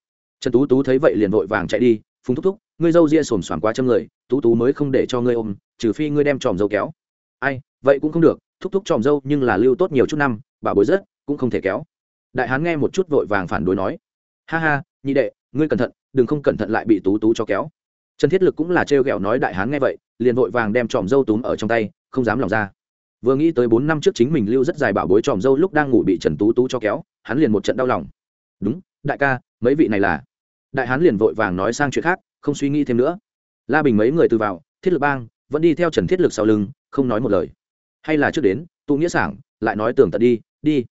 Trần tú tú thấy vậy liền vội vàng chạy đi, phùng thúc thúc, ngươi dâu ria xồm xoàm quá châm người, tú tú mới không để cho ngươi ôm, trừ phi ngươi đem tròm dâu kéo. Ai, vậy cũng không được, thúc thúc tròm dâu nhưng là lưu tốt nhiều chút năm, bà bối rất cũng không thể kéo. Đại hán nghe một chút vội vàng phản đối nói, ha ha, nhị đệ, ngươi cẩn thận, đừng không cẩn thận lại bị tú tú cho kéo. Trần thiết lực cũng là trêu ghẹo nói đại hán nghe vậy, liền vội vàng đem tròm dâu túm ở trong tay, không dám lòng ra vừa nghĩ tới bốn năm trước chính mình lưu rất dài bảo bối tròm dâu lúc đang ngủ bị trần tú tú cho kéo, hắn liền một trận đau lòng. Đúng, đại ca, mấy vị này là? Đại hán liền vội vàng nói sang chuyện khác, không suy nghĩ thêm nữa. La bình mấy người từ vào, thiết lực bang vẫn đi theo trần thiết lực sau lưng, không nói một lời. Hay là trước đến, tụ nghĩa sảng, lại nói tưởng tận đi đi.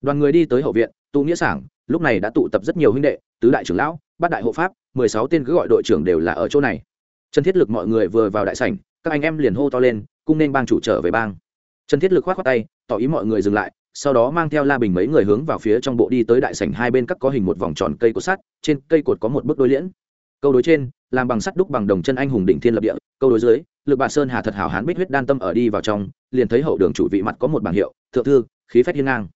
Đoàn người đi tới hậu viện, tụ nghĩa sảng, lúc này đã tụ tập rất nhiều huynh đệ, tứ đại trưởng lão, bát đại hộ pháp, mười sáu tên cứ gọi đội trưởng đều là ở chỗ này. Trần thiết lực mọi người vừa vào đại sảnh, các anh em liền hô to lên, cung nên bang chủ trở về bang trần thiết lực khoát khoát tay, tỏ ý mọi người dừng lại, sau đó mang theo la bình mấy người hướng vào phía trong bộ đi tới đại sảnh hai bên các có hình một vòng tròn cây cột sắt, trên cây cột có một bức đối liễn. Câu đối trên, làm bằng sắt đúc bằng đồng chân anh hùng đỉnh thiên lập địa, câu đối dưới, lực bà sơn hà thật hảo hán bích huyết đan tâm ở đi vào trong, liền thấy hậu đường chủ vị mặt có một bảng hiệu, thượng thư, khí phách hiên ngang.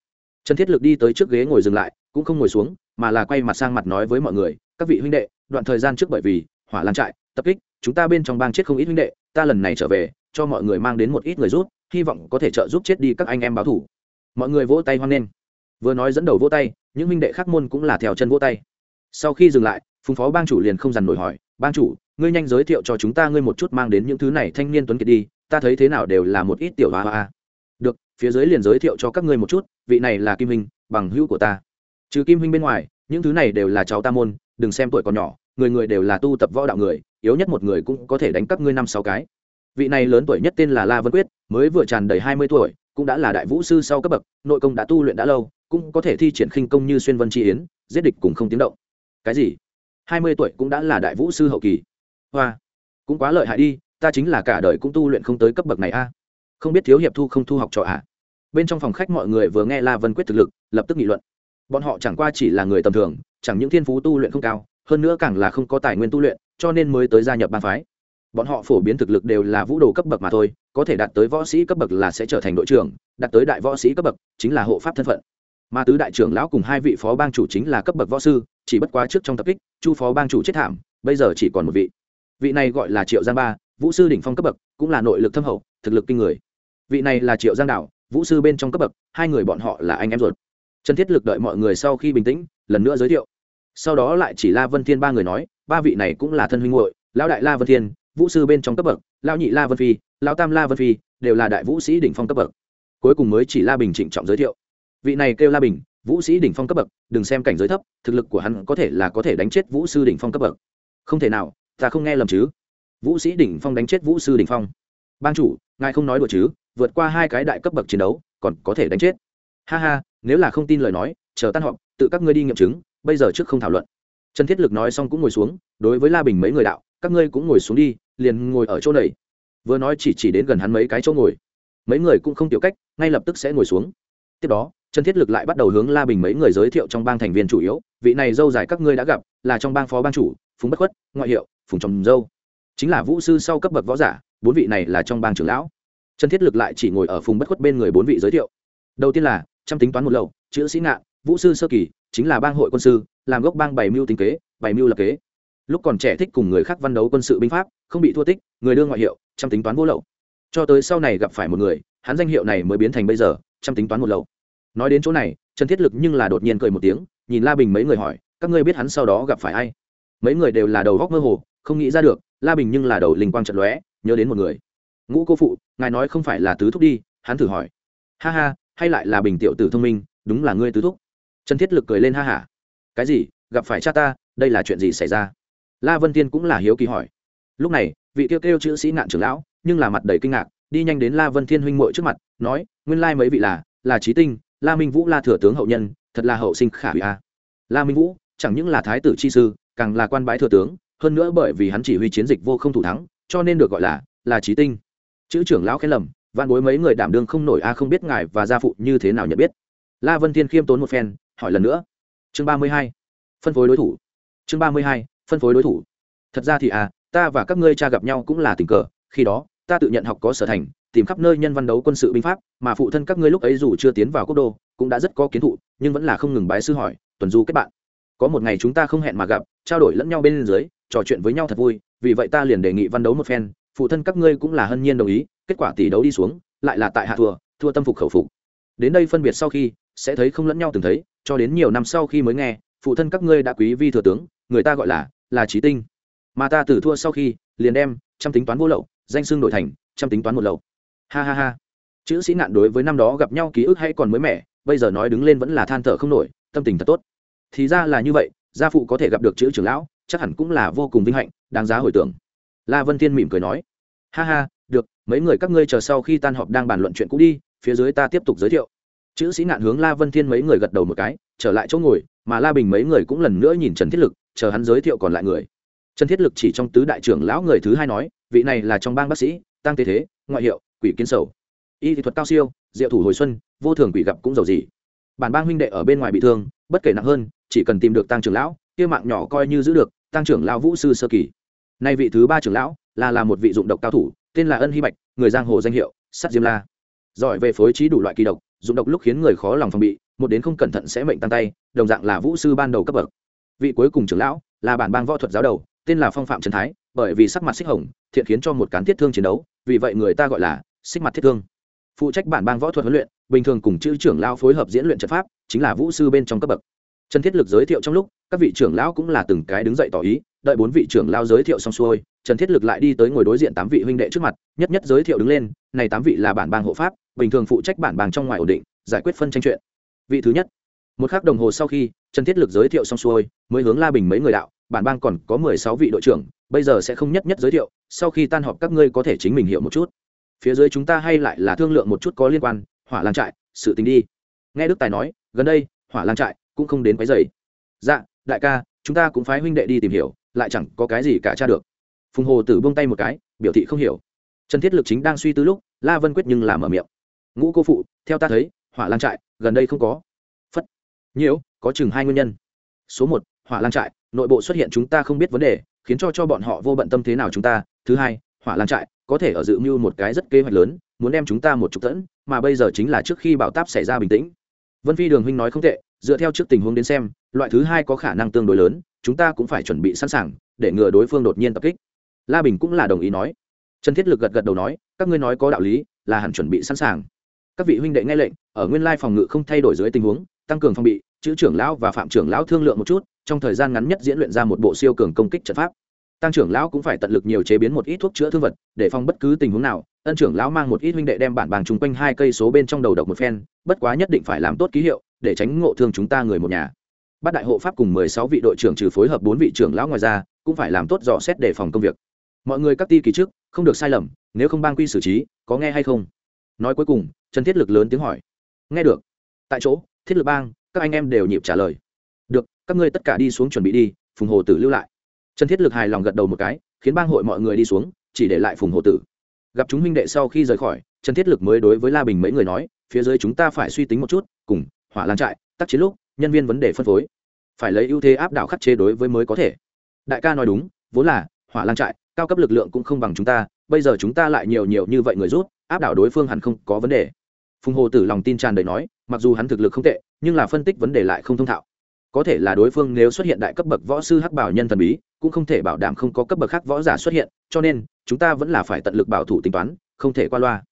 Trần thiết lực đi tới trước ghế ngồi dừng lại, cũng không ngồi xuống, mà là quay mặt sang mặt nói với mọi người, các vị huynh đệ, đoạn thời gian trước bởi vì hỏa lan trại, tập kích, chúng ta bên trong bang chết không ít huynh đệ, ta lần này trở về, cho mọi người mang đến một ít người rút hy vọng có thể trợ giúp chết đi các anh em báo thủ. Mọi người vỗ tay hoan nghênh. Vừa nói dẫn đầu vỗ tay, những minh đệ khác môn cũng là theo chân vỗ tay. Sau khi dừng lại, phùng phó bang chủ liền không dằn nổi hỏi, bang chủ, ngươi nhanh giới thiệu cho chúng ta ngươi một chút mang đến những thứ này thanh niên tuấn kiệt đi, ta thấy thế nào đều là một ít tiểu hoa hoa. Được, phía dưới liền giới thiệu cho các ngươi một chút, vị này là kim hình bằng hữu của ta. Trừ kim hình bên ngoài, những thứ này đều là cháu ta môn, đừng xem tuổi còn nhỏ, người người đều là tu tập võ đạo người, yếu nhất một người cũng có thể đánh các ngươi năm sáu cái vị này lớn tuổi nhất tên là la vân quyết, mới vừa tràn đầy hai mươi tuổi, cũng đã là đại vũ sư sau cấp bậc, nội công đã tu luyện đã lâu, cũng có thể thi triển khinh công như xuyên vân chi yến, giết địch cùng không tiếng động. Cái gì? Hai mươi tuổi cũng đã là đại vũ sư hậu kỳ. Hoa, cũng quá lợi hại đi, ta chính là cả đời cũng tu luyện không tới cấp bậc này a. Không biết thiếu hiệp thu không thu học trò ạ à? bên trong phòng khách mọi người vừa nghe la vân quyết thực lực, lập tức nghị luận. Bọn họ chẳng qua chỉ là người tầm thường, chẳng những thiên phú tu luyện không cao, hơn nữa càng là không có tài nguyên tu luyện, cho nên mới tới gia nhập bang phái bọn họ phổ biến thực lực đều là vũ đồ cấp bậc mà thôi có thể đạt tới võ sĩ cấp bậc là sẽ trở thành đội trưởng đạt tới đại võ sĩ cấp bậc chính là hộ pháp thân phận. Mà tứ đại trưởng lão cùng hai vị phó bang chủ chính là cấp bậc võ sư chỉ bất quá trước trong tập kích chu phó bang chủ chết thảm bây giờ chỉ còn một vị. Vị này gọi là triệu giang ba vũ sư đỉnh phong cấp bậc cũng là nội lực thâm hậu thực lực kinh người. Vị này là triệu giang đảo, vũ sư bên trong cấp bậc hai người bọn họ là anh em ruột. Trần thiết lực đợi mọi người sau khi bình tĩnh lần nữa giới thiệu. Sau đó lại chỉ la vân thiên ba người nói ba vị này cũng là thân huynh hội lão đại la vân thiên vũ sư bên trong cấp bậc, lão nhị la vân phi, lão tam la vân phi đều là đại vũ sĩ đỉnh phong cấp bậc. Cuối cùng mới chỉ la bình trịnh trọng giới thiệu. Vị này kêu la bình, vũ sĩ đỉnh phong cấp bậc, đừng xem cảnh giới thấp, thực lực của hắn có thể là có thể đánh chết vũ sư đỉnh phong cấp bậc. Không thể nào, ta không nghe lầm chứ? Vũ sĩ đỉnh phong đánh chết vũ sư đỉnh phong. Ban chủ, ngài không nói đùa chứ, vượt qua hai cái đại cấp bậc chiến đấu, còn có thể đánh chết. Ha ha, nếu là không tin lời nói, chờ tan họp, tự các ngươi đi nghiệm chứng, bây giờ trước không thảo luận. Trần thiết lực nói xong cũng ngồi xuống, đối với la bình mấy người đạo, các ngươi cũng ngồi xuống đi liền ngồi ở chỗ này. Vừa nói chỉ chỉ đến gần hắn mấy cái chỗ ngồi. Mấy người cũng không tiểu cách, ngay lập tức sẽ ngồi xuống. Tiếp đó, trần thiết lực lại bắt đầu hướng la bình mấy người giới thiệu trong bang thành viên chủ yếu, vị này dâu dài các ngươi đã gặp, là trong bang phó bang chủ, phùng bất khuất, ngoại hiệu, phùng trồng dâu. Chính là vũ sư sau cấp bậc võ giả, bốn vị này là trong bang trưởng lão. Trần thiết lực lại chỉ ngồi ở phùng bất khuất bên người bốn vị giới thiệu. Đầu tiên là, trăm tính toán một lầu, chữ sĩ ngạn, vũ sư sơ kỳ, chính là bang hội quân sư, làm gốc bang bảy mưu tính kế, bảy mưu lập kế lúc còn trẻ thích cùng người khác văn đấu quân sự binh pháp, không bị thua tích, người đương ngoại hiệu chăm tính toán vô lậu. Cho tới sau này gặp phải một người, hắn danh hiệu này mới biến thành bây giờ chăm tính toán một lậu. Nói đến chỗ này, trần thiết lực nhưng là đột nhiên cười một tiếng, nhìn la bình mấy người hỏi, các ngươi biết hắn sau đó gặp phải ai? Mấy người đều là đầu góc mơ hồ, không nghĩ ra được, la bình nhưng là đầu linh quang trận lóe, nhớ đến một người. Ngũ cô phụ, ngài nói không phải là tứ thúc đi, hắn thử hỏi. Ha ha, hay lại là bình tiểu tử thông minh, đúng là ngươi tứ thúc. Trần thiết lực cười lên ha hả. Cái gì, gặp phải cha ta, đây là chuyện gì xảy ra? La vân tiên cũng là hiếu kỳ hỏi. Lúc này, vị kêu kêu chữ sĩ ngạn trưởng lão, nhưng là mặt đầy kinh ngạc, đi nhanh đến la vân thiên huynh muội trước mặt, nói, nguyên lai mấy vị là là trí tinh, la minh vũ la thừa tướng hậu nhân, thật là hậu sinh khả hủy a. La minh vũ, chẳng những là thái tử chi sư, càng là quan bái thừa tướng, hơn nữa bởi vì hắn chỉ huy chiến dịch vô không thủ thắng, cho nên được gọi là là trí tinh. Chữ trưởng lão khen lầm văn bối mấy người đảm đương không nổi a, không biết ngài và gia phụ như thế nào nhận biết. La vân thiên khiêm tốn một phen, hỏi lần nữa. Chương ba mươi hai, phân phối đối thủ. Chương ba mươi hai phân phối đối thủ. Thật ra thì à ta và các ngươi cha gặp nhau cũng là tình cờ, khi đó, ta tự nhận học có sở thành, tìm khắp nơi nhân văn đấu quân sự binh pháp, mà phụ thân các ngươi lúc ấy dù chưa tiến vào quốc đô, cũng đã rất có kiến thụ, nhưng vẫn là không ngừng bái sư hỏi, tuần du kết bạn, có một ngày chúng ta không hẹn mà gặp, trao đổi lẫn nhau bên dưới, trò chuyện với nhau thật vui, vì vậy ta liền đề nghị văn đấu một phen, phụ thân các ngươi cũng là hân nhiên đồng ý, kết quả tỷ đấu đi xuống, lại là tại hạ thua thua tâm phục khẩu phục. Đến đây phân biệt sau khi, sẽ thấy không lẫn nhau từng thấy, cho đến nhiều năm sau khi mới nghe, phụ thân các ngươi đã quý vi thừa tướng người ta gọi là là trí tinh. Mà ta từ thua sau khi, liền đem trăm tính toán vô lậu, danh xưng đổi thành trăm tính toán một lậu. Ha ha ha. Chữ sĩ nạn đối với năm đó gặp nhau ký ức hay còn mới mẻ, bây giờ nói đứng lên vẫn là than thở không nổi, tâm tình thật tốt. Thì ra là như vậy, gia phụ có thể gặp được chữ trưởng lão, chắc hẳn cũng là vô cùng vinh hạnh, đáng giá hồi tưởng. La vân thiên mỉm cười nói, ha ha, được, mấy người các ngươi chờ sau khi tan họp đang bàn luận chuyện cũ đi, phía dưới ta tiếp tục giới thiệu. Chữ sĩ nạn hướng la vân thiên mấy người gật đầu một cái, trở lại chỗ ngồi mà la bình mấy người cũng lần nữa nhìn trần thiết lực, chờ hắn giới thiệu còn lại người. Trần thiết lực chỉ trong tứ đại trưởng lão người thứ hai nói, vị này là trong bang bác sĩ, tăng tế thế, ngoại hiệu, quỷ kiến sầu. Y thuật cao siêu, diệu thủ hồi xuân, vô thường quỷ gặp cũng giàu gì. Bản bang huynh đệ ở bên ngoài bị thương, bất kể nặng hơn, chỉ cần tìm được tăng trưởng lão, kia mạng nhỏ coi như giữ được, tăng trưởng lão vũ sư sơ kỳ. Nay vị thứ ba trưởng lão là là một vị dụng độc cao thủ, tên là ân hy bạch, người giang hồ danh hiệu sắt diêm la. Giỏi về phối trí đủ loại kỳ độc, dụng độc lúc khiến người khó lòng phòng bị một đến không cẩn thận sẽ mệnh tăng tay, đồng dạng là vũ sư ban đầu cấp bậc. Vị cuối cùng trưởng lão là bản bang võ thuật giáo đầu, tên là phong phạm trần thái, bởi vì sắc mặt xích hồng, thiện khiến cho một cán thiết thương chiến đấu, vì vậy người ta gọi là xích mặt thiết thương. Phụ trách bản bang võ thuật huấn luyện, bình thường cùng chữ trưởng lão phối hợp diễn luyện trận pháp, chính là vũ sư bên trong cấp bậc. Trần thiết lực giới thiệu trong lúc, các vị trưởng lão cũng là từng cái đứng dậy tỏ ý, đợi bốn vị trưởng lão giới thiệu xong xuôi, trần thiết lực lại đi tới ngồi đối diện tám vị huynh đệ trước mặt, nhất nhất giới thiệu đứng lên, này tám vị là bản bang hộ pháp, bình thường phụ trách bản bang trong ngoài ổn định, giải quyết phân tranh chuyện vị thứ nhất. Một khắc đồng hồ sau khi, trần thiết lực giới thiệu xong xuôi, mới hướng la bình mấy người đạo, bản bang còn có mười sáu vị đội trưởng, bây giờ sẽ không nhất nhất giới thiệu, sau khi tan họp các ngươi có thể chính mình hiểu một chút. Phía dưới chúng ta hay lại là thương lượng một chút có liên quan, hỏa lang trại, sự tình đi. Nghe đức tài nói, gần đây, hỏa lang trại cũng không đến cái dày dạ đại ca, chúng ta cũng phái huynh đệ đi tìm hiểu, lại chẳng có cái gì cả tra được. Phùng hồ tử buông tay một cái, biểu thị không hiểu. Trần thiết lực chính đang suy tư lúc, la vân quyết nhưng làm ở miệng. Ngũ cô phụ, theo ta thấy, hỏa lang trại gần đây không có. Phất. Nhiễu, có chừng hai nguyên nhân. Số một, hỏa lang trại, nội bộ xuất hiện chúng ta không biết vấn đề, khiến cho cho bọn họ vô bận tâm thế nào chúng ta. Thứ hai, hỏa lang trại, có thể ở dự mưu một cái rất kế hoạch lớn, muốn đem chúng ta một trục tẫn, mà bây giờ chính là trước khi bảo táp xảy ra bình tĩnh. Vân phi đường huynh nói không tệ, dựa theo trước tình huống đến xem, loại thứ hai có khả năng tương đối lớn, chúng ta cũng phải chuẩn bị sẵn sàng, để ngừa đối phương đột nhiên tập kích. La bình cũng là đồng ý nói. Trần thiết lực gật gật đầu nói, các ngươi nói có đạo lý, là hẳn chuẩn bị sẵn sàng các vị huynh đệ nghe lệnh, ở nguyên lai phòng ngự không thay đổi dưới tình huống, tăng cường phòng bị, chữ trưởng lão và phạm trưởng lão thương lượng một chút, trong thời gian ngắn nhất diễn luyện ra một bộ siêu cường công kích trận pháp. Tăng trưởng lão cũng phải tận lực nhiều chế biến một ít thuốc chữa thương vật, để phòng bất cứ tình huống nào. Ân trưởng lão mang một ít huynh đệ đem bản bàng chung quanh hai cây số bên trong đầu độc một phen, bất quá nhất định phải làm tốt ký hiệu, để tránh ngộ thương chúng ta người một nhà. Bát đại hộ pháp cùng mười sáu vị đội trưởng trừ phối hợp bốn vị trưởng lão ngoài ra, cũng phải làm tốt dò xét để phòng công việc. Mọi người các ti kỳ trước, không được sai lầm, nếu không bang quy xử trí, có nghe hay không? Nói cuối cùng, trần thiết lực lớn tiếng hỏi. Nghe được. Tại chỗ, thiết lực bang, các anh em đều nhịp trả lời. Được, các ngươi tất cả đi xuống chuẩn bị đi, phùng hồ tử lưu lại. Trần thiết lực hài lòng gật đầu một cái, khiến bang hội mọi người đi xuống, chỉ để lại phùng hồ tử. Gặp chúng minh đệ sau khi rời khỏi, trần thiết lực mới đối với la bình mấy người nói, phía dưới chúng ta phải suy tính một chút, cùng, hỏa lan trại, tác chiến lúc, nhân viên vấn đề phân phối. Phải lấy ưu thế áp đảo khắc chế đối với mới có thể. Đại ca nói đúng, vốn là, hỏa lan trại, cao cấp lực lượng cũng không bằng chúng ta, bây giờ chúng ta lại nhiều nhiều như vậy người rút áp đảo đối phương hẳn không có vấn đề. Phùng hồ tử lòng tin tràn đầy nói, mặc dù hắn thực lực không tệ, nhưng là phân tích vấn đề lại không thông thạo. Có thể là đối phương nếu xuất hiện đại cấp bậc võ sư hắc bảo nhân thần bí, cũng không thể bảo đảm không có cấp bậc khác võ giả xuất hiện, cho nên, chúng ta vẫn là phải tận lực bảo thủ tính toán, không thể qua loa.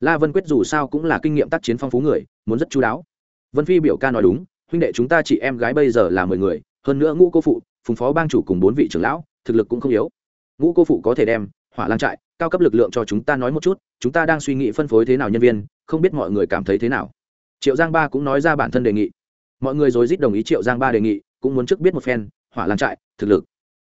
La vân quyết dù sao cũng là kinh nghiệm tác chiến phong phú người, muốn rất chú đáo. Vân phi biểu ca nói đúng, huynh đệ chúng ta chị em gái bây giờ là mười người, hơn nữa ngũ cô phụ, phùng phó bang chủ cùng bốn vị trưởng lão, thực lực cũng không yếu. Ngũ cô phụ có thể đem, hỏa lan trại cao cấp lực lượng cho chúng ta nói một chút, chúng ta đang suy nghĩ phân phối thế nào nhân viên, không biết mọi người cảm thấy thế nào. Triệu giang ba cũng nói ra bản thân đề nghị. Mọi người rồi rít đồng ý triệu giang ba đề nghị, cũng muốn trước biết một phen, hỏa lang trại, thực lực.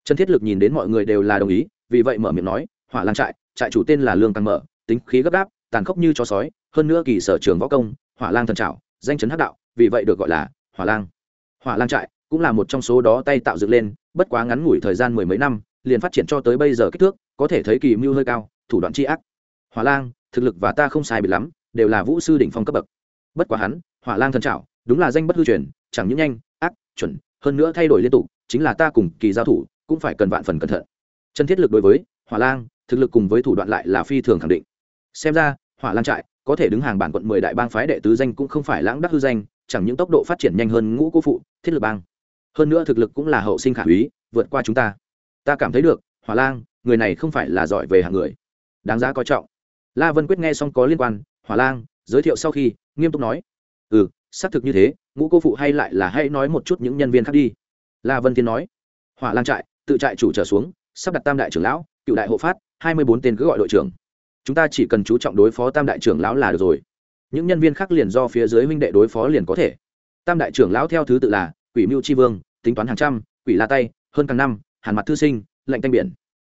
Trần thiết lực nhìn đến mọi người đều là đồng ý, vì vậy mở miệng nói, hỏa lang trại trại chủ tên là lương tăng mở, tính khí gấp gáp, tàn khốc như chó sói, hơn nữa kỳ sở trường võ công, hỏa lang thần trảo, danh chấn hắc đạo, vì vậy được gọi là hỏa lang. Hỏa lang trại cũng là một trong số đó tay tạo dựng lên, bất quá ngắn ngủi thời gian mười mấy năm liền phát triển cho tới bây giờ kích thước, có thể thấy kỳ mưu hơi cao, thủ đoạn tri ác. Hỏa lang, thực lực và ta không sai biệt lắm, đều là vũ sư đỉnh phong cấp bậc. Bất quá hắn, hỏa lang thần trảo, đúng là danh bất hư truyền, chẳng những nhanh, ác, chuẩn, hơn nữa thay đổi liên tục, chính là ta cùng kỳ giao thủ, cũng phải cần vạn phần cẩn thận. Chân thiết lực đối với hỏa lang, thực lực cùng với thủ đoạn lại là phi thường khẳng định. Xem ra, hỏa lang trại, có thể đứng hàng bản quận mười đại bang phái đệ tứ danh cũng không phải lãng đắc hư danh, chẳng những tốc độ phát triển nhanh hơn ngũ cô phụ, thiết lực bang. Hơn nữa thực lực cũng là hậu sinh khả úy vượt qua chúng ta ta cảm thấy được, hỏa lang, người này không phải là giỏi về hạng người. Đáng giá coi trọng. La vân quyết nghe xong có liên quan, hỏa lang, giới thiệu sau khi, nghiêm túc nói. Ừ xác thực như thế, ngũ cô phụ hay lại là hãy nói một chút những nhân viên khác đi. La vân tiên nói. Hỏa lang trại, tự trại chủ trở xuống, sắp đặt tam đại trưởng lão, cựu đại hộ phát, hai mươi bốn tên cứ gọi đội trưởng. Chúng ta chỉ cần chú trọng đối phó tam đại trưởng lão là được rồi. Những nhân viên khác liền do phía dưới huynh đệ đối phó liền có thể. Tam đại trưởng lão theo thứ tự là quỷ mưu tri vương, tính toán hàng trăm, quỷ la tay, hơn càng năm hàn mặt thư sinh lệnh canh biển.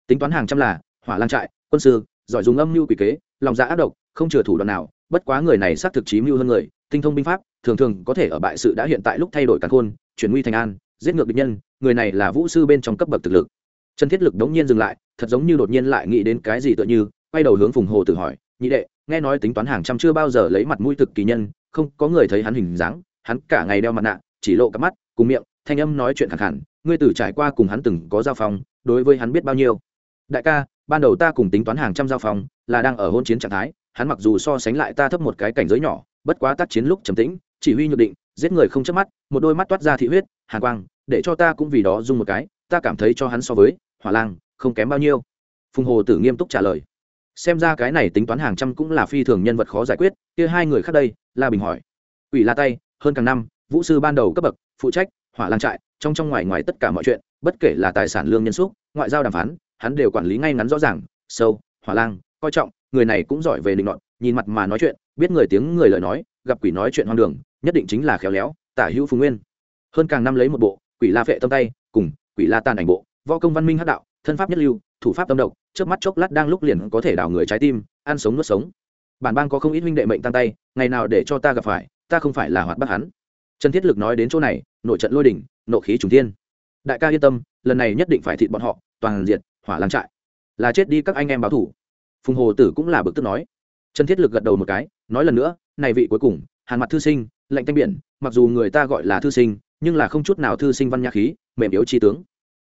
Tính toán hàng trăm là, hỏa lan trại, quân sư, giỏi dùng âm mưu quỷ kế, lòng dạ ác độc, không chừa thủ đoạn nào, bất quá người này xác thực trí mưu hơn người, tinh thông binh pháp, thường thường có thể ở bại sự đã hiện tại lúc thay đổi căn khôn, chuyển nguy thành an, giết ngược địch nhân, người này là vũ sư bên trong cấp bậc thực lực. Chân thiết lực đống nhiên dừng lại, thật giống như đột nhiên lại nghĩ đến cái gì tựa như, quay đầu hướng phùng hồ tự hỏi, nhị đệ, nghe nói tính toán hàng trăm chưa bao giờ lấy mặt mũi thực kỳ nhân, không, có người thấy hắn hình dáng, hắn cả ngày đeo mặt nạ, chỉ lộ cặp mắt, cùng miệng, thanh âm nói chuyện khẳng hẳn ngươi tử trải qua cùng hắn từng có giao phong, đối với hắn biết bao nhiêu. Đại ca, ban đầu ta cùng tính toán hàng trăm giao phong, là đang ở hôn chiến trạng thái, hắn mặc dù so sánh lại ta thấp một cái cảnh giới nhỏ, bất quá tác chiến lúc trầm tĩnh, chỉ huy nhược định, giết người không chớp mắt, một đôi mắt toát ra thị huyết, hàn quang, để cho ta cũng vì đó dùng một cái, ta cảm thấy cho hắn so với, hỏa lang, không kém bao nhiêu. Phùng hồ tử nghiêm túc trả lời. Xem ra cái này tính toán hàng trăm cũng là phi thường nhân vật khó giải quyết, kia hai người khác đây, la bình hỏi. Ủy la tay, hơn càng năm, vũ sư ban đầu cấp bậc, phụ trách, hỏa lang trại trong trong ngoài ngoài tất cả mọi chuyện, bất kể là tài sản lương nhân xúc, ngoại giao đàm phán, hắn đều quản lý ngay ngắn rõ ràng, sâu, hỏa lang, coi trọng, người này cũng giỏi về định luận, nhìn mặt mà nói chuyện, biết người tiếng người lời nói, gặp quỷ nói chuyện hoang đường, nhất định chính là khéo léo, tả hữu phùng nguyên. Hơn càng năm lấy một bộ, quỷ la phệ tâm tay, cùng quỷ la tàn ảnh bộ, võ công văn minh hắc đạo, thân pháp nhất lưu, thủ pháp tâm độc trước mắt chốc lát đang lúc liền có thể đảo người trái tim, ăn sống nuốt sống. Bản bang có không ít huynh đệ mệnh tan tay, ngày nào để cho ta gặp phải, ta không phải là hoạt bắt hắn. Trần thiết lực nói đến chỗ này, nội trận lôi đỉnh nộ khí trùng thiên. Đại ca yên tâm, lần này nhất định phải thịt bọn họ, toàn diệt, hỏa làng trại. Là chết đi các anh em báo thủ. Phùng hồ tử cũng là bực tức nói. Trần thiết lực gật đầu một cái, nói lần nữa, này vị cuối cùng, hàn mặt thư sinh lệnh thanh biển, mặc dù người ta gọi là thư sinh, nhưng là không chút nào thư sinh văn nhã khí, mềm yếu chi tướng.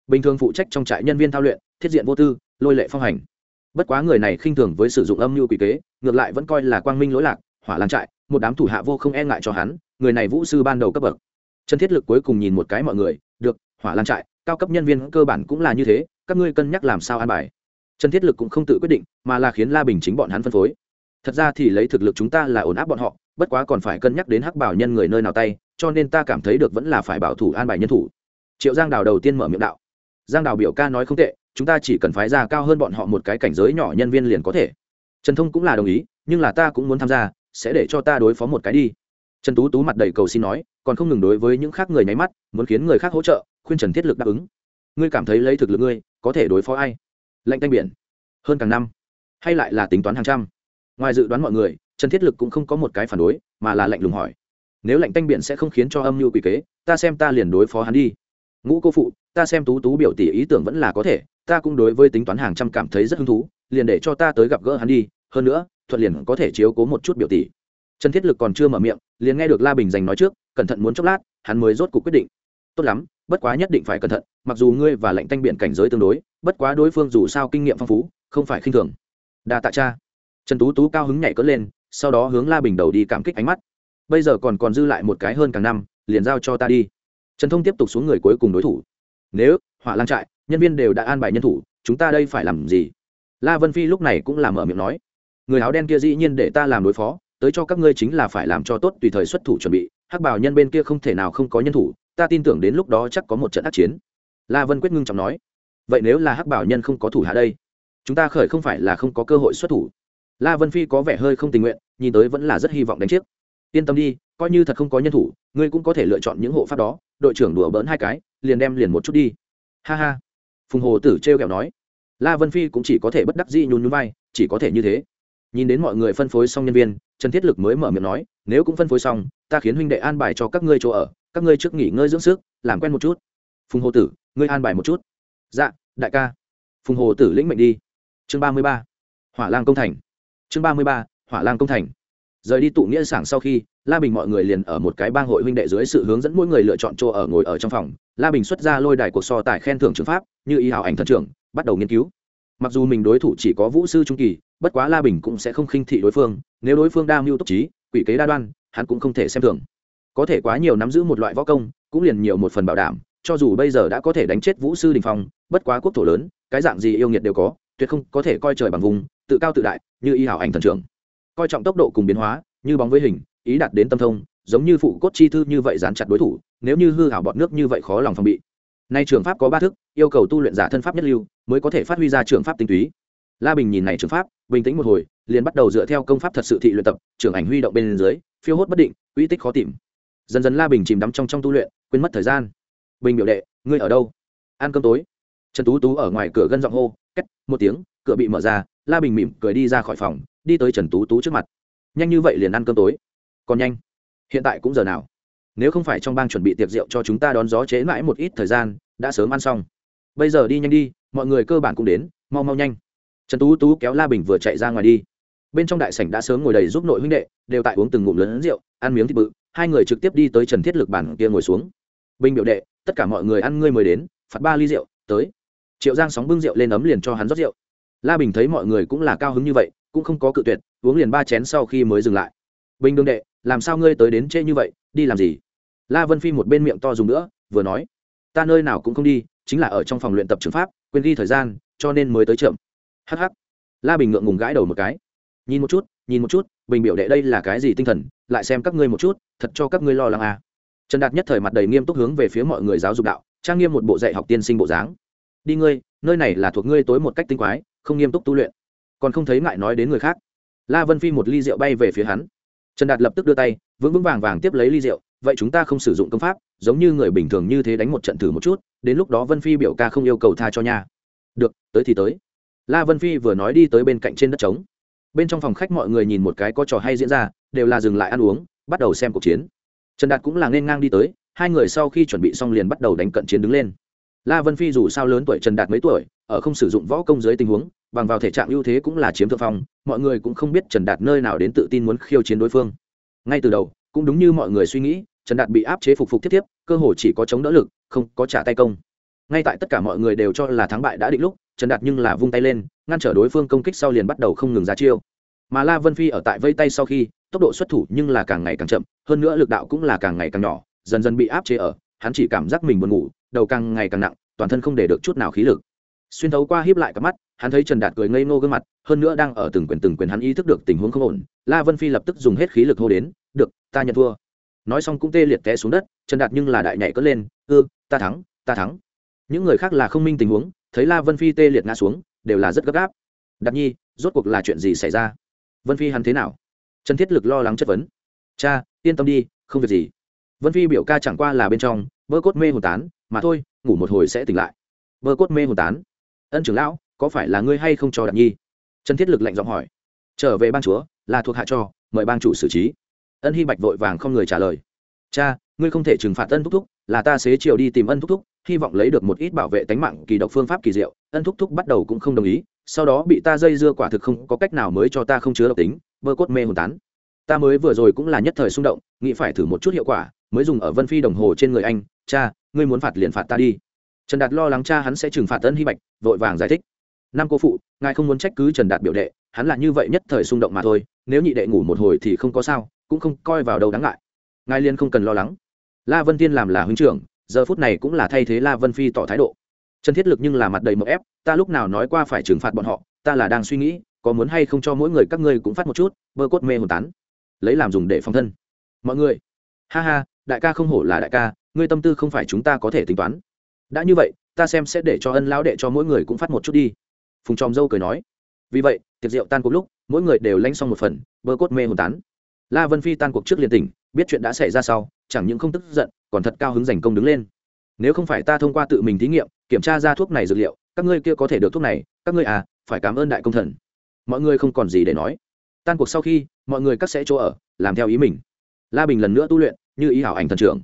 Bình thường phụ trách trong trại nhân viên thao luyện, thiết diện vô tư, lôi lệ phong hành. Bất quá người này khinh thường với sử dụng âm mưu quỷ kế, ngược lại vẫn coi là quang minh lỗi lạc, hỏa lan trại, một đám thủ hạ vô không e ngại cho hắn, người này vũ sư ban đầu cấp bậc chân thiết lực cuối cùng nhìn một cái mọi người, được, hỏa lan trại, cao cấp nhân viên cơ bản cũng là như thế, các ngươi cân nhắc làm sao an bài? Chân thiết lực cũng không tự quyết định, mà là khiến la bình chính bọn hắn phân phối. Thật ra thì lấy thực lực chúng ta là ổn áp bọn họ, bất quá còn phải cân nhắc đến hắc bảo nhân người nơi nào tay, cho nên ta cảm thấy được vẫn là phải bảo thủ an bài nhân thủ. Triệu giang đào đầu tiên mở miệng đạo. Giang đào biểu ca nói không tệ, chúng ta chỉ cần phái ra cao hơn bọn họ một cái cảnh giới nhỏ nhân viên liền có thể. Trần thông cũng là đồng ý, nhưng là ta cũng muốn tham gia, sẽ để cho ta đối phó một cái đi trần tú tú mặt đầy cầu xin nói, còn không ngừng đối với những khác người nháy mắt, muốn khiến người khác hỗ trợ, khuyên trần thiết lực đáp ứng. Ngươi cảm thấy lấy thực lực ngươi, có thể đối phó ai? Lệnh canh biển. Hơn càng năm. Hay lại là tính toán hàng trăm. Ngoài dự đoán mọi người, trần thiết lực cũng không có một cái phản đối, mà là lệnh lùng hỏi. Nếu lệnh tanh biển sẽ không khiến cho âm mưu quỷ kế, ta xem ta liền đối phó hắn đi. Ngũ cô phụ, ta xem tú tú biểu tỷ ý tưởng vẫn là có thể, ta cũng đối với tính toán hàng trăm cảm thấy rất hứng thú, liền để cho ta tới gặp gỡ hắn đi, hơn nữa, thuận liền có thể chiếu cố một chút biểu tỷ trần thiết lực còn chưa mở miệng, liền nghe được la bình giành nói trước, cẩn thận muốn chốc lát, hắn mới rốt cuộc quyết định. Tốt lắm, bất quá nhất định phải cẩn thận, mặc dù ngươi và lệnh tanh biện cảnh giới tương đối, bất quá đối phương dù sao kinh nghiệm phong phú, không phải khinh thường. Đa tạ cha. Trần tú tú cao hứng nhảy cất lên, sau đó hướng la bình đầu đi cảm kích ánh mắt. Bây giờ còn còn dư lại một cái hơn càng năm, liền giao cho ta đi. Trần thông tiếp tục xuống người cuối cùng đối thủ. Nếu hỏa lang trại, nhân viên đều đã an bài nhân thủ, chúng ta đây phải làm gì? La vân phi lúc này cũng làm mở miệng nói. Người áo đen kia dĩ nhiên để ta làm đối phó tới cho các ngươi chính là phải làm cho tốt tùy thời xuất thủ chuẩn bị, hắc bảo nhân bên kia không thể nào không có nhân thủ, ta tin tưởng đến lúc đó chắc có một trận ác chiến. La vân quyết ngưng trọng nói. Vậy nếu là hắc bảo nhân không có thủ hạ đây, chúng ta khởi không phải là không có cơ hội xuất thủ. La vân phi có vẻ hơi không tình nguyện, nhìn tới vẫn là rất hy vọng đánh chiếc. Yên tâm đi, coi như thật không có nhân thủ, ngươi cũng có thể lựa chọn những hộ pháp đó, đội trưởng đùa bỡn hai cái, liền đem liền một chút đi. Ha ha. Phùng hồ tử trêu kẹo nói. La vân phi cũng chỉ có thể bất đắc dĩ nhún nhún vai, chỉ có thể như thế. Nhìn đến mọi người phân phối xong nhân viên trần thiết lực mới mở miệng nói, nếu cũng phân phối xong, ta khiến huynh đệ an bài cho các ngươi chỗ ở, các ngươi trước nghỉ ngơi dưỡng sức, làm quen một chút. Phùng hồ tử, ngươi an bài một chút. Dạ đại ca. Phùng hồ tử lĩnh mệnh đi. Chương ba mươi ba, hỏa lang công thành. Chương ba mươi ba, hỏa lang công thành. Rời đi tụ nghĩa sảng sau khi, la bình mọi người liền ở một cái bang hội huynh đệ dưới sự hướng dẫn mỗi người lựa chọn chỗ ở ngồi ở trong phòng. La bình xuất ra lôi đài cuộc so tài khen thưởng trường pháp, như ý hảo ảnh thần trưởng, bắt đầu nghiên cứu. Mặc dù mình đối thủ chỉ có vũ sư trung kỳ bất quá la bình cũng sẽ không khinh thị đối phương, nếu đối phương đa mưu túc trí, quỷ kế đa đoan, hắn cũng không thể xem thường. Có thể quá nhiều nắm giữ một loại võ công, cũng liền nhiều một phần bảo đảm, cho dù bây giờ đã có thể đánh chết vũ sư đình phong, bất quá quốc thổ lớn, cái dạng gì yêu nghiệt đều có, tuyệt không có thể coi trời bằng vùng, tự cao tự đại, như y hảo ảnh thần trưởng. Coi trọng tốc độ cùng biến hóa, như bóng với hình, ý đạt đến tâm thông, giống như phụ cốt chi thư như vậy dán chặt đối thủ, nếu như hư hảo bọt nước như vậy khó lòng phòng bị. Nay trường pháp có ba thức, yêu cầu tu luyện giả thân pháp nhất lưu, mới có thể phát huy ra trường pháp tinh túy la bình nhìn này trường pháp, bình tĩnh một hồi, liền bắt đầu dựa theo công pháp thật sự thị luyện tập trường ảnh huy động bên dưới, phiêu hốt bất định, uy tích khó tìm. Dần dần la bình chìm đắm trong trong tu luyện, quên mất thời gian. Bình biểu đệ, ngươi ở đâu? Ăn cơm tối. Trần tú tú ở ngoài cửa gân giọng hô, két, một tiếng, cửa bị mở ra, la bình mỉm cười đi ra khỏi phòng, đi tới trần tú tú trước mặt. Nhanh như vậy liền ăn cơm tối. Còn nhanh. Hiện tại cũng giờ nào? Nếu không phải trong bang chuẩn bị tiệc rượu cho chúng ta đón gió chế mãi một ít thời gian, đã sớm ăn xong. Bây giờ đi nhanh đi, mọi người cơ bản cũng đến, mau mau nhanh trần tú tú kéo la bình vừa chạy ra ngoài đi. Bên trong đại sảnh đã sớm ngồi đầy giúp nội huynh đệ, đều tại uống từng ngụm lớn rượu, ăn miếng thịt bự, hai người trực tiếp đi tới trần thiết lực bản kia ngồi xuống. Bình biểu đệ, tất cả mọi người ăn ngươi mời đến, phạt ba ly rượu, tới. Triệu giang sóng bưng rượu lên ấm liền cho hắn rót rượu. La bình thấy mọi người cũng là cao hứng như vậy, cũng không có cự tuyệt, uống liền ba chén sau khi mới dừng lại. Bình đương đệ, làm sao ngươi tới đến trễ như vậy, đi làm gì? La vân phi một bên miệng to dùng nữa, vừa nói, ta nơi nào cũng không đi, chính là ở trong phòng luyện tập trường pháp, quên ghi thời gian, cho nên mới tới chậm hh la bình ngượng ngùng gãi đầu một cái. Nhìn một chút, nhìn một chút, bình biểu đệ đây là cái gì tinh thần? Lại xem các ngươi một chút, thật cho các ngươi lo lắng à. trần đạt nhất thời mặt đầy nghiêm túc hướng về phía mọi người giáo dục đạo, trang nghiêm một bộ dạy học tiên sinh bộ dáng. Đi ngươi, nơi này là thuộc ngươi tối một cách tinh quái, không nghiêm túc tu luyện. Còn không thấy ngại nói đến người khác. La vân phi một ly rượu bay về phía hắn. Trần đạt lập tức đưa tay, vững vững vàng vàng tiếp lấy ly rượu, vậy chúng ta không sử dụng công pháp, giống như người bình thường như thế đánh một trận thử một chút, đến lúc đó vân phi biểu ca không yêu cầu tha cho nha. Được, tới thì tới la vân phi vừa nói đi tới bên cạnh trên đất trống. Bên trong phòng khách mọi người nhìn một cái có trò hay diễn ra, đều là dừng lại ăn uống, bắt đầu xem cuộc chiến. Trần đạt cũng là nên ngang đi tới, hai người sau khi chuẩn bị xong liền bắt đầu đánh cận chiến đứng lên. La vân phi dù sao lớn tuổi trần đạt mấy tuổi, ở không sử dụng võ công dưới tình huống, bằng vào thể trạng ưu thế cũng là chiếm thượng phong, mọi người cũng không biết trần đạt nơi nào đến tự tin muốn khiêu chiến đối phương. Ngay từ đầu, cũng đúng như mọi người suy nghĩ, trần đạt bị áp chế phục phục tiếp tiếp cơ hội chỉ có chống đỡ lực, không có trả tay công. Ngay tại tất cả mọi người đều cho là thắng bại đã định lúc trần đạt nhưng là vung tay lên, ngăn trở đối phương công kích sau liền bắt đầu không ngừng ra chiêu. Mà la vân phi ở tại vây tay sau khi, tốc độ xuất thủ nhưng là càng ngày càng chậm, hơn nữa lực đạo cũng là càng ngày càng nhỏ, dần dần bị áp chế ở, hắn chỉ cảm giác mình buồn ngủ, đầu càng ngày càng nặng, toàn thân không để được chút nào khí lực. Xuyên thấu qua hiếp lại cặp mắt, hắn thấy trần đạt cười ngây ngô gương mặt, hơn nữa đang ở từng quyền từng quyền hắn ý thức được tình huống không ổn, la vân phi lập tức dùng hết khí lực hô đến, được, ta nhận thua. Nói xong cũng tê liệt té xuống đất, trần đạt nhưng là đại nhảy cất lên, ư, ta thắng ta thắng. Những người khác là không minh tình huống thấy la vân phi tê liệt ngã xuống, đều là rất gấp gáp. Đạt nhi, rốt cuộc là chuyện gì xảy ra? Vân phi hắn thế nào? Trần thiết lực lo lắng chất vấn. Cha, yên tâm đi, không việc gì. Vân phi biểu ca chẳng qua là bên trong, bơ cốt mê hồn tán, mà thôi, ngủ một hồi sẽ tỉnh lại. Bơ cốt mê hồn tán. Ân trưởng lão, có phải là ngươi hay không cho đạt nhi? Trần thiết lực lạnh giọng hỏi. Trở về ban chúa, là thuộc hạ cho, mời ban chủ xử trí. Ân hy bạch vội vàng không người trả lời. Cha, ngươi không thể trừng phạt ân thúc thúc là ta xế chiều đi tìm ân thúc thúc, hy vọng lấy được một ít bảo vệ tánh mạng kỳ độc phương pháp kỳ diệu. Ân thúc thúc bắt đầu cũng không đồng ý, sau đó bị ta dây dưa quả thực không có cách nào mới cho ta không chứa độc tính, bơ cốt mê hồn tán. Ta mới vừa rồi cũng là nhất thời xung động, nghĩ phải thử một chút hiệu quả, mới dùng ở vân phi đồng hồ trên người anh, cha, ngươi muốn phạt liền phạt ta đi. Trần đạt lo lắng cha hắn sẽ trừng phạt ân hy bạch, vội vàng giải thích. Năm cô phụ, ngài không muốn trách cứ trần đạt biểu đệ, hắn là như vậy nhất thời xung động mà thôi, nếu nhị đệ ngủ một hồi thì không có sao, cũng không coi vào đâu đáng ngại. Ngài liên không cần lo lắng la vân tiên làm là huynh trưởng, giờ phút này cũng là thay thế la vân phi tỏ thái độ. Trần thiết lực nhưng là mặt đầy mậu ép, ta lúc nào nói qua phải trừng phạt bọn họ, ta là đang suy nghĩ, có muốn hay không cho mỗi người các ngươi cũng phát một chút, bơ cốt mê hồn tán. Lấy làm dùng để phòng thân. Mọi người. Ha ha, đại ca không hổ là đại ca, ngươi tâm tư không phải chúng ta có thể tính toán. Đã như vậy, ta xem sẽ để cho ân lão đệ cho mỗi người cũng phát một chút đi. Phùng tròm dâu cười nói. Vì vậy, tiệc rượu tan cuộc lúc, mỗi người đều lanh xong một phần, bơ cốt mê hồn tán. La vân phi tan cuộc trước liền tỉnh, biết chuyện đã xảy ra sau chẳng những không tức giận, còn thật cao hứng giành công đứng lên. Nếu không phải ta thông qua tự mình thí nghiệm, kiểm tra ra thuốc này dược liệu, các ngươi kia có thể được thuốc này, các ngươi à phải cảm ơn đại công thần. Mọi người không còn gì để nói. Tan cuộc sau khi, mọi người cắt sẽ chỗ ở, làm theo ý mình. La bình lần nữa tu luyện, như ý hảo ảnh thần trưởng.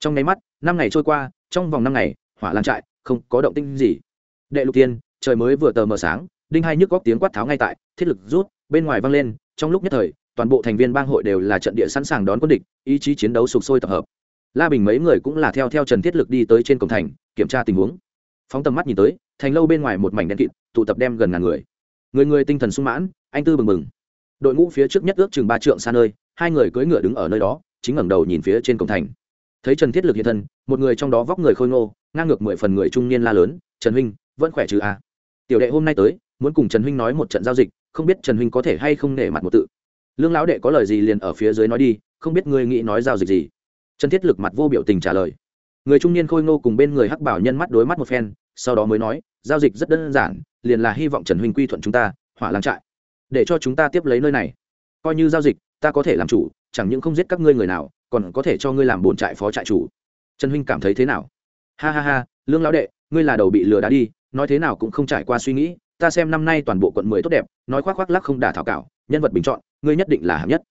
Trong nháy mắt, năm ngày trôi qua, trong vòng năm ngày, hỏa lan trại, không có động tinh gì. Đệ lục tiên, trời mới vừa tờ mờ sáng, đinh hai nhức góc tiếng quát tháo ngay tại, thiết lực rút, bên ngoài vang lên, trong lúc nhất thời toàn bộ thành viên bang hội đều là trận địa sẵn sàng đón quân địch, ý chí chiến đấu sục sôi tập hợp. La bình mấy người cũng là theo theo trần thiết lực đi tới trên cổng thành, kiểm tra tình huống. Phóng tầm mắt nhìn tới, thành lâu bên ngoài một mảnh đen kịt, tụ tập đem gần ngàn người. Người người tinh thần sung mãn, anh tư bừng bừng. Đội ngũ phía trước nhất ước chừng ba trượng xa nơi, hai người cưỡi ngựa đứng ở nơi đó, chính ngẩng đầu nhìn phía trên cổng thành. Thấy trần thiết lực hiện thân, một người trong đó vóc người khôi ngô, ngang ngược mười phần người trung niên la lớn, trần huynh, vẫn khỏe chứ à. tiểu đệ hôm nay tới, muốn cùng trần huynh nói một trận giao dịch, không biết trần huynh có thể hay không nể mặt một tự lương lão đệ có lời gì liền ở phía dưới nói đi, không biết ngươi nghĩ nói giao dịch gì. Trần thiết lực mặt vô biểu tình trả lời. Người trung niên khôi ngô cùng bên người hắc bảo nhân mắt đối mắt một phen, sau đó mới nói, giao dịch rất đơn giản, liền là hy vọng trần huynh quy thuận chúng ta, hỏa làng trại. Để cho chúng ta tiếp lấy nơi này. Coi như giao dịch, ta có thể làm chủ, chẳng những không giết các ngươi người nào, còn có thể cho ngươi làm bổn trại phó trại chủ. Trần huynh cảm thấy thế nào? Ha ha ha, lương lão đệ, ngươi là đầu bị lừa đá đi, nói thế nào cũng không trải qua suy nghĩ, ta xem năm nay toàn bộ quận mười tốt đẹp, nói khoác khoác lắc không đả thảo cảo, nhân vật bình chọn ngươi nhất định là hạng nhất.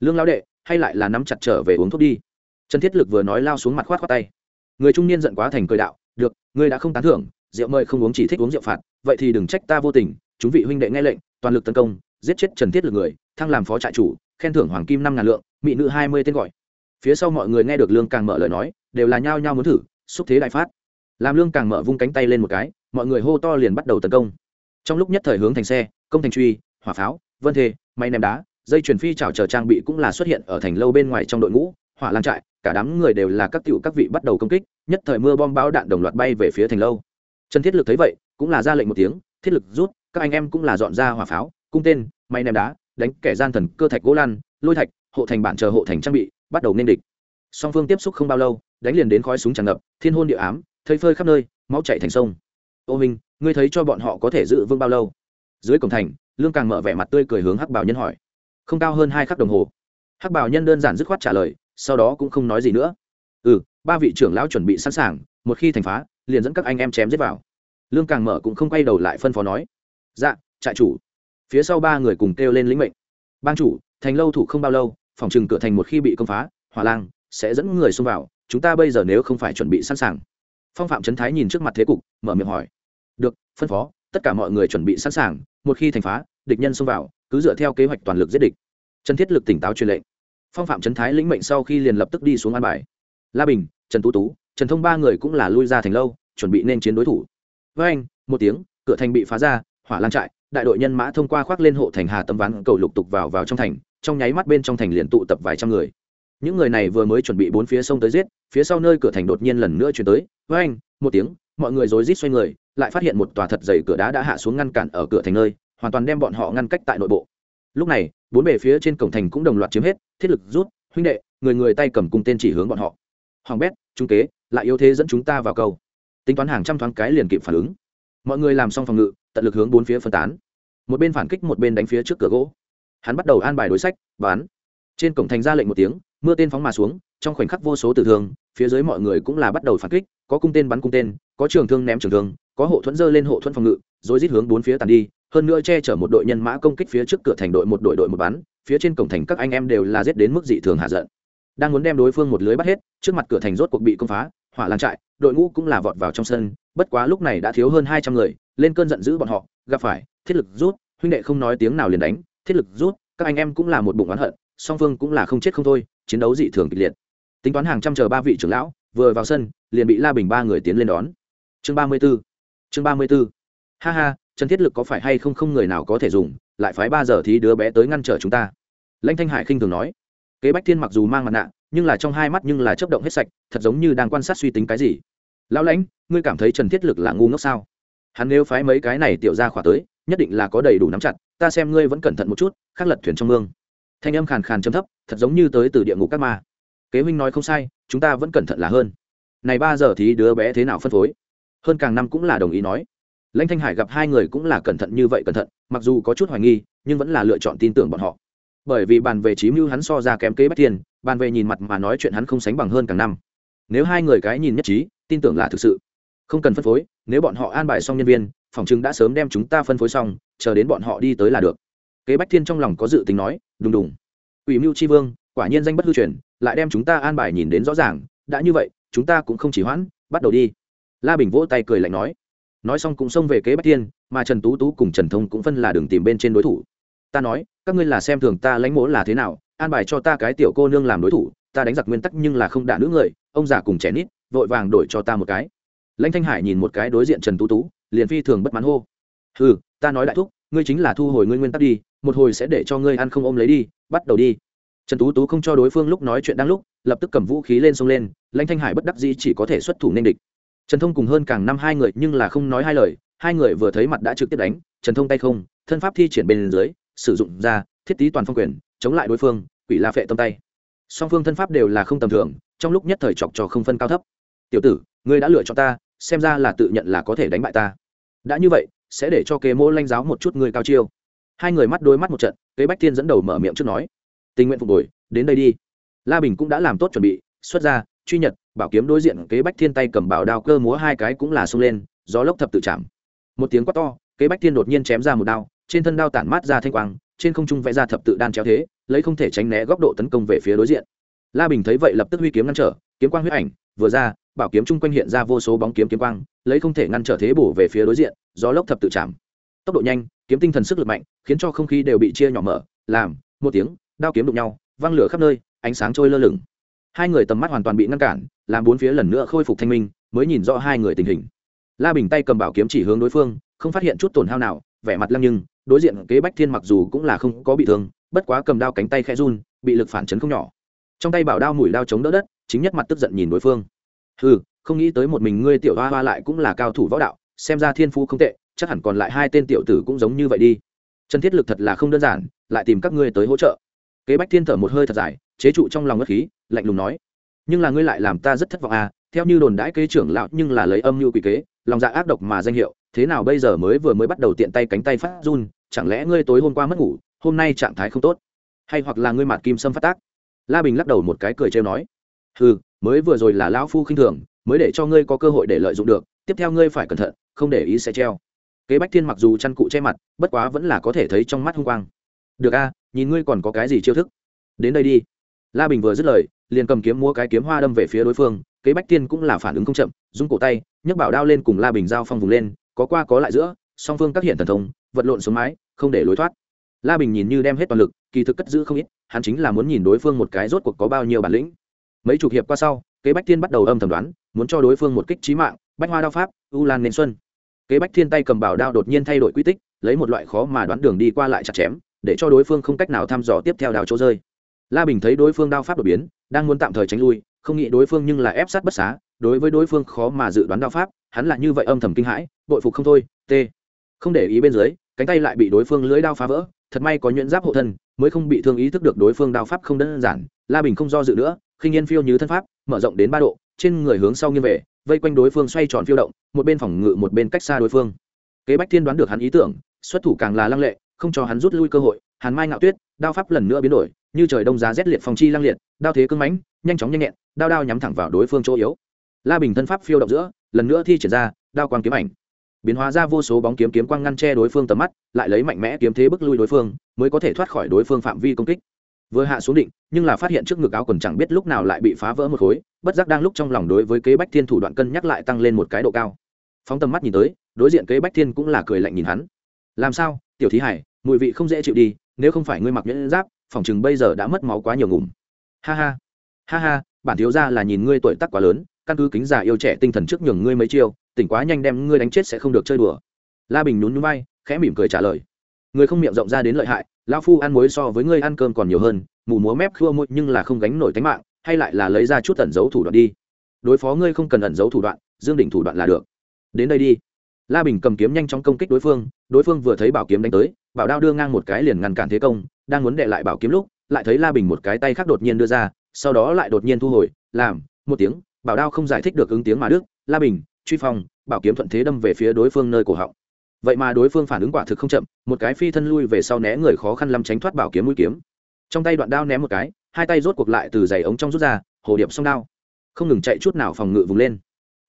Lương lao đệ, hay lại là nắm chặt trở về uống thuốc đi. Trần thiết lực vừa nói lao xuống mặt khoát khoát tay. Người trung niên giận quá thành cười đạo, được, ngươi đã không tán thưởng, rượu mời không uống chỉ thích uống rượu phạt, vậy thì đừng trách ta vô tình, chúng vị huynh đệ nghe lệnh, toàn lực tấn công, giết chết trần thiết lực người, thăng làm phó trại chủ, khen thưởng hoàng kim năm ngàn lượng, mỹ nữ hai mươi tên gọi. Phía sau mọi người nghe được lương càng mở lời nói, đều là nhao nhao muốn thử, xúc thế đại phát. Làm lương càng mở vung cánh tay lên một cái, mọi người hô to liền bắt đầu tấn công. Trong lúc nhất thời hướng thành xe, công thành truy, hỏa pháo, vân thê, máy ném đá dây chuyền phi chảo chờ trang bị cũng là xuất hiện ở thành lâu bên ngoài trong đội ngũ, hỏa lan trại, cả đám người đều là các tiểu các vị bắt đầu công kích, nhất thời mưa bom bão đạn đồng loạt bay về phía thành lâu. Trần thiết lực thấy vậy, cũng là ra lệnh một tiếng, thiết lực rút, các anh em cũng là dọn ra hỏa pháo, cung tên, máy ném đá, đánh kẻ gian thần, cơ thạch gỗ lan lôi thạch, hộ thành bản chờ hộ thành trang bị, bắt đầu nên địch. Song phương tiếp xúc không bao lâu, đánh liền đến khói súng tràn ngập, thiên hôn địa ám, thây phơi khắp nơi, máu chảy thành sông. Ô minh, ngươi thấy cho bọn họ có thể giữ vững bao lâu? Dưới cổng thành, lương càng mở vẻ mặt tươi cười hướng hắc bảo nhân hỏi không cao hơn hai khắc đồng hồ. Hắc bảo nhân đơn giản dứt khoát trả lời, sau đó cũng không nói gì nữa. Ừ ba vị trưởng lão chuẩn bị sẵn sàng, một khi thành phá, liền dẫn các anh em chém giết vào. Lương càng mở cũng không quay đầu lại phân phó nói dạ trại chủ. Phía sau ba người cùng kêu lên lĩnh mệnh. Bang chủ, thành lâu thủ không bao lâu, phòng trừng cửa thành một khi bị công phá, hỏa lang sẽ dẫn người xông vào, chúng ta bây giờ nếu không phải chuẩn bị sẵn sàng. Phong phạm trấn thái nhìn trước mặt thế cục, mở miệng hỏi, được, phân phó, tất cả mọi người chuẩn bị sẵn sàng, một khi thành phá địch nhân xông vào, cứ dựa theo kế hoạch toàn lực giết địch. Trần thiết lực tỉnh táo truyền lệnh. Phong phạm trấn thái lĩnh mệnh sau khi liền lập tức đi xuống an bài. La bình, trần tú tú, trần thông ba người cũng là lui ra thành lâu, chuẩn bị nên chiến đối thủ. Với anh, một tiếng, cửa thành bị phá ra, hỏa lan trại, đại đội nhân mã thông qua khoác lên hộ thành hà tấm ván cầu lục tục vào vào trong thành, trong nháy mắt bên trong thành liền tụ tập vài trăm người. Những người này vừa mới chuẩn bị bốn phía sông tới giết, phía sau nơi cửa thành đột nhiên lần nữa chuyển tới. Với anh, một tiếng, mọi người rối rít xoay người, lại phát hiện một tòa thật dày cửa đá đã hạ xuống ngăn cản ở cửa thành nơi hoàn toàn đem bọn họ ngăn cách tại nội bộ. Lúc này, bốn bề phía trên cổng thành cũng đồng loạt chiếm hết, thiết lực rút, huynh đệ, người người tay cầm cung tên chỉ hướng bọn họ. Hoàng bét, trung kế, lại yếu thế dẫn chúng ta vào câu. Tính toán hàng trăm thoáng cái liền kịp phản ứng. Mọi người làm xong phòng ngự, tận lực hướng bốn phía phân tán. Một bên phản kích, một bên đánh phía trước cửa gỗ. Hắn bắt đầu an bài đối sách, bán. Trên cổng thành ra lệnh một tiếng, mưa tên phóng mà xuống, trong khoảnh khắc vô số tử thương, phía dưới mọi người cũng là bắt đầu phản kích, có cung tên bắn cung tên, có trường thương ném trường thương, có hộ thuẫn dơ lên hộ thuẫn phòng ngự, rồi rít hướng bốn phía tàn đi hơn nữa che chở một đội nhân mã công kích phía trước cửa thành đội một đội đội một bắn, phía trên cổng thành các anh em đều là giết đến mức dị thường hạ giận. Đang muốn đem đối phương một lưới bắt hết, trước mặt cửa thành rốt cuộc bị công phá, hỏa lan trại, đội ngũ cũng là vọt vào trong sân, bất quá lúc này đã thiếu hơn hai trăm người, lên cơn giận dữ bọn họ, gặp phải, thiết lực rút, huynh đệ không nói tiếng nào liền đánh, thiết lực rút, các anh em cũng là một bụng oán hận, song phương cũng là không chết không thôi, chiến đấu dị thường kịch liệt. Tính toán hàng trăm chờ ba vị trưởng lão, vừa vào sân, liền bị la bình ba người tiến lên đón. Chương ba mươi b ố chương ba mươi b ố ha ha trần thiết lực có phải hay không không người nào có thể dùng, lại phái ba giờ thì đứa bé tới ngăn trở chúng ta? Lãnh thanh hải khinh thường nói. Kế bách thiên mặc dù mang mặt nạ, nhưng là trong hai mắt nhưng là chấp động hết sạch, thật giống như đang quan sát suy tính cái gì. Lão lãnh, ngươi cảm thấy trần thiết lực là ngu ngốc sao? Hắn nếu phái mấy cái này tiểu ra khỏa tới, nhất định là có đầy đủ nắm chặt, ta xem ngươi vẫn cẩn thận một chút, khắc lật thuyền trong mương. Thanh âm khàn khàn châm thấp, thật giống như tới từ địa ngục các ma. Kế huynh nói không sai, chúng ta vẫn cẩn thận là hơn. Này ba giờ thì đứa bé thế nào phân phối? Hơn càng năm cũng là đồng ý nói lãnh thanh hải gặp hai người cũng là cẩn thận như vậy cẩn thận, mặc dù có chút hoài nghi, nhưng vẫn là lựa chọn tin tưởng bọn họ. Bởi vì bàn về trí mưu hắn so ra kém kế bách thiên, bàn về nhìn mặt mà nói chuyện hắn không sánh bằng hơn càng năm. Nếu hai người cái nhìn nhất trí, tin tưởng là thực sự. Không cần phân phối, nếu bọn họ an bài xong nhân viên, phòng chứng đã sớm đem chúng ta phân phối xong, chờ đến bọn họ đi tới là được. Kế bách thiên trong lòng có dự tính nói, đùng đùng. Ủy mưu tri vương, quả nhiên danh bất hư truyền, lại đem chúng ta an bài nhìn đến rõ ràng, đã như vậy, chúng ta cũng không chỉ hoãn, bắt đầu đi. La bình vỗ tay cười lạnh nói nói xong cũng xông về kế bách thiên, mà trần tú tú cùng trần thông cũng phân là đường tìm bên trên đối thủ. Ta nói, các ngươi là xem thường ta lãnh mỗ là thế nào, an bài cho ta cái tiểu cô nương làm đối thủ, ta đánh giặc nguyên tắc nhưng là không đả nữ người, ông già cùng trẻ nít, vội vàng đổi cho ta một cái. Lãnh thanh hải nhìn một cái đối diện trần tú tú, liền phi thường bất mãn hô. Ừ ta nói đại thúc, ngươi chính là thu hồi ngươi nguyên tắc đi, một hồi sẽ để cho ngươi ăn không ôm lấy đi, bắt đầu đi. Trần tú tú không cho đối phương lúc nói chuyện đang lúc, lập tức cầm vũ khí lên xông lên, lãnh thanh hải bất đắc dĩ chỉ có thể xuất thủ nên địch trần thông cùng hơn càng năm hai người nhưng là không nói hai lời, hai người vừa thấy mặt đã trực tiếp đánh, trần thông tay không, thân pháp thi triển bên dưới, sử dụng ra, thiết tý toàn phong quyền, chống lại đối phương, quỷ la phệ tâm tay. Song phương thân pháp đều là không tầm thường, trong lúc nhất thời chọc trò không phân cao thấp. Tiểu tử, ngươi đã lựa chọn ta, xem ra là tự nhận là có thể đánh bại ta. Đã như vậy, sẽ để cho kế mô lanh giáo một chút ngươi cao chiêu. Hai người mắt đôi mắt một trận, kế bách thiên dẫn đầu mở miệng trước nói, tình nguyện phục hồi, đến đây đi. La bình cũng đã làm tốt chuẩn bị, xuất ra truy nhật, bảo kiếm đối diện kế bách thiên tay cầm bảo đao cơ múa hai cái cũng là xông lên, gió lốc thập tự chạm. Một tiếng quát to, kế bách thiên đột nhiên chém ra một đao, trên thân đao tản mát ra thanh quang, trên không trung vẽ ra thập tự đan chéo thế, lấy không thể tránh né góc độ tấn công về phía đối diện. La bình thấy vậy lập tức huy kiếm ngăn trở, kiếm quang huyết ảnh, vừa ra, bảo kiếm chung quanh hiện ra vô số bóng kiếm kiếm quang, lấy không thể ngăn trở thế bổ về phía đối diện, gió lốc thập tự chạm. Tốc độ nhanh, kiếm tinh thần sức lực mạnh, khiến cho không khí đều bị chia nhỏ mở, làm, một tiếng, đao kiếm đụng nhau, văng lửa khắp nơi, ánh sáng trôi lơ lửng hai người tầm mắt hoàn toàn bị ngăn cản, làm bốn phía lần nữa khôi phục thanh minh, mới nhìn rõ hai người tình hình. La bình tay cầm bảo kiếm chỉ hướng đối phương, không phát hiện chút tổn hao nào, vẻ mặt lăng nhưng, đối diện kế bách thiên mặc dù cũng là không có bị thương, bất quá cầm đao cánh tay khẽ run, bị lực phản chấn không nhỏ. Trong tay bảo đao mùi đao chống đỡ đất, chính nhất mặt tức giận nhìn đối phương. Ừ không nghĩ tới một mình ngươi tiểu hoa hoa lại cũng là cao thủ võ đạo, xem ra thiên phú không tệ, chắc hẳn còn lại hai tên tiểu tử cũng giống như vậy đi. Chân thiết lực thật là không đơn giản, lại tìm các ngươi tới hỗ trợ. Kế bách thiên thở một hơi thật dài, chế trụ trong lòng ngất khí lạnh lùng nói. Nhưng là ngươi lại làm ta rất thất vọng à theo như đồn đãi kế trưởng lão nhưng là lấy âm mưu quỷ kế, lòng dạ ác độc mà danh hiệu, thế nào bây giờ mới vừa mới bắt đầu tiện tay cánh tay phát run, chẳng lẽ ngươi tối hôm qua mất ngủ, hôm nay trạng thái không tốt? Hay hoặc là ngươi mạt kim sâm phát tác? La bình lắc đầu một cái cười trêu nói. Ừ mới vừa rồi là lão phu khinh thường, mới để cho ngươi có cơ hội để lợi dụng được, tiếp theo ngươi phải cẩn thận, không để ý sẽ treo. Kế bách thiên mặc dù chăn cụ che mặt, bất quá vẫn là có thể thấy trong mắt hung quang. Được a, nhìn ngươi còn có cái gì chiêu thức? Đến đây đi la bình vừa dứt lời, liền cầm kiếm mua cái kiếm hoa đâm về phía đối phương, kế bách tiên cũng là phản ứng không chậm, rung cổ tay, nhấc bảo đao lên cùng la bình giao phong vùng lên, có qua có lại giữa, song phương các hiện thần thông, vật lộn xuống mái, không để lối thoát. La bình nhìn như đem hết toàn lực, kỳ thực cất giữ không ít, hắn chính là muốn nhìn đối phương một cái rốt cuộc có bao nhiêu bản lĩnh. Mấy chục hiệp qua sau, kế bách thiên bắt đầu âm thầm đoán, muốn cho đối phương một kích trí mạng, bách hoa đao pháp, u lan nên xuân. Kế bách thiên tay cầm bảo đao đột nhiên thay đổi quy tích, lấy một loại khó mà đoán đường đi qua lại chặt chém, để cho đối phương không cách nào thăm dò tiếp theo đào chỗ rơi la bình thấy đối phương đao pháp đột biến, đang muốn tạm thời tránh lui, không nghĩ đối phương nhưng là ép sát bất xá, đối với đối phương khó mà dự đoán đao pháp, hắn là như vậy âm thầm kinh hãi, bội phục không thôi, t. Không để ý bên dưới, cánh tay lại bị đối phương lưới đao phá vỡ, thật may có nhuyễn giáp hộ thân, mới không bị thương ý thức được đối phương đao pháp không đơn giản, la bình không do dự nữa, khinh yên phiêu như thân pháp, mở rộng đến ba độ, trên người hướng sau nghiêng về, vây quanh đối phương xoay tròn phiêu động, một bên phòng ngự một bên cách xa đối phương. Kế bách thiên đoán được hắn ý tưởng, xuất thủ càng là lăng lệ, không cho hắn rút lui cơ hội hàn mai ngạo tuyết, đao pháp lần nữa biến đổi, như trời đông giá rét liệt phong chi lăng liệt, đao thế cưng mãnh, nhanh chóng nhanh nhẹn, đao đao nhắm thẳng vào đối phương chỗ yếu. La bình thân pháp phiêu động giữa, lần nữa thi triển ra, đao quang kiếm ảnh. Biến hóa ra vô số bóng kiếm kiếm quang ngăn che đối phương tầm mắt, lại lấy mạnh mẽ kiếm thế bức lui đối phương, mới có thể thoát khỏi đối phương phạm vi công kích. Vừa hạ xuống định, nhưng là phát hiện trước ngực áo quần chẳng biết lúc nào lại bị phá vỡ một khối, bất giác đang lúc trong lòng đối với kế bách thiên thủ đoạn cân nhắc lại tăng lên một cái độ cao. Phóng tầm mắt nhìn tới, đối diện kế bách thiên cũng là cười lạnh nhìn hắn. Làm sao, tiểu thí hải, mùi vị không dễ chịu đi nếu không phải ngươi mặc nhẫn giáp, phòng chừng bây giờ đã mất máu quá nhiều ngủm. Ha ha. Ha ha, bản thiếu ra là nhìn ngươi tuổi tác quá lớn, căn cứ kính già yêu trẻ tinh thần trước nhường ngươi mấy chiêu, tỉnh quá nhanh đem ngươi đánh chết sẽ không được chơi đùa. La bình nhún nhún bay khẽ mỉm cười trả lời. Người không miệng rộng ra đến lợi hại, lão phu ăn muối so với ngươi ăn cơm còn nhiều hơn, mù múa mép khua môi nhưng là không gánh nổi tánh mạng, hay lại là lấy ra chút ẩn giấu thủ đoạn đi. Đối phó ngươi không cần ẩn giấu thủ đoạn, dương đỉnh thủ đoạn là được. Đến đây đi la bình cầm kiếm nhanh chóng công kích đối phương đối phương vừa thấy bảo kiếm đánh tới, bảo đao đưa ngang một cái liền ngăn cản thế công, đang muốn đệ lại bảo kiếm lúc, lại thấy la bình một cái tay khác đột nhiên đưa ra, sau đó lại đột nhiên thu hồi, làm một tiếng, bảo đao không giải thích được ứng tiếng mà đức, la bình, truy phong, bảo kiếm thuận thế đâm về phía đối phương nơi cổ họng. Vậy mà đối phương phản ứng quả thực không chậm, một cái phi thân lui về sau né người khó khăn lắm tránh thoát bảo kiếm mũi kiếm. Trong tay đoạn đao ném một cái, hai tay rốt cuộc lại từ giày ống trong rút ra, hồ điệp song đao. Không ngừng chạy chút nào phòng ngự vùng lên.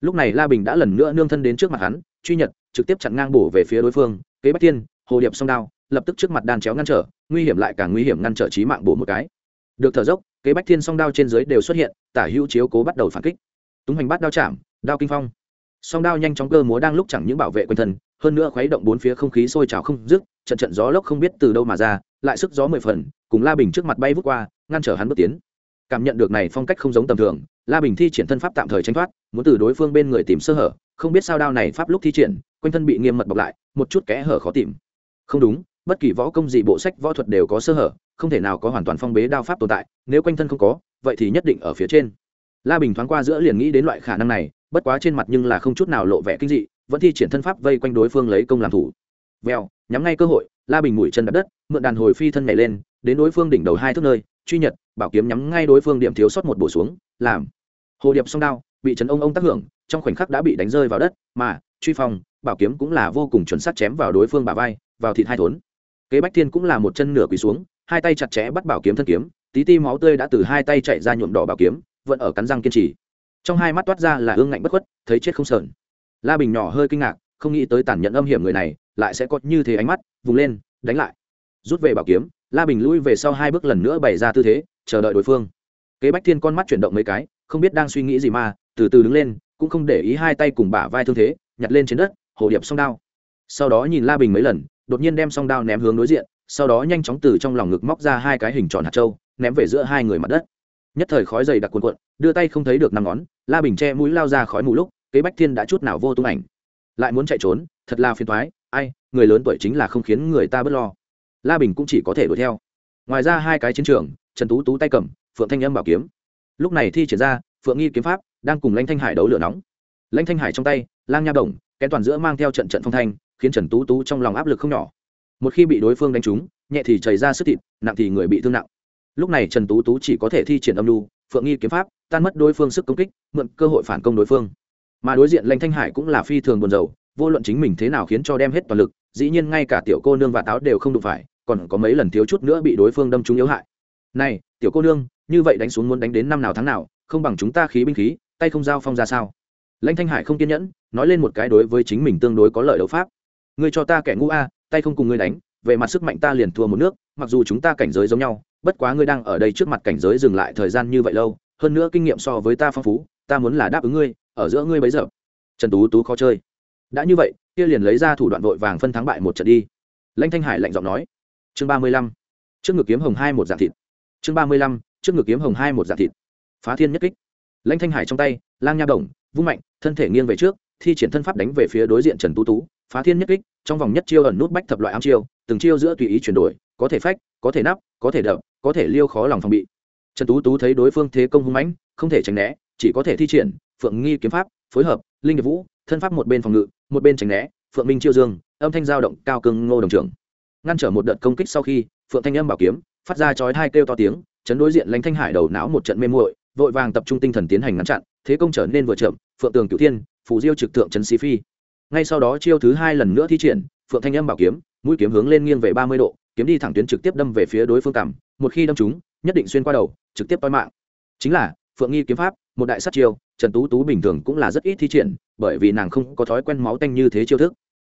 Lúc này la bình đã lần nữa nương thân đến trước mặt hắn truy nhật, trực tiếp chặn ngang bổ về phía đối phương, kế bách tiên hồ điệp song đao, lập tức trước mặt đan chéo ngăn trở, nguy hiểm lại càng nguy hiểm ngăn trở trí mạng bổ một cái. Được thở dốc, kế bách thiên song đao trên dưới đều xuất hiện, tả hữu chiếu cố bắt đầu phản kích. Túng hành bắt đao chạm, đao kinh phong. Song đao nhanh chóng cơ múa đang lúc chẳng những bảo vệ quần thần hơn nữa khuấy động bốn phía không khí sôi trào không dứt, trận trận gió lốc không biết từ đâu mà ra, lại sức gió mười phần, cùng la bình trước mặt bay vút qua, ngăn trở hắn bước tiến. Cảm nhận được này phong cách không giống tầm thường, la bình thi triển thân pháp tạm thời tranh thoát, muốn từ đối phương bên người tìm sơ hở không biết sao đao này pháp lúc thi triển, quanh thân bị nghiêm mật bọc lại, một chút kẽ hở khó tìm. Không đúng, bất kỳ võ công gì bộ sách võ thuật đều có sơ hở, không thể nào có hoàn toàn phong bế đao pháp tồn tại, nếu quanh thân không có, vậy thì nhất định ở phía trên. La bình thoáng qua giữa liền nghĩ đến loại khả năng này, bất quá trên mặt nhưng là không chút nào lộ vẻ kinh dị, vẫn thi triển thân pháp vây quanh đối phương lấy công làm thủ. Vèo, nhắm ngay cơ hội, la bình mũi chân đặt đất, mượn đàn hồi phi thân nhảy lên, đến đối phương đỉnh đầu hai thước nơi, truy nhật, bảo kiếm nhắm ngay đối phương điểm thiếu sót một bổ xuống, làm. Hồ điệp song đao, bị trấn ông ông tác hưởng trong khoảnh khắc đã bị đánh rơi vào đất, mà, truy phong, bảo kiếm cũng là vô cùng chuẩn xác chém vào đối phương bả vai, vào thịt hai thốn. Kế bách thiên cũng là một chân nửa quỳ xuống, hai tay chặt chẽ bắt bảo kiếm thân kiếm, tí ti máu tươi đã từ hai tay chạy ra nhuộm đỏ bảo kiếm, vẫn ở cắn răng kiên trì. Trong hai mắt toát ra là ương ngạnh bất khuất, thấy chết không sờn. La bình nhỏ hơi kinh ngạc, không nghĩ tới tàn nhẫn âm hiểm người này, lại sẽ có như thế ánh mắt, vùng lên, đánh lại. Rút về bảo kiếm, la bình lui về sau hai bước lần nữa bày ra tư thế, chờ đợi đối phương. Kế bách thiên con mắt chuyển động mấy cái, không biết đang suy nghĩ gì mà, từ từ đứng lên cũng không để ý hai tay cùng bả vai thương thế, nhặt lên trên đất, hồ điệp song đao. Sau đó nhìn la bình mấy lần, đột nhiên đem song đao ném hướng đối diện, sau đó nhanh chóng từ trong lòng ngực móc ra hai cái hình tròn hạt trâu ném về giữa hai người mặt đất. Nhất thời khói dày đặc cuồn cuộn, đưa tay không thấy được năm ngón, la bình che mũi lao ra khói mù lúc, kế bách thiên đã chút nào vô tung ảnh. Lại muốn chạy trốn, thật là phiền thoái ai, người lớn tuổi chính là không khiến người ta bớt lo. La bình cũng chỉ có thể đuổi theo. Ngoài ra hai cái chiến trường, trần tú tú tay cầm, phượng thanh âm bảo kiếm. Lúc này thi triển ra, phượng nghi kiếm pháp đang cùng lãnh thanh hải đấu lửa nóng. Lãnh thanh hải trong tay, lang nha đồng kén toàn giữa mang theo trận trận phong thanh, khiến trần tú tú trong lòng áp lực không nhỏ. Một khi bị đối phương đánh trúng, nhẹ thì chảy ra sức thịt, nặng thì người bị thương nặng. Lúc này trần tú tú chỉ có thể thi triển âm lưu, phượng nghi kiếm pháp, tan mất đối phương sức công kích, mượn cơ hội phản công đối phương. Mà đối diện lãnh thanh hải cũng là phi thường buồn rầu, vô luận chính mình thế nào khiến cho đem hết toàn lực, dĩ nhiên ngay cả tiểu cô nương và táo đều không đụng phải, còn có mấy lần thiếu chút nữa bị đối phương đâm trúng yếu hại. Này, tiểu cô nương, như vậy đánh xuống muốn đánh đến năm nào tháng nào, không bằng chúng ta khí binh khí tay không giao phong ra sao? Lãnh thanh hải không kiên nhẫn, nói lên một cái đối với chính mình tương đối có lợi đấu pháp. Ngươi cho ta kẻ ngu a, tay không cùng ngươi đánh, về mặt sức mạnh ta liền thua một nước, mặc dù chúng ta cảnh giới giống nhau, bất quá ngươi đang ở đây trước mặt cảnh giới dừng lại thời gian như vậy lâu, hơn nữa kinh nghiệm so với ta phong phú, ta muốn là đáp ứng ngươi, ở giữa ngươi bấy giờ. Trần tú tú khó chơi. Đã như vậy, kia liền lấy ra thủ đoạn vội vàng phân thắng bại một trận đi. Lãnh thanh hải lạnh giọng nói. Chương ba mươi lăm. Trước ngực kiếm hồng hai một dạng thịt. Chương ba mươi lăm. Trước ngực kiếm hồng hai một dạng thịt. Phá thiên nhất kích lãnh thanh hải trong tay, lang nha đồng, vung mạnh, thân thể nghiêng về trước, thi triển thân pháp đánh về phía đối diện trần tú tú, phá thiên nhất kích, trong vòng nhất chiêu ẩn nút bách thập loại ám chiêu, từng chiêu giữa tùy ý chuyển đổi, có thể phách, có thể nắp, có thể đập, có thể liêu khó lòng phòng bị. Trần tú tú thấy đối phương thế công hung mãnh, không thể tránh né, chỉ có thể thi triển phượng nghi kiếm pháp, phối hợp, linh nghiệp vũ, thân pháp một bên phòng ngự, một bên tránh né, phượng minh chiêu dương, âm thanh giao động cao cường ngô đồng trưởng. Ngăn trở một đợt công kích sau khi, phượng thanh âm bảo kiếm, phát ra chói hai kêu to tiếng, chấn đối diện lãnh thanh hải đầu não một trận mê muội vội vàng tập trung tinh thần tiến hành ngăn chặn, thế công trở nên vừa chậm, phượng tường cửu thiên, phù diêu trực thượng trấn sĩ phi. Ngay sau đó chiêu thứ hai lần nữa thi triển, phượng thanh âm bảo kiếm, mũi kiếm hướng lên nghiêng về ba mươi độ, kiếm đi thẳng tuyến trực tiếp đâm về phía đối phương cằm, một khi đâm trúng, nhất định xuyên qua đầu, trực tiếp toi mạng. Chính là, phượng nghi kiếm pháp, một đại sát chiêu, trần tú tú bình thường cũng là rất ít thi triển, bởi vì nàng không có thói quen máu tanh như thế chiêu thức.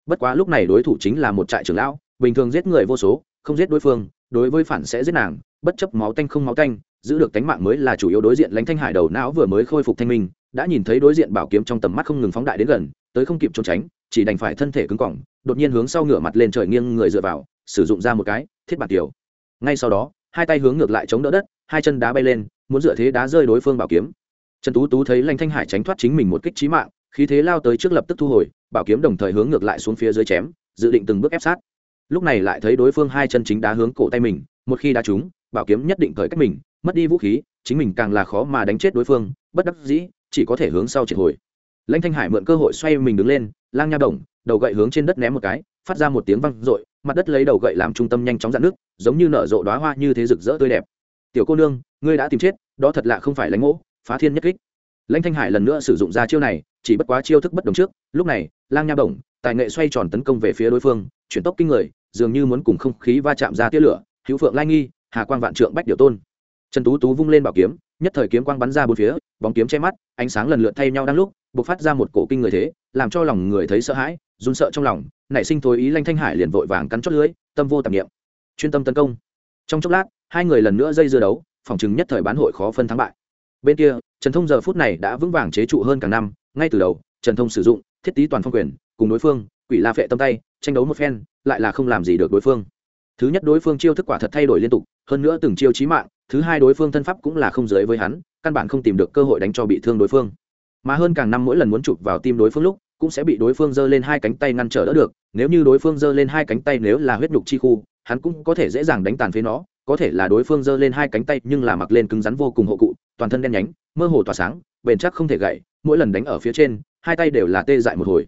Bất quá lúc này đối thủ chính là một trại trưởng lão, bình thường giết người vô số, không giết đối phương, đối với phản sẽ giết nàng, bất chấp máu tanh không máu tanh giữ được tánh mạng mới là chủ yếu đối diện lãnh thanh hải đầu não vừa mới khôi phục thanh minh, đã nhìn thấy đối diện bảo kiếm trong tầm mắt không ngừng phóng đại đến gần, tới không kịp trốn tránh, chỉ đành phải thân thể cứng cỏng, đột nhiên hướng sau ngửa mặt lên trời nghiêng người dựa vào, sử dụng ra một cái, thiết bản tiểu. Ngay sau đó, hai tay hướng ngược lại chống đỡ đất, hai chân đá bay lên, muốn dựa thế đá rơi đối phương bảo kiếm. Trần tú tú thấy lãnh thanh hải tránh thoát chính mình một kích trí mạng, khí thế lao tới trước lập tức thu hồi, bảo kiếm đồng thời hướng ngược lại xuống phía dưới chém, dự định từng bước ép sát. Lúc này lại thấy đối phương hai chân chính đá hướng cổ tay mình, một khi đá trúng, bảo kiếm nhất định thời cách mình mất đi vũ khí, chính mình càng là khó mà đánh chết đối phương, bất đắc dĩ, chỉ có thể hướng sau triệt hồi. Lãnh thanh hải mượn cơ hội xoay mình đứng lên, lang nha đồng, đầu gậy hướng trên đất ném một cái, phát ra một tiếng văng r ộ i mặt đất lấy đầu gậy làm trung tâm nhanh chóng dạn nước, giống như nở rộ đoá hoa như thế rực rỡ tươi đẹp. Tiểu cô nương, ngươi đã tìm chết, đó thật lạ không phải lãnh ngỗ phá thiên nhất kích. Lãnh thanh hải lần nữa sử dụng ra chiêu này, chỉ bất quá chiêu thức bất đồng trước, lúc này, lang nha bổng tài nghệ xoay tròn tấn công về phía đối phương, chuyển tốc kinh người, dường như muốn cùng không khí va chạm ra tia lửa, hữu phượng lai nghi, hà quang vạn trượng bách điều tôn trần tú tú vung lên bảo kiếm, nhất thời kiếm quang bắn ra bốn phía, bóng kiếm che mắt, ánh sáng lần lượt thay nhau đang lúc, bộc phát ra một cổ kinh người thế, làm cho lòng người thấy sợ hãi, run sợ trong lòng, nảy sinh thối ý lanh thanh hải liền vội vàng cắn chót lưới tâm vô tạp nghiệm chuyên tâm tấn công. Trong chốc lát, hai người lần nữa dây dưa đấu, phòng chứng nhất thời bán hội khó phân thắng bại. Bên kia, trần thông giờ phút này đã vững vàng chế trụ hơn cả năm, ngay từ đầu, trần thông sử dụng, thiết tý toàn phong quyền, cùng đối phương, quỷ la phệ tâm tay, tranh đấu một phen, lại là không làm gì được đối phương. Thứ nhất đối phương chiêu thức quả thật thay đổi liên tục, hơn nữa từng chiêu chí mạng thứ hai đối phương thân pháp cũng là không giới với hắn, căn bản không tìm được cơ hội đánh cho bị thương đối phương. Mà hơn càng năm mỗi lần muốn chụp vào tim đối phương lúc, cũng sẽ bị đối phương giơ lên hai cánh tay ngăn trở đỡ được, nếu như đối phương giơ lên hai cánh tay nếu là huyết nhục chi khu, hắn cũng có thể dễ dàng đánh tàn phế nó, có thể là đối phương giơ lên hai cánh tay nhưng là mặc lên cứng rắn vô cùng hộ cụ, toàn thân đen nhánh, mơ hồ tỏa sáng, bền chắc không thể gậy mỗi lần đánh ở phía trên, hai tay đều là tê dại một hồi.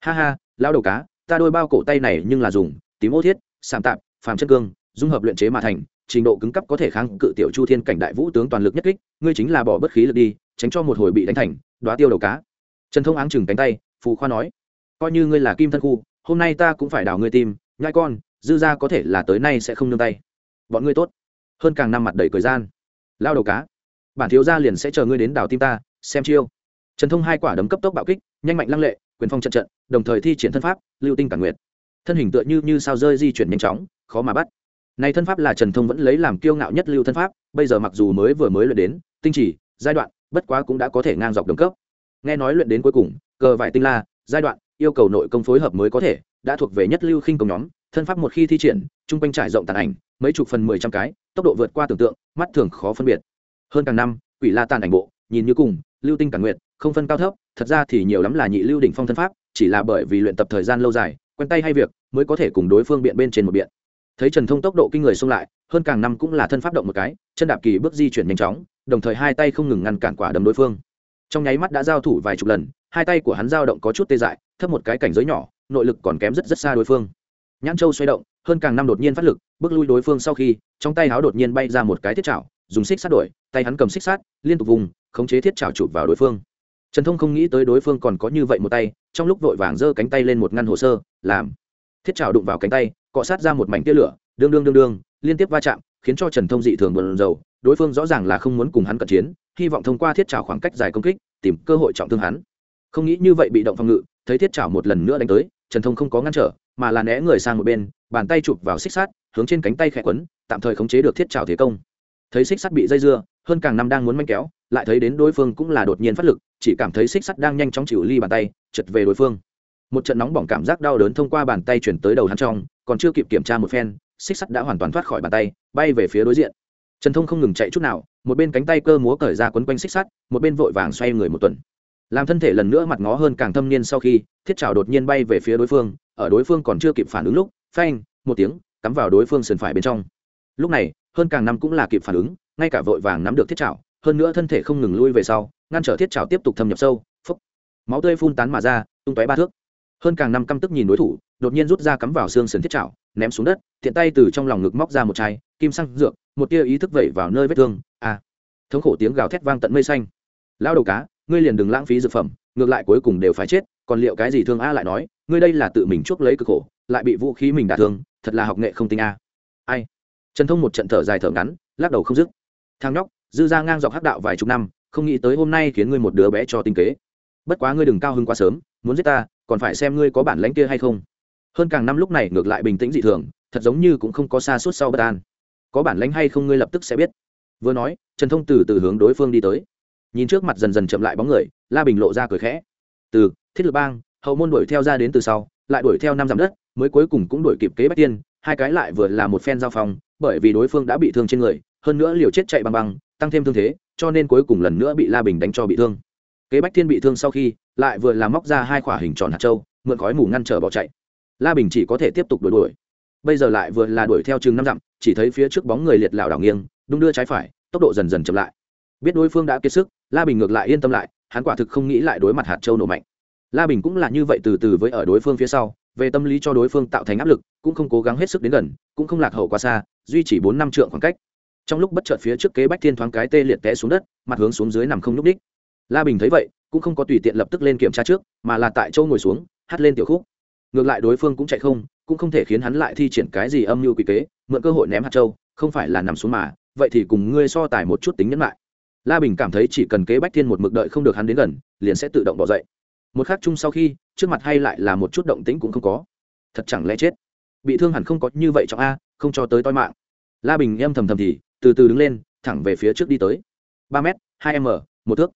Ha ha lao đầu cá, ta đôi bao cổ tay này nhưng là dùng, tím ô thiết, sạm tạp, phàm chân cương, dung hợp luyện chế mà thành trình độ cứng cấp có thể kháng cự tiểu chu thiên cảnh đại vũ tướng toàn lực nhất kích, ngươi chính là bỏ bất khí lực đi, tránh cho một hồi bị đánh thành đoá tiêu đầu cá. Trần thông áng chừng cánh tay, phù khoa nói, coi như ngươi là kim thân khu, hôm nay ta cũng phải đào ngươi tim, nhai con, dư ra có thể là tới nay sẽ không nương tay. Bọn ngươi tốt. Hơn càng năm mặt đầy cười gian. Lao đầu cá, bản thiếu gia liền sẽ chờ ngươi đến đào tim ta, xem chiêu. Trần thông hai quả đấm cấp tốc bạo kích, nhanh mạnh lăng lệ, quyền phong trận trận, đồng thời thi triển thân pháp, lưu tinh cản nguyệt. Thân hình tựa như như sao rơi di chuyển nhanh chóng, khó mà bắt này thân pháp là trần thông vẫn lấy làm kiêu ngạo nhất lưu thân pháp, bây giờ mặc dù mới vừa mới luyện đến, tinh chỉ, giai đoạn, bất quá cũng đã có thể ngang dọc đồng cấp. Nghe nói luyện đến cuối cùng, cờ vải tinh la, giai đoạn, yêu cầu nội công phối hợp mới có thể, đã thuộc về nhất lưu khinh công nhóm, thân pháp một khi thi triển, trung quanh trải rộng tàn ảnh, mấy chục phần mười trăm cái, tốc độ vượt qua tưởng tượng, mắt thường khó phân biệt. Hơn càng năm, quỷ la tàn ảnh bộ, nhìn như cùng, lưu tinh càng nguyện không phân cao thấp, thật ra thì nhiều lắm là nhị lưu đỉnh phong thân pháp, chỉ là bởi vì luyện tập thời gian lâu dài, quen tay hay việc, mới có thể cùng đối phương biện bên trên một biện thấy trần thông tốc độ kinh người xông lại, hơn càng năm cũng là thân pháp động một cái, chân đạp kỳ bước di chuyển nhanh chóng, đồng thời hai tay không ngừng ngăn cản quả đấm đối phương. Trong nháy mắt đã giao thủ vài chục lần, hai tay của hắn giao động có chút tê dại, thấp một cái cảnh giới nhỏ, nội lực còn kém rất rất xa đối phương. Nhãn châu xoay động, hơn càng năm đột nhiên phát lực, bước lui đối phương sau khi, trong tay háo đột nhiên bay ra một cái thiết chảo, dùng xích sát đổi, tay hắn cầm xích sát liên tục vùng, khống chế thiết chảo chụp vào đối phương. Trần thông không nghĩ tới đối phương còn có như vậy một tay, trong lúc vội vàng giơ cánh tay lên một ngăn hồ sơ, làm. Thiết chảo đụng vào cánh tay cọ sát ra một mảnh tia lửa, đương đương đương đương, liên tiếp va chạm, khiến cho trần thông dị thường buồn dầu đối phương rõ ràng là không muốn cùng hắn cận chiến, hy vọng thông qua thiết trào khoảng cách dài công kích, tìm cơ hội trọng thương hắn. Không nghĩ như vậy bị động phòng ngự, thấy thiết trào một lần nữa đánh tới, trần thông không có ngăn trở, mà là né người sang một bên, bàn tay chụp vào xích sắt, hướng trên cánh tay khẽ quấn, tạm thời khống chế được thiết trào thế công. Thấy xích sắt bị dây dưa, hơn càng năm đang muốn manh kéo, lại thấy đến đối phương cũng là đột nhiên phát lực, chỉ cảm thấy xích sắt đang nhanh chóng chịu ly bàn tay, chật về đối phương. Một trận nóng bỏng cảm giác đau đớn thông qua bàn tay chuyển tới đầu hắn trong còn chưa kịp kiểm tra một phen, xích sắt đã hoàn toàn thoát khỏi bàn tay, bay về phía đối diện. Trần thông không ngừng chạy chút nào, một bên cánh tay cơ múa cởi ra quấn quanh xích sắt, một bên vội vàng xoay người một tuần. Làm thân thể lần nữa mặt ngó hơn càng thâm niên sau khi, thiết trào đột nhiên bay về phía đối phương, ở đối phương còn chưa kịp phản ứng lúc, phanh, một tiếng, cắm vào đối phương sườn phải bên trong. Lúc này, hơn càng năm cũng là kịp phản ứng, ngay cả vội vàng nắm được thiết trào hơn nữa thân thể không ngừng lui về sau, ngăn trở thiết trào tiếp tục thâm nhập sâu phúc máu tươi phun tán mà ra, tung tóe ba thước. Hơn càng năm căm tức nhìn đối thủ đột nhiên rút ra cắm vào xương sườn thiết chảo, ném xuống đất tiện tay từ trong lòng ngực móc ra một chai kim xăng dược một tia ý thức vẩy vào nơi vết thương. À thống khổ tiếng gào thét vang tận mây xanh. Lao đầu cá ngươi liền đừng lãng phí dược phẩm ngược lại cuối cùng đều phải chết còn liệu cái gì thương a lại nói ngươi đây là tự mình chuốc lấy cực khổ lại bị vũ khí mình đả thương thật là học nghệ không tinh a. Ai? Trần thông một trận thở dài thở ngắn lắc đầu không dứt. Thang nhóc dư ra ngang dọc hắc đạo vài chục năm không nghĩ tới hôm nay khiến ngươi một đứa bé cho tinh kế. Bất quá ngươi đừng cao hứng quá sớm muốn giết ta còn phải xem ngươi có bản lãnh kia hay không hơn càng năm lúc này ngược lại bình tĩnh dị thường, thật giống như cũng không có xa suốt sau bất an. Có bản lánh hay không ngươi lập tức sẽ biết. Vừa nói, trần thông từ từ hướng đối phương đi tới. Nhìn trước mặt dần dần chậm lại bóng người, la bình lộ ra cười khẽ. Từ, thiết lập bang, hậu môn đuổi theo ra đến từ sau, lại đuổi theo năm dặm đất, mới cuối cùng cũng đuổi kịp kế bách tiên, hai cái lại vừa là một phen giao phong bởi vì đối phương đã bị thương trên người, hơn nữa liều chết chạy băng băng, tăng thêm thương thế, cho nên cuối cùng lần nữa bị la bình đánh cho bị thương. Kế bách thiên bị thương sau khi, lại vừa làm móc ra hai khỏa hình tròn hạt châu, mượn khói mù ngăn trở bỏ chạy la bình chỉ có thể tiếp tục đuổi đuổi. Bây giờ lại vừa là đuổi theo chừng năm dặm, chỉ thấy phía trước bóng người liệt lảo đảo nghiêng, đung đưa trái phải, tốc độ dần dần chậm lại. Biết đối phương đã kiệt sức, la bình ngược lại yên tâm lại, hắn quả thực không nghĩ lại đối mặt hạt châu nổ mạnh. La bình cũng là như vậy từ từ với ở đối phương phía sau, về tâm lý cho đối phương tạo thành áp lực, cũng không cố gắng hết sức đến gần, cũng không lạc hậu quá xa, duy trì bốn năm trượng khoảng cách. Trong lúc bất chợt phía trước kế bách thiên thoáng cái tê liệt té xuống đất, mặt hướng xuống dưới nằm không nhúc ních la bình thấy vậy, cũng không có tùy tiện lập tức lên kiểm tra trước, mà là tại châu ngồi xuống, hắt lên tiểu khúc ngược lại đối phương cũng chạy không, cũng không thể khiến hắn lại thi triển cái gì âm mưu quỷ kế, mượn cơ hội ném hạt châu, không phải là nằm xuống mà, vậy thì cùng ngươi so tài một chút tính nhẫn lại. La bình cảm thấy chỉ cần kế bách thiên một mực đợi không được hắn đến gần, liền sẽ tự động bỏ dậy. Một khắc chung sau khi, trước mặt hay lại là một chút động tĩnh cũng không có. Thật chẳng lẽ chết? Bị thương hẳn không có như vậy trọng a, không cho tới toi mạng. La bình em thầm thầm thì, từ từ đứng lên, thẳng về phía trước đi tới. Ba m hai m, một thước.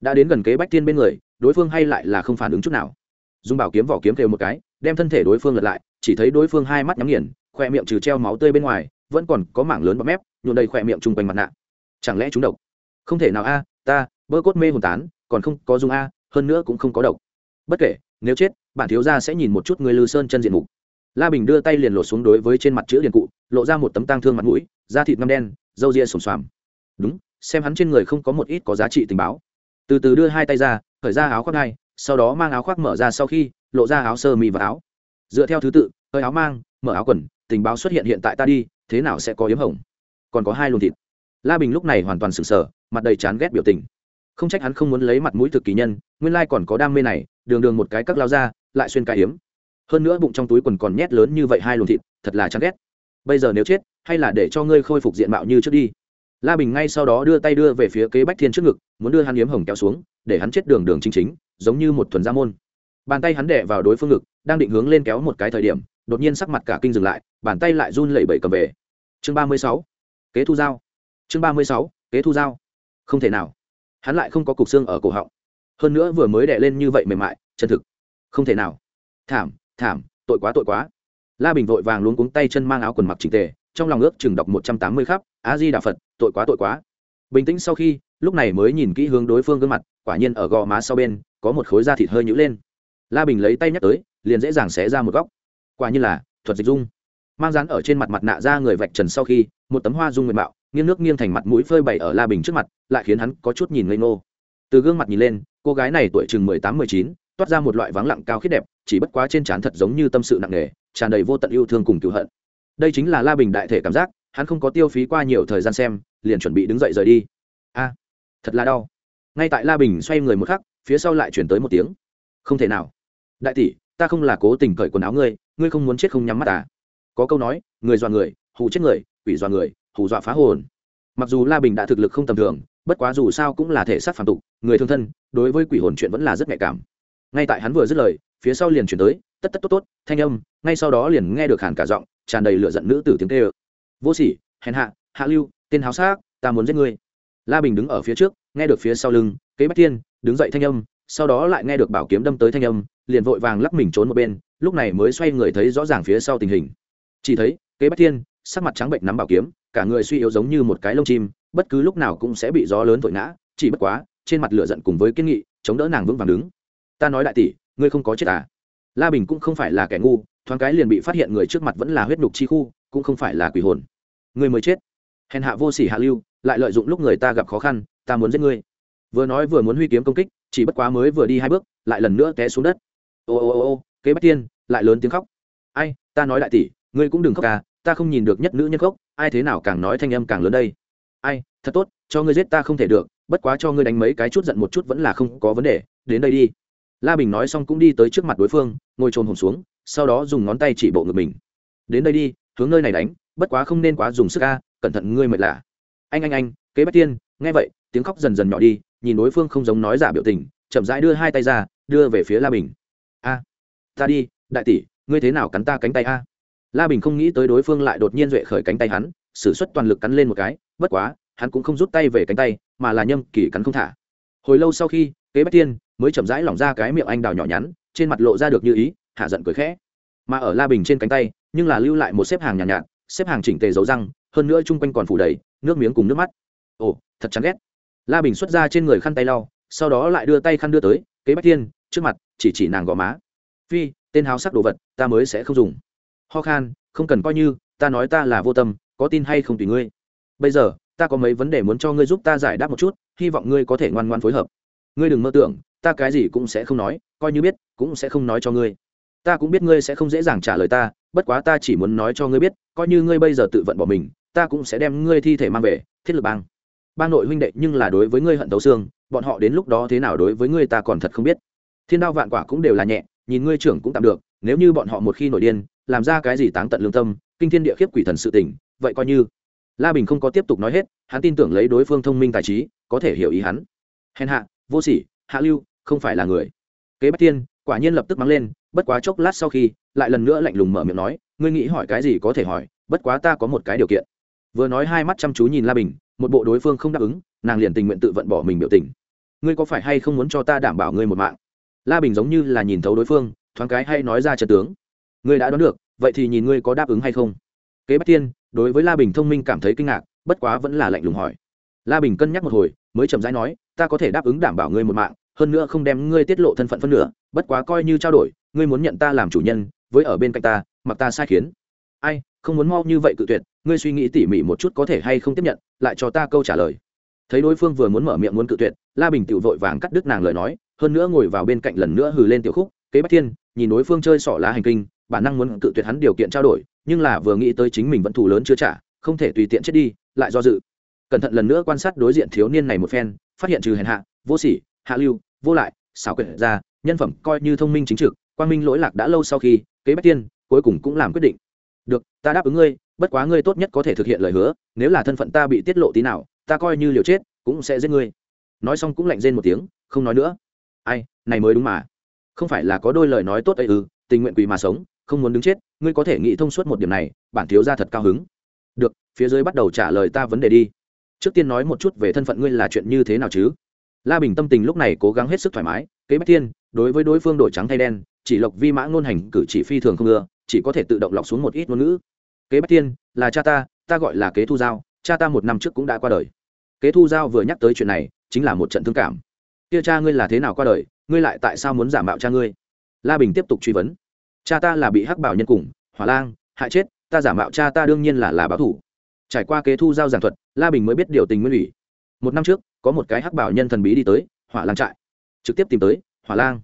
Đã đến gần kế bách thiên bên người, đối phương hay lại là không phản ứng chút nào. Dùng bảo kiếm vỏ kiếm kêu một cái đem thân thể đối phương lật lại, chỉ thấy đối phương hai mắt nhắm nghiền khoe miệng trừ treo máu tươi bên ngoài, vẫn còn có mảng lớn bọt mép nhuộn đầy khoe miệng chung quanh mặt nạ. Chẳng lẽ chúng độc? Không thể nào a, ta, bơ cốt mê hồn tán, còn không có dùng a, hơn nữa cũng không có độc. Bất kể, nếu chết, bản thiếu gia sẽ nhìn một chút người lư sơn chân diện mục. La bình đưa tay liền lột xuống đối với trên mặt chữ liền cụ, lộ ra một tấm tang thương mặt mũi, da thịt ngâm đen, râu ria sồm xoàm. Đúng, xem hắn trên người không có một ít có giá trị tình báo. Từ từ đưa hai tay ra khởi ra áo khoác ngay sau đó mang áo khoác mở ra sau khi, lộ ra áo sơ mi và áo. Dựa theo thứ tự, hơi áo mang, mở áo quần, tình báo xuất hiện hiện tại ta đi, thế nào sẽ có yếm hồng? Còn có hai luồng thịt. La bình lúc này hoàn toàn sừng sờ, mặt đầy chán ghét biểu tình. Không trách hắn không muốn lấy mặt mũi thực kỳ nhân, nguyên lai còn có đam mê này, đường đường một cái cắt lao ra, lại xuyên cái hiếm hơn nữa bụng trong túi quần còn nhét lớn như vậy hai luồng thịt, thật là chán ghét. Bây giờ nếu chết, hay là để cho ngươi khôi phục diện mạo như trước đi la bình ngay sau đó đưa tay đưa về phía kế bách thiên trước ngực, muốn đưa hắn yếm hồng kéo xuống, để hắn chết đường đường chính chính, giống như một thuần gia môn. Bàn tay hắn đẻ vào đối phương ngực, đang định hướng lên kéo một cái thời điểm, đột nhiên sắc mặt cả kinh dừng lại, bàn tay lại run lẩy bẩy cầm về. Chương ba mươi sáu. Kế thu dao. chương ba mươi sáu. Kế thu dao. không thể nào. Hắn lại không có cục xương ở cổ họng. Hơn nữa vừa mới đẻ lên như vậy mềm mại, chân thực. Không thể nào. Thảm thảm, tội quá tội quá. La bình vội vàng luống cuống tay chân mang áo quần mặc trình tề trong lòng ước chừng đọc một trăm tám mươi khắp, a di đà phật, tội quá tội quá. Bình tĩnh sau khi, lúc này mới nhìn kỹ hướng đối phương gương mặt, quả nhiên ở gò má sau bên, có một khối da thịt hơi nhũ lên. La bình lấy tay nhắc tới, liền dễ dàng xé ra một góc. Quả nhiên là, thuật dịch dung. Mang rán ở trên mặt mặt nạ ra người vạch trần sau khi, một tấm hoa dung nguyện mạo, nghiêng nước nghiêng thành mặt mũi phơi bày ở la bình trước mặt, lại khiến hắn có chút nhìn ngây ngô. Từ gương mặt nhìn lên, cô gái này tuổi chừng mười tám, mười chín, toát ra một loại vắng lặng cao khiết đẹp, chỉ bất quá trên trán thật giống như tâm sự nặng nề, tràn đầy vô tận yêu thương cùng cựu hận đây chính là la bình đại thể cảm giác, hắn không có tiêu phí qua nhiều thời gian xem, liền chuẩn bị đứng dậy rời đi. A, thật là đau. Ngay tại la bình xoay người một khắc, phía sau lại chuyển tới một tiếng. Không thể nào. Đại tỷ, ta không là cố tình cởi quần áo ngươi ngươi không muốn chết không nhắm mắt à? Có câu nói, người dọa người, hù chết người, quỷ dọa người, hù dọa phá hồn. Mặc dù la bình đã thực lực không tầm thường, bất quá dù sao cũng là thể xác phản tục, người thương thân, đối với quỷ hồn chuyện vẫn là rất nhạy cảm. Ngay tại hắn vừa dứt lời, phía sau liền chuyển tới, tất tất, tốt tốt, thanh âm. Ngay sau đó liền nghe được hàn cả giọng tràn đầy lửa giận nữ tử tiếng tê ơ vô sỉ, hèn hạ hạ lưu, tên háo xác ta muốn giết ngươi. La bình đứng ở phía trước, nghe được phía sau lưng, kế bách thiên, đứng dậy thanh âm, sau đó lại nghe được bảo kiếm đâm tới thanh âm, liền vội vàng lắc mình trốn một bên, lúc này mới xoay người thấy rõ ràng phía sau tình hình. Chỉ thấy, kế bách thiên, sắc mặt trắng bệnh nắm bảo kiếm, cả người suy yếu giống như một cái lông chim, bất cứ lúc nào cũng sẽ bị gió lớn thổi ngã, chỉ bất quá, trên mặt lửa giận cùng với kiên nghị, chống đỡ nàng vững vàng đứng. Ta nói đại tỷ, ngươi không có chết à? La bình cũng không phải là kẻ ngu thoáng cái liền bị phát hiện người trước mặt vẫn là huyết nhục chi khu cũng không phải là quỷ hồn. Người mới chết. Hèn hạ vô sỉ hạ lưu lại lợi dụng lúc người ta gặp khó khăn ta muốn giết ngươi. Vừa nói vừa muốn huy kiếm công kích chỉ bất quá mới vừa đi hai bước lại lần nữa té xuống đất. Ô ô ô ô kế bách tiên lại lớn tiếng khóc. Ai ta nói đại tỷ ngươi cũng đừng khóc cả, ta không nhìn được nhất nữ nhân khóc ai thế nào càng nói thanh âm càng lớn đây? Ai thật tốt cho ngươi giết ta không thể được bất quá cho ngươi đánh mấy cái chút giận một chút vẫn là không có vấn đề đến đây đi la bình nói xong cũng đi tới trước mặt đối phương, ngồi trồn hồn xuống, sau đó dùng ngón tay chỉ bộ ngực mình. Đến đây đi, hướng nơi này đánh, bất quá không nên quá dùng sức a, cẩn thận ngươi mệt lạ. Anh anh anh, kế bách tiên, nghe vậy, tiếng khóc dần dần nhỏ đi, nhìn đối phương không giống nói giả biểu tình, chậm rãi đưa hai tay ra, đưa về phía la bình. A, ta đi, đại tỷ, ngươi thế nào cắn ta cánh tay a? La bình không nghĩ tới đối phương lại đột nhiên duệ khởi cánh tay hắn s ử suất toàn lực cắn lên một cái, bất quá, hắn cũng không rút tay về cánh tay, mà là nhâm kỳ cắn không thả. Hồi lâu sau khi, kế bách tiên mới chậm rãi lỏng ra cái miệng anh đào nhỏ nhắn trên mặt lộ ra được như ý hạ giận cười khẽ. Mà ở la bình trên cánh tay nhưng là lưu lại một xếp hàng nhàn nhạt, nhạt xếp hàng chỉnh tề dấu răng hơn nữa chung quanh còn phủ đầy nước miếng cùng nước mắt. Ồ thật chán ghét. La bình xuất ra trên người khăn tay lau sau đó lại đưa tay khăn đưa tới kế bách thiên trước mặt chỉ chỉ nàng gò má. Phi tên háo sắc đồ vật ta mới sẽ không dùng. Ho khan không cần coi như ta nói ta là vô tâm có tin hay không tùy ngươi. Bây giờ ta có mấy vấn đề muốn cho ngươi giúp ta giải đáp một chút hy vọng ngươi có thể ngoan ngoan phối hợp. Ngươi đừng mơ tưởng ta cái gì cũng sẽ không nói, coi như biết, cũng sẽ không nói cho ngươi. Ta cũng biết ngươi sẽ không dễ dàng trả lời ta, bất quá ta chỉ muốn nói cho ngươi biết, coi như ngươi bây giờ tự vận bỏ mình, ta cũng sẽ đem ngươi thi thể mang về, thiết lập bang. Bang nội huynh đệ nhưng là đối với ngươi hận tấu xương, bọn họ đến lúc đó thế nào đối với ngươi ta còn thật không biết. Thiên đao vạn quả cũng đều là nhẹ, nhìn ngươi trưởng cũng tạm được, nếu như bọn họ một khi nổi điên, làm ra cái gì táng tận lương tâm, kinh thiên địa khiếp quỷ thần sự tỉnh vậy coi như. La bình không có tiếp tục nói hết, hắn tin tưởng lấy đối phương thông minh tài trí, có thể hiểu ý hắn. Hèn hạ, vô sỉ, hạ lưu không phải là người. Kế bách tiên quả nhiên lập tức mắng lên, bất quá chốc lát sau khi, lại lần nữa lạnh lùng mở miệng nói, ngươi nghĩ hỏi cái gì có thể hỏi, bất quá ta có một cái điều kiện. Vừa nói hai mắt chăm chú nhìn la bình, một bộ đối phương không đáp ứng, nàng liền tình nguyện tự vận bỏ mình biểu tình. Ngươi có phải hay không muốn cho ta đảm bảo ngươi một mạng? La bình giống như là nhìn thấu đối phương, thoáng cái hay nói ra trận tướng. Ngươi đã đoán được, vậy thì nhìn ngươi có đáp ứng hay không? Kế bách tiên đối với la bình thông minh cảm thấy kinh ngạc, bất quá vẫn là lạnh lùng hỏi. La bình cân nhắc một hồi, mới chậm rãi nói, ta có thể đáp ứng đảm bảo ngươi một mạng hơn nữa không đem ngươi tiết lộ thân phận phân nửa, bất quá coi như trao đổi, ngươi muốn nhận ta làm chủ nhân, với ở bên cạnh ta, mặc ta sai khiến. Ai, không muốn mau như vậy cự tuyệt, ngươi suy nghĩ tỉ mỉ một chút có thể hay không tiếp nhận, lại cho ta câu trả lời. Thấy đối phương vừa muốn mở miệng muốn cự tuyệt, la bình tự vội vàng cắt đứt nàng lời nói, hơn nữa ngồi vào bên cạnh lần nữa hừ lên tiểu khúc, kế bách thiên, nhìn đối phương chơi sỏ lá hành kinh, bản năng muốn cự tuyệt hắn điều kiện trao đổi, nhưng là vừa nghĩ tới chính mình vẫn thù lớn chưa trả, không thể tùy tiện chết đi, lại do dự. Cẩn thận lần nữa quan sát đối diện thiếu niên này một phen, phát hiện trừ hèn hạ, vô sỉ, hạ lưu vô lại, xảo quyệt ra, nhân phẩm coi như thông minh chính trực quan minh lỗi lạc đã lâu sau khi, kế bách tiên, cuối cùng cũng làm quyết định. Được, ta đáp ứng ngươi, bất quá ngươi tốt nhất có thể thực hiện lời hứa, nếu là thân phận ta bị tiết lộ tí nào, ta coi như liều chết, cũng sẽ giết ngươi. Nói xong cũng lạnh rên một tiếng, không nói nữa. Ai, này mới đúng mà. Không phải là có đôi lời nói tốt ấy ư, tình nguyện quỳ mà sống, không muốn đứng chết, ngươi có thể nghĩ thông suốt một điểm này, bản thiếu ra thật cao hứng. Được, phía dưới bắt đầu trả lời ta vấn đề đi. Trước tiên nói một chút về thân phận ngươi là chuyện như thế nào chứ? La bình tâm tình lúc này cố gắng hết sức thoải mái kế bách Thiên, đối với đối phương đổi trắng thay đen chỉ lộc vi mã ngôn hành cử chỉ phi thường không ưa chỉ có thể tự động lọc xuống một ít ngôn ngữ. Kế bách Thiên là cha ta ta gọi là kế thu giao cha ta một năm trước cũng đã qua đời. Kế thu giao vừa nhắc tới chuyện này chính là một trận thương cảm. Kia cha ngươi là thế nào qua đời ngươi lại tại sao muốn giả mạo cha ngươi? La bình tiếp tục truy vấn. Cha ta là bị hắc bảo nhân cùng hỏa lang hại chết ta giả mạo cha ta đương nhiên là là báo thủ. Trải qua kế thu giao giảng thuật la bình mới biết điều tình nguyên ủy. Một năm trước có một cái hắc bảo nhân thần bí đi tới, hỏa lang trại. Trực tiếp tìm tới, hỏa lang.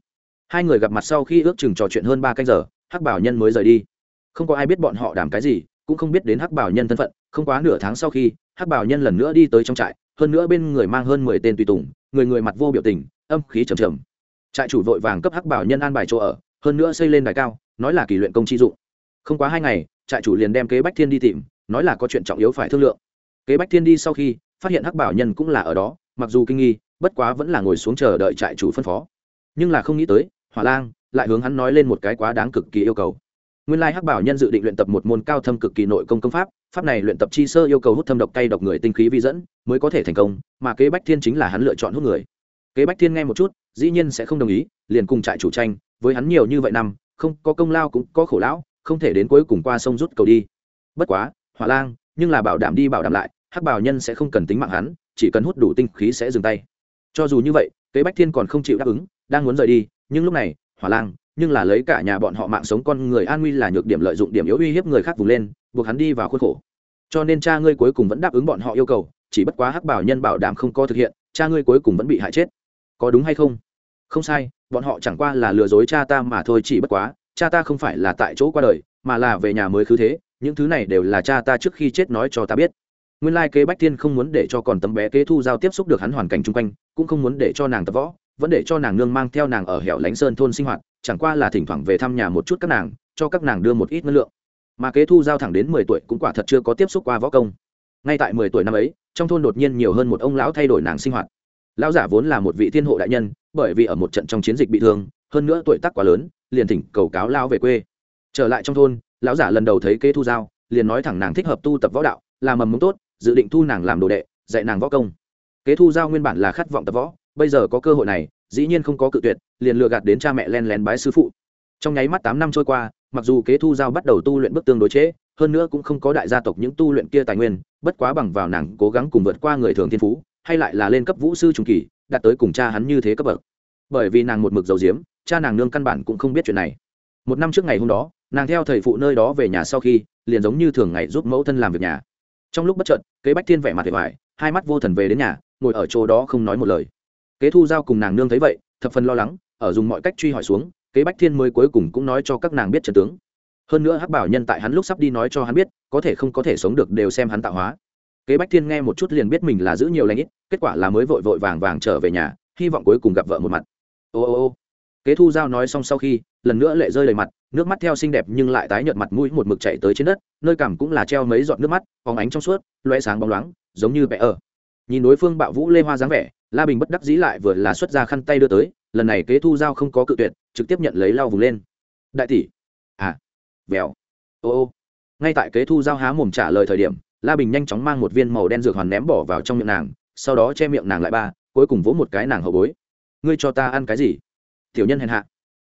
Hai người gặp mặt sau khi ước chừng trò chuyện hơn ba canh giờ, hắc bảo nhân mới rời đi. Không có ai biết bọn họ đảm cái gì, cũng không biết đến hắc bảo nhân thân phận. Không quá nửa tháng sau khi, hắc bảo nhân lần nữa đi tới trong trại, hơn nữa bên người mang hơn mười tên tùy tùng, người người mặt vô biểu tình, âm khí trầm trầm. Trại chủ vội vàng cấp hắc bảo nhân an bài chỗ ở, hơn nữa xây lên đài cao, nói là kỳ luyện công chi dụng. Không quá hai ngày, trại chủ liền đem kế bách thiên đi tìm, nói là có chuyện trọng yếu phải thương lượng. Kế bách thiên đi sau khi, phát hiện hắc bảo nhân cũng là ở đó mặc dù kinh nghi, bất quá vẫn là ngồi xuống chờ đợi trại chủ phân phó. Nhưng là không nghĩ tới, hỏa lang lại hướng hắn nói lên một cái quá đáng cực kỳ yêu cầu. Nguyên lai hắc bảo nhân dự định luyện tập một môn cao thâm cực kỳ nội công công pháp pháp này luyện tập chi sơ yêu cầu hút thâm độc cay độc người tinh khí vi dẫn, mới có thể thành công, mà kế bách thiên chính là hắn lựa chọn hút người. Kế bách thiên nghe một chút, dĩ nhiên sẽ không đồng ý, liền cùng trại chủ tranh, với hắn nhiều như vậy năm, không, có công lao cũng có khổ lão, không thể đến cuối cùng qua sông rút cầu đi. Bất quá, hỏa lang, nhưng là bảo đảm đi bảo đảm lại, hắc bảo nhân sẽ không cần tính mạng hắn chỉ cần hút đủ tinh khí sẽ dừng tay. Cho dù như vậy, kế bách thiên còn không chịu đáp ứng, đang muốn rời đi, nhưng lúc này, hỏa lang, nhưng là lấy cả nhà bọn họ mạng sống con người an nguy là nhược điểm lợi dụng điểm yếu uy hiếp người khác vùng lên, buộc hắn đi vào khuôn khổ. Cho nên cha ngươi cuối cùng vẫn đáp ứng bọn họ yêu cầu, chỉ bất quá hắc bảo nhân bảo đảm không có thực hiện, cha ngươi cuối cùng vẫn bị hại chết. Có đúng hay không? Không sai, bọn họ chẳng qua là lừa dối cha ta mà thôi, chỉ bất quá, cha ta không phải là tại chỗ qua đời, mà là về nhà mới cứ thế, những thứ này đều là cha ta trước khi chết nói cho ta biết nguyên lai kế bách thiên không muốn để cho còn tấm bé kế thu giao tiếp xúc được hắn hoàn cảnh chung quanh, cũng không muốn để cho nàng tập võ, vẫn để cho nàng nương mang theo nàng ở hẻo lánh sơn thôn sinh hoạt, chẳng qua là thỉnh thoảng về thăm nhà một chút các nàng, cho các nàng đưa một ít năng lượng. Mà kế thu giao thẳng đến mười tuổi cũng quả thật chưa có tiếp xúc qua võ công. Ngay tại mười tuổi năm ấy, trong thôn đột nhiên nhiều hơn một ông lão thay đổi nàng sinh hoạt. Lão giả vốn là một vị thiên hộ đại nhân, bởi vì ở một trận trong chiến dịch bị thương, hơn nữa tuổi tác quá lớn, liền thỉnh cầu cáo lao về quê. Trở lại trong thôn, lão giả lần đầu thấy kế thu giao, liền nói thẳng nàng thích hợp tu tập võ đạo, là mầm mống tốt dự định thu nàng làm đồ đệ dạy nàng võ công. Kế thu giao nguyên bản là khát vọng tập võ bây giờ có cơ hội này dĩ nhiên không có cự tuyệt liền lừa gạt đến cha mẹ len lén bái sư phụ. Trong nháy mắt tám năm trôi qua mặc dù kế thu giao bắt đầu tu luyện bước tương đối chế, hơn nữa cũng không có đại gia tộc những tu luyện kia tài nguyên bất quá bằng vào nàng cố gắng cùng vượt qua người thường thiên phú hay lại là lên cấp vũ sư trung kỳ đạt tới cùng cha hắn như thế cấp bậc. Bởi vì nàng một mực dầu diếm cha nàng nương căn bản cũng không biết chuyện này. Một năm trước ngày hôm đó nàng theo thầy phụ nơi đó về nhà sau khi liền giống như thường ngày giúp mẫu thân làm việc nhà trong lúc bất trợn kế bách thiên vẻ mặt vẻ vải hai mắt vô thần về đến nhà, ngồi ở chỗ đó không nói một lời. Kế thu giao cùng nàng nương thấy vậy, thập phần lo lắng, ở dùng mọi cách truy hỏi xuống, kế bách thiên mới cuối cùng cũng nói cho các nàng biết trần tướng. Hơn nữa hắc bảo nhân tại hắn lúc sắp đi nói cho hắn biết, có thể không có thể sống được đều xem hắn tạo hóa. Kế bách thiên nghe một chút liền biết mình là giữ nhiều lãnh ít, kết quả là mới vội vội vàng vàng trở về nhà, hy vọng cuối cùng gặp vợ một mặt. Ô ô ô kế thu giao nói xong sau khi, lần nữa lệ rơi đầy mặt, nước mắt theo xinh đẹp nhưng lại tái nhợt mặt mũi một mực chạy tới trên đất, nơi cảm cũng là treo mấy giọt nước mắt, phóng ánh trong suốt loe sáng bóng loáng, giống như vẽ ở. Nhìn đối phương bạo vũ lê hoa dáng vẻ, la bình bất đắc dĩ lại vừa là xuất ra khăn tay đưa tới, lần này kế thu giao không có cự tuyệt, trực tiếp nhận lấy lau vùng lên. Đại tỷ. À. Vèo. Ô ô. Ngay tại kế thu giao há mồm trả lời thời điểm, la bình nhanh chóng mang một viên màu đen dược hoàn ném bỏ vào trong miệng nàng, sau đó che miệng nàng lại ba, cuối cùng vỗ một cái nàng hậu bối. Ngươi cho ta ăn cái gì? Tiểu nhân hèn hạ.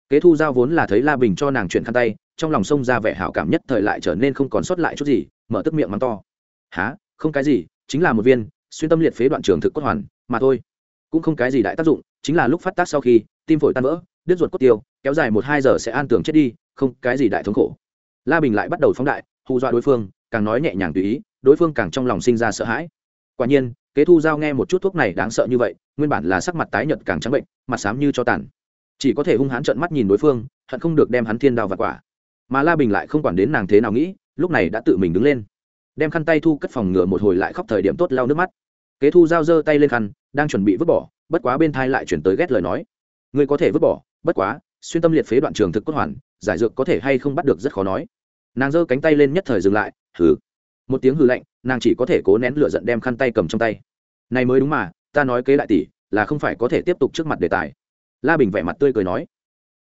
Kế thu giao vốn là thấy la bình cho nàng chuyển khăn tay, trong lòng sông ra vẻ hảo cảm nhất thời lại trở nên không còn sót lại chút gì, mở tức miệng mắng to. Há không cái gì, chính là một viên, xuyên tâm liệt phế đoạn trường thực cốt hoàn, mà thôi. Cũng không cái gì đại tác dụng, chính là lúc phát tác sau khi, tim phổi tan vỡ, đứt ruột cốt tiêu, kéo dài một hai giờ sẽ an tường chết đi, không cái gì đại thống khổ. La bình lại bắt đầu phóng đại, hù dọa đối phương, càng nói nhẹ nhàng tùy ý, đối phương càng trong lòng sinh ra sợ hãi. Quả nhiên, kế thu giao nghe một chút thuốc này đáng sợ như vậy, nguyên bản là sắc mặt tái nhợt càng trắng bệnh, mặt xám như cho tàn chỉ có thể hung hãn trợn mắt nhìn đối phương, hận không được đem hắn thiên đao và quả. Mà la bình lại không quản đến nàng thế nào nghĩ, lúc này đã tự mình đứng lên. Đem khăn tay thu cất phòng ngừa một hồi lại khóc thời điểm tốt lau nước mắt. Kế thu giao giơ tay lên khăn, đang chuẩn bị vứt bỏ, bất quá bên thai lại chuyển tới ghét lời nói. Ngươi có thể vứt bỏ, bất quá, xuyên tâm liệt phế đoạn trường thực cốt hoàn, giải dược có thể hay không bắt được rất khó nói. Nàng giơ cánh tay lên nhất thời dừng lại, hừ. Một tiếng hừ lạnh, nàng chỉ có thể cố nén lửa giận đem khăn tay cầm trong tay. Này mới đúng mà, ta nói kế lại tỷ, là không phải có thể tiếp tục trước mặt đề tài la bình vẻ mặt tươi cười nói